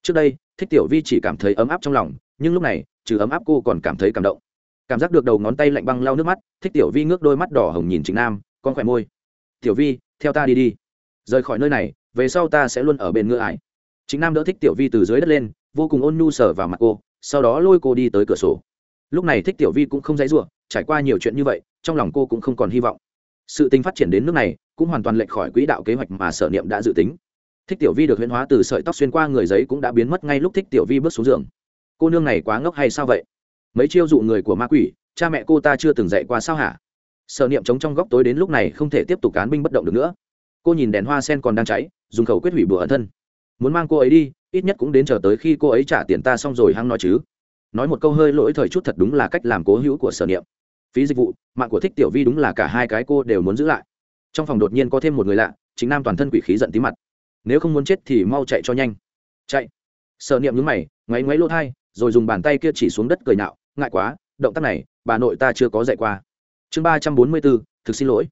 Trước đây, thích tiểu vi chỉ cảm thấy ấm áp trong lòng, nhưng lúc này, trừ ấm áp cô còn cảm thấy cảm động. Cảm giác được đầu ngón tay lạnh băng lau nước mắt, thích tiểu vi ngước đôi mắt đỏ hồng nhìn chính nam, con khỏe môi. Tiểu vi, theo ta đi đi. Rời khỏi nơi này, về sau ta sẽ luôn ở bên ngựa ải. Chính nam đỡ thích tiểu vi từ dưới đất lên, vô cùng ôn nhu sờ vào mặt cô, sau đó lôi cô đi tới cửa sổ lúc này thích tiểu vi cũng không dãy r u ộ trải qua nhiều chuyện như vậy, trong lòng cô cũng không còn hy vọng. Sự tình phát triển đến nước này, cũng hoàn toàn lệch khỏi quỹ đạo kế hoạch mà sở niệm đã dự tính. Thích tiểu vi được huyễn hóa từ sợi tóc xuyên qua người giấy cũng đã biến mất ngay lúc thích tiểu vi bước xuống giường. Cô nương này quá ngốc hay sao vậy? Mấy chiêu dụ người của ma quỷ, cha mẹ cô ta chưa từng dạy qua sao hả? Sở niệm chống trong góc tối đến lúc này không thể tiếp tục cán binh bất động được nữa. Cô nhìn đèn hoa sen còn đang cháy, dùng khẩu quyết hủy bừa ẩn thân. Muốn mang cô ấy đi, ít nhất cũng đến chờ tới khi cô ấy trả tiền ta xong rồi hăng nói chứ nói một câu hơi lỗi thời chút thật đúng là cách làm cố hữu của sở niệm. Phí dịch vụ, mạng của thích tiểu vi đúng là cả hai cái cô đều muốn giữ lại. Trong phòng đột nhiên có thêm một người lạ, chính nam toàn thân quỷ khí giận tí mặt. Nếu không muốn chết thì mau chạy cho nhanh. Chạy. Sở niệm nhúng mày, ngoáy ngoáy lỗ thai, rồi dùng bàn tay kia chỉ xuống đất cười nạo ngại quá, động tác này, bà nội ta chưa có dạy qua. Chương ba trăm bốn mươi bốn, thực xin lỗi.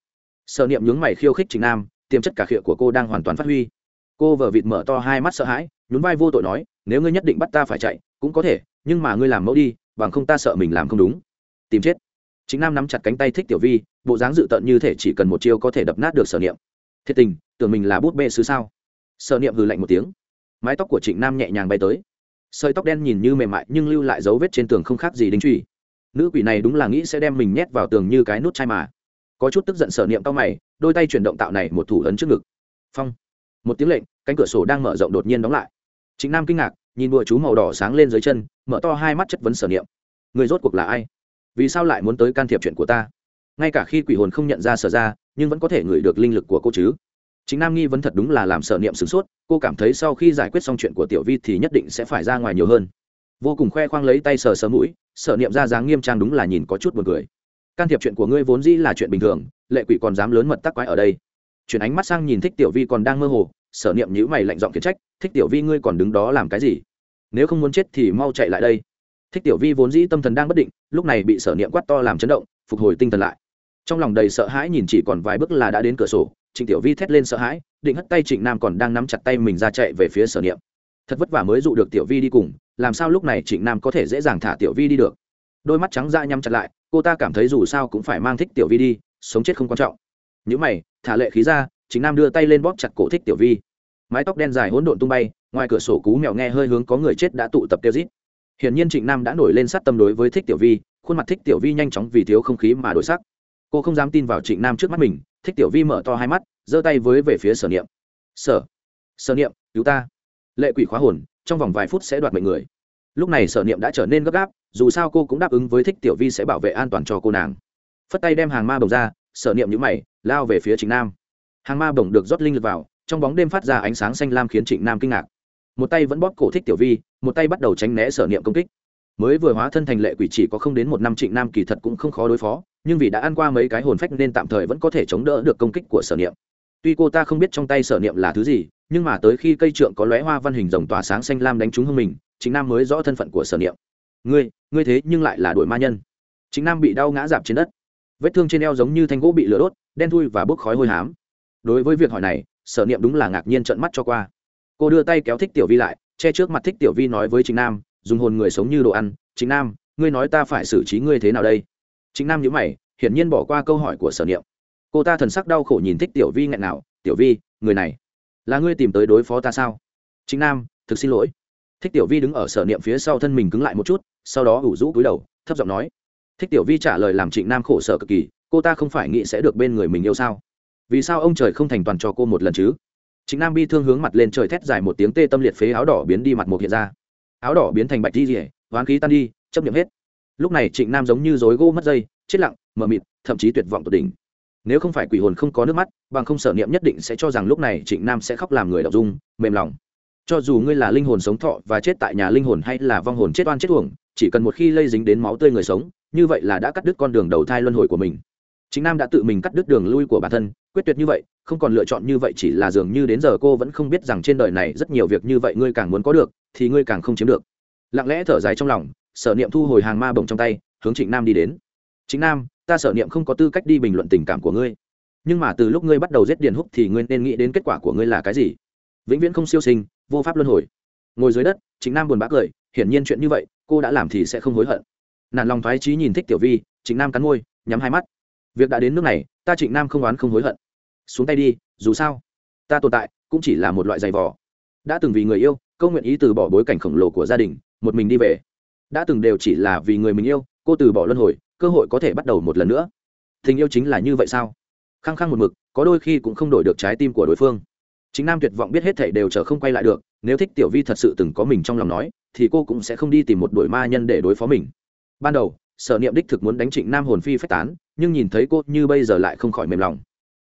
Sở niệm nhướng mày khiêu khích chính nam, tiềm chất cả khịa của cô đang hoàn toàn phát huy. Cô vợ vịt mở to hai mắt sợ hãi, nhún vai vô tội nói nếu ngươi nhất định bắt ta phải chạy, cũng có thể, nhưng mà ngươi làm mẫu đi, bằng không ta sợ mình làm không đúng. Tìm chết. Chính nam nắm chặt cánh tay thích tiểu vi, bộ dáng dự tận như thể chỉ cần một chiêu có thể đập nát được sở niệm. Thiệt tình, tưởng mình là bút bê sứ sao? Sở niệm hừ lạnh một tiếng. Mái tóc của trịnh nam nhẹ nhàng bay tới. Sợi tóc đen nhìn như mềm mại nhưng lưu lại dấu vết trên tường không khác gì đinh truy. Nữ quỷ này đúng là nghĩ sẽ đem mình nhét vào tường như cái nút chai mà. Có chút tức giận sở niệm tao mày, đôi tay chuyển động tạo này một thủ ấn trước ngực. Phong. Một tiếng lệnh, cánh cửa sổ đang mở rộng đột nhiên đóng lại chính nam kinh ngạc, nhìn bụa chú màu đỏ sáng lên dưới chân, mở to hai mắt chất vấn sở niệm. Người rốt cuộc là ai? Vì sao lại muốn tới can thiệp chuyện của ta? Ngay cả khi quỷ hồn không nhận ra sở ra, nhưng vẫn có thể ngửi được linh lực của cô chứ. Chính nam nghi vấn thật đúng là làm sở niệm sửng sốt, cô cảm thấy sau khi giải quyết xong chuyện của tiểu vi thì nhất định sẽ phải ra ngoài nhiều hơn. Vô cùng khoe khoang lấy tay sờ sờ mũi, sở niệm ra dáng nghiêm trang đúng là nhìn có chút b u ồ n cười. Can thiệp chuyện của ngươi vốn dĩ là chuyện bình thường, lệ quỷ còn dám lớn mật tắc quái ở đây. Chuyển ánh mắt sang nhìn thích tiểu vi còn đang mơ hồ sở niệm nhữ mày lạnh giọng khiển trách, thích tiểu vi ngươi còn đứng đó làm cái gì? Nếu không muốn chết thì mau chạy lại đây. Thích tiểu vi vốn dĩ tâm thần đang bất định, lúc này bị sở niệm quát to làm chấn động, phục hồi tinh thần lại. Trong lòng đầy sợ hãi nhìn chỉ còn vài bước là đã đến cửa sổ, trịnh tiểu vi thét lên sợ hãi, định hất tay trịnh nam còn đang nắm chặt tay mình ra chạy về phía sở niệm. Thật vất vả mới dụ được tiểu vi đi cùng, làm sao lúc này trịnh nam có thể dễ dàng thả tiểu vi đi được? Đôi mắt trắng ra nhắm chặt lại, cô ta cảm thấy dù sao cũng phải mang thích tiểu vi đi, sống chết không quan trọng. Những mày, thả lệ khí ra trịnh nam đưa tay lên bóp chặt cổ thích tiểu vi. Mái tóc đen dài hỗn độn tung bay, ngoài cửa sổ cú mèo nghe hơi hướng có người chết đã tụ tập tiêu rít. Hiển nhiên trịnh nam đã nổi lên sát tâm đối với thích tiểu vi, khuôn mặt thích tiểu vi nhanh chóng vì thiếu không khí mà đổi sắc. Cô không dám tin vào trịnh nam trước mắt mình, thích tiểu vi mở to hai mắt, giơ tay với về phía sở niệm. Sở sở niệm, cứu ta. Lệ quỷ khóa hồn, trong vòng vài phút sẽ đoạt mệnh người. Lúc này sở niệm đã trở nên gấp gáp, dù sao cô cũng đáp ứng với thích tiểu vi sẽ bảo vệ an toàn cho cô nàng. Phất tay đem hàng ma bồng ra, sở niệm nhữ mày, lao về phía trịnh nam hàng ma bổng được rót linh lực vào, trong bóng đêm phát ra ánh sáng xanh lam khiến trịnh nam kinh ngạc. Một tay vẫn bóp cổ thích tiểu vi, một tay bắt đầu tránh né sở niệm công kích. Mới vừa hóa thân thành lệ quỷ chỉ có không đến một năm trịnh nam kỳ thật cũng không khó đối phó, nhưng vì đã ăn qua mấy cái hồn phách nên tạm thời vẫn có thể chống đỡ được công kích của sở niệm. Tuy cô ta không biết trong tay sở niệm là thứ gì, nhưng mà tới khi cây trượng có lóe hoa văn hình rồng tỏa sáng xanh lam đánh trúng hương mình chính nam mới rõ thân phận của sở niệm. Ngươi ngươi thế nhưng lại là đội ma nhân. Chính nam bị đau ngã dạp trên đất. Vết thương trên eo giống như thanh gỗ bị lửa đốt, đen thui và bốc khói hôi hám đối với việc hỏi này, sở niệm đúng là ngạc nhiên trợn mắt cho qua. Cô đưa tay kéo thích tiểu vi lại, che trước mặt thích tiểu vi nói với chính nam, dùng hồn người sống như đồ ăn chính nam, ngươi nói ta phải xử trí ngươi thế nào đây? Chính nam nhữ mày, hiển nhiên bỏ qua câu hỏi của sở niệm. Cô ta thần sắc đau khổ nhìn thích tiểu vi nghẹn nào, tiểu vi, người này là ngươi tìm tới đối phó ta sao? Chính nam, thực xin lỗi. Thích tiểu vi đứng ở sở niệm phía sau thân mình cứng lại một chút, sau đó ủ rũ cúi đầu, thấp giọng nói. Thích tiểu vi trả lời làm trịnh nam khổ sở cực kỳ, cô ta không phải nghĩ sẽ được bên người mình yêu sao? Vì sao ông trời không thành toàn cho cô một lần chứ? Trịnh nam bi thương hướng mặt lên trời thét dài một tiếng tê tâm liệt phế áo đỏ biến đi mặt một hiện ra. Áo đỏ biến thành bạch di rỉa, hoán khí tan đi, chấp nhận hết. Lúc này trịnh nam giống như dối gỗ mất dây, chết lặng, mờ mịt, thậm chí tuyệt vọng tột đỉnh. Nếu không phải quỷ hồn không có nước mắt, bằng không sở niệm nhất định sẽ cho rằng lúc này trịnh nam sẽ khóc làm người đọc dung, mềm lòng. Cho dù ngươi là linh hồn sống thọ và chết tại nhà linh hồn hay là vong hồn chết oan chết uổng, chỉ cần một khi lây dính đến máu tươi người sống, như vậy là đã cắt đứt con đường đầu thai luân hồi của mình chính nam đã tự mình cắt đứt đường lui của bản thân, quyết tuyệt như vậy, không còn lựa chọn như vậy chỉ là dường như đến giờ cô vẫn không biết rằng trên đời này rất nhiều việc như vậy ngươi càng muốn có được, thì ngươi càng không chiếm được. Lặng lẽ thở dài trong lòng, sở niệm thu hồi hàng ma bồng trong tay, hướng trịnh nam đi đến. Chính nam, ta sở niệm không có tư cách đi bình luận tình cảm của ngươi. Nhưng mà từ lúc ngươi bắt đầu giết điền húc thì ngươi nên nghĩ đến kết quả của ngươi là cái gì? Vĩnh viễn không siêu sinh, vô pháp luân hồi. Ngồi dưới đất chính nam buồn bã cười, hiển nhiên chuyện như vậy, cô đã làm thì sẽ không hối hận. Nản lòng thoái trí nhìn thích tiểu vi Chính nam cắn môi, nhắm hai mắt việc đã đến nước này, ta trịnh nam không oán không hối hận. Xuống tay đi, dù sao, ta tồn tại cũng chỉ là một loại giày vò. Đã từng vì người yêu, câu nguyện ý từ bỏ bối cảnh khổng lồ của gia đình, một mình đi về. Đã từng đều chỉ là vì người mình yêu, cô từ bỏ luân hồi, cơ hội có thể bắt đầu một lần nữa. Tình yêu chính là như vậy sao? Khăng khăng một mực, có đôi khi cũng không đổi được trái tim của đối phương. Chính nam tuyệt vọng biết hết thể đều chờ không quay lại được, nếu thích tiểu vi thật sự từng có mình trong lòng nói, thì cô cũng sẽ không đi tìm một đội ma nhân để đối phó mình. Ban đầu sở niệm đích thực muốn đánh trịnh nam hồn phi phách tán, nhưng nhìn thấy cô như bây giờ lại không khỏi mềm lòng.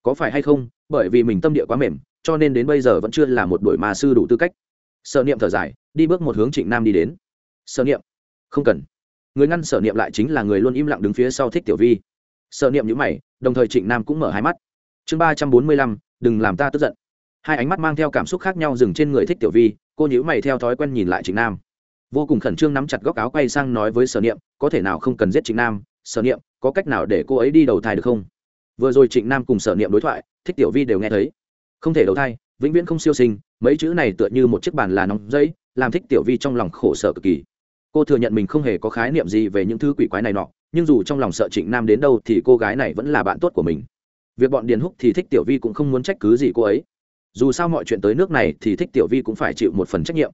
Có phải hay không? Bởi vì mình tâm địa quá mềm, cho nên đến bây giờ vẫn chưa là một đội ma sư đủ tư cách. Sở niệm thở dài, đi bước một hướng trịnh nam đi đến. Sở niệm, không cần. Người ngăn sở niệm lại chính là người luôn im lặng đứng phía sau thích tiểu vi. Sở niệm nhữ mày, đồng thời trịnh nam cũng mở hai mắt. Chương ba trăm bốn mươi lăm, đừng làm ta tức giận. Hai ánh mắt mang theo cảm xúc khác nhau dừng trên người thích tiểu vi, cô nhữ mày theo thói quen nhìn lại trịnh nam vô cùng khẩn trương nắm chặt góc áo quay sang nói với sở niệm, có thể nào không cần giết trịnh nam? Sở niệm, có cách nào để cô ấy đi đầu thai được không? Vừa rồi trịnh nam cùng sở niệm đối thoại, thích tiểu vi đều nghe thấy. Không thể đầu thai, vĩnh viễn không siêu sinh, mấy chữ này tựa như một chiếc bàn là nóng dây làm thích tiểu vi trong lòng khổ sở cực kỳ. Cô thừa nhận mình không hề có khái niệm gì về những thứ quỷ quái này nọ, nhưng dù trong lòng sợ trịnh nam đến đâu thì cô gái này vẫn là bạn tốt của mình. Việc bọn điền húc thì thích tiểu vi cũng không muốn trách cứ gì cô ấy. Dù sao mọi chuyện tới nước này thì thích tiểu vi cũng phải chịu một phần trách nhiệm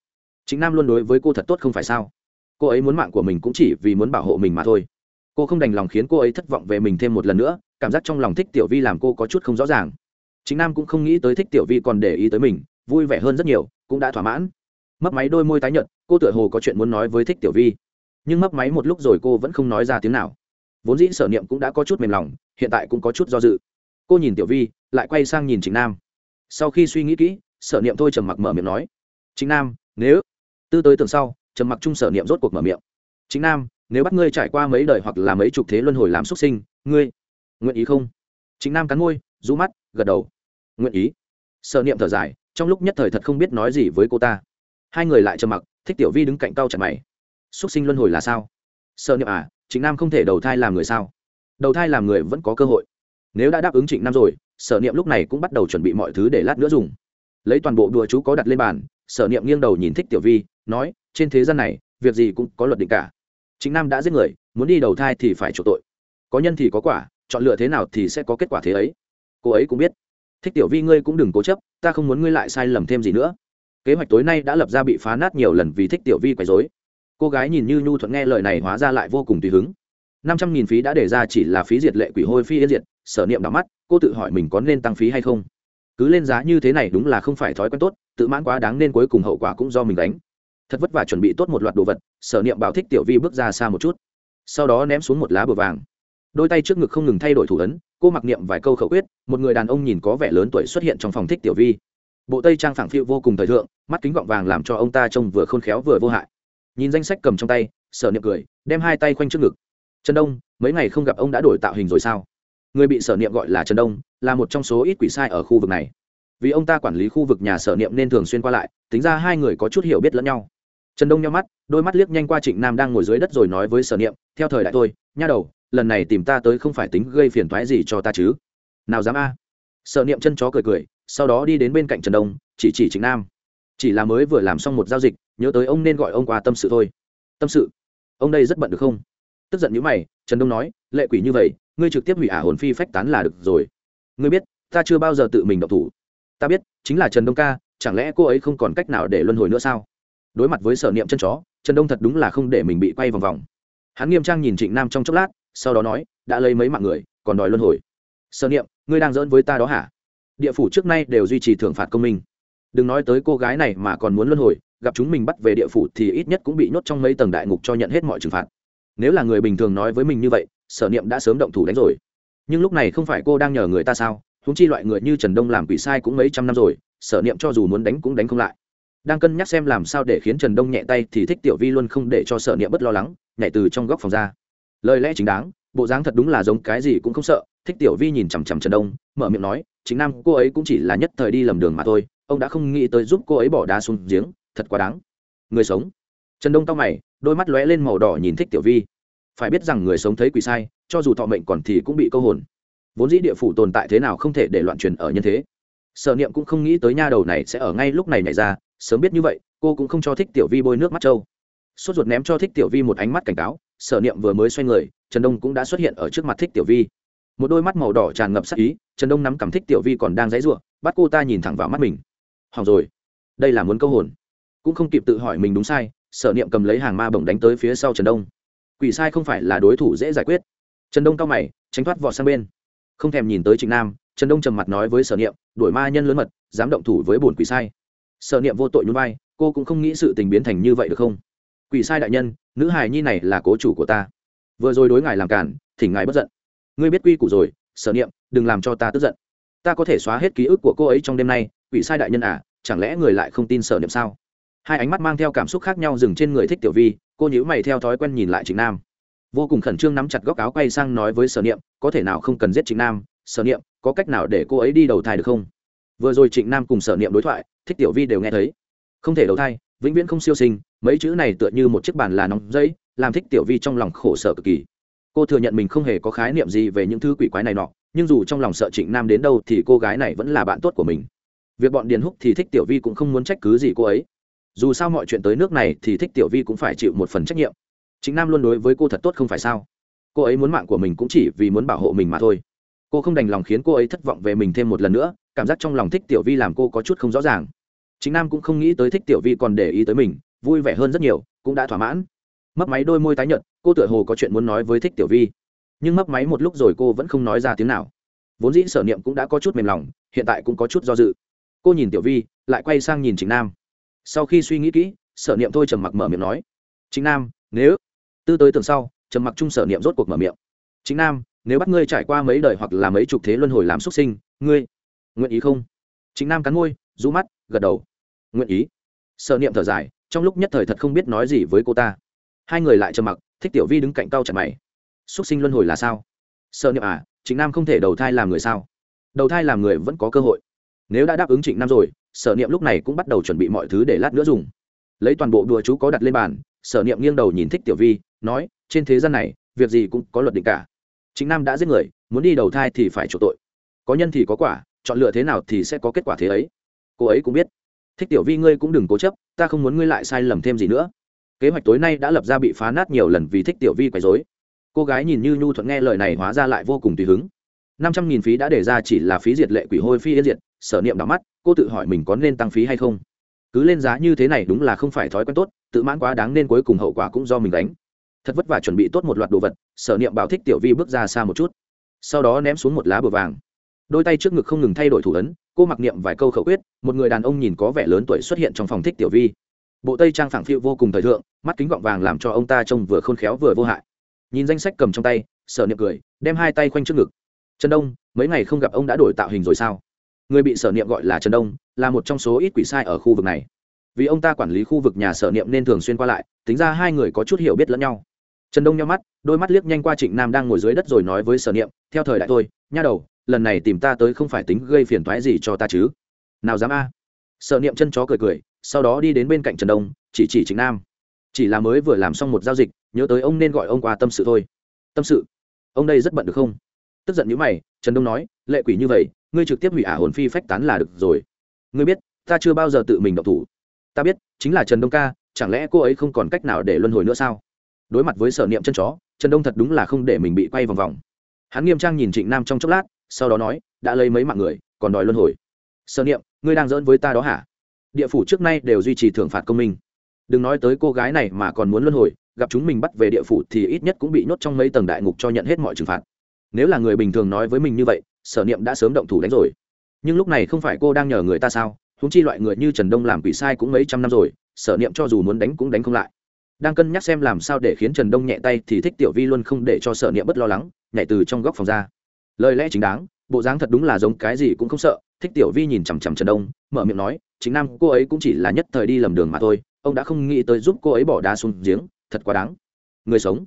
chính nam luôn đối với cô thật tốt không phải sao? Cô ấy muốn mạng của mình cũng chỉ vì muốn bảo hộ mình mà thôi. Cô không đành lòng khiến cô ấy thất vọng về mình thêm một lần nữa, cảm giác trong lòng thích tiểu vi làm cô có chút không rõ ràng. Chính nam cũng không nghĩ tới thích tiểu vi còn để ý tới mình, vui vẻ hơn rất nhiều, cũng đã thỏa mãn. Mấp máy đôi môi tái nhợt, cô tựa hồ có chuyện muốn nói với thích tiểu vi. Nhưng mấp máy một lúc rồi cô vẫn không nói ra tiếng nào. Vốn dĩ sở niệm cũng đã có chút mềm lòng, hiện tại cũng có chút do dự. Cô nhìn tiểu vi, lại quay sang nhìn chính nam. Sau khi suy nghĩ kỹ, sở niệm thôi trầm mặc mở miệng nói. Chính nam, nếu tư tới tường sau, trầm mặc chung sở niệm rốt cuộc mở miệng. Chính nam, nếu bắt ngươi trải qua mấy đời hoặc là mấy chục thế luân hồi làm xuất sinh, ngươi nguyện ý không? Chính nam cắn môi, rũ mắt, gật đầu. Nguyện ý. Sở niệm thở dài, trong lúc nhất thời thật không biết nói gì với cô ta. Hai người lại trầm mặc, thích tiểu vi đứng cạnh cau chặt mày. Xuất sinh luân hồi là sao? Sợ niệm à chính nam không thể đầu thai làm người sao? Đầu thai làm người vẫn có cơ hội. Nếu đã đáp ứng trịnh nam rồi, sở niệm lúc này cũng bắt đầu chuẩn bị mọi thứ để lát nữa dùng. Lấy toàn bộ đùa chú có đặt lên bàn, sở niệm nghiêng đầu nhìn thích tiểu vi nói, trên thế gian này, việc gì cũng có luật định cả. Chính nam đã giết người, muốn đi đầu thai thì phải chịu tội. Có nhân thì có quả, chọn lựa thế nào thì sẽ có kết quả thế ấy. Cô ấy cũng biết. Thích tiểu vi, ngươi cũng đừng cố chấp, ta không muốn ngươi lại sai lầm thêm gì nữa. Kế hoạch tối nay đã lập ra bị phá nát nhiều lần vì thích tiểu vi quấy dối cô gái nhìn như nhu thuận nghe lời này hóa ra lại vô cùng tùy hứng. Năm trăm nghìn phí đã để ra chỉ là phí diệt lệ quỷ hôi phi yên diệt, sở niệm đỏ mắt, cô tự hỏi mình có nên tăng phí hay không? Cứ lên giá như thế này đúng là không phải thói quen tốt, tự mãn quá đáng nên cuối cùng hậu quả cũng do mình đánh thật vất vả chuẩn bị tốt một loạt đồ vật, sở niệm bảo thích tiểu vi bước ra xa một chút, sau đó ném xuống một lá bừa vàng. Đôi tay trước ngực không ngừng thay đổi thủ ấn, cô mặc niệm vài câu khẩu quyết, một người đàn ông nhìn có vẻ lớn tuổi xuất hiện trong phòng thích tiểu vi. Bộ tây trang phẳng phiu vô cùng thời thượng, mắt kính gọng vàng làm cho ông ta trông vừa khôn khéo vừa vô hại. Nhìn danh sách cầm trong tay, sở niệm cười, đem hai tay khoanh trước ngực. Trần đông, mấy ngày không gặp ông đã đổi tạo hình rồi sao? Người bị sở niệm gọi là trần đông, là một trong số ít quỷ sai ở khu vực này. Vì ông ta quản lý khu vực nhà sở niệm nên thường xuyên qua lại, tính ra hai người có chút hiểu biết lẫn nhau trần đông nhau mắt, đôi mắt liếc nhanh qua trịnh nam đang ngồi dưới đất rồi nói với sở niệm, theo thời đại tôi, nha đầu, lần này tìm ta tới không phải tính gây phiền thoái gì cho ta chứ? Nào dám a. Sở niệm chân chó cười cười, sau đó đi đến bên cạnh trần đông, chỉ chỉ trịnh nam, chỉ là mới vừa làm xong một giao dịch, nhớ tới ông nên gọi ông qua tâm sự thôi. Tâm sự? Ông đây rất bận được không? Tức giận như mày, trần đông nói, lệ quỷ như vậy, ngươi trực tiếp hủy ả hồn phi phách tán là được rồi. Ngươi biết, ta chưa bao giờ tự mình độc thủ. Ta biết, chính là trần đông ca, chẳng lẽ cô ấy không còn cách nào để luân hồi nữa sao? Đối mặt với sở niệm chân chó, trần đông thật đúng là không để mình bị quay vòng vòng. Hắn nghiêm trang nhìn trịnh nam trong chốc lát, sau đó nói, đã lấy mấy mạng người, còn đòi luân hồi. Sở niệm, ngươi đang giỡn với ta đó hả? Địa phủ trước nay đều duy trì thưởng phạt công minh. Đừng nói tới cô gái này mà còn muốn luân hồi, gặp chúng mình bắt về địa phủ thì ít nhất cũng bị nhốt trong mấy tầng đại ngục cho nhận hết mọi trừng phạt. Nếu là người bình thường nói với mình như vậy, sở niệm đã sớm động thủ đánh rồi. Nhưng lúc này không phải cô đang nhờ người ta sao? Húng chi loại người như trần đông làm quỷ sai cũng mấy trăm năm rồi, sở niệm cho dù muốn đánh cũng đánh không lại đang cân nhắc xem làm sao để khiến trần đông nhẹ tay thì thích tiểu vi luôn không để cho sở niệm bất lo lắng, nhảy từ trong góc phòng ra. Lời lẽ chính đáng, bộ dáng thật đúng là giống cái gì cũng không sợ, thích tiểu vi nhìn chằm chằm trần đông, mở miệng nói, chính nam, cô ấy cũng chỉ là nhất thời đi lầm đường mà thôi, ông đã không nghĩ tới giúp cô ấy bỏ đá xuống giếng, thật quá đáng. Người sống? Trần đông tao mày, đôi mắt lóe lên màu đỏ nhìn thích tiểu vi. Phải biết rằng người sống thấy quỷ sai, cho dù thọ mệnh còn thì cũng bị câu hồn. Vốn dĩ địa phủ tồn tại thế nào không thể để loạn truyền ở nhân thế. Sở niệm cũng không nghĩ tới nha đầu này sẽ ở ngay lúc này nhảy ra sớm biết như vậy, cô cũng không cho thích tiểu vi bôi nước mắt trâu. Sốt ruột ném cho thích tiểu vi một ánh mắt cảnh cáo, sở niệm vừa mới xoay người, trần đông cũng đã xuất hiện ở trước mặt thích tiểu vi. Một đôi mắt màu đỏ tràn ngập sắc ý, trần đông nắm cảm thích tiểu vi còn đang dãy ruộng bắt cô ta nhìn thẳng vào mắt mình. Hỏng rồi, đây là muốn câu hồn. Cũng không kịp tự hỏi mình đúng sai, sở niệm cầm lấy hàng ma bổng đánh tới phía sau trần đông. Quỷ sai không phải là đối thủ dễ giải quyết. Trần đông cao mày, tránh thoát vọt sang bên. Không thèm nhìn tới trịnh nam, trần đông trầm mặt nói với sở niệm, đuổi ma nhân lớn mật, dám động thủ với bổn quỷ sai sở niệm vô tội nhún vai, cô cũng không nghĩ sự tình biến thành như vậy được không? Quỷ sai đại nhân, nữ hài nhi này là cố chủ của ta. Vừa rồi đối ngài làm cản, thỉnh ngài bất giận. Ngươi biết quy củ rồi, sở niệm, đừng làm cho ta tức giận. Ta có thể xóa hết ký ức của cô ấy trong đêm nay, quỷ sai đại nhân à chẳng lẽ người lại không tin sở niệm sao? Hai ánh mắt mang theo cảm xúc khác nhau dừng trên người thích tiểu vi, cô nhíu mày theo thói quen nhìn lại trịnh nam. Vô cùng khẩn trương nắm chặt góc áo quay sang nói với sở niệm, có thể nào không cần giết trịnh nam? Sở niệm, có cách nào để cô ấy đi đầu thai được không? Vừa rồi trịnh nam cùng sở niệm đối thoại, thích tiểu vi đều nghe thấy. Không thể đầu thai, vĩnh viễn không siêu sinh, mấy chữ này tựa như một chiếc bàn là nóng giấy, làm thích tiểu vi trong lòng khổ sở cực kỳ. Cô thừa nhận mình không hề có khái niệm gì về những thứ quỷ quái này nọ, nhưng dù trong lòng sợ trịnh nam đến đâu thì cô gái này vẫn là bạn tốt của mình. Việc bọn điền húc thì thích tiểu vi cũng không muốn trách cứ gì cô ấy. Dù sao mọi chuyện tới nước này thì thích tiểu vi cũng phải chịu một phần trách nhiệm. Chính nam luôn đối với cô thật tốt không phải sao? Cô ấy muốn mạng của mình cũng chỉ vì muốn bảo hộ mình mà thôi. Cô không đành lòng khiến cô ấy thất vọng về mình thêm một lần nữa cảm giác trong lòng thích tiểu vi làm cô có chút không rõ ràng. Chính nam cũng không nghĩ tới thích tiểu vi còn để ý tới mình, vui vẻ hơn rất nhiều, cũng đã thỏa mãn. Mấp máy đôi môi tái nhợt, cô tựa hồ có chuyện muốn nói với thích tiểu vi. Nhưng mấp máy một lúc rồi cô vẫn không nói ra tiếng nào. Vốn dĩ sở niệm cũng đã có chút mềm lòng, hiện tại cũng có chút do dự. Cô nhìn tiểu vi, lại quay sang nhìn chính nam. Sau khi suy nghĩ kỹ, sở niệm thôi trầm mặc mở miệng nói. Chính nam, nếu tư tới tường sau, trầm mặc chung sở niệm rốt cuộc mở miệng. Chính nam, nếu bắt ngươi trải qua mấy đời hoặc là mấy chục thế luân hồi làm xuất sinh, ngươi nguyện ý không? Chính nam cắn môi, rũ mắt, gật đầu. Nguyện ý. Sở niệm thở dài, trong lúc nhất thời thật không biết nói gì với cô ta. Hai người lại trầm mặc, thích tiểu vi đứng cạnh cau chặt mày. Xuất sinh luân hồi là sao? Sở niệm à chính nam không thể đầu thai làm người sao? Đầu thai làm người vẫn có cơ hội. Nếu đã đáp ứng trịnh nam rồi, sở niệm lúc này cũng bắt đầu chuẩn bị mọi thứ để lát nữa dùng. Lấy toàn bộ đùa chú có đặt lên bàn, sở niệm nghiêng đầu nhìn thích tiểu vi, nói, trên thế gian này, việc gì cũng có luật định cả. Chính nam đã giết người, muốn đi đầu thai thì phải chủ tội. Có nhân thì có quả chọn lựa thế nào thì sẽ có kết quả thế ấy. Cô ấy cũng biết. Thích tiểu vi ngươi cũng đừng cố chấp, ta không muốn ngươi lại sai lầm thêm gì nữa. Kế hoạch tối nay đã lập ra bị phá nát nhiều lần vì thích tiểu vi quấy dối cô gái nhìn như nhu thuận nghe lời này hóa ra lại vô cùng tùy hứng. Năm trăm nghìn phí đã để ra chỉ là phí diệt lệ quỷ hôi phi yên diệt, sở niệm đắm mắt, cô tự hỏi mình có nên tăng phí hay không. Cứ lên giá như thế này đúng là không phải thói quen tốt, tự mãn quá đáng nên cuối cùng hậu quả cũng do mình đánh thật vất vả chuẩn bị tốt một loạt đồ vật, sở niệm bảo thích tiểu vi bước ra xa một chút. Sau đó ném xuống một lá bờ vàng đôi tay trước ngực không ngừng thay đổi thủ ấn, cô mặc niệm vài câu khẩu quyết, một người đàn ông nhìn có vẻ lớn tuổi xuất hiện trong phòng thích tiểu vi. Bộ tây trang phẳng phiu vô cùng thời thượng, mắt kính gọng vàng làm cho ông ta trông vừa khôn khéo vừa vô hại. Nhìn danh sách cầm trong tay, sở niệm cười, đem hai tay khoanh trước ngực. Trần đông, mấy ngày không gặp ông đã đổi tạo hình rồi sao? Người bị sở niệm gọi là trần đông, là một trong số ít quỷ sai ở khu vực này. Vì ông ta quản lý khu vực nhà sở niệm nên thường xuyên qua lại, tính ra hai người có chút hiểu biết lẫn nhau. Trần đông nhau mắt, đôi mắt liếc nhanh qua trịnh nam đang ngồi dưới đất rồi nói với sở niệm, theo thời đại tôi, nha đầu lần này tìm ta tới không phải tính gây phiền toái gì cho ta chứ. Nào dám a? Sở niệm chân chó cười cười, sau đó đi đến bên cạnh trần đông, chỉ chỉ trịnh nam. Chỉ là mới vừa làm xong một giao dịch, nhớ tới ông nên gọi ông qua tâm sự thôi. Tâm sự? Ông đây rất bận được không? Tức giận như mày, trần đông nói, lệ quỷ như vậy, ngươi trực tiếp hủy ả hồn phi phách tán là được rồi. Ngươi biết, ta chưa bao giờ tự mình độc thủ. Ta biết, chính là trần đông ca, chẳng lẽ cô ấy không còn cách nào để luân hồi nữa sao? Đối mặt với sở niệm chân chó, trần đông thật đúng là không để mình bị quay vòng vòng. Hắn nghiêm trang nhìn trịnh nam trong chốc lát sau đó nói, đã lấy mấy mạng người, còn đòi luân hồi. Sở niệm, ngươi đang dỡn với ta đó hả? Địa phủ trước nay đều duy trì thưởng phạt công minh. Đừng nói tới cô gái này mà còn muốn luân hồi, gặp chúng mình bắt về địa phủ thì ít nhất cũng bị nhốt trong mấy tầng đại ngục cho nhận hết mọi trừng phạt. Nếu là người bình thường nói với mình như vậy, sở niệm đã sớm động thủ đánh rồi. Nhưng lúc này không phải cô đang nhờ người ta sao? Húng chi loại người như trần đông làm quỷ sai cũng mấy trăm năm rồi, sở niệm cho dù muốn đánh cũng đánh không lại. Đang cân nhắc xem làm sao để khiến trần đông nhẹ tay thì thích tiểu vi luôn không để cho sở niệm bất lo lắng, nhảy từ trong góc phòng ra lời lẽ chính đáng, bộ dáng thật đúng là giống cái gì cũng không sợ, thích tiểu vi nhìn chằm chằm trần đông, mở miệng nói, chính nam, cô ấy cũng chỉ là nhất thời đi lầm đường mà thôi, ông đã không nghĩ tới giúp cô ấy bỏ đá xuống giếng, thật quá đáng. Người sống.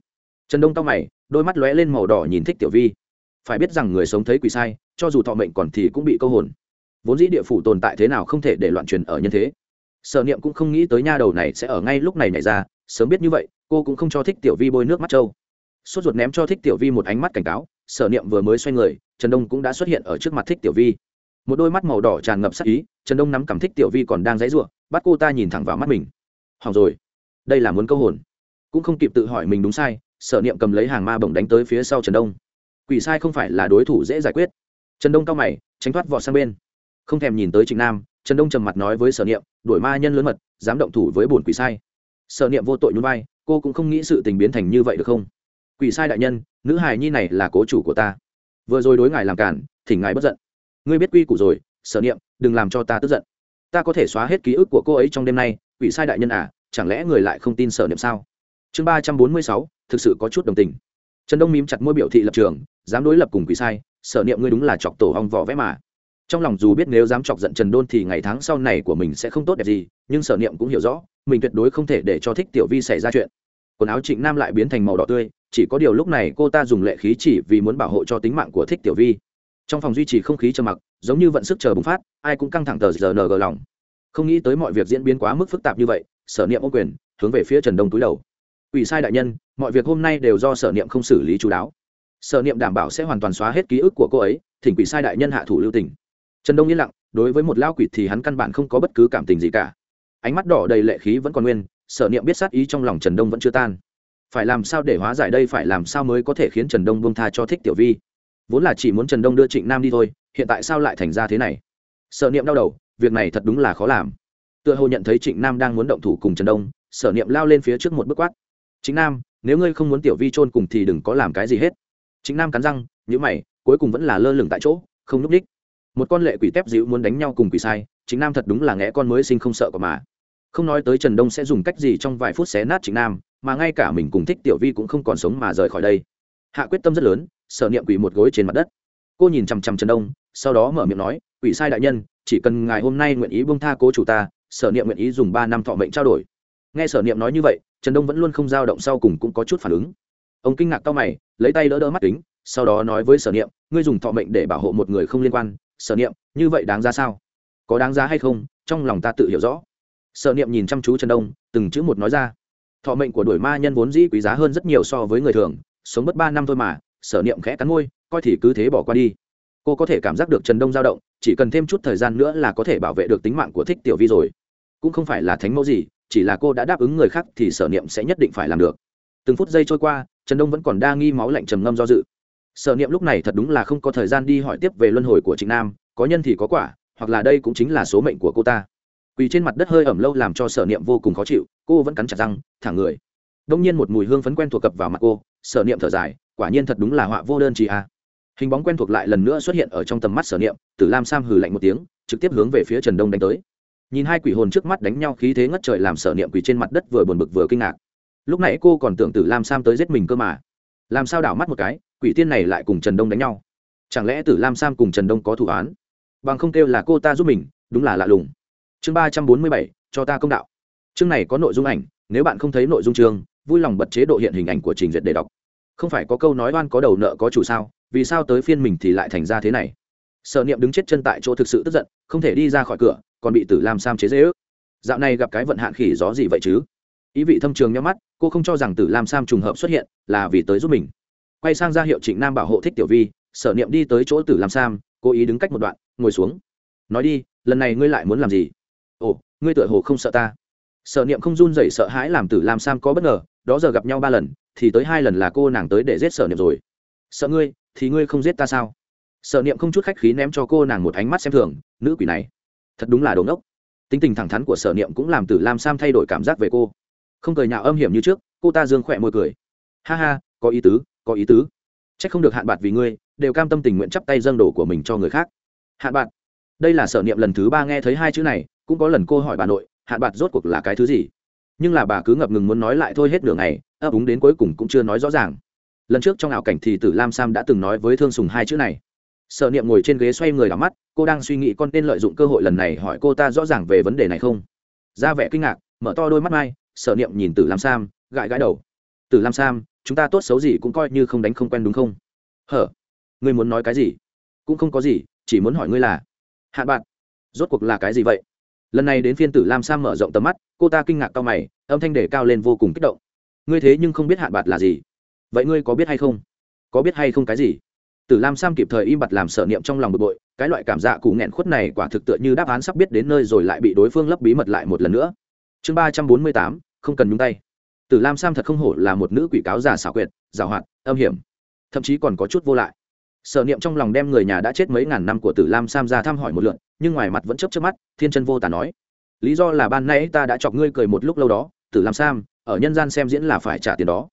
Trần đông tao mày, đôi mắt lóe lên màu đỏ nhìn thích tiểu vi. Phải biết rằng người sống thấy quỷ sai, cho dù thọ mệnh còn thì cũng bị câu hồn. Vốn dĩ địa phủ tồn tại thế nào không thể để loạn truyền ở nhân thế. Sở niệm cũng không nghĩ tới nha đầu này sẽ ở ngay lúc này nhảy ra, sớm biết như vậy, cô cũng không cho thích tiểu vi bôi nước mắt trâu. Sốt ruột ném cho thích tiểu vi một ánh mắt cảnh cáo sở niệm vừa mới xoay người, trần đông cũng đã xuất hiện ở trước mặt thích tiểu vi. Một đôi mắt màu đỏ tràn ngập sắc ý, trần đông nắm cầm thích tiểu vi còn đang dãy r u ộ bắt cô ta nhìn thẳng vào mắt mình. Hỏng rồi. Đây là muốn câu hồn. Cũng không kịp tự hỏi mình đúng sai, sở niệm cầm lấy hàng ma bổng đánh tới phía sau trần đông. Quỷ sai không phải là đối thủ dễ giải quyết. Trần đông cao mày, tránh thoát vọt sang bên. Không thèm nhìn tới trịnh nam, trần đông trầm mặt nói với sở niệm, đuổi ma nhân lớn mật, dám động thủ với bổn quỷ sai. Sở niệm vô tội nhún vai, cô cũng không nghĩ sự tình biến thành như vậy được không? Quỷ sai đại nhân, nữ hài nhi này là cố chủ của ta. Vừa rồi đối ngài làm cản thỉnh ngài bất giận. Ngươi biết quy củ rồi, sở niệm, đừng làm cho ta tức giận. Ta có thể xóa hết ký ức của cô ấy trong đêm nay, quỷ sai đại nhân à chẳng lẽ người lại không tin sở niệm sao? Chương ba trăm bốn mươi sáu, thực sự có chút đồng tình. Trần đông mím chặt môi biểu thị lập trường, dám đối lập cùng quỷ sai, sở niệm ngươi đúng là chọc tổ hong vỏ vẽ mà. Trong lòng dù biết nếu dám chọc giận trần đôn thì ngày tháng sau này của mình sẽ không tốt đẹp gì, nhưng sở niệm cũng hiểu rõ, mình tuyệt đối không thể để cho thích tiểu vi xảy ra chuyện. Quần áo trịnh nam lại biến thành màu đỏ tươi chỉ có điều lúc này cô ta dùng lệ khí chỉ vì muốn bảo hộ cho tính mạng của thích tiểu vi. Trong phòng duy trì không khí trầm mặc, giống như vận sức chờ bùng phát, ai cũng căng thẳng tờ giờ nờ gờ lòng. Không nghĩ tới mọi việc diễn biến quá mức phức tạp như vậy, sở niệm ô quyền, hướng về phía trần đông túi đầu. Ủy sai đại nhân, mọi việc hôm nay đều do sở niệm không xử lý chú đáo. Sở niệm đảm bảo sẽ hoàn toàn xóa hết ký ức của cô ấy, thỉnh quỷ sai đại nhân hạ thủ lưu tình. Trần đông yên lặng, đối với một lao quỷ thì hắn căn bản không có bất cứ cảm tình gì cả. Ánh mắt đỏ đầy lệ khí vẫn còn nguyên, sở niệm biết sát ý trong lòng trần đông vẫn chưa tan phải làm sao để hóa giải đây phải làm sao mới có thể khiến trần đông bông tha cho thích tiểu vi? Vốn là chỉ muốn trần đông đưa trịnh nam đi thôi, hiện tại sao lại thành ra thế này? Sở niệm đau đầu, việc này thật đúng là khó làm. Tựa hồ nhận thấy trịnh nam đang muốn động thủ cùng trần đông, sở niệm lao lên phía trước một bước quát. Chính nam, nếu ngươi không muốn tiểu vi trôn cùng thì đừng có làm cái gì hết. Chính nam cắn răng nhữ mày, cuối cùng vẫn là lơ lửng tại chỗ, không núp ních một con lệ quỷ tép dịu muốn đánh nhau cùng quỷ sai chính nam thật đúng là nghe con mới sinh không sợ của mà. Không nói tới trần đông sẽ dùng cách gì trong vài phút xé nát chính nam mà ngay cả mình cùng thích tiểu vi cũng không còn sống mà rời khỏi đây. Hạ quyết tâm rất lớn, sở niệm quỷ một gối trên mặt đất. Cô nhìn chằm chằm trần đông, sau đó mở miệng nói, quỷ sai đại nhân, chỉ cần ngài hôm nay nguyện ý bông tha cố chủ ta, sở niệm nguyện ý dùng ba năm thọ mệnh trao đổi. Nghe sở niệm nói như vậy, trần đông vẫn luôn không dao động sau cùng cũng có chút phản ứng. Ông kinh ngạc to mày, lấy tay đỡ đỡ mắt kính, sau đó nói với sở niệm, ngươi dùng thọ mệnh để bảo hộ một người không liên quan, sở niệm, như vậy đáng ra sao? Có đáng giá hay không? Trong lòng ta tự hiểu rõ. Sở niệm nhìn chăm chú trần đông, từng chữ một nói ra thọ mệnh của đuổi ma nhân vốn dĩ quý giá hơn rất nhiều so với người thường, sống mất ba năm thôi mà, sở niệm khẽ cắn môi, coi thì cứ thế bỏ qua đi. Cô có thể cảm giác được trần đông dao động, chỉ cần thêm chút thời gian nữa là có thể bảo vệ được tính mạng của thích tiểu vi rồi. Cũng không phải là thánh mẫu gì, chỉ là cô đã đáp ứng người khác thì sở niệm sẽ nhất định phải làm được. Từng phút giây trôi qua, trần đông vẫn còn đa nghi máu lạnh trầm ngâm do dự. Sở niệm lúc này thật đúng là không có thời gian đi hỏi tiếp về luân hồi của trịnh nam, có nhân thì có quả, hoặc là đây cũng chính là số mệnh của cô ta quỳ trên mặt đất hơi ẩm lâu làm cho sở niệm vô cùng khó chịu, cô vẫn cắn chặt răng thẳng người. Đông nhiên một mùi hương phấn quen thuộc cập vào mặt cô, sở niệm thở dài, quả nhiên thật đúng là họa vô đơn chị a. Hình bóng quen thuộc lại lần nữa xuất hiện ở trong tầm mắt sở niệm, tử lam sam hừ lạnh một tiếng, trực tiếp hướng về phía trần đông đánh tới. Nhìn hai quỷ hồn trước mắt đánh nhau khí thế ngất trời làm sở niệm quỷ trên mặt đất vừa buồn bực vừa kinh ngạc. Lúc nãy cô còn tưởng tử lam sam tới giết mình cơ mà. Làm sao đảo mắt một cái, quỷ tiên này lại cùng trần đông đánh nhau? Chẳng lẽ tử lam sam cùng trần đông có thủ án? Bằng không kêu là cô ta giúp mình, đúng là lạ lùng chương ba trăm bốn mươi bảy, cho ta công đạo. Chương này có nội dung ảnh, nếu bạn không thấy nội dung chương, vui lòng bật chế độ hiện hình ảnh của trình duyệt để đọc. Không phải có câu nói oan có đầu nợ có chủ sao, vì sao tới phiên mình thì lại thành ra thế này? Sợ niệm đứng chết chân tại chỗ thực sự tức giận, không thể đi ra khỏi cửa, còn bị tử lam sam chế dễ ước dạo này gặp cái vận hạn khỉ gió gì vậy chứ? Ý vị thâm trường nhắm mắt, cô không cho rằng tử lam sam trùng hợp xuất hiện, là vì tới giúp mình. Quay sang ra hiệu trịnh nam bảo hộ thích tiểu vi, sở niệm đi tới chỗ tử lam sam, cố ý đứng cách một đoạn, ngồi xuống. Nói đi, lần này ngươi lại muốn làm gì? Ồ, ngươi tựa hồ không sợ ta. Sợ niệm không run rẩy sợ hãi làm tử lam sam có bất ngờ, đó giờ gặp nhau ba lần, thì tới hai lần là cô nàng tới để giết sợ niệm rồi. Sợ ngươi, thì ngươi không giết ta sao? Sợ niệm không chút khách khí ném cho cô nàng một ánh mắt xem thường, nữ quỷ này, thật đúng là đồ ngốc. Tính tình thẳng thắn của sở niệm cũng làm tử lam sam thay đổi cảm giác về cô. Không cười nhạo âm hiểm như trước, cô ta dương khỏe môi cười. Ha ha, có ý tứ, có ý tứ. C h ắ c không được hạn bạc vì ngươi, đều cam tâm tình nguyện chắp tay dâng đổ của mình cho người khác. Hạn bạc đây là sở niệm lần thứ ba nghe thấy hai chữ này cũng có lần cô hỏi bà nội hạn bạc rốt cuộc là cái thứ gì? Nhưng là bà cứ ngập ngừng muốn nói lại thôi hết nửa ngày, ấp úng đến cuối cùng cũng chưa nói rõ ràng. Lần trước trong ảo cảnh thì tử lam sam đã từng nói với thương sùng hai chữ này. Sở niệm ngồi trên ghế xoay người đắm mắt, cô đang suy nghĩ con nên lợi dụng cơ hội lần này hỏi cô ta rõ ràng về vấn đề này không? Ra vẻ kinh ngạc, mở to đôi mắt mai, sở niệm nhìn tử lam sam, gãi gãi đầu. Tử lam sam, chúng ta tốt xấu gì cũng coi như không đánh không quen đúng không? Hở? Ngươi muốn nói cái gì? Cũng không có gì, chỉ muốn hỏi ngươi là hạn bạn rốt cuộc là cái gì vậy? Lần này đến phiên tử lam sam mở rộng tầm mắt, cô ta kinh ngạc cao mày, âm thanh để cao lên vô cùng kích động. Ngươi thế nhưng không biết hạn bạc là gì. Vậy ngươi có biết hay không? Có biết hay không cái gì? Tử lam sam kịp thời im bặt làm sợ niệm trong lòng bực bội, cái loại cảm dạ cụ nghẹn khuất này quả thực tựa như đáp án sắp biết đến nơi rồi lại bị đối phương lấp bí mật lại một lần nữa. Chương ba trăm bốn mươi tám, không cần nhúng tay. Tử lam sam thật không hổ là một nữ quỷ cáo già xảo quyệt giảo hoạt âm hiểm, thậm chí còn có chút vô lại sở niệm trong lòng đem người nhà đã chết mấy ngàn năm của tử lam sam ra thăm hỏi một lượn nhưng ngoài mặt vẫn chấp chấp mắt, thiên chân vô tả nói, lý do là ban nay ta đã chọc ngươi cười một lúc lâu đó, tử lam sam, ở nhân gian xem diễn là phải trả tiền đó.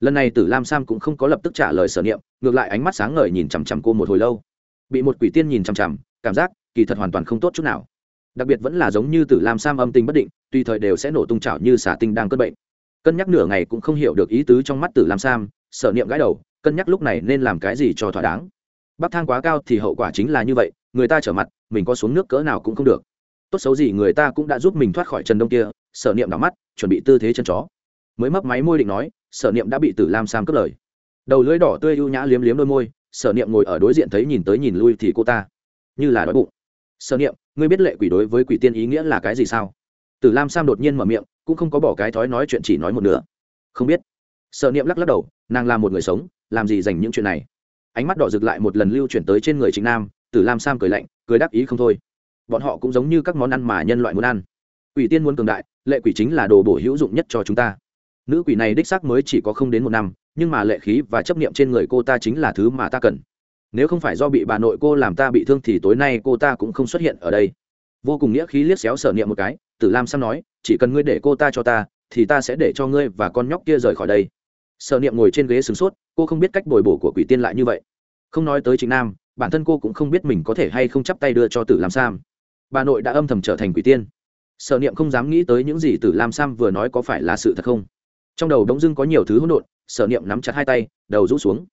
Lần này tử lam sam cũng không có lập tức trả lời sở niệm, ngược lại ánh mắt sáng ngời nhìn chằm chằm cô một hồi lâu. Bị một quỷ tiên nhìn chằm chằm, cảm giác kỳ thật hoàn toàn không tốt chút nào. Đặc biệt vẫn là giống như tử lam sam âm tình bất định, tùy thời đều sẽ nổ tung trào như xả tinh đang cơn bệnh. Cân nhắc nửa ngày cũng không hiểu được ý tứ trong mắt tử lam sam, sở niệm gãi đầu, cân nhắc lúc này nên làm cái gì cho thỏa đáng bắc thang quá cao thì hậu quả chính là như vậy, người ta trở mặt, mình có xuống nước cỡ nào cũng không được. Tốt xấu gì người ta cũng đã giúp mình thoát khỏi trần đông kia, sở niệm đỏ mắt, chuẩn bị tư thế chân chó. Mới mấp máy môi định nói, sở niệm đã bị tử lam sam cướp lời. Đầu lưỡi đỏ tươi ưu nhã liếm liếm đôi môi, sở niệm ngồi ở đối diện thấy nhìn tới nhìn lui thì cô ta, như là đói bụng. Sở niệm, ngươi biết lệ quỷ đối với quỷ tiên ý nghĩa là cái gì sao? Tử lam sam đột nhiên mở miệng, cũng không có bỏ cái thói nói chuyện chỉ nói một nửa. Không biết. Sở niệm lắc lắc đầu, nàng là một người sống, làm gì dành những chuyện này? Ánh mắt đỏ rực lại một lần lưu chuyển tới trên người chính nam, tử lam sam cười lạnh, cười đáp ý không thôi. Bọn họ cũng giống như các món ăn mà nhân loại muốn ăn. Quỷ tiên muốn cường đại, lệ quỷ chính là đồ bổ hữu dụng nhất cho chúng ta. Nữ quỷ này đích xác mới chỉ có không đến một năm, nhưng mà lệ khí và chấp niệm trên người cô ta chính là thứ mà ta cần. Nếu không phải do bị bà nội cô làm ta bị thương thì tối nay cô ta cũng không xuất hiện ở đây. Vô cùng nghĩa khí liếc xéo sở niệm một cái, tử lam sam nói, chỉ cần ngươi để cô ta cho ta, thì ta sẽ để cho ngươi và con nhóc kia rời khỏi đây sở niệm ngồi trên ghế sửng sốt, cô không biết cách bồi bổ của quỷ tiên lại như vậy. Không nói tới chính nam, bản thân cô cũng không biết mình có thể hay không chắp tay đưa cho tử lam sam. Bà nội đã âm thầm trở thành quỷ tiên. Sở niệm không dám nghĩ tới những gì tử lam sam vừa nói có phải là sự thật không. Trong đầu đống dưng có nhiều thứ hỗn độn, sở niệm nắm chặt hai tay, đầu rũ xuống.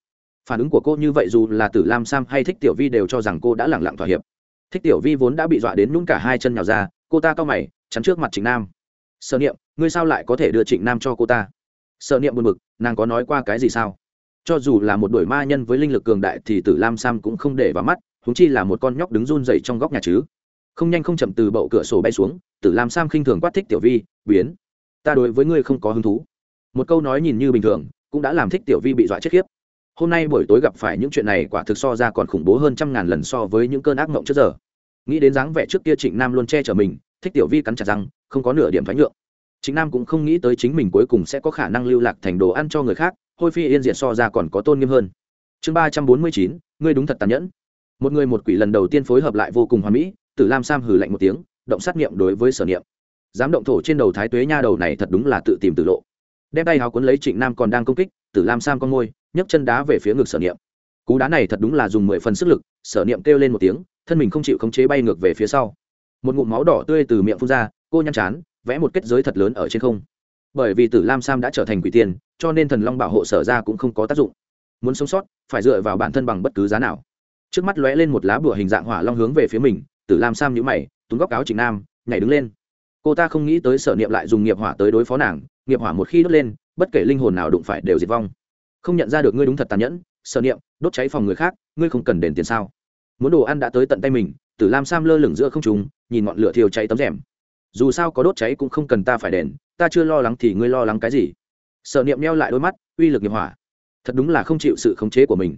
Phản ứng của cô như vậy dù là tử lam sam hay thích tiểu vi đều cho rằng cô đã lẳng lặng thỏa hiệp. Thích tiểu vi vốn đã bị dọa đến nhún cả hai chân nhào ra, cô ta cao mày, chắn trước mặt trịnh nam. Sở niệm, ngươi sao lại có thể đưa trịnh nam cho cô ta? Sợ niệm buồn bực, nàng có nói qua cái gì sao? Cho dù là một đuổi ma nhân với linh lực cường đại thì tử lam sam cũng không để vào mắt húng chi là một con nhóc đứng run dậy trong góc nhà chứ. Không nhanh không chậm từ bậu cửa sổ bay xuống, tử lam sam khinh thường quát thích tiểu vi, biến, ta đối với ngươi không có hứng thú. Một câu nói nhìn như bình thường, cũng đã làm thích tiểu vi bị dọa chết khiếp. Hôm nay buổi tối gặp phải những chuyện này quả thực so ra còn khủng bố hơn trăm ngàn lần so với những cơn ác mộng trước giờ. Nghĩ đến dáng vẻ trước kia trịnh nam luôn che chở mình, thích tiểu vi cắn chặt răng, không có nửa điểm thoái nhượng. Chính nam cũng không nghĩ tới chính mình cuối cùng sẽ có khả năng lưu lạc thành đồ ăn cho người khác, hôi phi yên diệt so ra còn có tôn nghiêm hơn. Chương ba trăm bốn mươi chín, ngươi đúng thật tàn nhẫn. Một người một quỷ lần đầu tiên phối hợp lại vô cùng hoàn mỹ, tử lam sam hừ lạnh một tiếng, động sát nghiệm đối với sở niệm. Dám động thổ trên đầu thái tuế nha đầu này thật đúng là tự tìm tự lộ. Đem tay hào cuốn lấy trịnh nam còn đang công kích, tử lam sam con môi, nhấc chân đá về phía ngực sở niệm. Cú đá này thật đúng là dùng mười phần sức lực, sở niệm kêu lên một tiếng, thân mình không chịu khống chế bay ngược về phía sau. Một ngụm máu đỏ tươi từ miệng phun ra, cô nhăn chán vẽ một kết giới thật lớn ở trên không. Bởi vì tử lam sam đã trở thành quỷ tiên, cho nên thần long bảo hộ sở ra cũng không có tác dụng. Muốn sống sót, phải dựa vào bản thân bằng bất cứ giá nào. Trước mắt lóe lên một lá bùa hình dạng hỏa long hướng về phía mình, tử lam sam nhũ mày, túm góc áo trịnh nam, nhảy đứng lên. Cô ta không nghĩ tới sở niệm lại dùng nghiệp hỏa tới đối phó nàng, nghiệp hỏa một khi đốt lên, bất kể linh hồn nào đụng phải đều diệt vong. Không nhận ra được ngươi đúng thật tàn nhẫn, sở niệm, đốt cháy phòng người khác, ngươi không cần đền tiền sao? Muốn đồ ăn đã tới tận tay mình, tử lam sam lơ lửng giữa không trùng nhìn ngọn lửa thiêu cháy tấm rèm dù sao có đốt cháy cũng không cần ta phải đền, ta chưa lo lắng thì ngươi lo lắng cái gì? Sở niệm neo lại đôi mắt, uy lực nghiệp hỏa thật đúng là không chịu sự khống chế của mình.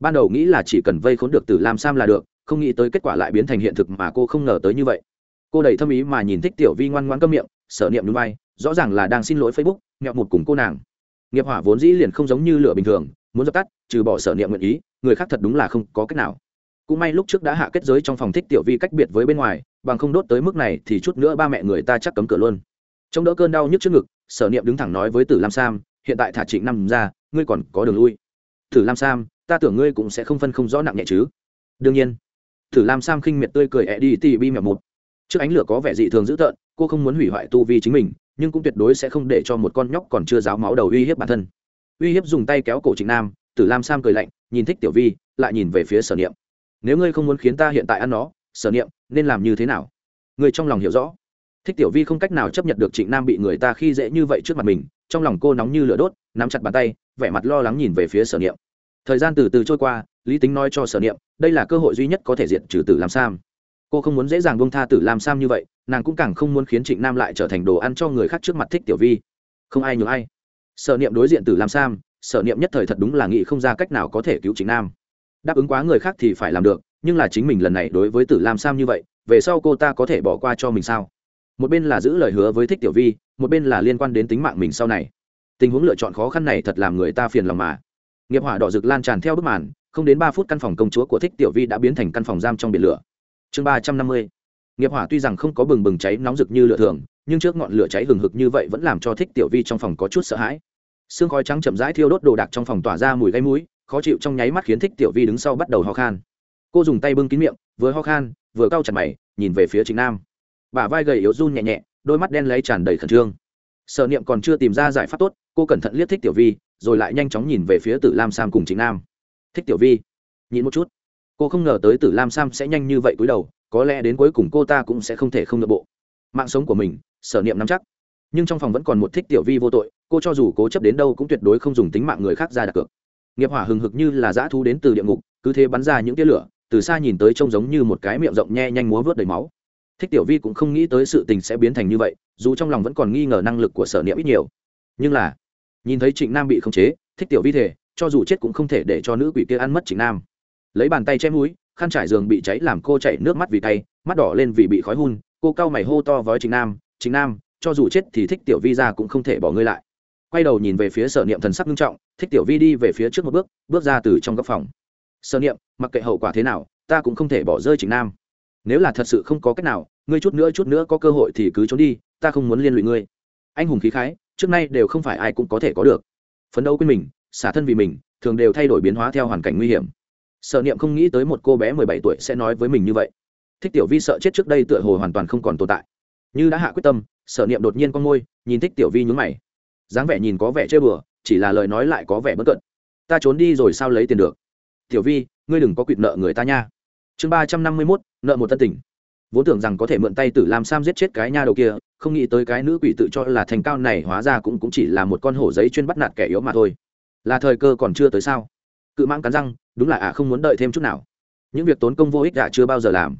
Ban đầu nghĩ là chỉ cần vây khốn được tử lam sam là được, không nghĩ tới kết quả lại biến thành hiện thực mà cô không ngờ tới như vậy. Cô đầy thâm ý mà nhìn thích tiểu vi ngoan ngoan câm miệng, sở niệm núi bay rõ ràng là đang xin lỗi facebook, nghẹo một cùng cô nàng. Nghiệp hỏa vốn dĩ liền không giống như lửa bình thường, muốn dập tắt, trừ bỏ sở niệm nguyện ý, người khác thật đúng là không có cách nào cũng may lúc trước đã hạ kết giới trong phòng thích tiểu vi cách biệt với bên ngoài, bằng không đốt tới mức này thì chút nữa ba mẹ người ta chắc cấm cửa luôn. Trong đỡ cơn đau nhức trước ngực, sở niệm đứng thẳng nói với tử lam sam, hiện tại thả trịnh nằm ra, ngươi còn có đường lui. Tử lam sam, ta tưởng ngươi cũng sẽ không phân không rõ nặng nhẹ chứ. Đương nhiên. Tử lam sam khinh miệt tươi cười ẹ đi tì bi mẹo một. Trước ánh lửa có vẻ dị thường dữ tợn, cô không muốn hủy hoại tu vi chính mình, nhưng cũng tuyệt đối sẽ không để cho một con nhóc còn chưa ráo máu đầu uy hiếp bản thân. Uy hiếp dùng tay kéo cổ trịnh nam, tử lam sam cười lạnh, nhìn thích tiểu vi, lại nhìn về phía sở niệm nếu ngươi không muốn khiến ta hiện tại ăn nó, sở niệm, nên làm như thế nào? Ngươi trong lòng hiểu rõ. Thích tiểu vi không cách nào chấp nhận được trịnh nam bị người ta khi dễ như vậy trước mặt mình, trong lòng cô nóng như lửa đốt, nắm chặt bàn tay, vẻ mặt lo lắng nhìn về phía sở niệm. Thời gian từ từ trôi qua, lý tính nói cho sở niệm, đây là cơ hội duy nhất có thể diệt trừ tử làm sam. Cô không muốn dễ dàng bông tha tử làm sam như vậy, nàng cũng càng không muốn khiến trịnh nam lại trở thành đồ ăn cho người khác trước mặt thích tiểu vi. Không ai nhường ai. Sở niệm đối diện tử làm sam, sở niệm nhất thời thật đúng là nghĩ không ra cách nào có thể cứu trịnh nam đáp ứng quá người khác thì phải làm được, nhưng là chính mình lần này đối với tử lam sam như vậy, về sau cô ta có thể bỏ qua cho mình sao? Một bên là giữ lời hứa với thích tiểu vi, một bên là liên quan đến tính mạng mình sau này. Tình huống lựa chọn khó khăn này thật làm người ta phiền lòng mà. Nghiệp hỏa đỏ rực lan tràn theo bức màn, không đến ba phút căn phòng công chúa của thích tiểu vi đã biến thành căn phòng giam trong biển lửa. Chương ba trăm năm mươi. Nghiệp hỏa tuy rằng không có bừng bừng cháy nóng rực như lửa thường, nhưng trước ngọn lửa cháy hừng hực như vậy vẫn làm cho thích tiểu vi trong phòng có chút sợ hãi. Xương khói trắng chậm rãi thiêu đốt đồ đạc trong phòng tỏa ra mùi gây mũi khó chịu trong nháy mắt khiến thích tiểu vi đứng sau bắt đầu ho khan. Cô dùng tay bưng kín miệng, vừa ho khan, vừa cau chặt mày, nhìn về phía chính nam. Bả vai gầy yếu run nhẹ nhẹ, đôi mắt đen lấy tràn đầy khẩn trương. Sở niệm còn chưa tìm ra giải pháp tốt, cô cẩn thận liếc thích tiểu vi, rồi lại nhanh chóng nhìn về phía tử lam sam cùng chính nam. Thích tiểu vi nhìn một chút. Cô không ngờ tới tử lam sam sẽ nhanh như vậy cúi đầu, có lẽ đến cuối cùng cô ta cũng sẽ không thể không nội bộ. Mạng sống của mình, sở niệm nắm chắc. Nhưng trong phòng vẫn còn một thích tiểu vi vô tội, cô cho dù cố chấp đến đâu cũng tuyệt đối không dùng tính mạng người khác ra đặt cược nghiệp hỏa hừng hực như là dã thú đến từ địa ngục, cứ thế bắn ra những tia lửa, từ xa nhìn tới trông giống như một cái miệng rộng nhe nhanh múa vớt đầy máu. Thích tiểu vi cũng không nghĩ tới sự tình sẽ biến thành như vậy, dù trong lòng vẫn còn nghi ngờ năng lực của sở niệm ít nhiều. Nhưng là, nhìn thấy trịnh nam bị khống chế, thích tiểu vi thể cho dù chết cũng không thể để cho nữ quỷ kia ăn mất trịnh nam. Lấy bàn tay che mũi, khăn trải giường bị cháy làm cô chảy nước mắt vì tay, mắt đỏ lên vì bị khói hun, cô cau mày hô to với trịnh nam trịnh nam, cho dù chết thì thích tiểu vi ra cũng không thể bỏ ngươi lại quay đầu nhìn về phía sở niệm thần sắc nghiêm trọng, thích tiểu vi đi về phía trước một bước bước ra từ trong góc phòng. Sở niệm, mặc kệ hậu quả thế nào, ta cũng không thể bỏ rơi trịnh nam. Nếu là thật sự không có cách nào, ngươi chút nữa chút nữa có cơ hội thì cứ trốn đi, ta không muốn liên lụy ngươi. Anh hùng khí khái, trước nay đều không phải ai cũng có thể có được. Phấn đấu quên mình, xả thân vì mình, thường đều thay đổi biến hóa theo hoàn cảnh nguy hiểm. Sở niệm không nghĩ tới một cô bé mười bảy tuổi sẽ nói với mình như vậy. Thích tiểu vi sợ chết trước đây tựa hồ hoàn toàn không còn tồn tại. Như đã hạ quyết tâm, sở niệm đột nhiên con môi, nhìn thích tiểu vi nhún mày dáng vẻ nhìn có vẻ chơi bừa chỉ là lời nói lại có vẻ bất cận. Ta trốn đi rồi sao lấy tiền được? Tiểu vi ngươi đừng có quỵt nợ người ta nha. Chương ba trăm năm mươi mốt nợ một tân tình. Vốn tưởng rằng có thể mượn tay tử làm sam giết chết cái nha đầu kia không nghĩ tới cái nữ quỷ tự cho là thành cao này hóa ra cũng, cũng chỉ là một con hổ giấy chuyên bắt nạt kẻ yếu mà thôi. Là thời cơ còn chưa tới sao? Cự mãng cắn răng đúng là ả không muốn đợi thêm chút nào. Những việc tốn công vô ích ả chưa bao giờ làm.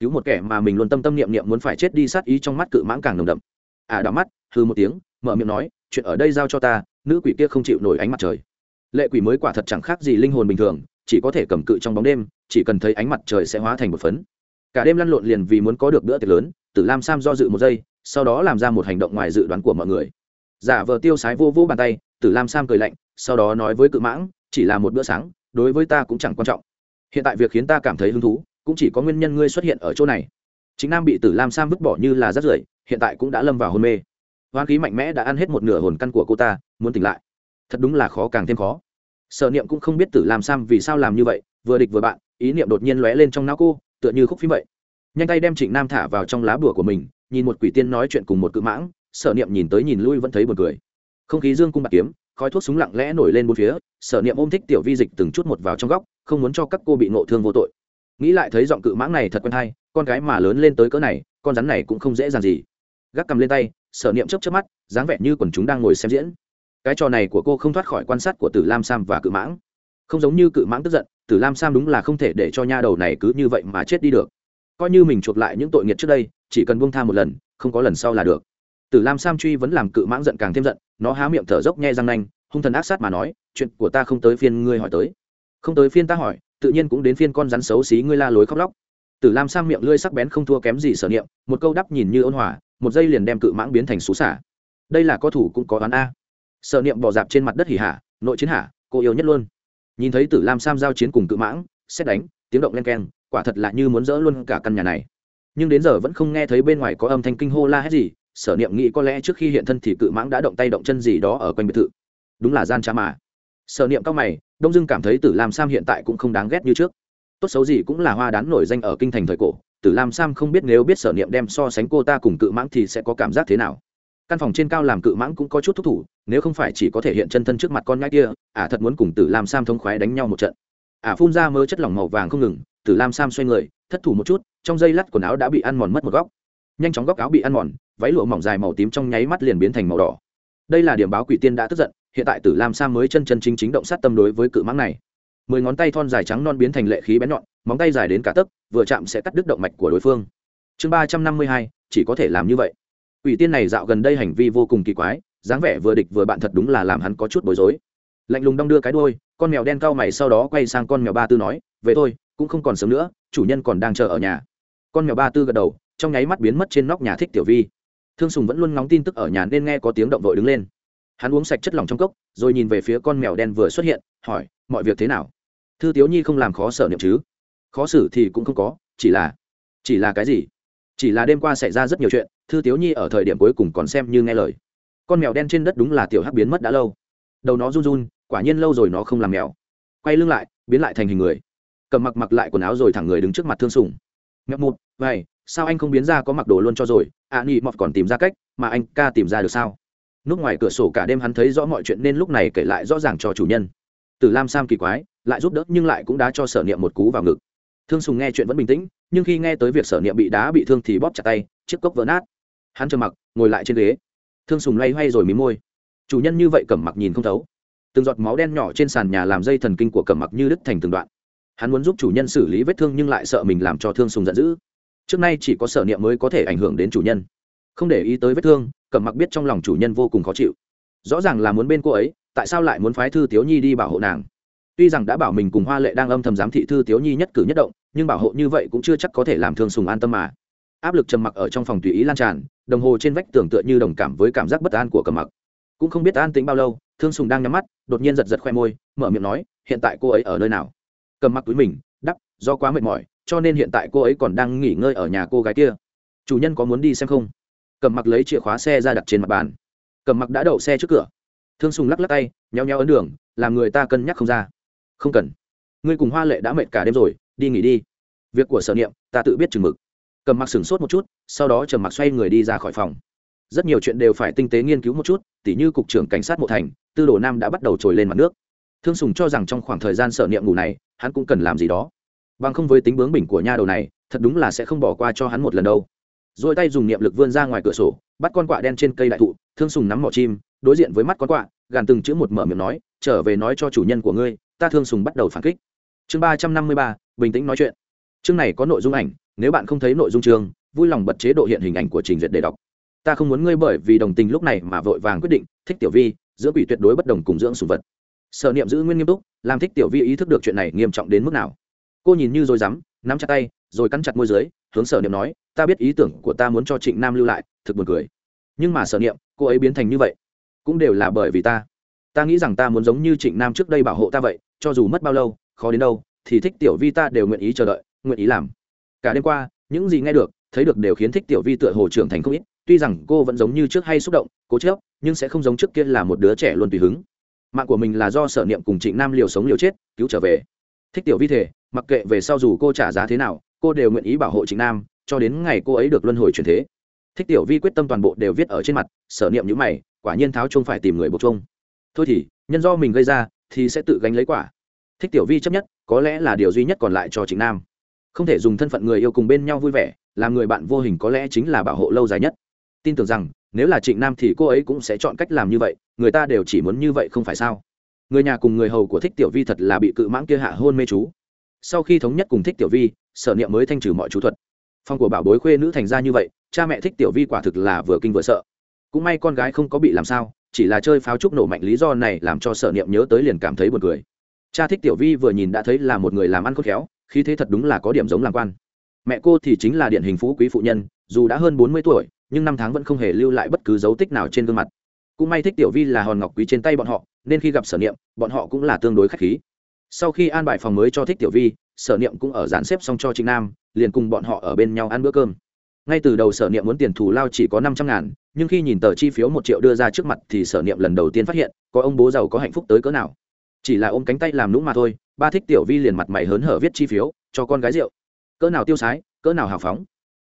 Cứu một kẻ mà mình luôn tâm tâm niệm niệm muốn phải chết đi sát ý trong mắt cự mãng càng nồng đậm. À, ả đỏ mắt hư một tiếng mở miệng nói chuyện ở đây giao cho ta, nữ quỷ kia không chịu nổi ánh mặt trời. Lệ quỷ mới quả thật chẳng khác gì linh hồn bình thường, chỉ có thể cầm cự trong bóng đêm, chỉ cần thấy ánh mặt trời sẽ hóa thành một phấn. Cả đêm lăn lộn liền vì muốn có được bữa tiệc lớn, tử lam sam do dự một giây, sau đó làm ra một hành động ngoài dự đoán của mọi người. Giả vờ tiêu sái vô vô bàn tay, tử lam sam cười lạnh, sau đó nói với cự mãng, chỉ là một bữa sáng, đối với ta cũng chẳng quan trọng. Hiện tại việc khiến ta cảm thấy hứng thú, cũng chỉ có nguyên nhân ngươi xuất hiện ở chỗ này. Chính nam bị tử lam sam vứt bỏ như là rắt rưởi, hiện tại cũng đã lâm vào hôn mê hoán khí mạnh mẽ đã ăn hết một nửa hồn căn của cô ta, muốn tỉnh lại. Thật đúng là khó càng thêm khó. Sở niệm cũng không biết tử làm sam vì sao làm như vậy, vừa địch vừa bạn, ý niệm đột nhiên lóe lên trong não cô, tựa như khúc phim vậy. Nhanh tay đem trịnh nam thả vào trong lá bùa của mình, nhìn một quỷ tiên nói chuyện cùng một cự mãng, sở niệm nhìn tới nhìn lui vẫn thấy buồn cười. Không khí dương cung bạc kiếm, khói thuốc súng lặng lẽ nổi lên bốn phía, sở niệm ôm thích tiểu vi dịch từng chút một vào trong góc, không muốn cho các cô bị ngộ thương vô tội. Nghĩ lại thấy giọng cự mãng này thật quen hay, con gái mà lớn lên tới cỡ này, con rắn này cũng không dễ dàng gì. Gác cầm lên tay sở niệm chấp chấp mắt, dáng vẻ như quần chúng đang ngồi xem diễn. Cái trò này của cô không thoát khỏi quan sát của tử lam sam và cự mãng. Không giống như cự mãng tức giận, tử lam sam đúng là không thể để cho nha đầu này cứ như vậy mà chết đi được. Coi như mình chuộc lại những tội nghiệt trước đây, chỉ cần buông tha một lần, không có lần sau là được. Tử lam sam truy vẫn làm cự mãng giận càng thêm giận, nó há miệng thở dốc nhe răng nanh, hung thần ác sát mà nói, chuyện của ta không tới phiên ngươi hỏi tới. Không tới phiên ta hỏi, tự nhiên cũng đến phiên con rắn xấu xí ngươi la lối khóc lóc tử lam sam miệng lưỡi sắc bén không thua kém gì sở niệm, một câu đắp nhìn như ôn hòa, một giây liền đem cự mãng biến thành xú xả. Đây là có thủ cũng có đoán a. Sở niệm bỏ dạp trên mặt đất hỉ hả, nội chiến hả, cô yêu nhất luôn. Nhìn thấy tử lam sam giao chiến cùng cự mãng, xét đánh, tiếng động len keng, quả thật là như muốn dỡ luôn cả căn nhà này. Nhưng đến giờ vẫn không nghe thấy bên ngoài có âm thanh kinh hô la hét gì, sở niệm nghĩ có lẽ trước khi hiện thân thì cự mãng đã động tay động chân gì đó ở quanh biệt thự. Đúng là gian trá mà. Sở niệm cao mày, đông dưng cảm thấy tử lam sam hiện tại cũng không đáng ghét như trước tốt xấu gì cũng là hoa đán nổi danh ở kinh thành thời cổ, tử lam sam không biết nếu biết sở niệm đem so sánh cô ta cùng cự mãng thì sẽ có cảm giác thế nào. Căn phòng trên cao làm cự mãng cũng có chút thúc thủ, nếu không phải chỉ có thể hiện chân thân trước mặt con nhãi kia, ả à thật muốn cùng tử lam sam thống khoái đánh nhau một trận. Ả à phun ra mớ chất lỏng màu vàng không ngừng, tử lam sam xoay người, thất thủ một chút, trong dây lắt quần áo đã bị ăn mòn mất một góc. Nhanh chóng góc áo bị ăn mòn, váy lụa mỏng dài màu tím trong nháy mắt liền biến thành màu đỏ. Đây là điểm báo quỷ tiên đã tức giận, hiện tại tử lam sam mới chân chân chính chính động sát tâm đối với cự mãng này mười ngón tay thon dài trắng non biến thành lệ khí bén nhọn, móng tay dài đến cả tấc, vừa chạm sẽ cắt đứt động mạch của đối phương. Chương ba trăm năm mươi hai, chỉ có thể làm như vậy. Ủy tiên này dạo gần đây hành vi vô cùng kỳ quái, dáng vẻ vừa địch vừa bạn thật đúng là làm hắn có chút bối rối. Lạnh lùng đong đưa cái đôi con mèo đen cao mày sau đó quay sang con mèo ba tư nói, về thôi, cũng không còn sớm nữa, chủ nhân còn đang chờ ở nhà. Con mèo ba tư gật đầu, trong nháy mắt biến mất trên nóc nhà thích tiểu vi. Thương sùng vẫn luôn ngóng tin tức ở nhà nên nghe có tiếng động vội đứng lên. Hắn uống sạch chất lỏng trong cốc, rồi nhìn về phía con mèo đen vừa xuất hiện, hỏi, mọi việc thế nào? Thư tiếu nhi không làm khó sở niệm chứ? Khó xử thì cũng không có chỉ là chỉ là cái gì? Chỉ là đêm qua xảy ra rất nhiều chuyện thư tiếu nhi ở thời điểm cuối cùng còn xem như nghe lời. Con mèo đen trên đất đúng là tiểu hắc biến mất đã lâu. Đầu nó run run quả nhiên lâu rồi nó không làm mèo. Quay lưng lại biến lại thành hình người. Cầm mặc mặc lại quần áo rồi thẳng người đứng trước mặt thương sùng. Mẹo một vậy sao anh không biến ra có mặc đồ luôn cho rồi? Ạ à, nị mọt còn tìm ra cách mà anh ca tìm ra được sao? Núp ngoài cửa sổ cả đêm hắn thấy rõ mọi chuyện nên lúc này kể lại rõ ràng cho chủ nhân từ lam sam kỳ quái, lại giúp đỡ nhưng lại cũng đã cho sở niệm một cú vào ngực. Thương sùng nghe chuyện vẫn bình tĩnh, nhưng khi nghe tới việc sở niệm bị đá bị thương thì bóp chặt tay, chiếc cốc vỡ nát. Hắn trầm mặc, ngồi lại trên ghế. Thương sùng loay hoay rồi mí môi. Chủ nhân như vậy cẩm mặc nhìn không thấu. Từng giọt máu đen nhỏ trên sàn nhà làm dây thần kinh của cẩm mặc như đứt thành từng đoạn. Hắn muốn giúp chủ nhân xử lý vết thương nhưng lại sợ mình làm cho thương sùng giận dữ. Trước nay chỉ có sở niệm mới có thể ảnh hưởng đến chủ nhân. Không để ý tới vết thương, cẩm mặc biết trong lòng chủ nhân vô cùng khó chịu. Rõ ràng là muốn bên cô ấy tại sao lại muốn phái thư tiếu nhi đi bảo hộ nàng? Tuy rằng đã bảo mình cùng hoa lệ đang âm thầm giám thị thư tiếu nhi nhất cử nhất động, nhưng bảo hộ như vậy cũng chưa chắc có thể làm thương sùng an tâm mà. Áp lực trầm mặc ở trong phòng tùy ý lan tràn, đồng hồ trên vách tưởng tựa như đồng cảm với cảm giác bất an của cầm mặc. Cũng không biết an tính bao lâu, thương sùng đang nhắm mắt, đột nhiên giật giật khoe môi, mở miệng nói, hiện tại cô ấy ở nơi nào? Cầm mặc túi mình, đắp, do quá mệt mỏi, cho nên hiện tại cô ấy còn đang nghỉ ngơi ở nhà cô gái kia. Chủ nhân có muốn đi xem không? Cầm mặc lấy chìa khóa xe ra đặt trên mặt bàn. Cầm mặc đã đậu xe trước cửa thương sùng lắc lắc tay nheo nheo ấn đường, làm người ta cân nhắc không ra. Không cần. Ngươi cùng hoa lệ đã mệt cả đêm rồi, đi nghỉ đi. Việc của sở niệm, ta tự biết chừng mực. Cầm mặc sửng sốt một chút, sau đó trầm mặc xoay người đi ra khỏi phòng. Rất nhiều chuyện đều phải tinh tế nghiên cứu một chút, tỉ như cục trưởng cảnh sát mộ thành, tư đồ nam đã bắt đầu trồi lên mặt nước. Thương sùng cho rằng trong khoảng thời gian sở niệm ngủ này, hắn cũng cần làm gì đó. Bằng không với tính bướng bỉnh của nha đầu này, thật đúng là sẽ không bỏ qua cho hắn một lần đâu. Rồi tay dùng niệm lực vươn ra ngoài cửa sổ, bắt con quạ đen trên cây đại thụ, thương sùng nắm mỏ chim đối diện với mắt con quạ, gàn từng chữ một mở miệng nói, trở về nói cho chủ nhân của ngươi, ta thương sùng bắt đầu phản kích. Chương ba trăm năm mươi ba, bình tĩnh nói chuyện. Chương này có nội dung ảnh, nếu bạn không thấy nội dung chương, vui lòng bật chế độ hiện hình ảnh của trình duyệt để đọc. Ta không muốn ngươi bởi vì đồng tình lúc này mà vội vàng quyết định, thích tiểu vi, giữa quỷ tuyệt đối bất đồng cùng dưỡng sùng vật. Sở niệm giữ nguyên nghiêm túc, làm thích tiểu vi ý thức được chuyện này nghiêm trọng đến mức nào. Cô nhìn như rồi dám nắm chặt tay, rồi cắn chặt môi dưới, hướng sở niệm nói, ta biết ý tưởng của ta muốn cho trịnh nam lưu lại, thực buồn cười. Nhưng mà sở niệm, cô ấy biến thành như vậy cũng đều là bởi vì ta. Ta nghĩ rằng ta muốn giống như trịnh nam trước đây bảo hộ ta vậy, cho dù mất bao lâu, khó đến đâu, thì thích tiểu vi ta đều nguyện ý chờ đợi, nguyện ý làm. Cả đêm qua, những gì nghe được, thấy được đều khiến thích tiểu vi tựa hồ trưởng thành không ít, tuy rằng cô vẫn giống như trước hay xúc động, cố chớp nhưng sẽ không giống trước kia là một đứa trẻ luôn tùy hứng. Mạng của mình là do sở niệm cùng trịnh nam liều sống liều chết, cứu trở về. Thích tiểu vi thể mặc kệ về sau dù cô trả giá thế nào, cô đều nguyện ý bảo hộ trịnh nam, cho đến ngày cô ấy được luân hồi chuyển thế. Thích tiểu vi quyết tâm toàn bộ đều viết ở trên mặt, sở niệm nhữ mày quả nhiên tháo chung phải tìm người buộc chung thôi thì, nhân do mình gây ra, thì sẽ tự gánh lấy quả. Thích tiểu vi chấp nhất, có lẽ là điều duy nhất còn lại cho trịnh nam. Không thể dùng thân phận người yêu cùng bên nhau vui vẻ, làm người bạn vô hình có lẽ chính là bảo hộ lâu dài nhất. Tin tưởng rằng, nếu là trịnh nam thì cô ấy cũng sẽ chọn cách làm như vậy, người ta đều chỉ muốn như vậy không phải sao? Người nhà cùng người hầu của thích tiểu vi thật là bị cự mãng kia hạ hôn mê chú. Sau khi thống nhất cùng thích tiểu vi, sở niệm mới thanh trừ mọi chú thuật. Phong của bảo bối khuê nữ thành ra như vậy, cha mẹ thích tiểu vi quả thực là vừa kinh vừa sợ cũng may con gái không có bị làm sao, chỉ là chơi pháo trúc nổ mạnh lý do này làm cho sở niệm nhớ tới liền cảm thấy buồn cười. Cha thích tiểu vi vừa nhìn đã thấy là một người làm ăn khôn khéo khi thế thật đúng là có điểm giống làm quan. Mẹ cô thì chính là điển hình phú quý phụ nhân, dù đã hơn bốn mươi tuổi, nhưng năm tháng vẫn không hề lưu lại bất cứ dấu tích nào trên gương mặt. Cũng may thích tiểu vi là hòn ngọc quý trên tay bọn họ, nên khi gặp sở niệm, bọn họ cũng là tương đối k h á c h khí. Sau khi an bài phòng mới cho thích tiểu vi, sở niệm cũng ở dàn xếp xong cho trịnh nam, liền cùng bọn họ ở bên nhau ăn bữa cơm ngay từ đầu sở niệm muốn tiền thù lao chỉ có năm trăm ngàn, nhưng khi nhìn tờ chi phiếu một triệu đưa ra trước mặt thì sở niệm lần đầu tiên phát hiện, có ông bố giàu có hạnh phúc tới cỡ nào. Chỉ là ôm cánh tay làm lũng mà thôi, ba thích tiểu vi liền mặt mày hớn hở viết chi phiếu, cho con gái rượu. Cỡ nào tiêu sái, cỡ nào hào phóng.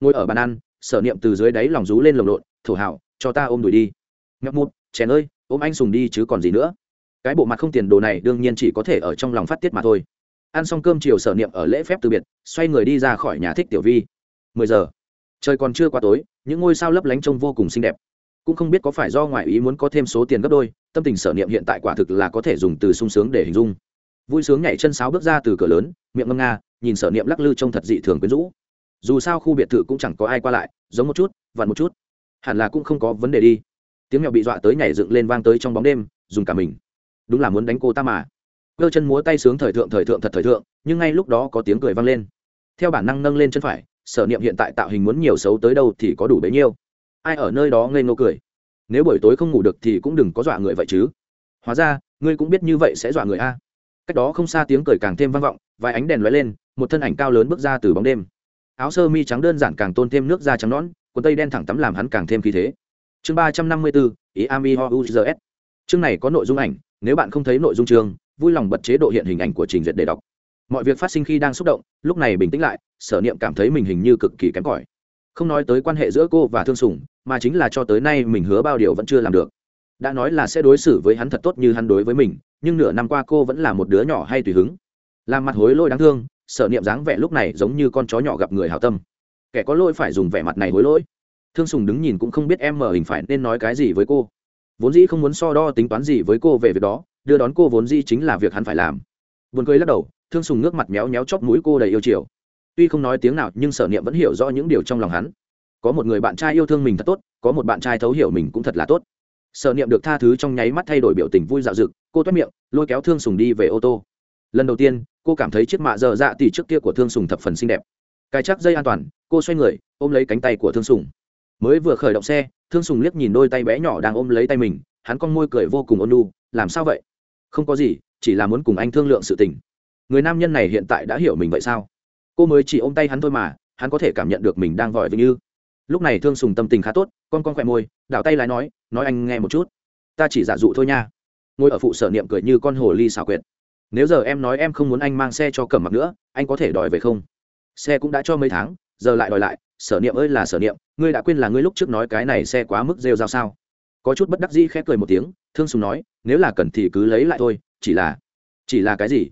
Ngồi ở bàn ăn, sở niệm từ dưới đáy lòng rú lên lồng lộn, thổ hảo, cho ta ôm đùi đi. Ngậm mụt chèn ơi, ôm anh sùng đi chứ còn gì nữa. Cái bộ mặt không tiền đồ này đương nhiên chỉ có thể ở trong lòng phát tiết mà thôi. Ăn xong cơm chiều sở niệm ở lễ phép từ biệt, xoay người đi ra khỏi nhà thích tiểu vi. Mười giờ trời còn chưa qua tối, những ngôi sao lấp lánh trông vô cùng xinh đẹp. Cũng không biết có phải do ngoại ý muốn có thêm số tiền gấp đôi, tâm tình sở niệm hiện tại quả thực là có thể dùng từ sung sướng để hình dung. Vui sướng nhảy chân sáo bước ra từ cửa lớn, miệng ngâm nga, nhìn sở niệm lắc lư trông thật dị thường quyến rũ. Dù sao khu biệt thự cũng chẳng có ai qua lại, giống một chút, vặn một chút. Hẳn là cũng không có vấn đề đi. Tiếng mèo bị dọa tới nhảy dựng lên vang tới trong bóng đêm, dùng cả mình. Đúng là muốn đánh cô ta mà. Cơ chân múa tay sướng thời thượng thời thượng, thật thời thượng, nhưng ngay lúc đó có tiếng cười vang lên. Theo bản năng nâng lên chân phải sở niệm hiện tại tạo hình muốn nhiều xấu tới đâu thì có đủ bấy nhiêu. Ai ở nơi đó ngây ngô cười. Nếu buổi tối không ngủ được thì cũng đừng có dọa người vậy chứ. Hóa ra, ngươi cũng biết như vậy sẽ dọa người a. Cách đó không xa tiếng cười càng thêm vang vọng, vài ánh đèn lóe lên, một thân ảnh cao lớn bước ra từ bóng đêm. Áo sơ mi trắng đơn giản càng tôn thêm nước da trắng nõn, quần tây đen thẳng tắm làm hắn càng thêm khí thế. Chương ba trăm năm mươi bốn ý ami ho uzs chương này có nội dung ảnh, nếu bạn không thấy nội dung chương, vui lòng bật chế độ hiện hình ảnh của trình duyệt để đọc mọi việc phát sinh khi đang xúc động, lúc này bình tĩnh lại, sở niệm cảm thấy mình hình như cực kỳ kém cỏi. Không nói tới quan hệ giữa cô và thương sùng, mà chính là cho tới nay mình hứa bao điều vẫn chưa làm được. Đã nói là sẽ đối xử với hắn thật tốt như hắn đối với mình, nhưng nửa năm qua cô vẫn là một đứa nhỏ hay tùy hứng. Làm mặt hối lỗi đáng thương, sở niệm dáng vẻ lúc này giống như con chó nhỏ gặp người hào tâm. Kẻ có lỗi phải dùng vẻ mặt này hối lỗi. Thương sùng đứng nhìn cũng không biết em mở hình phải nên nói cái gì với cô. Vốn dĩ không muốn so đo tính toán gì với cô về việc đó, đưa đón cô vốn dĩ chính là việc hắn phải làm. Buồn cười lắc đầu thương sùng nước mặt méo méo chóp mũi cô đầy yêu chiều. Tuy không nói tiếng nào, nhưng sở niệm vẫn hiểu rõ những điều trong lòng hắn. Có một người bạn trai yêu thương mình thật tốt, có một bạn trai thấu hiểu mình cũng thật là tốt. Sở niệm được tha thứ trong nháy mắt thay đổi biểu tình vui dạo dực, cô toét miệng, lôi kéo thương sùng đi về ô tô. Lần đầu tiên, cô cảm thấy chiếc mạ dơ dạ tỉ trước kia của thương sùng thập phần xinh đẹp. Cài chắc dây an toàn, cô xoay người, ôm lấy cánh tay của thương sùng. Mới vừa khởi động xe, thương sùng liếc nhìn đôi tay bé nhỏ đang ôm lấy tay mình, hắn con môi cười vô cùng ôn nu làm sao vậy? Không có gì, chỉ là muốn cùng anh thương lượng sự tình người nam nhân này hiện tại đã hiểu mình vậy sao? Cô mới chỉ ôm tay hắn thôi mà, hắn có thể cảm nhận được mình đang vội vinh như. Lúc này thương sùng tâm tình khá tốt, con con khỏe môi, đảo tay lái nói nói anh nghe một chút. Ta chỉ giả dụ thôi nha. Ngồi ở phụ sở niệm cười như con hồ ly xào quyệt. Nếu giờ em nói em không muốn anh mang xe cho cẩm mặc nữa, anh có thể đòi về không? Xe cũng đã cho mấy tháng, giờ lại đòi lại. Sở niệm ơi là sở niệm, ngươi đã quên là ngươi lúc trước nói cái này xe quá mức rêu ra sao? Có chút bất đắc dĩ khép cười một tiếng, thương sùng nói, nếu là cần thì cứ lấy lại thôi, chỉ là chỉ là cái gì?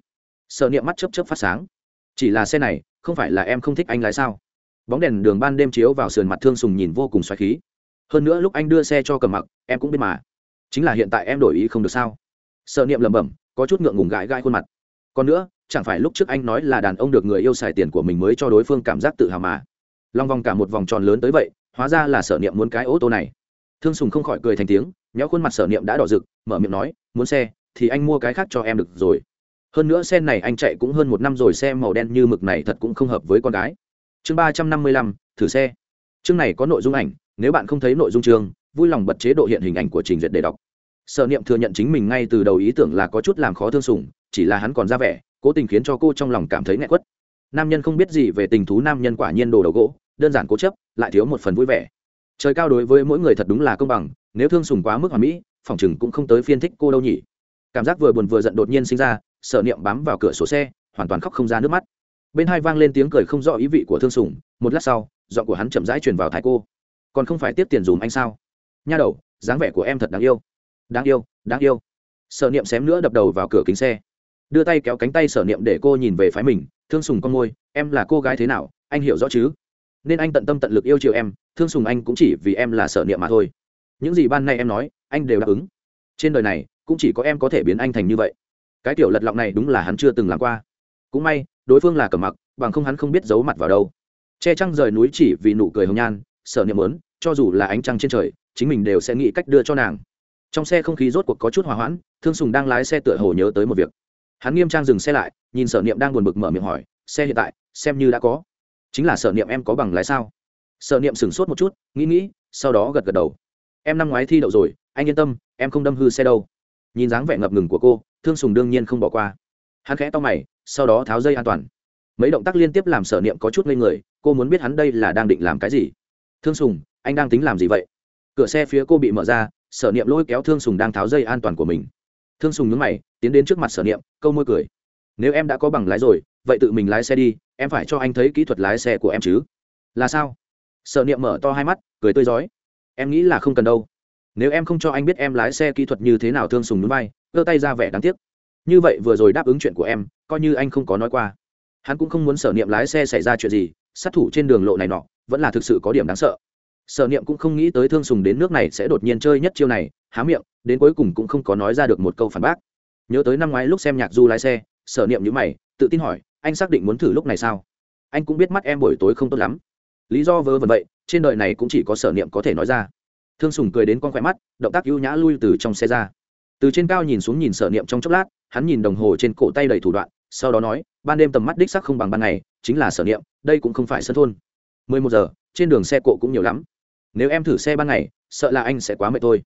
Sợ niệm mắt chớp chớp phát sáng. Chỉ là xe này, không phải là em không thích anh lái sao? Bóng đèn đường ban đêm chiếu vào sườn mặt thương sùng nhìn vô cùng xoáy khí. Hơn nữa lúc anh đưa xe cho cầm mặc, em cũng biết mà. Chính là hiện tại em đổi ý không được sao? Sợ niệm lẩm bẩm, có chút ngượng ngùng gãi gai khuôn mặt. Còn nữa, chẳng phải lúc trước anh nói là đàn ông được người yêu xài tiền của mình mới cho đối phương cảm giác tự hào mà. Long vòng cả một vòng tròn lớn tới vậy, hóa ra là sở niệm muốn cái ô tô này. Thương sùng không khỏi cười thành tiếng, nhéo khuôn mặt sở niệm đã đỏ rực, mở miệng nói, muốn xe, thì anh mua cái khác cho em được rồi hơn nữa xe này anh chạy cũng hơn một năm rồi, xe màu đen như mực này thật cũng không hợp với con gái. Chương ba trăm năm mươi lăm, thử xe. Chương này có nội dung ảnh, nếu bạn không thấy nội dung chương, vui lòng bật chế độ hiện hình ảnh của trình duyệt để đọc. Sở niệm thừa nhận chính mình ngay từ đầu ý tưởng là có chút làm khó thương sùng chỉ là hắn còn ra vẻ, cố tình khiến cho cô trong lòng cảm thấy nghẹn quất. Nam nhân không biết gì về tình thú nam nhân quả nhiên đồ đầu gỗ, đơn giản cố chấp, lại thiếu một phần vui vẻ. Trời cao đối với mỗi người thật đúng là công bằng, nếu thương sùng quá mức hoàn mỹ, phòng chừng cũng không tới phiên thích cô đâu nhỉ. Cảm giác vừa buồn vừa giận đột nhiên sinh ra sở niệm bám vào cửa sổ xe, hoàn toàn khóc không ra nước mắt. Bên hai vang lên tiếng cười không rõ ý vị của thương sùng, một lát sau, giọng của hắn chậm rãi truyền vào thái cô. Còn không phải tiếp tiền dùm anh sao? Nha đầu, dáng vẻ của em thật đáng yêu. Đáng yêu đáng yêu. Sở niệm xém nữa đập đầu vào cửa kính xe. Đưa tay kéo cánh tay sở niệm để cô nhìn về phái mình. Thương sùng con môi, em là cô gái thế nào? Anh hiểu rõ chứ? Nên anh tận tâm tận lực yêu chiều em, thương sùng anh cũng chỉ vì em là sở niệm mà thôi. Những gì ban nay em nói, anh đều đáp ứng. Trên đời này, cũng chỉ có em có thể biến anh thành như vậy cái tiểu lật lọng này đúng là hắn chưa từng làm qua. Cũng may, đối phương là cẩm mặc, bằng không hắn không biết giấu mặt vào đâu. Che trăng rời núi chỉ vì nụ cười hồng nhan sở niệm lớn cho dù là ánh trăng trên trời, chính mình đều sẽ nghĩ cách đưa cho nàng. Trong xe không khí rốt cuộc có chút hòa hoãn, thương sùng đang lái xe tựa hồ nhớ tới một việc. Hắn nghiêm trang dừng xe lại, nhìn sở niệm đang buồn bực mở miệng hỏi, xe hiện tại, xem như đã có. Chính là sở niệm em có bằng lái sao? Sở niệm sửng sốt một chút, nghĩ nghĩ, sau đó gật gật đầu. Em năm ngoái thi đậu rồi, anh yên tâm, em không đâm hư xe đâu nhìn dáng vẻ ngập ngừng của cô, thương sùng đương nhiên không bỏ qua. Hắn khẽ to mày, sau đó tháo dây an toàn. Mấy động tác liên tiếp làm sở niệm có chút ngây người, cô muốn biết hắn đây là đang định làm cái gì. Thương sùng, anh đang tính làm gì vậy? Cửa xe phía cô bị mở ra, sở niệm lôi kéo thương sùng đang tháo dây an toàn của mình. Thương sùng nhướng mày, tiến đến trước mặt sở niệm, câu môi cười. Nếu em đã có bằng lái rồi, vậy tự mình lái xe đi, em phải cho anh thấy kỹ thuật lái xe của em chứ. Là sao? Sở niệm mở to hai mắt, cười tươi rói. Em nghĩ là không cần đâu nếu em không cho anh biết em lái xe kỹ thuật như thế nào thương sùng núi bay, giơ tay ra vẻ đáng tiếc. Như vậy vừa rồi đáp ứng chuyện của em, coi như anh không có nói qua. Hắn cũng không muốn sở niệm lái xe xảy ra chuyện gì, sát thủ trên đường lộ này nọ, vẫn là thực sự có điểm đáng sợ. Sở niệm cũng không nghĩ tới thương sùng đến nước này sẽ đột nhiên chơi nhất chiêu này, há miệng, đến cuối cùng cũng không có nói ra được một câu phản bác. Nhớ tới năm ngoái lúc xem nhạc du lái xe, sở niệm như mày, tự tin hỏi, anh xác định muốn thử lúc này sao? Anh cũng biết mắt em buổi tối không tốt lắm. Lý do vớ vẩn vậy, trên đời này cũng chỉ có sở niệm có thể nói ra thương sùng cười đến con khỏe mắt, động tác ưu nhã lui từ trong xe ra. Từ trên cao nhìn xuống nhìn sở niệm trong chốc lát, hắn nhìn đồng hồ trên cổ tay đầy thủ đoạn, sau đó nói, ban đêm tầm mắt đích sắc không bằng ban ngày, chính là sở niệm, đây cũng không phải sân thôn. Mười một giờ, trên đường xe cộ cũng nhiều lắm. Nếu em thử xe ban ngày, sợ là anh sẽ quá mệt thôi.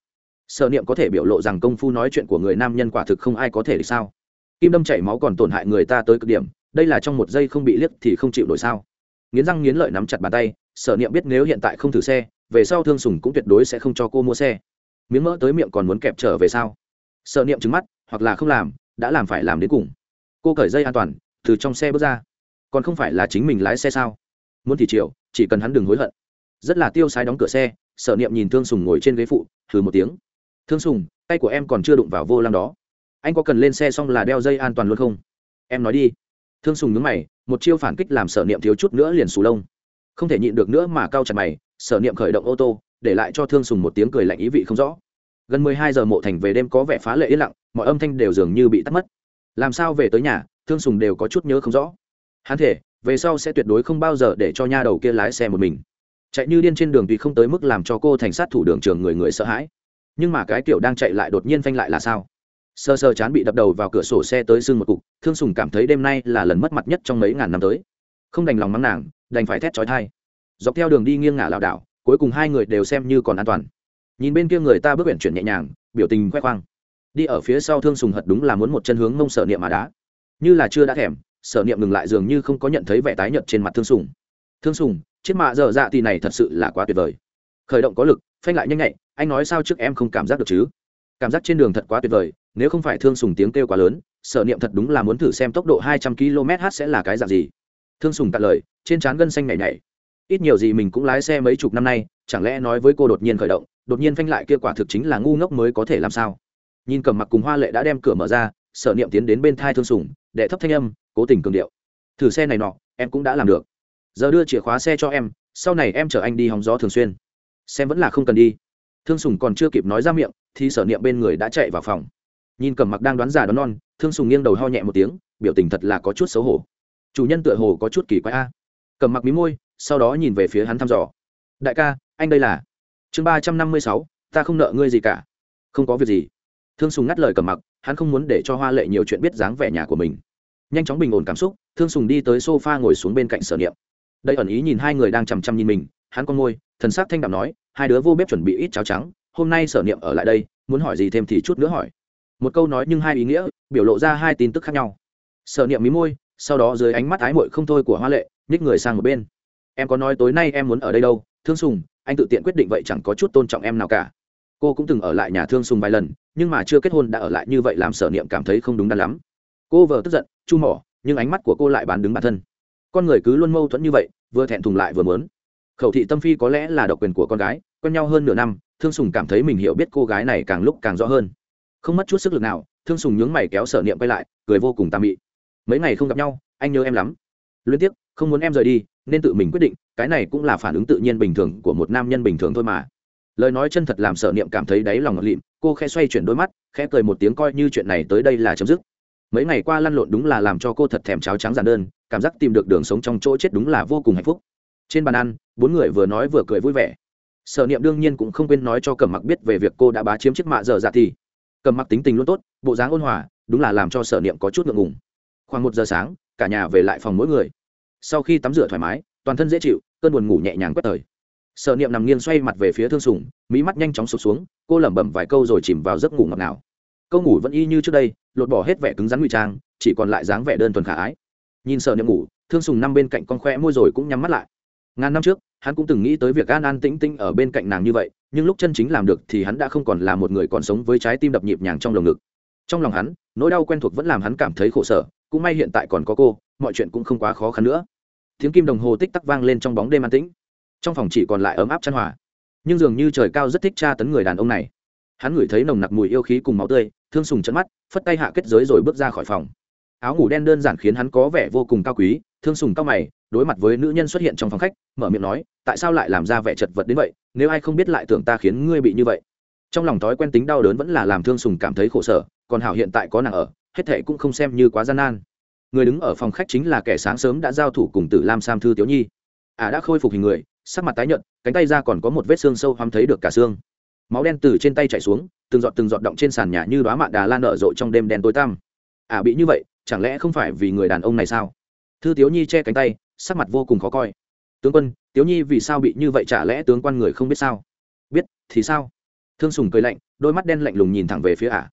Sở niệm có thể biểu lộ rằng công phu nói chuyện của người nam nhân quả thực không ai có thể được sao. Kim đâm chảy máu còn tổn hại người ta tới cực điểm, đây là trong một giây không bị liếc thì không chịu nổi sao. Nghiến răng nghiến lợi nắm chặt bàn tay, sở niệm biết nếu hiện tại không thử xe về sau thương sùng cũng tuyệt đối sẽ không cho cô mua xe. Miếng mỡ tới miệng còn muốn kẹp trở về sau Sợ niệm trứng mắt, hoặc là không làm, đã làm phải làm đến cùng. Cô cởi dây an toàn, từ trong xe bước ra. Còn không phải là chính mình lái xe sao? Muốn thì chịu, chỉ cần hắn đừng hối hận. Rất là tiêu sái đóng cửa xe sở niệm nhìn thương sùng ngồi trên ghế phụ thử một tiếng. Thương sùng, tay của em còn chưa đụng vào vô lăng đó. Anh có cần lên xe xong là đeo dây an toàn luôn không? Em nói đi. Thương sùng nhướng mày, một chiêu phản kích làm sở niệm thiếu chút nữa liền sù lông. Không thể nhịn được nữa mà cau chặt mày sở niệm khởi động ô tô, để lại cho thương sùng một tiếng cười lạnh ý vị không rõ. Gần mười hai giờ mộ thành về đêm có vẻ phá lệ yên lặng, mọi âm thanh đều dường như bị tắt mất. Làm sao về tới nhà, thương sùng đều có chút nhớ không rõ. Hắn thể về sau sẽ tuyệt đối không bao giờ để cho nha đầu kia lái xe một mình. Chạy như điên trên đường vì không tới mức làm cho cô thành sát thủ đường trường người người sợ hãi, nhưng mà cái kiểu đang chạy lại đột nhiên phanh lại là sao? Sơ sơ chán bị đập đầu vào cửa sổ xe tới sưng một cục, thương sùng cảm thấy đêm nay là lần mất mặt nhất trong mấy ngàn năm tới. Không đành lòng mắng nàng, đành phải thét trói thai dọc theo đường đi nghiêng ngả lảo đảo, cuối cùng hai người đều xem như còn an toàn. Nhìn bên kia người ta bước biển chuyển nhẹ nhàng, biểu tình khoe khoang. Đi ở phía sau thương sùng hật đúng là muốn một chân hướng mông sở niệm mà đá. Như là chưa đã thèm, sở niệm ngừng lại dường như không có nhận thấy vẻ tái nhợt trên mặt thương sùng. Thương sùng, chiếc mạ dở dạ thì này thật sự là quá tuyệt vời. Khởi động có lực, phanh lại nhanh nhạy, anh nói sao trước em không cảm giác được chứ? Cảm giác trên đường thật quá tuyệt vời, nếu không phải thương sùng tiếng kêu quá lớn, sở niệm thật đúng là muốn thử xem tốc độ hai trăm km h sẽ là cái dạng gì. Thương sùng tạ lời, trên trán gân xanh nhảy nhảy ít nhiều gì mình cũng lái xe mấy chục năm nay, chẳng lẽ nói với cô đột nhiên khởi động, đột nhiên phanh lại kia quả thực chính là ngu ngốc mới có thể làm sao? Nhìn cầm mặc cùng hoa lệ đã đem cửa mở ra, sở niệm tiến đến bên thai thương sùng đệ thấp thanh âm, cố tình cường điệu. Thử xe này nọ, em cũng đã làm được. Giờ đưa chìa khóa xe cho em, sau này em chở anh đi hóng gió thường xuyên. Xem vẫn là không cần đi. Thương sùng còn chưa kịp nói ra miệng, thì sở niệm bên người đã chạy vào phòng. Nhìn cầm mặc đang đoán giả đoán non, thương sùng nghiêng đầu ho nhẹ một tiếng, biểu tình thật là có chút xấu hổ. Chủ nhân tựa hồ có chút kỳ quái a. Cầm mặc mí môi sau đó nhìn về phía hắn thăm dò. Đại ca, anh đây là chương ba trăm năm mươi sáu, ta không nợ ngươi gì cả. Không có việc gì. Thương sùng ngắt lời cầm mặc, hắn không muốn để cho hoa lệ nhiều chuyện biết dáng vẻ nhà của mình. Nhanh chóng bình ổn cảm xúc, thương sùng đi tới s o f a ngồi xuống bên cạnh sở niệm. Đây ẩn ý nhìn hai người đang chằm chằm nhìn mình, hắn con ngôi thần s ắ c thanh đạm nói, hai đứa vô bếp chuẩn bị ít cháo trắng, hôm nay sở niệm ở lại đây, muốn hỏi gì thêm thì chút nữa hỏi. Một câu nói nhưng hai ý nghĩa, biểu lộ ra hai tin tức khác nhau. Sở niệm mí môi, sau đó dưới ánh mắt ái mội không thôi của hoa lệ, nhích người sang một bên em có nói tối nay em muốn ở đây đâu, thương sùng, anh tự tiện quyết định vậy chẳng có chút tôn trọng em nào cả. Cô cũng từng ở lại nhà thương sùng vài lần, nhưng mà chưa kết hôn đã ở lại như vậy làm sở niệm cảm thấy không đúng đắn lắm. Cô vợ tức giận, chu mỏ, nhưng ánh mắt của cô lại bán đứng bản thân. Con người cứ luôn mâu thuẫn như vậy, vừa thẹn thùng lại vừa mớn khẩu thị tâm phi có lẽ là độc quyền của con gái, quen nhau hơn nửa năm, thương sùng cảm thấy mình hiểu biết cô gái này càng lúc càng rõ hơn. Không mất chút sức lực nào, thương sùng nhướng mày kéo sở niệm quay lại, cười vô cùng tà mị. Mấy ngày không gặp nhau, anh nhớ em lắm. Liên tiếp không muốn em rời đi, nên tự mình quyết định, cái này cũng là phản ứng tự nhiên bình thường của một nam nhân bình thường thôi mà. Lời nói chân thật làm sở niệm cảm thấy đáy lòng ngọt lịm, cô khẽ xoay chuyển đôi mắt, khẽ cười một tiếng coi như chuyện này tới đây là chấm dứt. Mấy ngày qua lăn lộn đúng là làm cho cô thật thèm cháo trắng giản đơn, cảm giác tìm được đường sống trong chỗ chết đúng là vô cùng hạnh phúc. Trên bàn ăn, bốn người vừa nói vừa cười vui vẻ. Sở niệm đương nhiên cũng không quên nói cho cẩm mặc biết về việc cô đã bá chiếm chiếc mạ giờ dạ thì. Cẩm mặc tính tình luôn tốt, bộ dáng ôn hòa, đúng là làm cho sở niệm có chút ngượng ngùng. Khoảng một giờ sáng, cả nhà về lại phòng mỗi người sau khi tắm rửa thoải mái, toàn thân dễ chịu, cơn buồn ngủ nhẹ nhàng quét thời. Sở niệm nằm nghiêng xoay mặt về phía thương sùng mỹ mắt nhanh chóng sụp xuống, cô lẩm bẩm vài câu rồi chìm vào giấc ngủ ngọt ngào. Câu ngủ vẫn y như trước đây, lột bỏ hết vẻ cứng rắn ngụy trang, chỉ còn lại dáng vẻ đơn thuần khả ái. Nhìn sở niệm ngủ, thương sùng năm bên cạnh con khoe môi rồi cũng nhắm mắt lại. Ngàn năm trước, hắn cũng từng nghĩ tới việc an an tĩnh tĩnh ở bên cạnh nàng như vậy, nhưng lúc chân chính làm được thì hắn đã không còn là một người còn sống với trái tim đập nhịp nhàng trong lồng ngực. Trong lòng hắn, nỗi đau quen thuộc vẫn làm hắn cảm thấy khổ sở, cũng may hiện tại còn có cô mọi chuyện cũng không quá khó khăn nữa. Tiếng kim đồng hồ tích tắc vang lên trong bóng đêm an tĩnh. Trong phòng chỉ còn lại ấm áp chăn hòa. Nhưng dường như trời cao rất thích tra tấn người đàn ông này. Hắn ngửi thấy nồng nặc mùi yêu khí cùng máu tươi, thương sùng chân mắt, phất tay hạ kết giới rồi bước ra khỏi phòng. Áo ngủ đen đơn giản khiến hắn có vẻ vô cùng cao quý, thương sùng cao mày, đối mặt với nữ nhân xuất hiện trong phòng khách, mở miệng nói, tại sao lại làm ra vẻ chật vật đến vậy? Nếu ai không biết lại tưởng ta khiến ngươi bị như vậy. Trong lòng thói quen tính đau đớn vẫn là làm thương sùng cảm thấy khổ sở, còn hảo hiện tại có nàng ở, hết thệ cũng không xem như quá gian nan người đứng ở phòng khách chính là kẻ sáng sớm đã giao thủ cùng tử lam sam thư tiểu nhi. Ả à đã khôi phục hình người, sắc mặt tái nhợt, cánh tay ra còn có một vết xương sâu hoắm thấy được cả xương. Máu đen từ trên tay chảy xuống, từng giọt từng giọt động trên sàn nhà như đoá mạn đà lan nở rộ trong đêm đen tối tăm. Ả à bị như vậy, chẳng lẽ không phải vì người đàn ông này sao? Thư tiếu nhi che cánh tay, sắc mặt vô cùng khó coi. Tướng quân, tiếu nhi vì sao bị như vậy chả lẽ tướng quan người không biết sao? Biết, thì sao? Thương sùng cười lạnh, đôi mắt đen lạnh lùng nhìn thẳng về phía ả.